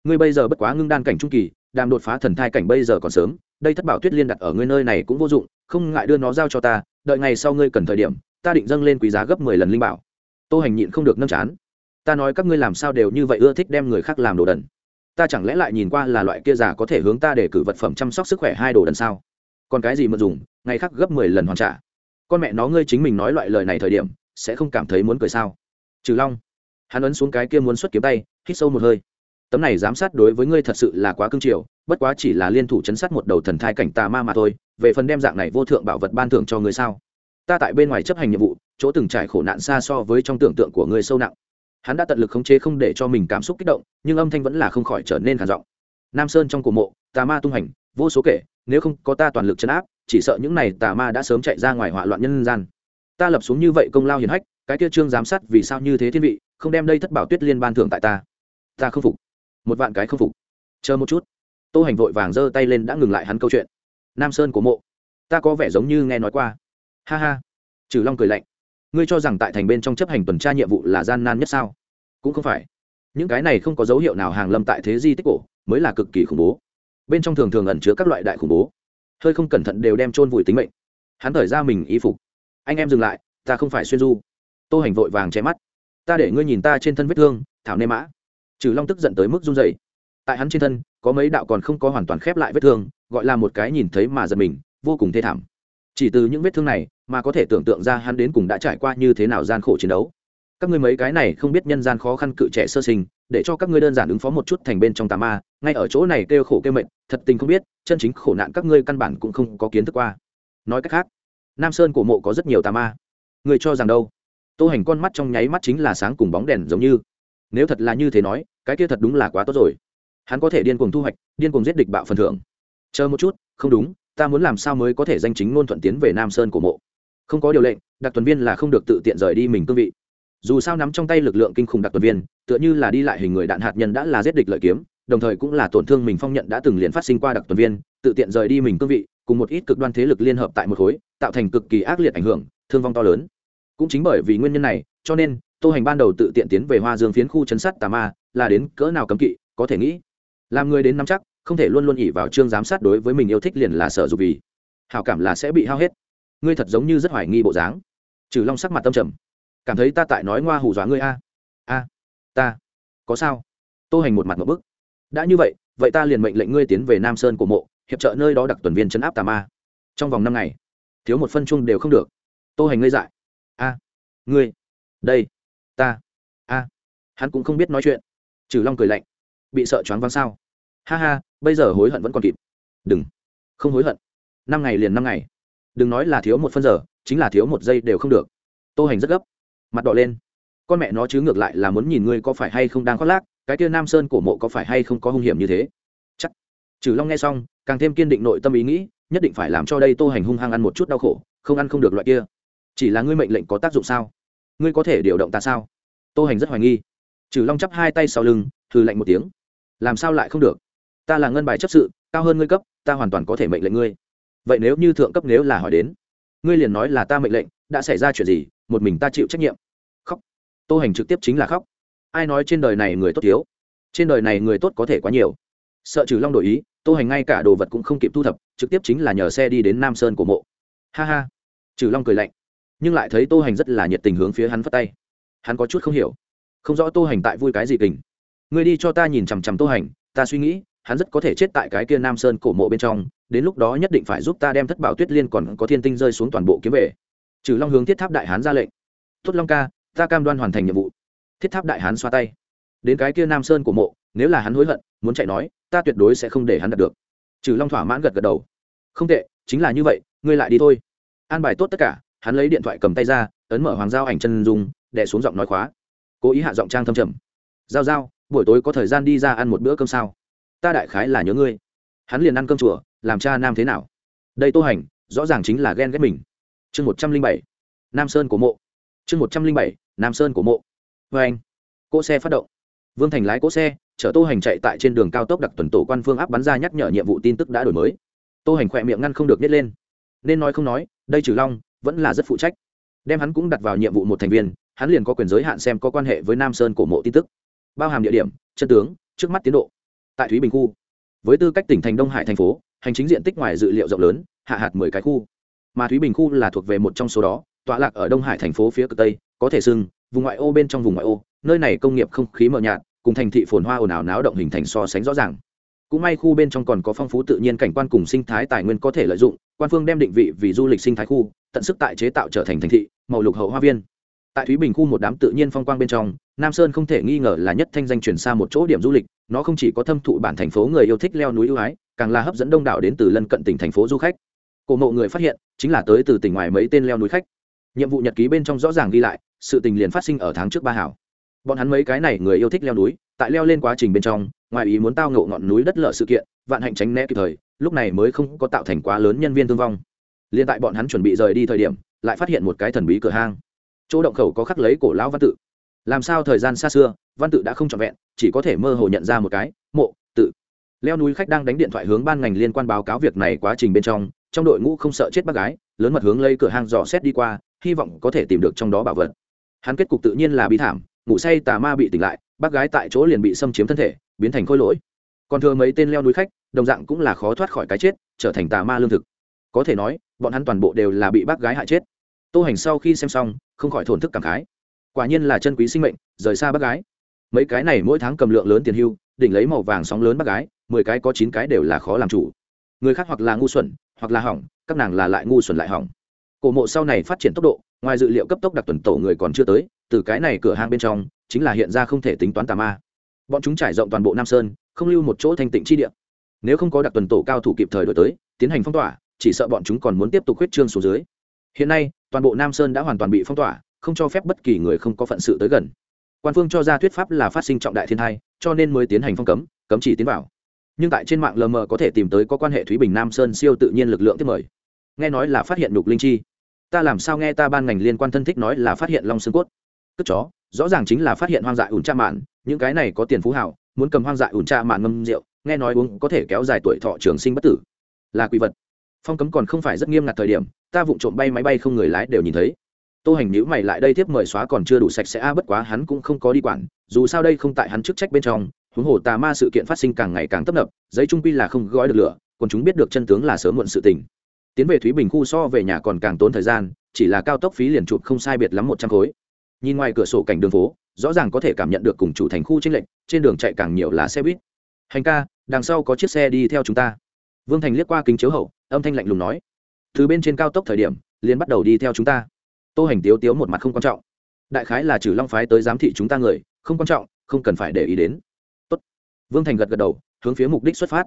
S1: Ngươi bây giờ bất quá ngưng đan cảnh trung kỳ, đàm đột phá thần thai cảnh bây giờ còn sớm, đây thất bảo tuyết liên đặt ở ngươi nơi này cũng vô dụng, không ngại đưa nó giao cho ta, đợi ngày sau ngươi cần thời điểm, ta định dâng lên quý giá gấp mười lần linh bảo. Tô hành nhịn không được nâng chán. Ta nói các ngươi làm sao đều như vậy ưa thích đem người khác làm đồ đần. Ta chẳng lẽ lại nhìn qua là loại kia già có thể hướng ta để cử vật phẩm chăm sóc sức khỏe hai đồ đần sao? Còn cái gì mà dùng ngày khác gấp mười lần hoàn trả. Con mẹ nó ngươi chính mình nói loại lời này thời điểm sẽ không cảm thấy muốn cười sao? Trừ long hắn ấn xuống cái kia muốn xuất kiếm tay hít sâu một hơi. Tấm này giám sát đối với ngươi thật sự là quá cương triều, bất quá chỉ là liên thủ chấn sát một đầu thần thai cảnh tà ma mà thôi về phần đem dạng này vô thượng bảo vật ban thưởng cho ngươi sao? Ta tại bên ngoài chấp hành nhiệm vụ chỗ từng trải khổ nạn xa so với trong tưởng tượng của ngươi sâu nặng. Hắn đã tận lực khống chế không để cho mình cảm xúc kích động nhưng âm thanh vẫn là không khỏi trở nên khản giọng. Nam sơn trong cổ mộ tà ma tung hành vô số kể nếu không có ta toàn lực chấn áp, chỉ sợ những này tà ma đã sớm chạy ra ngoài hỏa loạn nhân gian. Ta lập xuống như vậy công lao hiền hách, cái kia trương giám sát vì sao như thế thiên vị, không đem đây thất bảo tuyết liên ban thưởng tại ta. Ta không phục. Một vạn cái không phục. Chờ một chút. Tô hành vội vàng giơ tay lên đã ngừng lại hắn câu chuyện. Nam sơn của mộ. Ta có vẻ giống như nghe nói qua. Ha ha. Trừ long cười lạnh. Ngươi cho rằng tại thành bên trong chấp hành tuần tra nhiệm vụ là gian nan nhất sao? Cũng không phải. Những cái này không có dấu hiệu nào hàng lâm tại thế di tích cổ, mới là cực kỳ khủng bố bên trong thường thường ẩn chứa các loại đại khủng bố. Hơi không cẩn thận đều đem chôn vùi tính mệnh. Hắn thời ra mình y phục. Anh em dừng lại, ta không phải xuyên du. Tô hành vội vàng che mắt. Ta để ngươi nhìn ta trên thân vết thương, thảo nê mã. Trừ long tức giận tới mức run dày tại hắn trên thân, có mấy đạo còn không có hoàn toàn khép lại vết thương, gọi là một cái nhìn thấy mà giật mình, vô cùng thê thảm. Chỉ từ những vết thương này mà có thể tưởng tượng ra hắn đến cùng đã trải qua như thế nào gian khổ chiến đấu các ngươi mấy cái này không biết nhân gian khó khăn cự trẻ sơ sinh, để cho các ngươi đơn giản ứng phó một chút thành bên trong tà ma, ngay ở chỗ này kêu khổ kêu mệnh thật tình không biết, chân chính khổ nạn các ngươi căn bản cũng không có kiến thức qua. Nói cách khác, nam sơn cổ mộ có rất nhiều tà ma. Người cho rằng đâu? Tô hành con mắt trong nháy mắt chính là sáng cùng bóng đèn giống như. Nếu thật là như thế nói, cái kia thật đúng là quá tốt rồi. Hắn có thể điên cuồng thu hoạch, điên cuồng giết địch bạo phần thưởng. Chờ một chút, không đúng, ta muốn làm sao mới có thể danh chính ngôn thuận tiến về nam sơn cổ mộ? Không có điều lệnh đặc tuần viên là không được tự tiện rời đi mình cương vị dù sao nắm trong tay lực lượng kinh khủng đặc tuần viên, tựa như là đi lại hình người đạn hạt nhân đã là giết địch lợi kiếm, đồng thời cũng là tổn thương mình phong nhận đã từng liền phát sinh qua đặc tuần viên, tự tiện rời đi mình cương vị, cùng một ít cực đoan thế lực liên hợp tại một khối, tạo thành cực kỳ ác liệt ảnh hưởng, thương vong to lớn. Cũng chính bởi vì nguyên nhân này, cho nên, tô hành ban đầu tự tiện tiến về hoa dương phiến khu chấn sát tà ma, là đến cỡ nào cấm kỵ, có thể nghĩ, làm người đến nắm chắc, không thể luôn luôn ỉ vào chương giám sát đối với mình yêu thích liền là sở dục vì. Hào cảm là sẽ bị hao hết. Ngươi thật giống như rất hoài nghi bộ dáng. Trừ long sắc mặt tâm trầm cảm thấy ta tại nói ngoa hù dọa ngươi a. A, ta, có sao? Tô hành một mặt một bức. Đã như vậy vậy ta liền mệnh lệnh ngươi tiến về nam sơn của mộ, hiệp trợ nơi đó đặc tuần viên chấn áp tà ma. Trong vòng năm ngày, thiếu một phân chung đều không được. Tô hành ngây dại. A, ngươi, đây, ta, a. Hắn cũng không biết nói chuyện. Trừ long cười lạnh. Bị sợ choáng váng sao? Ha ha, bây giờ hối hận vẫn còn kịp. Đừng, không hối hận. Năm ngày liền năm ngày. Đừng nói là thiếu một phân giờ, chính là thiếu một giây đều không được. Tô hành rất gấp mặt đỏ lên. Con mẹ nó chứ ngược lại là muốn nhìn ngươi có phải hay không đang khoác lác, cái kia nam sơn cổ mộ có phải hay không có hung hiểm như thế? Chắc. Trừ long nghe xong, càng thêm kiên định nội tâm ý nghĩ, nhất định phải làm cho đây tô hành hung hăng ăn một chút đau khổ, không ăn không được loại kia. Chỉ là ngươi mệnh lệnh có tác dụng sao? Ngươi có thể điều động ta sao? Tô hành rất hoài nghi. Trừ long chắp hai tay sau lưng thư lạnh một tiếng. Làm sao lại không được? Ta là ngân bài chấp sự, cao hơn ngươi cấp, ta hoàn toàn có thể mệnh lệnh ngươi. Vậy nếu như thượng cấp nếu là hỏi đến, ngươi liền nói là ta mệnh lệnh đã xảy ra chuyện gì, một mình ta chịu trách nhiệm. Khóc. Tô hành trực tiếp chính là khóc. Ai nói trên đời này người tốt thiếu? Trên đời này người tốt có thể quá nhiều. Sợ trừ long đổi ý, tô hành ngay cả đồ vật cũng không kịp thu thập, trực tiếp chính là nhờ xe đi đến nam sơn của mộ. Ha ha. Trừ long cười lạnh, nhưng lại thấy tô hành rất là nhiệt tình hướng phía hắn phất tay. Hắn có chút không hiểu. Không rõ tô hành tại vui cái gì kình ngươi đi cho ta nhìn chằm chằm tô hành, ta suy nghĩ, hắn rất có thể chết tại cái kia nam sơn cổ mộ bên trong, đến lúc đó nhất định phải giúp ta đem thất bảo tuyết liên còn có thiên tinh rơi xuống toàn bộ kiếm về trừ long hướng thiết tháp đại hán ra lệnh. Tốt long ca, ta cam đoan hoàn thành nhiệm vụ. Thiết tháp đại hán xoa tay. Đến cái kia nam sơn của mộ, nếu là hắn hối hận, muốn chạy nói, ta tuyệt đối sẽ không để hắn đạt được. Trừ long thỏa mãn gật gật đầu. Không tệ, chính là như vậy, ngươi lại đi thôi. An bài tốt tất cả, hắn lấy điện thoại cầm tay ra, ấn mở hoàng giao ảnh chân dung đẻ xuống giọng nói khóa. Cố ý hạ giọng trang thâm trầm. Giao giao, buổi tối có thời gian đi ra ăn một bữa cơm sao? Ta đại khái là nhớ ngươi. Hắn liền ăn cơm chùa, làm cha nam thế nào? Đây tô hành, rõ ràng chính là ghen ghét mình chương một trăm linh bảy, nam sơn của mộ. Chương một trăm linh bảy, nam sơn của mộ. Vê anh, cỗ xe phát động. Vương thành lái cỗ xe, chở tô hành chạy tại trên đường cao tốc đặc tuần tổ quan phương áp bắn ra nhắc nhở nhiệm vụ tin tức đã đổi mới. Tô hành khỏe miệng ngăn không được nhét lên. Nên nói không nói, đây trừ long, vẫn là rất phụ trách. Đem hắn cũng đặt vào nhiệm vụ một thành viên, hắn liền có quyền giới hạn xem có quan hệ với nam sơn cổ mộ tin tức. Bao hàm địa điểm, chân tướng, trước mắt tiến độ. Tại thúy bình khu, với tư cách tỉnh thành đông hải thành phố, hành chính diện tích ngoài dự liệu rộng lớn, hạ hạt mười cái khu mà thúy bình khu là thuộc về một trong số đó, tọa lạc ở đông hải thành phố phía cực tây, có thể sưng vùng ngoại ô bên trong vùng ngoại ô, nơi này công nghiệp không khí mờ nhạt, cùng thành thị phồn hoa ồn ào náo động hình thành so sánh rõ ràng. Cũng may khu bên trong còn có phong phú tự nhiên cảnh quan cùng sinh thái tài nguyên có thể lợi dụng, quan phương đem định vị vì du lịch sinh thái khu, tận sức tại chế tạo trở thành thành thị, màu lục hậu hoa viên. Tại thúy bình khu một đám tự nhiên phong quang bên trong, nam sơn không thể nghi ngờ là nhất thanh danh chuyển xa một chỗ điểm du lịch, nó không chỉ có thâm thụ bản thành phố người yêu thích leo núi ưu ái, càng là hấp dẫn đông đảo đến từ lân cận tỉnh thành phố du khách cổ mộ người phát hiện, chính là tới từ tỉnh ngoài mấy tên leo núi khách. Nhiệm vụ nhật ký bên trong rõ ràng ghi lại, sự tình liền phát sinh ở tháng trước ba hảo. Bọn hắn mấy cái này người yêu thích leo núi, tại leo lên quá trình bên trong, ngoài ý muốn tao ngộ ngọn núi đất lở sự kiện, vạn hạnh tránh né kịp thời, lúc này mới không có tạo thành quá lớn nhân viên thương vong. Liên tại bọn hắn chuẩn bị rời đi thời điểm, lại phát hiện một cái thần bí cửa hang. Chỗ động khẩu có khắc lấy cổ lão văn tự. Làm sao thời gian xa xưa, văn tự đã không trọn vẹn, chỉ có thể mơ hồ nhận ra một cái, mộ, tự. Leo núi khách đang đánh điện thoại hướng ban ngành liên quan báo cáo việc này quá trình bên trong trong đội ngũ không sợ chết bác gái, lớn mật hướng lấy cửa hàng dò xét đi qua, hy vọng có thể tìm được trong đó bảo vật. Hắn kết cục tự nhiên là bi thảm, ngủ say tà ma bị tỉnh lại, bác gái tại chỗ liền bị xâm chiếm thân thể, biến thành khôi lỗi. Còn thừa mấy tên leo núi khách, đồng dạng cũng là khó thoát khỏi cái chết, trở thành tà ma lương thực. Có thể nói, bọn hắn toàn bộ đều là bị bác gái hại chết. Tô hành sau khi xem xong, không khỏi thổn thức cảm khái. Quả nhiên là chân quý sinh mệnh, rời xa bác gái. Mấy cái này mỗi tháng cầm lượng lớn tiền hưu, đỉnh lấy màu vàng sóng lớn bác gái, mười cái có chín cái đều là khó làm chủ người khác hoặc là ngu xuẩn, hoặc là hỏng, các nàng là lại ngu xuẩn lại hỏng. Cổ mộ sau này phát triển tốc độ, ngoài dự liệu cấp tốc đặc tuần tổ người còn chưa tới, từ cái này cửa hàng bên trong, chính là hiện ra không thể tính toán tà ma. Bọn chúng trải rộng toàn bộ nam sơn, không lưu một chỗ thanh tịnh chi địa. Nếu không có đặc tuần tổ cao thủ kịp thời đổi tới, tiến hành phong tỏa, chỉ sợ bọn chúng còn muốn tiếp tục huyết trương xuống dưới. Hiện nay, toàn bộ nam sơn đã hoàn toàn bị phong tỏa, không cho phép bất kỳ người không có phận sự tới gần. Quan phương cho ra thuyết pháp là phát sinh trọng đại thiên thai cho nên mới tiến hành phong cấm cấm chỉ tiến vào nhưng tại trên mạng lờ mờ có thể tìm tới có quan hệ thúy bình nam sơn siêu tự nhiên lực lượng tiếp mời. Nghe nói là phát hiện nhục linh chi. Ta làm sao nghe ta ban ngành liên quan thân thích nói là phát hiện long xương cốt? Cất chó, rõ ràng chính là phát hiện hoang dại ủn tra mạn, những cái này có tiền phú hảo, muốn cầm hoang dại ủn tra mạn ngâm rượu, nghe nói uống có thể kéo dài tuổi thọ trường sinh bất tử. Là quỷ vật. Phong cấm còn không phải rất nghiêm ngặt thời điểm, ta vụng trộm bay máy bay không người lái đều nhìn thấy. Tô hành nhữ mày lại đây tiếp mời xóa còn chưa đủ sạch sẽ, a, bất quá hắn cũng không có đi quản, dù sao đây không tại hắn chức trách bên trong huống hồ tà ma sự kiện phát sinh càng ngày càng tấp nập, giấy trung quy là không gói được lửa, còn chúng biết được chân tướng là sớm muộn sự tình. Tiến về thúy bình khu so về nhà còn càng tốn thời gian, chỉ là cao tốc phí liền chụp không sai biệt lắm một trăm khối. Nhìn ngoài cửa sổ cảnh đường phố, rõ ràng có thể cảm nhận được cùng chủ thành khu tranh lệch, trên đường chạy càng nhiều là xe buýt. Hành ca, đằng sau có chiếc xe đi theo chúng ta. Vương thành liếc qua kính chiếu hậu, âm thanh lạnh lùng nói. Từ bên trên cao tốc thời điểm, liền bắt đầu đi theo chúng ta. Tô hành tiếu tiếu một mặt không quan trọng. Đại khái là trừ long phái tới giám thị chúng ta người, không quan trọng, không cần phải để ý đến vương thành gật gật đầu, hướng phía mục đích xuất phát.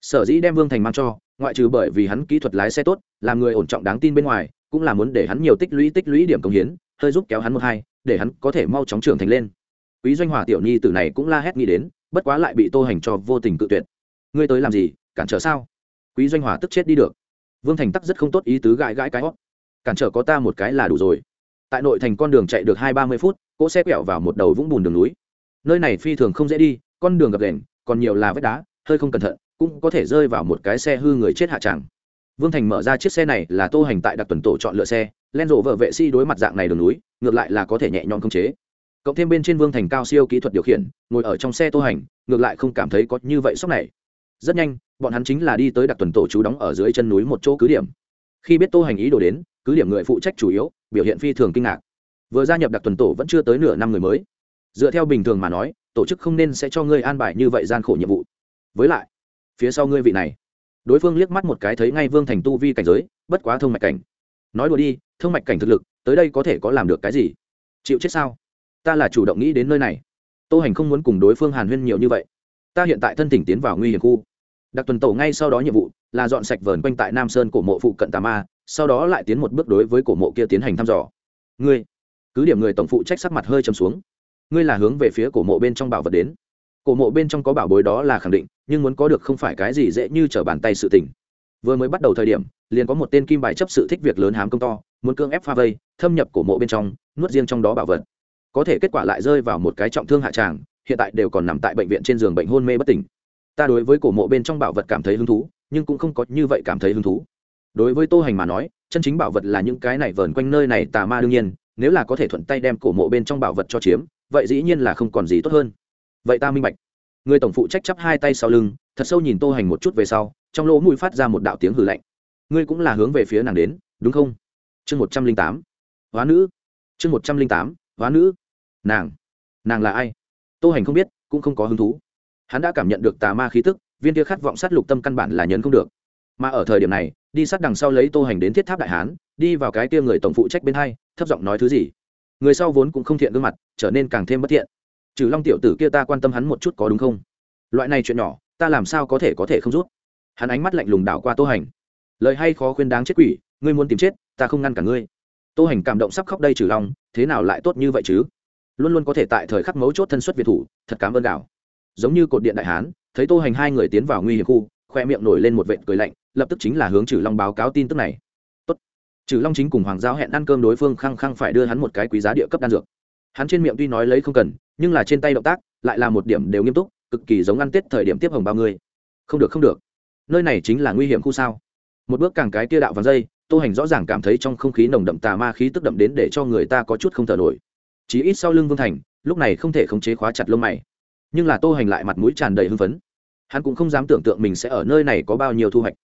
S1: Sở dĩ đem vương thành mang cho, ngoại trừ bởi vì hắn kỹ thuật lái xe tốt làm người ổn trọng đáng tin bên ngoài, cũng là muốn để hắn nhiều tích lũy tích lũy điểm công hiến, hơi giúp kéo hắn một hai, để hắn có thể mau chóng trưởng thành lên. Quý doanh hòa tiểu nhi tử này cũng la hét nghĩ đến, bất quá lại bị tô hành cho vô tình cự tuyệt. Ngươi tới làm gì, cản trở sao? Quý doanh hòa tức chết đi được. Vương thành tắc rất không tốt ý tứ gãi gãi cái hót. Cản trở có ta một cái là đủ rồi. Tại nội thành con đường chạy được hai ba mươi phút, cỗ xe quẹo vào một đầu vũng bùn đường núi. Nơi này phi thường không dễ đi con đường gập đèn còn nhiều là vết đá, hơi không cẩn thận, cũng có thể rơi vào một cái xe hư người chết hạ tràng. Vương thành mở ra chiếc xe này là tô hành tại đặc tuần tổ chọn lựa xe len rộ vợ vệ si đối mặt dạng này đường núi, ngược lại là có thể nhẹ nhõm khống chế. Cộng thêm bên trên vương thành cao siêu kỹ thuật điều khiển, ngồi ở trong xe tô hành, ngược lại không cảm thấy có như vậy sốc này. Rất nhanh, bọn hắn chính là đi tới đặc tuần tổ trú đóng ở dưới chân núi một chỗ cứ điểm. Khi biết tô hành ý đồ đến, cứ điểm người phụ trách chủ yếu, biểu hiện phi thường kinh ngạc. Vừa gia nhập đặc tuần tổ vẫn chưa tới nửa năm người mới. Dựa theo bình thường mà nói tổ chức không nên sẽ cho ngươi an bài như vậy gian khổ nhiệm vụ. Với lại, phía sau ngươi vị này, đối phương liếc mắt một cái thấy ngay vương thành tu vi cảnh giới, bất quá thông mạch cảnh. Nói đùa đi, thông mạch cảnh thực lực, tới đây có thể có làm được cái gì? Chịu chết sao? Ta là chủ động nghĩ đến nơi này. Tô hành không muốn cùng đối phương hàn huyên nhiều như vậy. Ta hiện tại thân tỉnh tiến vào nguy hiểm khu. Đặc tuần tổ ngay sau đó nhiệm vụ là dọn sạch vờn quanh tại nam sơn cổ mộ phụ cận tà ma, sau đó lại tiến một bước đối với cổ mộ kia tiến hành thăm dò. Ngươi, cứ điểm người tổng phụ trách sắc mặt hơi trầm xuống ngươi là hướng về phía cổ mộ bên trong bảo vật đến. Cổ mộ bên trong có bảo bối đó là khẳng định, nhưng muốn có được không phải cái gì dễ như trở bàn tay sự tình. Vừa mới bắt đầu thời điểm, liền có một tên kim bài chấp sự thích việc lớn hám công to, muốn cưỡng ép pha vây, thâm nhập cổ mộ bên trong, nuốt riêng trong đó bảo vật. Có thể kết quả lại rơi vào một cái trọng thương hạ tràng, hiện tại đều còn nằm tại bệnh viện trên giường bệnh hôn mê bất tỉnh. Ta đối với cổ mộ bên trong bảo vật cảm thấy hứng thú, nhưng cũng không có như vậy cảm thấy hứng thú. Đối với tô hành mà nói, chân chính bảo vật là những cái này vờn quanh nơi này tà ma đương nhiên, nếu là có thể thuận tay đem cổ mộ bên trong bảo vật cho chiếm vậy dĩ nhiên là không còn gì tốt hơn. Vậy ta minh bạch. Người tổng phụ trách chắp hai tay sau lưng, thật sâu nhìn tô hành một chút về sau, trong lỗ mũi phát ra một đạo tiếng hử lạnh. Ngươi cũng là hướng về phía nàng đến, đúng không? Chương một trăm linh tám. Hóa nữ. Chương một trăm linh tám. Hóa nữ. Nàng. Nàng là ai? Tô hành không biết, cũng không có hứng thú. Hắn đã cảm nhận được tà ma khí tức, viên kia khát vọng sát lục tâm căn bản là nhấn không được. Mà ở thời điểm này, đi sát đằng sau lấy tô hành đến thiết tháp đại hán, đi vào cái kia người tổng phụ trách bên hai, thấp giọng nói thứ gì? Người sau vốn cũng không thiện gương mặt, trở nên càng thêm bất thiện. Trừ long tiểu tử kia ta quan tâm hắn một chút có đúng không? Loại này chuyện nhỏ, ta làm sao có thể có thể không rút? Hắn ánh mắt lạnh lùng đảo qua tô hành. Lời hay khó khuyên đáng chết quỷ, ngươi muốn tìm chết, ta không ngăn cả ngươi. Tô hành cảm động sắp khóc đây trừ long, thế nào lại tốt như vậy chứ? Luôn luôn có thể tại thời khắc mấu chốt thân xuất việt thủ, thật cảm ơn đảo giống như cột điện đại hán, thấy tô hành hai người tiến vào nguy hiểm khu, khoe miệng nổi lên một vệt cười lạnh, lập tức chính là hướng trừ long báo cáo tin tức này trừ long chính cùng hoàng giao hẹn ăn cơm đối phương khăng khăng phải đưa hắn một cái quý giá địa cấp đan dược. Hắn trên miệng tuy nói lấy không cần, nhưng là trên tay động tác lại là một điểm đều nghiêm túc, cực kỳ giống ăn tết thời điểm tiếp hồng bao người không được không được. Nơi này chính là nguy hiểm khu sao? Một bước càng cái tia đạo vàng dây, tô hành rõ ràng cảm thấy trong không khí nồng đậm tà ma khí tức đậm đến để cho người ta có chút không thở nổi. Chí ít sau lưng vương thành, lúc này không thể khống chế khóa chặt lông mày. Nhưng là tô hành lại mặt mũi tràn đầy hưng phấn. Hắn cũng không dám tưởng tượng mình sẽ ở nơi này có bao nhiêu thu hoạch.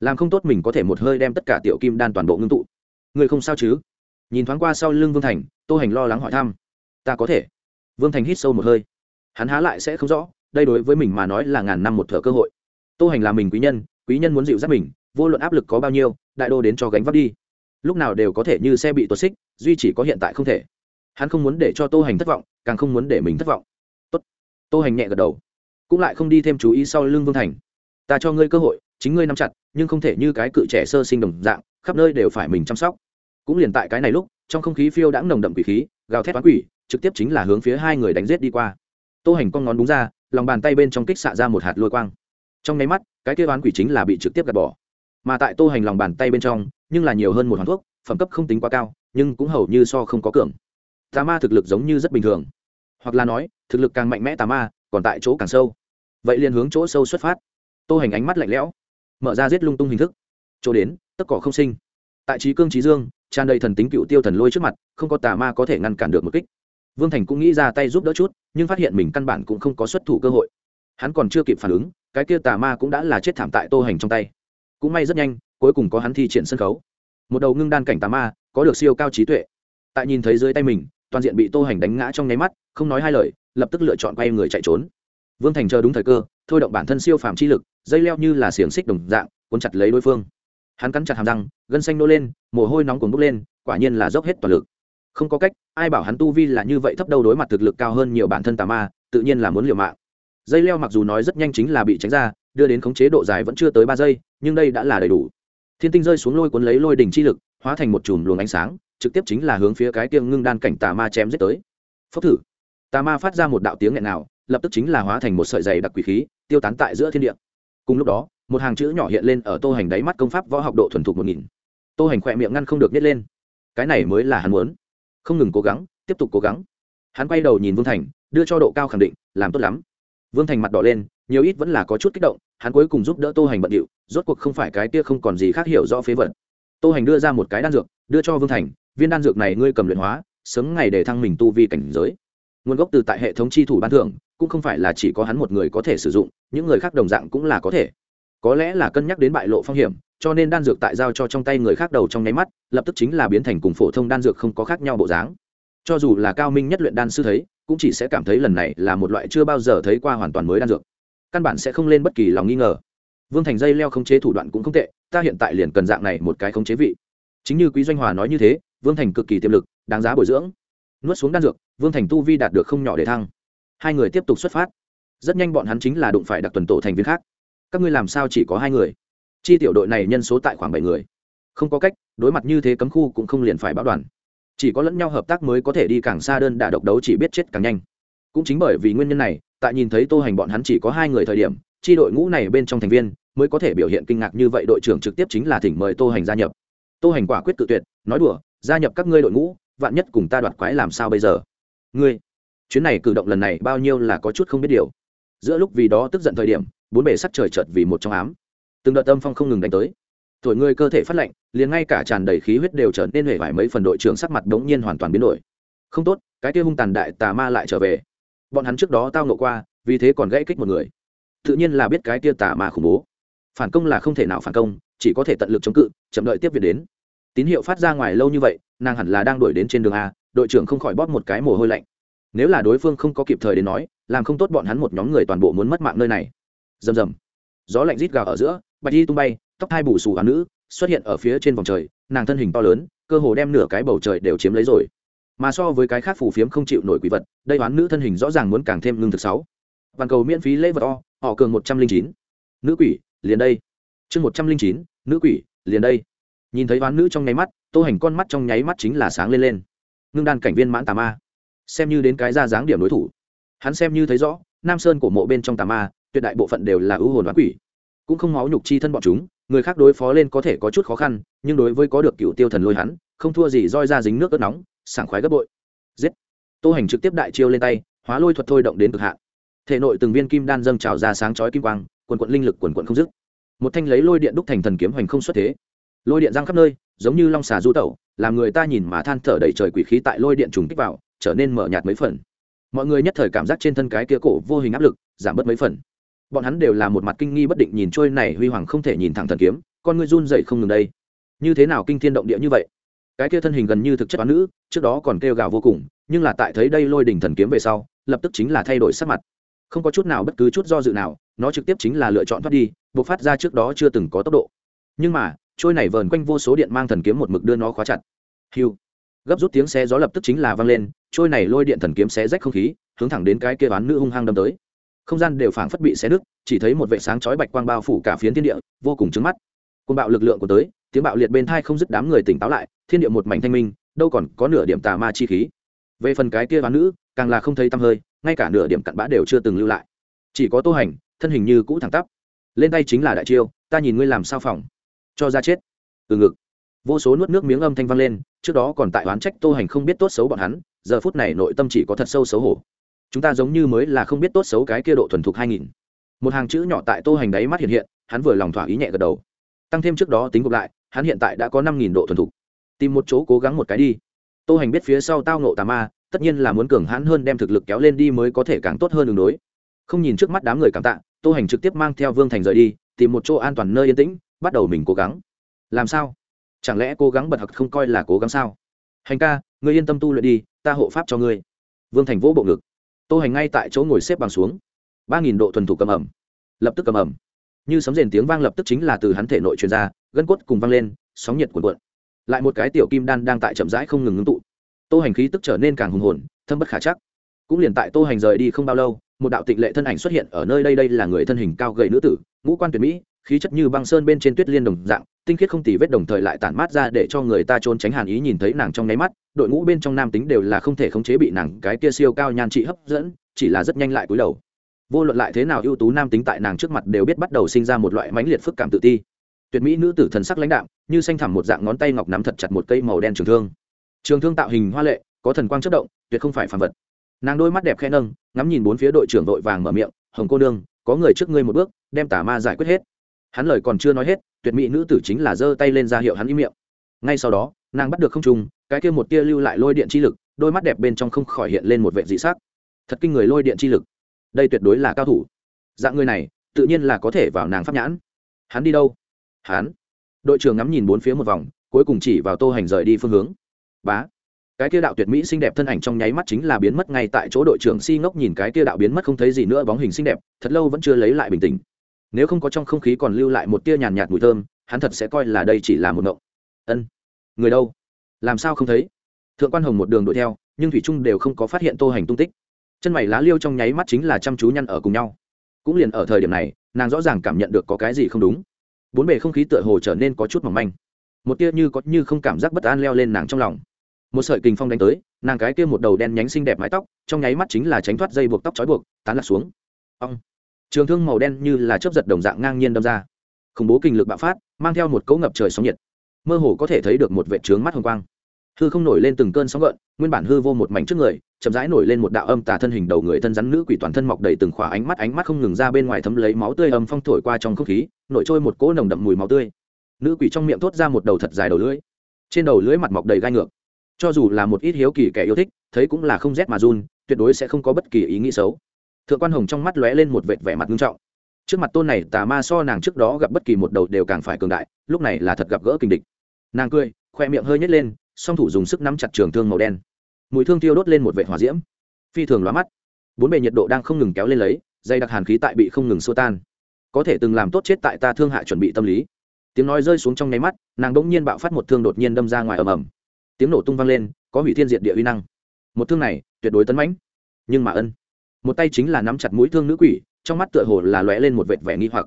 S1: Làm không tốt mình có thể một hơi đem tất cả tiểu kim đan toàn bộ ngưng tụ người không sao chứ? Nhìn thoáng qua sau lưng vương thành, tô hành lo lắng hỏi thăm. Ta có thể. Vương thành hít sâu một hơi. Hắn há lại sẽ không rõ, đây đối với mình mà nói là ngàn năm một thợ cơ hội. Tô hành là mình quý nhân quý nhân muốn dịu dắt mình, vô luận áp lực có bao nhiêu, đại đô đến cho gánh vác đi. Lúc nào đều có thể như xe bị tuột xích, duy chỉ có hiện tại không thể. Hắn không muốn để cho tô hành thất vọng, càng không muốn để mình thất vọng. Tốt. tô hành nhẹ gật đầu. Cũng lại không đi thêm chú ý sau lưng vương thành. Ta cho ngươi cơ hội chính ngươi nắm chặt, nhưng không thể như cái cự trẻ sơ sinh đồng dạng, khắp nơi đều phải mình chăm sóc. Cũng liền tại cái này lúc, trong không khí phiêu đãng nồng đậm quỷ khí, gào thét toán quỷ, trực tiếp chính là hướng phía hai người đánh giết đi qua. Tô hành con ngón đúng ra, lòng bàn tay bên trong kích xạ ra một hạt lôi quang. Trong nháy mắt, cái kia oán quỷ chính là bị trực tiếp gạt bỏ. Mà tại tô hành lòng bàn tay bên trong, nhưng là nhiều hơn một hoàn thuốc, phẩm cấp không tính quá cao, nhưng cũng hầu như so không có cường. Tà ma thực lực giống như rất bình thường. Hoặc là nói, thực lực càng mạnh mẽ tà ma, còn tại chỗ càng sâu. Vậy liền hướng chỗ sâu xuất phát. Tô hành ánh mắt lạnh lẽo mở ra giết lung tung hình thức. Chỗ đến, tất cỏ không sinh. Tại trí cương trí dương, tràn đầy thần tính cựu tiêu thần lôi trước mặt, không có tà ma có thể ngăn cản được một kích. Vương thành cũng nghĩ ra tay giúp đỡ chút, nhưng phát hiện mình căn bản cũng không có xuất thủ cơ hội. Hắn còn chưa kịp phản ứng, cái kia tà ma cũng đã là chết thảm tại tô hành trong tay. Cũng may rất nhanh, cuối cùng có hắn thi triển sân khấu. Một đầu ngưng đan cảnh tà ma, có được siêu cao trí tuệ. Tại nhìn thấy dưới tay mình, toàn diện bị tô hành đánh ngã trong nháy mắt, không nói hai lời, lập tức lựa chọn quay người chạy trốn vương thành chờ đúng thời cơ, thôi động bản thân siêu phàm chi lực, dây leo như là xiềng xích đồng dạng, cuốn chặt lấy đối phương. Hắn cắn chặt hàm răng, gân xanh nô lên, mồ hôi nóng cuồng bốc lên, quả nhiên là dốc hết toàn lực. Không có cách, ai bảo hắn tu vi là như vậy thấp đâu đối mặt thực lực cao hơn nhiều bản thân tà ma, tự nhiên là muốn liều mạng. Dây leo mặc dù nói rất nhanh chính là bị tránh ra, đưa đến khống chế độ dài vẫn chưa tới ba giây, nhưng đây đã là đầy đủ. Thiên tinh rơi xuống lôi cuốn lấy lôi đỉnh chi lực, hóa thành một chùm luồng ánh sáng, trực tiếp chính là hướng phía cái tiêng ngưng đan cảnh tà ma chém giết tới. Phốc thử. Tà ma phát ra một đạo tiếng nghẹn nào lập tức chính là hóa thành một sợi dày đặc quỷ khí, tiêu tán tại giữa thiên địa. Cùng lúc đó, một hàng chữ nhỏ hiện lên ở tô hành đáy mắt công pháp võ học độ thuần thục một nghìn. Tô hành khỏe miệng ngăn không được nhét lên. Cái này mới là hắn muốn. Không ngừng cố gắng, tiếp tục cố gắng. Hắn quay đầu nhìn vương thành, đưa cho độ cao khẳng định, làm tốt lắm. Vương thành mặt đỏ lên, nhiều ít vẫn là có chút kích động, hắn cuối cùng giúp đỡ tô hành bận điệu, rốt cuộc không phải cái kia không còn gì khác hiểu rõ phế vật. Tô hành đưa ra một cái đan dược, đưa cho vương thành, viên đan dược này ngươi cầm luyện hóa, sớm ngày để thăng mình tu vi cảnh giới nguồn gốc từ tại hệ thống chi thủ ban thưởng, cũng không phải là chỉ có hắn một người có thể sử dụng, những người khác đồng dạng cũng là có thể. Có lẽ là cân nhắc đến bại lộ phong hiểm, cho nên đan dược tại giao cho trong tay người khác đầu trong nháy mắt, lập tức chính là biến thành cùng phổ thông đan dược không có khác nhau bộ dáng. Cho dù là cao minh nhất luyện đan sư thấy, cũng chỉ sẽ cảm thấy lần này là một loại chưa bao giờ thấy qua hoàn toàn mới đan dược. Căn bản sẽ không lên bất kỳ lòng nghi ngờ. Vương thành dây leo khống chế thủ đoạn cũng không tệ, ta hiện tại liền cần dạng này một cái khống chế vị. Chính như quý doanh hòa nói như thế, vương thành cực kỳ tiềm lực, đáng giá bồi dưỡng nuốt xuống đan dược, vương thành tu vi đạt được không nhỏ để thăng. Hai người tiếp tục xuất phát. Rất nhanh bọn hắn chính là đụng phải đặc tuần tổ thành viên khác. Các ngươi làm sao chỉ có hai người? Chi tiểu đội này nhân số tại khoảng bảy người. Không có cách, đối mặt như thế cấm khu cũng không liền phải báo đoàn. Chỉ có lẫn nhau hợp tác mới có thể đi càng xa đơn đả độc đấu chỉ biết chết càng nhanh. Cũng chính bởi vì nguyên nhân này, tại nhìn thấy tô hành bọn hắn chỉ có hai người thời điểm, chi đội ngũ này bên trong thành viên mới có thể biểu hiện kinh ngạc như vậy đội trưởng trực tiếp chính là thỉnh mời tô hành gia nhập. Tô hành quả quyết tự tuyệt, nói đùa, gia nhập các ngươi đội ngũ vạn nhất cùng ta đoạt quái làm sao bây giờ? Ngươi, chuyến này cử động lần này bao nhiêu là có chút không biết điều. Giữa lúc vì đó tức giận thời điểm, bốn bề sắc trời chợt vì một trong ám. Từng đợt tâm phong không ngừng đánh tới. Tuổi ngươi cơ thể phát lạnh, liền ngay cả tràn đầy khí huyết đều trở nên hề vải mấy phần đội trưởng sắc mặt đống nhiên hoàn toàn biến đổi. Không tốt, cái kia hung tàn đại tà ma lại trở về. Bọn hắn trước đó tao ngộ qua, vì thế còn gãy kích một người. Tự nhiên là biết cái kia tà ma khủng bố. Phản công là không thể nào phản công, chỉ có thể tận lực chống cự, chậm đợi tiếp viện đến. Tín hiệu phát ra ngoài lâu như vậy nàng hẳn là đang đuổi đến trên đường a, đội trưởng không khỏi bóp một cái mồ hôi lạnh. Nếu là đối phương không có kịp thời đến nói, làm không tốt bọn hắn một nhóm người toàn bộ muốn mất mạng nơi này. Rầm rầm. Gió lạnh rít gào ở giữa, bạch đi tung bay, tóc hai bù xù áo nữ, xuất hiện ở phía trên vòng trời, nàng thân hình to lớn, cơ hồ đem nửa cái bầu trời đều chiếm lấy rồi. Mà so với cái khác phù phiếm không chịu nổi quỷ vật, đây oán nữ thân hình rõ ràng muốn càng thêm lương thực sáu. Toàn cầu miễn phí lễ vật o, họ cường một trăm linh chín. Nữ quỷ, liền đây. Chương một trăm linh chín, nữ quỷ, liền đây. Nhìn thấy oán nữ trong nháy mắt tô hành con mắt trong nháy mắt chính là sáng lên lên. Ngưng đan cảnh viên mãn tà ma. Xem như đến cái ra dáng điểm đối thủ. Hắn xem như thấy rõ, nam sơn của mộ bên trong tà ma, tuyệt đại bộ phận đều là ưu hồn oán quỷ. Cũng không máu nhục chi thân bọn chúng, người khác đối phó lên có thể có chút khó khăn, nhưng đối với có được cựu tiêu thần lôi hắn, không thua gì roi ra dính nước ớt nóng, sảng khoái gấp bội. Giết. Tô hành trực tiếp đại chiêu lên tay, hóa lôi thuật thôi động đến cực hạn. Thể nội từng viên kim đan dâng trào ra sáng chói kim quang, quần quận linh lực quần quận không dứt. Một thanh lấy lôi điện đúc thành thần kiếm hoành không xuất thế lôi điện răng khắp nơi, giống như long xà du tẩu, làm người ta nhìn mà than thở đầy trời quỷ khí tại lôi điện trùng kích vào, trở nên mở nhạt mấy phần. Mọi người nhất thời cảm giác trên thân cái kia cổ vô hình áp lực giảm bớt mấy phần. Bọn hắn đều là một mặt kinh nghi bất định nhìn trôi này huy hoàng không thể nhìn thẳng thần kiếm, con ngươi run dậy không ngừng đây. Như thế nào kinh thiên động địa như vậy? Cái kia thân hình gần như thực chất bán nữ, trước đó còn kêu gào vô cùng, nhưng là tại thấy đây lôi đỉnh thần kiếm về sau, lập tức chính là thay đổi sắc mặt. Không có chút nào bất cứ chút do dự nào, nó trực tiếp chính là lựa chọn thoát đi buộc phát ra trước đó chưa từng có tốc độ. Nhưng mà trôi này vờn quanh vô số điện mang thần kiếm một mực đưa nó khóa chặt. Hiu. Gấp rút tiếng xe gió lập tức chính là vang lên, trôi này lôi điện thần kiếm xé rách không khí, hướng thẳng đến cái kia bán nữ hung hăng đâm tới. Không gian đều phảng phất bị xé nứt, chỉ thấy một vệ sáng chói bạch quang bao phủ cả phiến thiên địa, vô cùng trứng mắt. Côn bạo lực lượng của tới, tiếng bạo liệt bên thai không dứt đám người tỉnh táo lại, thiên địa một mảnh thanh minh, đâu còn có nửa điểm tà ma chi khí. Về phần cái kia bán nữ, càng là không thấy tăm hơi, ngay cả nửa điểm cặn bã đều chưa từng lưu lại. Chỉ có tô hành, thân hình như cũ thẳng tắp. Lên tay chính là đại chiêu, ta nhìn ngươi làm sao phòng? Cho ra chết. Từ ngực. Vô số nuốt nước miếng âm thanh vang lên, trước đó còn tại oán trách tô hành không biết tốt xấu bọn hắn, giờ phút này nội tâm chỉ có thật sâu xấu hổ. Chúng ta giống như mới là không biết tốt xấu cái kia độ thuần thục hai nghìn. Một hàng chữ nhỏ tại tô hành đáy mắt hiện hiện, hắn vừa lòng thỏa ý nhẹ gật đầu. Tăng thêm trước đó tính gộp lại, hắn hiện tại đã có năm nghìn độ thuần thục. Tìm một chỗ cố gắng một cái đi. Tô hành biết phía sau tao nộ tà ma, tất nhiên là muốn cường hãn hơn đem thực lực kéo lên đi mới có thể càng tốt hơn đường đối. Không nhìn trước mắt đám người cảm tạ, tô hành trực tiếp mang theo vương thành rời đi, tìm một chỗ an toàn nơi yên tĩnh bắt đầu mình cố gắng. Làm sao? Chẳng lẽ cố gắng bật học không coi là cố gắng sao? Hành ca, ngươi yên tâm tu luyện đi, ta hộ pháp cho ngươi. Vương thành vỗ bộ ngực. Tô hành ngay tại chỗ ngồi xếp bằng xuống. Ba nghìn độ thuần thủ cầm ẩm. Lập tức cầm ẩm. Như sấm rền tiếng vang lập tức chính là từ hắn thể nội truyền ra, gân cốt cùng vang lên, sóng nhiệt cuộn cuộn. Lại một cái tiểu kim đan đang tại chậm rãi không ngừng ngưng tụ. Tô hành khí tức trở nên càng hùng hồn, thâm bất khả chắc. Cũng liền tại tô hành rời đi không bao lâu, một đạo tịnh lệ thân ảnh xuất hiện ở nơi đây đây là người thân hình cao gầy nữ tử, ngũ quan tuyệt mỹ khí chất như băng sơn bên trên tuyết liên đồng dạng, tinh khiết không tì vết đồng thời lại tản mát ra để cho người ta trốn tránh hàn ý nhìn thấy nàng trong nháy mắt, đội ngũ bên trong nam tính đều là không thể khống chế bị nàng cái kia siêu cao nhan trị hấp dẫn, chỉ là rất nhanh lại cúi đầu. Vô luận lại thế nào ưu tú nam tính tại nàng trước mặt đều biết bắt đầu sinh ra một loại mãnh liệt phức cảm tự ti. Tuyệt mỹ nữ tử thần sắc lãnh đạm, như xanh thẳm một dạng ngón tay ngọc nắm thật chặt một cây màu đen trường thương. Trường thương tạo hình hoa lệ, có thần quang chất động, tuyệt không phải phản vật. Nàng đôi mắt đẹp khe nâng, ngắm nhìn bốn phía đội trưởng đội vàng mở miệng, hồng cô nương, có người trước ngươi một bước, đem tà ma giải quyết hết hắn lời còn chưa nói hết, tuyệt mỹ nữ tử chính là giơ tay lên ra hiệu hắn im miệng. Ngay sau đó, nàng bắt được không trùng cái kia một tia lưu lại lôi điện chi lực, đôi mắt đẹp bên trong không khỏi hiện lên một vệ dị sắc. Thật kinh người lôi điện chi lực. Đây tuyệt đối là cao thủ. Dạng người này, tự nhiên là có thể vào nàng pháp nhãn. Hắn đi đâu? Hắn. Đội trưởng ngắm nhìn bốn phía một vòng, cuối cùng chỉ vào tô hành rời đi phương hướng. Bá. Cái kia đạo tuyệt mỹ xinh đẹp thân ảnh trong nháy mắt chính là biến mất ngay tại chỗ đội trưởng si ngốc nhìn cái kia đạo biến mất không thấy gì nữa bóng hình xinh đẹp, thật lâu vẫn chưa lấy lại bình tĩnh nếu không có trong không khí còn lưu lại một tia nhàn nhạt mùi thơm, hắn thật sẽ coi là đây chỉ là một ngộng. Ân, người đâu? Làm sao không thấy? Thượng quan hồng một đường đuổi theo, nhưng thủy trung đều không có phát hiện tô hành tung tích. Chân mày lá liêu trong nháy mắt chính là chăm chú nhăn ở cùng nhau. Cũng liền ở thời điểm này, nàng rõ ràng cảm nhận được có cái gì không đúng. Bốn bề không khí tựa hồ trở nên có chút mỏng manh. Một tia như có như không cảm giác bất an leo lên nàng trong lòng. Một sợi kình phong đánh tới, nàng cái kia một đầu đen nhánh xinh đẹp mái tóc, trong nháy mắt chính là tránh thoát dây buộc tóc trói buộc, tán lạc xuống. Ong trường thương màu đen như là chớp giật đồng dạng ngang nhiên đâm ra. Khủng bố kinh lực bạo phát, mang theo một cấu ngập trời sóng nhiệt. Mơ hồ có thể thấy được một vệ trướng mắt hồng quang. Hư không nổi lên từng cơn sóng gợn, nguyên bản hư vô một mảnh trước người, chậm rãi nổi lên một đạo âm tà thân hình đầu người thân rắn nữ quỷ toàn thân mọc đầy từng khỏa ánh mắt ánh mắt không ngừng ra bên ngoài thấm lấy máu tươi âm phong thổi qua trong không khí, nổi trôi một cỗ nồng đậm mùi máu tươi. Nữ quỷ trong miệng thốt ra một đầu thật dài đầu lưỡi. Trên đầu lưỡi mặt mọc đầy gai ngược. Cho dù là một ít hiếu kỳ kẻ yêu thích, thấy cũng là không rét mà run, tuyệt đối sẽ không có bất kỳ ý nghĩ xấu thượng quan hồng trong mắt lóe lên một vệt vẻ mặt nghiêm trọng. Trước mặt tôn này, tà ma so nàng trước đó gặp bất kỳ một đầu đều càng phải cường đại, lúc này là thật gặp gỡ kinh địch. Nàng cười, khoe miệng hơi nhét lên, song thủ dùng sức nắm chặt trường thương màu đen. Mùi thương tiêu đốt lên một vệt hỏa diễm. Phi thường lóa mắt. Bốn bề nhiệt độ đang không ngừng kéo lên lấy, dây đặc hàn khí tại bị không ngừng xua tan. Có thể từng làm tốt chết tại ta thương hạ chuẩn bị tâm lý. Tiếng nói rơi xuống trong nháy mắt, nàng đ ỗ n g nhiên bạo phát một thương đột nhiên đâm ra ngoài ầm ầm. Tiếng nổ tung vang lên, có hủy thiên diệt địa uy năng. Một thương này, tuyệt đối tấn mãnh. Nhưng mà ân một tay chính là nắm chặt mũi thương nữ quỷ, trong mắt tựa hồ là lóe lên một vệt vẻ nghi hoặc.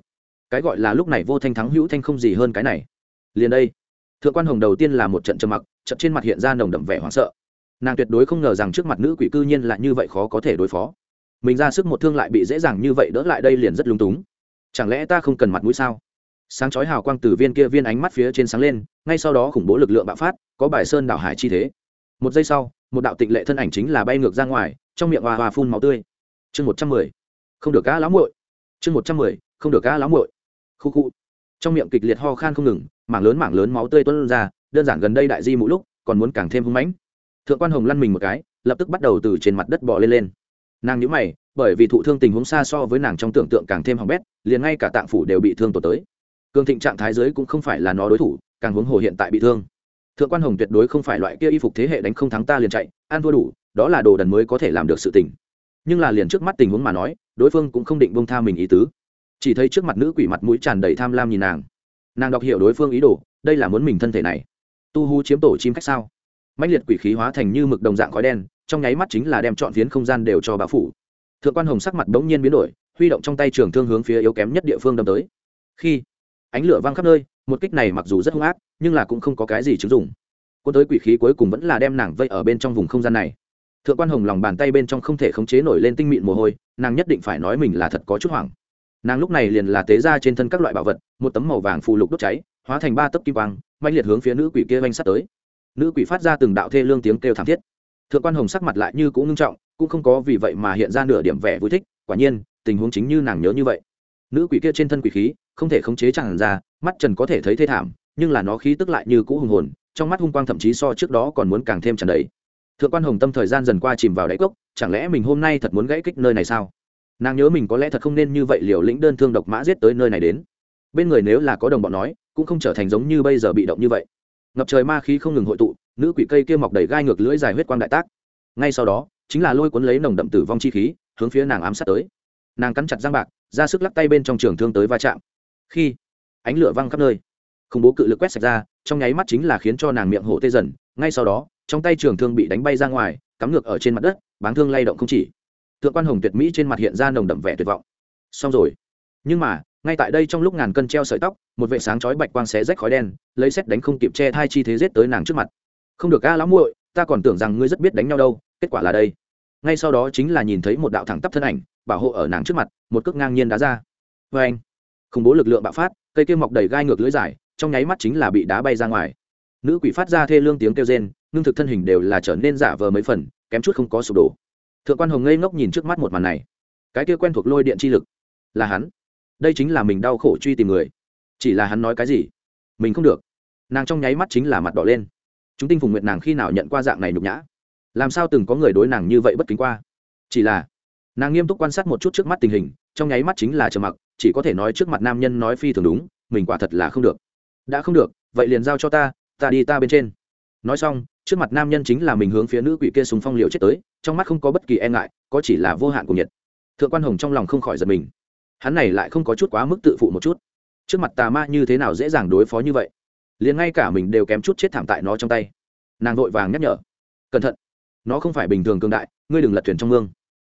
S1: Cái gọi là lúc này vô thanh thắng hữu thanh không gì hơn cái này. Liền đây, thượng quan hồng đầu tiên là một trận trầm mặc, trận trên mặt hiện ra nồng đậm vẻ hoảng sợ. Nàng tuyệt đối không ngờ rằng trước mặt nữ quỷ cư nhiên lại như vậy khó có thể đối phó. Mình ra sức một thương lại bị dễ dàng như vậy đỡ lại đây liền rất lung túng. Chẳng lẽ ta không cần mặt mũi sao? Sáng chói hào quang từ viên kia viên ánh mắt phía trên sáng lên, ngay sau đó khủng bố lực lượng bạo phát, có bài sơn đảo hải chi thế. Một giây sau, một đạo tịnh lệ thân ảnh chính là bay ngược ra ngoài, trong miệng hòa hòa phun máu tươi chương một trăm mười. Không được cá láo muội. Chương một trăm mười, không được cá láo muội. Khu khu. Trong miệng kịch liệt ho khan không ngừng, mảng lớn mảng lớn máu tươi tuôn ra, đơn giản gần đây đại di mũ lúc, còn muốn càng thêm hung mãnh. Thượng quan hồng lăn mình một cái, lập tức bắt đầu từ trên mặt đất bò lên lên. Nàng nhíu mày, bởi vì thụ thương tình huống xa so với nàng trong tưởng tượng càng thêm hỏng bét, liền ngay cả tạng phủ đều bị thương tổn tới. Cường thịnh trạng thái giới cũng không phải là nó đối thủ, càng huống hồ hiện tại bị thương. Thượng quan hồng tuyệt đối không phải loại kia y phục thế hệ đánh không thắng ta liền chạy, ăn thua đủ, đó là đồ đần mới có thể làm được sự tình nhưng là liền trước mắt tình huống mà nói, đối phương cũng không định bông tha mình ý tứ. Chỉ thấy trước mặt nữ quỷ mặt mũi tràn đầy tham lam nhìn nàng. Nàng đọc hiểu đối phương ý đồ, đây là muốn mình thân thể này. Tu hú chiếm tổ chim cách sao? Mạnh liệt quỷ khí hóa thành như mực đồng dạng khói đen, trong nháy mắt chính là đem chọn phiến không gian đều cho bão phủ. Thượng quan hồng sắc mặt bỗng nhiên biến đổi, huy động trong tay trường thương hướng phía yếu kém nhất địa phương đâm tới. Khi, ánh lửa văng khắp nơi, một kích này mặc dù rất hung ác, nhưng là cũng không có cái gì chứng dụng. Cuốn tới quỷ khí cuối cùng vẫn là đem nàng vây ở bên trong vùng không gian này thượng quan hồng lòng bàn tay bên trong không thể khống chế nổi lên tinh mịn mồ hôi, nàng nhất định phải nói mình là thật có chút hoảng. Nàng lúc này liền là tế ra trên thân các loại bảo vật, một tấm màu vàng phù lục đốt cháy, hóa thành ba tấc kim quang mạnh liệt hướng phía nữ quỷ kia oanh sắt tới. Nữ quỷ phát ra từng đạo thê lương tiếng kêu thảm thiết. Thượng quan hồng sắc mặt lại như cũng ngưng trọng, cũng không có vì vậy mà hiện ra nửa điểm vẻ vui thích, quả nhiên, tình huống chính như nàng nhớ như vậy. Nữ quỷ kia trên thân quỷ khí, không thể khống chế chẳng ra, mắt trần có thể thấy thê thảm, nhưng là nó khí tức lại như cũ hùng hồn, trong mắt hung quang thậm chí so trước đó còn muốn càng thêm tràn đầy thượng quan hồng tâm thời gian dần qua chìm vào đáy cốc, chẳng lẽ mình hôm nay thật muốn gãy kích nơi này sao? Nàng nhớ mình có lẽ thật không nên như vậy liều lĩnh đơn thương độc mã giết tới nơi này đến. Bên người nếu là có đồng bọn nói, cũng không trở thành giống như bây giờ bị động như vậy. Ngập trời ma khí không ngừng hội tụ, nữ quỷ cây kia mọc đầy gai ngược lưỡi dài huyết quang đại tác. Ngay sau đó, chính là lôi cuốn lấy nồng đậm tử vong chi khí, hướng phía nàng ám sát tới. Nàng cắn chặt răng bạc, ra sức lắc tay bên trong trường thương tới va chạm. Khi, ánh lửa văng khắp nơi. Khủng bố cự lực quét sạch ra, trong nháy mắt chính là khiến cho nàng miệng hổ tê dần. Ngay sau đó trong tay trường thương bị đánh bay ra ngoài, cắm ngược ở trên mặt đất, báng thương lay động không chỉ. Thượng quan hồng tuyệt mỹ trên mặt hiện ra nồng đậm vẻ tuyệt vọng. Xong rồi. Nhưng mà, ngay tại đây trong lúc ngàn cân treo sợi tóc, một vệ sáng chói bạch quang xé rách khói đen, lấy xét đánh không kịp che thai chi thế giết tới nàng trước mặt. Không được ca lắm muội, ta còn tưởng rằng ngươi rất biết đánh nhau đâu, kết quả là đây. Ngay sau đó chính là nhìn thấy một đạo thẳng tắp thân ảnh, bảo hộ ở nàng trước mặt, một cước ngang nhiên đá ra. Vê anh, khủng bố lực lượng bạo phát, cây kia mọc đầy gai ngược lưới dài, trong nháy mắt chính là bị đá bay ra ngoài. Nữ quỷ phát ra thê lương tiếng kêu rên ngưng thực thân hình đều là trở nên giả vờ mấy phần, kém chút không có sụp đổ. Thượng quan hồng ngây ngốc nhìn trước mắt một màn này. Cái kia quen thuộc lôi điện chi lực, là hắn. Đây chính là mình đau khổ truy tìm người. Chỉ là hắn nói cái gì, mình không được. Nàng trong nháy mắt chính là mặt đỏ lên. Chúng tinh phùng nguyện nàng khi nào nhận qua dạng này nhục nhã? Làm sao từng có người đối nàng như vậy bất kính qua? Chỉ là, nàng nghiêm túc quan sát một chút trước mắt tình hình, trong nháy mắt chính là trầm mặc, chỉ có thể nói trước mặt nam nhân nói phi thường đúng, mình quả thật là không được. Đã không được, vậy liền giao cho ta ta đi ta bên trên. Nói xong trước mặt nam nhân chính là mình hướng phía nữ quỷ kia súng phong liều chết tới, trong mắt không có bất kỳ e ngại, có chỉ là vô hạn của nhiệt. Thượng quan hồng trong lòng không khỏi giật mình. Hắn này lại không có chút quá mức tự phụ một chút. Trước mặt tà ma như thế nào dễ dàng đối phó như vậy? Liền ngay cả mình đều kém chút chết thảm tại nó trong tay. Nàng vội vàng nhắc nhở. Cẩn thận, nó không phải bình thường cường đại, ngươi đừng lật thuyền trong mương.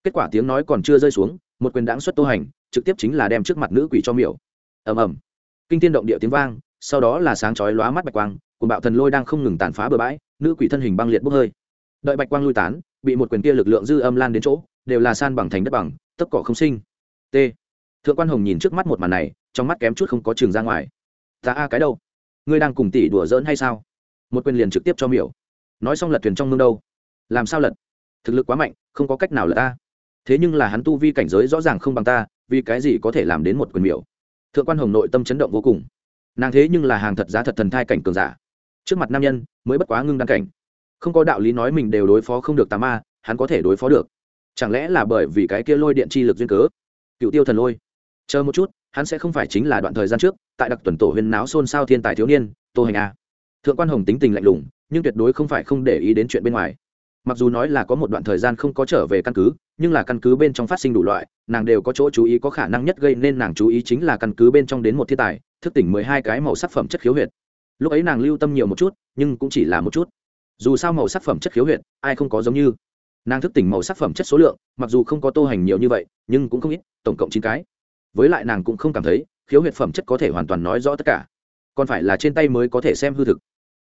S1: Kết quả tiếng nói còn chưa rơi xuống, một quyền đáng xuất tô hành, trực tiếp chính là đem trước mặt nữ quỷ cho miểu. Ầm ầm. Kinh tiên động địa tiếng vang, sau đó là sáng chói lóa mắt bạch quang cùng bạo thần lôi đang không ngừng tàn phá bừa bãi, nữ quỷ thân hình băng liệt bốc hơi. Đợi bạch quang lui tán, bị một quyền kia lực lượng dư âm lan đến chỗ, đều là san bằng thành đất bằng tất cỏ không sinh. T. Thượng quan hồng nhìn trước mắt một màn này, trong mắt kém chút không có trường ra ngoài. Ta a cái đâu? Ngươi đang cùng tỷ đùa giỡn hay sao? Một quyền liền trực tiếp cho miểu. Nói xong lật thuyền trong mương đâu? Làm sao lật? Thực lực quá mạnh, không có cách nào lật ta. Thế nhưng là hắn tu vi cảnh giới rõ ràng không bằng ta, vì cái gì có thể làm đến một quyền miểu? Thượng quan hồng nội tâm chấn động vô cùng. Nàng thế nhưng là hàng thật giá thật thần thai cảnh cường giả trước mặt nam nhân mới bất quá ngưng đăng cảnh. Không có đạo lý nói mình đều đối phó không được tà ma, hắn có thể đối phó được. Chẳng lẽ là bởi vì cái kia lôi điện chi lực duyên cớ? Cựu tiêu thần lôi. Chờ một chút, hắn sẽ không phải chính là đoạn thời gian trước, tại đặc tuần tổ huyền náo xôn xao thiên tài thiếu niên, tô hành a. Thượng quan hồng tính tình lạnh lùng, nhưng tuyệt đối không phải không để ý đến chuyện bên ngoài. Mặc dù nói là có một đoạn thời gian không có trở về căn cứ, nhưng là căn cứ bên trong phát sinh đủ loại, nàng đều có chỗ chú ý có khả năng nhất gây nên nàng chú ý chính là căn cứ bên trong đến một thiên tài, thức tỉnh mười hai cái màu sắc phẩm chất khiếu huyệt lúc ấy nàng lưu tâm nhiều một chút, nhưng cũng chỉ là một chút. Dù sao màu sắc phẩm chất khiếu huyệt, ai không có giống như. Nàng thức tỉnh màu sắc phẩm chất số lượng, mặc dù không có tô hành nhiều như vậy, nhưng cũng không ít, tổng cộng chín cái. Với lại nàng cũng không cảm thấy, khiếu huyệt phẩm chất có thể hoàn toàn nói rõ tất cả. Còn phải là trên tay mới có thể xem hư thực.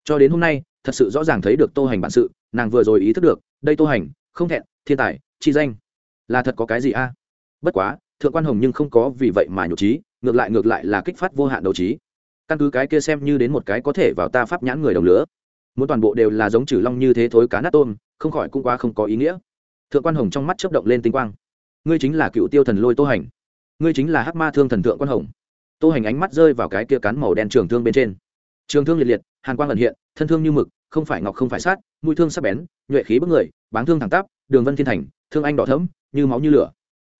S1: Cho đến hôm nay, thật sự rõ ràng thấy được tô hành bản sự, nàng vừa rồi ý thức được, đây tô hành, không thẹn, thiên tài, chi danh. Là thật có cái gì a? Bất quá, thượng quan hồng nhưng không có vì vậy mà nhục trí, ngược lại ngược lại là kích phát vô hạn đấu trí căn cứ cái kia xem như đến một cái có thể vào ta pháp nhãn người đồng lửa. Muốn toàn bộ đều là giống trừ long như thế thối cá nát tôm, không khỏi cũng quá không có ý nghĩa. Thượng quan hồng trong mắt chớp động lên tinh quang. Ngươi chính là cựu tiêu thần lôi tô hành. Ngươi chính là hắc ma thương thần thượng quan hồng. Tô hành ánh mắt rơi vào cái kia cán màu đen trường thương bên trên. Trường thương liệt liệt, hàn quang ẩn hiện, thân thương như mực, không phải ngọc không phải sát mũi thương sắc bén, nhuệ khí bức người, báng thương thẳng tắp, đường vân thiên thành, thương anh đỏ thấm như máu như lửa.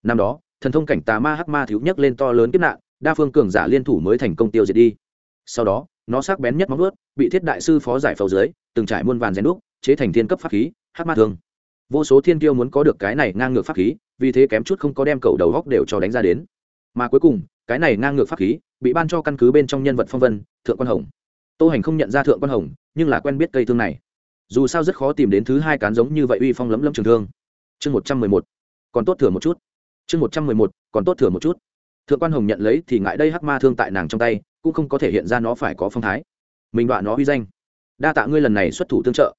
S1: Năm đó, thần thông cảnh tà ma hắc ma thiếu nhấc lên to lớn kiếp nạn, đa phương cường giả liên thủ mới thành công tiêu diệt đi sau đó, nó sắc bén nhất móng ướt bị thiết đại sư phó giải phẫu dưới, từng trải muôn vàn rèn đúc, chế thành thiên cấp pháp khí, hắc ma thương. Vô số thiên kiêu muốn có được cái này ngang ngược pháp khí, vì thế kém chút không có đem cầu đầu góc đều cho đánh ra đến. Mà cuối cùng, cái này ngang ngược pháp khí, bị ban cho căn cứ bên trong nhân vật phong vân, thượng quan hồng. Tô hành không nhận ra thượng quan hồng, nhưng là quen biết cây thương này. Dù sao rất khó tìm đến thứ hai cán giống như vậy uy phong lấm lấm trường thương. Chương một trăm mười một, còn tốt thừa một chút. Chương một trăm mười một, còn tốt thừa một chút. Thượng quan hồng nhận lấy thì ngại đây hắc ma thương tại nàng trong tay cũng không có thể hiện ra nó phải có phong thái. Mình đoạn nó uy danh. Đa tạ ngươi lần này xuất thủ tương trợ.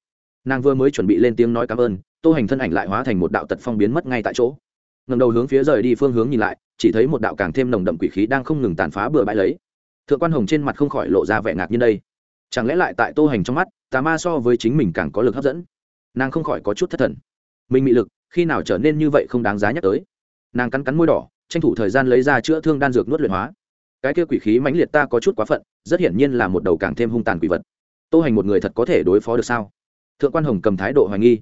S1: Nàng vừa mới chuẩn bị lên tiếng nói cảm ơn, tô hành thân ảnh lại hóa thành một đạo tật phong biến mất ngay tại chỗ. Ngầm đầu hướng phía rời đi phương hướng nhìn lại, chỉ thấy một đạo càng thêm nồng đậm quỷ khí đang không ngừng tàn phá bừa bãi lấy. Thượng quan hồng trên mặt không khỏi lộ ra vẻ ngạc như đây. Chẳng lẽ lại tại tô hành trong mắt, tà ma so với chính mình càng có lực hấp dẫn? Nàng không khỏi có chút thất thần. Mình bị lực, khi nào trở nên như vậy không đáng giá nhắc tới. Nàng cắn cắn môi đỏ, tranh thủ thời gian lấy ra chữa thương đan dược nuốt luyện hóa cái kia quỷ khí mãnh liệt ta có chút quá phận, rất hiển nhiên là một đầu càng thêm hung tàn quỷ vật. Tô hành một người thật có thể đối phó được sao? Thượng quan hồng cầm thái độ hoài nghi.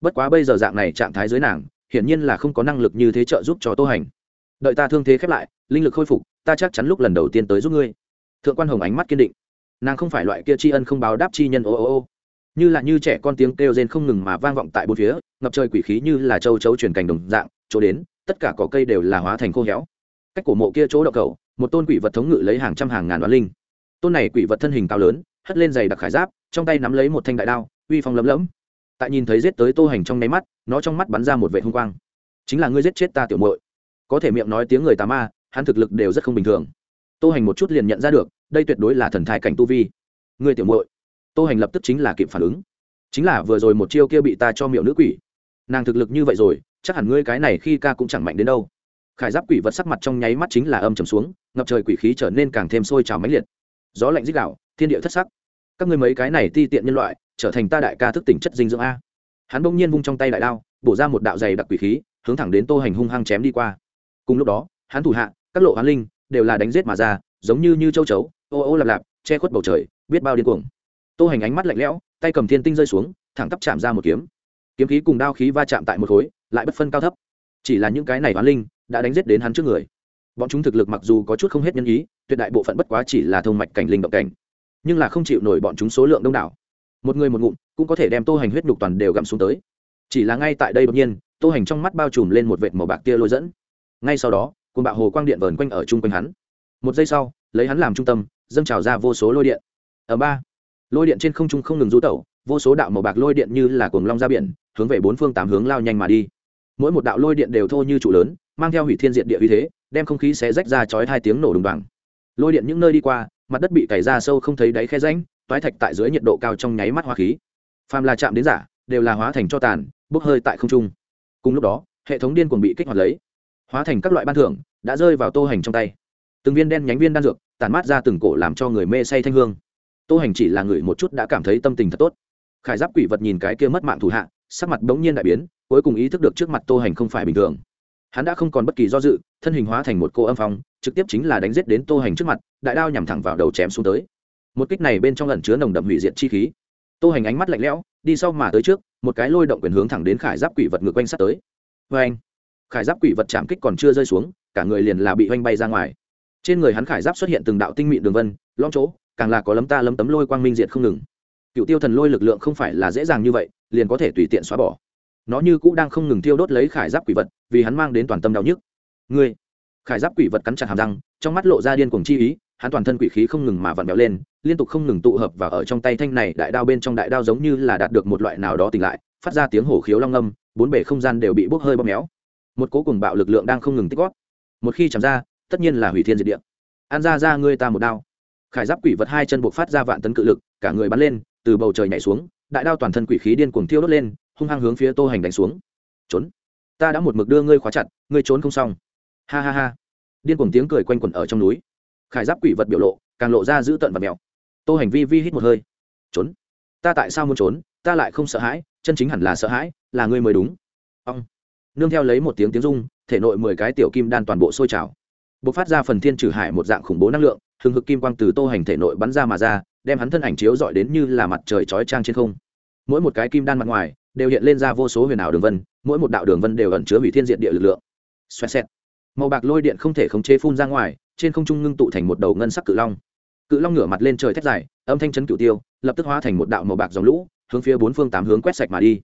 S1: Bất quá bây giờ dạng này trạng thái dưới nàng, hiển nhiên là không có năng lực như thế trợ giúp cho tô hành. Đợi ta thương thế khép lại, linh lực khôi phục, ta chắc chắn lúc lần đầu tiên tới giúp ngươi. Thượng quan hồng ánh mắt kiên định. Nàng không phải loại kia tri ân không báo đáp chi nhân, ô ô ô. Như là như trẻ con tiếng kêu rên không ngừng mà vang vọng tại bốn phía, ngập trời quỷ khí như là châu chấu truyền cành đồng dạng, chỗ đến, tất cả cỏ cây đều là hóa thành khô héo. Cách cổ mộ kia chỗ đậu cầu một tôn quỷ vật thống ngự lấy hàng trăm hàng ngàn đoán linh. Tôn này quỷ vật thân hình cao lớn, hất lên giày đặc khải giáp, trong tay nắm lấy một thanh đại đao, uy phong lấm lẫm tại nhìn thấy giết tới tô hành trong nháy mắt, nó trong mắt bắn ra một vệ hung quang. Chính là ngươi giết chết ta tiểu muội. Có thể miệng nói tiếng người tà ma, hắn thực lực đều rất không bình thường. Tô hành một chút liền nhận ra được, đây tuyệt đối là thần thai cảnh tu vi. Người tiểu muội. Tô hành lập tức chính là kịp phản ứng. Chính là vừa rồi một chiêu kia bị ta cho miệng nữ quỷ. Nàng thực lực như vậy rồi, chắc hẳn ngươi cái này khi ca cũng chẳng mạnh đến đâu khải giáp quỷ vật sắc mặt trong nháy mắt chính là âm trầm xuống, ngập trời quỷ khí trở nên càng thêm sôi trào mãnh liệt. Gió lạnh dích đạo thiên địa thất sắc. Các ngươi mấy cái này ti tiện nhân loại, trở thành ta đại ca thức tỉnh chất dinh dưỡng a. Hắn bỗng nhiên vung trong tay đại đao, bổ ra một đạo dày đặc quỷ khí, hướng thẳng đến tô hành hung hăng chém đi qua. Cùng lúc đó, hắn thủ hạ, các lộ hắn linh, đều là đánh giết mà ra, giống như như châu chấu, ô ô lạp lạp, che khuất bầu trời, biết bao điên cuồng. Tô hành ánh mắt lạnh lẽo, tay cầm thiên tinh rơi xuống, thẳng tắp chạm ra một kiếm. Kiếm khí cùng đao khí va chạm tại một khối, lại bất phân cao thấp. Chỉ là những cái này hoán linh đã đánh giết đến hắn trước người. Bọn chúng thực lực mặc dù có chút không hết nhân ý, tuyệt đại bộ phận bất quá chỉ là thông mạch cảnh, linh động cảnh. Nhưng là không chịu nổi bọn chúng số lượng đông đảo. Một người một ngụm cũng có thể đem tô hành huyết nhục toàn đều gặm xuống tới. Chỉ là ngay tại đây đột nhiên, tô hành trong mắt bao trùm lên một vệt màu bạc tia lôi dẫn. Ngay sau đó cùng bạo hồ quang điện vờn quanh ở chung quanh hắn. Một giây sau, lấy hắn làm trung tâm, dâng trào ra vô số lôi điện. Ở ba, lôi điện trên không trung không ngừng rú tẩu, vô số đạo màu bạc lôi điện như là cuồng long ra biển, hướng về bốn phương tám hướng lao nhanh mà đi mỗi một đạo lôi điện đều thô như trụ lớn, mang theo hủy thiên diện địa uy thế, đem không khí xé rách ra chói hai tiếng nổ đùng đoàng. Lôi điện những nơi đi qua, mặt đất bị cày ra sâu không thấy đáy khe ránh toái thạch tại dưới nhiệt độ cao trong nháy mắt hoa khí. Phàm là chạm đến giả, đều là hóa thành cho tàn, bốc hơi tại không trung. Cùng lúc đó, hệ thống điên cuồng bị kích hoạt lấy. Hóa thành các loại ban thưởng, đã rơi vào tô hành trong tay. Từng viên đen nhánh viên đan dược tàn mát ra từng cổ làm cho người mê say thanh hương. Tô hành chỉ là người một chút đã cảm thấy tâm tình thật tốt. Khải giáp quỷ vật nhìn cái kia mất mạng thủ hạ, sắc mặt bỗng nhiên đại biến cuối cùng ý thức được trước mặt tô hành không phải bình thường. Hắn đã không còn bất kỳ do dự, thân hình hóa thành một cô âm phong, trực tiếp chính là đánh giết đến tô hành trước mặt, đại đao nhằm thẳng vào đầu chém xuống tới. Một kích này bên trong lần chứa nồng đậm hủy diệt chi khí. Tô hành ánh mắt lạnh lẽo, đi sau mà tới trước, một cái lôi động quyền hướng thẳng đến khải giáp quỷ vật ngược quanh sát tới. Vê anh khải giáp quỷ vật chạm kích còn chưa rơi xuống, cả người liền là bị oanh bay ra ngoài. Trên người hắn khải giáp xuất hiện từng đạo tinh mịn đường vân, lõm chỗ, càng là có lấm ta lấm tấm lôi quang minh diệt không ngừng. Cựu tiêu thần lôi lực lượng không phải là dễ dàng như vậy, liền có thể tùy tiện xóa bỏ nó như cũ đang không ngừng tiêu đốt lấy khải giáp quỷ vật, vì hắn mang đến toàn tâm đau nhức. Ngươi, khải giáp quỷ vật cắn chặt hàm răng, trong mắt lộ ra điên cuồng chi ý, hắn toàn thân quỷ khí không ngừng mà vặn vẹo lên, liên tục không ngừng tụ hợp và ở trong tay thanh này đại đao bên trong đại đao giống như là đạt được một loại nào đó tỉnh lại, phát ra tiếng hổ khiếu long âm, bốn bể không gian đều bị bốc hơi bóp méo. Một cố cùng bạo lực lượng đang không ngừng tích góp. Một khi chạm ra, tất nhiên là hủy thiên diệt địa. An ra ra ngươi ta một đao. Khải giáp quỷ vật hai chân buộc phát ra vạn tấn cự lực, cả người bắn lên, từ bầu trời nhảy xuống, đại đao toàn thân quỷ khí điên cuồng thiêu đốt lên hung hăng hướng phía tô hành đánh xuống. Trốn! Ta đã một mực đưa ngươi khóa chặt, ngươi trốn không xong. Ha ha ha. Điên cuồng tiếng cười quanh quẩn ở trong núi. Khải giáp quỷ vật biểu lộ, càng lộ ra giữ tận và mèo. Tô hành vi vi hít một hơi. Trốn? Ta tại sao muốn trốn? Ta lại không sợ hãi, chân chính hẳn là sợ hãi, là ngươi mới đúng. Ông nương theo lấy một tiếng tiếng rung, thể nội mười cái tiểu kim đan toàn bộ sôi trào. B ộ c phát ra phần thiên trừ hải một dạng khủng bố năng lượng, hừng hực kim quang từ tô hành thể nội bắn ra mà ra, đem hắn thân ảnh chiếu dọi đến như là mặt trời chói trang trên không. Mỗi một cái kim đan mặt ngoài đều hiện lên ra vô số huyền ảo đường vân, mỗi một đạo đường vân đều ẩn chứa hủy thiên diện địa lực lượng. Xoẹt xẹt. Màu bạc lôi điện không thể khống chế phun ra ngoài, trên không trung ngưng tụ thành một đầu ngân sắc cự long. Cự long ngửa mặt lên trời thét dài, âm thanh chấn cửu tiêu, lập tức hóa thành một đạo màu bạc dòng lũ, hướng phía bốn phương tám hướng quét sạch mà đi.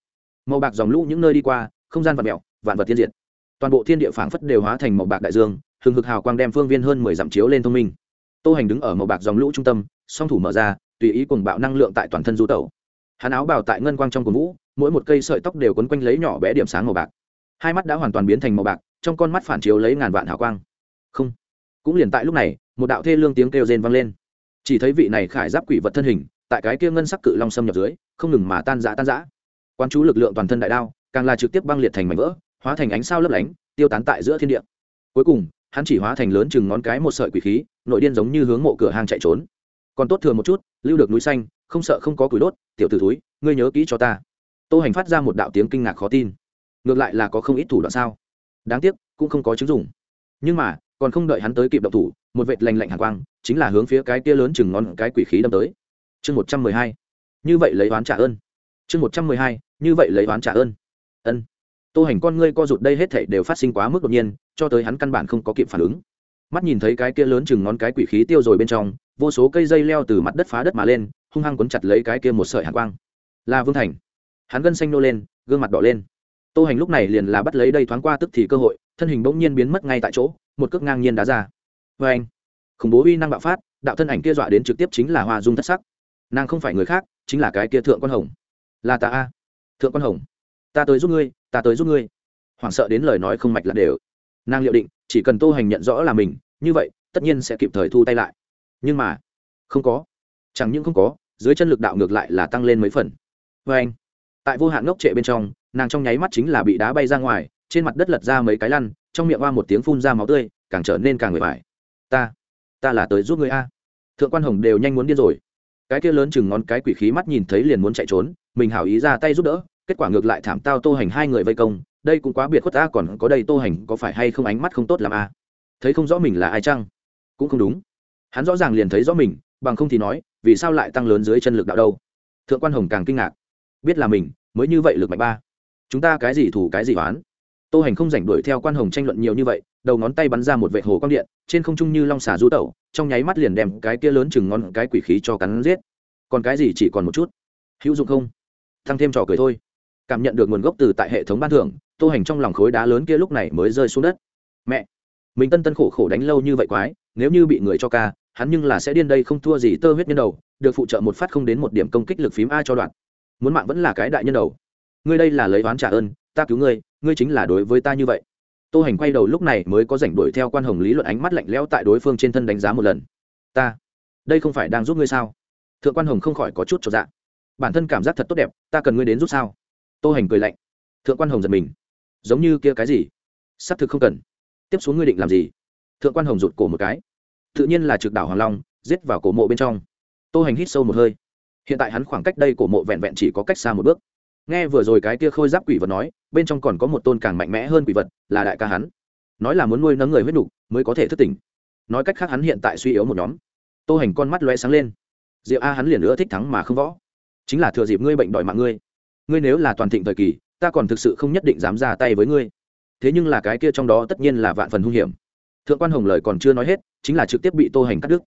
S1: Màu bạc dòng lũ những nơi đi qua, không gian vật mẹo vạn vật tiên diệt. Toàn bộ thiên địa phảng phất đều hóa thành màu bạc đại dương, hừng hực hào quang đem phương viên hơn mười dặm chiếu lên thông minh. Tô hành đứng ở màu bạc dòng lũ trung tâm, song thủ mở ra, tùy ý cùng bạo năng lượng tại toàn thân du tẩu. Hắn áo bào tại ngân quang trong cổ vũ mỗi một cây sợi tóc đều quấn quanh lấy nhỏ bé điểm sáng màu bạc. Hai mắt đã hoàn toàn biến thành màu bạc, trong con mắt phản chiếu lấy ngàn vạn hào quang. Không. Cũng liền tại lúc này, một đạo thê lương tiếng kêu rên vang lên. Chỉ thấy vị này khải giáp quỷ vật thân hình, tại cái kia ngân sắc cự long xâm nhập dưới, không ngừng mà tan rã tan rã. Quan chú lực lượng toàn thân đại đao, càng là trực tiếp băng liệt thành mảnh vỡ, hóa thành ánh sao lấp lánh, tiêu tán tại giữa thiên địa. Cuối cùng, hắn chỉ hóa thành lớn chừng ngón cái một sợi quỷ khí, nội điên giống như hướng mộ cửa hang chạy trốn. Còn tốt thừa một chút, lưu được núi xanh, không sợ không có củi đốt, tiểu t ử túi ngươi nhớ kỹ cho ta tô hành phát ra một đạo tiếng kinh ngạc khó tin. Ngược lại là có không ít thủ đoạn sao? Đáng tiếc, cũng không có chứng dùng nhưng mà, còn không đợi hắn tới kịp động thủ, một vệt lành lạnh hàng quang, chính là hướng phía cái kia lớn chừng ngón cái quỷ khí đâm tới. Chương một trăm mười hai. Như vậy lấy oán trả ơn. Chương một trăm mười hai. Như vậy lấy oán trả ơn. Ân. Tô hành con ngươi co rụt đây hết thảy đều phát sinh quá mức đột nhiên, cho tới hắn căn bản không có kịp phản ứng. Mắt nhìn thấy cái kia lớn chừng ngón cái quỷ khí tiêu rồi bên trong, vô số cây dây leo từ mặt đất phá đất mà lên, hung hăng quấn chặt lấy cái kia một sợi hàn quang. Là vương thành hắn gân xanh nô lên, gương mặt đỏ lên. Tô hành lúc này liền là bắt lấy đây thoáng qua tức thì cơ hội, thân hình bỗng nhiên biến mất ngay tại chỗ, một cước ngang nhiên đá ra. Vê anh, khủng bố uy năng bạo phát, đạo thân ảnh kia dọa đến trực tiếp chính là hoa dung thất sắc. Nàng không phải người khác, chính là cái kia thượng quan hồng. Là ta a. Thượng quan hồng, ta tới giúp ngươi, ta tới giúp ngươi. Hoảng sợ đến lời nói không mạch là đều. Nàng liệu định, chỉ cần tô hành nhận rõ là mình, như vậy, tất nhiên sẽ kịp thời thu tay lại. Nhưng mà, không có. Chẳng những không có, dưới chân lực đạo ngược lại là tăng lên mấy phần. Vê anh tại vô hạn ngốc trệ bên trong, nàng trong nháy mắt chính là bị đá bay ra ngoài, trên mặt đất lật ra mấy cái lăn, trong miệng hoa một tiếng phun ra máu tươi, càng trở nên càng người vải ta ta là tới giúp người a. Thượng quan hồng đều nhanh muốn điên rồi. Cái kia lớn chừng ngón cái quỷ khí mắt nhìn thấy liền muốn chạy trốn, mình hảo ý ra tay giúp đỡ, kết quả ngược lại thảm tao tô hành hai người vây công, đây cũng quá biệt khuất ta, còn có đây tô hành có phải hay không ánh mắt không tốt làm a? Thấy không rõ mình là ai chăng? Cũng không đúng. Hắn rõ ràng liền thấy rõ mình, bằng không thì nói, vì sao lại tăng lớn dưới chân lực đạo đâu? Thượng quan hồng càng kinh ngạc biết là mình, mới như vậy lực mạnh ba. Chúng ta cái gì thủ cái gì oán. Tô hành không rảnh đuổi theo quan hồng tranh luận nhiều như vậy, đầu ngón tay bắn ra một vệ hồ quang điện, trên không trung như long xà du tẩu, trong nháy mắt liền đem cái kia lớn chừng ngon cái quỷ khí cho cắn giết. Còn cái gì chỉ còn một chút? Hữu dụng không? Thăng thêm trò cười thôi. Cảm nhận được nguồn gốc từ tại hệ thống ban thưởng, tô hành trong lòng khối đá lớn kia lúc này mới rơi xuống đất. Mẹ! Mình tân tân khổ khổ đánh lâu như vậy quái, nếu như bị người cho ca, hắn nhưng là sẽ điên đây không thua gì tơ huyết nhân đầu, được phụ trợ một phát không đến một điểm công kích lực phím a cho đoạn muốn mạng vẫn là cái đại nhân đầu. Ngươi đây là lấy oán trả ơn, ta cứu ngươi ngươi chính là đối với ta như vậy. Tô hành quay đầu lúc này mới có rảnh đuổi theo quan hồng lý luận ánh mắt lạnh lẽo tại đối phương trên thân đánh giá một lần. Ta, đây không phải đang giúp ngươi sao? Thượng quan hồng không khỏi có chút cho dạ. Bản thân cảm giác thật tốt đẹp, ta cần ngươi đến giúp sao? Tô hành cười lạnh. Thượng quan hồng giật mình. Giống như kia cái gì? Xác thực không cần. Tiếp xuống ngươi định làm gì? Thượng quan hồng rụt cổ một cái. Tự nhiên là trực đảo hoàng long, giết vào cổ mộ bên trong. Tô hành hít sâu một hơi hiện tại hắn khoảng cách đây cổ mộ vẹn vẹn chỉ có cách xa một bước. Nghe vừa rồi cái kia khôi giáp quỷ vật nói, bên trong còn có một tôn càng mạnh mẽ hơn quỷ vật, là đại ca hắn. Nói là muốn nuôi nấng người huyết đủ mới có thể thức tỉnh. Nói cách khác hắn hiện tại suy yếu một nhóm. Tô hành con mắt loe sáng lên. Diệu a hắn liền nữa thích thắng mà không võ. Chính là thừa dịp ngươi bệnh đòi mạng ngươi. Ngươi nếu là toàn thịnh thời kỳ, ta còn thực sự không nhất định dám ra tay với ngươi. Thế nhưng là cái kia trong đó tất nhiên là vạn phần hung hiểm. Thượng quan hồng lời còn chưa nói hết, chính là trực tiếp bị tô hành cắt đứt.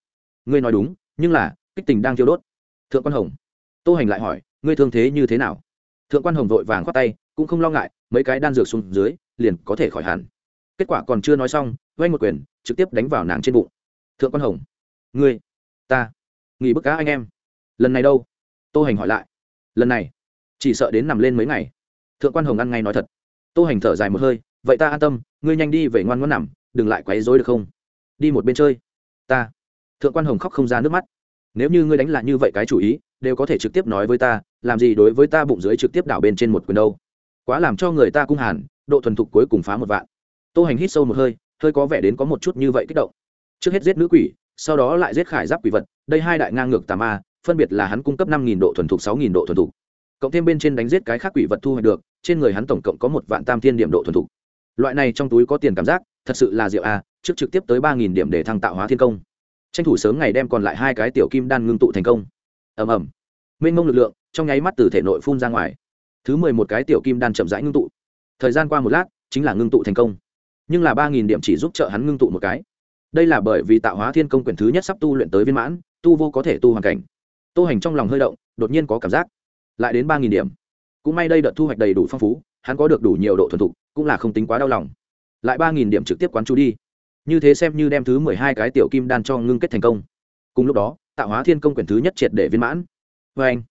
S1: Ngươi nói đúng, nhưng là, kích tình đang thiêu đốt thượng quan hồng. Tô hành lại hỏi, ngươi thương thế như thế nào? Thượng quan hồng vội vàng khoát tay, cũng không lo ngại, mấy cái đan dược xuống dưới, liền có thể khỏi hẳn. Kết quả còn chưa nói xong vay một quyền, trực tiếp đánh vào nàng trên bụng. Thượng quan hồng, ngươi, ta, nghỉ bức cá anh em. Lần này đâu? Tô hành hỏi lại. Lần này, chỉ sợ đến nằm lên mấy ngày. Thượng quan hồng ăn ngay nói thật. Tô hành thở dài một hơi, vậy ta an tâm, ngươi nhanh đi về ngoan ngoan nằm, đừng lại quấy rối được không? Đi một bên chơi. Ta. Thượng quan hồng khóc không ra nước mắt nếu như ngươi đánh là như vậy cái chủ ý, đều có thể trực tiếp nói với ta, làm gì đối với ta bụng dưới trực tiếp đảo bên trên một quyền đâu. Quá làm cho người ta cung hàn, độ thuần thục cuối cùng phá một vạn. Tô hành hít sâu một hơi hơi có vẻ đến có một chút như vậy kích động. Trước hết giết nữ quỷ, sau đó lại giết khải giáp quỷ vật, đây hai đại ngang ngược tà ma, phân biệt là hắn cung cấp năm nghìn độ thuần thục, sáu nghìn độ thuần thục. Cộng thêm bên trên đánh giết cái khác quỷ vật thu hoạch được, trên người hắn tổng cộng có một vạn tam thiên điểm độ thuần thục. Loại này trong túi có tiền cảm giác, thật sự là rượu a, trước trực tiếp tới ba nghìn điểm để thăng tạo hóa thiên công tranh thủ sớm ngày đem còn lại hai cái tiểu kim đan ngưng tụ thành công. Ầm ầm. Mênh mông lực lượng trong nháy mắt từ thể nội phun ra ngoài. Thứ mười một cái tiểu kim đan chậm rãi ngưng tụ. Thời gian qua một lát, chính là ngưng tụ thành công. Nhưng là ba nghìn điểm chỉ giúp trợ hắn ngưng tụ một cái. Đây là bởi vì tạo hóa thiên công quyển thứ nhất sắp tu luyện tới viên mãn, tu vô có thể tu hoàn cảnh. Tô hành trong lòng hơi động, đột nhiên có cảm giác. Lại đến ba nghìn điểm. Cũng may đây đợt thu hoạch đầy đủ phong phú, hắn có được đủ nhiều độ thuần thục, cũng là không tính quá đau lòng. Lại ba nghìn điểm trực tiếp quán chú đi như thế xem như đem thứ mười hai cái tiểu kim đan cho ngưng kết thành công. Cùng lúc đó tạo hóa thiên công quyển thứ nhất triệt để viên mãn. Vê anh,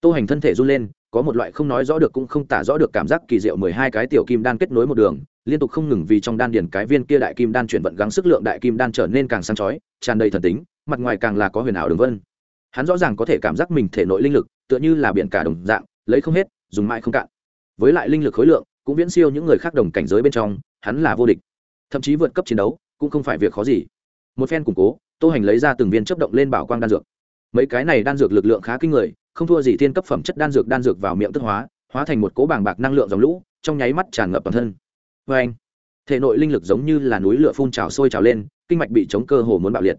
S1: tô hành thân thể run lên, có một loại không nói rõ được cũng không tả rõ được cảm giác kỳ diệu mười hai cái tiểu kim đan kết nối một đường, liên tục không ngừng vì trong đan điền cái viên kia đại kim đan chuyển vận gắng sức lượng đại kim đan trở nên càng sáng chói, tràn đầy thần tính, mặt ngoài càng là có huyền ảo đường vân. Hắn rõ ràng có thể cảm giác mình thể nội linh lực, tựa như là biển cả đồng dạng, lấy không hết, dùng mãi không cạn. Với lại linh lực khối lượng, cũng viễn siêu những người khác đồng cảnh giới bên trong, hắn là vô địch. Thậm chí vượt cấp chiến đấu cũng không phải việc khó gì. Một phen củng cố, tô hành lấy ra từng viên chấp động lên bảo quang đan dược. Mấy cái này đan dược lực lượng khá kinh người, không thua gì thiên cấp phẩm chất đan dược đan dược vào miệng tức hóa hóa thành một cố bảng bạc năng lượng dòng lũ, trong nháy mắt tràn ngập toàn thân. Vê anh, thể nội linh lực giống như là núi lửa phun trào sôi trào lên, kinh mạch bị chống cơ hồ muốn bạo liệt.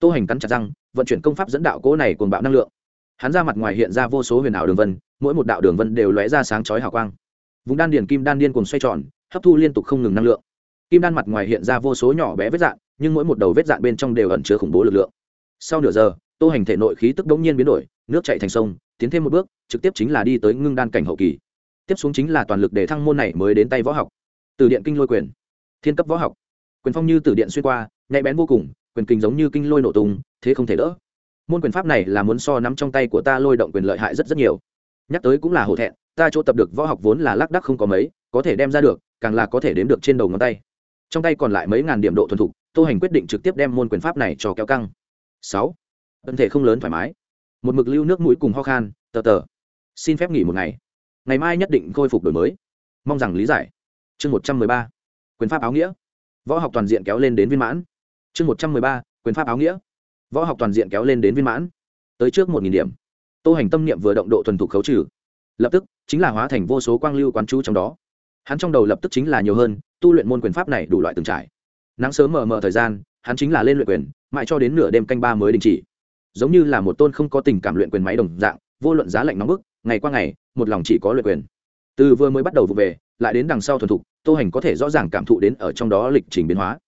S1: Tô hành cắn chặt răng, vận chuyển công pháp dẫn đạo cố này cùng bạo năng lượng. Hắn ra mặt ngoài hiện ra vô số huyền ảo đường vân, mỗi một đạo đường vân đều lóe ra sáng chói hào quang. Vùng đan điền kim đan điên cùng xoay tròn, hấp thu liên tục không ngừng năng lượng kim đan mặt ngoài hiện ra vô số nhỏ bé vết dạn, nhưng mỗi một đầu vết dạn bên trong đều ẩn chứa khủng bố lực lượng. Sau nửa giờ, tô hành thể nội khí tức đống nhiên biến đổi, nước chạy thành sông, tiến thêm một bước, trực tiếp chính là đi tới ngưng đan cảnh hậu kỳ. Tiếp xuống chính là toàn lực để thăng môn này mới đến tay võ học. Từ điện kinh lôi quyền, thiên cấp võ học. Quyền phong như từ điện xuyên qua, nhạy bén vô cùng, quyền kinh giống như kinh lôi nổ tung, thế không thể đỡ. Môn quyền pháp này là muốn so nắm trong tay của ta lôi động quyền lợi hại rất rất nhiều. Nhắc tới cũng là hổ thẹn, ta chỗ tập được võ học vốn là lác đắc không có mấy, có thể đem ra được, càng là có thể đếm được trên đầu ngón tay trong tay còn lại mấy ngàn điểm độ thuần thục, tô hành quyết định trực tiếp đem môn quyền pháp này cho kéo căng. Sáu. Thân thể không lớn thoải mái. Một mực lưu nước mũi cùng ho khan, tờ tờ. Xin phép nghỉ một ngày. Ngày mai nhất định khôi phục đổi mới. Mong rằng lý giải. Chương một trăm mười ba. Quyền pháp áo nghĩa. Võ học toàn diện kéo lên đến viên mãn. Chương một trăm mười ba. Quyền pháp áo nghĩa. Võ học toàn diện kéo lên đến viên mãn. Tới trước một nghìn điểm. Tô hành tâm niệm vừa động độ thuần thục khấu trừ. Lập tức, chính là hóa thành vô số quang lưu quán chú trong đó hắn trong đầu lập tức chính là nhiều hơn, tu luyện môn quyền pháp này đủ loại từng trải. Nắng sớm mờ mờ thời gian, hắn chính là lên luyện quyền, mãi cho đến nửa đêm canh ba mới đình chỉ. Giống như là một tôn không có tình cảm luyện quyền máy đồng dạng, vô luận giá lạnh nóng bức, ngày qua ngày, một lòng chỉ có luyện quyền. Từ vừa mới bắt đầu vụ về, lại đến đằng sau thuần thục, tô hành có thể rõ ràng cảm thụ đến ở trong đó lịch trình biến hóa.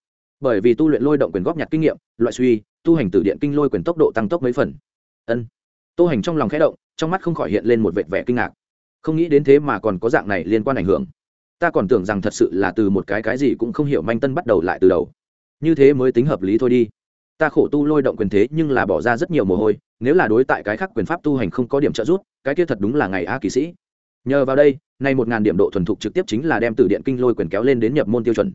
S1: Bởi vì tu luyện lôi động quyền góp nhặt kinh nghiệm, loại suy, tu hành từ điện kinh lôi quyền tốc độ tăng tốc mấy phần. Ân. Tô hành trong lòng khẽ động, trong mắt không khỏi hiện lên một vệt vẻ kinh ngạc. Không nghĩ đến thế mà còn có dạng này liên quan ảnh hưởng ta còn tưởng rằng thật sự là từ một cái cái gì cũng không hiểu manh tân bắt đầu lại từ đầu. Như thế mới tính hợp lý thôi đi. Ta khổ tu lôi động quyền thế nhưng là bỏ ra rất nhiều mồ hôi, nếu là đối tại cái khác quyền pháp tu hành không có điểm trợ giúp, cái kia thật đúng là ngày a kỳ sĩ. Nhờ vào đây, nay một ngàn điểm độ thuần thục trực tiếp chính là đem từ điện kinh lôi quyền kéo lên đến nhập môn tiêu chuẩn.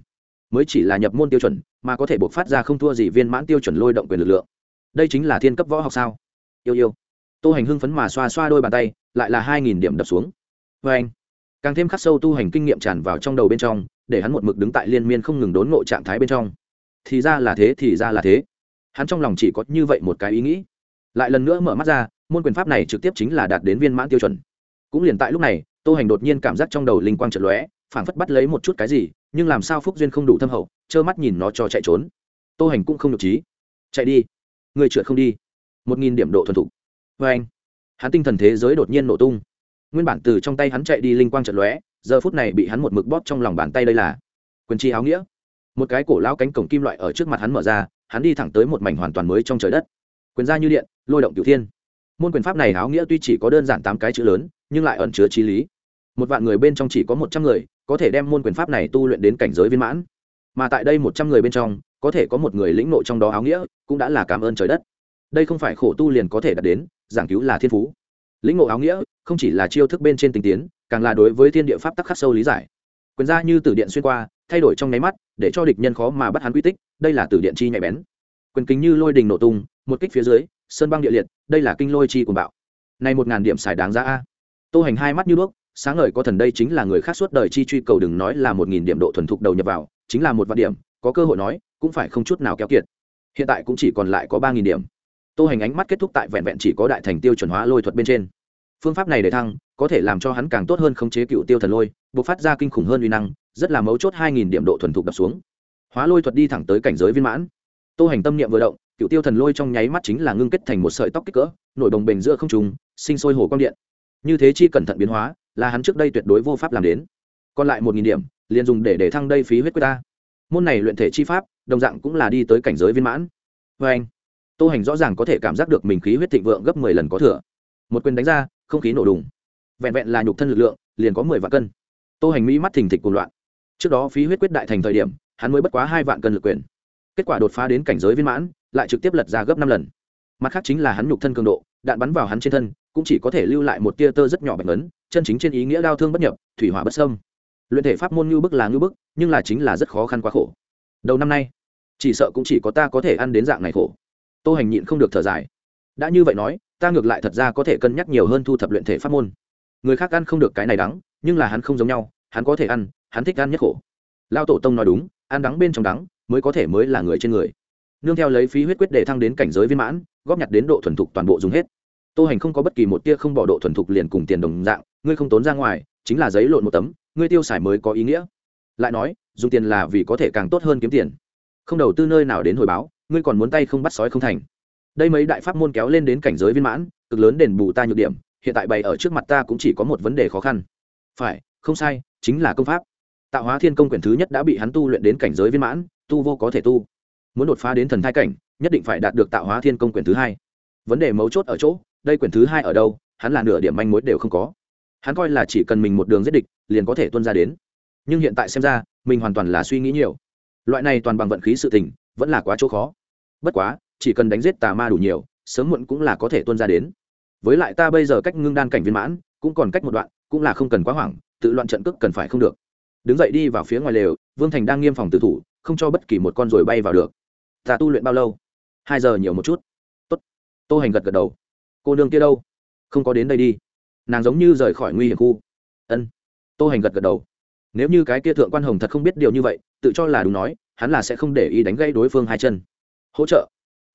S1: Mới chỉ là nhập môn tiêu chuẩn, mà có thể buộc phát ra không thua gì viên mãn tiêu chuẩn lôi động quyền lực lượng. Đây chính là thiên cấp võ học sao? Yêu yêu. Tô hành hưng phấn mà xoa xoa đôi bàn tay, lại là hai nghìn điểm đập xuống. Vê anh càng thêm khắc sâu tu hành kinh nghiệm tràn vào trong đầu bên trong, để hắn một mực đứng tại liên miên không ngừng đốn ngộ trạng thái bên trong. Thì ra là thế, thì ra là thế. Hắn trong lòng chỉ có như vậy một cái ý nghĩ. Lại lần nữa mở mắt ra, môn quyền pháp này trực tiếp chính là đạt đến viên mãn tiêu chuẩn. Cũng liền tại lúc này, tô hành đột nhiên cảm giác trong đầu linh quang trận lóe, phảng phất bắt lấy một chút cái gì, nhưng làm sao phúc duyên không đủ thâm hậu, trơ mắt nhìn nó cho chạy trốn. Tô hành cũng không nhục trí chạy đi, người trượt không đi. Một nghìn điểm độ thuần thục. Vê anh hắn tinh thần thế giới đột nhiên nổ tung nguyên bản từ trong tay hắn chạy đi linh quang trận lóe, giờ phút này bị hắn một mực bóp trong lòng bàn tay đây là quyền chi áo nghĩa. Một cái cổ lao cánh cổng kim loại ở trước mặt hắn mở ra, hắn đi thẳng tới một mảnh hoàn toàn mới trong trời đất. Quyền ra như điện, lôi động cửu thiên. Môn quyền pháp này áo nghĩa tuy chỉ có đơn giản tám cái chữ lớn, nhưng lại ẩn chứa trí lý. Một vạn người bên trong chỉ có một trăm người, có thể đem môn quyền pháp này tu luyện đến cảnh giới viên mãn. Mà tại đây một trăm người bên trong, có thể có một người lĩnh nội trong đó áo nghĩa, cũng đã là cảm ơn trời đất. Đây không phải khổ tu liền có thể đạt đến, giảng cứu là thiên phú. Lĩnh ngộ áo nghĩa không chỉ là chiêu thức bên trên tình tiến, càng là đối với thiên địa pháp tắc khắc sâu lý giải. Quyền ra như từ điện xuyên qua, thay đổi trong nháy mắt, để cho địch nhân khó mà bắt hắn quy tích, đây là từ điện chi nhạy bén. Quyền kính như lôi đình nổ tung, một kích phía dưới, sơn băng địa liệt, đây là kinh lôi chi của bạo. Này một ngàn điểm xài đáng giá a. Tô hành hai mắt như đuốc, sáng ngời có thần đây chính là người khác suốt đời chi truy cầu đừng nói là một nghìn điểm độ thuần thục đầu nhập vào, chính là một vạn điểm, có cơ hội nói, cũng phải không chút nào kéo kiệt. Hiện tại cũng chỉ còn lại có ba nghìn điểm. Tô hành ánh mắt kết thúc tại vẹn vẹn chỉ có đại thành tiêu chuẩn hóa lôi thuật bên trên phương pháp này để thăng, có thể làm cho hắn càng tốt hơn khống chế cựu tiêu thần lôi buộc phát ra kinh khủng hơn uy năng, rất là mấu chốt hai nghìn điểm độ thuần thục đập xuống. Hóa lôi thuật đi thẳng tới cảnh giới viên mãn. Tô hành tâm niệm vừa động, cựu tiêu thần lôi trong nháy mắt chính là ngưng kết thành một sợi tóc kích cỡ nổi đồng bền giữa không trùng sinh sôi hồ quang điện. Như thế chi cẩn thận biến hóa, là hắn trước đây tuyệt đối vô pháp làm đến. Còn lại một nghìn điểm, liền dùng để để thăng đây phí huyết quyết ta. Môn này luyện thể chi pháp, đồng dạng cũng là đi tới cảnh giới viên mãn. Vê anh. Tô hành rõ ràng có thể cảm giác được mình khí huyết thịnh vượng gấp mười lần có thừa. Một quyền đánh ra không khí nổ đùng. Vẹn vẹn là nhục thân lực lượng, liền có mười vạn cân. Tô hành mỹ mắt thình thịch cùng loạn. Trước đó phí huyết quyết đại thành thời điểm, hắn mới bất quá hai vạn cân lực quyền. Kết quả đột phá đến cảnh giới viên mãn, lại trực tiếp lật ra gấp năm lần. Mặt khác chính là hắn nhục thân cường độ, đạn bắn vào hắn trên thân, cũng chỉ có thể lưu lại một tia tơ rất nhỏ bạch ấn chân chính trên ý nghĩa đau thương bất nhập, thủy hỏa bất sâm luyện thể pháp môn như bức là như bức, nhưng là chính là rất khó khăn quá khổ. Đầu năm nay, chỉ sợ cũng chỉ có ta có thể ăn đến dạng này khổ. Tô hành nhịn không được thở dài đã như vậy nói, ta ngược lại thật ra có thể cân nhắc nhiều hơn thu thập luyện thể pháp môn. Người khác ăn không được cái này đắng, nhưng là hắn không giống nhau, hắn có thể ăn, hắn thích ăn nhất khổ. Lao tổ tông nói đúng, ăn đắng bên trong đắng, mới có thể mới là người trên người. Nương theo lấy phí huyết quyết để thăng đến cảnh giới viên mãn, góp nhặt đến độ thuần thục toàn bộ dùng hết. Tô hành không có bất kỳ một tia không bỏ độ thuần thục liền cùng tiền đồng dạng, ngươi không tốn ra ngoài, chính là giấy lộn một tấm, ngươi tiêu xài mới có ý nghĩa. Lại nói, dùng tiền là vì có thể càng tốt hơn kiếm tiền. Không đầu tư nơi nào đến hồi báo, ngươi còn muốn tay không bắt sói không thành đây mấy đại pháp môn kéo lên đến cảnh giới viên mãn, cực lớn đền bù ta nhược điểm, hiện tại bày ở trước mặt ta cũng chỉ có một vấn đề khó khăn. Phải, không sai, chính là công pháp. Tạo hóa thiên công quyển thứ nhất đã bị hắn tu luyện đến cảnh giới viên mãn, tu vô có thể tu. Muốn đột phá đến thần thai cảnh, nhất định phải đạt được tạo hóa thiên công quyển thứ hai. Vấn đề mấu chốt ở chỗ, đây quyển thứ hai ở đâu, hắn là nửa điểm manh mối đều không có. Hắn coi là chỉ cần mình một đường giết địch, liền có thể tuân ra đến. Nhưng hiện tại xem ra, mình hoàn toàn là suy nghĩ nhiều. Loại này toàn bằng vận khí sự tình, vẫn là quá chỗ khó. Bất quá chỉ cần đánh giết tà ma đủ nhiều, sớm muộn cũng là có thể tuân ra đến. Với lại ta bây giờ cách ngưng đan cảnh viên mãn, cũng còn cách một đoạn, cũng là không cần quá hoảng, tự loạn trận cước cần phải không được. Đứng dậy đi vào phía ngoài lều, vương thành đang nghiêm phòng tự thủ, không cho bất kỳ một con rồi bay vào được. Ta tu luyện bao lâu? Hai giờ nhiều một chút. Tốt. Tô hành gật gật đầu. Cô nương kia đâu? Không có đến đây đi. Nàng giống như rời khỏi nguy hiểm khu. Ân. Tô hành gật gật đầu. Nếu như cái kia thượng quan hồng thật không biết điều như vậy, tự cho là đúng nói, hắn là sẽ không để ý đánh gây đối phương hai chân. Hỗ trợ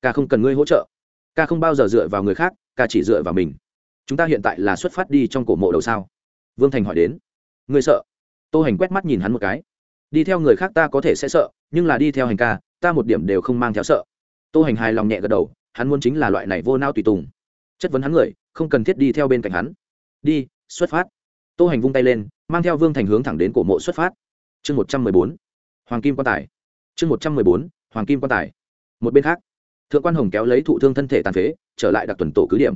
S1: ca không cần ngươi hỗ trợ. Ca không bao giờ dựa vào người khác, ca chỉ dựa vào mình. Chúng ta hiện tại là xuất phát đi trong cổ mộ đầu sao? Vương thành hỏi đến. Ngươi sợ? Tô hành quét mắt nhìn hắn một cái. Đi theo người khác ta có thể sẽ sợ, nhưng là đi theo hành ca, ta một điểm đều không mang theo sợ. Tô hành hài lòng nhẹ gật đầu, hắn muốn chính là loại này vô nao tùy tùng. Chất vấn hắn người, không cần thiết đi theo bên cạnh hắn. Đi, xuất phát. Tô hành vung tay lên, mang theo vương thành hướng thẳng đến cổ mộ xuất phát. Chương một trăm mười bốn. Hoàng kim quan tài. Chương một trăm mười bốn. Hoàng kim quan tài. Một bên khác thượng quan hồng kéo lấy thụ thương thân thể tàn phế, trở lại đặc tuần tổ cứ điểm.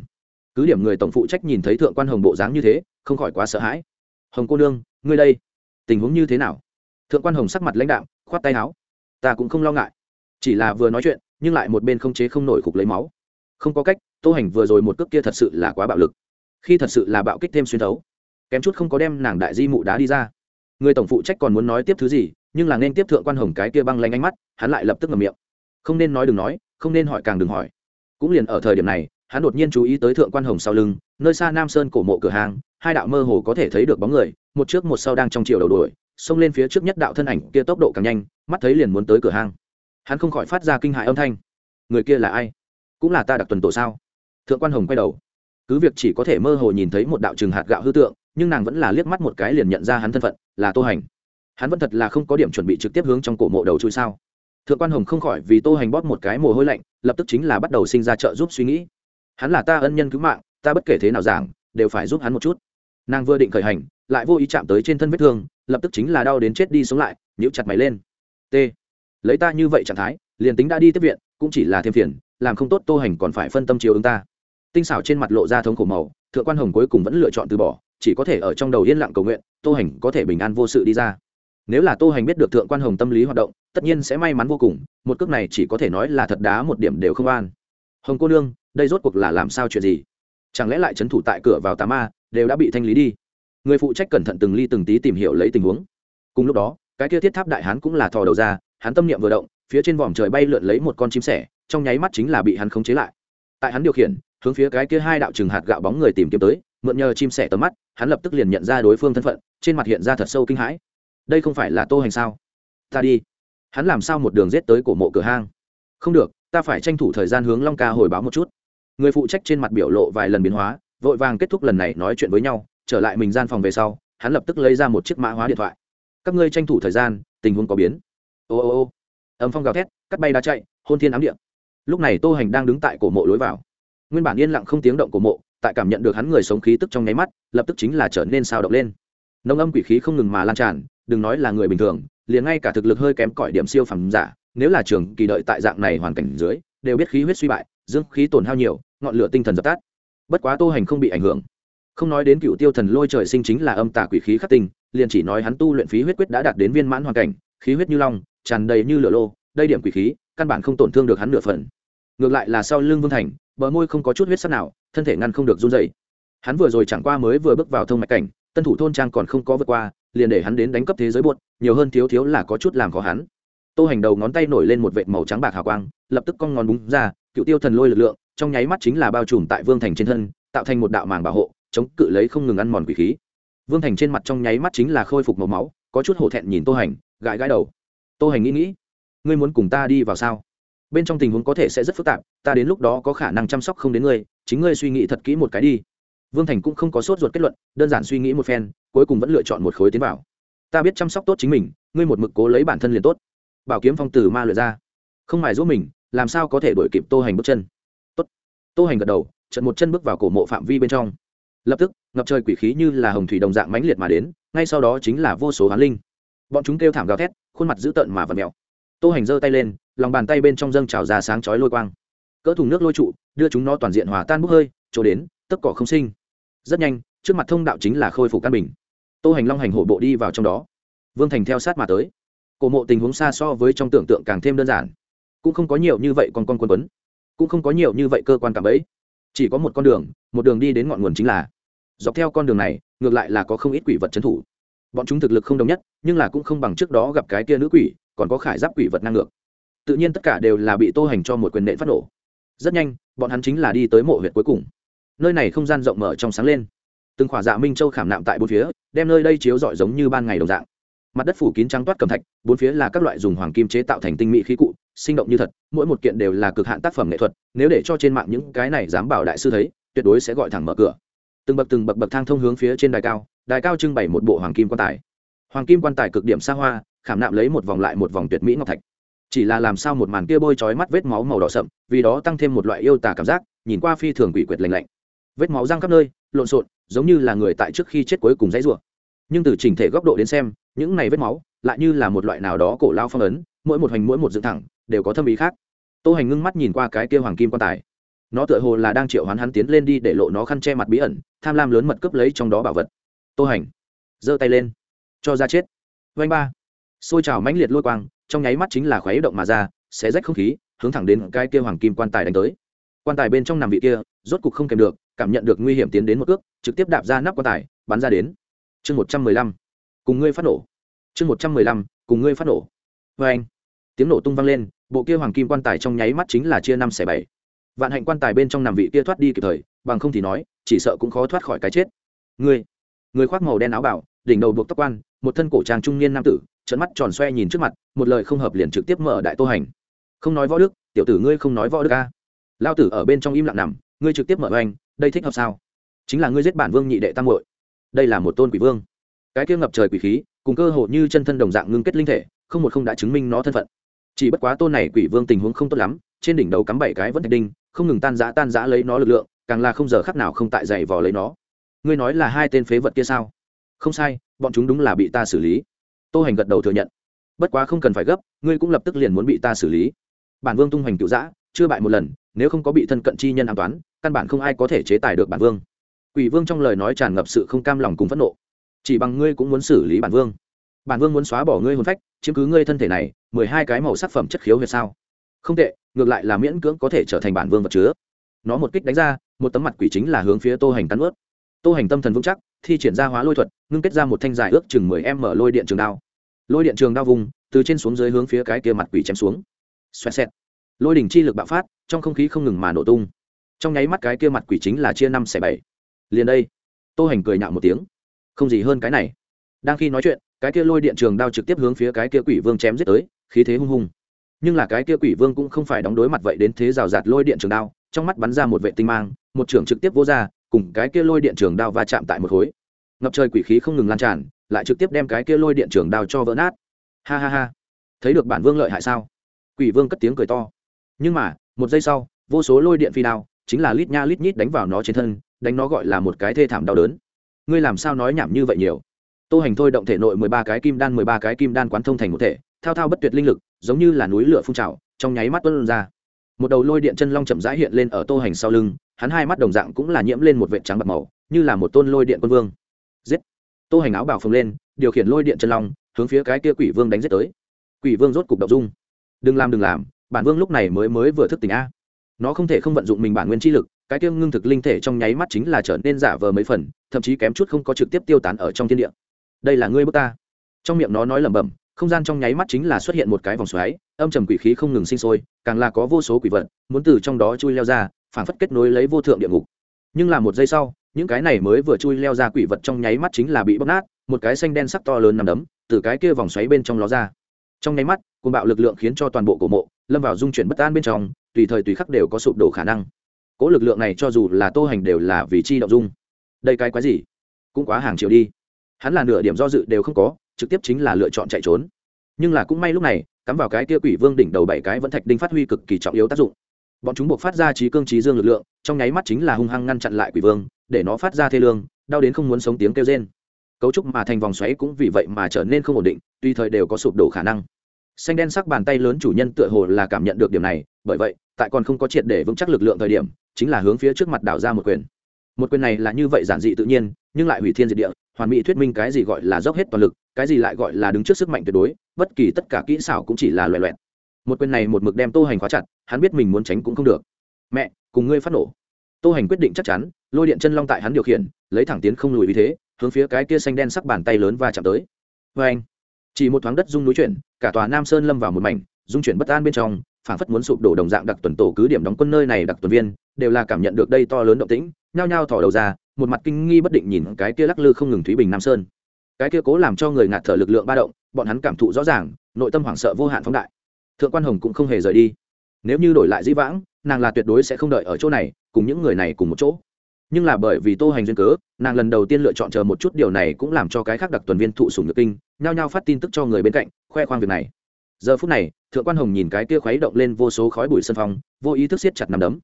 S1: Cứ điểm người tổng phụ trách nhìn thấy thượng quan hồng bộ dáng như thế, không khỏi quá sợ hãi. Hồng cô nương, ngươi đây, tình huống như thế nào? Thượng quan hồng sắc mặt lãnh đạo khoát tay áo. Ta cũng không lo ngại. Chỉ là vừa nói chuyện, nhưng lại một bên không chế không nổi cục lấy máu. Không có cách, tô hành vừa rồi một cước kia thật sự là quá bạo lực. Khi thật sự là bạo kích thêm xuyên thấu, kém chút không có đem nàng đại di mụ đá đi ra. Người tổng phụ trách còn muốn nói tiếp thứ gì, nhưng là nên tiếp thượng quan hồng cái kia băng lanh ánh mắt, hắn lại lập tức ngầm miệng. Không nên nói đừng nói không nên hỏi càng đừng hỏi. Cũng liền ở thời điểm này, hắn đột nhiên chú ý tới thượng quan hồng sau lưng, nơi xa nam sơn cổ mộ cửa hàng, hai đạo mơ hồ có thể thấy được bóng người, một trước một sau đang trong chiều đầu đuổi, xông lên phía trước nhất đạo thân ảnh kia tốc độ càng nhanh, mắt thấy liền muốn tới cửa hàng. hắn không khỏi phát ra kinh hại âm thanh. Người kia là ai? Cũng là ta đặc tuần tổ sao? Thượng quan hồng quay đầu. Cứ việc chỉ có thể mơ hồ nhìn thấy một đạo trừng hạt gạo hư tượng, nhưng nàng vẫn là liếc mắt một cái liền nhận ra hắn thân phận, là tô hành. Hắn vẫn thật là không có điểm chuẩn bị trực tiếp hướng trong cổ mộ đầu chui sao? Thượng quan hồng không khỏi vì tô hành bóp một cái mồ hôi lạnh, lập tức chính là bắt đầu sinh ra trợ giúp suy nghĩ. Hắn là ta ân nhân cứu mạng, ta bất kể thế nào giảng, đều phải giúp hắn một chút. Nàng vừa định khởi hành, lại vô ý chạm tới trên thân vết thương, lập tức chính là đau đến chết đi sống lại, nhíu chặt mày lên. T. Lấy ta như vậy trạng thái, liền tính đã đi tiếp viện, cũng chỉ là thêm phiền, làm không tốt tô hành còn phải phân tâm chiếu ứng ta. Tinh xảo trên mặt lộ ra thống khổ màu, thượng quan hồng cuối cùng vẫn lựa chọn từ bỏ, chỉ có thể ở trong đầu yên lặng cầu nguyện, tô hành có thể bình an vô sự đi ra nếu là tô hành biết được thượng quan hồng tâm lý hoạt động, tất nhiên sẽ may mắn vô cùng, một cước này chỉ có thể nói là thật đá một điểm đều không an. Hồng cô nương, đây rốt cuộc là làm sao chuyện gì? Chẳng lẽ lại c h ấ n thủ tại cửa vào tà ma, đều đã bị thanh lý đi? Người phụ trách cẩn thận từng ly từng tí tìm hiểu lấy tình huống. Cùng lúc đó, cái kia thiết tháp đại hán cũng là thò đầu ra, hắn tâm niệm vừa động, phía trên vòm trời bay lượn lấy một con chim sẻ, trong nháy mắt chính là bị hắn khống chế lại. Tại hắn điều khiển, hướng phía cái kia hai đạo trừng hạt gạo bóng người tìm kiếm tới, mượn nhờ chim sẻ tầm mắt, hắn lập tức liền nhận ra đối phương thân phận, trên mặt hiện ra thật sâu kinh hãi đây không phải là tô hành sao? Ta đi. Hắn làm sao một đường rết tới cổ mộ cửa hang? Không được, ta phải tranh thủ thời gian hướng long ca hồi báo một chút. Người phụ trách trên mặt biểu lộ vài lần biến hóa, vội vàng kết thúc lần này nói chuyện với nhau, trở lại mình gian phòng về sau, hắn lập tức lấy ra một chiếc mã hóa điện thoại. Các ngươi tranh thủ thời gian, tình huống có biến. Ô ô ô. Âm phong gào thét, cắt bay đá chạy, hôn thiên ám điện lúc này tô hành đang đứng tại cổ mộ lối vào. Nguyên bản yên lặng không tiếng động cổ mộ, tại cảm nhận được hắn người sống khí tức trong nháy mắt, lập tức chính là trở nên sao động lên. Nông âm quỷ khí không ngừng mà lan tràn đừng nói là người bình thường, liền ngay cả thực lực hơi kém cỏi điểm siêu phẩm giả, nếu là trường kỳ đợi tại dạng này hoàn cảnh dưới, đều biết khí huyết suy bại, dương khí tổn hao nhiều, ngọn lửa tinh thần dập tắt. Bất quá tô hành không bị ảnh hưởng. Không nói đến cựu tiêu thần lôi trời sinh chính là âm tà quỷ khí khắc tinh, liền chỉ nói hắn tu luyện phí huyết quyết đã đạt đến viên mãn hoàn cảnh, khí huyết như long, tràn đầy như lửa lô, đây điểm quỷ khí, căn bản không tổn thương được hắn nửa phần. Ngược lại là sau lưng vương thành, bờ môi không có chút huyết sắc nào, thân thể ngăn không được run dày hắn vừa rồi chẳng qua mới vừa bước vào thông mạch cảnh, tân thủ thôn trang còn không có vượt qua liền để hắn đến đánh cấp thế giới buột nhiều hơn thiếu thiếu là có chút làm khó hắn. Tô hành đầu ngón tay nổi lên một vệt màu trắng bạc hào quang, lập tức cong ngón búng ra, cựu tiêu thần lôi lực lượng, trong nháy mắt chính là bao trùm tại vương thành trên thân, tạo thành một đạo màng bảo hộ, chống cự lấy không ngừng ăn mòn quỷ khí. Vương thành trên mặt trong nháy mắt chính là khôi phục màu máu, có chút hổ thẹn nhìn tô hành, gãi gãi đầu. Tô hành nghĩ nghĩ, ngươi muốn cùng ta đi vào sao? Bên trong tình huống có thể sẽ rất phức tạp, ta đến lúc đó có khả năng chăm sóc không đến ngươi, chính ngươi suy nghĩ thật kỹ một cái đi vương thành cũng không có sốt ruột kết luận, đơn giản suy nghĩ một phen, cuối cùng vẫn lựa chọn một khối tiến vào. Ta biết chăm sóc tốt chính mình, ngươi một mực cố lấy bản thân liền tốt. Bảo kiếm phong từ ma luyện ra. Không mài giúp mình, làm sao có thể đổi kịp tô hành bước chân? Tốt. Tô hành gật đầu trận một chân bước vào cổ mộ phạm vi bên trong. Lập tức, ngập trời quỷ khí như là hồng thủy đồng dạng mãnh liệt mà đến, ngay sau đó chính là vô số hoán linh. Bọn chúng kêu thảm gào thét, khuôn mặt dữ tợn mà vật mèo. Tô hành giơ tay lên, lòng bàn tay bên trong dâng trào ra sáng chói lôi quang. Cỡ thùng nước lôi trụ, đưa chúng nó toàn diện hòa tan bốc hơi, chỗ đến tất cỏ không sinh rất nhanh, trước mặt thông đạo chính là khôi phục căn bình. Tô hành long hành hổ bộ đi vào trong đó. Vương thành theo sát mà tới. Cổ mộ tình huống xa so với trong tưởng tượng càng thêm đơn giản. Cũng không có nhiều như vậy con con quân quấn. Cũng không có nhiều như vậy cơ quan cảm ấy chỉ có một con đường, một đường đi đến ngọn nguồn chính là. Dọc theo con đường này, ngược lại là có không ít quỷ vật trấn thủ. Bọn chúng thực lực không đồng nhất, nhưng là cũng không bằng trước đó gặp cái kia nữ quỷ, còn có khải giáp quỷ vật năng ngược tự nhiên tất cả đều là bị tô hành cho một quyền nện phát nổ. Rất nhanh, bọn hắn chính là đi tới mộ huyện cuối cùng nơi này không gian rộng mở trong sáng lên. Từng khỏa dạ minh châu khảm nạm tại bốn phía, đem nơi đây chiếu rọi giống như ban ngày đồng dạng. Mặt đất phủ kín trắng toát cầm thạch, bốn phía là các loại dùng hoàng kim chế tạo thành tinh mỹ khí cụ, sinh động như thật, mỗi một kiện đều là cực hạn tác phẩm nghệ thuật, nếu để cho trên mạng những cái này dám bảo đại sư thấy, tuyệt đối sẽ gọi thẳng mở cửa. Từng bậc từng bậc bậc thang thông hướng phía trên đài cao đài cao trưng bày một bộ hoàng kim quan tài. Hoàng kim quan tài cực điểm xa hoa, khảm nạm lấy một vòng lại một vòng tuyệt mỹ ngọc thạch. Chỉ là làm sao một màn kia bôi trói mắt vết máu màu đỏ sậm, vì đó tăng thêm một loại yêu tả cảm giác, nhìn qua phi thường quỷ quyệt lành lạnh vết máu răng khắp nơi, lộn xộn, giống như là người tại trước khi chết cuối cùng dãy rủa. Nhưng từ chỉnh thể góc độ đến xem, những này vết máu lại như là một loại nào đó cổ lao phong ấn, mỗi một hành mỗi một dựng thẳng, đều có thâm ý khác. Tô hành ngưng mắt nhìn qua cái kia hoàng kim quan tài. Nó tựa hồ là đang triệu hoán hắn tiến lên đi để lộ nó khăn che mặt bí ẩn, tham lam lớn mật cướp lấy trong đó bảo vật. Tô hành, giơ tay lên, cho ra chết. Vanh ba. Xôi trào mãnh liệt lôi quang, trong nháy mắt chính là khóe động mà ra, xé rách không khí, hướng thẳng đến cái kia hoàng kim quan tài đánh tới. Quan tài bên trong nằm vị kia, rốt cục không kèm được cảm nhận được nguy hiểm tiến đến một cước, trực tiếp đạp ra nắp quan tài, bắn ra đến. Chương một trăm mười lăm. Cùng ngươi phát nổ. Chương một trăm mười lăm, cùng ngươi phát nổ. Vê anh, tiếng nổ tung vang lên, bộ kia hoàng kim quan tài trong nháy mắt chính là chia năm xẻ bảy. Vạn hạnh quan tài bên trong nằm vị kia thoát đi kịp thời, bằng không thì nói, chỉ sợ cũng khó thoát khỏi cái chết. Ngươi người khoác màu đen áo bảo, đỉnh đầu buộc tóc quan, một thân cổ trang trung niên nam tử trận mắt tròn xoe nhìn trước mặt, một lời không hợp liền trực tiếp mở đại tô hành. Không nói võ đức, tiểu tử ngươi không nói võ đức a. Lao tử ở bên trong im lặng nằm, ngươi trực tiếp mở oanh đây thích hợp sao? Chính là ngươi giết bản vương nhị đệ tam hội đây là một tôn quỷ vương. Cái kia ngập trời quỷ khí, cùng cơ hồ như chân thân đồng dạng ngưng kết linh thể, không một không đã chứng minh nó thân phận. Chỉ bất quá tôn này quỷ vương tình huống không tốt lắm, trên đỉnh đầu cắm bảy cái vẫn thạch đinh, không ngừng tan giã tan giã lấy nó lực lượng, càng là không giờ khắc nào không tại dày vò lấy nó. Ngươi nói là hai tên phế vật kia sao? Không sai, bọn chúng đúng là bị ta xử lý. Tô hành gật đầu thừa nhận. Bất quá không cần phải gấp, ngươi cũng lập tức liền muốn bị ta xử lý. Bản vương tung hoành cựu giã, chưa bại một lần, nếu không có bị thân cận chi nhân an toán căn bản không ai có thể chế tài được bản vương. Quỷ vương trong lời nói tràn ngập sự không cam lòng cùng phẫn nộ. Chỉ bằng ngươi cũng muốn xử lý bản vương. Bản vương muốn xóa bỏ ngươi hồn phách, chiếm cứ ngươi thân thể này, mười hai cái màu sắc phẩm chất khiếu huyệt sao? Không tệ, ngược lại là miễn cưỡng có thể trở thành bản vương vật chứa. Nó một kích đánh ra, một tấm mặt quỷ chính là hướng phía tô hành cắn ướt. Tô hành tâm thần vững chắc, thi triển ra hóa lôi thuật, ngưng kết ra một thanh dài ước chừng mười em mở lôi điện trường đao. Lôi điện trường đao vùng, từ trên xuống dưới hướng phía cái kia mặt quỷ chém xuống. Xoẹt xẹt. Lôi đỉnh chi lực bạo phát, trong không khí không ngừng mà nổ tung trong nháy mắt cái kia mặt quỷ chính là chia năm xẻ bảy. Liền đây, tô hành cười nhạo một tiếng. Không gì hơn cái này. Đang khi nói chuyện, cái kia lôi điện trường đao trực tiếp hướng phía cái kia quỷ vương chém giết tới, khí thế hung hùng nhưng là cái kia quỷ vương cũng không phải đóng đối mặt vậy đến thế rào rạt lôi điện trường đao, trong mắt bắn ra một vệ tinh mang, một trường trực tiếp vô ra, cùng cái kia lôi điện trường đao va chạm tại một khối. Ngập trời quỷ khí không ngừng lan tràn, lại trực tiếp đem cái kia lôi điện trường đao cho vỡ nát. Ha ha ha. Thấy được bản vương lợi hại sao? Quỷ vương cất tiếng cười to. Nhưng mà, một giây sau, vô số lôi điện phi đao chính là lít nha lít nhít đánh vào nó trên thân, đánh nó gọi là một cái thê thảm đau đớn. Ngươi làm sao nói nhảm như vậy nhiều? Tô hành thôi động thể nội mười ba cái kim đan, mười ba cái kim đan quán thông thành một thể, thao thao bất tuyệt linh lực, giống như là núi lửa phun trào, trong nháy mắt tuân ra. Một đầu lôi điện chân long chậm rãi hiện lên ở tô hành sau lưng, hắn hai mắt đồng dạng cũng là nhiễm lên một vệ trắng bạc màu, như là một tôn lôi điện quân vương. Giết! Tô hành áo bảo phồng lên, điều khiển lôi điện chân long, hướng phía cái kia quỷ vương đánh giết tới. Quỷ vương rốt cục đậu dung. Đừng làm đừng làm, bản vương lúc này mới mới vừa thức tỉnh a nó không thể không vận dụng mình bản nguyên chi lực, cái tiêu ngưng thực linh thể trong nháy mắt chính là trở nên giả vờ mấy phần, thậm chí kém chút không có trực tiếp tiêu tán ở trong thiên địa. Đây là ngươi bước ta. Trong miệng nó nói lẩm bẩm, không gian trong nháy mắt chính là xuất hiện một cái vòng xoáy, âm trầm quỷ khí không ngừng sinh sôi, càng là có vô số quỷ vật muốn từ trong đó chui leo ra phản phất kết nối lấy vô thượng địa ngục. Nhưng là một giây sau, những cái này mới vừa chui leo ra quỷ vật trong nháy mắt chính là bị bóc nát, một cái xanh đen sắc to lớn nằm đấm, từ cái kia vòng xoáy bên trong ló ra. Trong nháy mắt côn bạo lực lượng khiến cho toàn bộ cổ mộ lâm vào dung chuyển bất an bên trong tùy thời tùy khắc đều có sụp đổ khả năng. Cỗ lực lượng này cho dù là tô hành đều là vì chi động dung. Đây cái quái gì? Cũng quá hàng triệu đi. Hắn là nửa điểm do dự đều không có, trực tiếp chính là lựa chọn chạy trốn. Nhưng là cũng may lúc này, cắm vào cái kia quỷ vương đỉnh đầu bảy cái vẫn thạch đinh phát huy cực kỳ trọng yếu tác dụng. Bọn chúng buộc phát ra trí cương trí dương lực lượng, trong nháy mắt chính là hung hăng ngăn chặn lại quỷ vương, để nó phát ra thê lương, đau đến không muốn sống tiếng kêu rên. Cấu trúc mà thành vòng xoáy cũng vì vậy mà trở nên không ổn định tùy thời đều có sụp đổ khả năng. Xanh đen sắc bàn tay lớn chủ nhân tựa hồ là cảm nhận được điểm này, bởi vậy tại còn không có triệt để vững chắc lực lượng thời điểm, chính là hướng phía trước mặt đảo ra một quyền. Một quyền này là như vậy giản dị tự nhiên, nhưng lại hủy thiên diệt địa, hoàn mỹ thuyết minh cái gì gọi là dốc hết toàn lực, cái gì lại gọi là đứng trước sức mạnh tuyệt đối, bất kỳ tất cả kỹ xảo cũng chỉ là loẹ loẹt. Một quyền này một mực đem tô hành khóa chặt, hắn biết mình muốn tránh cũng không được. Mẹ, cùng ngươi phát nổ. Tô hành quyết định chắc chắn, lôi điện chân long tại hắn điều khiển, lấy thẳng tiến không lùi vì thế, hướng phía cái kia xanh đen sắc bàn tay lớn và chạm tới. Vê anh chỉ một thoáng đất rung núi chuyển, cả tòa nam sơn lâm vào một mảnh dung chuyển bất an bên trong phản phất muốn sụp đổ đồng dạng đặc tuần tổ cứ điểm đóng quân nơi này đặc tuần viên, đều là cảm nhận được đây to lớn động tĩnh, nhao nhao thỏ đầu ra, một mặt kinh nghi bất định nhìn cái kia lắc lư không ngừng thúy bình nam sơn. Cái kia cố làm cho người ngạt thở lực lượng ba động, bọn hắn cảm thụ rõ ràng, nội tâm hoảng sợ vô hạn phóng đại. Thượng quan hồng cũng không hề rời đi. Nếu như đổi lại dĩ vãng, nàng là tuyệt đối sẽ không đợi ở chỗ này, cùng những người này cùng một chỗ. Nhưng là bởi vì tô hành duyên cớ, nàng lần đầu tiên lựa chọn chờ một chút điều này cũng làm cho cái khác đặc tuần viên thụ sùng nhược kinh, nhao nhao phát tin tức cho người bên cạnh, khoe khoang việc này giờ phút này, thượng quan hồng nhìn cái kia khuấy động lên vô số khói bụi sân phòng vô ý thức siết chặt nằm đấm.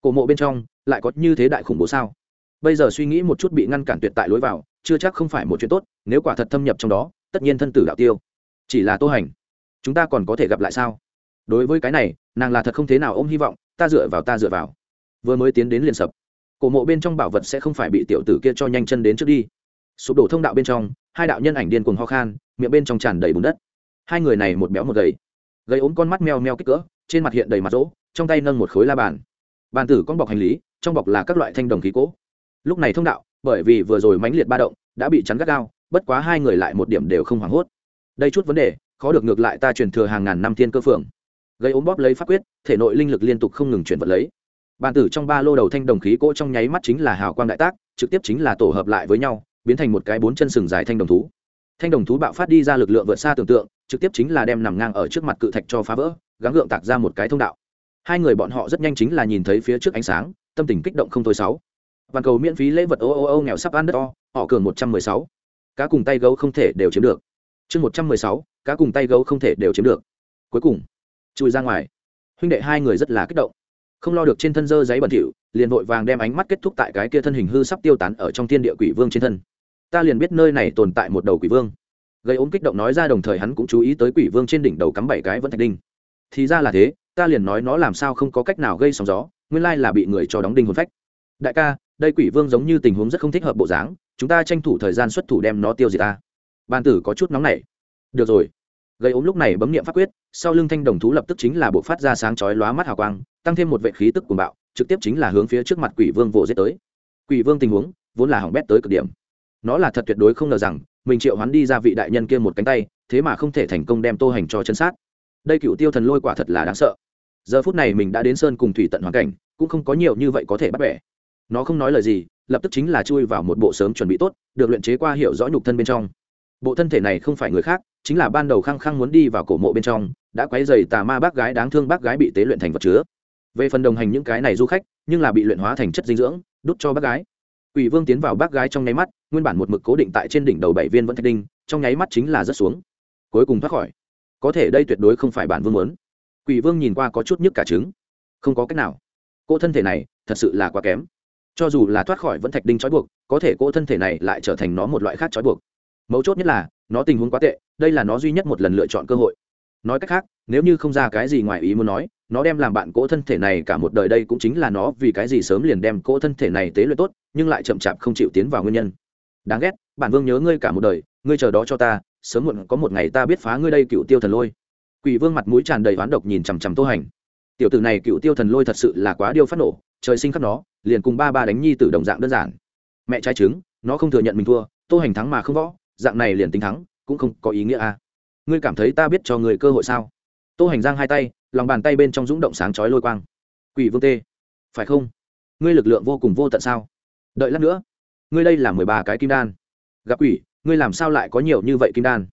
S1: Cổ mộ bên trong, lại có như thế đại khủng bố sao? Bây giờ suy nghĩ một chút bị ngăn cản tuyệt tại lối vào, chưa chắc không phải một chuyện tốt, nếu quả thật thâm nhập trong đó, tất nhiên thân tử đạo tiêu. Chỉ là tô hành, chúng ta còn có thể gặp lại sao? Đối với cái này, nàng là thật không thế nào ôm hy vọng, ta dựa vào, ta dựa vào. Vừa mới tiến đến liền sập. Cổ mộ bên trong bảo vật sẽ không phải bị tiểu tử kia cho nhanh chân đến trước đi. Sụp đổ thông đạo bên trong, hai đạo nhân ảnh điên cuồng ho khan, miệng bên trong tràn đầy bùn đất hai người này một béo một gầy. Gầy ốm con mắt meo meo kích cỡ, trên mặt hiện đầy mặt rỗ, trong tay nâng một khối la bàn. Bàn tử con bọc hành lý, trong bọc là các loại thanh đồng khí cỗ. Lúc này thông đạo, bởi vì vừa rồi mãnh liệt ba động, đã bị chắn gắt gao, bất quá hai người lại một điểm đều không hoảng hốt. Đây chút vấn đề, khó được ngược lại ta truyền thừa hàng ngàn năm thiên cơ phượng. Gây ốm bóp lấy pháp quyết, thể nội linh lực liên tục không ngừng chuyển vật lấy. Bàn tử trong ba lô đầu thanh đồng khí cỗ trong nháy mắt chính là hào quang đại tác, trực tiếp chính là tổ hợp lại với nhau, biến thành một cái bốn chân sừng dài thanh đồng thú. Thanh đồng thú bạo phát đi ra lực lượng vượt xa tưởng tượng trực tiếp chính là đem nằm ngang ở trước mặt cự thạch cho phá vỡ, gắng gượng tạc ra một cái thông đạo. Hai người bọn họ rất nhanh chính là nhìn thấy phía trước ánh sáng, tâm tình kích động không thôi sáu. Toàn cầu miễn phí lễ vật ô ô ô nghèo sắp ăn đất o họ cường một trăm mười sáu. Cá cùng tay gấu không thể đều chiếm được. Chương một trăm mười sáu, cá cùng tay gấu không thể đều chiếm được. Cuối cùng, chui ra ngoài. Huynh đệ hai người rất là kích động. Không lo được trên thân dơ giấy bẩn thỉu, liền vội vàng đem ánh mắt kết thúc tại cái kia thân hình hư sắp tiêu tán ở trong thiên địa quỷ vương trên thân. Ta liền biết nơi này tồn tại một đầu quỷ vương gây ốm kích động nói ra đồng thời hắn cũng chú ý tới quỷ vương trên đỉnh đầu cắm bảy cái vẫn thạch đinh. Thì ra là thế, ta liền nói nó làm sao không có cách nào gây sóng gió, nguyên lai là bị người cho đóng đinh hồn phách. Đại ca, đây quỷ vương giống như tình huống rất không thích hợp bộ dáng, chúng ta tranh thủ thời gian xuất thủ đem nó tiêu diệt ta. Ban tử có chút nóng nảy. Được rồi. Gây ốm lúc này bấm nghiệm pháp quyết, sau lưng thanh đồng thú lập tức chính là bộ phát ra sáng chói lóa mắt hào quang, tăng thêm một vệ khí tức cuồng bạo, trực tiếp chính là hướng phía trước mặt quỷ vương vồ giết tới. Quỷ vương tình huống vốn là hỏng bét tới cực điểm. Nó là thật tuyệt đối không ngờ rằng mình triệu hắn đi ra vị đại nhân kia một cánh tay, thế mà không thể thành công đem tô hành cho chân sát. Đây cựu tiêu thần lôi quả thật là đáng sợ. Giờ phút này mình đã đến sơn cùng thủy tận hoàn cảnh, cũng không có nhiều như vậy có thể bắt bẻ. Nó không nói lời gì, lập tức chính là chui vào một bộ sớm chuẩn bị tốt, được luyện chế qua hiểu rõ nhục thân bên trong. Bộ thân thể này không phải người khác, chính là ban đầu khăng khăng muốn đi vào cổ mộ bên trong, đã quấy dày tà ma bác gái đáng thương bác gái bị tế luyện thành vật chứa. Về phần đồng hành những cái này du khách, nhưng là bị luyện hóa thành chất dinh dưỡng đút cho bác gái quỷ vương tiến vào bác gái trong nháy mắt, nguyên bản một mực cố định tại trên đỉnh đầu bảy viên vẫn thạch đinh, trong nháy mắt chính là rất xuống. Cuối cùng thoát khỏi. Có thể đây tuyệt đối không phải bản vương muốn. Quỷ vương nhìn qua có chút nhức cả trứng. Không có cách nào. Cô thân thể này, thật sự là quá kém. Cho dù là thoát khỏi vẫn thạch đinh trói buộc, có thể cô thân thể này lại trở thành nó một loại khác trói buộc. Mấu chốt nhất là, nó tình huống quá tệ, đây là nó duy nhất một lần lựa chọn cơ hội nói cách khác, nếu như không ra cái gì ngoài ý muốn nói, nó đem làm bạn cỗ thân thể này cả một đời đây cũng chính là nó vì cái gì sớm liền đem cỗ thân thể này tế luyện tốt, nhưng lại chậm chạp không chịu tiến vào nguyên nhân. Đáng ghét bản vương nhớ ngươi cả một đời, ngươi chờ đó cho ta, sớm muộn có một ngày ta biết phá ngươi đây cựu tiêu thần lôi. Quỷ vương mặt mũi tràn đầy oán độc nhìn chằm chằm tô hành. Tiểu tử này cựu tiêu thần lôi thật sự là quá điêu phát nổ, trời sinh khắc nó, liền cùng ba ba đánh nhi từ đồng dạng đơn giản. Mẹ trái trứng, nó không thừa nhận mình thua, tô hành thắng mà không võ, dạng này liền tính thắng, cũng không có ý nghĩa à ngươi cảm thấy ta biết cho người cơ hội sao? Tô hành giang hai tay, lòng bàn tay bên trong rúng động sáng chói lôi quang. Quỷ vương tê, phải không? Ngươi lực lượng vô cùng vô tận sao? Đợi lát nữa, ngươi đây là mười ba cái kim đan. Gặp quỷ, ngươi làm sao lại có nhiều như vậy kim đan?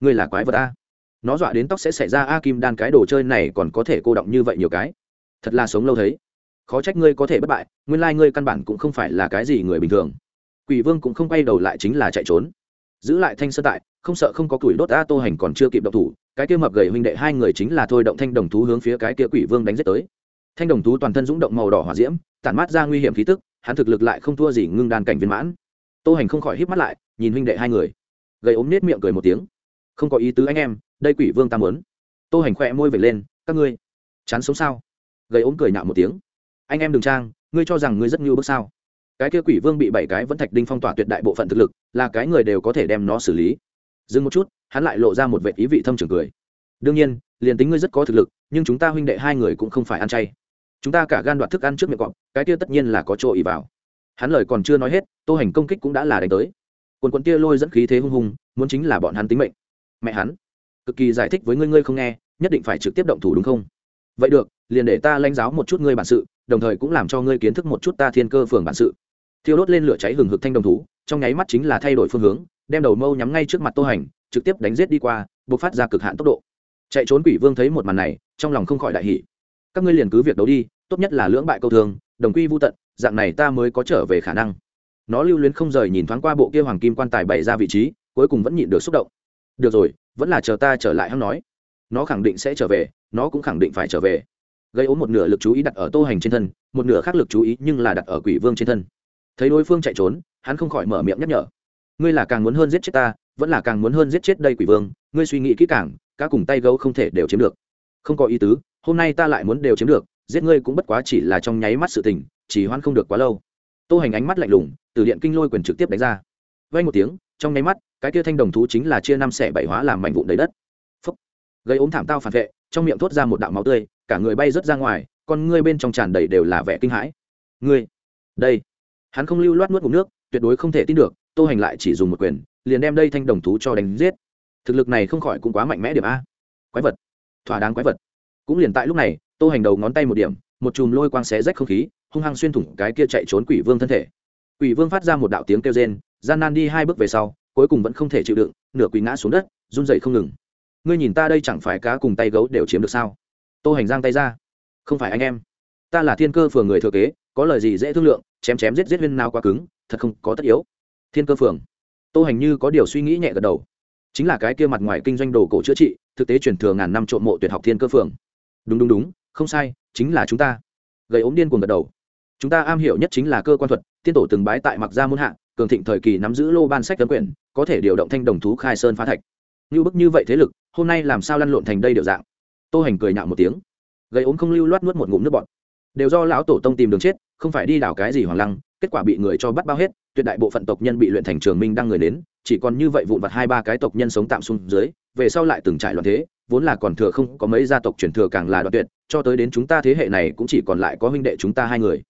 S1: Ngươi là quái vật a. Nó dọa đến tóc sẽ xảy ra a kim đan cái đồ chơi này còn có thể cô động như vậy nhiều cái. Thật là sống lâu thấy. Khó trách ngươi có thể bất bại, nguyên lai ngươi căn bản cũng không phải là cái gì người bình thường. Quỷ vương cũng không quay đầu lại chính là chạy trốn giữ lại thanh sơ tại, không sợ không có củi đốt a tô hành còn chưa kịp động thủ, cái kia mập gầy huynh đệ hai người chính là thôi động thanh đồng thú hướng phía cái kia quỷ vương đánh giết tới. Thanh đồng thú toàn thân rúng động màu đỏ hỏa diễm, tản mát ra nguy hiểm khí tức, hắn thực lực lại không thua gì ngưng đan cảnh viên mãn. Tô hành không khỏi híp mắt lại, nhìn huynh đệ hai người. Gầy ốm nết miệng cười một tiếng. Không có ý tứ anh em, đây quỷ vương ta muốn. Tô hành khỏe môi vẩy lên, các ngươi chán sống sao? Gầy ốm cười nhạo một tiếng. Anh em đừng trang, ngươi cho rằng ngươi rất ngưu bước sao? Cái kia quỷ vương bị bảy cái vẫn thạch đinh phong tỏa tuyệt đại bộ phận thực lực, là cái người đều có thể đem nó xử lý. Dừng một chút, hắn lại lộ ra một vệ ý vị thâm trường cười. Đương nhiên, liền tính ngươi rất có thực lực, nhưng chúng ta huynh đệ hai người cũng không phải ăn chay. Chúng ta cả gan đoạt thức ăn trước miệng cọp, cái kia tất nhiên là có chỗ ý vào. Hắn lời còn chưa nói hết, tô hành công kích cũng đã là đánh tới. Quần quần tia lôi dẫn khí thế hung hùng, muốn chính là bọn hắn tính mệnh. Mẹ hắn, cực kỳ giải thích với ngươi ngươi không nghe, nhất định phải trực tiếp động thủ đúng không? Vậy được, liền để ta lãnh giáo một chút ngươi bản sự, đồng thời cũng làm cho ngươi kiến thức một chút ta thiên cơ phường bản sự thiêu đốt lên lửa cháy hừng hực thanh đồng thú, trong nháy mắt chính là thay đổi phương hướng, đem đầu mâu nhắm ngay trước mặt tô hành, trực tiếp đánh giết đi qua buộc phát ra cực hạn tốc độ. Chạy trốn quỷ vương thấy một màn này, trong lòng không khỏi đại hỷ các ngươi liền cứ việc đấu đi, tốt nhất là lưỡng bại câu thường, đồng quy vô tận, dạng này ta mới có trở về khả năng. Nó lưu luyến không rời nhìn thoáng qua bộ kia hoàng kim quan tài bày ra vị trí, cuối cùng vẫn nhịn được xúc động. Được rồi, vẫn là chờ ta trở lại hắn nói. Nó khẳng định sẽ trở về, nó cũng khẳng định phải trở về. Gây ốm một nửa lực chú ý đặt ở tô hành trên thân, một nửa khác lực chú ý nhưng là đặt ở quỷ vương trên thân thấy đối phương chạy trốn, hắn không khỏi mở miệng nhắc nhở. Ngươi là càng muốn hơn giết chết ta, vẫn là càng muốn hơn giết chết đây quỷ vương, ngươi suy nghĩ kỹ càng, cá cùng tay gấu không thể đều chiếm được. Không có ý tứ, hôm nay ta lại muốn đều chiếm được, giết ngươi cũng bất quá chỉ là trong nháy mắt sự tình, chỉ hoan không được quá lâu. Tô hành ánh mắt lạnh lùng, từ điện kinh lôi quyền trực tiếp đánh ra. Vay một tiếng, trong nháy mắt, cái kia thanh đồng thú chính là chia năm xẻ bảy hóa làm mảnh vụn đầy đất. Phúc. gây ốm thảm tao phản vệ, trong miệng thốt ra một đạo máu tươi, cả người bay rớt ra ngoài, con ngươi bên trong tràn đầy đều là vẻ kinh hãi. Ngươi, đây hắn không lưu loát nuốt ngụm nước, tuyệt đối không thể tin được, tô hành lại chỉ dùng một quyền, liền đem đây thanh đồng thú cho đánh giết. Thực lực này không khỏi cũng quá mạnh mẽ điểm a. Quái vật. Thỏa đáng quái vật. Cũng liền tại lúc này, tô hành đầu ngón tay một điểm, một chùm lôi quang xé rách không khí, hung hăng xuyên thủng cái kia chạy trốn quỷ vương thân thể. Quỷ vương phát ra một đạo tiếng kêu rên, gian nan đi hai bước về sau, cuối cùng vẫn không thể chịu đựng, nửa quỷ ngã xuống đất, run dậy không ngừng. Ngươi nhìn ta đây chẳng phải cá cùng tay gấu đều chiếm được sao? Tô hành giang tay ra. Không phải anh em ta là thiên cơ phường người thừa kế, có lời gì dễ thương lượng, chém chém giết giết viên nào quá cứng, thật không có tất yếu. Thiên cơ phường. Tô hành như có điều suy nghĩ nhẹ gật đầu. Chính là cái kia mặt ngoài kinh doanh đồ cổ chữa trị, thực tế truyền thừa ngàn năm trộm mộ tuyệt học thiên cơ phường. Đúng đúng đúng, không sai, chính là chúng ta. Gây ốm điên cuồng gật đầu. Chúng ta am hiểu nhất chính là cơ quan thuật, tiên tổ từng bái tại mặc gia muôn hạ, cường thịnh thời kỳ nắm giữ lô ban sách tấm quyển, có thể điều động thanh đồng thú khai sơn phá thạch. Như bức như vậy thế lực, hôm nay làm sao lăn lộn thành đây điều dạng? Tô hành cười nhạo một tiếng. Gây ốm không lưu loát nuốt một ngụm nước bọt đều do lão tổ tông tìm đường chết, không phải đi đảo cái gì hoàng lăng, kết quả bị người cho bắt bao hết, tuyệt đại bộ phận tộc nhân bị luyện thành trường minh đăng người đến, chỉ còn như vậy vụn vặt hai ba cái tộc nhân sống tạm xuống dưới, về sau lại từng trải loạn thế, vốn là còn thừa không có mấy gia tộc truyền thừa càng là đoạn tuyệt, cho tới đến chúng ta thế hệ này cũng chỉ còn lại có huynh đệ chúng ta hai người.